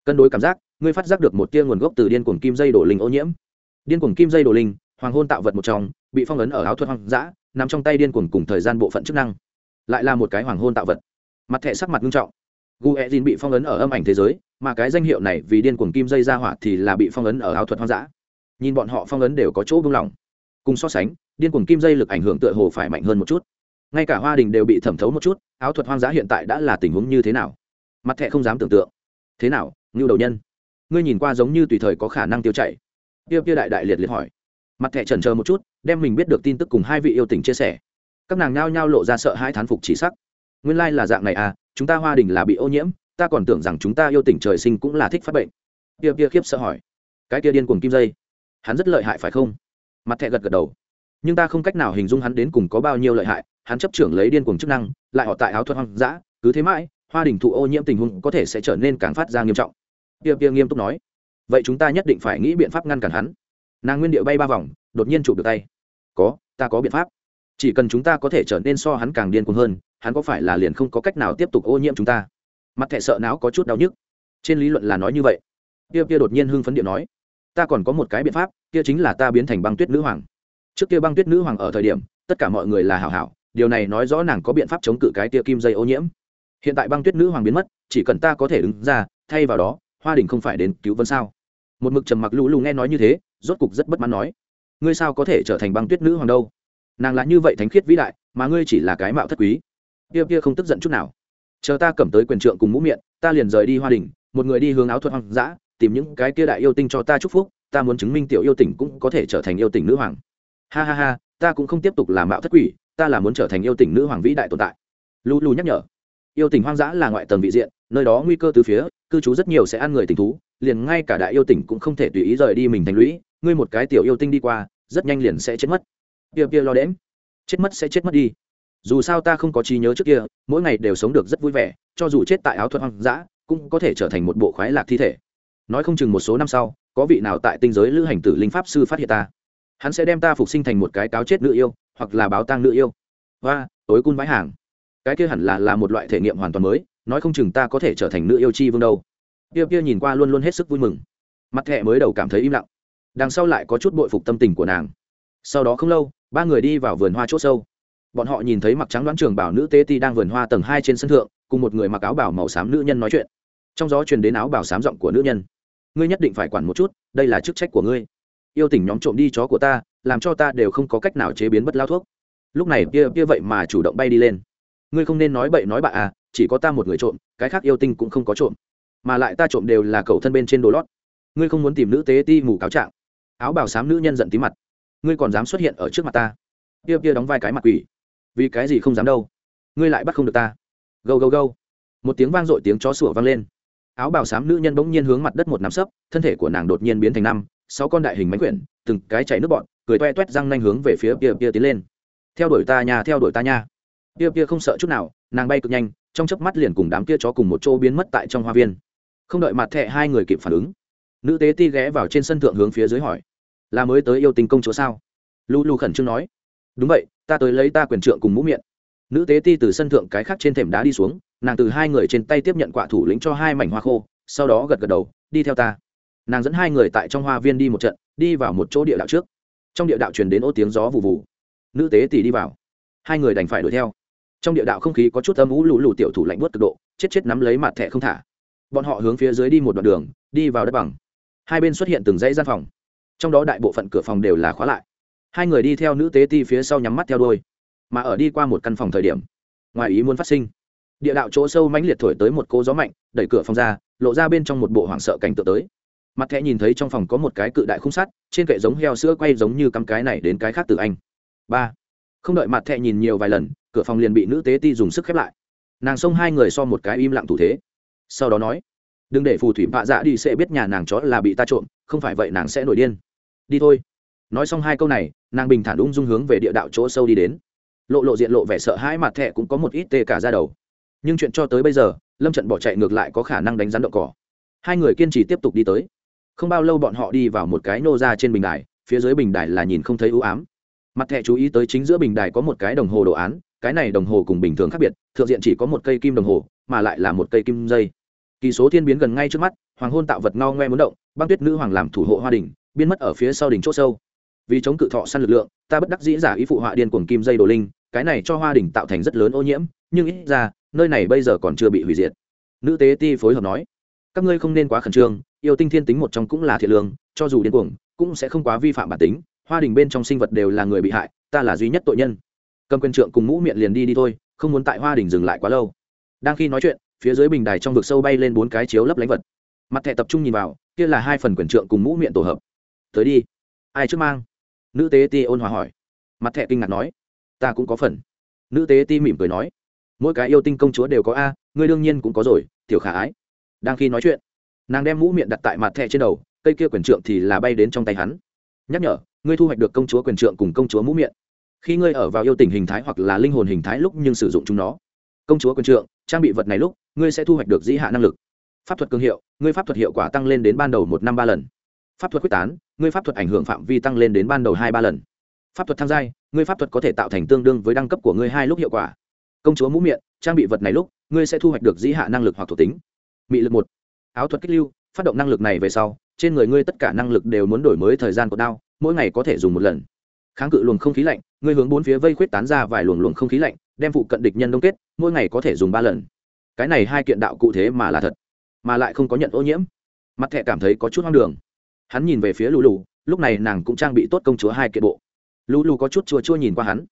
Cân đối cảm giác, ngươi phát giác được một tia nguồn gốc từ điên cuồng kim dây đổ linh ô nhiễm. Điên cuồng kim dây đổ linh hoàng hôn tạo vật một trong, bị phong ấn ở áo thuật hoang dã, nằm trong tay điên cuồng cùng thời gian bộ phận chức năng. Lại là một cái hoàng hôn tạo vật. Mặt thẻ sắc mặt nghiêm trọng. Gu e bị phong ấn ở âm ảnh thế giới, mà cái danh hiệu này vì điên cuồng kim dây ra hỏa thì là bị phong ấn ở áo thuật hoang dã. Nhìn bọn họ phong ấn đều có chỗ buông lỏng. Cùng so sánh, điên cuồng kim dây lực ảnh hưởng tựa hồ phải mạnh hơn một chút. Ngay cả hoa đình đều bị thẩm thấu một chút, áo thuật hoang dã hiện tại đã là tình huống như thế nào? Mặt thẹ không dám tưởng tượng. Thế nào, ngưu đầu nhân? Ngươi nhìn qua giống như tùy thời có khả năng tiêu chảy. Tiêu tiêu đại đại liệt liệt hỏi mặt thẻ trần chờ một chút, đem mình biết được tin tức cùng hai vị yêu tình chia sẻ. Các nàng nhao nhao lộ ra sợ hai thán phục chỉ sắc. Nguyên lai là dạng này à chúng ta hoa đình là bị ô nhiễm, ta còn tưởng rằng chúng ta yêu tình trời sinh cũng là thích phát bệnh. Tiêu tiêu khiếp sợ hỏi. Cái kia điên cuồng kim dây. Hắn rất lợi hại phải không? Mặt thẹ gật gật đầu. Nhưng ta không cách nào hình dung hắn đến cùng có bao nhiêu lợi hại, hắn chấp trưởng lấy điên cuồng chức năng, lại họ tại áo thuật hoang dã, cứ thế mãi, hoa đình thụ ô nhiễm tình huống có thể sẽ trở nên càng phát ra nghiêm trọng. Tiêu tiêu nghiêm túc nói. Vậy chúng ta nhất định phải nghĩ biện pháp ngăn cản hắn nàng nguyên điệu bay ba vòng, đột nhiên chụp được tay. Có, ta có biện pháp. Chỉ cần chúng ta có thể trở nên so hắn càng điên cuồng hơn, hắn có phải là liền không có cách nào tiếp tục ô nhiễm chúng ta? Mặt thẻ sợ não có chút đau nhức. Trên lý luận là nói như vậy. Tiêu kia đột nhiên hưng phấn điện nói, ta còn có một cái biện pháp, kia chính là ta biến thành băng tuyết nữ hoàng. Trước kia băng tuyết nữ hoàng ở thời điểm, tất cả mọi người là hảo hảo, điều này nói rõ nàng có biện pháp chống cự cái tia kim dây ô nhiễm. Hiện tại băng tuyết nữ hoàng biến mất, chỉ cần ta có thể đứng ra, thay vào đó, hoa đình không phải đến cứu vân sao? Một mực trầm mặc lũ lù nghe nói như thế rốt cục rất bất mãn nói, ngươi sao có thể trở thành băng tuyết nữ hoàng đâu? Nàng là như vậy thánh khiết vĩ đại, mà ngươi chỉ là cái mạo thất quý. Kia kia không tức giận chút nào. Chờ ta cầm tới quyền trượng cùng mũ miệng, ta liền rời đi hoa đình, một người đi hướng áo thuật hoang dã, tìm những cái kia đại yêu tinh cho ta chúc phúc, ta muốn chứng minh tiểu yêu tỉnh cũng có thể trở thành yêu tỉnh nữ hoàng. Ha ha ha, ta cũng không tiếp tục làm mạo thất quỷ, ta là muốn trở thành yêu tỉnh nữ hoàng vĩ đại tồn tại. Lu lu nhắc nhở. Yêu tỉnh hoang dã là ngoại tầng vị diện, nơi đó nguy cơ từ phía cư trú rất nhiều sẽ ăn người tình thú, liền ngay cả đại yêu tỉnh cũng không thể tùy ý rời đi mình thành lũy, ngươi một cái tiểu yêu tinh đi qua, rất nhanh liền sẽ chết mất. Kia kia lo đễm, chết mất sẽ chết mất đi. Dù sao ta không có trí nhớ trước kia, mỗi ngày đều sống được rất vui vẻ, cho dù chết tại áo thuật hoang dã, cũng có thể trở thành một bộ khoái lạc thi thể. Nói không chừng một số năm sau, có vị nào tại tinh giới lữ hành tử linh pháp sư phát hiện ta. Hắn sẽ đem ta phục sinh thành một cái cáo chết nữ yêu, hoặc là báo tang nữ yêu. Và tối cun vãi hàng cái kia hẳn là là một loại thể nghiệm hoàn toàn mới, nói không chừng ta có thể trở thành nữ yêu chi vương đâu. Kia kia nhìn qua luôn luôn hết sức vui mừng. Mặt thẹ mới đầu cảm thấy im lặng. Đằng sau lại có chút bội phục tâm tình của nàng. Sau đó không lâu, ba người đi vào vườn hoa c h ỗ sâu. Bọn họ nhìn thấy mặc trắng đoán trường bảo nữ tế ti đang vườn hoa tầng hai trên sân thượng, cùng một người mặc áo bảo màu xám nữ nhân nói chuyện. Trong gió truyền đến áo bảo xám giọng của nữ nhân. Ngươi nhất định phải quản một chút, đây là chức trách của ngươi. Yêu tỉnh nhóm trộm đi chó của ta, làm cho ta đều không có cách nào chế biến bất lao thuốc. Lúc này, kia kia vậy mà chủ động bay đi lên ngươi không nên nói bậy nói bạ à chỉ có ta một người trộm, cái khác yêu tinh cũng không có trộm. Mà lại ta trộm đều là cậu thân bên trên đồ lót. Ngươi không muốn tìm nữ tế ti mù cáo trạng. Áo bào xám nữ nhân giận tí mặt. Ngươi còn dám xuất hiện ở trước mặt ta. Kia kia đóng vai cái mặt quỷ. Vì cái gì không dám đâu? Ngươi lại bắt không được ta. Gâu gâu gâu. Một tiếng vang dội tiếng chó sủa vang lên. Áo bào xám nữ nhân bỗng nhiên hướng mặt đất một nắm sấp, thân thể của nàng đột nhiên biến thành năm, sáu con đại hình máy quyển, từng cái chảy nước bọn cười toe toét răng nanh hướng về phía kia kia tiến lên. Theo đuổi ta nha, theo đuổi ta nha kia kia không sợ chút nào, nàng bay cực nhanh, trong chớp mắt liền cùng đám kia chó cùng một chỗ biến mất tại trong hoa viên. Không đợi mặt thẹ hai người kịp phản ứng, nữ tế ti ghé vào trên sân thượng hướng phía dưới hỏi, là mới tới yêu tình công chúa sao? Lu lu khẩn trương nói, đúng vậy, ta tới lấy ta quyền trượng cùng mũ miệng. Nữ tế ti từ sân thượng cái khác trên thềm đá đi xuống, nàng từ hai người trên tay tiếp nhận quả thủ lĩnh cho hai mảnh hoa khô, sau đó gật gật đầu, đi theo ta. Nàng dẫn hai người tại trong hoa viên đi một trận, đi vào một chỗ địa đạo trước. Trong địa đạo truyền đến ô tiếng gió vụ vụ nữ tế tỷ đi vào. Hai người đành phải đuổi theo trong địa đạo không khí có chút âm ú lù lù tiểu thủ lạnh bớt cực độ, chết chết nắm lấy mặt thẻ không thả. Bọn họ hướng phía dưới đi một đoạn đường, đi vào đất bằng. Hai bên xuất hiện từng dãy gian phòng. Trong đó đại bộ phận cửa phòng đều là khóa lại. Hai người đi theo nữ tế ti phía sau nhắm mắt theo đôi mà ở đi qua một căn phòng thời điểm, ngoài ý muốn phát sinh. Địa đạo chỗ sâu mãnh liệt thổi tới một cô gió mạnh, đẩy cửa phòng ra, lộ ra bên trong một bộ hoảng sợ cảnh tượng tới. Mặt thẻ nhìn thấy trong phòng có một cái cự đại khung sắt, trên kệ giống heo sữa quay giống như cắm cái này đến cái khác từ anh. Ba. Không đợi mặt thẻ nhìn nhiều vài lần cửa phòng liền bị nữ tế ti dùng sức khép lại. Nàng xông hai người so một cái im lặng thủ thế. Sau đó nói, đừng để phù thủy vạ dạ đi sẽ biết nhà nàng chó là bị ta trộm, không phải vậy nàng sẽ nổi điên. Đi thôi. Nói xong hai câu này, nàng bình thản ung dung hướng về địa đạo chỗ sâu đi đến. Lộ lộ diện lộ vẻ sợ hãi mặt thẹ cũng có một ít tê cả ra đầu. Nhưng chuyện cho tới bây giờ, lâm trận bỏ chạy ngược lại có khả năng đánh rắn đậu cỏ. Hai người kiên trì tiếp tục đi tới. Không bao lâu bọn họ đi vào một cái nô ra trên bình đài, phía dưới bình đài là nhìn không thấy ưu ám. Mặt thẹ chú ý tới chính giữa bình đài có một cái đồng hồ đồ án cái này đồng hồ cùng bình thường khác biệt, thượng diện chỉ có một cây kim đồng hồ, mà lại là một cây kim dây. Kỳ số thiên biến gần ngay trước mắt, hoàng hôn tạo vật ngao ngoe muốn động, băng tuyết nữ hoàng làm thủ hộ hoa đình biến mất ở phía sau đỉnh c h ỗ sâu. Vì chống cự thọ săn lực lượng, ta bất đắc dĩ giả ý phụ họa điên cuồng kim dây đồ linh, cái này cho hoa đình tạo thành rất lớn ô nhiễm, nhưng ít ra, nơi này bây giờ còn chưa bị hủy diệt. Nữ tế ti phối hợp nói, các ngươi không nên quá khẩn trương, yêu tinh thiên tính một trong cũng là thiện lương, cho dù điên cuồng, cũng sẽ không quá vi phạm bản tính, hoa đình bên trong sinh vật đều là người bị hại, ta là duy nhất tội nhân cầm quyền trượng cùng mũ miệng liền đi đi thôi, không muốn tại hoa đình dừng lại quá lâu. Đang khi nói chuyện, phía dưới bình đài trong vực sâu bay lên bốn cái chiếu lấp lánh vật. Mặt thẻ tập trung nhìn vào, kia là hai phần quyền trượng cùng mũ miệng tổ hợp. Tới đi. Ai trước mang? Nữ tế ti ôn hòa hỏi. Mặt thẻ kinh ngạc nói. Ta cũng có phần. Nữ tế ti mỉm cười nói. Mỗi cái yêu tinh công chúa đều có a, ngươi đương nhiên cũng có rồi, tiểu khả ái. Đang khi nói chuyện, nàng đem mũ miệng đặt tại mặt thẻ trên đầu, cây kia quyền trượng thì là bay đến trong tay hắn. Nhắc nhở, ngươi thu hoạch được công chúa quyền trượng cùng công chúa mũ miệng khi ngươi ở vào yêu tình hình thái hoặc là linh hồn hình thái lúc nhưng sử dụng chúng nó. Công chúa quân trượng, trang bị vật này lúc, ngươi sẽ thu hoạch được dĩ hạ năng lực. Pháp thuật cường hiệu, ngươi pháp thuật hiệu quả tăng lên đến ban đầu một năm ba lần. Pháp thuật quyết tán, ngươi pháp thuật ảnh hưởng phạm vi tăng lên đến ban đầu hai ba lần. Pháp thuật tham giai, ngươi pháp thuật có thể tạo thành tương đương với đăng cấp của ngươi hai lúc hiệu quả. Công chúa mũ miệng, trang bị vật này lúc, ngươi sẽ thu hoạch được dĩ hạ năng lực hoặc thuộc tính. Mị lực một. Áo thuật kích lưu, phát động năng lực này về sau, trên người ngươi tất cả năng lực đều muốn đổi mới thời gian của đao, mỗi ngày có thể dùng một lần kháng cự luồng không khí lạnh, ngươi hướng bốn phía vây khuyết tán ra vài luồng luồng không khí lạnh, đem phụ cận địch nhân đông kết, mỗi ngày có thể dùng ba lần. Cái này hai kiện đạo cụ thế mà là thật, mà lại không có nhận ô nhiễm. Mặt thẹ cảm thấy có chút hoang đường. Hắn nhìn về phía lù lù, lúc này nàng cũng trang bị tốt công chúa hai kiện bộ. Lù lù có chút chua chua nhìn qua hắn.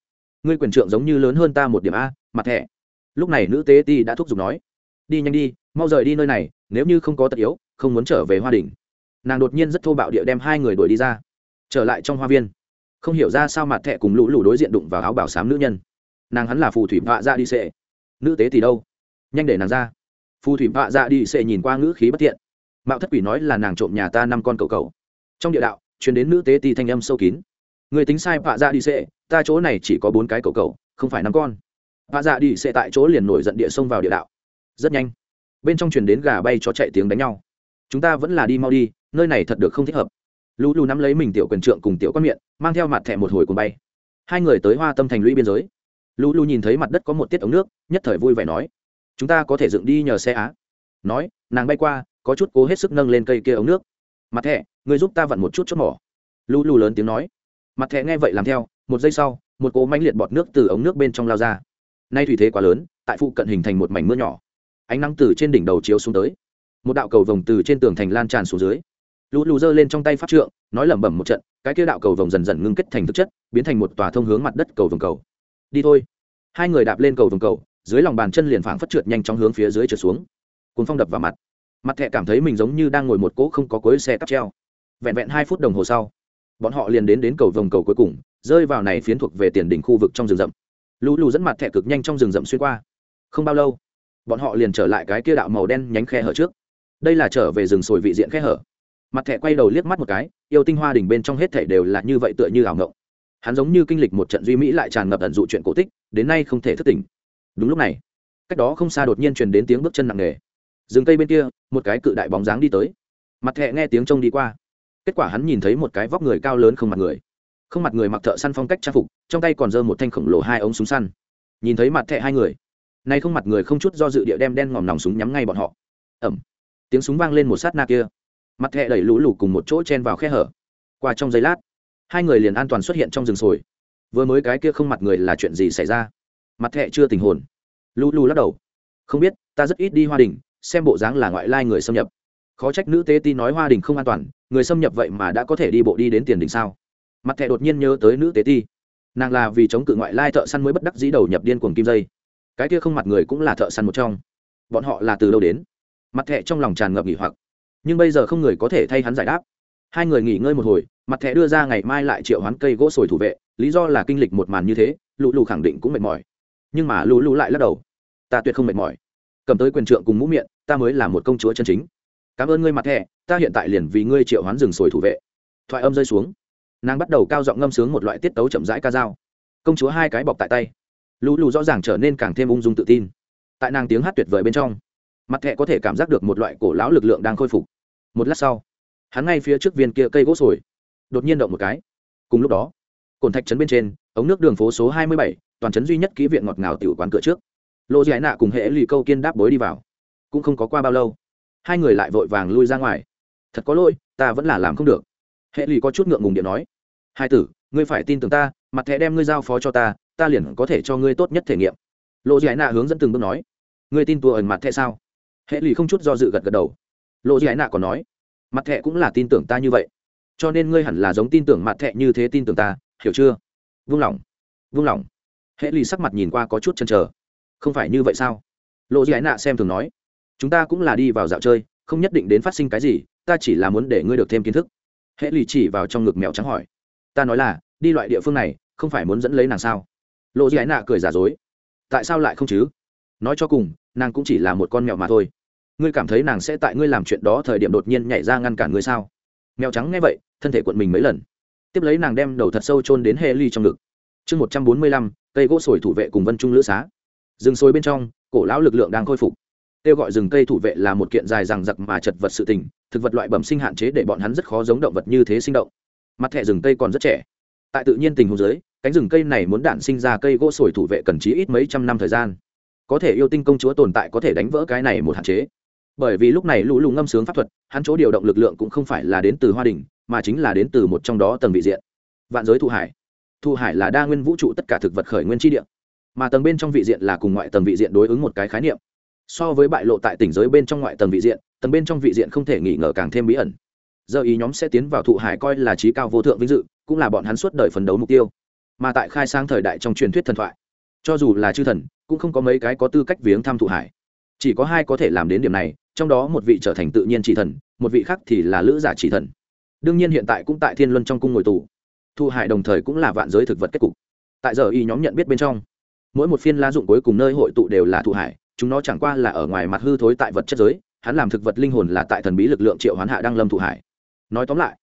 Ngươi quyền trượng giống như lớn hơn ta một điểm a, mặt thẹ lúc này nữ tế ti đã thúc giục nói. Đi nhanh đi, mau rời đi nơi này, nếu như không có tất yếu, không muốn trở về hoa đình nàng đột nhiên rất thô bạo địa đem hai người đuổi đi ra. Trở lại trong hoa viên không hiểu ra sao mặt thẹ cùng lũ lũ đối diện đụng vào áo bảo sám nữ nhân. Nàng hắn là phù thủy vạ ra dạ đi sệ. Nữ tế thì đâu? Nhanh để nàng ra. Phù thủy vạ ra dạ đi sệ nhìn qua ngữ khí bất tiện mạo thất quỷ nói là nàng trộm nhà ta năm con cầu cầu trong địa đạo chuyển đến nữ tế ti thanh âm sâu kín. Người tính sai vạ ra dạ đi sệ, ta chỗ này chỉ có bốn cái cầu cầu không phải năm con. Vạ ra đi sệ tại chỗ liền nổi giận địa xông vào địa đạo. Rất nhanh, bên trong chuyển đến gà bay cho chạy tiếng đánh nhau. Chúng ta vẫn là đi mau đi, nơi này thật được không thích hợp lũ lù nắm lấy mình tiểu quyền trượng cùng tiểu quan miệng, mang theo mặt thẻ một hồi cùng bay. Hai người tới hoa tâm thành lũy biên giới. Lũ lù nhìn thấy mặt đất có một tiết ống nước, nhất thời vui vẻ nói, chúng ta có thể dựng đi nhờ xe á. Nói, nàng bay qua, có chút cố hết sức nâng lên cây kia ống nước. Mặt thẻ người giúp ta vặn một chút chốt mỏ. Lũ lù lớn tiếng nói. Mặt thẻ nghe vậy làm theo, một giây sau, một cỗ mánh liệt bọt nước từ ống nước bên trong lao ra. Nay thủy thế quá lớn, tại phụ cận hình thành một mảnh mưa nhỏ. Ánh nắng từ trên đỉnh đầu chiếu xuống tới. Một đạo cầu vồng từ trên tường thành lan tràn xuống dưới lũ lù giơ lên trong tay pháp trượng, nói lẩm bẩm một trận, cái kia đạo cầu vồng dần dần ngưng kết thành thực chất, biến thành một tòa thông hướng mặt đất cầu vồng cầu. Đi thôi. Hai người đạp lên cầu vồng cầu, dưới lòng bàn chân liền phảng phất trượt nhanh trong hướng phía dưới trượt xuống. Cuốn phong đập vào mặt. Mặt thẹ cảm thấy mình giống như đang ngồi một cỗ không có cối xe cắp treo. Vẹn vẹn hai phút đồng hồ sau, bọn họ liền đến đến cầu vồng cầu cuối cùng, rơi vào này phiến thuộc về tiền đỉnh khu vực trong rừng rậm. Lũ lù dẫn mặt thẹ cực nhanh trong rừng rậm xuyên qua. Không bao lâu, bọn họ liền trở lại cái kia đạo màu đen nhánh khe hở trước. Đây là trở về rừng sồi vị diện khe hở mặt thẻ quay đầu liếc mắt một cái, yêu tinh hoa đỉnh bên trong hết thảy đều là như vậy tựa như ảo ngộng. Hắn giống như kinh lịch một trận duy mỹ lại tràn ngập ẩn dụ chuyện cổ tích, đến nay không thể thất tỉnh. Đúng lúc này, cách đó không xa đột nhiên truyền đến tiếng bước chân nặng nề. Rừng cây bên kia, một cái cự đại bóng dáng đi tới. Mặt thẹ nghe tiếng trông đi qua. Kết quả hắn nhìn thấy một cái vóc người cao lớn không mặt người. Không mặt người mặc thợ săn phong cách trang phục, trong tay còn giơ một thanh khổng lồ hai ống súng săn. Nhìn thấy mặt thẹ hai người, nay không mặt người không chút do dự địa đem đen ngòm nòng súng nhắm ngay bọn họ. Ẩm. Tiếng súng vang lên một sát na kia mặt thẹ đẩy lũ lù cùng một chỗ chen vào khe hở. Qua trong giây lát, hai người liền an toàn xuất hiện trong rừng sồi. Vừa mới cái kia không mặt người là chuyện gì xảy ra? Mặt thẹ chưa tình hồn. Lũ lù lắc đầu. Không biết, ta rất ít đi hoa đình, xem bộ dáng là ngoại lai người xâm nhập. Khó trách nữ tế ti nói hoa đình không an toàn, người xâm nhập vậy mà đã có thể đi bộ đi đến tiền đình sao? Mặt thẹ đột nhiên nhớ tới nữ tế ti. Nàng là vì chống cự ngoại lai thợ săn mới bất đắc dĩ đầu nhập điên cuồng kim dây. Cái kia không mặt người cũng là thợ săn một trong. Bọn họ là từ đâu đến? Mặt thẹ trong lòng tràn ngập nghỉ hoặc nhưng bây giờ không người có thể thay hắn giải đáp. Hai người nghỉ ngơi một hồi, mặt thẻ đưa ra ngày mai lại triệu hoán cây gỗ sồi thủ vệ, lý do là kinh lịch một màn như thế lũ lù khẳng định cũng mệt mỏi. Nhưng mà lũ lù lại lắc đầu. Ta tuyệt không mệt mỏi. Cầm tới quyền trượng cùng mũ miệng, ta mới là một công chúa chân chính. Cảm ơn ngươi mặt thẻ, ta hiện tại liền vì ngươi triệu hoán rừng sồi thủ vệ. Thoại âm rơi xuống. Nàng bắt đầu cao giọng ngâm sướng một loại tiết tấu chậm rãi ca dao. Công chúa hai cái bọc tại tay. Lũ lù rõ ràng trở nên càng thêm ung dung tự tin. Tại nàng tiếng hát tuyệt vời bên trong mặt thẹ có thể cảm giác được một loại cổ lão lực lượng đang khôi phục. Một lát sau, hắn ngay phía trước viên kia cây gỗ sồi, đột nhiên động một cái. Cùng lúc đó, cồn thạch trấn bên trên, ống nước đường phố số hai mươi bảy, toàn trấn duy nhất ký viện ngọt ngào tiểu quán cửa trước. Lộ dị nạ cùng hệ lì câu kiên đáp bối đi vào. Cũng không có qua bao lâu, hai người lại vội vàng lui ra ngoài. Thật có lỗi, ta vẫn là làm không được. Hệ lì có chút ngượng ngùng điện nói. Hai tử, ngươi phải tin tưởng ta, mặt thẻ đem ngươi giao phó cho ta ta liền có thể cho ngươi tốt nhất thể nghiệm. Lộ dị nạ hướng dẫn từng bước nói. Ngươi tin tùa ẩn mặt thẻ sao? Hệ lì không chút do dự gật gật đầu. Lộ dị nạ còn nói, mặt thẹ cũng là tin tưởng ta như vậy, cho nên ngươi hẳn là giống tin tưởng mặt thẹ như thế tin tưởng ta, hiểu chưa? Vung lòng vung lòng. Hệ lì sắc mặt nhìn qua có chút chăn trở không phải như vậy sao? Lộ dị nạ xem thường nói, chúng ta cũng là đi vào dạo chơi, không nhất định đến phát sinh cái gì, ta chỉ là muốn để ngươi được thêm kiến thức. Hệ lì chỉ vào trong ngực mèo trắng hỏi, ta nói là, đi loại địa phương này, không phải muốn dẫn lấy nàng sao? Lộ dị nạ cười giả dối, tại sao lại không chứ? Nói cho cùng, nàng cũng chỉ là một con mèo mà thôi ngươi cảm thấy nàng sẽ tại ngươi làm chuyện đó thời điểm đột nhiên nhảy ra ngăn cản ngươi sao? Mèo trắng nghe vậy thân thể quận mình mấy lần. Tiếp lấy nàng đem đầu thật sâu chôn đến hệ ly trong ngực. Chương một trăm bốn mươi lăm cây gỗ sồi thủ vệ cùng vân trung lữ xá. Rừng sồi bên trong cổ lão lực lượng đang khôi phục. Kêu gọi rừng cây thủ vệ là một kiện dài rằng giặc mà chật vật sự tình thực vật loại bẩm sinh hạn chế để bọn hắn rất khó giống động vật như thế sinh động. Mặt thẻ rừng cây còn rất trẻ. Tại tự nhiên tình huống dưới, cánh rừng cây này muốn đản sinh ra cây gỗ sồi thủ vệ cần chí ít mấy trăm năm thời gian. Có thể yêu tinh công chúa tồn tại có thể đánh vỡ cái này một hạn chế bởi vì lúc này lũ lù ngâm sướng pháp thuật, hắn chỗ điều động lực lượng cũng không phải là đến từ hoa đình, mà chính là đến từ một trong đó tầng vị diện. Vạn giới thụ hải. Thụ hải là đa nguyên vũ trụ tất cả thực vật khởi nguyên tri địa. Mà tầng bên trong vị diện là cùng ngoại tầng vị diện đối ứng một cái khái niệm. So với bại lộ tại tỉnh giới bên trong ngoại tầng vị diện, tầng bên trong vị diện không thể nghỉ ngờ càng thêm bí ẩn. Giờ ý nhóm sẽ tiến vào thụ hải coi là trí cao vô thượng vinh dự, cũng là bọn hắn suốt đời phấn đấu mục tiêu. Mà tại khai sang thời đại trong truyền thuyết thần thoại, cho dù là chư thần, cũng không có mấy cái có tư cách viếng thăm thụ hải. Chỉ có hai có thể làm đến điểm này trong đó một vị trở thành tự nhiên chỉ thần, một vị khác thì là lữ giả chỉ thần. Đương nhiên hiện tại cũng tại thiên luân trong cung ngồi tù. Thu hải đồng thời cũng là vạn giới thực vật kết cục. Tại giờ y nhóm nhận biết bên trong, mỗi một phiên la dụng cuối cùng nơi hội tụ đều là thụ hải, chúng nó chẳng qua là ở ngoài mặt hư thối tại vật chất giới, hắn làm thực vật linh hồn là tại thần bí lực lượng triệu hoán hạ đăng lâm thụ hải. Nói tóm lại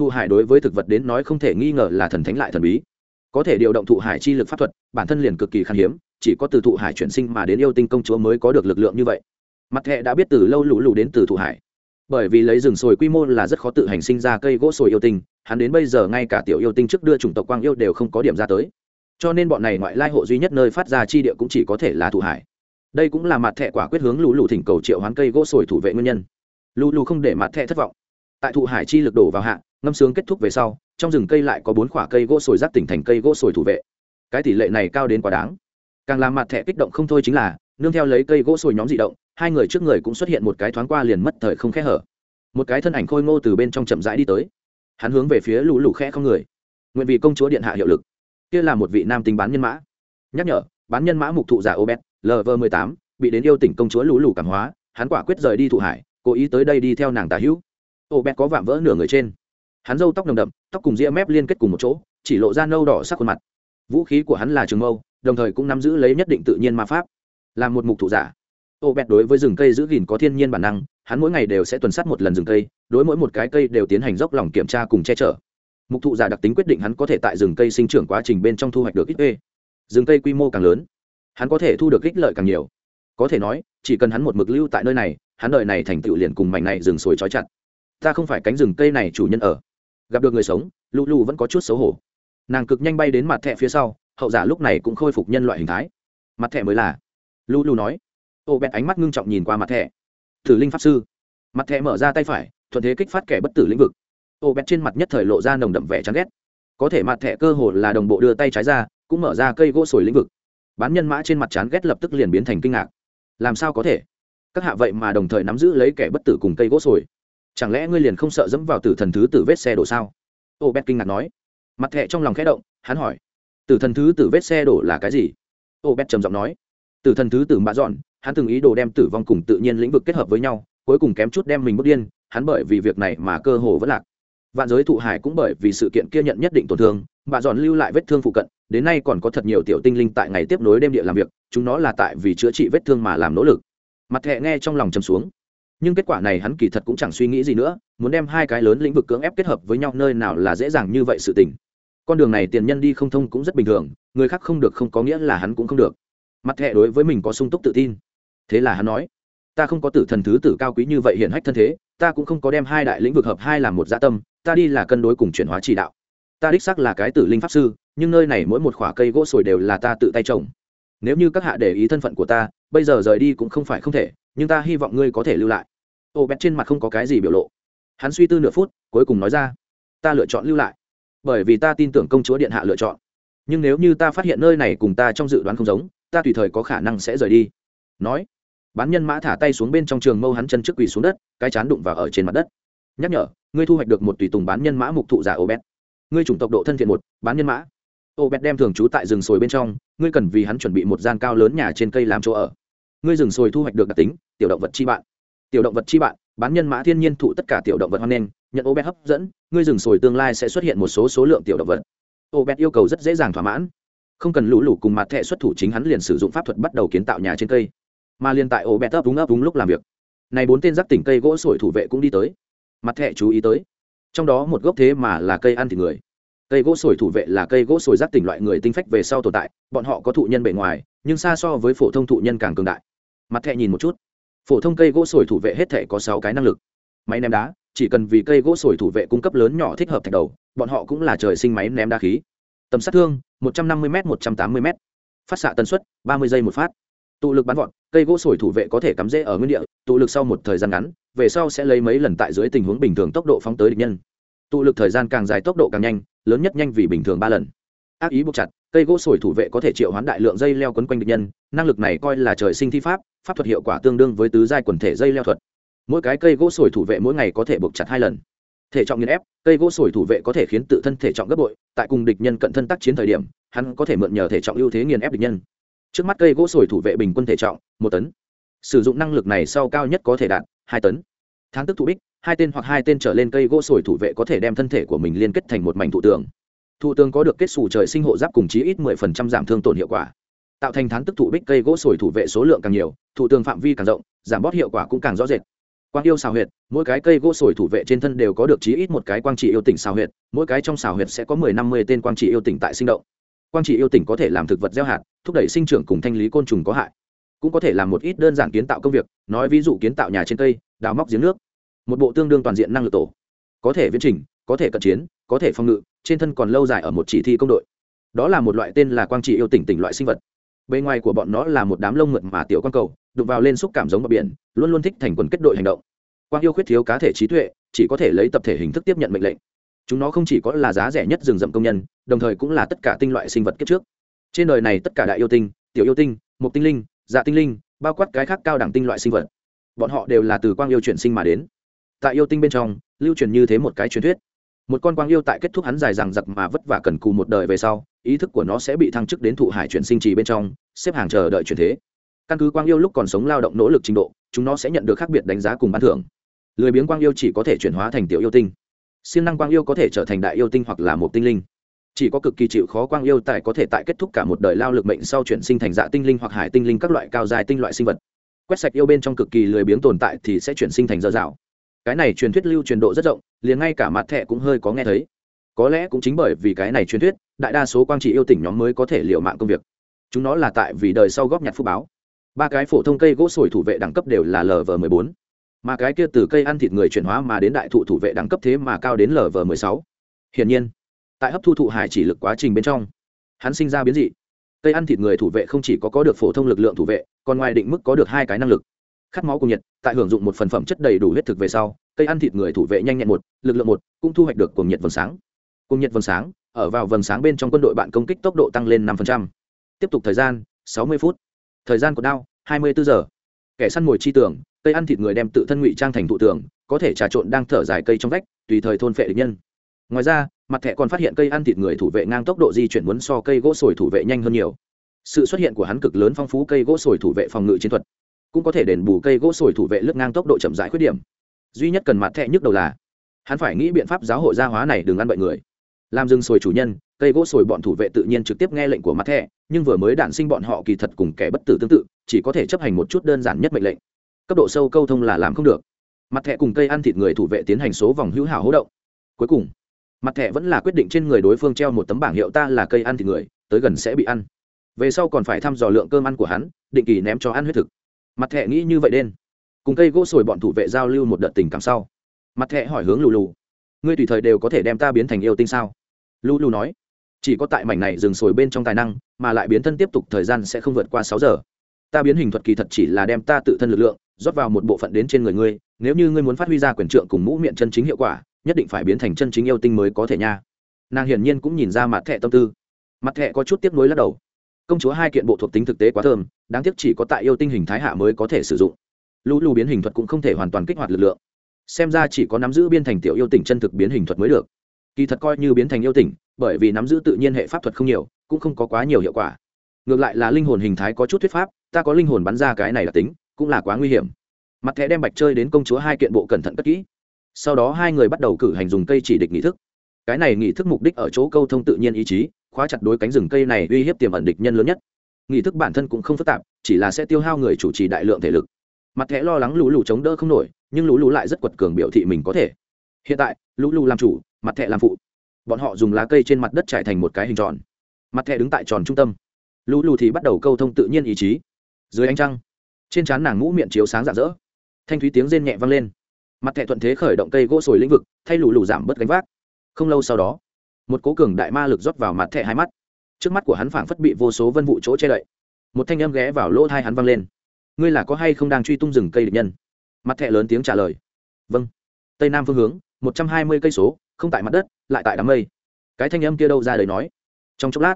thụ hải đối với thực vật đến nói không thể nghi ngờ là thần thánh lại thần bí. Có thể điều động thụ hải chi lực pháp thuật, bản thân liền cực kỳ khan hiếm, chỉ có từ thụ hải chuyển sinh mà đến yêu tinh công chúa mới có được lực lượng như vậy mặt hệ đã biết từ lâu lũ lù đến từ thụ hải. Bởi vì lấy rừng sồi quy mô là rất khó tự hành sinh ra cây gỗ sồi yêu tinh, hắn đến bây giờ ngay cả tiểu yêu tinh trước đưa chủng tộc quang yêu đều không có điểm ra tới. Cho nên bọn này ngoại lai hộ duy nhất nơi phát ra chi địa cũng chỉ có thể là thụ hải. Đây cũng là mặt thẹ quả quyết hướng lũ lù thỉnh cầu triệu hoán cây gỗ sồi thủ vệ nguyên nhân. Lũ lù không để mặt thẹ thất vọng. Tại thụ hải chi lực đổ vào hạ, ngâm sướng kết thúc về sau, trong rừng cây lại có bốn khoả cây gỗ sồi rác tỉnh thành cây gỗ sồi thủ vệ. Cái tỷ lệ này cao đến quá đáng. Càng làm mặt thẻ kích động không thôi chính là nương theo lấy cây gỗ sồi nhóm dị động, hai người trước người cũng xuất hiện một cái thoáng qua liền mất thời không khẽ hở. Một cái thân ảnh khôi ngô từ bên trong chậm rãi đi tới. Hắn hướng về phía lũ lũ khẽ không người. Nguyện vì công chúa điện hạ hiệu lực. Kia là một vị nam tính bán nhân mã. Nhắc nhở, bán nhân mã mục thụ giả obet lv mười tám, bị đến yêu tỉnh công chúa lũ lũ cảm hóa, hắn quả quyết rời đi thụ hải, cố ý tới đây đi theo nàng tà hữu. Obet có vạm vỡ nửa người trên. Hắn râu tóc nồng đậm, tóc cùng ria mép liên kết cùng một chỗ, chỉ lộ ra nâu đỏ sắc khuôn mặt. Vũ khí của hắn là trường mâu, đồng thời cũng nắm giữ lấy nhất định tự nhiên ma pháp là một mục thụ giả. Ô bẹt đối với rừng cây giữ gìn có thiên nhiên bản năng, hắn mỗi ngày đều sẽ tuần sát một lần rừng cây, đối mỗi một cái cây đều tiến hành dốc lòng kiểm tra cùng che chở. Mục thụ giả đặc tính quyết định hắn có thể tại rừng cây sinh trưởng quá trình bên trong thu hoạch được ít ê. Rừng cây quy mô càng lớn, hắn có thể thu được ích lợi càng nhiều. Có thể nói, chỉ cần hắn một mực lưu tại nơi này, hắn đợi này thành tựu liền cùng mảnh này rừng sồi trói chặt. Ta không phải cánh rừng cây này chủ nhân ở. Gặp được người sống, lũ lù vẫn có chút xấu hổ. Nàng cực nhanh bay đến mặt thẹ phía sau, hậu giả lúc này cũng khôi phục nhân loại hình thái. Mặt thẹ mới là lu lu nói. Ô bẹt ánh mắt ngưng trọng nhìn qua mặt thẹ thử linh pháp sư. Mặt thẹ mở ra tay phải, thuận thế kích phát kẻ bất tử lĩnh vực. Ô bẹt trên mặt nhất thời lộ ra nồng đậm vẻ chán ghét. Có thể mặt thẹ cơ hồ là đồng bộ đưa tay trái ra, cũng mở ra cây gỗ sồi lĩnh vực. Bán nhân mã trên mặt chán ghét lập tức liền biến thành kinh ngạc. Làm sao có thể? Các hạ vậy mà đồng thời nắm giữ lấy kẻ bất tử cùng cây gỗ sồi. Chẳng lẽ ngươi liền không sợ dẫm vào tử thần thứ tử vết xe đổ sao? Ô bét kinh ngạc nói. Mặt thẹ trong lòng khẽ động, hắn hỏi. Tử thần thứ tử vết xe đổ là cái gì? Ô bét trầm giọng nói tử thần thứ tử mạ dọn, hắn từng ý đồ đem tử vong cùng tự nhiên lĩnh vực kết hợp với nhau, cuối cùng kém chút đem mình bước điên, hắn bởi vì việc này mà cơ hồ vẫn lạc. Vạn giới thụ hải cũng bởi vì sự kiện kia nhận nhất định tổn thương mạ dọn lưu lại vết thương phụ cận, đến nay còn có thật nhiều tiểu tinh linh tại ngày tiếp nối đêm địa làm việc, chúng nó là tại vì chữa trị vết thương mà làm nỗ lực. Mặt thẹ nghe trong lòng chầm xuống. Nhưng kết quả này hắn kỳ thật cũng chẳng suy nghĩ gì nữa, muốn đem hai cái lớn lĩnh vực cưỡng ép kết hợp với nhau nơi nào là dễ dàng như vậy sự tình. Con đường này tiền nhân đi không thông cũng rất bình thường, người khác không được không có nghĩa là hắn cũng không được mặt thẹ đối với mình có sung túc tự tin. Thế là hắn nói, ta không có tử thần thứ tử cao quý như vậy hiện hách thân thế, ta cũng không có đem hai đại lĩnh vực hợp hai làm một gia dạ tâm, ta đi là cân đối cùng chuyển hóa chỉ đạo. Ta đích xác là cái tử linh pháp sư, nhưng nơi này mỗi một khoả cây gỗ sồi đều là ta tự tay trồng. Nếu như các hạ để ý thân phận của ta, bây giờ rời đi cũng không phải không thể, nhưng ta hy vọng ngươi có thể lưu lại. Ô bét trên mặt không có cái gì biểu lộ. Hắn suy tư nửa phút, cuối cùng nói ra, ta lựa chọn lưu lại, bởi vì ta tin tưởng công chúa điện hạ lựa chọn. Nhưng nếu như ta phát hiện nơi này cùng ta trong dự đoán không giống ta tùy thời có khả năng sẽ rời đi. Nói, bán nhân mã thả tay xuống bên trong trường mâu hắn chân trước quỳ xuống đất, cái chán đụng vào ở trên mặt đất. Nhắc nhở, ngươi thu hoạch được một tùy tùng bán nhân mã mục thụ giả ô bét ngươi chủng tộc độ thân thiện một, bán nhân mã. Ô bét đem thường trú tại rừng sồi bên trong, ngươi cần vì hắn chuẩn bị một gian cao lớn nhà trên cây làm chỗ ở. Ngươi rừng sồi thu hoạch được đặc tính, tiểu động vật chi bạn. Tiểu động vật chi bạn, bán nhân mã thiên nhiên thụ tất cả tiểu động vật hoan nghênh, nhận ô bét hấp dẫn, ngươi rừng sồi tương lai sẽ xuất hiện một số số lượng tiểu động vật. Ô bét yêu cầu rất dễ dàng thỏa mãn không cần lũ lụ cùng mặt thẻ xuất thủ chính hắn liền sử dụng pháp thuật bắt đầu kiến tạo nhà trên cây. Mà liền tại ổ bẹt ấp đúng ấp đúng lúc làm việc. Này bốn tên giáp tỉnh cây gỗ sồi thủ vệ cũng đi tới. Mặt thẻ chú ý tới. Trong đó một gốc thế mà là cây ăn thịt người. Cây gỗ sồi thủ vệ là cây gỗ sồi giáp tỉnh loại người tinh phách về sau tồn tại, bọn họ có thụ nhân bề ngoài, nhưng xa so với phổ thông thụ nhân càng cường đại. Mặt thẹ nhìn một chút. Phổ thông cây gỗ sồi thủ vệ hết thể có sáu cái năng lực. Máy ném đá, chỉ cần vì cây gỗ sồi thủ vệ cung cấp lớn nhỏ thích hợp thạch đầu, bọn họ cũng là trời sinh máy ném đá khí. Tầm sát thương một trăm năm mươi m một trăm tám mươi m phát xạ tần suất, ba mươi giây một phát. Tụ lực bắn vọt, cây gỗ sồi thủ vệ có thể cắm rễ ở nguyên địa, tụ lực sau một thời gian ngắn, về sau sẽ lấy mấy lần tại dưới tình huống bình thường tốc độ phóng tới địch nhân. Tụ lực thời gian càng dài tốc độ càng nhanh, lớn nhất nhanh vì bình thường ba lần. Ác ý buộc chặt, cây gỗ sồi thủ vệ có thể triệu hoán đại lượng dây leo quấn quanh địch nhân, năng lực này coi là trời sinh thi pháp pháp thuật hiệu quả tương đương với tứ giai quần thể dây leo thuật. Mỗi cái cây gỗ sồi thủ vệ mỗi ngày có thể buộc chặt hai lần thể trọng nghiền ép, cây gỗ sồi thủ vệ có thể khiến tự thân thể trọng gấp bội, tại cùng địch nhân cận thân tác chiến thời điểm, hắn có thể mượn nhờ thể trọng ưu thế nghiền ép địch nhân. Trước mắt cây gỗ sồi thủ vệ bình quân thể trọng, một tấn. Sử dụng năng lực này sau cao nhất có thể đạt hai tấn. Tháng tức thủ bích, hai tên hoặc hai tên trở lên cây gỗ sồi thủ vệ có thể đem thân thể của mình liên kết thành một mảnh thụ tường. Thụ tường có được kết xù trời sinh hộ giáp cùng chí ít mười phần trăm giảm thương tổn hiệu quả. Tạo thành thán tức thụ bích cây gỗ sồi thủ vệ số lượng càng nhiều, thụ tường phạm vi càng rộng, giảm bót hiệu quả cũng càng rõ rệt quang yêu xào huyệt, mỗi cái cây gỗ sồi thủ vệ trên thân đều có được chí ít một cái quang trị yêu tỉnh xào huyệt, mỗi cái trong xào huyệt sẽ có mười năm mươi tên quang trị yêu tỉnh tại sinh động. Quang trị yêu tỉnh có thể làm thực vật gieo hạt, thúc đẩy sinh trưởng cùng thanh lý côn trùng có hại. Cũng có thể làm một ít đơn giản kiến tạo công việc, nói ví dụ kiến tạo nhà trên cây, đào móc giếng nước. Một bộ tương đương toàn diện năng lực tổ. Có thể viễn trình, có thể cận chiến, có thể phòng ngự, trên thân còn lâu dài ở một chỉ thi công đội. Đó là một loại tên là quang trị yêu tỉnh tỉnh loại sinh vật. Bề ngoài của bọn nó là một đám lông mượt mà tiểu quang cầu đụng vào lên xúc cảm giống bờ biển, luôn luôn thích thành quần kết đội hành động. Quang yêu khuyết thiếu cá thể trí tuệ, chỉ có thể lấy tập thể hình thức tiếp nhận mệnh lệnh. Chúng nó không chỉ có là giá rẻ nhất rừng rậm công nhân, đồng thời cũng là tất cả tinh loại sinh vật kết trước. Trên đời này tất cả đại yêu tinh, tiểu yêu tinh mục tinh linh dạ tinh linh, bao quát cái khác cao đẳng tinh loại sinh vật, bọn họ đều là từ quang yêu chuyển sinh mà đến. Tại yêu tinh bên trong, lưu truyền như thế một cái truyền thuyết. Một con quang yêu tại kết thúc hắn dài rằng giặc mà vất vả cần cù một đời về sau, ý thức của nó sẽ bị thăng chức đến thụ hải chuyển sinh trì bên trong, xếp hàng chờ đợi chuyển thế căn cứ quang yêu lúc còn sống lao động nỗ lực trình độ, chúng nó sẽ nhận được khác biệt đánh giá cùng ban thưởng. Lười biếng quang yêu chỉ có thể chuyển hóa thành tiểu yêu tinh. Siêng năng quang yêu có thể trở thành đại yêu tinh hoặc là một tinh linh. Chỉ có cực kỳ chịu khó quang yêu tại có thể tại kết thúc cả một đời lao lực mệnh sau chuyển sinh thành dạ tinh linh hoặc hải tinh linh các loại cao dài tinh loại sinh vật. Quét sạch yêu bên trong cực kỳ lười biếng tồn tại thì sẽ chuyển sinh thành dơ dạo. Cái này truyền thuyết lưu truyền độ rất rộng, liền ngay cả mặt thẹ cũng hơi có nghe thấy. Có lẽ cũng chính bởi vì cái này truyền thuyết, đại đa số quang trị yêu tỉnh nhóm mới có thể liệu mạng công việc. Chúng nó là tại vì đời sau góp nhặt phú báo ba cái phổ thông cây gỗ sồi thủ vệ đẳng cấp đều là lv m bốn. Mà cái kia từ cây ăn thịt người chuyển hóa mà đến đại thụ thủ vệ đẳng cấp thế mà cao đến lv m sáu. Hiển nhiên, tại hấp thu thụ hải chỉ lực quá trình bên trong, hắn sinh ra biến dị. Cây ăn thịt người thủ vệ không chỉ có có được phổ thông lực lượng thủ vệ, còn ngoài định mức có được hai cái năng lực. Khát máu cùng nhiệt, tại hưởng dụng một phần phẩm chất đầy đủ huyết thực về sau, cây ăn thịt người thủ vệ nhanh nhẹn một, lực lượng một, cũng thu hoạch được cùng nhiệt vầng sáng. Cùng nhiệt vầng sáng, ở vào vầng sáng bên trong quân đội bạn công kích tốc độ tăng lên năm tiếp tục thời gian, sáu mươi phút thời gian của đao, hai mươi bốn giờ. Kẻ săn mồi chi tưởng, cây ăn thịt người đem tự thân ngụy trang thành thụ tưởng, có thể trà trộn đang thở dài cây trong vách, tùy thời thôn phệ địch nhân. Ngoài ra, mặt thẻ còn phát hiện cây ăn thịt người thủ vệ ngang tốc độ di chuyển muốn so cây gỗ sồi thủ vệ nhanh hơn nhiều. Sự xuất hiện của hắn cực lớn phong phú cây gỗ sồi thủ vệ phòng ngự chiến thuật, cũng có thể đền bù cây gỗ sồi thủ vệ lướt ngang tốc độ chậm rãi khuyết điểm. Duy nhất cần mặt thẻ nhức đầu là, hắn phải nghĩ biện pháp giáo hội gia hóa này đừng ăn bậy người làm rừng sồi chủ nhân cây gỗ sồi bọn thủ vệ tự nhiên trực tiếp nghe lệnh của mặt thẻ, nhưng vừa mới đản sinh bọn họ kỳ thật cùng kẻ bất tử tương tự chỉ có thể chấp hành một chút đơn giản nhất mệnh lệnh. Cấp độ sâu câu thông là làm không được. Mặt thẻ cùng cây ăn thịt người thủ vệ tiến hành số vòng hữu hảo hỗ động. Cuối cùng mặt thẻ vẫn là quyết định trên người đối phương treo một tấm bảng hiệu ta là cây ăn thịt người tới gần sẽ bị ăn. Về sau còn phải thăm dò lượng cơm ăn của hắn định kỳ ném cho ăn huyết thực. Mặt thẻ nghĩ như vậy đen cùng cây gỗ sồi bọn thủ vệ giao lưu một đợt tình cảm sau. Mặt thẻ hỏi hướng lù lù ngươi tùy thời đều có thể đem ta biến thành yêu tinh sao? Lu lu nói, chỉ có tại mảnh này dừng sồi bên trong tài năng, mà lại biến thân tiếp tục thời gian sẽ không vượt qua sáu giờ. Ta biến hình thuật kỳ thật chỉ là đem ta tự thân lực lượng rót vào một bộ phận đến trên người ngươi, nếu như ngươi muốn phát huy ra quyền trượng cùng mũ miệng chân chính hiệu quả, nhất định phải biến thành chân chính yêu tinh mới có thể nha. Nàng hiển nhiên cũng nhìn ra mặt thẹ tâm tư. Mặt thẹ có chút tiếp nối lắc đầu. Công chúa hai kiện bộ thuộc tính thực tế quá thơm, đáng tiếc chỉ có tại yêu tinh hình thái hạ mới có thể sử dụng. Lũ lù biến hình thuật cũng không thể hoàn toàn kích hoạt lực lượng. Xem ra chỉ có nắm giữ biên thành tiểu yêu tỉnh chân thực biến hình thuật mới được kỳ thật coi như biến thành yêu tỉnh, bởi vì nắm giữ tự nhiên hệ pháp thuật không nhiều, cũng không có quá nhiều hiệu quả. Ngược lại là linh hồn hình thái có chút thuyết pháp, ta có linh hồn bắn ra cái này là tính, cũng là quá nguy hiểm. Mặt thẻ đem bạch chơi đến công chúa hai kiện bộ cẩn thận cất kỹ. Sau đó hai người bắt đầu cử hành dùng cây chỉ địch nghị thức. Cái này nghị thức mục đích ở chỗ câu thông tự nhiên ý chí, khóa chặt đối cánh rừng cây này uy hiếp tiềm ẩn địch nhân lớn nhất. Nghị thức bản thân cũng không phức tạp, chỉ là sẽ tiêu hao người chủ trì đại lượng thể lực. Mặt thẻ lo lắng lũ lũ chống đỡ không nổi, nhưng lũ lũ lại rất quật cường biểu thị mình có thể hiện tại, lũ lù làm chủ, mặt thẹ làm phụ. Bọn họ dùng lá cây trên mặt đất trải thành một cái hình tròn. Mặt thẹ đứng tại tròn trung tâm. Lũ lù thì bắt đầu câu thông tự nhiên ý chí. Dưới ánh trăng, trên trán nàng ngũ miệng chiếu sáng rạng rỡ. Thanh thúy tiếng rên nhẹ vang lên. Mặt thẹ thuận thế khởi động cây gỗ sồi lĩnh vực, thay lũ lù giảm bớt gánh vác. Không lâu sau đó, một cố cường đại ma lực rót vào mặt thẹ hai mắt. Trước mắt của hắn phảng phất bị vô số vân vụ chỗ che đậy. Một thanh âm ghé vào lỗ thai hắn vang lên. Ngươi là có hay không đang truy tung rừng cây địch nhân? Mặt thẹ lớn tiếng trả lời. Vâng. Tây nam phương hướng một trăm hai mươi cây số, không tại mặt đất, lại tại đám mây. Cái thanh âm kia đâu ra đời nói? Trong chốc lát,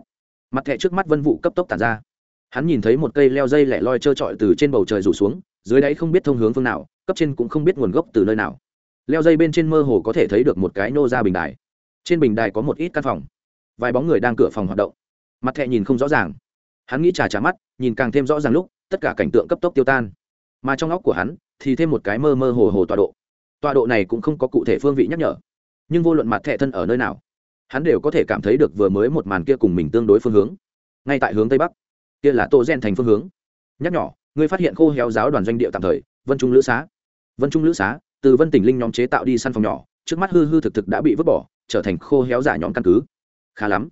mặt thẻ trước mắt vân vụ cấp tốc tàn ra. Hắn nhìn thấy một cây leo dây lẻ loi trơ trọi từ trên bầu trời rủ xuống, dưới đáy không biết thông hướng phương nào, cấp trên cũng không biết nguồn gốc từ nơi nào. Leo dây bên trên mơ hồ có thể thấy được một cái nô ra bình đài. Trên bình đài có một ít căn phòng. Vài bóng người đang cửa phòng hoạt động. Mặt thẹ nhìn không rõ ràng. Hắn nghĩ trà trà mắt, nhìn càng thêm rõ ràng lúc, tất cả cảnh tượng cấp tốc tiêu tan. Mà trong óc của hắn, thì thêm một cái mơ mơ hồ hồ tọa độ tọa độ này cũng không có cụ thể phương vị nhắc nhở, nhưng vô luận mặt thẹ thân ở nơi nào, hắn đều có thể cảm thấy được vừa mới một màn kia cùng mình tương đối phương hướng. Ngay tại hướng tây bắc, kia là tô gen thành phương hướng. Nhắc nhỏ ngươi phát hiện khô héo giáo đoàn doanh địa tạm thời, vân trung lữ xá. Vân trung lữ xá, từ vân tỉnh linh nhóm chế tạo đi săn phòng nhỏ, trước mắt hư hư thực thực đã bị vứt bỏ, trở thành khô héo giả nhóm căn cứ. Khá lắm,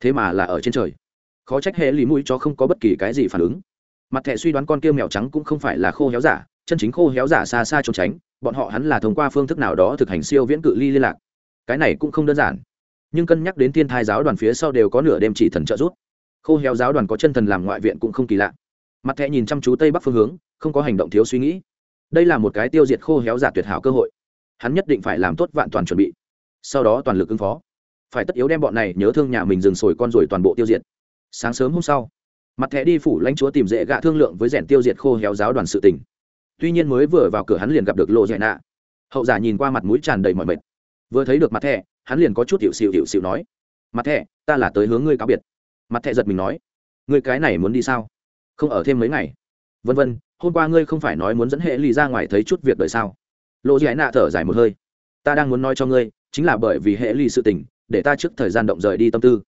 thế mà là ở trên trời. Khó trách hệ lì mũi cho không có bất kỳ cái gì phản ứng. Mặt thẻ suy đoán con kia mèo trắng cũng không phải là khô héo giả, chân chính khô héo giả xa xa trốn tránh bọn họ hắn là thông qua phương thức nào đó thực hành siêu viễn cự ly liên lạc. Cái này cũng không đơn giản. Nhưng cân nhắc đến thiên thai giáo đoàn phía sau đều có nửa đêm chỉ thần trợ giúp. Khô héo giáo đoàn có chân thần làm ngoại viện cũng không kỳ lạ. Mặt thẻ nhìn chăm chú tây bắc phương hướng, không có hành động thiếu suy nghĩ. Đây là một cái tiêu diệt khô héo giả tuyệt hảo cơ hội. Hắn nhất định phải làm tốt vạn toàn chuẩn bị. Sau đó toàn lực ứng phó. Phải tất yếu đem bọn này nhớ thương nhà mình dừng sồi con rồi toàn bộ tiêu diệt. Sáng sớm hôm sau, mặt thẻ đi phủ lãnh chúa tìm dễ gạ thương lượng với rèn tiêu diệt khô héo giáo đoàn sự tình tuy nhiên mới vừa vào cửa hắn liền gặp được lộ dạy nạ. Hậu giả nhìn qua mặt mũi tràn đầy mọi mệt. Vừa thấy được mặt thẻ, hắn liền có chút hiệu xịu hiệu xịu nói, mặt thẻ, ta là tới hướng ngươi cáo biệt. Mặt thẻ giật mình nói, ngươi cái này muốn đi sao? Không ở thêm mấy ngày? Vân vân, hôm qua ngươi không phải nói muốn dẫn hệ lì ra ngoài thấy chút việc đời sao? Lộ dạy nạ thở dài một hơi, ta đang muốn nói cho ngươi, chính là bởi vì hệ lì sự tình, để ta trước thời gian động rời đi tâm tư.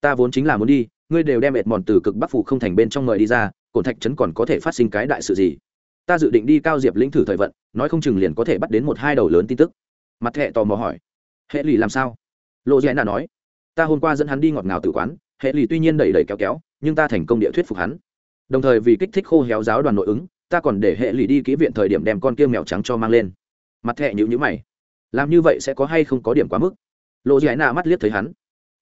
Ta vốn chính là muốn đi, ngươi đều đem mệt mòn từ cực bắc phủ không thành bên trong mời đi ra, cổn thạch trấn còn có thể phát sinh cái đại sự gì? Ta dự định đi cao diệp lĩnh thử thời vận, nói không chừng liền có thể bắt đến một hai đầu lớn tin tức. Mặt hệ tò mò hỏi. Hệ lì làm sao? Lộ dạy nạ nói. Ta hôm qua dẫn hắn đi ngọt ngào tử quán, hệ lì tuy nhiên đẩy đẩy kéo kéo, nhưng ta thành công địa thuyết phục hắn. Đồng thời vì kích thích khô héo giáo đoàn nội ứng, ta còn để hệ lì đi kỹ viện thời điểm đem con kia mèo trắng cho mang lên. Mặt hệ nhữ nhữ mày. Làm như vậy sẽ có hay không có điểm quá mức? Lộ dạy nạ mắt liếc thấy hắn.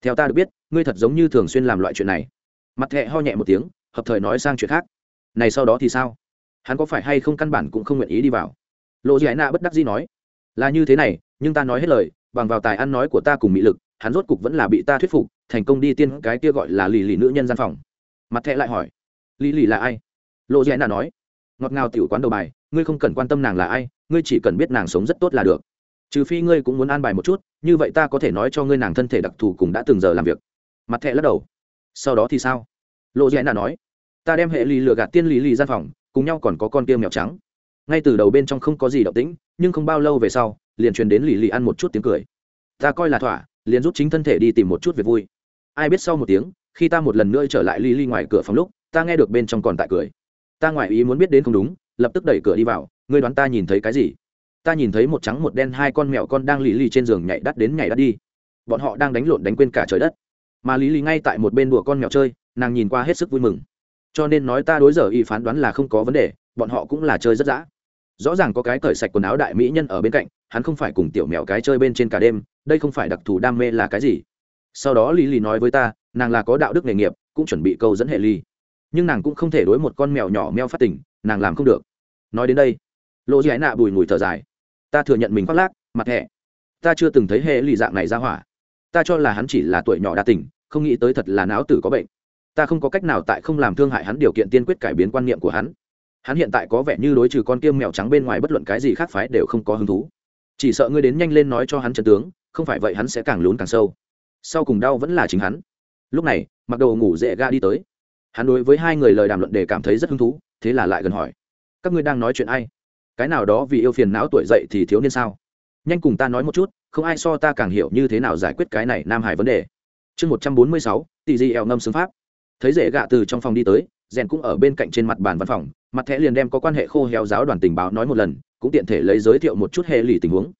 Theo ta được biết, ngươi thật giống như thường xuyên làm loại chuyện này. Mặt hệ ho nhẹ một tiếng, hợp thời nói sang chuyện khác. Này sau đó thì sao? Hắn có phải hay không căn bản cũng không nguyện ý đi vào? Lộ Giải nạ bất đắc dĩ nói, là như thế này, nhưng ta nói hết lời, bằng vào tài ăn nói của ta cùng mỹ lực, hắn rốt cục vẫn là bị ta thuyết phục, thành công đi tiên cái kia gọi là lì lì nữ nhân gian phòng. Mặt thẹ lại hỏi, lì lì là ai? Lộ Giải nạ nói, ngọt ngào tiểu quán đầu bài, ngươi không cần quan tâm nàng là ai, ngươi chỉ cần biết nàng sống rất tốt là được. Trừ phi ngươi cũng muốn an bài một chút, như vậy ta có thể nói cho ngươi nàng thân thể đặc thù cùng đã từng giờ làm việc. Mặt thẹ lắc đầu, sau đó thì sao? Lộ Giải nạ nói, ta đem hệ lì lừa gạt tiên lì lì gian phòng cùng nhau còn có con kia mèo trắng. Ngay từ đầu bên trong không có gì động tĩnh, nhưng không bao lâu về sau, liền truyền đến lì lì ăn một chút tiếng cười. Ta coi là thỏa, liền rút chính thân thể đi tìm một chút việc vui. Ai biết sau một tiếng, khi ta một lần nữa trở lại lì lì ngoài cửa phòng lúc, ta nghe được bên trong còn tại cười. Ta ngoại ý muốn biết đến không đúng, lập tức đẩy cửa đi vào, ngươi đoán ta nhìn thấy cái gì? Ta nhìn thấy một trắng một đen hai con mèo con đang lì lì trên giường nhảy đắt đến nhảy đắt đi. Bọn họ đang đánh lộn đánh quên cả trời đất. Mà lý lý ngay tại một bên đùa con mèo chơi, nàng nhìn qua hết sức vui mừng cho nên nói ta đối giờ y phán đoán là không có vấn đề bọn họ cũng là chơi rất dã. Rõ ràng có cái cởi sạch quần áo đại mỹ nhân ở bên cạnh hắn không phải cùng tiểu mèo cái chơi bên trên cả đêm đây không phải đặc thù đam mê là cái gì. Sau đó lý lý nói với ta nàng là có đạo đức nghề nghiệp cũng chuẩn bị câu dẫn hệ ly. Nhưng nàng cũng không thể đối một con mèo nhỏ meo phát tình, nàng làm không được. Nói đến đây lộ dĩ nạ bùi ngùi thở dài. Ta thừa nhận mình khoác lác mặt hẹ. Ta chưa từng thấy hệ lì dạng này ra hỏa. Ta cho là hắn chỉ là tuổi nhỏ đa tình không nghĩ tới thật là não tử có bệnh ta không có cách nào tại không làm thương hại hắn điều kiện tiên quyết cải biến quan niệm của hắn. Hắn hiện tại có vẻ như đối trừ con kiêm mèo trắng bên ngoài bất luận cái gì khác phái đều không có hứng thú. Chỉ sợ ngươi đến nhanh lên nói cho hắn chân tướng, không phải vậy hắn sẽ càng lún càng sâu. Sau cùng đau vẫn là chính hắn. Lúc này, mặc đồ ngủ dễ ga đi tới. Hắn đối với hai người lời đàm luận để cảm thấy rất hứng thú, thế là lại gần hỏi. Các ngươi đang nói chuyện ai? Cái nào đó vì yêu phiền não tuổi dậy thì thiếu niên sao? Nhanh cùng ta nói một chút, không ai so ta càng hiểu như thế nào giải quyết cái này nam hải vấn đề. Chương một trăm bốn mươi sáu, tỷ di eo ngâm xứng pháp thấy dễ gạ từ trong phòng đi tới, rèn cũng ở bên cạnh trên mặt bàn văn phòng, mặt thẻ liền đem có quan hệ khô héo giáo đoàn tình báo nói một lần, cũng tiện thể lấy giới thiệu một chút hệ lì tình huống.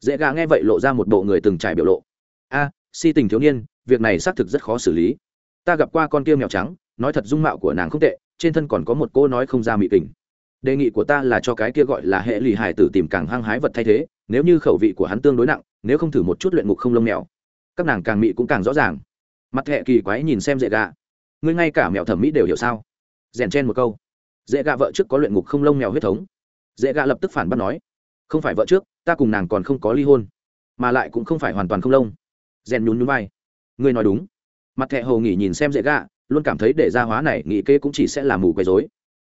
Dễ gạ nghe vậy lộ ra một bộ người từng trải biểu lộ. A, si tình thiếu niên, việc này xác thực rất khó xử lý. Ta gặp qua con kia mèo trắng, nói thật dung mạo của nàng không tệ, trên thân còn có một cô nói không ra mị tình đề nghị của ta là cho cái kia gọi là hệ lì hải tử tìm càng hăng hái vật thay thế, nếu như khẩu vị của hắn tương đối nặng, nếu không thử một chút luyện ngục không lông mèo. Các nàng càng mị cũng càng rõ ràng. Mặt hệ kỳ quái nhìn xem dễ gạ ngươi ngay cả mèo thẩm mỹ đều hiểu sao? Rèn chen một câu. Dễ gạ vợ trước có luyện ngục không lông mèo huyết thống. Dễ gạ lập tức phản bác nói, không phải vợ trước, ta cùng nàng còn không có ly hôn, mà lại cũng không phải hoàn toàn không lông. Rèn nhún nhún vai. Ngươi nói đúng. Mặt thẹ hồ nghỉ nhìn xem dễ gạ, luôn cảm thấy để ra hóa này nghĩ kế cũng chỉ sẽ là mù quấy dối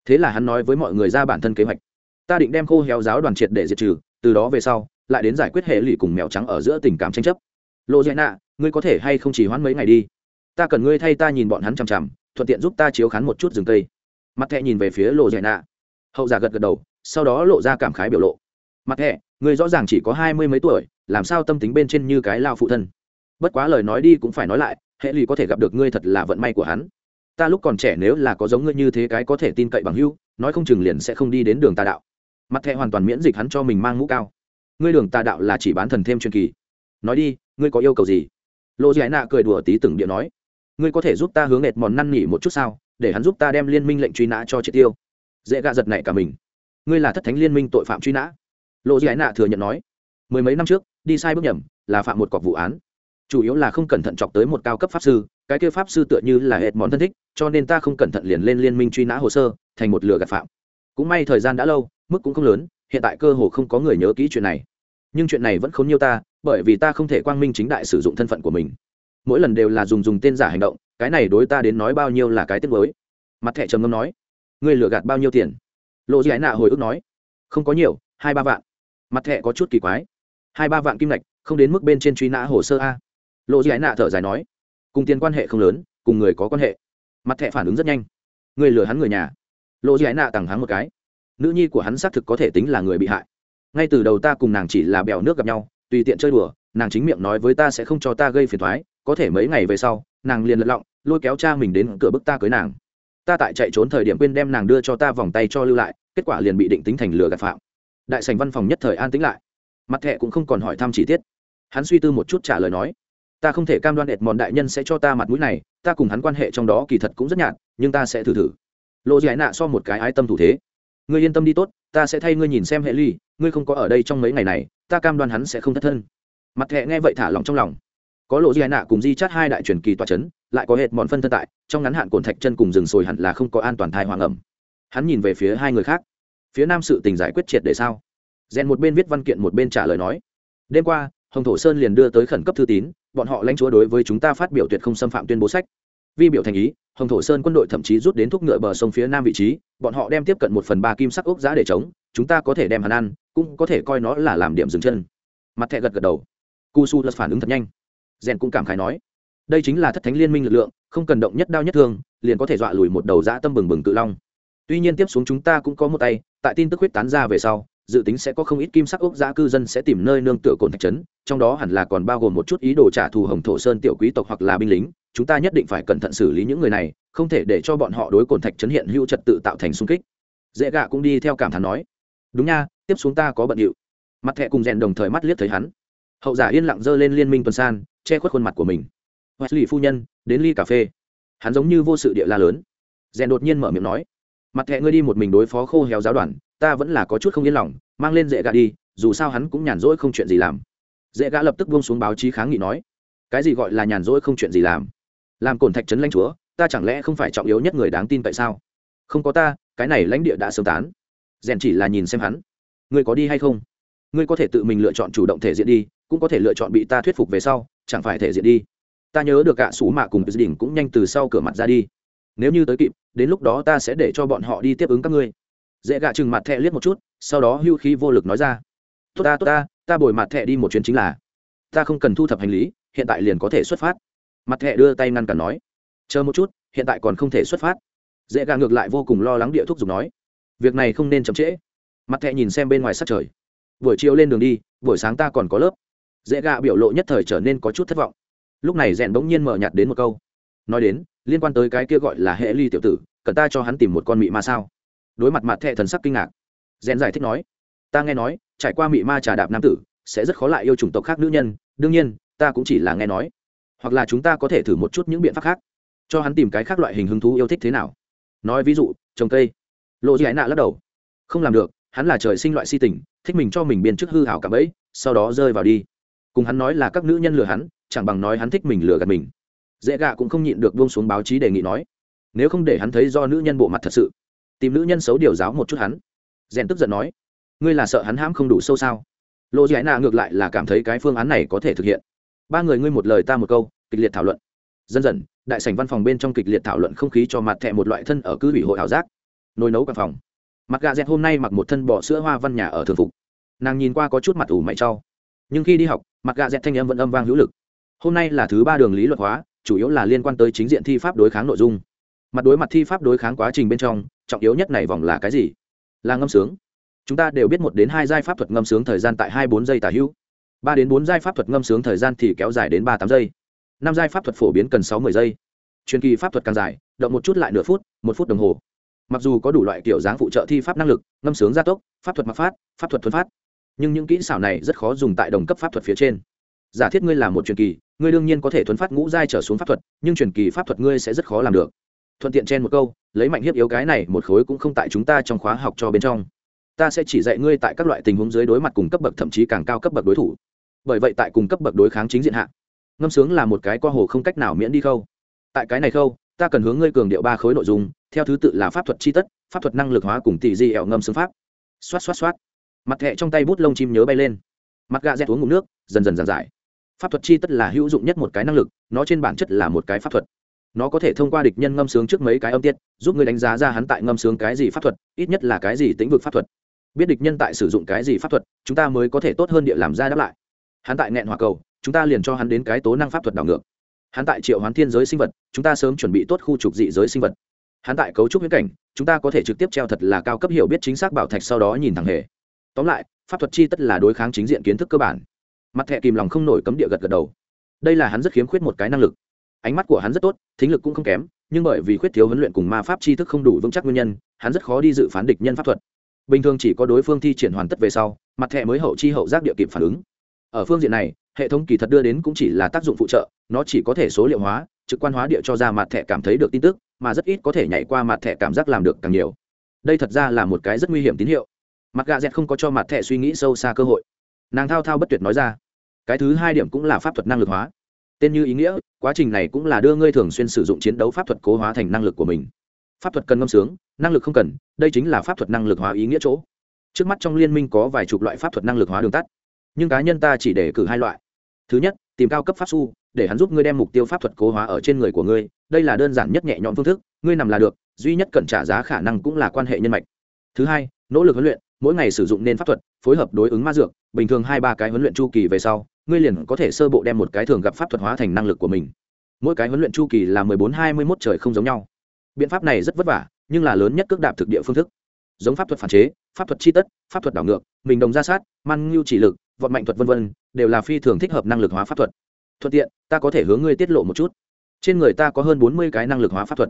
thế là hắn nói với mọi người ra bản thân kế hoạch. Ta định đem khô héo giáo đoàn triệt để diệt trừ, từ đó về sau, lại đến giải quyết hệ lụy cùng mèo trắng ở giữa tình cảm tranh chấp. Lộ dạy nạ, ngươi có thể hay không chỉ hoãn mấy ngày đi? Ta cần ngươi thay ta nhìn bọn hắn chằm chằm, thuận tiện giúp ta chiếu khán một chút rừng cây. Mặt thẹ nhìn về phía lộ dạy nạ. Hậu giả gật gật đầu, sau đó lộ ra cảm khái biểu lộ. Mặt thẹ, ngươi rõ ràng chỉ có hai mươi mấy tuổi, làm sao tâm tính bên trên như cái lao phụ thân? Bất quá lời nói đi cũng phải nói lại, hệ lụy có thể gặp được ngươi thật là vận may của hắn. Ta lúc còn trẻ nếu là có giống ngươi như thế cái có thể tin cậy bằng hưu nói không chừng liền sẽ không đi đến đường tà đạo. Mặt thẹ hoàn toàn miễn dịch hắn cho mình mang mũ cao. Ngươi đường tà đạo là chỉ bán thần thêm truyền kỳ. Nói đi, ngươi có yêu cầu gì? Lộ giải nạ cười đùa tí từng điện nói ngươi có thể giúp ta hướng nghệt mòn năn nỉ một chút sao, để hắn giúp ta đem liên minh lệnh truy nã cho triệt tiêu. Dễ gạ giật này cả mình. Ngươi là thất thánh liên minh tội phạm truy nã. Lộ Ái nạ thừa nhận nói. Mười mấy năm trước, đi sai bước nhầm, là phạm một cọc vụ án. Chủ yếu là không cẩn thận chọc tới một cao cấp pháp sư, cái kia pháp sư tựa như là hệt món thân thích, cho nên ta không cẩn thận liền lên liên minh truy nã hồ sơ, thành một lừa gạt phạm. Cũng may thời gian đã lâu, mức cũng không lớn, hiện tại cơ hồ không có người nhớ kỹ chuyện này. Nhưng chuyện này vẫn không nhiêu ta, bởi vì ta không thể quang minh chính đại sử dụng thân phận của mình mỗi lần đều là dùng dùng tên giả hành động, cái này đối ta đến nói bao nhiêu là cái tiết mới mặt thẻ trầm ngâm nói, ngươi lừa gạt bao nhiêu tiền? Lộ dị ái nạ hồi ức nói, không có nhiều, hai ba vạn. Mặt thẻ có chút kỳ quái, hai ba vạn kim lạch không đến mức bên trên truy nã hồ sơ a? Lộ dị ái nạ thở dài nói, cùng tiền quan hệ không lớn, cùng người có quan hệ. Mặt thẻ phản ứng rất nhanh người lừa hắn người nhà. Lộ dị ái nạ tằng hắn một cái, nữ nhi của hắn xác thực có thể tính là người bị hại. Ngay từ đầu ta cùng nàng chỉ là bèo nước gặp nhau, tùy tiện chơi đùa, nàng chính miệng nói với ta sẽ không cho ta gây phiền thoái có thể mấy ngày về sau, nàng liền lật lọng, lôi kéo cha mình đến cửa bức ta cưới nàng. Ta tại chạy trốn thời điểm quên đem nàng đưa cho ta vòng tay cho lưu lại, kết quả liền bị định tính thành lừa gạt phạm. Đại sành văn phòng nhất thời an tính lại. Mặt thẹ cũng không còn hỏi thăm chi tiết. Hắn suy tư một chút trả lời nói, ta không thể cam đoan đệt mòn đại nhân sẽ cho ta mặt mũi này, ta cùng hắn quan hệ trong đó kỳ thật cũng rất nhạt, nhưng ta sẽ thử thử. Lộ giải nạ so một cái ái tâm thủ thế. Ngươi yên tâm đi tốt, ta sẽ thay ngươi nhìn xem hệ ly, ngươi không có ở đây trong mấy ngày này, ta cam đoan hắn sẽ không thất thân. Mặt thẹ nghe vậy thả lòng trong lòng có lộ di nạ cùng di chát hai đại truyền kỳ tòa c h ấ n lại có hệt mòn phân thân tại, trong ngắn hạn cồn thạch chân cùng rừng sồi hẳn là không có an toàn thai hoàng ẩm. Hắn nhìn về phía hai người khác. Phía nam sự tình giải quyết triệt để sao? Rèn một bên viết văn kiện một bên trả lời nói. Đêm qua, hồng thổ sơn liền đưa tới khẩn cấp thư tín, bọn họ lãnh chúa đối với chúng ta phát biểu tuyệt không xâm phạm tuyên bố sách. Vi biểu thành ý, hồng thổ sơn quân đội thậm chí rút đến thúc ngựa bờ sông phía nam vị trí, bọn họ đem tiếp cận một phần ba kim sắc ốc giá để chống, chúng ta có thể đem hắn ăn, cũng có thể coi nó là làm điểm dừng chân. Mặt thẹ gật gật đầu. Cu su lật phản ứng thật nhanh rèn cũng cảm khái nói, đây chính là thất thánh liên minh lực lượng, không cần động nhất đao nhất thương, liền có thể dọa lùi một đầu dã tâm bừng bừng cự long. Tuy nhiên tiếp xuống chúng ta cũng có một tay, tại tin tức huyết tán ra về sau, dự tính sẽ có không ít kim sắc ốc dã cư dân sẽ tìm nơi nương tựa cồn thạch trấn, trong đó hẳn là còn bao gồm một chút ý đồ trả thù hồng thổ sơn tiểu quý tộc hoặc là binh lính, chúng ta nhất định phải cẩn thận xử lý những người này, không thể để cho bọn họ đối cồn thạch trấn hiện hữu trật tự tạo thành xung kích. Dễ gạ cũng đi theo cảm thán nói, đúng nha, tiếp xuống ta có bận điệu. Mặt thẹ cùng rèn đồng thời mắt liếc thấy hắn. Hậu giả yên lặng dơ lên liên minh tuần san che khuất khuôn mặt của mình. Wesley phu nhân, đến ly cà phê. Hắn giống như vô sự địa la lớn. Rèn đột nhiên mở miệng nói, mặt thẹ ngươi đi một mình đối phó khô héo giáo đoàn, ta vẫn là có chút không yên lòng, mang lên dễ gạ đi, dù sao hắn cũng nhàn rỗi không chuyện gì làm. Dễ gã lập tức buông xuống báo chí kháng nghị nói, cái gì gọi là nhàn rỗi không chuyện gì làm? Làm cổn thạch trấn lãnh chúa, ta chẳng lẽ không phải trọng yếu nhất người đáng tin tại sao? Không có ta, cái này lãnh địa đã sớm tán. Rèn chỉ là nhìn xem hắn, ngươi có đi hay không? Ngươi có thể tự mình lựa chọn chủ động thể diện đi, cũng có thể lựa chọn bị ta thuyết phục về sau chẳng phải thể diện đi. Ta nhớ được cả sủ mạ cùng gia đình cũng nhanh từ sau cửa mặt ra đi. Nếu như tới kịp, đến lúc đó ta sẽ để cho bọn họ đi tiếp ứng các ngươi. Dễ gạ chừng mặt thẹ liếc một chút, sau đó hưu khí vô lực nói ra. Tốt ta tốt ta ta bồi mặt thẹ đi một chuyến chính là. Ta không cần thu thập hành lý, hiện tại liền có thể xuất phát. Mặt thẹ đưa tay ngăn cản nói. Chờ một chút, hiện tại còn không thể xuất phát. Dễ gạ ngược lại vô cùng lo lắng địa thuốc dùng nói. Việc này không nên chậm trễ. Mặt thẹ nhìn xem bên ngoài sát trời. Buổi chiều lên đường đi, buổi sáng ta còn có lớp dễ gạ biểu lộ nhất thời trở nên có chút thất vọng. Lúc này rèn bỗng nhiên mở nhạt đến một câu. Nói đến, liên quan tới cái kia gọi là hệ ly tiểu tử, cần ta cho hắn tìm một con mị ma sao? Đối mặt mặt thẹ thần sắc kinh ngạc. Rèn giải thích nói, ta nghe nói, trải qua mị ma trà đạp nam tử, sẽ rất khó lại yêu chủng tộc khác nữ nhân, đương nhiên, ta cũng chỉ là nghe nói. Hoặc là chúng ta có thể thử một chút những biện pháp khác, cho hắn tìm cái khác loại hình hứng thú yêu thích thế nào. Nói ví dụ, trồng cây. Lộ dị nạ lắc đầu. Không làm được, hắn là trời sinh loại si tình, thích mình cho mình biên chức hư hảo cả ấy sau đó rơi vào đi cùng hắn nói là các nữ nhân lừa hắn, chẳng bằng nói hắn thích mình lừa gạt mình. Dễ gạ cũng không nhịn được buông xuống báo chí đề nghị nói, nếu không để hắn thấy do nữ nhân bộ mặt thật sự, tìm nữ nhân xấu điều giáo một chút hắn. Rèn tức giận nói, ngươi là sợ hắn hãm không đủ sâu sao? Lộ giải nạ ngược lại là cảm thấy cái phương án này có thể thực hiện. Ba người ngươi một lời ta một câu, kịch liệt thảo luận. Dần dần, đại sảnh văn phòng bên trong kịch liệt thảo luận không khí cho mặt thẹ một loại thân ở cứ ủy hội ảo giác. Nồi nấu căn phòng. Mặt gà dẹt hôm nay mặc một thân bỏ sữa hoa văn nhà ở thường phục. Nàng nhìn qua có chút mặt ủ mày trau nhưng khi đi học, mặt gà dẹt thanh âm vẫn âm vang hữu lực. Hôm nay là thứ ba đường lý luật hóa, chủ yếu là liên quan tới chính diện thi pháp đối kháng nội dung. Mặt đối mặt thi pháp đối kháng quá trình bên trong, trọng yếu nhất này vòng là cái gì? Là ngâm sướng. Chúng ta đều biết một đến hai giai pháp thuật ngâm sướng thời gian tại hai bốn giây tả hữu. Ba đến bốn giai pháp thuật ngâm sướng thời gian thì kéo dài đến ba tám giây. Năm giai pháp thuật phổ biến cần sáu mươi giây. Truyền kỳ pháp thuật càng dài, động một chút lại nửa phút, một phút đồng hồ. Mặc dù có đủ loại kiểu dáng phụ trợ thi pháp năng lực, ngâm sướng gia tốc, pháp thuật mặc phát, pháp thuật thuần phát nhưng những kỹ xảo này rất khó dùng tại đồng cấp pháp thuật phía trên. Giả thiết ngươi là một truyền kỳ, ngươi đương nhiên có thể thuấn phát ngũ giai trở xuống pháp thuật, nhưng truyền kỳ pháp thuật ngươi sẽ rất khó làm được. Thuận tiện trên một câu, lấy mạnh hiếp yếu cái này, một khối cũng không tại chúng ta trong khóa học cho bên trong. Ta sẽ chỉ dạy ngươi tại các loại tình huống dưới đối mặt cùng cấp bậc thậm chí càng cao cấp bậc đối thủ. Bởi vậy tại cùng cấp bậc đối kháng chính diện hạ, ngâm sướng là một cái co hồ không cách nào miễn đi khâu. Tại cái này khâu, ta cần hướng ngươi cường điệu ba khối nội dung, theo thứ tự là pháp thuật chi tất, pháp thuật năng lực hóa cùng tỷ di ẻo ngâm sướng pháp. Xoát xoát xoát mặt thẹ trong tay bút lông chim nhớ bay lên. Mặt gà dẹt uống ngụm nước, dần dần giàn giải. Pháp thuật chi tất là hữu dụng nhất một cái năng lực, nó trên bản chất là một cái pháp thuật. Nó có thể thông qua địch nhân ngâm sướng trước mấy cái âm tiết, giúp ngươi đánh giá ra hắn tại ngâm sướng cái gì pháp thuật, ít nhất là cái gì tính vực pháp thuật. Biết địch nhân tại sử dụng cái gì pháp thuật, chúng ta mới có thể tốt hơn địa làm ra đáp lại. Hắn tại nghẹn hòa cầu, chúng ta liền cho hắn đến cái tố năng pháp thuật đảo ngược. Hắn tại triệu hoán thiên giới sinh vật, chúng ta sớm chuẩn bị tốt khu trục dị giới sinh vật. Hắn tại cấu trúc huyết cảnh, chúng ta có thể trực tiếp treo thật là cao cấp hiểu biết chính xác bảo thạch sau đó nhìn thẳng hề tóm lại, pháp thuật chi tất là đối kháng chính diện kiến thức cơ bản. Mặt thẹ kìm lòng không nổi cấm địa gật gật đầu. Đây là hắn rất khiếm khuyết một cái năng lực. Ánh mắt của hắn rất tốt, thính lực cũng không kém, nhưng bởi vì khuyết thiếu huấn luyện cùng ma pháp tri thức không đủ vững chắc nguyên nhân, hắn rất khó đi dự phán địch nhân pháp thuật. Bình thường chỉ có đối phương thi triển hoàn tất về sau, mặt thẻ mới hậu chi hậu giác địa kịp phản ứng. Ở phương diện này, hệ thống kỳ thật đưa đến cũng chỉ là tác dụng phụ trợ, nó chỉ có thể số liệu hóa, trực quan hóa địa cho ra mặt thẻ cảm thấy được tin tức, mà rất ít có thể nhảy qua mặt thẻ cảm giác làm được càng nhiều. Đây thật ra là một cái rất nguy hiểm tín hiệu mặt gà dẹt không có cho mặt thẻ suy nghĩ sâu xa cơ hội. Nàng thao thao bất tuyệt nói ra, cái thứ hai điểm cũng là pháp thuật năng lực hóa. Tên như ý nghĩa, quá trình này cũng là đưa ngươi thường xuyên sử dụng chiến đấu pháp thuật cố hóa thành năng lực của mình. Pháp thuật cần ngâm sướng, năng lực không cần, đây chính là pháp thuật năng lực hóa ý nghĩa chỗ. Trước mắt trong liên minh có vài chục loại pháp thuật năng lực hóa đường tắt, nhưng cá nhân ta chỉ để cử hai loại. Thứ nhất, tìm cao cấp pháp su, để hắn giúp ngươi đem mục tiêu pháp thuật cố hóa ở trên người của ngươi, đây là đơn giản nhất nhẹ nhõm phương thức, ngươi nằm là được, duy nhất cần trả giá khả năng cũng là quan hệ nhân mạch. Thứ hai, nỗ lực huấn luyện mỗi ngày sử dụng nên pháp thuật, phối hợp đối ứng ma dược, bình thường hai ba cái huấn luyện chu kỳ về sau, ngươi liền có thể sơ bộ đem một cái thường gặp pháp thuật hóa thành năng lực của mình. Mỗi cái huấn luyện chu kỳ là mười bốn hai mươi mốt trời không giống nhau. Biện pháp này rất vất vả, nhưng là lớn nhất cước đạp thực địa phương thức. Giống pháp thuật phản chế, pháp thuật chi tất, pháp thuật đảo ngược, mình đồng ra sát, man ngưu chỉ lực vọt mạnh thuật v v đều là phi thường thích hợp năng lực hóa pháp thuật. Thuận tiện, ta có thể hướng ngươi tiết lộ một chút. Trên người ta có hơn bốn mươi cái năng lực hóa pháp thuật.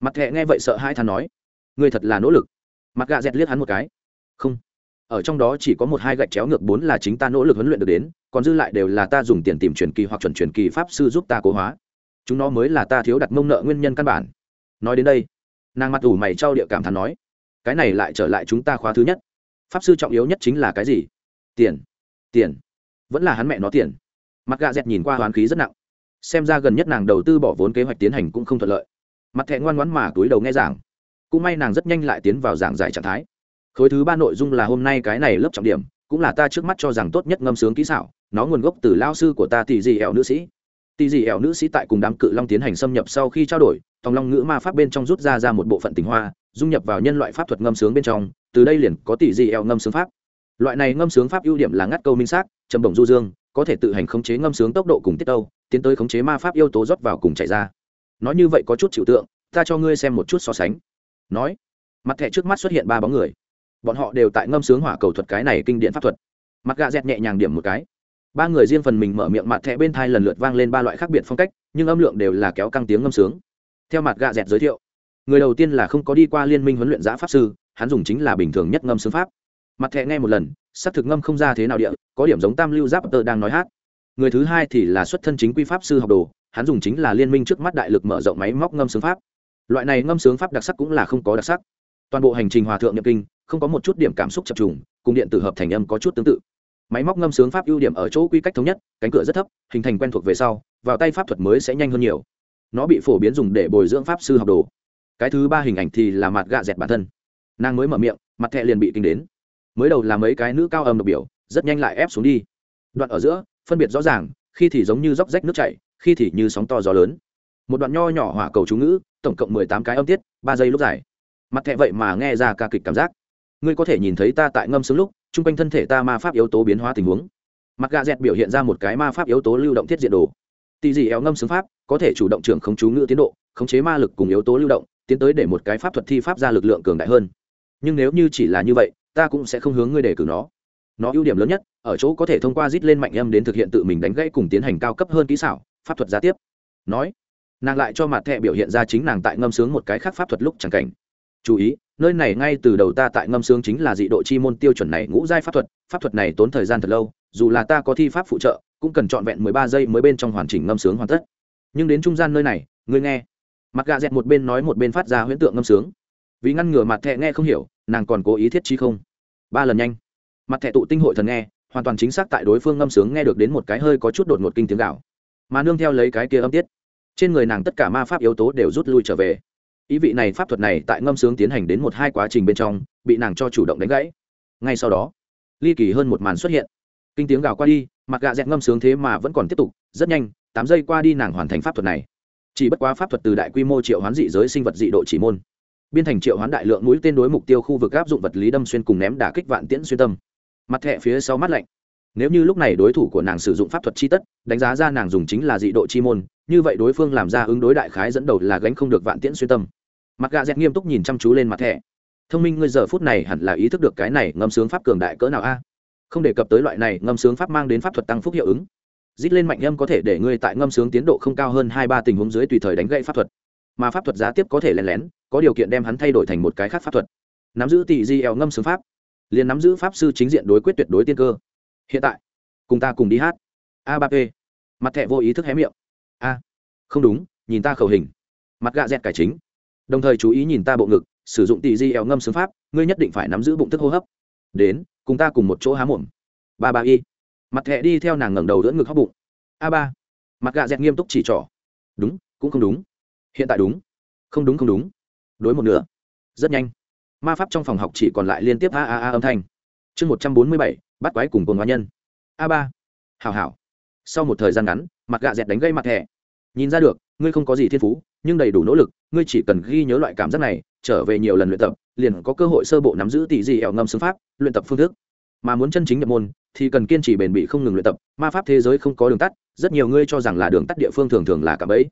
Mặt thẹ nghe vậy sợ hai thằng nói, ngươi thật là nỗ lực. Mặt gạ dẹt liếc hắn một cái không. Ở trong đó chỉ có một hai gạch chéo ngược bốn là chính ta nỗ lực huấn luyện được đến, còn dư lại đều là ta dùng tiền tìm truyền kỳ hoặc chuẩn truyền kỳ pháp sư giúp ta cố hóa. Chúng nó mới là ta thiếu đặt mông nợ nguyên nhân căn bản. Nói đến đây, nàng mặt ủ mày trao địa cảm thán nói, cái này lại trở lại chúng ta khóa thứ nhất. Pháp sư trọng yếu nhất chính là cái gì? Tiền. Tiền. Vẫn là hắn mẹ nó tiền. Mặt gà dẹt nhìn qua hoán khí rất nặng. Xem ra gần nhất nàng đầu tư bỏ vốn kế hoạch tiến hành cũng không thuận lợi. Mặt thẹ ngoan ngoãn mà túi đầu nghe giảng. Cũng may nàng rất nhanh lại tiến vào giảng giải trạng thái khối thứ ba nội dung là hôm nay cái này lớp trọng điểm, cũng là ta trước mắt cho rằng tốt nhất ngâm sướng kỹ xảo, nó nguồn gốc từ lao sư của ta tỷ dị ẻo nữ sĩ. Tỷ dị ẻo nữ sĩ tại cùng đám cự long tiến hành xâm nhập sau khi trao đổi, tòng long ngữ ma pháp bên trong rút ra ra một bộ phận tình hoa, dung nhập vào nhân loại pháp thuật ngâm sướng bên trong, từ đây liền có tỷ dị ẻo ngâm sướng pháp. Loại này ngâm sướng pháp ưu điểm là ngắt câu minh xác, trầm bổng du dương, có thể tự hành khống chế ngâm sướng tốc độ cùng tiết tâu, tiến tới khống chế ma pháp yếu tố rót vào cùng chạy ra. Nói như vậy có chút chịu tượng, ta cho ngươi xem một chút so sánh. Nói, mặt thẻ trước mắt xuất hiện ba bóng người bọn họ đều tại ngâm sướng hỏa cầu thuật cái này kinh điển pháp thuật. Mặt gà dẹt nhẹ nhàng điểm một cái. Ba người riêng phần mình mở miệng mặt thẻ bên thai lần lượt vang lên ba loại khác biệt phong cách, nhưng âm lượng đều là kéo căng tiếng ngâm sướng. Theo mặt gà dẹt giới thiệu, người đầu tiên là không có đi qua liên minh huấn luyện giã pháp sư, hắn dùng chính là bình thường nhất ngâm sướng pháp. Mặt thẻ nghe một lần, xác thực ngâm không ra thế nào địa, có điểm giống tam lưu giáp tơ đang nói hát. Người thứ hai thì là xuất thân chính quy pháp sư học đồ, hắn dùng chính là liên minh trước mắt đại lực mở rộng máy móc ngâm sướng pháp. Loại này ngâm sướng pháp đặc sắc cũng là không có đặc sắc. Toàn bộ hành trình hòa thượng nhập kinh không có một chút điểm cảm xúc chập trùng, cùng điện tử hợp thành âm có chút tương tự. Máy móc ngâm sướng pháp ưu điểm ở chỗ quy cách thống nhất, cánh cửa rất thấp, hình thành quen thuộc về sau, vào tay pháp thuật mới sẽ nhanh hơn nhiều. Nó bị phổ biến dùng để bồi dưỡng pháp sư học đồ. Cái thứ ba hình ảnh thì là mặt gạ dẹt bản thân. Nàng mới mở miệng, mặt thẹ liền bị kinh đến. Mới đầu là mấy cái nữ cao âm độc biểu, rất nhanh lại ép xuống đi. Đoạn ở giữa, phân biệt rõ ràng, khi thì giống như róc rách nước chảy, khi thì như sóng to gió lớn. Một đoạn nho nhỏ hỏa cầu chú ngữ, tổng cộng mười tám cái âm tiết, ba giây lúc dài. Mặt thẹ vậy mà nghe ra ca kịch cảm giác ngươi có thể nhìn thấy ta tại ngâm sướng lúc, chung quanh thân thể ta ma pháp yếu tố biến hóa tình huống. Mặt gà dẹt biểu hiện ra một cái ma pháp yếu tố lưu động thiết diện đồ. Tỳ dị éo ngâm sướng pháp, có thể chủ động trưởng không chú ngữ tiến độ, khống chế ma lực cùng yếu tố lưu động, tiến tới để một cái pháp thuật thi pháp ra lực lượng cường đại hơn. Nhưng nếu như chỉ là như vậy, ta cũng sẽ không hướng ngươi đề cử nó. Nó ưu điểm lớn nhất, ở chỗ có thể thông qua rít lên mạnh âm đến thực hiện tự mình đánh gãy cùng tiến hành cao cấp hơn kỹ xảo, pháp thuật giá tiếp. Nói, nàng lại cho mặt thẹ biểu hiện ra chính nàng tại ngâm sướng một cái khác pháp thuật lúc chẳng cảnh. Chú ý nơi này ngay từ đầu ta tại ngâm sướng chính là dị độ chi môn tiêu chuẩn này ngũ giai pháp thuật pháp thuật này tốn thời gian thật lâu, dù là ta có thi pháp phụ trợ, cũng cần trọn vẹn mười ba giây mới bên trong hoàn chỉnh ngâm sướng hoàn tất. Nhưng đến trung gian nơi này, ngươi nghe. Mặt gà dẹt một bên nói một bên phát ra huyễn tượng ngâm sướng. Vì ngăn ngừa mặt thẹ nghe không hiểu, nàng còn cố ý thiết chi không? Ba lần nhanh. Mặt thẹ tụ tinh hội thần nghe, hoàn toàn chính xác tại đối phương ngâm sướng nghe được đến một cái hơi có chút đột ngột kinh tiếng gạo mà nương theo lấy cái kia âm tiết, trên người nàng tất cả ma pháp yếu tố đều rút lui trở về ý vị này pháp thuật này tại ngâm sướng tiến hành đến một hai quá trình bên trong, bị nàng cho chủ động đánh gãy. Ngay sau đó, ly kỳ hơn một màn xuất hiện. Kinh tiếng gào qua đi, mặt gạ dẹt ngâm sướng thế mà vẫn còn tiếp tục, rất nhanh, tám giây qua đi nàng hoàn thành pháp thuật này. Chỉ bất quá pháp thuật từ đại quy mô triệu hoán dị giới sinh vật dị độ chỉ môn. Biên thành triệu hoán đại lượng mũi tên đối mục tiêu khu vực áp dụng vật lý đâm xuyên cùng ném đả kích vạn tiễn xuyên tâm. Mặt thẹ phía sau mắt lạnh. Nếu như lúc này đối thủ của nàng sử dụng pháp thuật chi tất, đánh giá ra nàng dùng chính là dị độ chi môn, như vậy đối phương làm ra ứng đối đại khái dẫn đầu là gánh không được vạn tiễn xuyên tâm mặt gà dẹt nghiêm túc nhìn chăm chú lên mặt thẻ. Thông minh ngươi giờ phút này hẳn là ý thức được cái này ngâm sướng pháp cường đại cỡ nào a? Không đề cập tới loại này ngâm sướng pháp mang đến pháp thuật tăng phúc hiệu ứng. Dít lên mạnh âm có thể để ngươi tại ngâm sướng tiến độ không cao hơn hai ba tình huống dưới tùy thời đánh gậy pháp thuật. Mà pháp thuật giá tiếp có thể lén lén, có điều kiện đem hắn thay đổi thành một cái khác pháp thuật. Nắm giữ tỷ di eo ngâm sướng pháp. Liền nắm giữ pháp sư chính diện đối quyết tuyệt đối tiên cơ. Hiện tại, cùng ta cùng đi hát. A ba p. Mặt thẻ vô ý thức hé miệng. A, không đúng, nhìn ta khẩu hình. Mặt gạ dẹt cải chính đồng thời chú ý nhìn ta bộ ngực, sử dụng tỷ di eo ngâm xứng pháp, ngươi nhất định phải nắm giữ bụng thức hô hấp. Đến, cùng ta cùng một chỗ há mồm. Ba ba y. Mặt thẹ đi theo nàng ngẩng đầu đỡ ngực hóc bụng. A ba. Mặt gạ dẹt nghiêm túc chỉ trỏ. Đúng, cũng không đúng. Hiện tại đúng. Không đúng không đúng. Đối một nửa. Rất nhanh. Ma pháp trong phòng học chỉ còn lại liên tiếp a a a âm thanh. Chương một trăm bốn mươi bảy, bắt quái cùng cồn hóa nhân. A ba. Hảo hảo. Sau một thời gian ngắn, mặt gạ dẹt đánh gây mặt thẻ nhìn ra được, ngươi không có gì thiên phú nhưng đầy đủ nỗ lực, ngươi chỉ cần ghi nhớ loại cảm giác này, trở về nhiều lần luyện tập, liền có cơ hội sơ bộ nắm giữ tỷ dị ẻo ngâm xứng pháp, luyện tập phương thức. Mà muốn chân chính nhập môn, thì cần kiên trì bền bỉ không ngừng luyện tập, ma pháp thế giới không có đường tắt, rất nhiều ngươi cho rằng là đường tắt địa phương thường thường là cả bẫy.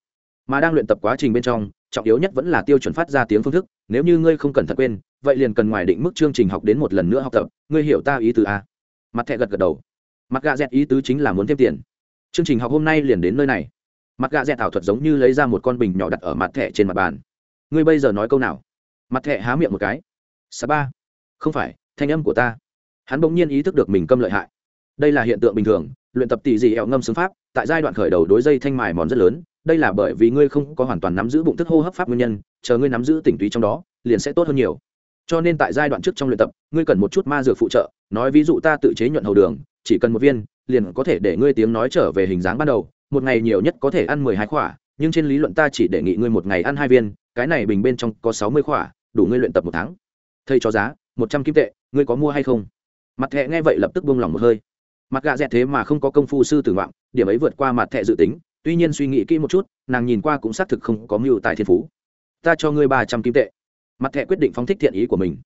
Mà đang luyện tập quá trình bên trong, trọng yếu nhất vẫn là tiêu chuẩn phát ra tiếng phương thức, nếu như ngươi không cần thật quên, vậy liền cần ngoài định mức chương trình học đến một lần nữa học tập, ngươi hiểu ta ý từ a. Mặt thẹ gật gật đầu. Mặt gà dẹt ý tứ chính là muốn thêm tiền. Chương trình học hôm nay liền đến nơi này mặt gạ dẹt ảo thuật giống như lấy ra một con bình nhỏ đặt ở mặt thẻ trên mặt bàn. Ngươi bây giờ nói câu nào? Mặt thẻ há miệng một cái. Sa ba. Không phải, thanh âm của ta. Hắn bỗng nhiên ý thức được mình câm lợi hại. Đây là hiện tượng bình thường, luyện tập tỷ dị eo ngâm xứng pháp, tại giai đoạn khởi đầu đối dây thanh mài mòn rất lớn, đây là bởi vì ngươi không có hoàn toàn nắm giữ bụng thức hô hấp pháp nguyên nhân, chờ ngươi nắm giữ tỉnh túy trong đó, liền sẽ tốt hơn nhiều. Cho nên tại giai đoạn trước trong luyện tập, ngươi cần một chút ma dược phụ trợ, nói ví dụ ta tự chế nhuận hầu đường, chỉ cần một viên, liền có thể để ngươi tiếng nói trở về hình dáng ban đầu một ngày nhiều nhất có thể ăn mười hai khỏa, nhưng trên lý luận ta chỉ đề nghị ngươi một ngày ăn hai viên, cái này bình bên trong có sáu mươi khỏa, đủ ngươi luyện tập một tháng. Thầy cho giá, một trăm kim tệ, ngươi có mua hay không? Mặt thẹ nghe vậy lập tức buông lỏng một hơi. Mặt gạ dẹt thế mà không có công phu sư tử ngoạn, điểm ấy vượt qua mặt thẹ dự tính, tuy nhiên suy nghĩ kỹ một chút, nàng nhìn qua cũng xác thực không có mưu tài thiên phú. Ta cho ngươi ba trăm kim tệ. Mặt thẹ quyết định phóng thích thiện ý của mình.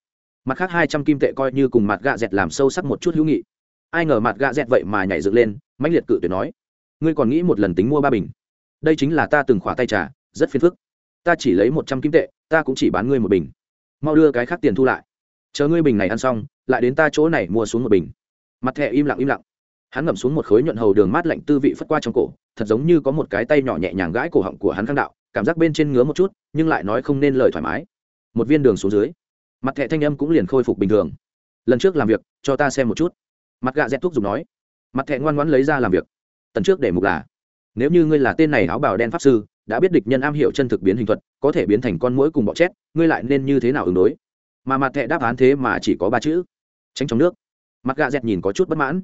Mặt khác hai trăm kim tệ coi như cùng mặt gạ dẹt làm sâu sắc một chút hữu nghị. Ai ngờ mặt gạ dẹt vậy mà nhảy dựng lên, mãnh liệt cự tuyệt nói ngươi còn nghĩ một lần tính mua ba bình. Đây chính là ta từng khỏa tay trà, rất phiền phức. Ta chỉ lấy một trăm kim tệ, ta cũng chỉ bán ngươi một bình. Mau đưa cái khác tiền thu lại. Chờ ngươi bình này ăn xong, lại đến ta chỗ này mua xuống một bình. Mặt thẹ im lặng im lặng. Hắn ngậm xuống một khối nhuận hầu đường mát lạnh tư vị phất qua trong cổ, thật giống như có một cái tay nhỏ nhẹ nhàng gãi cổ họng của hắn khang đạo, cảm giác bên trên ngứa một chút, nhưng lại nói không nên lời thoải mái. Một viên đường xuống dưới, mặt thẹ thanh âm cũng liền khôi phục bình thường. Lần trước làm việc, cho ta xem một chút. Mặt gạ dẹt thuốc dùng nói. Mặt thẹ ngoan ngoãn lấy ra làm việc tần trước để mục là. Nếu như ngươi là tên này áo bào đen pháp sư, đã biết địch nhân am hiểu chân thực biến hình thuật, có thể biến thành con mũi cùng bọ chét, ngươi lại nên như thế nào ứng đối? Mà mặt thẹ đáp án thế mà chỉ có ba chữ. Tránh trong nước. Mặt gạ dẹt nhìn có chút bất mãn.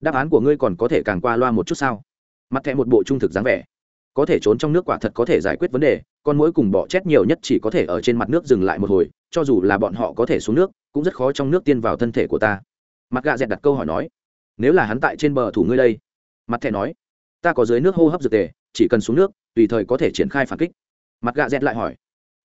Đáp án của ngươi còn có thể càng qua loa một chút sao? Mặt thẹ một bộ trung thực dáng vẻ. Có thể trốn trong nước quả thật có thể giải quyết vấn đề, con mũi cùng bọ chét nhiều nhất chỉ có thể ở trên mặt nước dừng lại một hồi, cho dù là bọn họ có thể xuống nước, cũng rất khó trong nước tiên vào thân thể của ta. Mặt gạ dẹt đặt câu hỏi nói, nếu là hắn tại trên bờ thủ ngươi đây mặt thẻ nói, ta có dưới nước hô hấp dược tề, chỉ cần xuống nước, tùy thời có thể triển khai phản kích. Mặt gạ dẹt lại hỏi,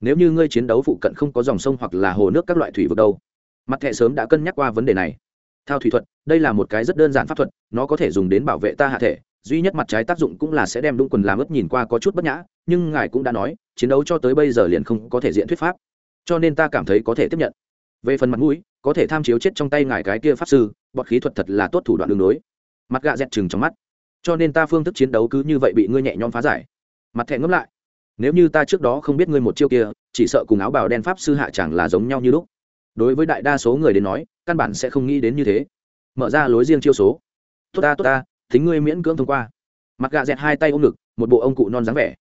nếu như ngươi chiến đấu phụ cận không có dòng sông hoặc là hồ nước các loại thủy vực đâu? Mặt thẻ sớm đã cân nhắc qua vấn đề này. Thao thủy thuật, đây là một cái rất đơn giản pháp thuật, nó có thể dùng đến bảo vệ ta hạ thể, duy nhất mặt trái tác dụng cũng là sẽ đem đúng quần làm ướt nhìn qua có chút bất nhã, nhưng ngài cũng đã nói, chiến đấu cho tới bây giờ liền không có thể diện thuyết pháp, cho nên ta cảm thấy có thể tiếp nhận. Về phần mặt mũi, có thể tham chiếu chết trong tay ngài cái kia pháp sư, bọt khí thuật thật là tốt thủ đoạn đường đối mặt gạ dẹt chừng trong mắt cho nên ta phương thức chiến đấu cứ như vậy bị ngươi nhẹ nhõm phá giải. Mặt thẹn ngẫm lại. Nếu như ta trước đó không biết ngươi một chiêu kia, chỉ sợ cùng áo bào đen pháp sư hạ chẳng là giống nhau như lúc. Đối với đại đa số người đến nói, căn bản sẽ không nghĩ đến như thế. Mở ra lối riêng chiêu số. Tốt ta tốt ta, thính ngươi miễn cưỡng thông qua. Mặt gã dẹt hai tay ôm ngực, một bộ ông cụ non dáng vẻ.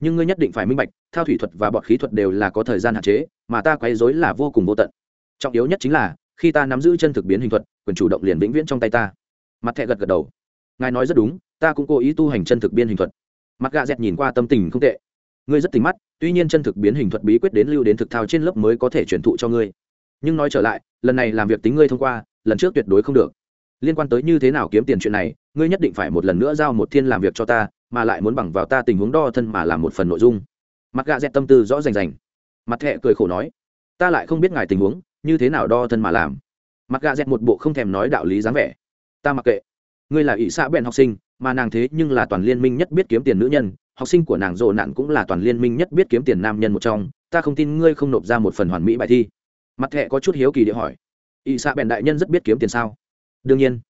Nhưng ngươi nhất định phải minh bạch theo thủy thuật và bọt khí thuật đều là có thời gian hạn chế, mà ta quấy dối là vô cùng vô tận. Trọng yếu nhất chính là, khi ta nắm giữ chân thực biến hình thuật, quyền chủ động liền vĩnh viễn trong tay ta. Mặt thẹ gật gật đầu ngài nói rất đúng, ta cũng cố ý tu hành chân thực biến hình thuật. Mặt gà dẹt nhìn qua tâm tình không tệ. Ngươi rất tính mắt, tuy nhiên chân thực biến hình thuật bí quyết đến lưu đến thực thao trên lớp mới có thể truyền thụ cho ngươi. Nhưng nói trở lại, lần này làm việc tính ngươi thông qua, lần trước tuyệt đối không được. Liên quan tới như thế nào kiếm tiền chuyện này, ngươi nhất định phải một lần nữa giao một thiên làm việc cho ta, mà lại muốn bằng vào ta tình huống đo thân mà làm một phần nội dung. Mặt gà dẹt tâm tư rõ rành rành. Mặt thẹ cười khổ nói, ta lại không biết ngài tình huống, như thế nào đo thân mà làm. Mặt gà dẹt một bộ không thèm nói đạo lý dáng vẻ. Ta mặc kệ ngươi là ỷ xã bèn học sinh, mà nàng thế nhưng là toàn liên minh nhất biết kiếm tiền nữ nhân, học sinh của nàng rộ nạn cũng là toàn liên minh nhất biết kiếm tiền nam nhân một trong, ta không tin ngươi không nộp ra một phần hoàn mỹ bài thi. Mặt thẹ có chút hiếu kỳ địa hỏi, ỷ xã bèn đại nhân rất biết kiếm tiền sao? Đương nhiên.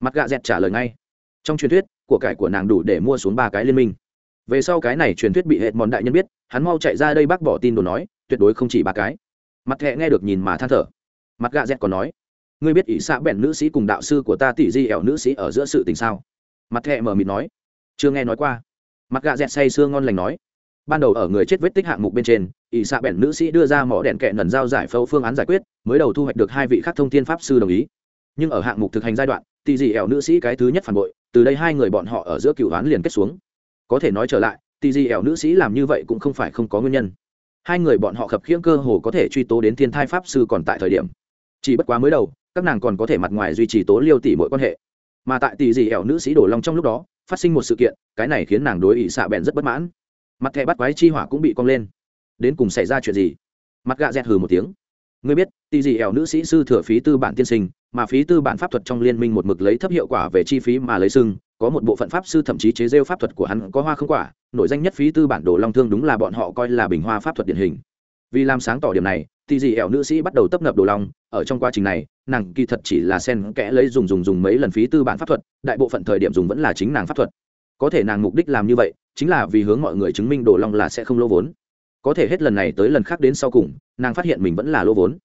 Mặt gạ dẹt trả lời ngay. Trong truyền thuyết, của cải của nàng đủ để mua xuống ba cái liên minh. Về sau cái này truyền thuyết bị hệ mòn đại nhân biết, hắn mau chạy ra đây bác bỏ tin đồ nói, tuyệt đối không chỉ ba cái. Mặt thẹ nghe được nhìn mà than thở. Mặt gạ dẹt còn nói ngươi biết ỷ xã bèn nữ sĩ cùng đạo sư của ta tỷ di ẻo nữ sĩ ở giữa sự tình sao? Mặt thẹ mờ mịt nói. Chưa nghe nói qua. Mặt gạ dẹt say sưa ngon lành nói. Ban đầu ở người chết vết tích hạng mục bên trên, ỷ xạ bèn nữ sĩ đưa ra mỏ đèn kẹ nần giao giải phẫu phương án giải quyết, mới đầu thu hoạch được hai vị khác thông thiên pháp sư đồng ý. Nhưng ở hạng mục thực hành giai đoạn tỷ dị ẻo nữ sĩ cái thứ nhất phản bội, từ đây hai người bọn họ ở giữa cựu đoán liền kết xuống. Có thể nói trở lại tỷ dị ẻo nữ sĩ làm như vậy cũng không phải không có nguyên nhân. Hai người bọn họ khập khiễng cơ hồ có thể truy tố đến thiên thai pháp sư còn tại thời điểm. Chỉ bất quá mới đầu các nàng còn có thể mặt ngoài duy trì tố liêu tỷ mỗi quan hệ. Mà tại tỷ dì ẻo nữ sĩ đổ long trong lúc đó, phát sinh một sự kiện, cái này khiến nàng đối ỵ xạ bèn rất bất mãn. Mặt thẻ bắt quái chi hỏa cũng bị cong lên. Đến cùng xảy ra chuyện gì? Mặt gạ dẹt hừ một tiếng. Ngươi biết, tỷ dì ẻo nữ sĩ sư thừa phí tư bản tiên sinh, mà phí tư bản pháp thuật trong liên minh một mực lấy thấp hiệu quả về chi phí mà lấy sưng có một bộ phận pháp sư thậm chí chế rêu pháp thuật của hắn có hoa không quả nội danh nhất phí tư bản đồ long thương đúng là bọn họ coi là bình hoa pháp thuật điển hình. Vì làm sáng tỏ điểm này thì dì ẻo nữ sĩ bắt đầu tấp nập đồ lòng. ở trong quá trình này, nàng kỳ thật chỉ là sen kẽ lấy dùng dùng dùng mấy lần phí tư bản pháp thuật, đại bộ phận thời điểm dùng vẫn là chính nàng pháp thuật. Có thể nàng mục đích làm như vậy, chính là vì hướng mọi người chứng minh đồ long là sẽ không lỗ vốn. Có thể hết lần này tới lần khác đến sau cùng, nàng phát hiện mình vẫn là lỗ vốn.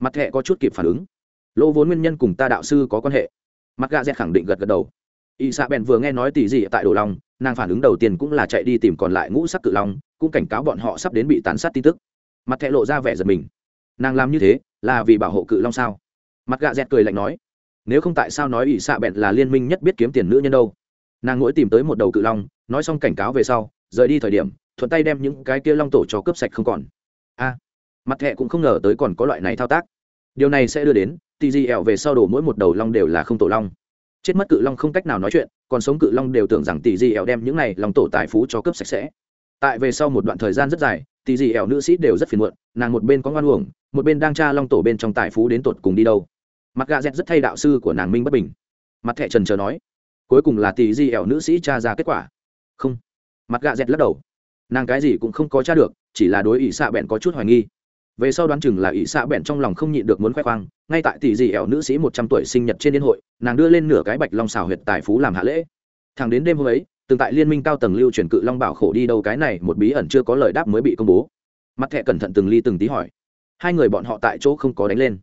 Mặt thẹ có chút kịp phản ứng. Lỗ vốn nguyên nhân cùng ta đạo sư có quan hệ. Mặt gà dẹt khẳng định gật gật đầu. Y xạ bèn vừa nghe nói tỷ gì tại đồ long nàng phản ứng đầu tiên cũng là chạy đi tìm còn lại ngũ sắc cự long, cũng cảnh cáo bọn họ sắp đến bị tàn sát tin tức. Mặt thẹ lộ ra vẻ giật mình nàng làm như thế là vì bảo hộ cự long sao mặt gạ dẹt cười lạnh nói nếu không tại sao nói ỷ xạ bẹn là liên minh nhất biết kiếm tiền nữ nhân đâu nàng mỗi tìm tới một đầu cự long nói xong cảnh cáo về sau rời đi thời điểm thuận tay đem những cái kia long tổ cho cướp sạch không còn a mặt thẹ cũng không ngờ tới còn có loại này thao tác điều này sẽ đưa đến tì di ẹo về sau đổ mỗi một đầu long đều là không tổ long chết mất cự long không cách nào nói chuyện còn sống cự long đều tưởng rằng tỷ di ẹo đem những này long tổ tài phú cho cướp sạch sẽ tại về sau một đoạn thời gian rất dài tỷ dì ẻo nữ sĩ đều rất phiền muộn, nàng một bên có ngoan uổng, một bên đang tra long tổ bên trong tài phú đến tột cùng đi đâu. Mặt gà dẹt rất thay đạo sư của nàng minh bất bình. Mặt thẹ trần chờ nói, cuối cùng là tỷ di ẻo nữ sĩ tra ra kết quả. Không. Mặt gà dẹt lắc đầu. Nàng cái gì cũng không có tra được, chỉ là đối ỷ xạ bẹn có chút hoài nghi. Về sau đoán chừng là ỷ xạ bẹn trong lòng không nhịn được muốn khoe khoang, ngay tại tỷ di ẻo nữ sĩ một trăm tuổi sinh nhật trên liên hội, nàng đưa lên nửa cái bạch long xào huyệt tài phú làm hạ lễ. Thẳng đến đêm hôm ấy từng tại liên minh cao tầng lưu truyền cự long bảo khổ đi đâu cái này một bí ẩn chưa có lời đáp mới bị công bố. Mặt thẹ cẩn thận từng ly từng tí hỏi. Hai người bọn họ tại chỗ không có đánh lên.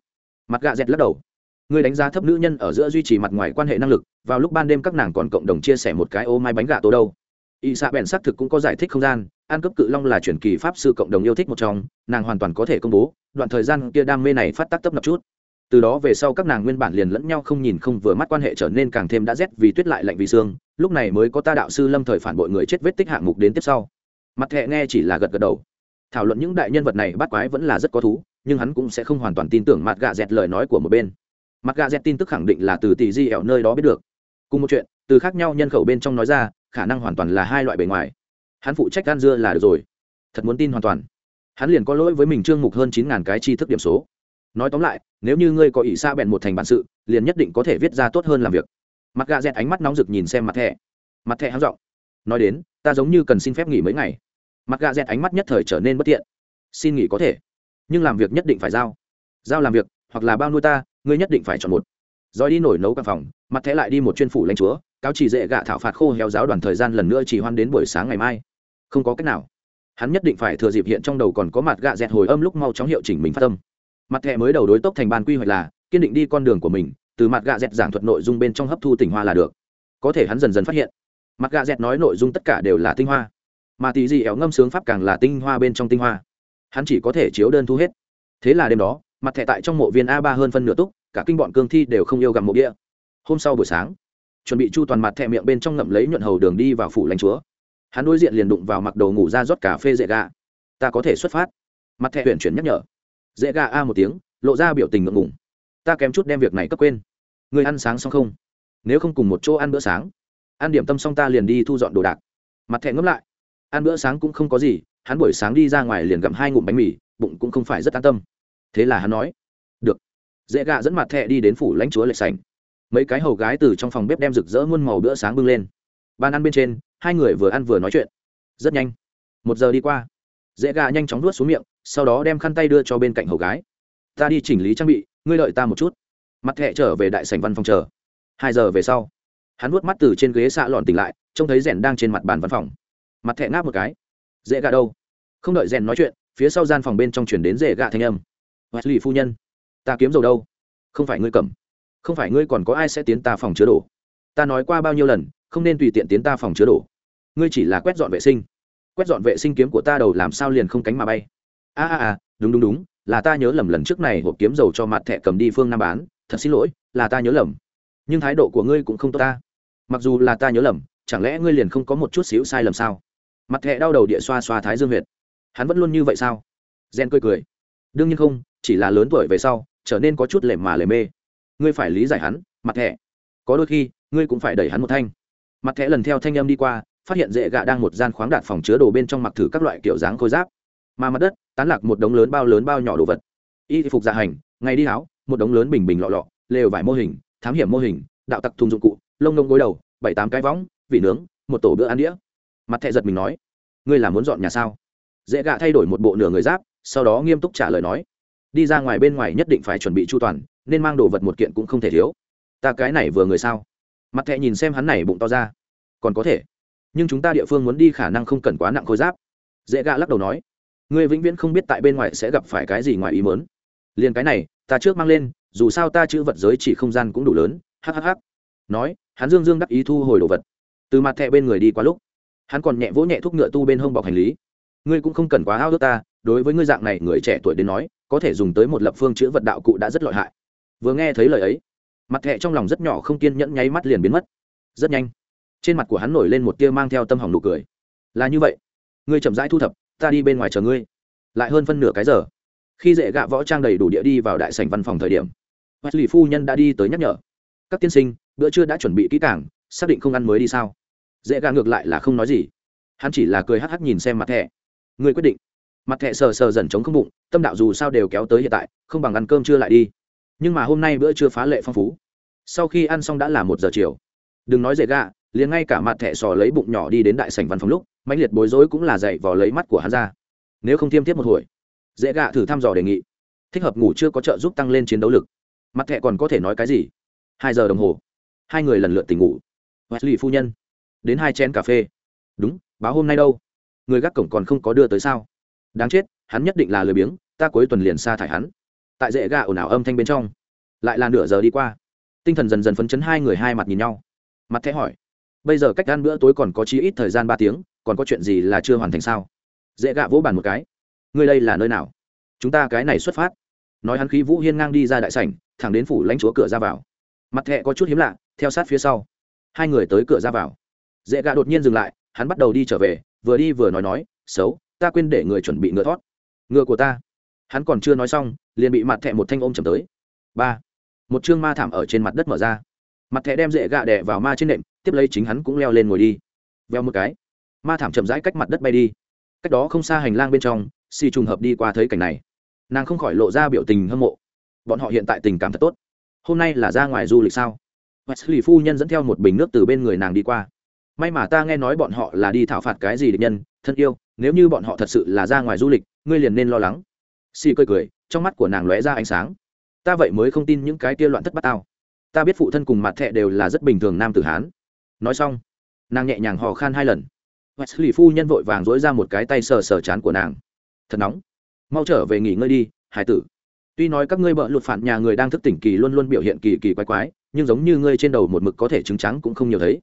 Mặt gạ dẹt lắc đầu. Người đánh giá thấp nữ nhân ở giữa duy trì mặt ngoài quan hệ năng lực, vào lúc ban đêm các nàng còn cộng đồng chia sẻ một cái ô mai bánh gà tô đâu. Y xạ bèn xác thực cũng có giải thích không gian an cấp cự long là truyền kỳ pháp sư cộng đồng yêu thích một trong, nàng hoàn toàn có thể công bố, đoạn thời gian kia đam mê này phát tác tấp nập chút từ đó về sau các nàng nguyên bản liền lẫn nhau không nhìn không vừa mắt quan hệ trở nên càng thêm đã rét vì tuyết lại lạnh vì xương lúc này mới có ta đạo sư lâm thời phản bội người chết vết tích hạng mục đến tiếp sau. Mặt thẹ nghe chỉ là gật gật đầu. Thảo luận những đại nhân vật này bắt quái vẫn là rất có thú, nhưng hắn cũng sẽ không hoàn toàn tin tưởng mặt gà dẹt lời nói của một bên. Mặt gà dẹt tin tức khẳng định là từ tỷ di ẻo nơi đó biết được. Cùng một chuyện, từ khác nhau nhân khẩu bên trong nói ra, khả năng hoàn toàn là hai loại bề ngoài. Hắn phụ trách gan dưa là được rồi. Thật muốn tin hoàn toàn. Hắn liền có lỗi với mình trương mục hơn chín ngàn cái tri thức điểm số nói tóm lại, nếu như ngươi có ỷ xa bèn một thành bản sự, liền nhất định có thể viết ra tốt hơn làm việc. Mặt gà dẹt ánh mắt nóng rực nhìn xem mặt thẻ. Mặt thẻ háng r nói đến, ta giống như cần xin phép nghỉ mấy ngày. Mặt gà dẹt ánh mắt nhất thời trở nên bất tiện. Xin nghỉ có thể, nhưng làm việc nhất định phải giao. Giao làm việc, hoặc là bao nuôi ta, ngươi nhất định phải chọn một. Rồi đi nổi nấu căn phòng, mặt thẻ lại đi một chuyên phủ lãnh chúa, cáo chỉ dễ gạ thảo phạt khô héo giáo đoàn thời gian lần nữa chỉ hoan đến buổi sáng ngày mai. Không có cách nào. Hắn nhất định phải thừa dịp hiện trong đầu còn có mặt gạ dẹt hồi âm lúc mau chóng hiệu chỉnh mình phát tâm mặt thẻ mới đầu đối tốc thành ban quy hoạch là, kiên định đi con đường của mình, từ mặt gạ dẹt giảng thuật nội dung bên trong hấp thu tỉnh hoa là được. Có thể hắn dần dần phát hiện, mặt gạ dẹt nói nội dung tất cả đều là tinh hoa. Mà tỷ dị éo ngâm sướng pháp càng là tinh hoa bên trong tinh hoa. Hắn chỉ có thể chiếu đơn thu hết. Thế là đêm đó, mặt thẻ tại trong mộ viên a ba hơn phân nửa túc, cả kinh bọn cương thi đều không yêu gặm mộ địa hôm sau buổi sáng, chuẩn bị chu toàn mặt thẻ miệng bên trong ngậm lấy nhuận hầu đường đi vào phủ lãnh chúa. Hắn đối diện liền đụng vào mặc đồ ngủ ra rót cà phê dễ gà. Ta có thể xuất phát. Mặt thẻ huyện chuyển nhắc nhở dễ gà a một tiếng, lộ ra biểu tình ngượng ngùng. Ta kém chút đem việc này cấp quên. Người ăn sáng xong không? Nếu không cùng một chỗ ăn bữa sáng. Ăn điểm tâm xong ta liền đi thu dọn đồ đạc. Mặt thẹn ngẫm lại. Ăn bữa sáng cũng không có gì, hắn buổi sáng đi ra ngoài liền gặm hai ngụm bánh mì, bụng cũng không phải rất an tâm. Thế là hắn nói, được. Dễ gạ dẫn mặt thẹ đi đến phủ lãnh chúa lệ sành mấy cái hầu gái từ trong phòng bếp đem rực rỡ muôn màu bữa sáng bưng lên. Ban ăn bên trên, hai người vừa ăn vừa nói chuyện. Rất nhanh. Một giờ đi qua dễ gà nhanh chóng nuốt xuống miệng, sau đó đem khăn tay đưa cho bên cạnh hầu gái. Ta đi chỉnh lý trang bị, ngươi đợi ta một chút. Mặt thẹ trở về đại sảnh văn phòng chờ. Hai giờ về sau, hắn nuốt mắt từ trên ghế xạ lòn tỉnh lại, trông thấy rèn đang trên mặt bàn văn phòng. Mặt thẹ ngáp một cái. Dễ gà đâu? Không đợi rèn nói chuyện, phía sau gian phòng bên trong chuyển đến dễ gà thanh âm. Wesley phu nhân, ta kiếm dầu đâu? Không phải ngươi cầm. Không phải ngươi còn có ai sẽ tiến ta phòng chứa đồ? Ta nói qua bao nhiêu lần, không nên tùy tiện tiến ta phòng chứa đồ. Ngươi chỉ là quét dọn vệ sinh quét dọn vệ sinh kiếm của ta đầu làm sao liền không cánh mà bay. A a a, đúng đúng đúng, là ta nhớ lầm lần trước này hộp kiếm dầu cho mặt thẻ cầm đi phương nam bán, thật xin lỗi, là ta nhớ lầm. Nhưng thái độ của ngươi cũng không tốt ta. Mặc dù là ta nhớ lầm, chẳng lẽ ngươi liền không có một chút xíu sai lầm sao? Mặt thẻ đau đầu địa xoa xoa thái dương huyệt. Hắn vẫn luôn như vậy sao? Gen cười cười. Đương nhiên không, chỉ là lớn tuổi về sau, trở nên có chút lề mà lề mê. Ngươi phải lý giải hắn mặt thẻ có đôi khi, ngươi cũng phải đẩy hắn một thanh. Mặt thẻ lần theo thanh âm đi qua phát hiện dễ gạ đang một gian khoáng đạt phòng chứa đồ bên trong mặc thử các loại kiểu dáng khôi giáp. Mà mặt đất, tán lạc một đống lớn bao lớn bao nhỏ đồ vật. Y phục dạ hành, ngày đi áo, một đống lớn bình bình lọ lọ, lều vải mô hình, thám hiểm mô hình, đạo tặc thùng dụng cụ, lông nông gối đầu, bảy tám cái võng, vị nướng, một tổ bữa ăn đĩa. Mặt thẹ giật mình nói, ngươi là muốn dọn nhà sao? Dễ gạ thay đổi một bộ nửa người giáp, sau đó nghiêm túc trả lời nói, đi ra ngoài bên ngoài nhất định phải chuẩn bị chu toàn, nên mang đồ vật một kiện cũng không thể thiếu. Ta cái này vừa người sao? Mặt thẹ nhìn xem hắn này bụng to ra, còn có thể nhưng chúng ta địa phương muốn đi khả năng không cần quá nặng khối giáp. Dễ gạ lắc đầu nói, ngươi vĩnh viễn không biết tại bên ngoài sẽ gặp phải cái gì ngoài ý mớn liền cái này, ta trước mang lên, dù sao ta chữ vật giới chỉ không gian cũng đủ lớn. Hhh nói, hắn dương dương đắc ý thu hồi đồ vật. Từ mặt thẹ bên người đi qua lúc, hắn còn nhẹ vỗ nhẹ thuốc ngựa tu bên hông bọc hành lý. Ngươi cũng không cần quá hao ước ta, đối với ngươi dạng này, người trẻ tuổi đến nói, có thể dùng tới một lập phương chữ vật đạo cụ đã rất lợi hại. Vừa nghe thấy lời ấy, mặt thẹ trong lòng rất nhỏ không kiên nhẫn, nháy mắt liền biến mất. Rất nhanh trên mặt của hắn nổi lên một tia mang theo tâm hỏng nụ cười. Là như vậy. Ngươi chậm rãi thu thập, ta đi bên ngoài chờ ngươi. Lại hơn phân nửa cái giờ. Khi dễ gạ võ trang đầy đủ địa đi vào đại sảnh văn phòng thời điểm lì phu nhân đã đi tới nhắc nhở. Các tiên sinh, bữa trưa đã chuẩn bị kỹ càng, xác định không ăn mới đi sao? Dễ gạ ngược lại là không nói gì. Hắn chỉ là cười hắc hắc nhìn xem mặt thẻ. Ngươi quyết định. Mặt thẻ sờ sờ dần chống không bụng, tâm đạo dù sao đều kéo tới hiện tại, không bằng ăn cơm trưa lại đi. Nhưng mà hôm nay bữa trưa phá lệ phong phú. Sau khi ăn xong đã là một giờ chiều. Đừng nói dễ gạ liền ngay cả mặt thẻ sò lấy bụng nhỏ đi đến đại sảnh văn phòng lúc, mãnh liệt bối rối cũng là dậy vò lấy mắt của hắn ra. Nếu không tiêm tiếp một hồi, dễ gạ thử thăm dò đề nghị. Thích hợp ngủ chưa có trợ giúp tăng lên chiến đấu lực. Mặt thẻ còn có thể nói cái gì? Hai giờ đồng hồ. Hai người lần lượt tỉnh ngủ. Wesley phu nhân, đến hai chén cà phê. Đúng, báo hôm nay đâu? Người gác cổng còn không có đưa tới sao? Đáng chết, hắn nhất định là lười biếng, ta cuối tuần liền sa thải hắn. Tại dễ gà ồn ào âm thanh bên trong, lại là nửa giờ đi qua. Tinh thần dần dần phấn chấn hai người hai mặt nhìn nhau. Mặt thẻ hỏi bây giờ cách ăn bữa tối còn có chí ít thời gian ba tiếng, còn có chuyện gì là chưa hoàn thành sao? Dễ gạ vỗ bàn một cái. Người đây là nơi nào? Chúng ta cái này xuất phát. Nói hắn khí vũ hiên ngang đi ra đại sảnh, thẳng đến phủ lãnh chúa cửa ra vào. Mặt thẹ có chút hiếm lạ, theo sát phía sau. Hai người tới cửa ra vào. Dễ gạ đột nhiên dừng lại, hắn bắt đầu đi trở về, vừa đi vừa nói nói, xấu, ta quên để người chuẩn bị ngựa thoát ngựa của ta. Hắn còn chưa nói xong, liền bị mặt thẹ một thanh ôm chầm tới. Ba. Một chương ma thảm ở trên mặt đất mở ra. Mặt thẹ đem dễ gạ đẻ vào ma trên nệm tiếp lấy chính hắn cũng leo lên ngồi đi. Veo một cái, ma thảm chậm rãi cách mặt đất bay đi. Cách đó không xa hành lang bên trong, si trùng hợp đi qua thấy cảnh này. Nàng không khỏi lộ ra biểu tình hâm mộ. Bọn họ hiện tại tình cảm thật tốt. Hôm nay là ra ngoài du lịch sao? Wesley phu nhân dẫn theo một bình nước từ bên người nàng đi qua. May mà ta nghe nói bọn họ là đi thảo phạt cái gì địch nhân, thân yêu, nếu như bọn họ thật sự là ra ngoài du lịch, ngươi liền nên lo lắng. Si cười cười, trong mắt của nàng lóe ra ánh sáng. Ta vậy mới không tin những cái kia loạn thất bát tao. Ta biết phụ thân cùng mặt thẹ đều là rất bình thường nam tử hán nói xong, nàng nhẹ nhàng hò khan hai lần. Wesley phu nhân vội vàng dối ra một cái tay sờ sờ chán của nàng. Thật nóng. Mau trở về nghỉ ngơi đi, hải tử. Tuy nói các ngươi bợ lụt phản nhà người đang thức tỉnh kỳ luôn luôn biểu hiện kỳ kỳ quái quái, nhưng giống như ngươi trên đầu một mực có thể trứng trắng cũng không nhiều thấy.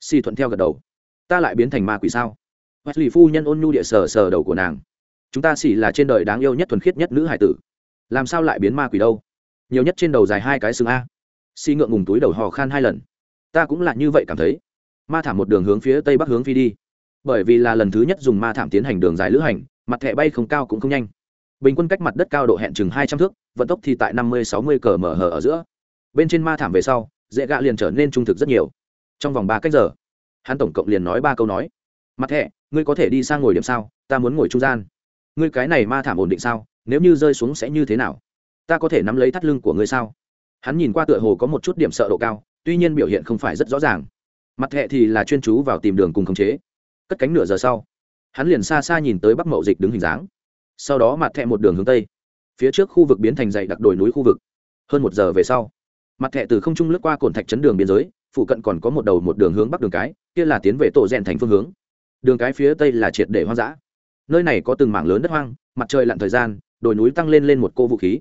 Si thuận theo gật đầu. Ta lại biến thành ma quỷ sao? Wesley phu nhân ôn nhu địa sờ sờ đầu của nàng. Chúng ta xỉ là trên đời đáng yêu nhất thuần khiết nhất nữ hải tử. Làm sao lại biến ma quỷ đâu? Nhiều nhất trên đầu dài hai cái xương a. Si ngượng ngùng túi đầu hò khan hai lần ta cũng là như vậy cảm thấy. Ma thảm một đường hướng phía tây bắc hướng phi đi. Bởi vì là lần thứ nhất dùng ma thảm tiến hành đường dài lữ hành, mặt thẻ bay không cao cũng không nhanh. Bình quân cách mặt đất cao độ hẹn chừng hai trăm thước, vận tốc thì tại năm mươi sáu mươi cờ mở hở ở giữa. Bên trên ma thảm về sau, dễ gạ liền trở nên trung thực rất nhiều. Trong vòng ba cách giờ, hắn tổng cộng liền nói ba câu nói. Mặt thẻ, ngươi có thể đi sang ngồi điểm sao? Ta muốn ngồi trung gian. Ngươi cái này ma thảm ổn định sao? Nếu như rơi xuống sẽ như thế nào? Ta có thể nắm lấy thắt lưng của ngươi sao? Hắn nhìn qua tựa hồ có một chút điểm sợ độ cao tuy nhiên biểu hiện không phải rất rõ ràng. Mặt hệ thì là chuyên chú vào tìm đường cùng khống chế. Cất cánh nửa giờ sau, hắn liền xa xa nhìn tới bắc mậu dịch đứng hình dáng. Sau đó mặt thẹ một đường hướng tây, phía trước khu vực biến thành dãy đặc đồi núi khu vực. Hơn một giờ về sau, mặt thẹ từ không trung lướt qua cồn thạch chấn đường biên giới, phụ cận còn có một đầu một đường hướng bắc đường cái, kia là tiến về tổ rèn thành phương hướng. Đường cái phía tây là triệt để hoang dã. Nơi này có từng mảng lớn đất hoang, mặt trời lặn thời gian, đồi núi tăng lên lên một cô vũ khí.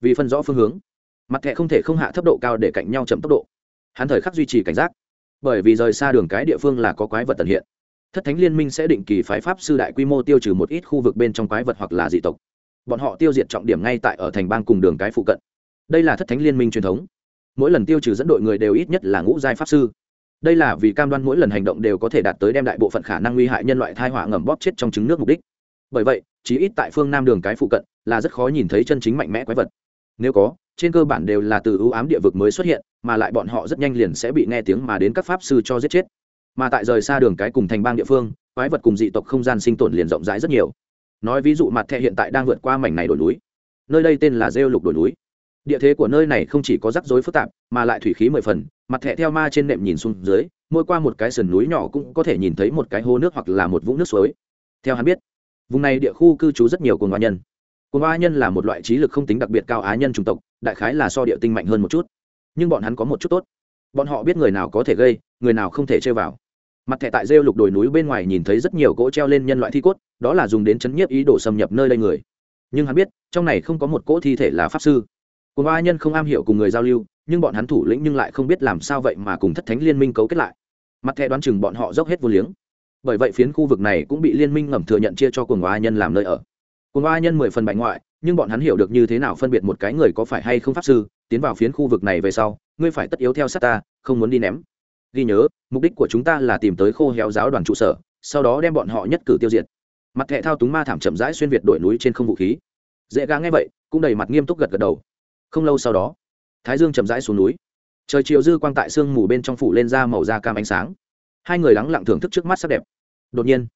Vì phân rõ phương hướng, mặt thẹ không thể không hạ thấp độ cao để cạnh nhau chậm tốc độ hắn thời khắc duy trì cảnh giác. Bởi vì rời xa đường cái địa phương là có quái vật tận hiện. Thất thánh liên minh sẽ định kỳ phái pháp sư đại quy mô tiêu trừ một ít khu vực bên trong quái vật hoặc là dị tộc. Bọn họ tiêu diệt trọng điểm ngay tại ở thành bang cùng đường cái phụ cận. Đây là thất thánh liên minh truyền thống. Mỗi lần tiêu trừ dẫn đội người đều ít nhất là ngũ giai pháp sư. Đây là vì cam đoan mỗi lần hành động đều có thể đạt tới đem đại bộ phận khả năng nguy hại nhân loại thai họa ngầm bóp chết trong trứng nước mục đích. Bởi vậy, chí ít tại phương nam đường cái phụ cận là rất khó nhìn thấy chân chính mạnh mẽ quái vật. Nếu có trên cơ bản đều là từ ưu ám địa vực mới xuất hiện, mà lại bọn họ rất nhanh liền sẽ bị nghe tiếng mà đến các pháp sư cho giết chết. Mà tại rời xa đường cái cùng thành bang địa phương, quái vật cùng dị tộc không gian sinh tồn liền rộng rãi rất nhiều. Nói ví dụ mặt thẹ hiện tại đang vượt qua mảnh này đồi núi. Nơi đây tên là rêu lục đồi núi. Địa thế của nơi này không chỉ có rắc rối phức tạp, mà lại thủy khí mười phần, mặt thẹ theo ma trên nệm nhìn xuống dưới, mỗi qua một cái sườn núi nhỏ cũng có thể nhìn thấy một cái hố nước hoặc là một vũng nước suối. Theo hắn biết, vùng này địa khu cư trú rất nhiều cồn ngoại nhân cồn hoa nhân là một loại trí lực không tính đặc biệt cao á nhân chủng tộc, đại khái là so địa tinh mạnh hơn một chút. Nhưng bọn hắn có một chút tốt. Bọn họ biết người nào có thể gây, người nào không thể chơi vào. Mặt thẻ tại rêu lục đồi núi bên ngoài nhìn thấy rất nhiều cỗ treo lên nhân loại thi cốt, đó là dùng đến chấn nhiếp ý đồ xâm nhập nơi đây người. Nhưng hắn biết, trong này không có một cỗ thi thể là pháp sư. Cùng ba nhân không am hiểu cùng người giao lưu, nhưng bọn hắn thủ lĩnh nhưng lại không biết làm sao vậy mà cùng thất thánh liên minh cấu kết lại. Mặt thẻ đoán chừng bọn họ dốc hết vô liếng. Bởi vậy phiến khu vực này cũng bị liên minh ngầm thừa nhận chia cho cùng ba nhân làm nơi ở cùng ba nhân mười phần bại ngoại, nhưng bọn hắn hiểu được như thế nào phân biệt một cái người có phải hay không pháp sư, tiến vào phiến khu vực này về sau, ngươi phải tất yếu theo sát ta, không muốn đi ném. Ghi nhớ, mục đích của chúng ta là tìm tới khô héo giáo đoàn trụ sở, sau đó đem bọn họ nhất cử tiêu diệt. Mặt thẹ thao túng ma thảm chậm rãi xuyên việt đổi núi trên không vũ khí. Dễ gà nghe vậy, cũng đầy mặt nghiêm túc gật gật đầu. Không lâu sau đó, thái dương chậm rãi xuống núi. Trời chiều dư quang tại sương mù bên trong phủ lên ra màu da cam ánh sáng. Hai người lắng lặng thưởng thức trước mắt sắc đẹp. Đột nhiên,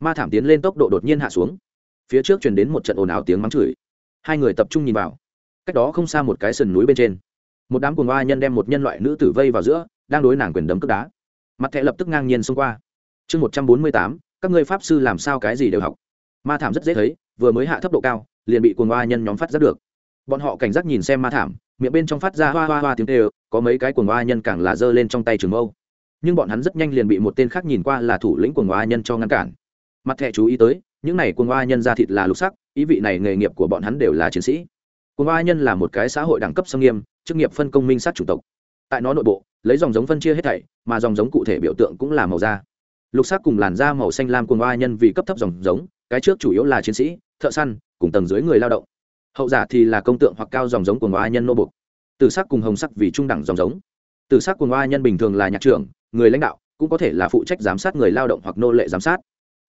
ma thảm tiến lên tốc độ đột nhiên hạ xuống phía trước truyền đến một trận ồn ào tiếng mắng chửi. Hai người tập trung nhìn vào. Cách đó không xa một cái sườn núi bên trên, một đám cuồng oa nhân đem một nhân loại nữ tử vây vào giữa, đang đối nàng quyền đấm cướp đá. Mặt thẹ lập tức ngang nhiên xông qua. Chương một trăm bốn mươi tám, các ngươi pháp sư làm sao cái gì đều học. Ma thảm rất dễ thấy, vừa mới hạ thấp độ cao, liền bị cuồng oa nhân nhóm phát giác được. Bọn họ cảnh giác nhìn xem ma thảm, miệng bên trong phát ra hoa hoa hoa tiếng tê ơ có mấy cái cuồng oa nhân càng là giơ lên trong tay trường mâu. Nhưng bọn hắn rất nhanh liền bị một tên khác nhìn qua là thủ lĩnh cuồng oa nhân cho ngăn cản. Mặt thẹ chú ý tới những này quân oa nhân ra thịt là lục sắc, ý vị này nghề nghiệp của bọn hắn đều là chiến sĩ. Quân oa nhân là một cái xã hội đẳng cấp xâm nghiêm, chức nghiệp phân công minh sát chủng tộc. Tại nó nội bộ, lấy dòng giống phân chia hết thảy, mà dòng giống cụ thể biểu tượng cũng là màu da. Lục sắc cùng làn da màu xanh lam Quân oa nhân vì cấp thấp dòng giống, cái trước chủ yếu là chiến sĩ, thợ săn, cùng tầng dưới người lao động. Hậu giả thì là công tượng hoặc cao dòng giống Quân oa nhân nô bục từ sắc cùng hồng sắc vì trung đẳng dòng giống. Từ sắc Quân oa nhân bình thường là nhạc trưởng, người lãnh đạo, cũng có thể là phụ trách giám sát người lao động hoặc nô lệ giám sát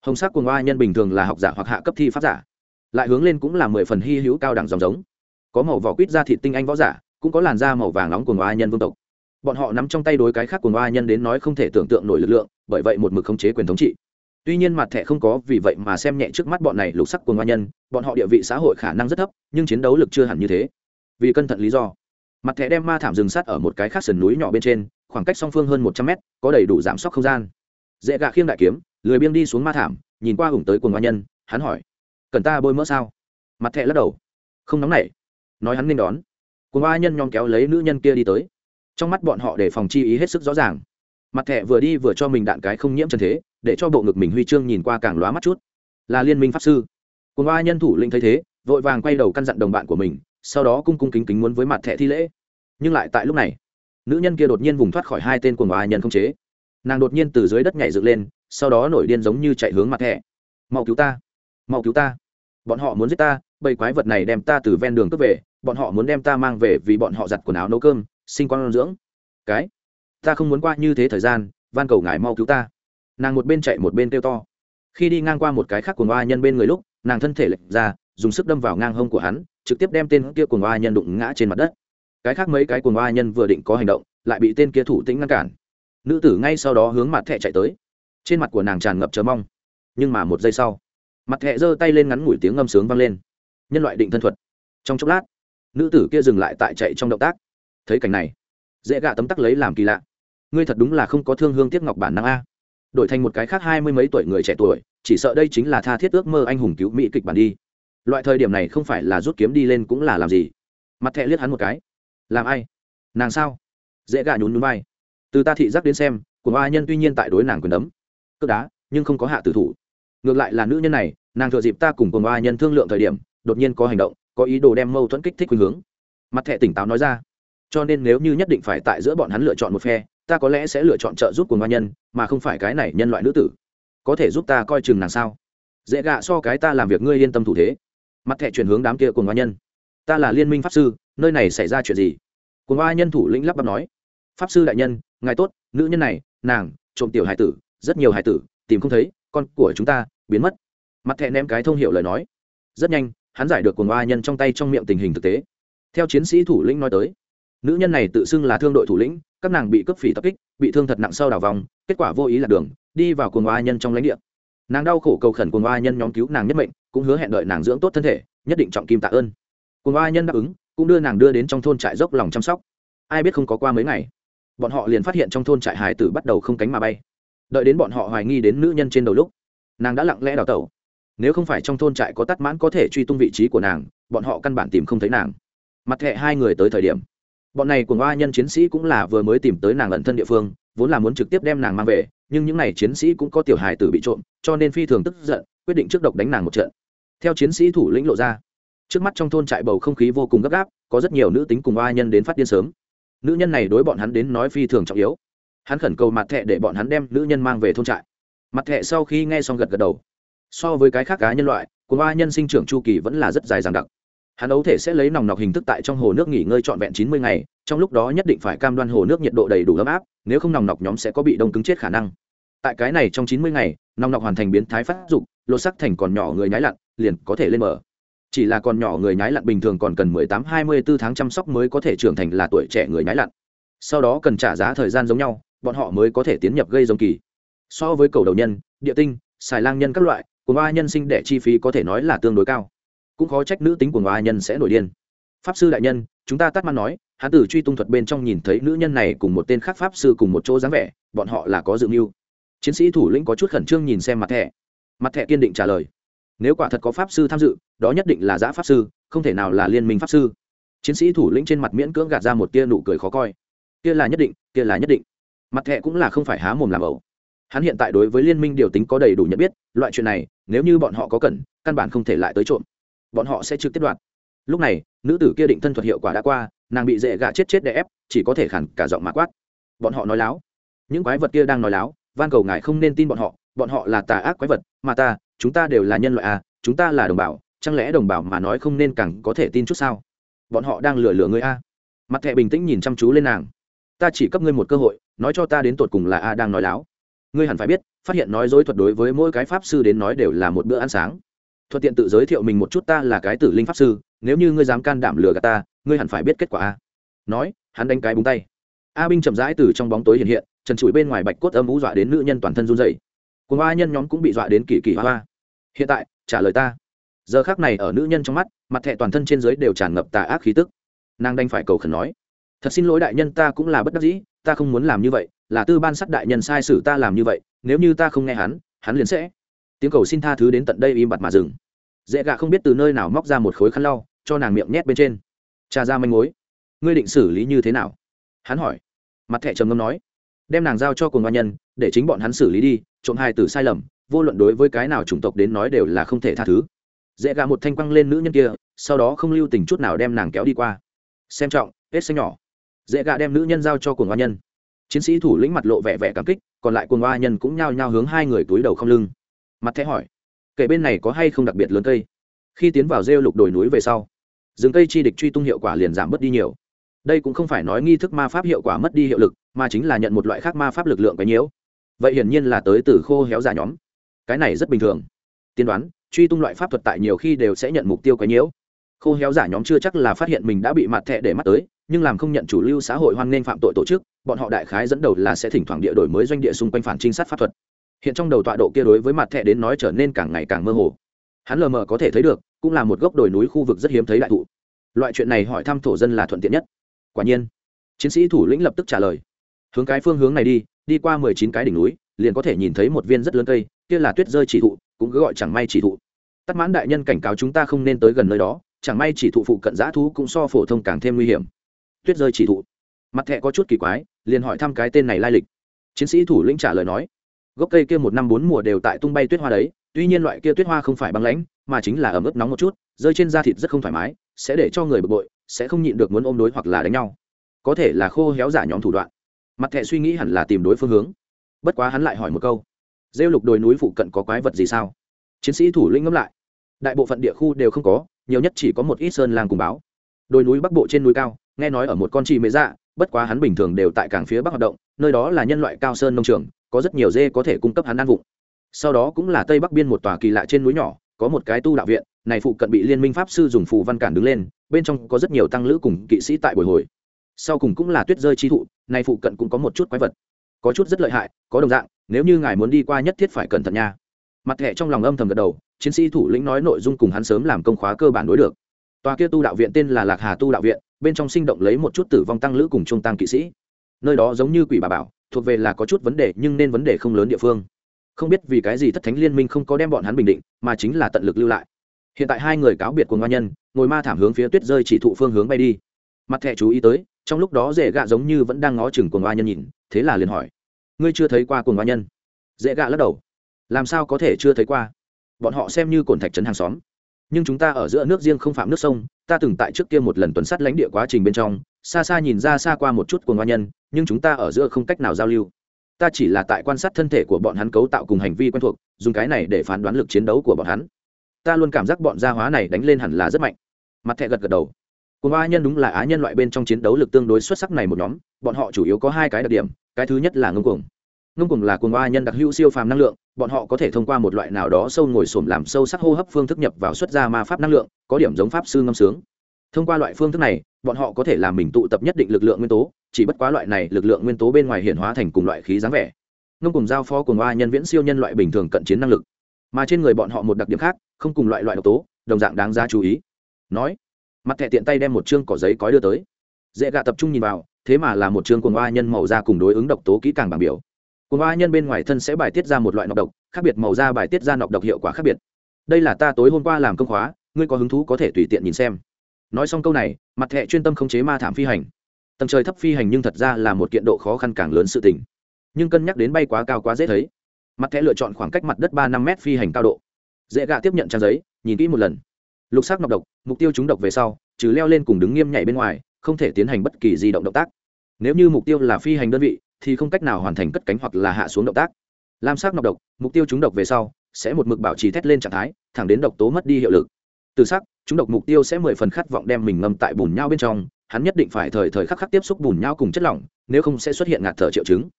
hồng sắc cuồng oa nhân bình thường là học giả hoặc hạ cấp thi pháp giả. Lại hướng lên cũng là mười phần hy hữu cao đẳng dòng giống. Có màu vỏ quýt da thịt tinh anh võ giả, cũng có làn da màu vàng nóng cuồng oa nhân vương tộc. Bọn họ nắm trong tay đối cái khác cuồng oa nhân đến nói không thể tưởng tượng nổi lực lượng, bởi vậy một mực khống chế quyền thống trị. Tuy nhiên mặt thẻ không có, vì vậy mà xem nhẹ trước mắt bọn này lục sắc cuồng oa nhân, bọn họ địa vị xã hội khả năng rất thấp, nhưng chiến đấu lực chưa hẳn như thế. Vì cân thận lý do, mặt thẻ đem ma thảm rừng sắt ở một cái khác sườn núi nhỏ bên trên, khoảng cách song phương hơn một trăm mét, có đầy đủ giảm sóc không gian. Dễ gạ khiêng đại kiếm lười biêng đi xuống ma thảm, nhìn qua hùng tới cuồng hoa nhân, hắn hỏi, cần ta bôi mỡ sao? Mặt thẹ lắc đầu, không nóng nảy. Nói hắn nên đón. Cuồng hoa nhân nhom kéo lấy nữ nhân kia đi tới. Trong mắt bọn họ để phòng chi ý hết sức rõ ràng. Mặt thẹ vừa đi vừa cho mình đạn cái không nhiễm trần thế, để cho bộ ngực mình huy chương nhìn qua càng lóa mắt chút. Là liên minh pháp sư. Cuồng hoa nhân thủ lĩnh thấy thế, vội vàng quay đầu căn dặn đồng bạn của mình, sau đó cung cung kính kính muốn với mặt thẹ thi lễ. Nhưng lại tại lúc này, nữ nhân kia đột nhiên vùng thoát khỏi hai tên cuồng hoa nhân không chế. Nàng đột nhiên từ dưới đất nhảy dựng lên sau đó nổi điên giống như chạy hướng mặt thẻ. Mau cứu ta. Mau cứu ta. Bọn họ muốn giết ta, bầy quái vật này đem ta từ ven đường cướp về, bọn họ muốn đem ta mang về vì bọn họ giặt quần áo nấu cơm, sinh con dưỡng. Cái? Ta không muốn qua như thế thời gian, van cầu ngài mau cứu ta. Nàng một bên chạy một bên kêu to. Khi đi ngang qua một cái khác của ngoa nhân bên người lúc, nàng thân thể lệch ra, dùng sức đâm vào ngang hông của hắn, trực tiếp đem tên kia của ngoa nhân đụng ngã trên mặt đất. Cái khác mấy cái của ngoa nhân vừa định có hành động, lại bị tên kia thủ tĩnh ngăn cản. Nữ tử ngay sau đó hướng mặt thẹ chạy tới trên mặt của nàng tràn ngập chờ mong. Nhưng mà một giây sau, mặt thẹ giơ tay lên ngắn ngủi tiếng ngâm sướng vang lên. Nhân loại định thân thuật. Trong chốc lát, nữ tử kia dừng lại tại chạy trong động tác. Thấy cảnh này, dễ gạ tấm tắc lấy làm kỳ lạ. Ngươi thật đúng là không có thương hương tiếc ngọc bản năng a. Đổi thành một cái khác hai mươi mấy tuổi người trẻ tuổi, chỉ sợ đây chính là tha thiết ước mơ anh hùng cứu mỹ kịch bản đi. Loại thời điểm này không phải là rút kiếm đi lên cũng là làm gì? Mặt thẹ liếc hắn một cái. Làm ai? Nàng sao? Dễ gạ nhún nhún vai. Từ ta thị giác đến xem, của ba nhân tuy nhiên tại đối nàng quyền đấm cướp đá, nhưng không có hạ tử thủ. Ngược lại là nữ nhân này, nàng thừa dịp ta cùng cùng ba nhân thương lượng thời điểm, đột nhiên có hành động, có ý đồ đem mâu thuẫn kích thích khuynh hướng. Mặt thẻ tỉnh táo nói ra. Cho nên nếu như nhất định phải tại giữa bọn hắn lựa chọn một phe, ta có lẽ sẽ lựa chọn trợ giúp cùng ba nhân, mà không phải cái này nhân loại nữ tử. Có thể giúp ta coi chừng nàng sao? Dễ gạ so cái ta làm việc ngươi yên tâm thủ thế. Mặt thẻ chuyển hướng đám kia cùng ba nhân. Ta là liên minh pháp sư, nơi này xảy ra chuyện gì? Cùng ba nhân thủ lĩnh lắp bắp nói. Pháp sư đại nhân, ngài tốt, nữ nhân này, nàng, trộm tiểu hải tử rất nhiều hải tử, tìm không thấy, con của chúng ta biến mất. Mặt thẹn ném cái thông hiệu lời nói. Rất nhanh, hắn giải được cuồng oa nhân trong tay trong miệng tình hình thực tế. Theo chiến sĩ thủ lĩnh nói tới, nữ nhân này tự xưng là thương đội thủ lĩnh, các nàng bị cướp phỉ tập kích, bị thương thật nặng sau đào vòng, kết quả vô ý lạc đường, đi vào cuồng oa nhân trong lãnh địa. Nàng đau khổ cầu khẩn cuồng oa nhân nhóm cứu nàng nhất mệnh, cũng hứa hẹn đợi nàng dưỡng tốt thân thể, nhất định trọng kim tạ ơn. Cuồng oa nhân đáp ứng, cũng đưa nàng đưa đến trong thôn trại dốc lòng chăm sóc. Ai biết không có qua mấy ngày, bọn họ liền phát hiện trong thôn trại hải tử bắt đầu không cánh mà bay đợi đến bọn họ hoài nghi đến nữ nhân trên đầu lúc, nàng đã lặng lẽ đào tẩu. Nếu không phải trong thôn trại có tắt mãn có thể truy tung vị trí của nàng, bọn họ căn bản tìm không thấy nàng. Mặt thẹ hai người tới thời điểm, bọn này của ngoa nhân chiến sĩ cũng là vừa mới tìm tới nàng ẩn thân địa phương, vốn là muốn trực tiếp đem nàng mang về, nhưng những n à y chiến sĩ cũng có tiểu hài tử bị trộm, cho nên phi thường tức giận, quyết định trước độc đánh nàng một trận. Theo chiến sĩ thủ lĩnh lộ ra, trước mắt trong thôn trại bầu không khí vô cùng gấp gáp, có rất nhiều nữ tính cùng oa nhân đến phát điên sớm. Nữ nhân này đối bọn hắn đến nói phi thường trọng yếu hắn khẩn cầu mặt thẹ để bọn hắn đem nữ nhân mang về thôn trại. Mặt thẹ sau khi nghe xong gật gật đầu. So với cái khác cá nhân loại, của ba nhân sinh trưởng chu kỳ vẫn là rất dài dằng đặc. Hắn ấu thể sẽ lấy nòng nọc hình thức tại trong hồ nước nghỉ ngơi trọn vẹn chín mươi ngày, trong lúc đó nhất định phải cam đoan hồ nước nhiệt độ đầy đủ ấm áp, nếu không nòng nọc nhóm sẽ có bị đông cứng chết khả năng. Tại cái này trong chín mươi ngày, nòng nọc hoàn thành biến thái phát dục, lột sắc thành còn nhỏ người nhái lặn, liền có thể lên mở chỉ là còn nhỏ người nhái lặn bình thường còn cần mười tám, hai mươi bốn tháng chăm sóc mới có thể trưởng thành là tuổi trẻ người nhái lặn. Sau đó cần trả giá thời gian giống nhau bọn họ mới có thể tiến nhập gây giống kỳ. So với cầu đầu nhân, địa tinh, xài lang nhân các loại của ba nhân sinh đẻ chi phí có thể nói là tương đối cao. Cũng khó trách nữ tính của ba nhân sẽ nổi điên. Pháp sư đại nhân, chúng ta tắt mắt nói hắn tử truy tung thuật bên trong nhìn thấy nữ nhân này cùng một tên khác pháp sư cùng một chỗ dáng vẻ, bọn họ là có dự mưu. Chiến sĩ thủ lĩnh có chút khẩn trương nhìn xem mặt thẻ. Mặt thẻ kiên định trả lời. Nếu quả thật có pháp sư tham dự, đó nhất định là giã pháp sư, không thể nào là liên minh pháp sư. Chiến sĩ thủ lĩnh trên mặt miễn cưỡng gạt ra một tia nụ cười khó coi. Kia là nhất định, kia là nhất định mặt thẹ cũng là không phải há mồm làm ẩu. Hắn hiện tại đối với liên minh điều tính có đầy đủ nhận biết, loại chuyện này, nếu như bọn họ có cần, căn bản không thể lại tới trộm. Bọn họ sẽ trực tiếp đoạt. Lúc này, nữ tử kia định thân thuật hiệu quả đã qua, nàng bị dễ gạ chết chết đè ép, chỉ có thể khẳng cả giọng mã quát. Bọn họ nói láo. Những quái vật kia đang nói láo, van cầu ngài không nên tin bọn họ bọn họ là tà ác quái vật, mà ta, chúng ta đều là nhân loại à chúng ta là đồng bào, chẳng lẽ đồng bào mà nói không nên càng có thể tin chút sao? Bọn họ đang lừa lừa ngươi a mặt thẹ bình tĩnh nhìn chăm chú lên nàng. Ta chỉ cấp ngươi một cơ hội nói cho ta đến tột cùng là a đang nói láo. Ngươi hẳn phải biết, phát hiện nói dối thuật đối với mỗi cái pháp sư đến nói đều là một bữa ăn sáng. Thuận tiện tự giới thiệu mình một chút ta là cái tử linh pháp sư, nếu như ngươi dám can đảm lừa gạt ta, ngươi hẳn phải biết kết quả a. Nói, hắn đánh cái búng tay. A binh chậm rãi từ trong bóng tối hiện hiện, trần trụi bên ngoài bạch cốt âm ú dọa đến nữ nhân toàn thân run dày cùng ba nhân nhóm cũng bị dọa đến kỳ kỳ hoa hoa. Hiện tại, trả lời ta. Giờ khác này ở nữ nhân trong mắt, mặt thẹ toàn thân trên dưới đều tràn ngập tà ác khí tức. Nàng đành phải cầu khẩn nói thật xin lỗi đại nhân, ta cũng là bất đắc dĩ, ta không muốn làm như vậy, là tư ban sát đại nhân sai sử ta làm như vậy, nếu như ta không nghe hắn hắn liền sẽ. Tiếng cầu xin tha thứ đến tận đây im bặt mà dừng. Dễ gạ không biết từ nơi nào móc ra một khối khăn lau, cho nàng miệng nhét bên trên. Cha ra manh mối. Ngươi định xử lý như thế nào? Hắn hỏi. Mặt thẻ trầm ngâm nói. Đem nàng giao cho cùng ngoan nhân, để chính bọn hắn xử lý đi, trộm hai từ sai lầm, vô luận đối với cái nào chủng tộc đến nói đều là không thể tha thứ. Dễ gạ một thanh quăng lên nữ nhân kia, sau đó không lưu tình chút nào đem nàng kéo đi qua. Xem trọng hết xanh nhỏ dễ gạ đem nữ nhân giao cho cuồng hoa nhân. Chiến sĩ thủ lĩnh mặt lộ vẻ vẻ cảm kích, còn lại cuồng hoa nhân cũng nhao nhao hướng hai người túi đầu không lưng. Mặt thẻ hỏi kể bên này có hay không đặc biệt lớn cây? Khi tiến vào rêu lục đồi núi về sau, rừng cây chi địch truy tung hiệu quả liền giảm mất đi nhiều. Đây cũng không phải nói nghi thức ma pháp hiệu quả mất đi hiệu lực, mà chính là nhận một loại khác ma pháp lực lượng cái nhiễu. Vậy hiển nhiên là tới từ khô héo giả nhóm. Cái này rất bình thường. Tiên đoán, truy tung loại pháp thuật tại nhiều khi đều sẽ nhận mục tiêu cái nhiễu khô héo giả nhóm chưa chắc là phát hiện mình đã bị mặt thẹ để mắt tới, nhưng làm không nhận chủ lưu xã hội hoan nghênh phạm tội tổ chức, bọn họ đại khái dẫn đầu là sẽ thỉnh thoảng địa đổi mới doanh địa xung quanh phản trinh sát pháp thuật. Hiện trong đầu tọa độ kia đối với mặt thẹ đến nói trở nên càng ngày càng mơ hồ. Hắn lờ mờ có thể thấy được, cũng là một gốc đồi núi khu vực rất hiếm thấy đại thụ. Loại chuyện này hỏi thăm thổ dân là thuận tiện nhất. Quả nhiên, chiến sĩ thủ lĩnh lập tức trả lời. Hướng cái phương hướng này đi đi qua mười chín cái đỉnh núi, liền có thể nhìn thấy một viên rất lớn cây, kia là tuyết rơi chỉ thụ, cũng cứ gọi chẳng may chỉ thụ. Tắt mãn đại nhân cảnh cáo chúng ta không nên tới gần nơi đó chẳng may chỉ thụ phụ cận giã thú cũng so phổ thông càng thêm nguy hiểm. Tuyết rơi chỉ thụ. Mặt thẹ có chút kỳ quái, liền hỏi thăm cái tên này lai lịch. Chiến sĩ thủ lĩnh trả lời nói, gốc cây kia một năm bốn mùa đều tại tung bay tuyết hoa đấy, tuy nhiên loại kia tuyết hoa không phải băng lãnh, mà chính là ẩm ướt nóng một chút, rơi trên da thịt rất không thoải mái, sẽ để cho người bực bội, sẽ không nhịn được muốn ôm đối hoặc là đánh nhau. Có thể là khô héo giả nhóm thủ đoạn. Mặt thẹ suy nghĩ hẳn là tìm đối phương hướng. Bất quá hắn lại hỏi một câu, rêu lục đồi núi phụ cận có quái vật gì sao? Chiến sĩ thủ lĩnh ngẫm lại đại bộ phận địa khu đều không có, nhiều nhất chỉ có một ít sơn lang cùng báo. Đồi núi bắc bộ trên núi cao, nghe nói ở một con trì mễ dạ bất quá hắn bình thường đều tại cảng phía bắc hoạt động, nơi đó là nhân loại cao sơn nông trường, có rất nhiều dê có thể cung cấp hắn ăn vụng. Sau đó cũng là tây bắc biên một tòa kỳ lạ trên núi nhỏ, có một cái tu đạo viện, này phụ cận bị liên minh pháp sư dùng phù văn cản đứng lên, bên trong có rất nhiều tăng lữ cùng kỵ sĩ tại buổi hồi. Sau cùng cũng là tuyết rơi chi thụ, này phụ cận cũng có một chút quái vật. Có chút rất lợi hại, có đồng dạng, nếu như ngài muốn đi qua nhất thiết phải cẩn thận nha. Mặt thẻ trong lòng âm thầm gật đầu chiến sĩ thủ lĩnh nói nội dung cùng hắn sớm làm công khóa cơ bản đối được. Tòa kia tu đạo viện tên là lạc hà tu đạo viện, bên trong sinh động lấy một chút tử vong tăng lữ cùng trung tăng kỵ sĩ. Nơi đó giống như quỷ bà bảo, thuộc về là có chút vấn đề nhưng nên vấn đề không lớn địa phương. Không biết vì cái gì thất thánh liên minh không có đem bọn hắn bình định, mà chính là tận lực lưu lại. Hiện tại hai người cáo biệt của ngoan nhân, ngồi ma thảm hướng phía tuyết rơi chỉ thụ phương hướng bay đi. Mặt thẻ chú ý tới, trong lúc đó dễ gạ giống như vẫn đang ngó chừng cuồng oa nhân nhìn, thế là liền hỏi, ngươi chưa thấy qua cuồng oa nhân? Dễ gạ lắc đầu, làm sao có thể chưa thấy qua? Bọn họ xem như cồn thạch trấn hàng xóm. Nhưng chúng ta ở giữa nước riêng không phạm nước sông, ta từng tại trước kia một lần tuần sát lãnh địa quá trình bên trong, xa xa nhìn ra xa qua một chút của ngoan nhân, nhưng chúng ta ở giữa không cách nào giao lưu. Ta chỉ là tại quan sát thân thể của bọn hắn cấu tạo cùng hành vi quen thuộc, dùng cái này để phán đoán lực chiến đấu của bọn hắn. Ta luôn cảm giác bọn gia hóa này đánh lên hẳn là rất mạnh. Mặt thẹ gật gật đầu. Cùng ba nhân đúng là á nhân loại bên trong chiến đấu lực tương đối xuất sắc này một nhóm, bọn họ chủ yếu có hai cái đặc điểm, cái thứ nhất là ngông cuồng ngông cùng là cuồng oa nhân đặc hữu siêu phàm năng lượng, bọn họ có thể thông qua một loại nào đó sâu ngồi xổm làm sâu sắc hô hấp phương thức nhập vào xuất ra ma pháp năng lượng, có điểm giống pháp sư ngâm sướng. Thông qua loại phương thức này, bọn họ có thể làm mình tụ tập nhất định lực lượng nguyên tố, chỉ bất quá loại này lực lượng nguyên tố bên ngoài hiện hóa thành cùng loại khí dáng vẻ. Ngông cùng giao phó cùng oa nhân viễn siêu nhân loại bình thường cận chiến năng lực. Mà trên người bọn họ một đặc điểm khác, không cùng loại loại độc tố, đồng dạng đáng giá chú ý. Nói, mặt thẻ tiện tay đem một chương cỏ giấy cói đưa tới. Dễ gạ tập trung nhìn vào, thế mà là một chương cuồng oa nhân màu da cùng đối ứng độc tố kỹ càng bảng biểu cùng ba nhân bên ngoài thân sẽ bài tiết ra một loại nọc độc, khác biệt màu da bài tiết ra nọc độc hiệu quả khác biệt. Đây là ta tối hôm qua làm công khóa, ngươi có hứng thú có thể tùy tiện nhìn xem. Nói xong câu này, mặt thẻ chuyên tâm khống chế ma thảm phi hành. Tầng trời thấp phi hành nhưng thật ra là một kiện độ khó khăn càng lớn sự tình. Nhưng cân nhắc đến bay quá cao quá dễ thấy. Mặt thẻ lựa chọn khoảng cách mặt đất ba năm m phi hành cao độ. Dễ gạ tiếp nhận trang giấy, nhìn kỹ một lần. Lục sắc nọc độc, mục tiêu trúng độc về sau, trừ leo lên cùng đứng nghiêm nhảy bên ngoài, không thể tiến hành bất kỳ di động động tác. Nếu như mục tiêu là phi hành đơn vị thì không cách nào hoàn thành cất cánh hoặc là hạ xuống động tác. Lam sắc nọc độc, mục tiêu trúng độc về sau, sẽ một mực bảo trì thét lên trạng thái, thẳng đến độc tố mất đi hiệu lực. Từ sắc trúng độc mục tiêu sẽ mười phần khát vọng đem mình ngâm tại bùn nhau bên trong, hắn nhất định phải thời thời khắc khắc tiếp xúc bùn nhau cùng chất lỏng, nếu không sẽ xuất hiện ngạt thở triệu chứng.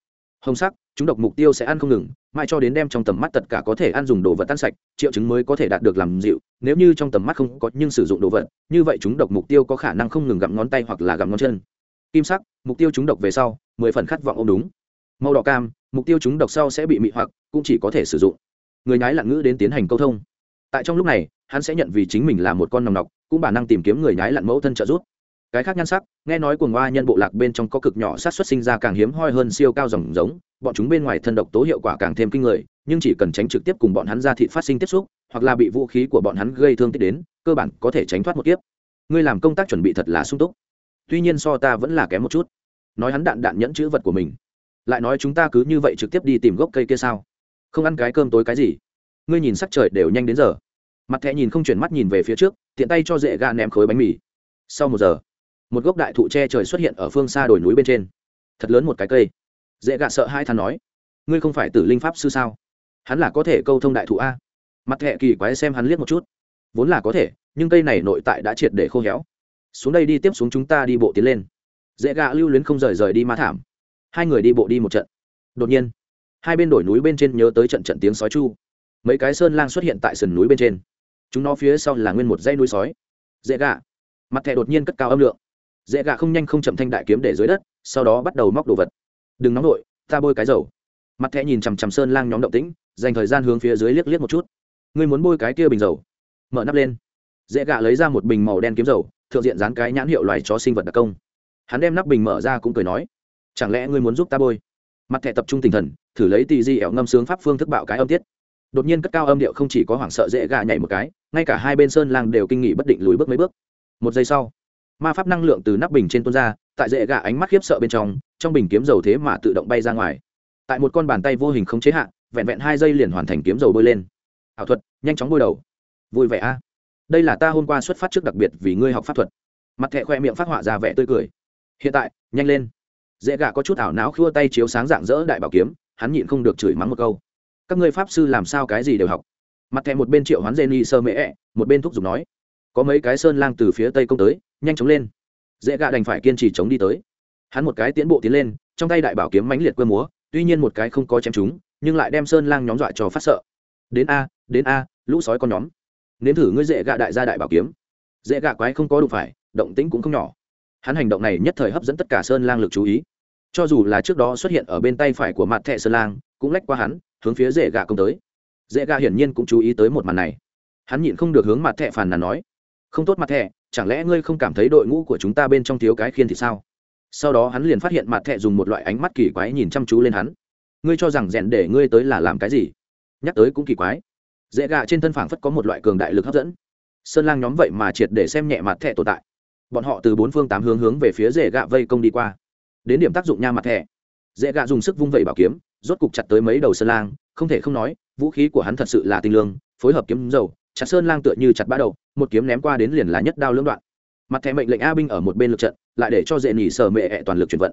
Hồng sắc, chúng độc mục tiêu sẽ ăn không ngừng, mãi cho đến đem trong tầm mắt tất cả có thể ăn dùng đồ vật tan sạch, triệu chứng mới có thể đạt được làm dịu, nếu như trong tầm mắt không có nhưng sử dụng đồ vật, như vậy chúng độc mục tiêu có khả năng không ngừng gặm ngón tay hoặc là gặm ngón chân. Kim sắc, mục tiêu chúng độc về sau mười phần khát vọng ôm đúng. Màu đỏ cam, mục tiêu chúng độc sau sẽ bị mị hoặc, cũng chỉ có thể sử dụng. Người nhái lặn ngữ đến tiến hành câu thông. Tại trong lúc này, hắn sẽ nhận vì chính mình là một con nòng nọc, cũng bản năng tìm kiếm người nhái lặn mẫu thân trợ giúp. Cái khác nhan sắc, nghe nói cuồng hoa nhân bộ lạc bên trong có cực nhỏ sát xuất sinh ra càng hiếm hoi hơn siêu cao dòng giống, bọn chúng bên ngoài thân độc tố hiệu quả càng thêm kinh người, nhưng chỉ cần tránh trực tiếp cùng bọn hắn ra thị phát sinh tiếp xúc, hoặc là bị vũ khí của bọn hắn gây thương tích đến, cơ bản có thể tránh thoát một kiếp. Ngươi làm công tác chuẩn bị thật là sung túc. Tuy nhiên so ta vẫn là kém một chút nói hắn đạn đạn nhẫn chữ vật của mình. Lại nói chúng ta cứ như vậy trực tiếp đi tìm gốc cây kia sao? Không ăn cái cơm tối cái gì? Ngươi nhìn sắc trời đều nhanh đến giờ. Mặt thẹ nhìn không chuyển mắt nhìn về phía trước, tiện tay cho dễ ga ném khối bánh mì. Sau một giờ, một gốc đại thụ che trời xuất hiện ở phương xa đồi núi bên trên. Thật lớn một cái cây. Dễ gạ sợ hai thằng nói, ngươi không phải tử linh pháp sư sao? Hắn là có thể câu thông đại thụ a? Mặt thẹ kỳ quái xem hắn liếc một chút. Vốn là có thể, nhưng cây này nội tại đã triệt để khô héo. Xuống đây đi tiếp xuống chúng ta đi bộ tiến lên dễ gạ lưu luyến không rời rời đi ma thảm. Hai người đi bộ đi một trận. Đột nhiên, hai bên đồi núi bên trên nhớ tới trận trận tiếng sói chu. Mấy cái sơn lang xuất hiện tại sườn núi bên trên. Chúng nó phía sau là nguyên một dãy núi sói. Dễ gạ mặt thẻ đột nhiên cất cao âm lượng. Dễ gạ không nhanh không chậm thanh đại kiếm để dưới đất, sau đó bắt đầu móc đồ vật. Đừng nóng nổi ta bôi cái dầu. Mặt thẻ nhìn chằm chằm sơn lang nhóm động tĩnh, dành thời gian hướng phía dưới liếc liếc một chút. Ngươi muốn bôi cái kia bình dầu? Mở nắp lên. Dễ gạ lấy ra một bình màu đen kiếm dầu, thượng diện dán cái nhãn hiệu loài chó sinh vật đặc công hắn đem nắp bình mở ra cũng cười nói, chẳng lẽ ngươi muốn giúp ta bôi? Mặt thẻ tập trung tinh thần, thử lấy tì di ẻo ngâm sướng pháp phương thức bạo cái âm tiết. Đột nhiên cất cao âm điệu không chỉ có hoảng sợ dễ gạ nhảy một cái, ngay cả hai bên sơn lang đều kinh nghị bất định lùi bước mấy bước. Một giây sau, ma pháp năng lượng từ nắp bình trên tuôn ra, tại dễ gạ ánh mắt khiếp sợ bên trong trong bình kiếm dầu thế mà tự động bay ra ngoài. Tại một con bàn tay vô hình không chế hạn vẹn vẹn hai giây liền hoàn thành kiếm dầu bôi lên. Ảo thuật, nhanh chóng bôi đầu. Vui vẻ a. Đây là ta hôm qua xuất phát trước đặc biệt vì ngươi học pháp thuật. Mặt thẹ khoe miệng phát họa ra vẻ tươi cười hiện tại nhanh lên. Dễ gạ có chút ảo não khua tay chiếu sáng dạng dỡ đại bảo kiếm hắn nhịn không được chửi mắng một câu. Các ngươi pháp sư làm sao cái gì đều học. Mặt thẹ một bên triệu hoán dê ni sơ mễ ẹ, một bên thúc giục nói. Có mấy cái sơn lang từ phía tây công tới nhanh chóng lên. Dễ gạ đành phải kiên trì chống đi tới. Hắn một cái tiến bộ tiến lên trong tay đại bảo kiếm mãnh liệt quơ múa tuy nhiên một cái không có chém chúng nhưng lại đem sơn lang nhóm dọa cho phát sợ. Đến a đến a lũ sói con nhóm. Nếm thử ngươi dễ gạ đại gia đại bảo kiếm. Dễ gạ quái không có đủ phải động tĩnh cũng không nhỏ hắn hành động này nhất thời hấp dẫn tất cả sơn lang lực chú ý. Cho dù là trước đó xuất hiện ở bên tay phải của mặt thẹ sơn lang, cũng lách qua hắn, hướng phía dễ gạ công tới. Dễ gạ hiển nhiên cũng chú ý tới một màn này. Hắn nhịn không được hướng mặt thẹ phàn nàn nói, không tốt mặt thẹ chẳng lẽ ngươi không cảm thấy đội ngũ của chúng ta bên trong thiếu cái khiên thì sao? Sau đó hắn liền phát hiện mặt thẹ dùng một loại ánh mắt kỳ quái nhìn chăm chú lên hắn. Ngươi cho rằng rèn để ngươi tới là làm cái gì? Nhắc tới cũng kỳ quái. Dễ gạ trên thân phảng phất có một loại cường đại lực hấp dẫn. Sơn lang nhóm vậy mà triệt để xem nhẹ mặt thẹ tồn tại bọn họ từ bốn phương tám hướng hướng về phía dễ gạ vây công đi qua. Đến điểm tác dụng nha mặt thẻ. Dễ gạ dùng sức vung vẩy bảo kiếm, rốt cục chặt tới mấy đầu sơn lang, không thể không nói, vũ khí của hắn thật sự là tinh lương, phối hợp kiếm dầu, chặt sơn lang tựa như chặt bã đầu, một kiếm ném qua đến liền là nhất đao lưỡng đoạn. Mặt thẻ mệnh lệnh a binh ở một bên lực trận, lại để cho dễ nỉ sở mệ ẹ toàn lực chuyển vận.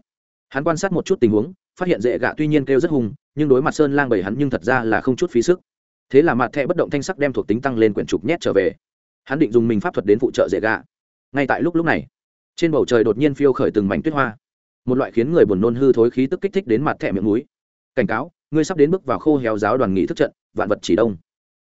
Hắn quan sát một chút tình huống, phát hiện dễ gạ tuy nhiên kêu rất hùng nhưng đối mặt sơn lang bầy hắn nhưng thật ra là không chút phí sức. Thế là mặt thẻ bất động thanh sắc đem thuộc tính tăng lên quyển trục nhét trở về. Hắn định dùng mình pháp thuật đến phụ trợ dễ gạ ngay tại lúc lúc này, trên bầu trời đột nhiên phiêu khởi từng mảnh tuyết hoa. Một loại khiến người buồn nôn hư thối khí tức kích thích đến mặt thẻ miệng núi cảnh cáo, ngươi sắp đến bước vào khô héo giáo đoàn nghỉ thức trận, vạn vật chỉ đông.